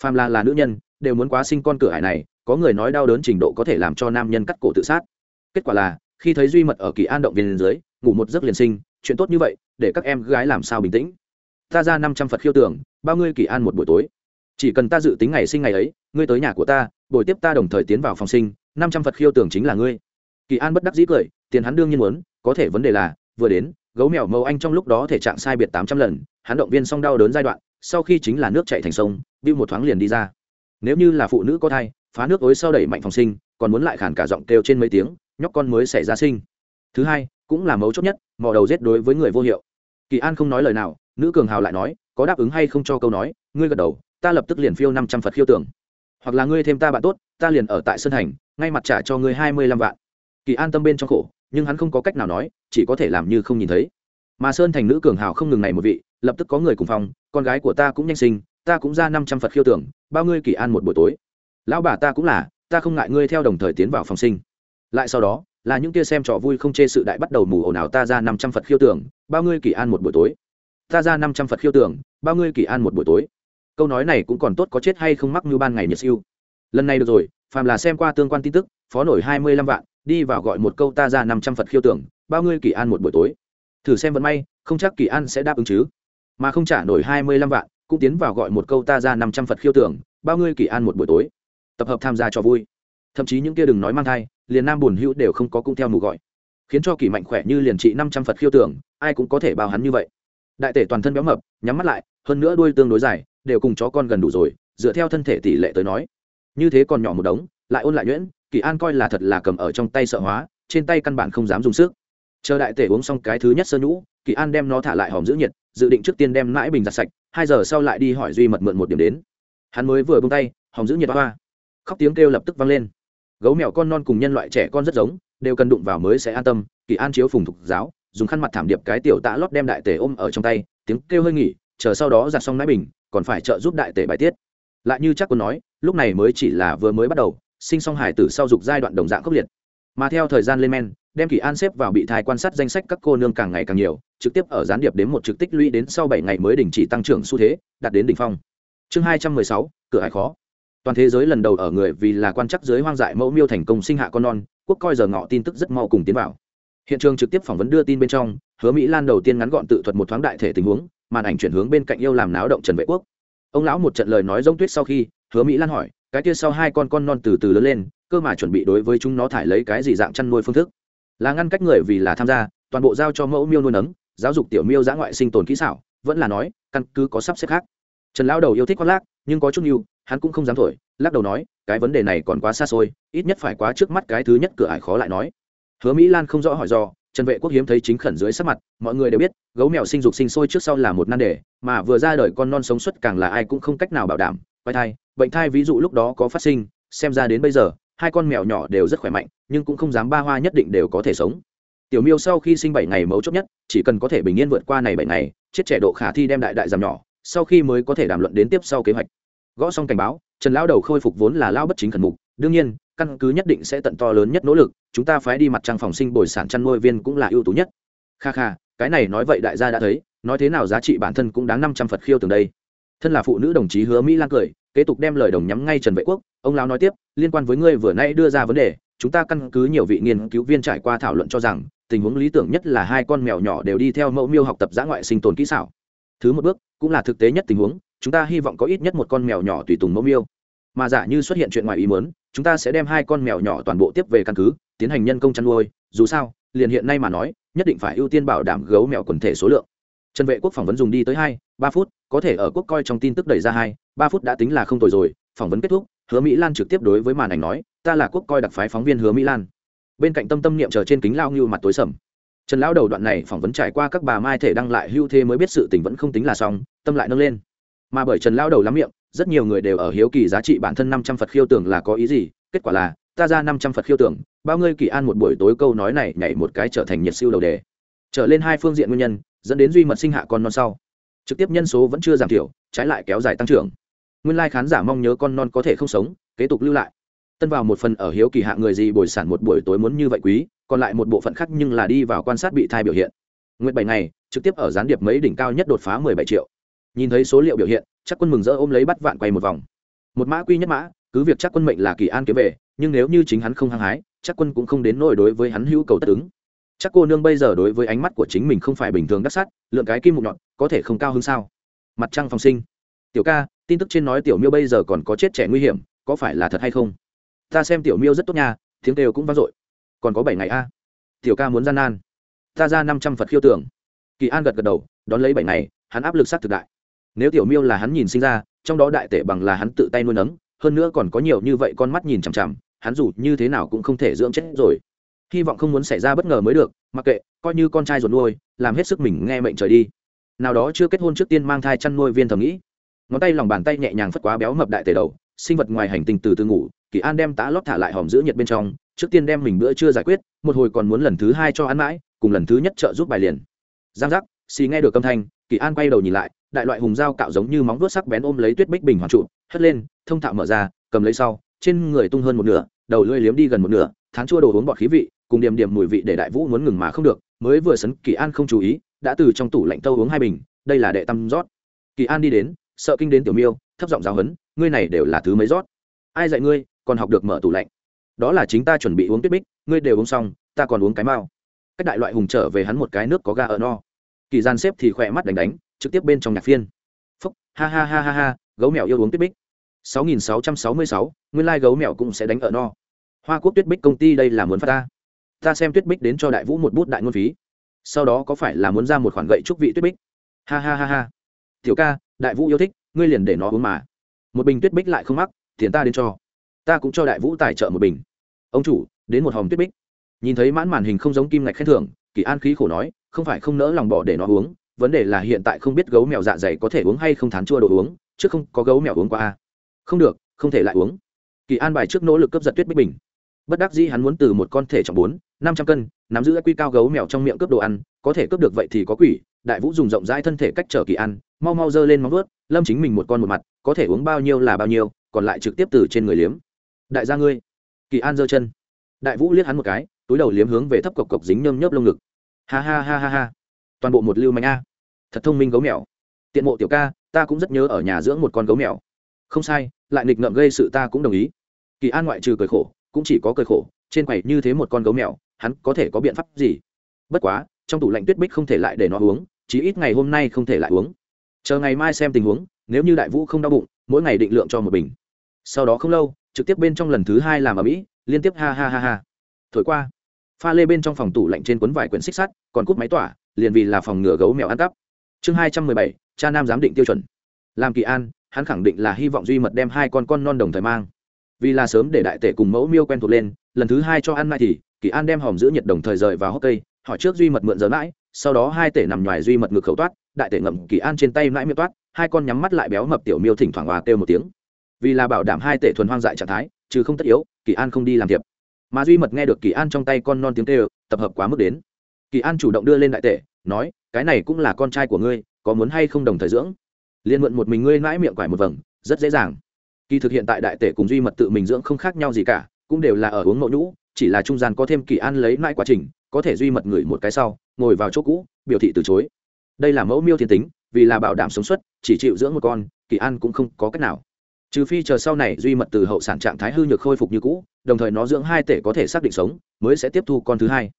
Phàm là là nữ nhân, đều muốn quá sinh con cửa hải này, có người nói đau đớn trình độ có thể làm cho nam nhân cắt cổ tự sát. Kết quả là, khi thấy duy mật ở kỳ an động viên dưới, ngủ một giấc liền sinh, chuyện tốt như vậy, để các em gái làm sao bình tĩnh? Ta ra năm trăm phật khiêu tưởng, bao ngươi kỳ an một buổi tối. Chỉ cần ta dự tính ngày sinh ngày ấy, ngươi tới nhà của ta, buổi tiếp ta đồng thời tiến vào phòng sinh, năm trăm phật khiêu tưởng chính là ngươi. Kỳ an bất đắc dĩ cười, tiền hắn đương nhiên muốn, có thể vấn đề là, vừa đến, gấu mèo màu anh trong lúc đó thể trạng sai biệt tám trăm lần, hắn động viên xong đau đớn giai đoạn, sau khi chính là nước chạy thành sông bưu một thoáng liền đi ra. Nếu như là phụ nữ có thai, phá nước ối sau đẩy mạnh phòng sinh, còn muốn lại khản cả giọng kêu trên mấy tiếng, nhóc con mới xảy ra sinh. Thứ hai, cũng là mấu chốt nhất, mò đầu giết đối với người vô hiệu. Kỳ an không nói lời nào nữ cường hào lại nói có đáp ứng hay không cho câu nói ngươi gật đầu ta lập tức liền phiêu năm trăm phật khiêu tưởng. Hoặc là ngươi thêm ta bạn tốt ta liền ở tại sân hành, ngay mặt trả cho ngươi hai mươi lăm vạn. Kỳ an tâm bên trong khổ nhưng hắn không có cách nào nói chỉ có thể làm như không nhìn thấy. Mà sơn thành nữ cường hào không ngừng này một vị lập tức có người cùng phòng con gái của ta cũng nhanh sinh ta cũng ra năm trăm phật khiêu tưởng bao ngươi kỳ an một buổi tối. Lão bà ta cũng là ta không ngại ngươi theo đồng thời tiến vào phòng sinh. Lại sau đó là những kia xem trò vui không chê sự đại bắt đầu mù ồn ào ta ra năm trăm phật khiêu tưởng bao ngươi kỳ an một buổi tối ta ra năm trăm phật khiêu tưởng, bao ngươi kỳ an một buổi tối. Câu nói này cũng còn tốt có chết hay không mắc như ban ngày nhật siêu. Lần này được rồi, phàm là xem qua tương quan tin tức, phó nổi hai mươi lăm vạn, đi vào gọi một câu ta ra năm trăm phật khiêu tưởng, bao ngươi kỳ an một buổi tối. Thử xem vận may, không chắc kỳ an sẽ đáp ứng chứ. Mà không trả nổi hai mươi lăm vạn, cũng tiến vào gọi một câu ta ra năm trăm phật khiêu tưởng, bao ngươi kỳ an một buổi tối. Tập hợp tham gia cho vui. Thậm chí những kia đừng nói mang thai, liền nam buồn hữu đều không có cung theo mù gọi. Khiến cho kỳ mạnh khỏe như liền trị năm trăm phật khiêu tưởng, ai cũng có thể bao hắn như vậy đại tể toàn thân béo mập, nhắm mắt lại, hơn nữa đuôi tương đối dài, đều cùng chó con gần đủ rồi, dựa theo thân thể tỷ lệ tới nói. Như thế còn nhỏ một đống, lại ôn lại nhuyễn, kỳ an coi là thật là cầm ở trong tay sợ hóa, trên tay căn bản không dám dùng sức. Chờ đại tể uống xong cái thứ nhất sơ nhũ, kỳ an đem nó thả lại hòm giữ nhiệt, dự định trước tiên đem mãi bình giặt sạch, hai giờ sau lại đi hỏi duy mật mượn một điểm đến. Hắn mới vừa bông tay, hòm giữ nhiệt hoa. Khóc tiếng kêu lập tức vang lên. Gấu mèo con non cùng nhân loại trẻ con rất giống, đều cần đụng vào mới sẽ an tâm, kỳ an chiếu phùng thục giáo dùng khăn mặt thảm điệp cái tiểu tạ lót đem đại tể ôm ở trong tay, tiếng kêu hơi nghỉ, chờ sau đó giặt xong nãi bình, còn phải trợ giúp đại tể bài tiết. Lại như chắc còn nói, lúc này mới chỉ là vừa mới bắt đầu, sinh song hải tử sau dục giai đoạn đồng dạng khốc liệt. Mà theo thời gian lên men, đem kỳ an xếp vào bị thai quan sát danh sách các cô nương càng ngày càng nhiều, trực tiếp ở gián điệp đến một trực tích lũy đến sau bảy ngày mới đình chỉ tăng trưởng xu thế, đạt đến đỉnh phong. Chương hai trăm mười sáu, cửa hải khó. Toàn thế giới lần đầu ở người vì là quan chắc giới hoang dại mẫu miêu thành công sinh hạ con non, quốc coi giờ ngọ tin tức rất mau cùng tiến vào hiện trường trực tiếp phỏng vấn đưa tin bên trong, hứa mỹ lan đầu tiên ngắn gọn tự thuật một thoáng đại thể tình huống, màn ảnh chuyển hướng bên cạnh yêu làm náo động trần vệ quốc. Ông lão một trận lời nói giống tuyết sau khi, hứa mỹ lan hỏi, cái kia sau hai con con non từ từ lớn lên, cơ mà chuẩn bị đối với chúng nó thải lấy cái gì dạng chăn nuôi phương thức? Là ngăn cách người vì là tham gia, toàn bộ giao cho mẫu miêu nuôi nấng, giáo dục tiểu miêu giã ngoại sinh tồn kỹ xảo, vẫn là nói, căn cứ có sắp xếp khác. Trần lão đầu yêu thích khoác lác, nhưng có chút nhiều hắn cũng không dám thổi, lắc đầu nói, cái vấn đề này còn quá xa xôi, ít nhất phải quá trước mắt cái thứ nhất cửa ải khó lại nói hứa mỹ lan không rõ hỏi do, trần vệ quốc hiếm thấy chính khẩn dưới sắc mặt, mọi người đều biết, gấu mèo sinh dục sinh sôi trước sau là một nan đề, mà vừa ra đời con non sống suốt càng là ai cũng không cách nào bảo đảm, quay thai, bệnh thai ví dụ lúc đó có phát sinh, xem ra đến bây giờ, hai con mèo nhỏ đều rất khỏe mạnh, nhưng cũng không dám ba hoa nhất định đều có thể sống. Tiểu miêu sau khi sinh bảy ngày mấu chốt nhất, chỉ cần có thể bình yên vượt qua này bảy ngày, chết trẻ độ khả thi đem đại đại giảm nhỏ, sau khi mới có thể đàm luận đến tiếp sau kế hoạch. Gõ xong cảnh báo, trần lão đầu khôi phục vốn là lão bất chính khẩn mục, đương nhiên căn cứ nhất định sẽ tận to lớn nhất nỗ lực, chúng ta phái đi mặt trăng phòng sinh bồi sản chăn nuôi viên cũng là ưu tú nhất. Kha kha, cái này nói vậy đại gia đã thấy, nói thế nào giá trị bản thân cũng đáng năm trăm phật khiêu từng đây. Thân là phụ nữ đồng chí hứa mỹ lan cười, kế tục đem lời đồng nhắm ngay trần vệ quốc, ông lão nói tiếp, liên quan với ngươi vừa nay đưa ra vấn đề, chúng ta căn cứ nhiều vị nghiên cứu viên trải qua thảo luận cho rằng, tình huống lý tưởng nhất là hai con mèo nhỏ đều đi theo mẫu miêu học tập giã ngoại sinh tồn kỹ xảo. Thứ một bước, cũng là thực tế nhất tình huống, chúng ta hy vọng có ít nhất một con mèo nhỏ tùy tùng mẫu miêu mà giả như xuất hiện chuyện ngoài ý muốn, chúng ta sẽ đem hai con mèo nhỏ toàn bộ tiếp về căn cứ, tiến hành nhân công chăn nuôi. Dù sao, liền hiện nay mà nói, nhất định phải ưu tiên bảo đảm gấu mèo quần thể số lượng. Trần vệ quốc phỏng vấn dùng đi tới hai, ba phút, có thể ở quốc coi trong tin tức đẩy ra hai, ba phút đã tính là không tồi rồi. Phỏng vấn kết thúc, hứa mỹ lan trực tiếp đối với màn ảnh nói, ta là quốc coi đặc phái phóng viên hứa mỹ lan. Bên cạnh tâm tâm niệm chờ trên kính lao như mặt tối sầm. Trần lão đầu đoạn này phỏng vấn trải qua các bà mai thể đăng lại hưu thế mới biết sự tình vẫn không tính là xong, tâm lại nâng lên. Mà bởi trần lão đầu lắm miệng rất nhiều người đều ở hiếu kỳ giá trị bản thân năm trăm phật khiêu tưởng là có ý gì. Kết quả là, ta ra năm trăm phật khiêu tưởng, bao ngươi kỳ an một buổi tối câu nói này nhảy một cái trở thành nhiệt siêu đầu đề. Trở lên hai phương diện nguyên nhân, dẫn đến duy mật sinh hạ con non sau. Trực tiếp nhân số vẫn chưa giảm thiểu, trái lại kéo dài tăng trưởng. Nguyên lai khán giả mong nhớ con non có thể không sống, kế tục lưu lại. Tân vào một phần ở hiếu kỳ hạ người gì bồi sản một buổi tối muốn như vậy quý, còn lại một bộ phận khác nhưng là đi vào quan sát bị thai biểu hiện. Nguyện bảy ngày, trực tiếp ở gián điệp mấy đỉnh cao nhất đột phá mười bảy triệu. Nhìn thấy số liệu biểu hiện chắc quân mừng rỡ ôm lấy bắt vạn quay một vòng. Một mã quy nhất mã cứ việc chắc quân mệnh là kỳ an kiếm về nhưng nếu như chính hắn không hăng hái chắc quân cũng không đến nỗi đối với hắn hữu cầu tất ứng. Chắc cô nương bây giờ đối với ánh mắt của chính mình không phải bình thường đắc sắt, lượng cái kim mục nhọn có thể không cao hơn sao? Mặt trăng phòng sinh. Tiểu ca tin tức trên nói tiểu miêu bây giờ còn có chết trẻ nguy hiểm có phải là thật hay không? Ta xem tiểu miêu rất tốt nha tiếng kêu cũng vang dội. Còn có bảy ngày a. Tiểu ca muốn gian nan. Ta ra năm trăm phật khiêu tưởng. Kỳ an gật gật đầu đón lấy bảy ngày hắn áp lực sát thực đại nếu tiểu miêu là hắn nhìn sinh ra, trong đó đại tể bằng là hắn tự tay nuôi nấng, hơn nữa còn có nhiều như vậy con mắt nhìn chằm chằm, hắn dù như thế nào cũng không thể dưỡng chết rồi. Hy vọng không muốn xảy ra bất ngờ mới được, mặc kệ, coi như con trai ruột nuôi, làm hết sức mình nghe mệnh trời đi. Nào đó chưa kết hôn trước tiên mang thai chăn nuôi viên thầm nghĩ. Ngón tay lòng bàn tay nhẹ nhàng phất quá béo mập đại tề đầu, sinh vật ngoài hành tinh từ từ ngủ, kỳ an đem tá lót thả lại hòm giữ nhiệt bên trong, trước tiên đem mình bữa chưa giải quyết, một hồi còn muốn lần thứ hai cho ăn mãi, cùng lần thứ nhất trợ giúp bài liền. Giang giác, xì nghe được âm thanh, kỳ an quay đầu nhìn lại đại loại hùng dao cạo giống như móng vuốt sắc bén ôm lấy tuyết bích bình hoàn trụ, hất lên, thông thạo mở ra, cầm lấy sau, trên người tung hơn một nửa, đầu lưỡi liếm đi gần một nửa tháng chua đồ uống bọt khí vị, cùng điểm điểm mùi vị để đại vũ muốn ngừng mà không được, mới vừa sấn, kỳ an không chú ý, đã từ trong tủ lạnh tâu uống hai bình, đây là đệ tâm rót. Kỳ an đi đến, sợ kinh đến tiểu miêu, thấp giọng giáo hấn ngươi này đều là thứ mấy rót? Ai dạy ngươi, còn học được mở tủ lạnh. Đó là chính ta chuẩn bị uống tuyết bích, ngươi đều uống xong, ta còn uống cái mao. Cách đại loại hùng trở về hắn một cái nước có ga ở no. Kỳ gian xếp thì khỏe mắt đánh đánh trực tiếp bên trong nhạc phiên. Phúc ha ha ha ha ha gấu mèo yêu uống tuyết bích. 6666, nguyên lai gấu mèo cũng sẽ đánh ở no. Hoa quốc tuyết bích công ty đây là muốn phát ta. Ta xem tuyết bích đến cho đại vũ một bút đại ngôn phí. Sau đó có phải là muốn ra một khoản gậy trúc vị tuyết bích? Ha ha ha ha. Tiểu ca đại vũ yêu thích ngươi liền để nó uống mà. Một bình tuyết bích lại không mắc tiền ta đến cho. Ta cũng cho đại vũ tài trợ một bình. Ông chủ đến một hòm tuyết bích. Nhìn thấy mãn màn hình không giống kim ngạch khen thưởng kỳ an khí khổ nói không phải không nỡ lòng bỏ để nó uống vấn đề là hiện tại không biết gấu mèo dạ dày có thể uống hay không thán chua đồ uống, chứ không có gấu mèo uống qua a. Không được, không thể lại uống. Kỳ an bài trước nỗ lực cướp giật tuyết bích bình. Bất đắc dĩ hắn muốn từ một con thể trọng bốn, năm trăm cân, nắm giữ quy cao gấu mèo trong miệng cướp đồ ăn, có thể cướp được vậy thì có quỷ. Đại vũ dùng rộng rãi thân thể cách trở kỳ ăn mau mau giơ lên móng vuốt, lâm chính mình một con một mặt, có thể uống bao nhiêu là bao nhiêu, còn lại trực tiếp từ trên người liếm. Đại gia ngươi. Kỳ an giơ chân. Đại vũ liếc hắn một cái, túi đầu liếm hướng về thấp cộc cộc dính nhơm nhớp lông ngực. Ha ha ha ha ha toàn bộ một lưu manh a. Thật thông minh gấu mèo. Tiện mộ tiểu ca, ta cũng rất nhớ ở nhà dưỡng một con gấu mèo. Không sai, lại nghịch ngợm gây sự ta cũng đồng ý. Kỳ an ngoại trừ cười khổ, cũng chỉ có cười khổ, trên quầy như thế một con gấu mèo, hắn có thể có biện pháp gì? Bất quá, trong tủ lạnh tuyết bích không thể lại để nó uống, chí ít ngày hôm nay không thể lại uống. Chờ ngày mai xem tình huống, nếu như đại vũ không đau bụng, mỗi ngày định lượng cho một bình. Sau đó không lâu, trực tiếp bên trong lần thứ hai làm ở mỹ, liên tiếp ha ha ha ha. Thổi qua, pha lê bên trong phòng tủ lạnh trên cuốn vài quyển xích sắt, còn cút máy tỏa liền vì là phòng ngừa gấu mèo ăn cắp. Chương hai trăm mười bảy, cha nam giám định tiêu chuẩn. Làm kỳ an, hắn khẳng định là hy vọng duy mật đem hai con con non đồng thời mang. Vì là sớm để đại tể cùng mẫu miêu quen thuộc lên, lần thứ hai cho ăn mai thì, kỳ an đem hòm giữ nhiệt đồng thời rời vào hốc cây, hỏi trước duy mật mượn giờ mãi, sau đó hai tể nằm ngoài duy mật ngực khẩu toát, đại tể ngậm kỳ an trên tay mãi miệng toát, hai con nhắm mắt lại béo mập tiểu miêu thỉnh thoảng hòa kêu một tiếng. Vì là bảo đảm hai tể thuần hoang dại trạng thái chứ không tất yếu, kỳ an không đi làm thiệp. Mà duy mật nghe được kỳ an trong tay con non tiếng kêu, tập hợp quá mức đến kỳ an chủ động đưa lên đại tể, nói, cái này cũng là con trai của ngươi, có muốn hay không đồng thời dưỡng? Liên mượn một mình ngươi mãi miệng quải một vầng, rất dễ dàng. Kỳ thực hiện tại đại tể cùng duy mật tự mình dưỡng không khác nhau gì cả, cũng đều là ở uống mẫu nhũ, chỉ là trung gian có thêm kỳ an lấy mãi quá trình, có thể duy mật ngửi một cái sau, ngồi vào chỗ cũ, biểu thị từ chối. Đây là mẫu miêu thiên tính, vì là bảo đảm sống suất, chỉ chịu dưỡng một con, kỳ an cũng không có cách nào. Trừ phi chờ sau này duy mật từ hậu sản trạng thái hư nhược khôi phục như cũ, đồng thời nó dưỡng hai tể có thể xác định sống, mới sẽ tiếp thu con thứ hai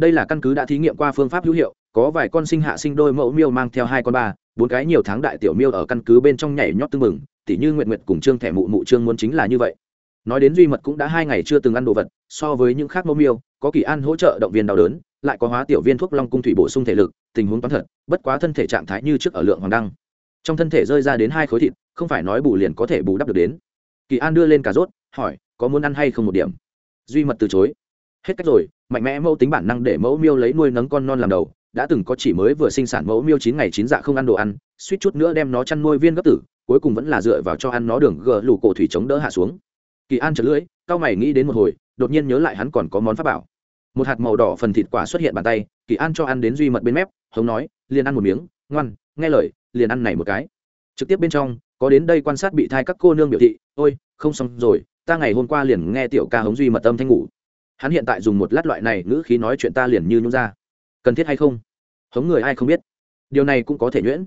đây là căn cứ đã thí nghiệm qua phương pháp hữu hiệu, có vài con sinh hạ sinh đôi mẫu miêu mang theo hai con ba, bốn cái nhiều tháng đại tiểu miêu ở căn cứ bên trong nhảy nhót tưng mừng tỉ như nguyện nguyện cùng trương thẻ mụ mụ trương muốn chính là như vậy. Nói đến duy mật cũng đã hai ngày chưa từng ăn đồ vật, so với những khác mẫu miêu, có kỳ an hỗ trợ động viên đau đớn, lại có hóa tiểu viên thuốc long cung thủy bổ sung thể lực, tình huống toán thật, bất quá thân thể trạng thái như trước ở lượng hoàng đăng. Trong thân thể rơi ra đến hai khối thịt, không phải nói bù liền có thể bù đắp được đến. Kỳ an đưa lên cà rốt, hỏi, có muốn ăn hay không một điểm? Duy mật từ chối. Hết cách rồi mạnh mẽ mẫu tính bản năng để mẫu miêu lấy nuôi nấng con non làm đầu, đã từng có chỉ mới vừa sinh sản mẫu miêu chín ngày chín dạ không ăn đồ ăn, suýt chút nữa đem nó chăn nuôi viên gấp tử, cuối cùng vẫn là dựa vào cho ăn nó đường gờ lù cổ thủy chống đỡ hạ xuống. Kỳ an chật lưỡi cao mày nghĩ đến một hồi, đột nhiên nhớ lại hắn còn có món pháp bảo. Một hạt màu đỏ phần thịt quả xuất hiện bàn tay, kỳ an cho ăn đến duy mật bên mép, hống nói, liền ăn một miếng, ngoan, nghe lời, liền ăn này một cái. Trực tiếp bên trong, có đến đây quan sát bị thai các cô nương biểu thị, ôi, không xong rồi, ta ngày hôm qua liền nghe tiểu ca hống duy mật âm thanh ngủ hắn hiện tại dùng một lát loại này ngữ khí nói chuyện ta liền như nhún ra. Cần thiết hay không? Hống người ai không biết. Điều này cũng có thể nhuyễn.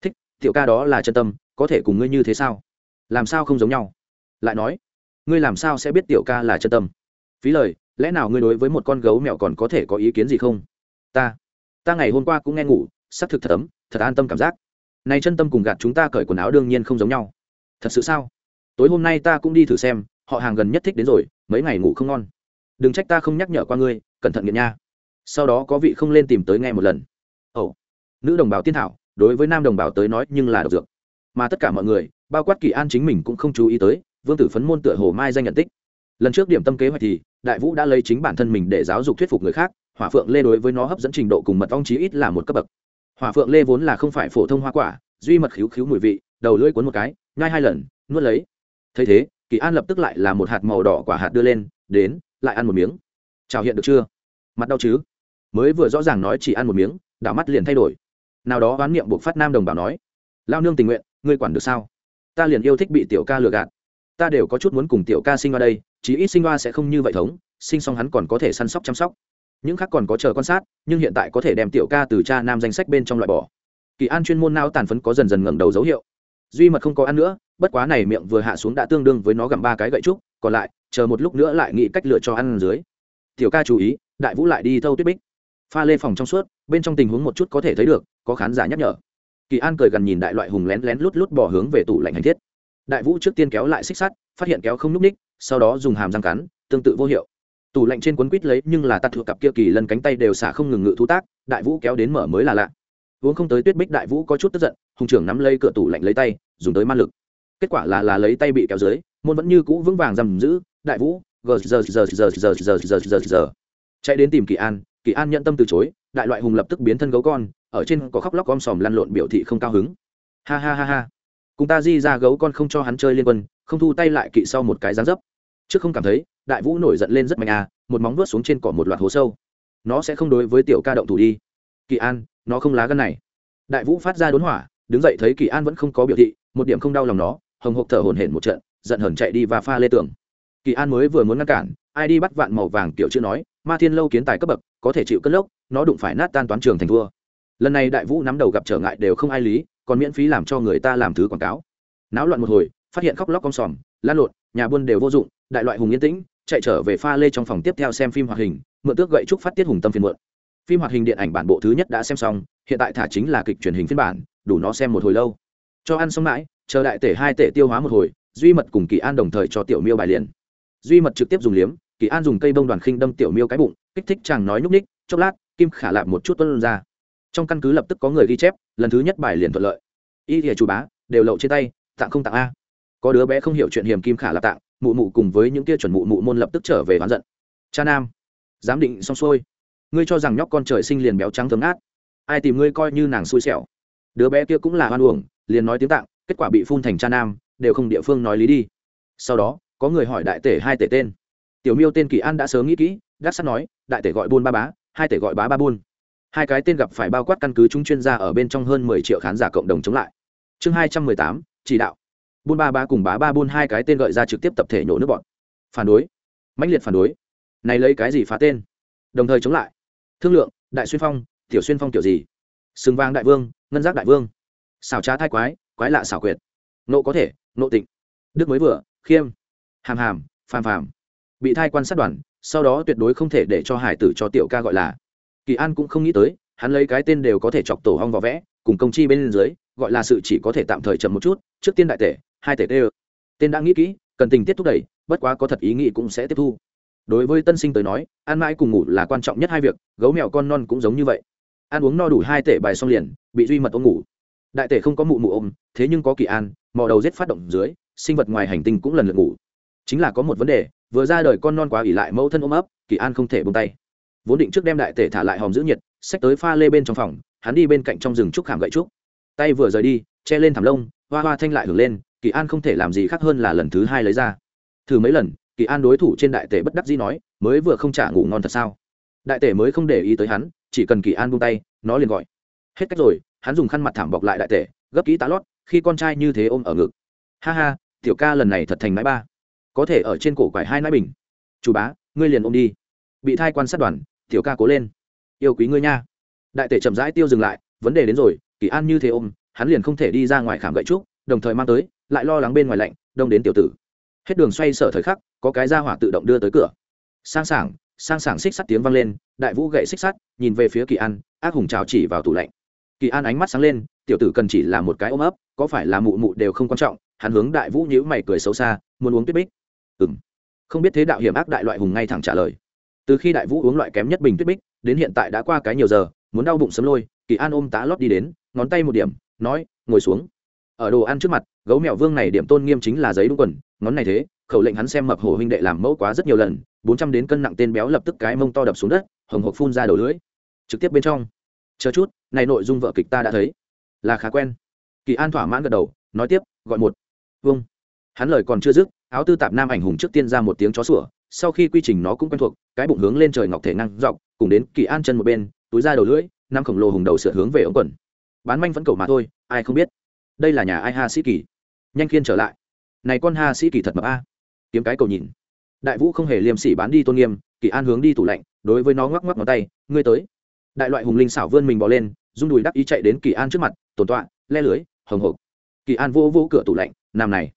Thích, tiểu ca đó là chân tâm, có thể cùng ngươi như thế sao? Làm sao không giống nhau? Lại nói, ngươi làm sao sẽ biết tiểu ca là chân tâm? Phí lời, lẽ nào ngươi đối với một con gấu mẹo còn có thể có ý kiến gì không? Ta ta ngày hôm qua cũng nghe ngủ, xác thực thật ấm, thật an tâm cảm giác. Này chân tâm cùng gạt chúng ta cởi quần áo đương nhiên không giống nhau. Thật sự sao? Tối hôm nay ta cũng đi thử xem, họ hàng gần nhất thích đến rồi, mấy ngày ngủ không ngon đừng trách ta không nhắc nhở qua ngươi, cẩn thận nghiện nha. Sau đó có vị không lên tìm tới nghe một lần. Ồ, nữ đồng bào tiên thảo, đối với nam đồng bào tới nói nhưng là độc dược. Mà tất cả mọi người, bao quát kỳ an chính mình cũng không chú ý tới, vương tử phấn môn tựa hồ mai danh nhận tích. Lần trước điểm tâm kế hoạch thì, đại vũ đã lấy chính bản thân mình để giáo dục thuyết phục người khác, hỏa phượng lê đối với nó hấp dẫn trình độ cùng mật ong chí ít là một cấp bậc. Hỏa phượng lê vốn là không phải phổ thông hoa quả, duy mật khíu khíu mùi vị, đầu lưỡi cuốn một cái, nhai hai lần, nuốt lấy. Thấy thế, kỳ an lập tức lại là một hạt màu đỏ quả hạt đưa lên, đến lại ăn một miếng. Chào hiện được chưa? Mặt đau chứ? Mới vừa rõ ràng nói chỉ ăn một miếng, đảo mắt liền thay đổi. Nào đó oán niệm buộc phát nam đồng bảo nói, lao nương tình nguyện, ngươi quản được sao? Ta liền yêu thích bị tiểu ca lừa gạt. Ta đều có chút muốn cùng tiểu ca sinh hoa đây, chí ít sinh hoa sẽ không như vậy thống, sinh xong hắn còn có thể săn sóc chăm sóc. Những khác còn có chờ quan sát, nhưng hiện tại có thể đem tiểu ca từ cha nam danh sách bên trong loại bỏ. Kỳ an chuyên môn nao tàn phấn có dần dần ngẩng đầu dấu hiệu. Duy mật không có ăn nữa, bất quá này miệng vừa hạ xuống đã tương đương với nó gặm ba cái gậy trúc, còn lại chờ một lúc nữa lại nghĩ cách lựa cho ăn dưới. Tiểu ca chú ý, đại vũ lại đi thâu tuyết bích. Pha lê phòng trong suốt, bên trong tình huống một chút có thể thấy được, có khán giả nhắc nhở. Kỳ an cười gần nhìn đại loại hùng lén lén lút lút bỏ hướng về tủ lạnh hành thiết. Đại vũ trước tiên kéo lại xích sắt, phát hiện kéo không n ú c ních, sau đó dùng hàm răng cắn, tương tự vô hiệu. Tủ lạnh trên quấn quýt lấy nhưng là tạt thuộc cặp kia kỳ lân cánh tay đều xả không ngừng ngự thú tác, đại vũ kéo đến mở mới là lạ. Uống không tới tuyết bích đại vũ có chút tức giận, hùng trưởng nắm lấy cửa tủ lạnh lấy tay, dùng tới man lực. Kết quả là là lấy tay bị kéo dưới, môn vẫn như cũ vững vàng giam giữ đại vũ gờ giờ giờ giờ giờ giờ giờ giờ giờ chạy đến tìm kỳ an kỳ an nhận tâm từ chối đại loại hùng lập tức biến thân gấu con ở trên có khóc lóc om sòm lăn lộn biểu thị không cao hứng ha ha ha ha cùng ta di ra gấu con không cho hắn chơi liên quân không thu tay lại kỵ sau một cái dáng dấp trước không cảm thấy đại vũ nổi giận lên rất mạnh à một móng vuốt xuống trên cỏ một loạt hố sâu nó sẽ không đối với tiểu ca động thủ đi kỳ an nó không lá gân này đại vũ phát ra đốn hỏa đứng dậy thấy kỳ an vẫn không có biểu thị một điểm không đau lòng nó hồng hộc thở hổn hển một trận giận hờn chạy đi và pha lê tường kỳ an mới vừa muốn ngăn cản, ai đi bắt vạn màu vàng Tiểu chữ nói, ma thiên lâu kiến tài cấp bậc, có thể chịu cất lốc, nó đụng phải nát tan toán trường thành thua lần này đại vũ nắm đầu gặp trở ngại đều không ai lý, còn miễn phí làm cho người ta làm thứ quảng cáo. Náo loạn một hồi, phát hiện khóc lóc con sòm, lan lộn, nhà buôn đều vô dụng, đại loại hùng yên tĩnh, chạy trở về pha lê trong phòng tiếp theo xem phim hoạt hình, mượn tước gậy trúc phát tiết hùng tâm phiền mượn phim hoạt hình điện ảnh bản bộ thứ nhất đã xem xong, hiện tại thả chính là kịch truyền hình phiên bản, đủ nó xem một hồi lâu. Cho ăn xong mãi, chờ đại tể hai tể tiêu hóa một hồi, duy mật cùng kỳ an đồng thời cho tiểu miêu bài liền duy mật trực tiếp dùng liếm, kỳ an dùng cây bông đoàn khinh đâm tiểu miêu cái bụng, kích thích chàng nói nhúc ních chốc lát, kim khả lạp một chút tuân ra. Trong căn cứ lập tức có người ghi chép, lần thứ nhất bài liền thuận lợi. Y thìa chủ bá, đều lậu trên tay, tặng không tặng a. Có đứa bé không hiểu chuyện hiểm kim khả lạp tặng, mụ mụ cùng với những kia chuẩn mụ mụ môn lập tức trở về oán giận. Cha nam, giám định xong xuôi. Ngươi cho rằng nhóc con trời sinh liền béo trắng thấm át ai tìm ngươi coi như nàng xui xẻo. Đứa bé kia cũng là hoan uổng, liền nói tiếng tạng, kết quả bị phun thành cha nam, đều không địa phương nói lý đi. Sau đó có người hỏi đại tể hai tể tên. Tiểu miêu tên kỳ an đã sớm nghĩ kỹ, đắc sắt nói, đại tể gọi buôn ba bá, hai tể gọi bá ba buôn. Hai cái tên gặp phải bao quát căn cứ chúng chuyên gia ở bên trong hơn mười triệu khán giả cộng đồng chống lại. Chương hai trăm mười tám, chỉ đạo. Buôn ba bá cùng bá ba buôn hai cái tên gợi ra trực tiếp tập thể nhổ nước bọn. Phản đối. Mãnh liệt phản đối. Này lấy cái gì phá tên? Đồng thời chống lại. Thương lượng, đại xuyên phong, tiểu xuyên phong kiểu gì? Sừng vang đại vương, ngân giác đại vương. Xảo trá thai quái quái lạ xảo quyệt. Nộ có thể, nộ tịnh. Đức mới vừa, khiêm hàm hàm, phàm phàm. Bị thai quan sát đoàn, sau đó tuyệt đối không thể để cho hải tử cho tiểu ca gọi là. Kỳ an cũng không nghĩ tới, hắn lấy cái tên đều có thể chọc tổ hong vào vẽ, cùng công chi bên dưới, gọi là sự chỉ có thể tạm thời chậm một chút, trước tiên đại tể, hai tể tê tên đã nghĩ kỹ, cần tình tiết thúc đẩy, bất quá có thật ý nghĩ cũng sẽ tiếp thu. Đối với tân sinh tới nói, ăn mãi cùng ngủ là quan trọng nhất hai việc, gấu mèo con non cũng giống như vậy. Ăn uống no đủ hai tể bài xong liền, bị duy mật ôm ngủ. Đại tể không có mụ mụ ôm, thế nhưng có kỳ an, mò đầu rết phát động dưới, sinh vật ngoài hành tinh cũng lần lượt ngủ chính là có một vấn đề, vừa ra đời con non quá ỉ lại mẫu thân ôm ấp, kỳ an không thể bông tay. Vốn định trước đem đại tể thả lại hòm giữ nhiệt, xách tới pha lê bên trong phòng, hắn đi bên cạnh trong rừng trúc khảm gậy trúc. Tay vừa rời đi, che lên thảm lông, hoa hoa thanh lại hưởng lên, kỳ an không thể làm gì khác hơn là lần thứ hai lấy ra. Thử mấy lần, kỳ an đối thủ trên đại tể bất đắc dĩ nói, mới vừa không trả ngủ ngon thật sao? Đại tể mới không để ý tới hắn, chỉ cần kỳ an buông tay, nó liền gọi. Hết cách rồi, hắn dùng khăn mặt thảm bọc lại đại tể, gấp kỹ tá lót, khi con trai như thế ôm ở ngực. Ha ha, tiểu ca lần này thật thành mái ba có thể ở trên cổ quải hai nãi bình. Chủ bá, ngươi liền ôm đi. Bị thai quan sát đoàn, tiểu ca cố lên. Yêu quý ngươi nha. Đại tể chậm rãi tiêu dừng lại, vấn đề đến rồi, kỳ an như thế ôm, hắn liền không thể đi ra ngoài khảm gậy trúc, đồng thời mang tới, lại lo lắng bên ngoài lạnh, đông đến tiểu tử. Hết đường xoay sở thời khắc, có cái ra hỏa tự động đưa tới cửa. Sang sảng sang sảng xích sắt tiếng vang lên, đại vũ gậy xích sắt, nhìn về phía kỳ an, ác hùng trào chỉ vào tủ lạnh. Kỳ an ánh mắt sáng lên, tiểu tử cần chỉ là một cái ôm ấp, có phải là mụ mụ đều không quan trọng, hắn hướng đại vũ nhíu mày cười xấu xa, muốn uống tuyết bích ừ m không biết thế đạo hiểm ác đại loại hùng ngay thẳng trả lời. Từ khi đại vũ uống loại kém nhất bình tuyết bích, đến hiện tại đã qua cái nhiều giờ, muốn đau bụng sấm lôi, kỳ an ôm tá lót đi đến, ngón tay một điểm, nói, ngồi xuống. Ở đồ ăn trước mặt, gấu mèo vương này điểm tôn nghiêm chính là giấy đúng quần, ngón này thế, khẩu lệnh hắn xem mập hổ huynh đệ làm mẫu quá rất nhiều lần, bốn trăm đến cân nặng tên béo lập tức cái mông to đập xuống đất, hồng hộc phun ra đầu lưỡi. Trực tiếp bên trong. Chờ chút, này nội dung vợ kịch ta đã thấy. Là khá quen. Kỳ an thỏa mãn gật đầu, nói tiếp, gọi một. Vâng. Hắn lời còn chưa dứt áo tư tạp nam ảnh hùng trước tiên ra một tiếng chó sủa, sau khi quy trình nó cũng quen thuộc, cái bụng hướng lên trời ngọc thể năng dọc, cùng đến kỳ an chân một bên, túi ra đầu lưỡi, năm khổng lồ hùng đầu sửa hướng về ống quần. Bán manh vẫn cầu mà thôi, ai không biết. Đây là nhà ai ha sĩ kỳ? Nhanh khiên trở lại. Này con ha sĩ kỳ thật mập a. Kiếm cái cầu nhìn. Đại vũ không hề liêm sỉ bán đi tôn nghiêm, kỳ an hướng đi tủ lạnh, đối với nó ngoắc ngoắc ngón tay, ngươi tới. Đại loại hùng linh xảo vươn mình bỏ lên, rung đùi đắc ý chạy đến kỳ an trước mặt, tổn tọa, le lưới, hồng hộc. Kỳ an vô vô cửa tủ lạnh, nằm này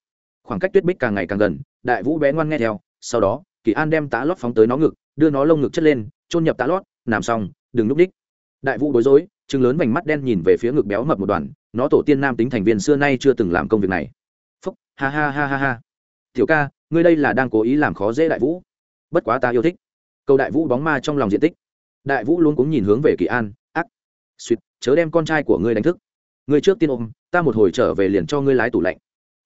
khoảng cách tuyết bích càng ngày càng gần, đại vũ bé ngoan nghe theo, sau đó, kỳ an đem tá lót phóng tới nó ngực, đưa nó lông ngực chất lên trôn nhập tá lót làm xong, đừng núp đích. Đại vũ bối rối chừng lớn vành mắt đen nhìn về phía ngực béo mập một đoàn, nó tổ tiên nam tính thành viên xưa nay chưa từng làm công việc này. Phúc, ha ha ha ha ha. Tiểu ca, ngươi đây là đang cố ý làm khó dễ đại vũ. Bất quá ta yêu thích. Câu đại vũ bóng ma trong lòng diện tích. Đại vũ luôn cũng nhìn hướng về kỳ an, ác. Suýt, chớ đem con trai của ngươi đánh thức. Ngươi trước tiên ôm, ta một hồi trở về liền cho ngươi lái tủ lạnh.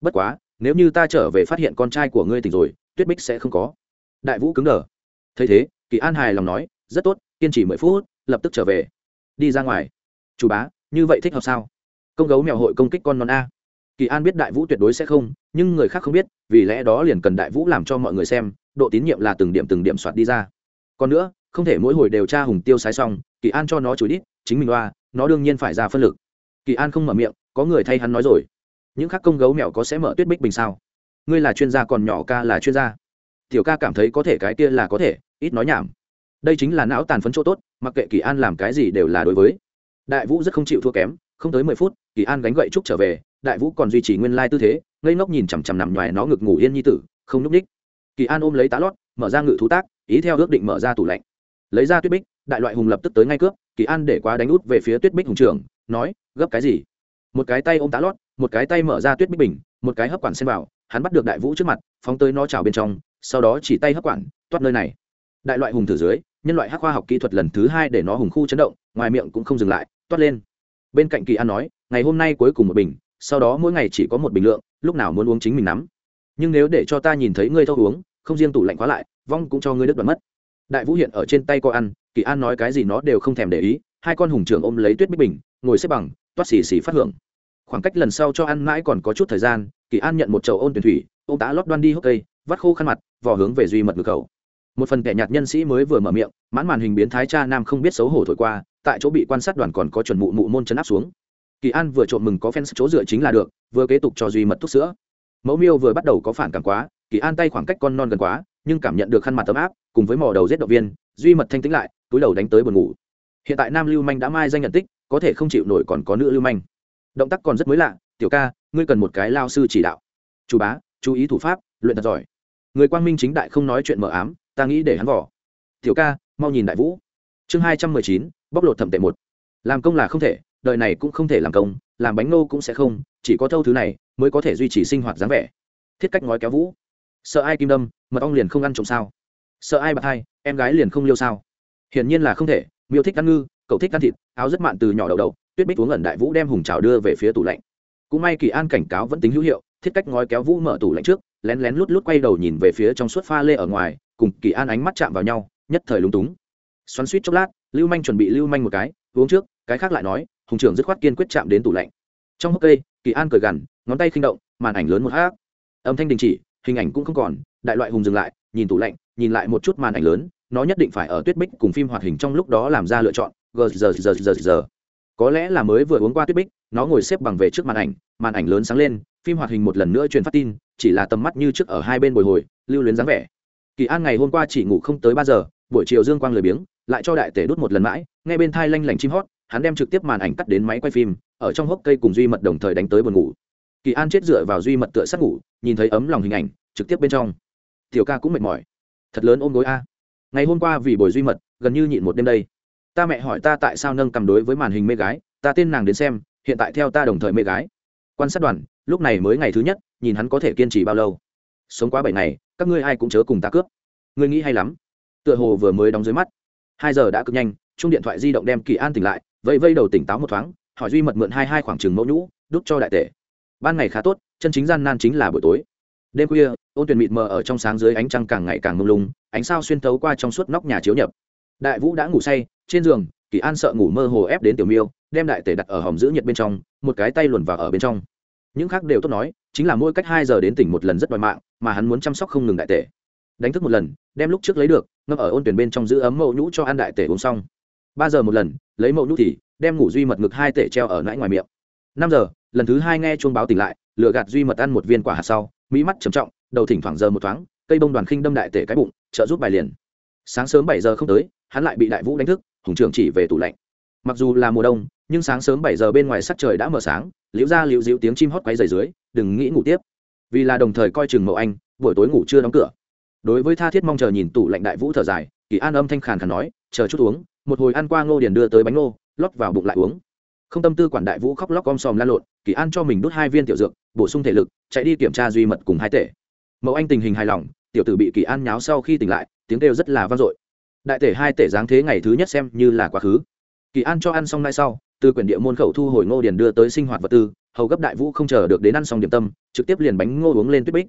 Bất quá nếu như ta trở về phát hiện con trai của ngươi tỉnh rồi, tuyết bích sẽ không có. Đại vũ cứng đờ. Thấy thế, kỳ an hài lòng nói, rất tốt, kiên trì mười phút, lập tức trở về. Đi ra ngoài. Chủ bá, như vậy thích hợp sao? Công gấu mèo hội công kích con non a. Kỳ an biết đại vũ tuyệt đối sẽ không, nhưng người khác không biết, vì lẽ đó liền cần đại vũ làm cho mọi người xem, độ tín nhiệm là từng điểm từng điểm soạt đi ra. Còn nữa, không thể mỗi hồi đều tra hùng tiêu sái xong, kỳ an cho nó chửi đít, chính mình loa nó đương nhiên phải ra phân lực. Kỳ an không mở miệng, có người thay hắn nói rồi những khác công gấu mèo có sẽ mở tuyết bích bình sao? Ngươi là chuyên gia còn nhỏ ca là chuyên gia. Tiểu ca cảm thấy có thể cái kia là có thể, ít nói nhảm. Đây chính là não tàn phấn chỗ tốt, mặc kệ kỳ an làm cái gì đều là đối với. Đại vũ rất không chịu thua kém, không tới mười phút, kỳ an gánh gậy trúc trở về, đại vũ còn duy trì nguyên lai tư thế, ngây ngốc nhìn chằm chằm nằm ngoài nó ngực ngủ yên như tử, không núp ních. Kỳ an ôm lấy tá lót, mở ra ngự thú tác, ý theo ước định mở ra tủ lạnh. Lấy ra tuyết bích, đại loại hùng lập tức tới ngay cướp, kỳ an để quá đánh út về phía tuyết bích hùng trưởng, nói, gấp cái gì? Một cái tay ôm tá lót một cái tay mở ra tuyết bích bình, một cái hấp quản xem vào, hắn bắt được đại vũ trước mặt, phóng tới nó trào bên trong, sau đó chỉ tay hấp quản, toát nơi này. Đại loại hùng thử dưới, nhân loại hắc khoa học kỹ thuật lần thứ hai để nó hùng khu chấn động, ngoài miệng cũng không dừng lại, toát lên. Bên cạnh kỳ an nói, ngày hôm nay cuối cùng một bình, sau đó mỗi ngày chỉ có một bình lượng, lúc nào muốn uống chính mình nắm. Nhưng nếu để cho ta nhìn thấy ngươi thâu uống, không riêng tủ lạnh khóa lại, vong cũng cho ngươi đứt đoạn mất. Đại vũ hiện ở trên tay co ăn, kỳ an nói cái gì nó đều không thèm để ý, hai con hùng trưởng ôm lấy tuyết bích bình, ngồi xếp bằng, toát xì xì phát hưởng khoảng cách lần sau cho ăn mãi còn có chút thời gian, kỳ an nhận một chậu ôn tuyển thủy ô tá lót đoan đi hốc cây, vắt khô khăn mặt, vò hướng về duy mật ngực khẩu một phần kẻ nhạt nhân sĩ mới vừa mở miệng, mãn màn hình biến thái cha nam không biết xấu hổ thổi qua, tại chỗ bị quan sát đoàn còn có chuẩn mụ mụ môn chấn áp xuống. Kỳ an vừa trộm mừng có fans chỗ dựa chính là được, vừa kế tục cho duy mật thuốc sữa. Mẫu miêu vừa bắt đầu có phản cảm quá, kỳ an tay khoảng cách con non gần quá, nhưng cảm nhận được khăn mặt tấm áp, cùng với mò đầu giết động viên, duy mật thanh tĩnh lại, túi đầu đánh tới buồn ngủ. Hiện tại nam lưu manh đã mai danh nhận tích, có thể không chịu nổi còn có nữ lưu manh động tác còn rất mới lạ, tiểu ca, ngươi cần một cái lao sư chỉ đạo. Chú bá, chú ý thủ pháp, luyện thật giỏi. Người quang minh chính đại không nói chuyện mờ ám, ta nghĩ để hắn vỏ tiểu ca, mau nhìn đại vũ. Chương hai trăm mười chín, bóc lột thẩm tệ một. Làm công là không thể, đời này cũng không thể làm công, làm bánh nô cũng sẽ không, chỉ có thâu thứ này mới có thể duy trì sinh hoạt dáng vẻ. Thiết cách ngói kéo vũ. Sợ ai kim đâm, mật ong liền không ăn trộm sao? Sợ ai bạc hai, em gái liền không liêu sao? Hiển nhiên là không thể, miêu thích ăn ngư cậu thích ăn thịt, áo rất mạn từ nhỏ đầu đầu, tuyết bích uống ẩn đại vũ đem hùng trào đưa về phía tủ lạnh. Cũng may kỳ an cảnh cáo vẫn tính hữu hiệu, thiết cách ngói kéo vũ mở tủ lạnh trước, lén lén lút lút quay đầu nhìn về phía trong suốt pha lê ở ngoài, cùng kỳ an ánh mắt chạm vào nhau, nhất thời lúng túng. Xoắn suýt chốc lát, lưu manh chuẩn bị lưu manh một cái, uống trước, cái khác lại nói, hùng trưởng dứt khoát kiên quyết chạm đến tủ lạnh. Trong hốc cây, kỳ an cười gằn, ngón tay khinh động, màn ảnh lớn một hát âm thanh đình chỉ, hình ảnh cũng không còn, đại loại hùng dừng lại, nhìn tủ lạnh, nhìn lại một chút màn ảnh lớn, nó nhất định phải ở tuyết bích cùng phim hoạt hình trong lúc đó làm ra lựa chọn gờ giờ giờ giờ giờ có lẽ là mới vừa uống qua tuyết bích, nó ngồi xếp bằng về trước màn ảnh màn ảnh lớn sáng lên, phim hoạt hình một lần nữa truyền phát tin, chỉ là tầm mắt như trước ở hai bên bồi hồi, lưu luyến dáng vẻ. Kỳ an ngày hôm qua chỉ ngủ không tới ba giờ, buổi chiều dương quang lười biếng, lại cho đại tể đốt một lần mãi ngay bên thai lanh lảnh chim hót, hắn đem trực tiếp màn ảnh cắt đến máy quay phim, ở trong hốc cây cùng duy mật đồng thời đánh tới buồn ngủ. Kỳ an chết dựa vào duy mật tựa sát ngủ, nhìn thấy ấm lòng hình ảnh, trực tiếp bên trong. Tiểu ca cũng mệt mỏi. Thật lớn ôm gối a. Ngày hôm qua vì bồi duy mật, gần như nhịn một đêm đây ta mẹ hỏi ta tại sao nâng cầm đối với màn hình mê gái, ta tên nàng đến xem, hiện tại theo ta đồng thời mê gái. Quan sát đoàn, lúc này mới ngày thứ nhất, nhìn hắn có thể kiên trì bao lâu. Sống quá bảy ngày, các ngươi ai cũng chớ cùng ta cướp. Ngươi nghĩ hay lắm. Tựa hồ vừa mới đóng dưới mắt. Hai giờ đã cực nhanh chung điện thoại di động đem kỳ an tỉnh lại, vẫy vây đầu tỉnh táo một thoáng, hỏi duy mật mượn hai hai khoảng trừng mẫu nhũ, đút cho đại tể. Ban ngày khá tốt, chân chính gian nan chính là buổi tối. Đêm khuya, ôn tuyển mịt mờ ở trong sáng dưới ánh trăng càng ngày càng mông lung, ánh sao xuyên thấu qua trong suốt nóc nhà chiếu nhập. Đại vũ đã ngủ say trên giường, kỳ an sợ ngủ mơ hồ ép đến tiểu miêu, đem đại tể đặt ở hòm giữ nhiệt bên trong, một cái tay luồn vào ở bên trong. Những khác đều tốt nói, chính là mỗi cách hai giờ đến tỉnh một lần rất đòi mạng, mà hắn muốn chăm sóc không ngừng đại tể. Đánh thức một lần, đem lúc trước lấy được, ngâm ở ôn tuyển bên trong giữ ấm mẫu nhũ cho ăn đại tể uống xong. Ba giờ một lần, lấy mẫu nhũ thì, đem ngủ duy mật ngực hai tể treo ở nãi ngoài miệng. Năm giờ, lần thứ hai nghe chuông báo tỉnh lại lựa gạt duy mật ăn một viên quả hạt sau, mỹ mắt trầm trọng, đầu thỉnh thoảng giờ một thoáng, cây bông đoàn khinh đâm đại tể cái bụng, trợ giúp bài liền. Sáng sớm bảy giờ không tới, hắn lại bị đại vũ đánh thức hùng trưởng chỉ về tủ lạnh. Mặc dù là mùa đông, nhưng sáng sớm bảy giờ bên ngoài sắc trời đã mở sáng, liễu ra liễu dịu tiếng chim hót quay dày dưới, đừng nghĩ ngủ tiếp. Vì là đồng thời coi chừng mậu anh, buổi tối ngủ chưa đóng cửa. Đối với tha thiết mong chờ nhìn tủ lạnh đại vũ thở dài, kỳ an âm thanh khàn khàn nói, chờ chút uống, một hồi ăn qua ngô điền đưa tới bánh ngô, lót vào bụng lại uống. Không tâm tư quản đại vũ khóc lóc om sòm lan lộn, kỳ an cho mình đút hai viên tiểu dược, bổ sung thể lực, chạy đi kiểm tra duy mật cùng hai tể. Mẫu anh tình hình hài lòng, tiểu tử bị kỳ an nháo sau khi tỉnh lại, tiếng kêu rất là vang dội đại tể hai tể giáng thế ngày thứ nhất xem như là quá khứ. Kỳ an cho ăn xong nay sau, từ quyển địa môn khẩu thu hồi ngô điền đưa tới sinh hoạt vật tư, hầu gấp đại vũ không chờ được đến ăn xong điểm tâm, trực tiếp liền bánh ngô uống lên tuyết bích.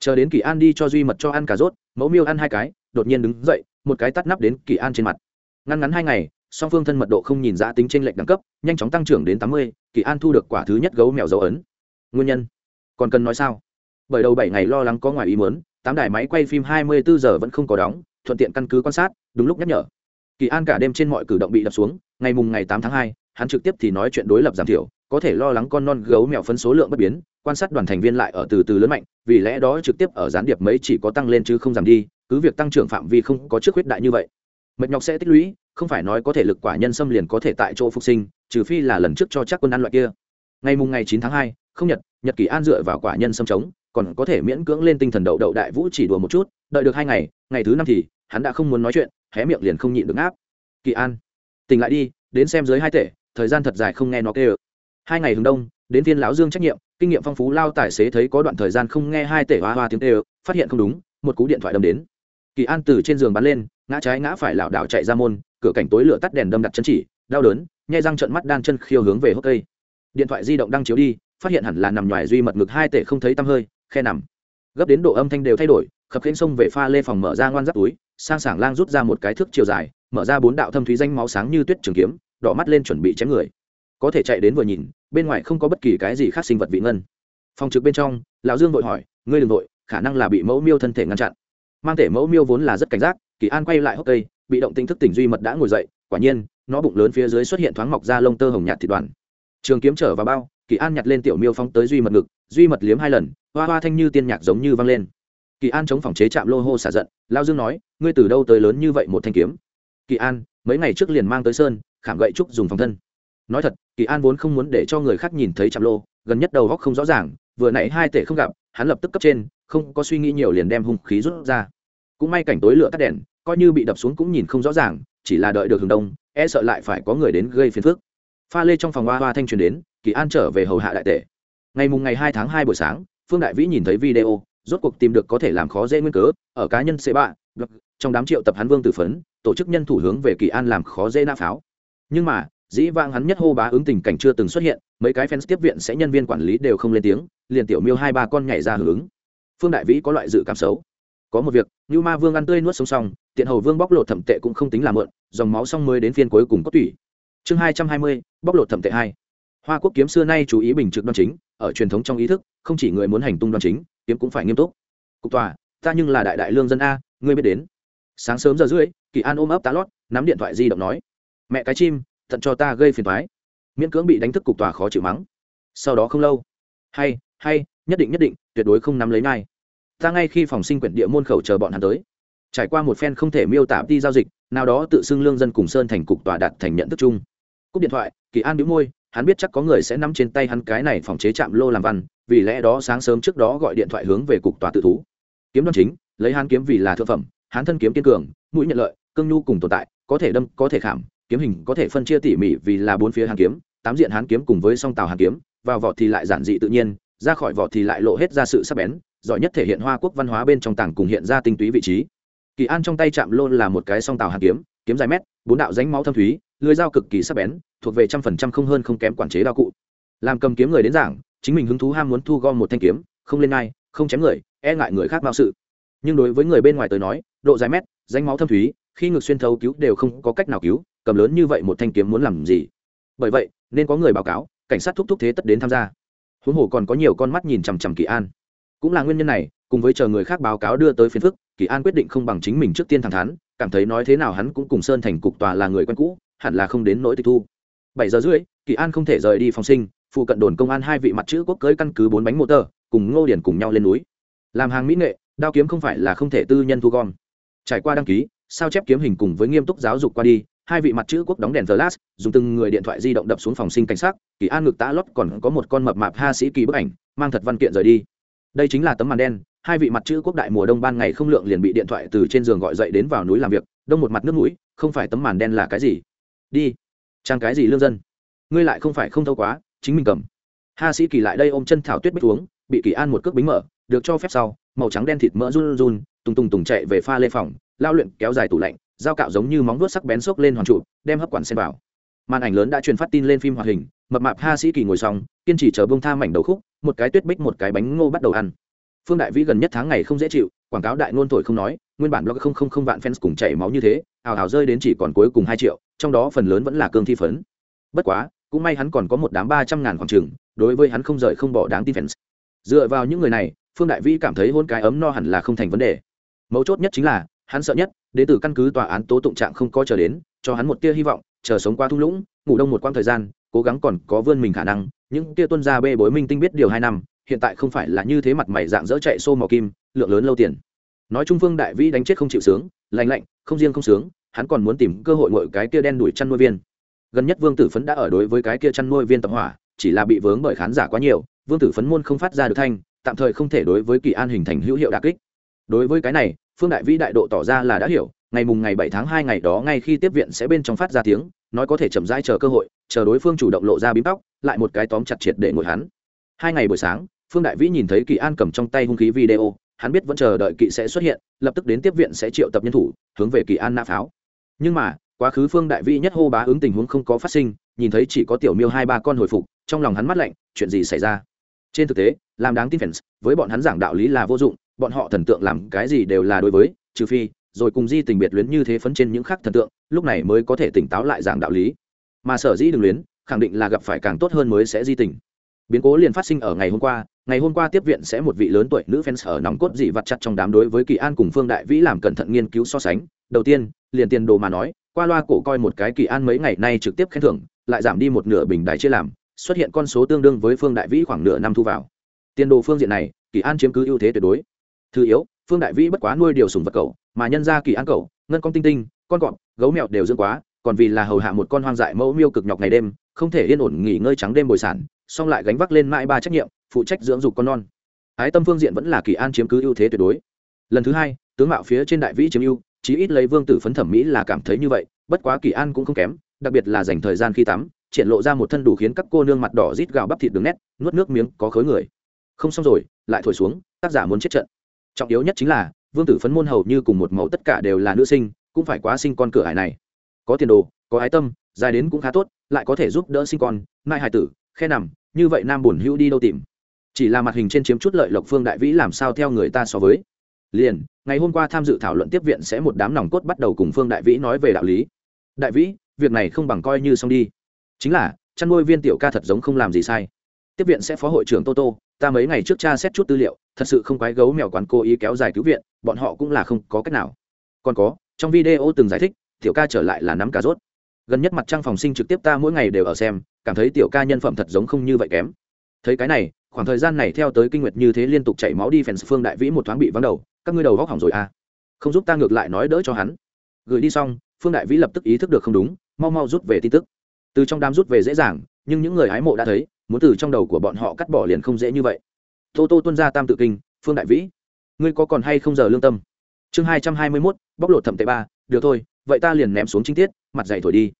Chờ đến kỳ an đi cho duy mật cho ăn cà rốt, mẫu miêu ăn hai cái, đột nhiên đứng dậy, một cái tắt nắp đến kỳ an trên mặt. Ngăn ngắn hai ngày, song phương thân mật độ không nhìn ra tính trên lệch đẳng cấp, nhanh chóng tăng trưởng đến tám mươi, kỳ an thu được quả thứ nhất gấu mèo dấu ấn. Nguyên nhân? Còn cần nói sao? Bởi đầu bảy ngày lo lắng có ngoài ý muốn, tám đài máy quay phim hai mươi bốn giờ vẫn không có đóng thuận tiện căn cứ quan sát, đúng lúc nhắc nhở. Kỳ an cả đêm trên mọi cử động bị đập xuống, ngày mùng ngày tám tháng hai, hắn trực tiếp thì nói chuyện đối lập giảm thiểu, có thể lo lắng con non gấu mèo phân số lượng bất biến, quan sát đoàn thành viên lại ở từ từ lớn mạnh, vì lẽ đó trực tiếp ở gián điệp mấy chỉ có tăng lên chứ không giảm đi, cứ việc tăng trưởng phạm vi không có trước huyết đại như vậy. Mệt nhọc sẽ tích lũy, không phải nói có thể lực quả nhân xâm liền có thể tại chỗ phục sinh, trừ phi là lần trước cho chắc quân ăn loại kia. Ngày mùng ngày chín tháng hai, không nhật nhật kỳ an dựa vào quả nhân xâm chống còn có thể miễn cưỡng lên tinh thần đậu đậu đại vũ chỉ đùa một chút, đợi được hai ngày ngày thứ năm thì, hắn đã không muốn nói chuyện, hé miệng liền không nhịn được áp kỳ an, tỉnh lại đi, đến xem dưới hai tể, thời gian thật dài không nghe nó kêu. Ơ hai ngày hướng đông, đến viên lão dương trách nhiệm, kinh nghiệm phong phú lao tài xế thấy có đoạn thời gian không nghe hai tể hoa hoa tiếng kêu, phát hiện không đúng, một cú điện thoại đâm đến. Kỳ an từ trên giường bắn lên, ngã trái ngã phải lảo đảo chạy ra môn, cửa cảnh tối lửa tắt đèn đâm đặt chân chỉ, đau đớn, nhai răng trận mắt đan chân khiêu hướng về hốc cây. Điện thoại di động đang chiếu đi, phát hiện hẳn là nằm ngoài duy mật ngực hai tể không thấy tăm hơi khe nằm. Gấp đến độ âm thanh đều thay đổi, khập khiễng sông về pha lê phòng mở ra ngoan giáp túi, sang sảng lang rút ra một cái thước chiều dài, mở ra bốn đạo thâm thúy danh máu sáng như tuyết trường kiếm, đỏ mắt lên chuẩn bị chém người. Có thể chạy đến vừa nhìn, bên ngoài không có bất kỳ cái gì khác sinh vật vị ngân. Phòng trực bên trong, lão dương vội hỏi, ngươi đ ừ n g vội, khả năng là bị mẫu miêu thân thể ngăn chặn. Mang thể mẫu miêu vốn là rất cảnh giác, kỳ an quay lại hốc cây, bị động tinh thức tỉnh duy mật đã ngồi dậy, quả nhiên, nó bụng lớn phía dưới xuất hiện thoáng mọc ra lông tơ hồng nhạt thịt đoàn. Trường kiếm trở vào bao kỳ an nhặt lên tiểu miêu phóng tới duy mật ngực, duy mật liếm hai lần, hoa hoa thanh như tiên nhạc giống như vang lên. Kỳ an chống phòng chế chạm lô hô xả giận, lao dương nói, ngươi từ đâu tới lớn như vậy một thanh kiếm? Kỳ an, mấy ngày trước liền mang tới sơn, khảm gậy trúc dùng phòng thân. Nói thật, kỳ an vốn không muốn để cho người khác nhìn thấy chạm lô, gần nhất đầu góc không rõ ràng, vừa nãy hai tể không gặp, hắn lập tức cấp trên, không có suy nghĩ nhiều liền đem hung khí rút ra. Cũng may cảnh tối lửa tắt đèn, coi như bị đập xuống cũng nhìn không rõ ràng, chỉ là đợi được hướng đông e sợ lại phải có người đến gây phiền phức. Pha lê trong phòng hoa hoa thanh truyền đến kỳ an trở về hầu hạ đại tể. Ngày mùng ngày hai tháng hai buổi sáng, phương đại vĩ nhìn thấy video, rốt cuộc tìm được có thể làm khó dễ nguyên cớ, ở cá nhân c ba trong đám triệu tập hắn vương tử phấn, tổ chức nhân thủ hướng về kỳ an làm khó dễ nã pháo. Nhưng mà, dĩ vang hắn nhất hô bá ứng tình cảnh chưa từng xuất hiện, mấy cái fans tiếp viện sẽ nhân viên quản lý đều không lên tiếng, liền tiểu miêu hai ba con nhảy ra hưởng ứng. Phương đại vĩ có loại dự cảm xấu. Có một việc như ma vương ăn tươi nuốt sống xong, tiện hầu vương bóc lột thẩm tệ cũng không tính là mượn, dòng máu xong mới đến phiên cuối cùng có tủy. Chương hai trăm hai mươi, bóc lột thẩm tệ hai hoa quốc kiếm xưa nay chú ý bình trực đoan chính, ở truyền thống trong ý thức, không chỉ người muốn hành tung đoan chính, kiếm cũng phải nghiêm túc. Cục tòa, ta nhưng là đại đại lương dân a, ngươi biết đến. Sáng sớm giờ rưỡi, kỳ an ôm ấp tá lót, nắm điện thoại di động nói, mẹ cái chim, tận cho ta gây phiền thoái miễn cưỡng bị đánh thức cục tòa khó chịu mắng. Sau đó không lâu, hay hay, nhất định nhất định, tuyệt đối không nắm lấy ngay. Ta ngay khi phòng sinh quyển địa môn khẩu chờ bọn hắn tới. Trải qua một phen không thể miêu tả đi giao dịch, nào đó tự xưng lương dân cùng sơn thành cục tòa đạt thành nhận thức chung. Cúp điện thoại, kỳ an đĩu môi hắn biết chắc có người sẽ nắm trên tay hắn cái này phòng chế chạm lô làm văn, vì lẽ đó sáng sớm trước đó gọi điện thoại hướng về cục tòa tự thú. Kiếm đoan chính, lấy hắn kiếm vì là thượng phẩm, hắn thân kiếm kiên cường, mũi nhận lợi, cương nhu cùng tồn tại, có thể đâm, có thể khảm, kiếm hình có thể phân chia tỉ mỉ vì là bốn phía hàn kiếm, tám diện hán kiếm cùng với song tàu hàn kiếm, vào vỏ thì lại giản dị tự nhiên, ra khỏi vỏ thì lại lộ hết ra sự sắc bén, giỏi nhất thể hiện hoa quốc văn hóa bên trong tảng cùng hiện ra tinh túy vị trí. Kỳ an trong tay chạm lô là một cái song tàu hàn kiếm kiếm dài mét, bốn đạo ránh máu thâm thúy, lưới dao cực kỳ sắc bén thuộc về trăm phần trăm không hơn không kém quản chế đao cụ. Làm cầm kiếm người đến giảng, chính mình hứng thú ham muốn thu gom một thanh kiếm, không lên ngay không chém người e ngại người khác mạo sự. Nhưng đối với người bên ngoài tới nói, độ dài mét, danh máu thâm thúy, khi ngực xuyên thấu cứu đều không có cách nào cứu, cầm lớn như vậy một thanh kiếm muốn làm gì? Bởi vậy, nên có người báo cáo, cảnh sát thúc thúc thế tất đến tham gia. Huống hồ còn có nhiều con mắt nhìn chằm chằm kỳ an. Cũng là nguyên nhân này, cùng với chờ người khác báo cáo đưa tới phiên phức, kỳ an quyết định không bằng chính mình trước tiên thẳng thắn, cảm thấy nói thế nào hắn cũng cùng sơn thành cục tòa là người quen cũ, hẳn là không đến nỗi tịch thu bảy giờ rưỡi, kỳ an không thể rời đi phòng sinh, phụ cận đồn công an hai vị mặt chữ quốc cưới căn cứ bốn bánh mô tơ, cùng ngô điển cùng nhau lên núi. Làm hàng mỹ nghệ, đao kiếm không phải là không thể tư nhân thu gom. Trải qua đăng ký, sao chép kiếm hình cùng với nghiêm túc giáo dục qua đi, hai vị mặt chữ quốc đóng đèn flash, dùng từng người điện thoại di động đập xuống phòng sinh cảnh sát, kỳ an ngực tá lót còn có một con mập mạp ha sĩ kỳ bức ảnh, mang thật văn kiện rời đi. Đây chính là tấm màn đen, hai vị mặt chữ quốc đại mùa đông ban ngày không lượng liền bị điện thoại từ trên giường gọi dậy đến vào núi làm việc, đông một mặt nước mũi, không phải tấm màn đen là cái gì? Đi trang cái gì lương dân? Ngươi lại không phải không thâu quá, chính mình cầm. Ha sĩ kỳ lại đây ôm chân thảo tuyết bích uống, bị kỳ an một cước bính mở, được cho phép sau, màu trắng đen thịt mỡ run run tùng tùng tùng chạy về pha lê phòng, lao luyện kéo dài tủ lạnh, dao cạo giống như móng vuốt sắc bén xốc lên hoàn trụ, đem hấp quản xem vào. Màn ảnh lớn đã truyền phát tin lên phim hoạt hình, mập mạp ha sĩ kỳ ngồi xong, kiên trì chờ bông tha mảnh đầu khúc, một cái tuyết bích một cái bánh ngô bắt đầu ăn. Phương đại vĩ gần nhất tháng ngày không dễ chịu, quảng cáo đại ngôn thổi không nói, nguyên bản blog không không không vạn fans cùng chảy máu như thế, ào ào rơi đến chỉ còn cuối cùng hai triệu trong đó phần lớn vẫn là cương thi phấn. Bất quá, cũng may hắn còn có một đám ba trăm ngàn khoảng trường, đối với hắn không rời không bỏ đáng tin fans. Dựa vào những người này, phương đại vĩ cảm thấy hôn cái ấm no hẳn là không thành vấn đề. Mấu chốt nhất chính là, hắn sợ nhất, đến từ căn cứ tòa án tố tụng trạng không có chờ đến, cho hắn một tia hy vọng, chờ sống qua thung lũng, ngủ đông một quãng thời gian, cố gắng còn có vươn mình khả năng. Những tia tuân gia bê bối minh tinh biết điều hai năm, hiện tại không phải là như thế mặt mày dạng dỡ chạy xô màu kim, lượng lớn lâu tiền. Nói trung phương đại vĩ đánh chết không chịu sướng lành lạnh, không riêng không sướng hắn còn muốn tìm cơ hội ngồi cái kia đen đuổi chăn nuôi viên. Gần nhất vương tử phấn đã ở đối với cái kia chăn nuôi viên tập hỏa, chỉ là bị vướng bởi khán giả quá nhiều, vương tử phấn môn không phát ra được thanh, tạm thời không thể đối với kỳ an hình thành hữu hiệu đà kích. Đối với cái này, phương đại vĩ đại độ tỏ ra là đã hiểu, ngày mùng ngày bảy tháng hai ngày đó ngay khi tiếp viện sẽ bên trong phát ra tiếng, nói có thể chậm rãi chờ cơ hội, chờ đối phương chủ động lộ ra bím tóc, lại một cái tóm chặt triệt để ngồi hắn. Hai ngày buổi sáng, phương đại vĩ nhìn thấy kỳ an cầm trong tay hung khí video, hắn biết vẫn chờ đợi kỵ sẽ xuất hiện, lập tức đến tiếp viện sẽ triệu tập nhân thủ, hướng về kỳ an nã pháo nhưng mà, quá khứ phương đại vĩ nhất hô bá ứng tình huống không có phát sinh, nhìn thấy chỉ có tiểu miêu hai ba con hồi phục, trong lòng hắn mắt lạnh, chuyện gì xảy ra? Trên thực tế, làm đáng tin fans, với bọn hắn giảng đạo lý là vô dụng, bọn họ thần tượng làm cái gì đều là đối với, trừ phi, rồi cùng di tình biệt luyến như thế phấn trên những khác thần tượng, lúc này mới có thể tỉnh táo lại giảng đạo lý. Mà sở dĩ đường luyến, khẳng định là gặp phải càng tốt hơn mới sẽ di tình. Biến cố liền phát sinh ở ngày hôm qua ngày hôm qua tiếp viện sẽ một vị lớn tuổi nữ fans ở nòng cốt dị vặt chặt trong đám đối với kỳ an cùng phương đại vĩ làm cẩn thận nghiên cứu so sánh. Đầu tiên, liền tiền đồ mà nói, qua loa cổ coi một cái kỳ an mấy ngày nay trực tiếp khen thưởng, lại giảm đi một nửa bình đài chia làm, xuất hiện con số tương đương với phương đại vĩ khoảng nửa năm thu vào. Tiền đồ phương diện này, kỳ an chiếm cứ ưu thế tuyệt đối. Thứ yếu, phương đại vĩ bất quá nuôi điều sùng vật cậu mà nhân ra kỳ an cậu ngân con tinh tinh, con cọp, gấu mèo đều dưỡng quá, còn vì là hầu hạ một con hoang dại mẫu miêu cực nhọc ngày đêm, không thể yên ổn nghỉ ngơi trắng đêm bồi sản, song lại gánh vác lên mãi ba trách nhiệm phụ trách dưỡng dục con non. Ái tâm phương diện vẫn là kỳ an chiếm cứ ưu thế tuyệt đối. Lần thứ hai, tướng mạo phía trên đại vĩ chiếm ưu, chí ít lấy vương tử phấn thẩm mỹ là cảm thấy như vậy, bất quá kỳ an cũng không kém, đặc biệt là dành thời gian khi tắm, triển lộ ra một thân đủ khiến các cô nương mặt đỏ rít gạo bắp thịt đường nét, nuốt nước miếng, có khối người. Không xong rồi, lại thổi xuống, tác giả muốn chết trận. Trọng yếu nhất chính là, vương tử phấn môn hầu như cùng một màu tất cả đều là nữ sinh, cũng phải quá sinh con cửa hải này. Có tiền đồ, có ái tâm, dài đến cũng khá tốt, lại có thể giúp đỡ sinh con, mai hải tử, khe nằm, như vậy nam bổn hữu đi đâu tìm? Chỉ là mặt hình trên chiếm chút lợi lộc phương đại vĩ làm sao theo người ta so với. Liền, ngày hôm qua tham dự thảo luận tiếp viện sẽ một đám nòng cốt bắt đầu cùng phương đại vĩ nói về đạo lý. Đại vĩ, việc này không bằng coi như xong đi. Chính là, chăn nuôi viên tiểu ca thật giống không làm gì sai. Tiếp viện sẽ phó hội trưởng tô tô, ta mấy ngày trước cha xét chút tư liệu, thật sự không quái gấu mèo quán cố ý kéo dài cứu viện, bọn họ cũng là không có cách nào. Còn có, trong video từng giải thích, tiểu ca trở lại là nắm cà rốt. Gần nhất mặt trăng phòng sinh trực tiếp ta mỗi ngày đều ở xem, cảm thấy tiểu ca nhân phẩm thật giống không như vậy kém thấy cái này, khoảng thời gian này theo tới kinh nguyệt như thế liên tục chảy máu đi phèn phương đại vĩ một thoáng bị vắng đầu, các ngươi đầu góc hỏng rồi à. Không giúp ta ngược lại nói đỡ cho hắn. Gửi đi xong, phương đại vĩ lập tức ý thức được không đúng, mau mau rút về tin tức. Từ trong đám rút về dễ dàng, nhưng những người hái mộ đã thấy, muốn từ trong đầu của bọn họ cắt bỏ liền không dễ như vậy. Tô tô tuân ra tam tự kinh, phương đại vĩ, ngươi có còn hay không giờ lương tâm? Chương hai trăm hai mươi mốt, bóc lột thẩm tệ ba, được thôi, vậy ta liền ném xuống chính tiết, mặt dày thổi đi.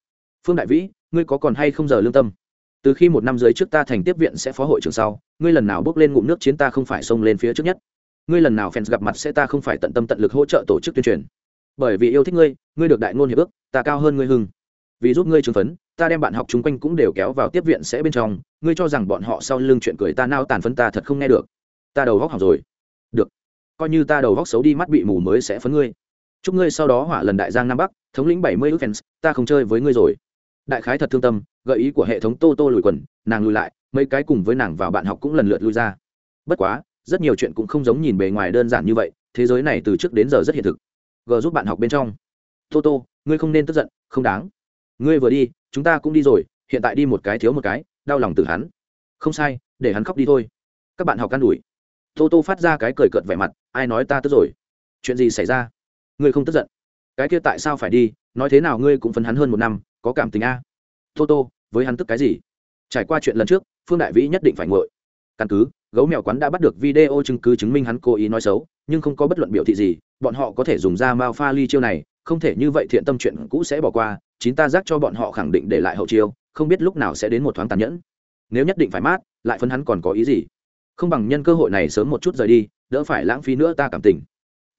Phương đại vĩ, ngươi có còn hay không giờ lương tâm? Từ khi một năm dưới trước ta thành tiếp viện sẽ phó hội trưởng sau, ngươi lần nào bước lên ngụm nước chiến ta không phải xông lên phía trước nhất. Ngươi lần nào fans gặp mặt sẽ ta không phải tận tâm tận lực hỗ trợ tổ chức tuyên truyền. Bởi vì yêu thích ngươi ngươi được đại ngôn hiệp ước, ta cao hơn ngươi hưng. Vì giúp ngươi chứng phấn, ta đem bạn học chung quanh cũng đều kéo vào tiếp viện sẽ bên trong. Ngươi cho rằng bọn họ sau lưng chuyện cười ta nao tàn phấn ta thật không nghe được. Ta đầu góc học rồi. Được. Coi như ta đầu góc xấu đi mắt bị mù mới sẽ phấn ngươi. Chúc ngươi sau đó hỏa lần đại giang nam bắc, thống lĩnh bảy mươi ước fans, ta không chơi với ngươi rồi đại khái thật thương tâm, gợi ý của hệ thống tô tô lùi quần, nàng lùi lại, mấy cái cùng với nàng vào bạn học cũng lần lượt lui ra. Bất quá, rất nhiều chuyện cũng không giống nhìn bề ngoài đơn giản như vậy, thế giới này từ trước đến giờ rất hiện thực. G giúp bạn học bên trong. Tô tô, ngươi không nên tức giận, không đáng. Ngươi vừa đi, chúng ta cũng đi rồi, hiện tại đi một cái thiếu một cái, đau lòng từ hắn. Không sai, để hắn khóc đi thôi. Các bạn học can đuổi. Tô tô phát ra cái cười cợt vẻ mặt, ai nói ta tức rồi? Chuyện gì xảy ra? Ngươi không tức giận. Cái kia tại sao phải đi, nói thế nào ngươi cũng phấn hắn hơn một năm có cảm tình a. Tô tô, với hắn tức cái gì? Trải qua chuyện lần trước, phương đại vĩ nhất định phải ngội căn cứ, gấu mèo quán đã bắt được video chứng cứ chứng minh hắn cố ý nói xấu, nhưng không có bất luận biểu thị gì, bọn họ có thể dùng ra mao pha ly chiêu này, không thể như vậy thiện tâm chuyện cũ sẽ bỏ qua chính ta giác cho bọn họ khẳng định để lại hậu chiêu, không biết lúc nào sẽ đến một thoáng tàn nhẫn. Nếu nhất định phải mát, lại phân hắn còn có ý gì? Không bằng nhân cơ hội này sớm một chút rời đi, đỡ phải lãng phí nữa ta cảm tình.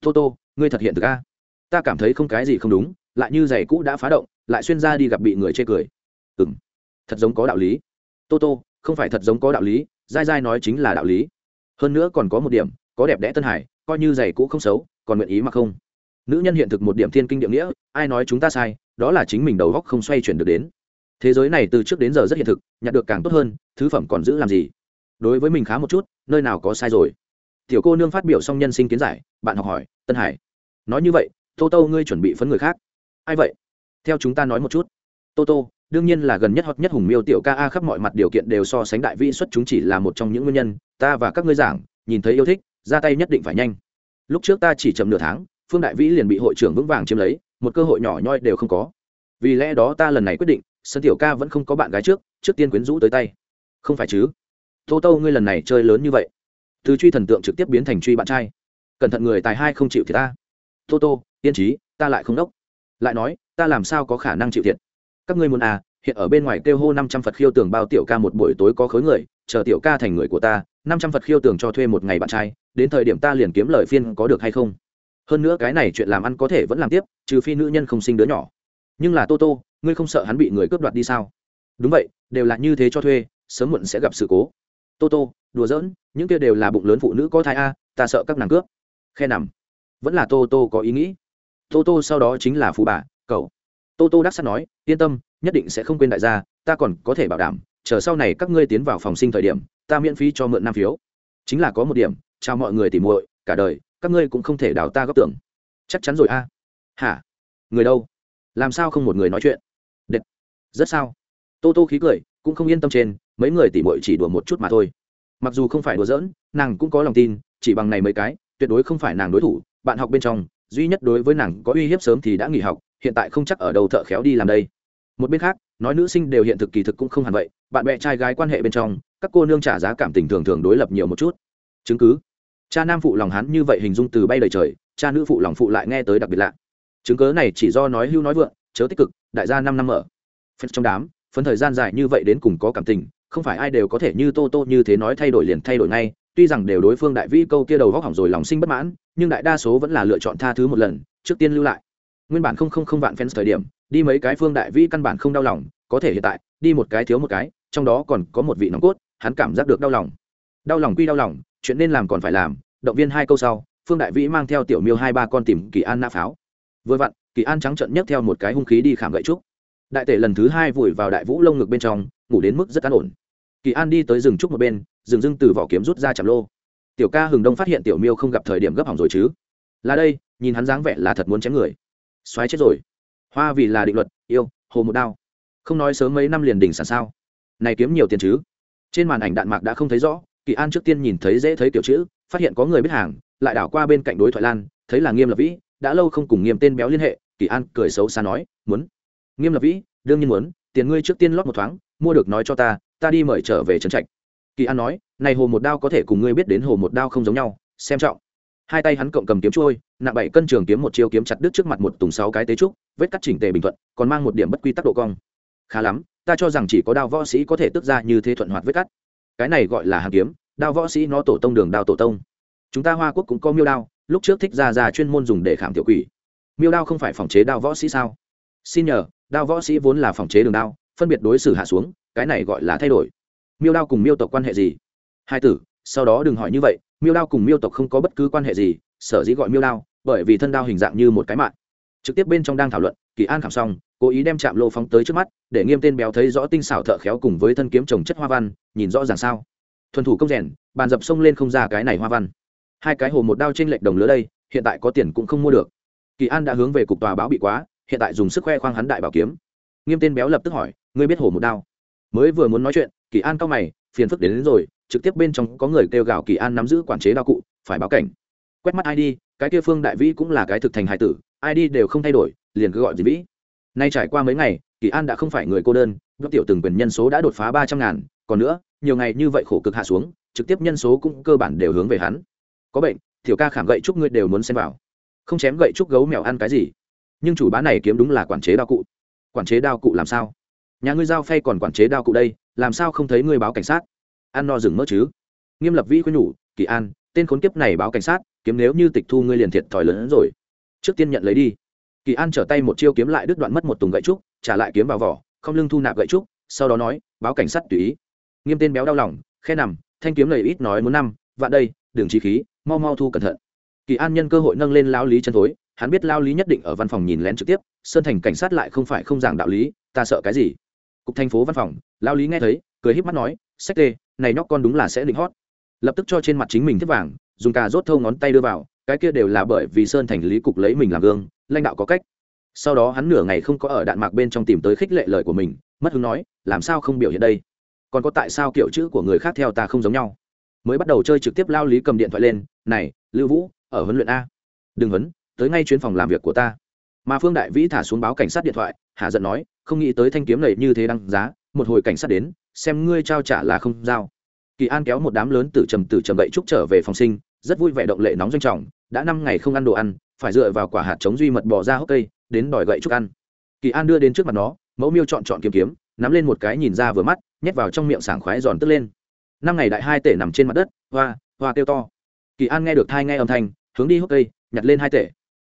Tô tô, ngươi thật hiện thực a. Ta cảm thấy không cái gì không đúng, lại như giày cũ đã phá động lại xuyên ra đi gặp bị người chê cười. Ừ m thật giống có đạo lý. Tô tô, không phải thật giống có đạo lý dai dai nói chính là đạo lý. Hơn nữa còn có một điểm, có đẹp đẽ tân hải, coi như giày cũ không xấu, còn nguyện ý mà không. Nữ nhân hiện thực một điểm thiên kinh địa nghĩa, ai nói chúng ta sai, đó là chính mình đầu góc không xoay chuyển được đến. Thế giới này từ trước đến giờ rất hiện thực, nhặt được càng tốt hơn, thứ phẩm còn giữ làm gì? Đối với mình khá một chút, nơi nào có sai rồi. Tiểu cô nương phát biểu xong nhân sinh kiến giải, bạn học hỏi, tân hải. Nói như vậy, tô tô, ngươi chuẩn bị phấn người khác. Ai vậy? Theo chúng ta nói một chút. Tô tô, đương nhiên là gần nhất hoặc nhất hùng miêu tiểu ca a khắp mọi mặt điều kiện đều so sánh đại vĩ xuất chúng chỉ là một trong những nguyên nhân, ta và các ngươi giảng, nhìn thấy yêu thích, ra tay nhất định phải nhanh. Lúc trước ta chỉ chậm nửa tháng, phương đại vĩ liền bị hội trưởng vững vàng chiếm lấy, một cơ hội nhỏ nhoi đều không có. Vì lẽ đó ta lần này quyết định sân tiểu ca vẫn không có bạn gái trước trước tiên quyến rũ tới tay. Không phải chứ? Tô tô, ngươi lần này chơi lớn như vậy. Từ truy thần tượng trực tiếp biến thành truy bạn trai. Cẩn thận người tài hai không chịu thì ta. Tô tô, yên trí ta lại không đốc lại nói, ta làm sao có khả năng chịu thiệt? Các ngươi muốn à hiện ở bên ngoài kêu hô năm trăm phật khiêu tường bao tiểu ca một buổi tối có khối người, chờ tiểu ca thành người của ta, năm trăm phật khiêu tường cho thuê một ngày bạn trai, đến thời điểm ta liền kiếm lời phiên có được hay không? Hơn nữa cái này chuyện làm ăn có thể vẫn làm tiếp, trừ phi nữ nhân không sinh đứa nhỏ. Nhưng là tô tô, ngươi không sợ hắn bị người cướp đoạt đi sao? Đúng vậy, đều là như thế cho thuê, sớm muộn sẽ gặp sự cố. Tô tô, đùa giỡn, những kia đều là bụng lớn phụ nữ có thai a, ta sợ các nàng cướp. Khe nằm. Vẫn là tô tô có ý nghĩ tô tô sau đó chính là phụ bà, cậu. Tô tô đắc sắt nói, yên tâm, nhất định sẽ không quên đại gia, ta còn có thể bảo đảm, chờ sau này các ngươi tiến vào phòng sinh thời điểm, ta miễn phí cho mượn năm phiếu. Chính là có một điểm, chào mọi người tỉ muội, cả đời, các ngươi cũng không thể đào ta góp tưởng. Chắc chắn rồi a. Hả? Người đâu? Làm sao không một người nói chuyện? Đệt. rất sao? Tô tô khí cười, cũng không yên tâm trên, mấy người tỉ muội chỉ đùa một chút mà thôi. Mặc dù không phải đùa giỡn, nàng cũng có lòng tin, chỉ bằng này mấy cái, tuyệt đối không phải nàng đối thủ, bạn học bên trong duy nhất đối với nàng có uy hiếp sớm thì đã nghỉ học, hiện tại không chắc ở đâu thợ khéo đi làm đây. Một bên khác, nói nữ sinh đều hiện thực kỳ thực cũng không hẳn vậy, bạn bè trai gái quan hệ bên trong, các cô nương trả giá cảm tình thường thường đối lập nhiều một chút. Chứng cứ. Cha nam phụ lòng hắn như vậy hình dung từ bay đầy trời, cha nữ phụ lòng phụ lại nghe tới đặc biệt lạ. Chứng cớ này chỉ do nói hưu nói vượng, chớ tích cực, đại gia năm năm ở phép trong đám phân thời gian dài như vậy đến cùng có cảm tình, không phải ai đều có thể như tô tô như thế nói thay đổi liền thay đổi ngay tuy rằng đều đối phương đại vĩ câu kia đầu góc hỏng rồi lòng sinh bất mãn, nhưng đại đa số vẫn là lựa chọn tha thứ một lần, trước tiên lưu lại. Nguyên bản không không không vạn fans thời điểm, đi mấy cái phương đại vĩ căn bản không đau lòng, có thể hiện tại, đi một cái thiếu một cái, trong đó còn có một vị nòng cốt, hắn cảm giác được đau lòng. Đau lòng quy đau lòng, chuyện nên làm còn phải làm, động viên hai câu sau, phương đại vĩ mang theo tiểu miêu hai ba con tìm kỳ an nã pháo. Vừa vặn, kỳ an trắng trận nhất theo một cái hung khí đi khảm gậy trúc. Đại tể lần thứ hai vùi vào đại vũ lông ngực bên trong, ngủ đến mức rất an ổn. Kỳ an đi tới rừng trúc một bên dừng dưng từ vỏ kiếm rút ra chạm lô. Tiểu ca hừng đông phát hiện tiểu miêu không gặp thời điểm gấp hỏng rồi chứ. Là đây, nhìn hắn dáng vẻ là thật muốn chém người. Xoáy chết rồi. Hoa vì là định luật, yêu, hồ một đao. Không nói sớm mấy năm liền đỉnh sản sao. Này kiếm nhiều tiền chứ. Trên màn ảnh đạn mạc đã không thấy rõ, kỳ an trước tiên nhìn thấy dễ thấy kiểu chữ, phát hiện có người biết hàng, lại đảo qua bên cạnh đối thoại lan, thấy là nghiêm lập vĩ, đã lâu không cùng nghiêm tên béo liên hệ, kỳ an cười xấu xa nói, muốn. Nghiêm lập vĩ, đương nhiên muốn, tiền ngươi trước tiên lót một thoáng, mua được nói cho ta ta đi mời trở về trấn trạch kỳ an nói, này hồ một đao có thể cùng ngươi biết đến hồ một đao không giống nhau, xem trọng. Hai tay hắn cộng cầm kiếm trôi, nặng bảy cân trường kiếm một chiêu kiếm chặt đứt trước mặt một tùng sáu cái tế trúc, vết cắt chỉnh tề bình thuận, còn mang một điểm bất quy tắc độ cong. Khá lắm, ta cho rằng chỉ có đao võ sĩ có thể tức ra như thế thuận hoạt vết cắt. Cái này gọi là hàng kiếm, đao võ sĩ nó tổ tông đường đao tổ tông. Chúng ta hoa quốc cũng có miêu đao, lúc trước thích ra ra chuyên môn dùng để khảm tiểu quỷ. Miêu đao không phải phòng chế đao võ sĩ sao? Xin nhờ, đao võ sĩ vốn là phòng chế đường đao, phân biệt đối xử hạ xuống, cái này gọi là thay đổi miêu đao cùng miêu tộc quan hệ gì? Hai tử, sau đó đừng hỏi như vậy, miêu đao cùng miêu tộc không có bất cứ quan hệ gì, sở dĩ gọi miêu đao, bởi vì thân đao hình dạng như một cái mạng. Trực tiếp bên trong đang thảo luận, kỳ an khảm xong, cố ý đem chạm lô phóng tới trước mắt, để nghiêm tên béo thấy rõ tinh xảo thợ khéo cùng với thân kiếm trồng chất hoa văn, nhìn rõ ràng sao. Thuần thủ công rèn, bàn dập sông lên không ra cái này hoa văn. Hai cái hồ một đao trên lệch đồng lứa đây, hiện tại có tiền cũng không mua được. Kỳ an đã hướng về cục tòa báo bị quá, hiện tại dùng sức khoe khoang hắn đại bảo kiếm. Nghiêm tên béo lập tức hỏi, ngươi biết hồ một đao? Mới vừa muốn nói chuyện kỳ an cao mày phiền phức đến, đến rồi trực tiếp bên trong có người kêu gào kỳ an nắm giữ quản chế đao cụ phải báo cảnh. Quét mắt id cái kia phương đại vĩ cũng là cái thực thành hải tử id đều không thay đổi liền cứ gọi gì vĩ. Nay trải qua mấy ngày kỳ an đã không phải người cô đơn gấp tiểu từng quyền nhân số đã đột phá ba trăm ngàn còn nữa nhiều ngày như vậy khổ cực hạ xuống trực tiếp nhân số cũng cơ bản đều hướng về hắn. Có bệnh tiểu ca khảm gậy trúc ngươi đều muốn xem vào. Không chém gậy trúc gấu mèo ăn cái gì? Nhưng chủ bá này kiếm đúng là quản chế đao cụ. Quản chế đao cụ làm sao? Nhà ngươi giao phay còn quản chế đao cụ đây? Làm sao không thấy ngươi báo cảnh sát? Ăn no rừng mỡ chứ. Nghiêm lập vĩ khuyên nhủ, kỳ an, tên khốn kiếp này báo cảnh sát, kiếm nếu như tịch thu ngươi liền thiệt thòi lớn hơn rồi. Trước tiên nhận lấy đi. Kỳ an trở tay một chiêu kiếm lại đứt đoạn mất một tùng gậy trúc, trả lại kiếm vào vỏ, không lưng thu nạp gậy trúc, sau đó nói, báo cảnh sát tùy ý. Nghiêm tên béo đau lòng, khe nằm, thanh kiếm lời ít nói muốn năm, vạn đây đường trí khí, mau mau thu cẩn thận. Kỳ an nhân cơ hội nâng lên lao lý chân thối, hắn biết lao lý nhất định ở văn phòng nhìn lén trực tiếp, sơn thành cảnh sát lại không phải không giảng đạo lý, ta sợ cái gì? Cục thành phố văn phòng, lao lý nghe thấy, cười híp mắt nói, sách tê, này nhóc con đúng là sẽ định hót. Lập tức cho trên mặt chính mình thiết vàng, dùng cà rốt thâu ngón tay đưa vào, cái kia đều là bởi vì sơn thành lý cục lấy mình làm gương, lãnh đạo có cách. Sau đó hắn nửa ngày không có ở đạn mạc bên trong tìm tới khích lệ lời của mình, mất hứng nói, làm sao không biểu hiện đây? Còn có tại sao kiểu chữ của người khác theo ta không giống nhau? Mới bắt đầu chơi trực tiếp lao lý cầm điện thoại lên, này, lưu vũ, ở huấn luyện a. Đừng huấn, tới ngay chuyến phòng làm việc của ta. Mà phương đại vĩ thả xuống báo cảnh sát điện thoại, hạ giận nói không nghĩ tới thanh kiếm này như thế đăng giá, một hồi cảnh sát đến, xem ngươi trao trả là không giao. Kỳ an kéo một đám lớn từ trầm từ trầm gậy trúc trở về phòng sinh, rất vui vẻ động lệ nóng doanh trọng, đã năm ngày không ăn đồ ăn, phải dựa vào quả hạt chống duy mật bỏ ra hốc cây, đến đòi gậy trúc ăn. Kỳ an đưa đến trước mặt nó, mẫu miêu chọn chọn kiếm kiếm, nắm lên một cái nhìn ra vừa mắt, nhét vào trong miệng sảng khoái giòn tức lên. Năm ngày đại hai tể nằm trên mặt đất, hoa hoa kêu to. Kỳ an nghe được thai nghe âm thanh, hướng đi hốc cây, nhặt lên hai tể.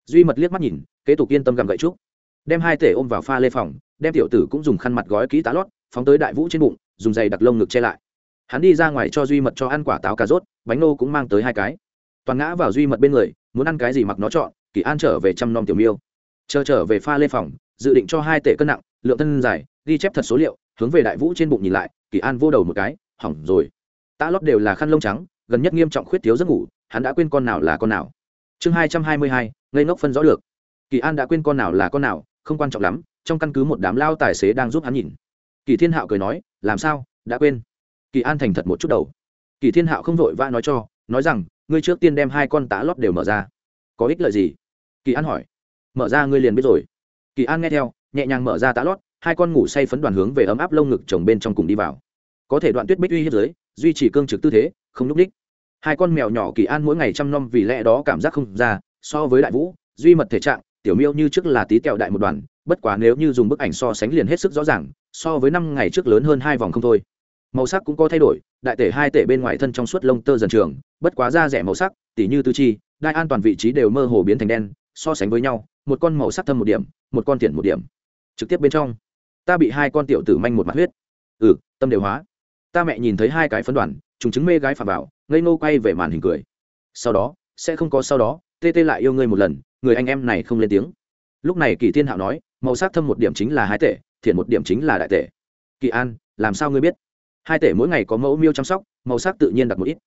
Duy mật liếc mắt nhìn, kế tục yên tâm gầm gậy trúc. Đem hai tể ôm vào pha lê phòng đem tiểu tử cũng dùng khăn mặt gói kỹ tá lót, phóng tới đại vũ trên bụng, dùng giày đặc lông ngực che lại. Hắn đi ra ngoài cho duy mật cho ăn quả táo cà rốt, bánh nô cũng mang tới hai cái. Toàn ngã vào duy mật bên người, muốn ăn cái gì mặc nó chọn, kỳ an trở về chăm nom tiểu miêu. Chờ trở về pha lê phòng, dự định cho hai tể cân nặng, lượng thân dài, ghi chép thật số liệu, hướng về đại vũ trên bụng nhìn lại, kỳ an vô đầu một cái, hỏng rồi. Tá lót đều là khăn lông trắng, gần nhất nghiêm trọng khuyết thiếu giấc ngủ, hắn đã quên con nào là con nào. Chương hai trăm hai mươi hai, ngây ngốc phân rõ được. Kỳ an đã quên con nào là con nào, không quan trọng lắm trong căn cứ một đám lao tài xế đang giúp hắn nhìn. Kỳ thiên hạo cười nói, làm sao? Đã quên. Kỳ an thành thật một chút đầu. Kỳ thiên hạo không vội vã nói cho, nói rằng, ngươi trước tiên đem hai con tá lót đều mở ra. Có ích lợi gì? Kỳ an hỏi. Mở ra ngươi liền biết rồi. Kỳ an nghe theo, nhẹ nhàng mở ra tá lót, hai con ngủ say phấn đoàn hướng về ấm áp lông ngực chồng bên trong cùng đi vào. Có thể đoạn tuyết bích uy hiếp giới, duy trì cương trực tư thế, không n ú c đích. Hai con mèo nhỏ kỳ an mỗi ngày trăm năm vì lẽ đó cảm giác không ra, so với đại vũ, duy mật thể trạng, tiểu miêu như trước là tí kẹo đại một đoàn bất quá nếu như dùng bức ảnh so sánh liền hết sức rõ ràng, so với năm ngày trước lớn hơn hai vòng không thôi. Màu sắc cũng có thay đổi, đại tể hai tể bên ngoài thân trong suốt lông tơ dần trường, bất quá da rẻ màu sắc, tỉ như tư chi, đai an toàn vị trí đều mơ hồ biến thành đen, so sánh với nhau, một con màu sắc thâm một điểm, một con tiền một điểm. Trực tiếp bên trong, ta bị hai con tiểu tử manh một mặt huyết. Ừ tâm đều hóa. Ta mẹ nhìn thấy hai cái phấn đoàn chúng chứng mê gái phà vào, ngây ngô quay về màn hình cười. Sau đó, sẽ không có sau đó, tê tê lại yêu ngươi một lần, người anh em này không lên tiếng. Lúc này kỳ thiên hạo nói màu sắc thâm một điểm chính là hai tể, thiện một điểm chính là đại tể. Kỳ an, làm sao ngươi biết? Hai tể mỗi ngày có mẫu miêu chăm sóc, màu sắc tự nhiên đặt một ít.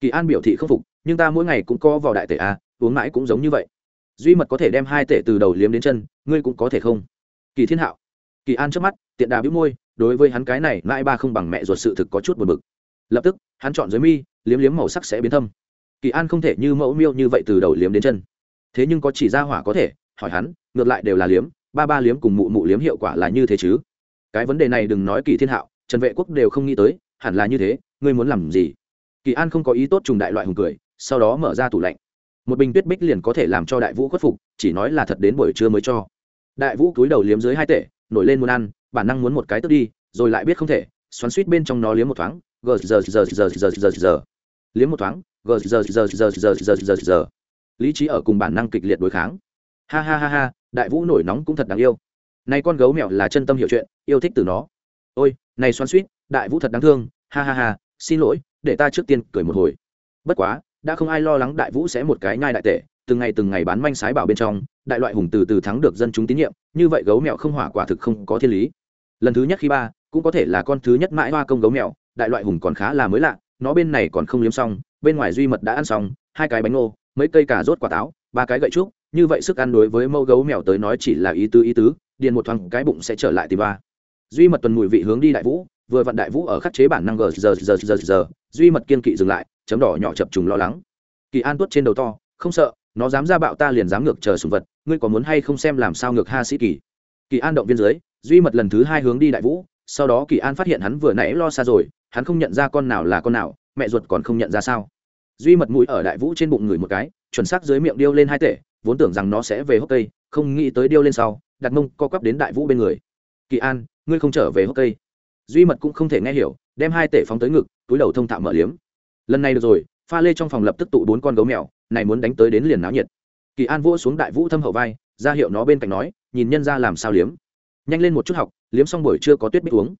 Kỳ an biểu thị không phục, nhưng ta mỗi ngày cũng có vào đại tể a uống mãi cũng giống như vậy. Duy mật có thể đem hai tể từ đầu liếm đến chân, ngươi cũng có thể không? Kỳ thiên hạo, kỳ an trước mắt, tiện đà bĩu môi, đối với hắn cái này mãi ba không bằng mẹ ruột sự thực có chút buồn bực. Lập tức, hắn chọn dưới mi, liếm liếm màu sắc sẽ biến thâm. Kỳ an không thể như mẫu miêu như vậy từ đầu liếm đến chân. Thế nhưng có chỉ ra hỏa có thể, hỏi hắn, ngược lại đều là liếm ba ba liếm cùng mụ mụ liếm hiệu quả là như thế chứ cái vấn đề này đừng nói kỳ thiên hạo trần vệ quốc đều không nghĩ tới hẳn là như thế ngươi muốn làm gì kỳ an không có ý tốt trùng đại loại hùng cười sau đó mở ra tủ lạnh một bình tuyết bích liền có thể làm cho đại vũ khuất phục chỉ nói là thật đến buổi trưa mới cho đại vũ cúi đầu liếm dưới hai tể nổi lên muốn ăn bản năng muốn một cái tức đi rồi lại biết không thể xoắn suýt bên trong nó liếm một thoáng gờ giờ giờ giờ giờ giờ giờ liếm một thoáng gờ giờ giờ giờ giờ giờ giờ giờ lý trí ở cùng bản năng kịch liệt đối kháng ha ha ha ha đại vũ nổi nóng cũng thật đáng yêu. Nay con gấu mèo là chân tâm hiểu chuyện, yêu thích từ nó. Ôi, này xoắn suýt đại vũ thật đáng thương, ha ha ha, xin lỗi, để ta trước tiên cười một hồi. Bất quá, đã không ai lo lắng đại vũ sẽ một cái nhai đại tệ. từng ngày từng ngày bán manh sái bảo bên trong, đại loại hùng từ từ thắng được dân chúng tín nhiệm, như vậy gấu mèo không hỏa quả thực không có thiên lý. Lần thứ nhất khi ba, cũng có thể là con thứ nhất mãi hoa công gấu mèo, đại loại hùng còn khá là mới lạ, nó bên này còn không liếm xong, bên ngoài duy mật đã ăn xong, hai cái bánh ngô, mấy cây cà rốt quả táo, ba cái gậy trúc như vậy sức ăn đối với mẫu gấu mèo tới nói chỉ là ý tứ ý tứ, điền một thoáng cái bụng sẽ trở lại tìm ba. Duy mật tuần mùi vị hướng đi đại vũ, vừa vặn đại vũ ở khắc chế bản năng gờ giờ giờ giờ giờ. Duy mật kiên kỵ dừng lại, chấm đỏ nhỏ chập trùng lo lắng. Kỳ an tuốt trên đầu to, không sợ, nó dám ra bạo ta liền dám ngược chờ sùng vật, ngươi có muốn hay không xem làm sao ngược ha sĩ kỳ? Kỳ an động viên dưới, duy mật lần thứ hai hướng đi đại vũ, sau đó kỳ an phát hiện hắn vừa nãy lo xa rồi, hắn không nhận ra con nào là con nào, mẹ ruột còn không nhận ra sao. Duy mật mũi ở đại vũ trên bụng người một cái, chuẩn xác dưới miệng điêu lên hai tể vốn tưởng rằng nó sẽ về hốc cây, không nghĩ tới điêu lên sau, đặt mông co quắp đến đại vũ bên người. Kỳ an, ngươi không trở về hốc cây. Duy mật cũng không thể nghe hiểu, đem hai tể phóng tới ngực, túi đầu thông thạo mở liếm. Lần này được rồi, pha lê trong phòng lập tức tụ bốn con gấu mèo, này muốn đánh tới đến liền náo nhiệt. Kỳ an vỗ xuống đại vũ thâm hậu vai, ra hiệu nó bên cạnh nói, nhìn nhân ra làm sao liếm. Nhanh lên một chút học, liếm xong buổi chưa có tuyết bích uống.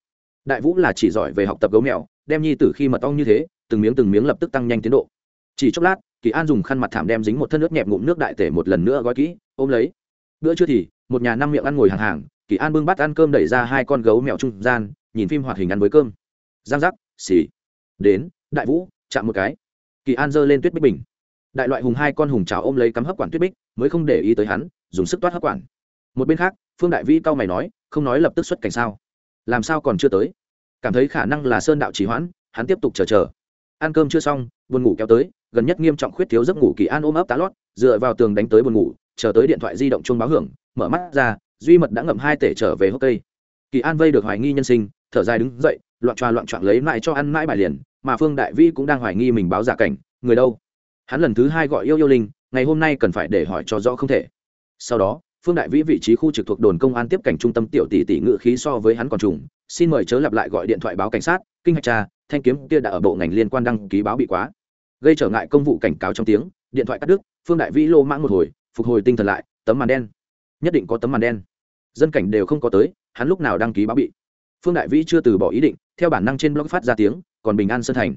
Đại vũ là chỉ giỏi về học tập gấu mèo, đem nhi tử khi mật ong như thế, từng miếng từng miếng lập tức tăng nhanh tiến độ. Chỉ chốc lát kỳ an dùng khăn mặt thảm đem dính một thân nước nhẹp ngụm nước đại tể một lần nữa gói kỹ, ôm lấy. Bữa trưa thì, một nhà năm miệng ăn ngồi hàng hàng, kỳ an bưng bát ăn cơm đẩy ra hai con gấu mèo trung gian, nhìn phim hoạt hình ăn với cơm. Giang giác, xì. Đến, đại vũ, chạm một cái. Kỳ an giơ lên tuyết bích bình. Đại loại hùng hai con hùng trào ôm lấy cắm hấp quản tuyết bích, mới không để ý tới hắn, dùng sức toát hấp quản. Một bên khác, phương đại vĩ cau mày nói, không nói lập tức xuất cảnh sao? Làm sao còn chưa tới? Cảm thấy khả năng là sơn đạo trì hoãn, hắn tiếp tục chờ chờ ăn cơm chưa xong, buồn ngủ kéo tới, gần nhất nghiêm trọng khuyết thiếu giấc ngủ kỳ an ôm ấp tá lót, dựa vào tường đánh tới buồn ngủ, chờ tới điện thoại di động chuông báo hưởng, mở mắt ra, duy mật đã ngậm hai tể trở về hốc cây. Kỳ an vây được hoài nghi nhân sinh, thở dài đứng dậy, loạn tròa loạn trọn lấy lại cho ăn mãi bài liền, mà phương đại vi cũng đang hoài nghi mình báo giả cảnh, người đâu? Hắn lần thứ hai gọi yêu yêu linh, ngày hôm nay cần phải để hỏi cho rõ không thể. Sau đó, phương đại vĩ vị trí khu trực thuộc đồn công an tiếp cảnh trung tâm tiểu tỷ tỷ ngự khí so với hắn còn trùng, xin mời chớ lặp lại gọi điện thoại báo cảnh sát, kinh hạch tra thanh kiếm kia đã ở bộ ngành liên quan đăng ký báo bị quá. Gây trở ngại công vụ cảnh cáo trong tiếng, điện thoại cắt đứt, phương đại vĩ lô mãng một hồi, phục hồi tinh thần lại, tấm màn đen. Nhất định có tấm màn đen. Dân cảnh đều không có tới, hắn lúc nào đăng ký báo bị. Phương đại vĩ chưa từ bỏ ý định, theo bản năng trên blog phát ra tiếng, còn bình an sơn thành.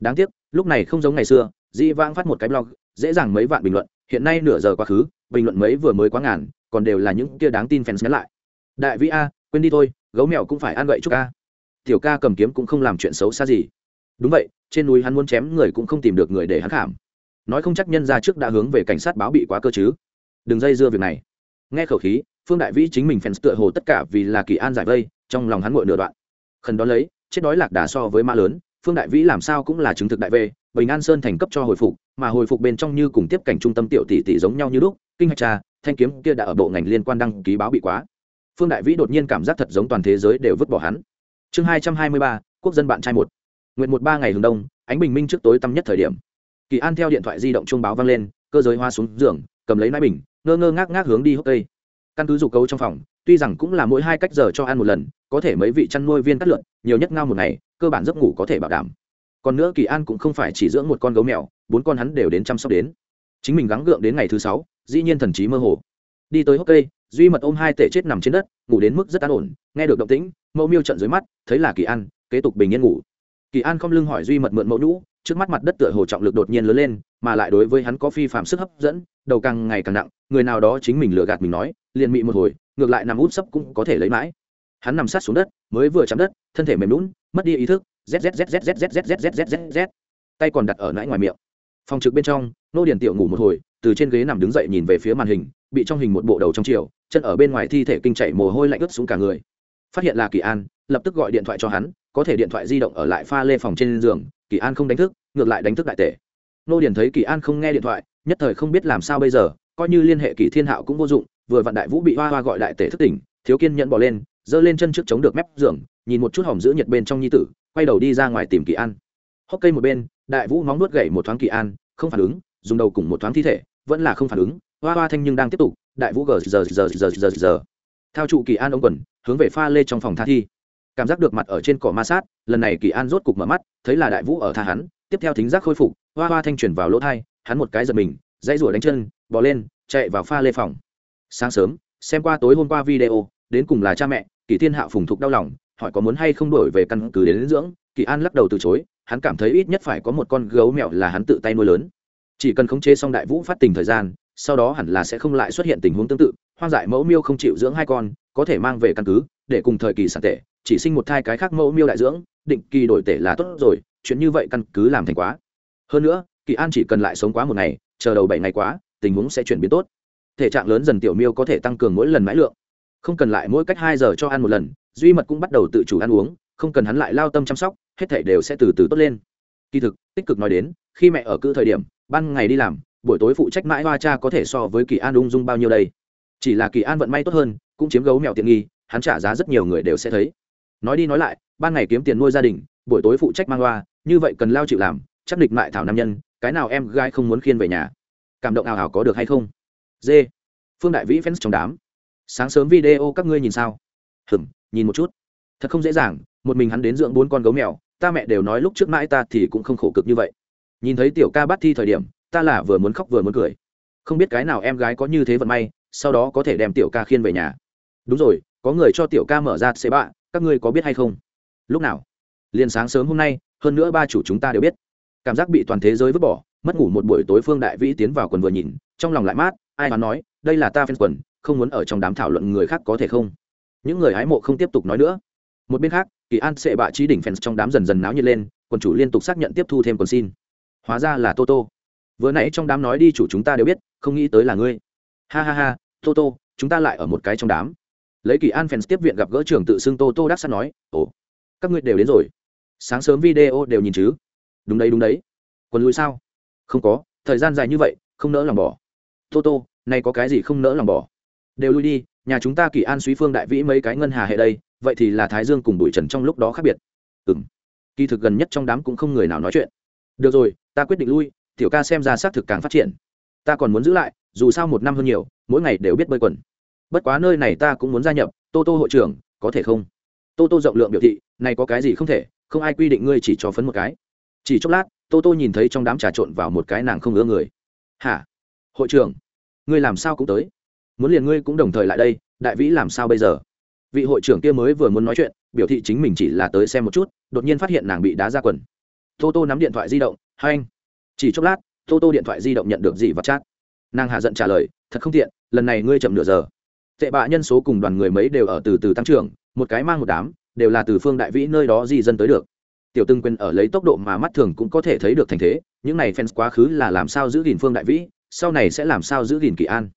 Đáng tiếc, lúc này không giống ngày xưa, dĩ vãng phát một cái blog, dễ dàng mấy vạn bình luận, hiện nay nửa giờ quá khứ, bình luận mấy vừa mới quá ngàn, còn đều là những kia đáng tin fans nhắn lại. Đại vĩ a, quên đi thôi, gấu mèo cũng phải ăn gậy chúc a tiểu ca cầm kiếm cũng không làm chuyện xấu xa gì. Đúng vậy, trên núi hắn muốn chém người cũng không tìm được người để hắn khảm. Nói không chắc nhân ra trước đã hướng về cảnh sát báo bị quá cơ chứ. Đừng dây dưa việc này. Nghe khẩu khí, phương đại vĩ chính mình fans tựa hồ tất cả vì là kỳ an giải vây, trong lòng hắn ngội nửa đoạn. Khẩn đó lấy, chết đói lạc đà so với mã lớn, phương đại vĩ làm sao cũng là chứng thực đại về bình an sơn thành cấp cho hồi phục, mà hồi phục bên trong như cùng tiếp cảnh trung tâm tiểu tỷ tỷ giống nhau như lúc, kinh hạch trà thanh kiếm kia đã ở bộ ngành liên quan đăng ký báo bị quá. Phương đại vĩ đột nhiên cảm giác thật giống toàn thế giới đều vứt bỏ hắn chương hai trăm hai mươi ba, quốc dân bạn trai một. Nguyện một ba ngày hướng đông, ánh bình minh trước tối tăm nhất thời điểm. Kỳ an theo điện thoại di động chuông báo vang lên, cơ giới hoa xuống giường, cầm lấy mái bình, ngơ ngơ ngác ngác hướng đi hốc cây. Căn cứ dục cấu trong phòng, tuy rằng cũng là mỗi hai cách giờ cho ăn một lần, có thể mấy vị chăn nuôi viên cắt lượn, nhiều nhất ngao một ngày, cơ bản giấc ngủ có thể bảo đảm. Còn nữa kỳ an cũng không phải chỉ dưỡng một con gấu mèo, bốn con hắn đều đến chăm sóc đến. Chính mình gắng gượng đến ngày thứ sáu, dĩ nhiên thần trí mơ hồ. Đi tới hốc cây duy mật ôm hai tể chết nằm trên đất ngủ đến mức rất an ổn nghe được động tĩnh mẫu miêu trận dưới mắt thấy là kỳ an kế tục bình yên ngủ kỳ an không lưng hỏi duy mật mượn mẫu nhũ trước mắt mặt đất tựa hồ trọng lực đột nhiên lớn lên mà lại đối với hắn có phi phạm sức hấp dẫn đầu càng ngày càng nặng người nào đó chính mình lừa gạt mình nói liền mị một hồi ngược lại nằm út sấp cũng có thể lấy mãi hắn nằm sát xuống đất mới vừa chạm đất thân thể mềm lún mất đi ý thức zzzzzzzzzzzzz tay còn đặt ở nãi ngoài miệng phòng trực bên trong nô điền tiểu ngủ một hồi từ trên ghế nằm đứng dậy nhìn về phía màn hình bị trong hình một bộ đầu trong chiều, chân ở bên ngoài thi thể kinh chảy mồ hôi lạnh ướt xuống cả người. Phát hiện là kỳ an, lập tức gọi điện thoại cho hắn, có thể điện thoại di động ở lại pha lê phòng trên giường, kỳ an không đánh thức, ngược lại đánh thức đại tể. Nô điển thấy kỳ an không nghe điện thoại, nhất thời không biết làm sao bây giờ, coi như liên hệ kỳ thiên hạo cũng vô dụng, vừa vặn đại vũ bị hoa hoa gọi đại tể thức tỉnh, thiếu kiên nhẫn bỏ lên, giơ lên chân trước chống được mép giường, nhìn một chút hỏng giữ nhiệt bên trong nhi tử, quay đầu đi ra ngoài tìm kỳ an. Hốc cây một bên, đại vũ móng nuốt gậy một thoáng kỳ an, không phản ứng, dùng đầu cùng một thoáng thi thể, vẫn là không phản ứng hoa hoa thanh nhưng đang tiếp tục, đại vũ gờ giờ giờ giờ giờ giờ. Theo trụ kỳ an ống quần, hướng về pha lê trong phòng tha thi. Cảm giác được mặt ở trên cỏ ma sát, lần này kỳ an rốt cục mở mắt, thấy là đại vũ ở tha hắn, tiếp theo thính giác khôi phục, hoa hoa thanh chuyển vào lỗ thai, hắn một cái giật mình, dãy rủa đánh chân bỏ lên, chạy vào pha lê phòng. Sáng sớm, xem qua tối hôm qua video, đến cùng là cha mẹ, kỳ thiên Hạ phùng thục đau lòng, hỏi có muốn hay không đổi về căn cứ đến dưỡng. Kỳ an lắc đầu từ chối, hắn cảm thấy ít nhất phải có một con gấu mèo là hắn tự tay nuôi lớn. Chỉ cần khống chế xong đại vũ phát tình thời gian sau đó hẳn là sẽ không lại xuất hiện tình huống tương tự, hoang dại mẫu miêu không chịu dưỡng hai con, có thể mang về căn cứ, để cùng thời kỳ sản tệ, chỉ sinh một thai cái khác mẫu miêu đại dưỡng, định kỳ đổi tể là tốt rồi, chuyện như vậy căn cứ làm thành quá. Hơn nữa, kỳ an chỉ cần lại sống quá một ngày, chờ đầu bảy ngày quá, tình huống sẽ chuyển biến tốt. Thể trạng lớn dần tiểu miêu có thể tăng cường mỗi lần mãi lượng. Không cần lại mỗi cách hai giờ cho ăn một lần, duy mật cũng bắt đầu tự chủ ăn uống, không cần hắn lại lao tâm chăm sóc, hết thể đều sẽ từ từ tốt lên. Kỳ thực, tích cực nói đến, khi mẹ ở cữ thời điểm, ban ngày đi làm buổi tối phụ trách mãi hoa cha có thể so với kỳ an ung dung bao nhiêu đây? Chỉ là kỳ an vận may tốt hơn, cũng chiếm gấu mèo tiện nghi, hắn trả giá rất nhiều người đều sẽ thấy. Nói đi nói lại, ban ngày kiếm tiền nuôi gia đình, buổi tối phụ trách mang hoa, như vậy cần lao chịu làm, chắc địch mại thảo nam nhân, cái nào em gái không muốn khiên về nhà? Cảm động ảo hảo có được hay không? D. Phương đại vĩ fans trong đám. Sáng sớm video các ngươi nhìn sao? Hừm nhìn một chút. Thật không dễ dàng, một mình hắn đến dưỡng bốn con gấu mèo, ta mẹ đều nói lúc trước mãi ta thì cũng không khổ cực như vậy. Nhìn thấy tiểu ca bắt thi thời điểm ta là vừa muốn khóc vừa muốn cười. Không biết cái nào em gái có như thế vận may, sau đó có thể đem tiểu ca khiên về nhà. Đúng rồi, có người cho tiểu ca mở ra xế bạ, các ngươi có biết hay không? Lúc nào? Liền sáng sớm hôm nay, hơn nữa ba chủ chúng ta đều biết. Cảm giác bị toàn thế giới vứt bỏ, mất ngủ một buổi tối phương đại vĩ tiến vào quần vừa nhìn, trong lòng lại mát, ai mà nói, đây là ta phen quần, không muốn ở trong đám thảo luận người khác có thể không? Những người hái mộ không tiếp tục nói nữa. Một bên khác, kỳ an sệ bạ trí đỉnh fans trong đám dần dần náo nhiệt lên, quần chủ liên tục xác nhận tiếp thu thêm quần xin. Hóa ra là toto vừa nãy trong đám nói đi chủ chúng ta đều biết, không nghĩ tới là ngươi. Ha ha ha tô tô chúng ta lại ở một cái trong đám. Lấy kỳ an fans tiếp viện gặp gỡ trưởng tự xưng tô đắc sắt nói, ồ, các ngươi đều đến rồi. Sáng sớm video đều nhìn chứ? Đúng đấy đúng đấy. Quần lùi sao? Không có, thời gian dài như vậy, không nỡ lòng bỏ. Tô tô nay có cái gì không nỡ lòng bỏ? Đều lui đi, nhà chúng ta kỳ an suy phương đại vĩ mấy cái ngân hà hệ đây, vậy thì là thái dương cùng bụi trần trong lúc đó khác biệt. Ừ m kỳ thực gần nhất trong đám cũng không người nào nói chuyện. Được rồi, ta quyết định lui tiểu ca xem ra xác thực càng phát triển. Ta còn muốn giữ lại, dù sao một năm hơn nhiều, mỗi ngày đều biết bơi quần. Bất quá nơi này ta cũng muốn gia nhập, tô tô hội trưởng, có thể không? Tô tô rộng lượng biểu thị, này có cái gì không thể, không ai quy định ngươi chỉ cho phấn một cái. Chỉ chốc lát, tô tô nhìn thấy trong đám trà trộn vào một cái nàng không ưa người. Hả? Hội trưởng, ngươi làm sao cũng tới? Muốn liền ngươi cũng đồng thời lại đây, đại vĩ làm sao bây giờ? Vị hội trưởng kia mới vừa muốn nói chuyện, biểu thị chính mình chỉ là tới xem một chút, đột nhiên phát hiện nàng bị đá ra quần. Tô tô nắm điện thoại di động, hai anh chỉ chốc lát, tô tô điện thoại di động nhận được gì và chat. Nàng hạ giận trả lời, thật không tiện, lần này ngươi chậm nửa giờ. Tệ bạ nhân số cùng đoàn người mấy đều ở từ từ tăng trưởng, một cái mang một đám, đều là từ phương đại vĩ nơi đó di dân tới được. Tiểu từng quên ở lấy tốc độ mà mắt thường cũng có thể thấy được thành thế, những này fans quá khứ là làm sao giữ gìn phương đại vĩ, sau này sẽ làm sao giữ gìn kỳ an.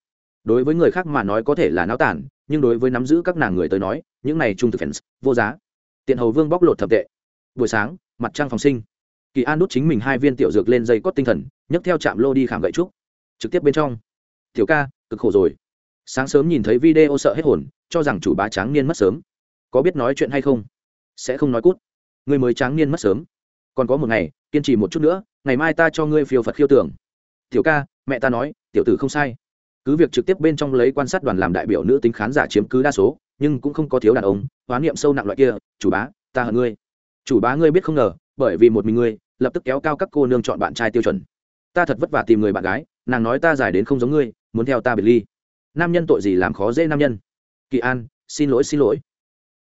Đối với người khác mà nói có thể là náo tản, nhưng đối với nắm giữ các nàng người tới nói, những này trung thực fans, vô giá. Tiện hầu vương bóc lột thập tệ. Buổi sáng, mặt trăng phòng sinh kỳ an đút chính mình hai viên tiểu dược lên dây cót tinh thần, nhấc theo trạm lô đi khảm gậy trúc. Trực tiếp bên trong. Tiểu ca, cực khổ rồi. Sáng sớm nhìn thấy video sợ hết hồn, cho rằng chủ bá tráng niên mất sớm. Có biết nói chuyện hay không? Sẽ không nói cút. Người mới tráng niên mất sớm. Còn có một ngày, kiên trì một chút nữa, ngày mai ta cho ngươi phiêu phật khiêu tưởng. Tiểu ca, mẹ ta nói, tiểu tử không sai. Cứ việc trực tiếp bên trong lấy quan sát đoàn làm đại biểu nữ tính khán giả chiếm cứ đa số, nhưng cũng không có thiếu đàn ông hoán niệm sâu nặng loại kia, chủ bá, ta hận ngươi. Chủ bá ngươi biết không ngờ bởi vì một mình ngươi, lập tức kéo cao các cô nương chọn bạn trai tiêu chuẩn. Ta thật vất vả tìm người bạn gái, nàng nói ta dài đến không giống ngươi, muốn theo ta biệt ly. Nam nhân tội gì làm khó dễ nam nhân. Kỳ an, xin lỗi xin lỗi.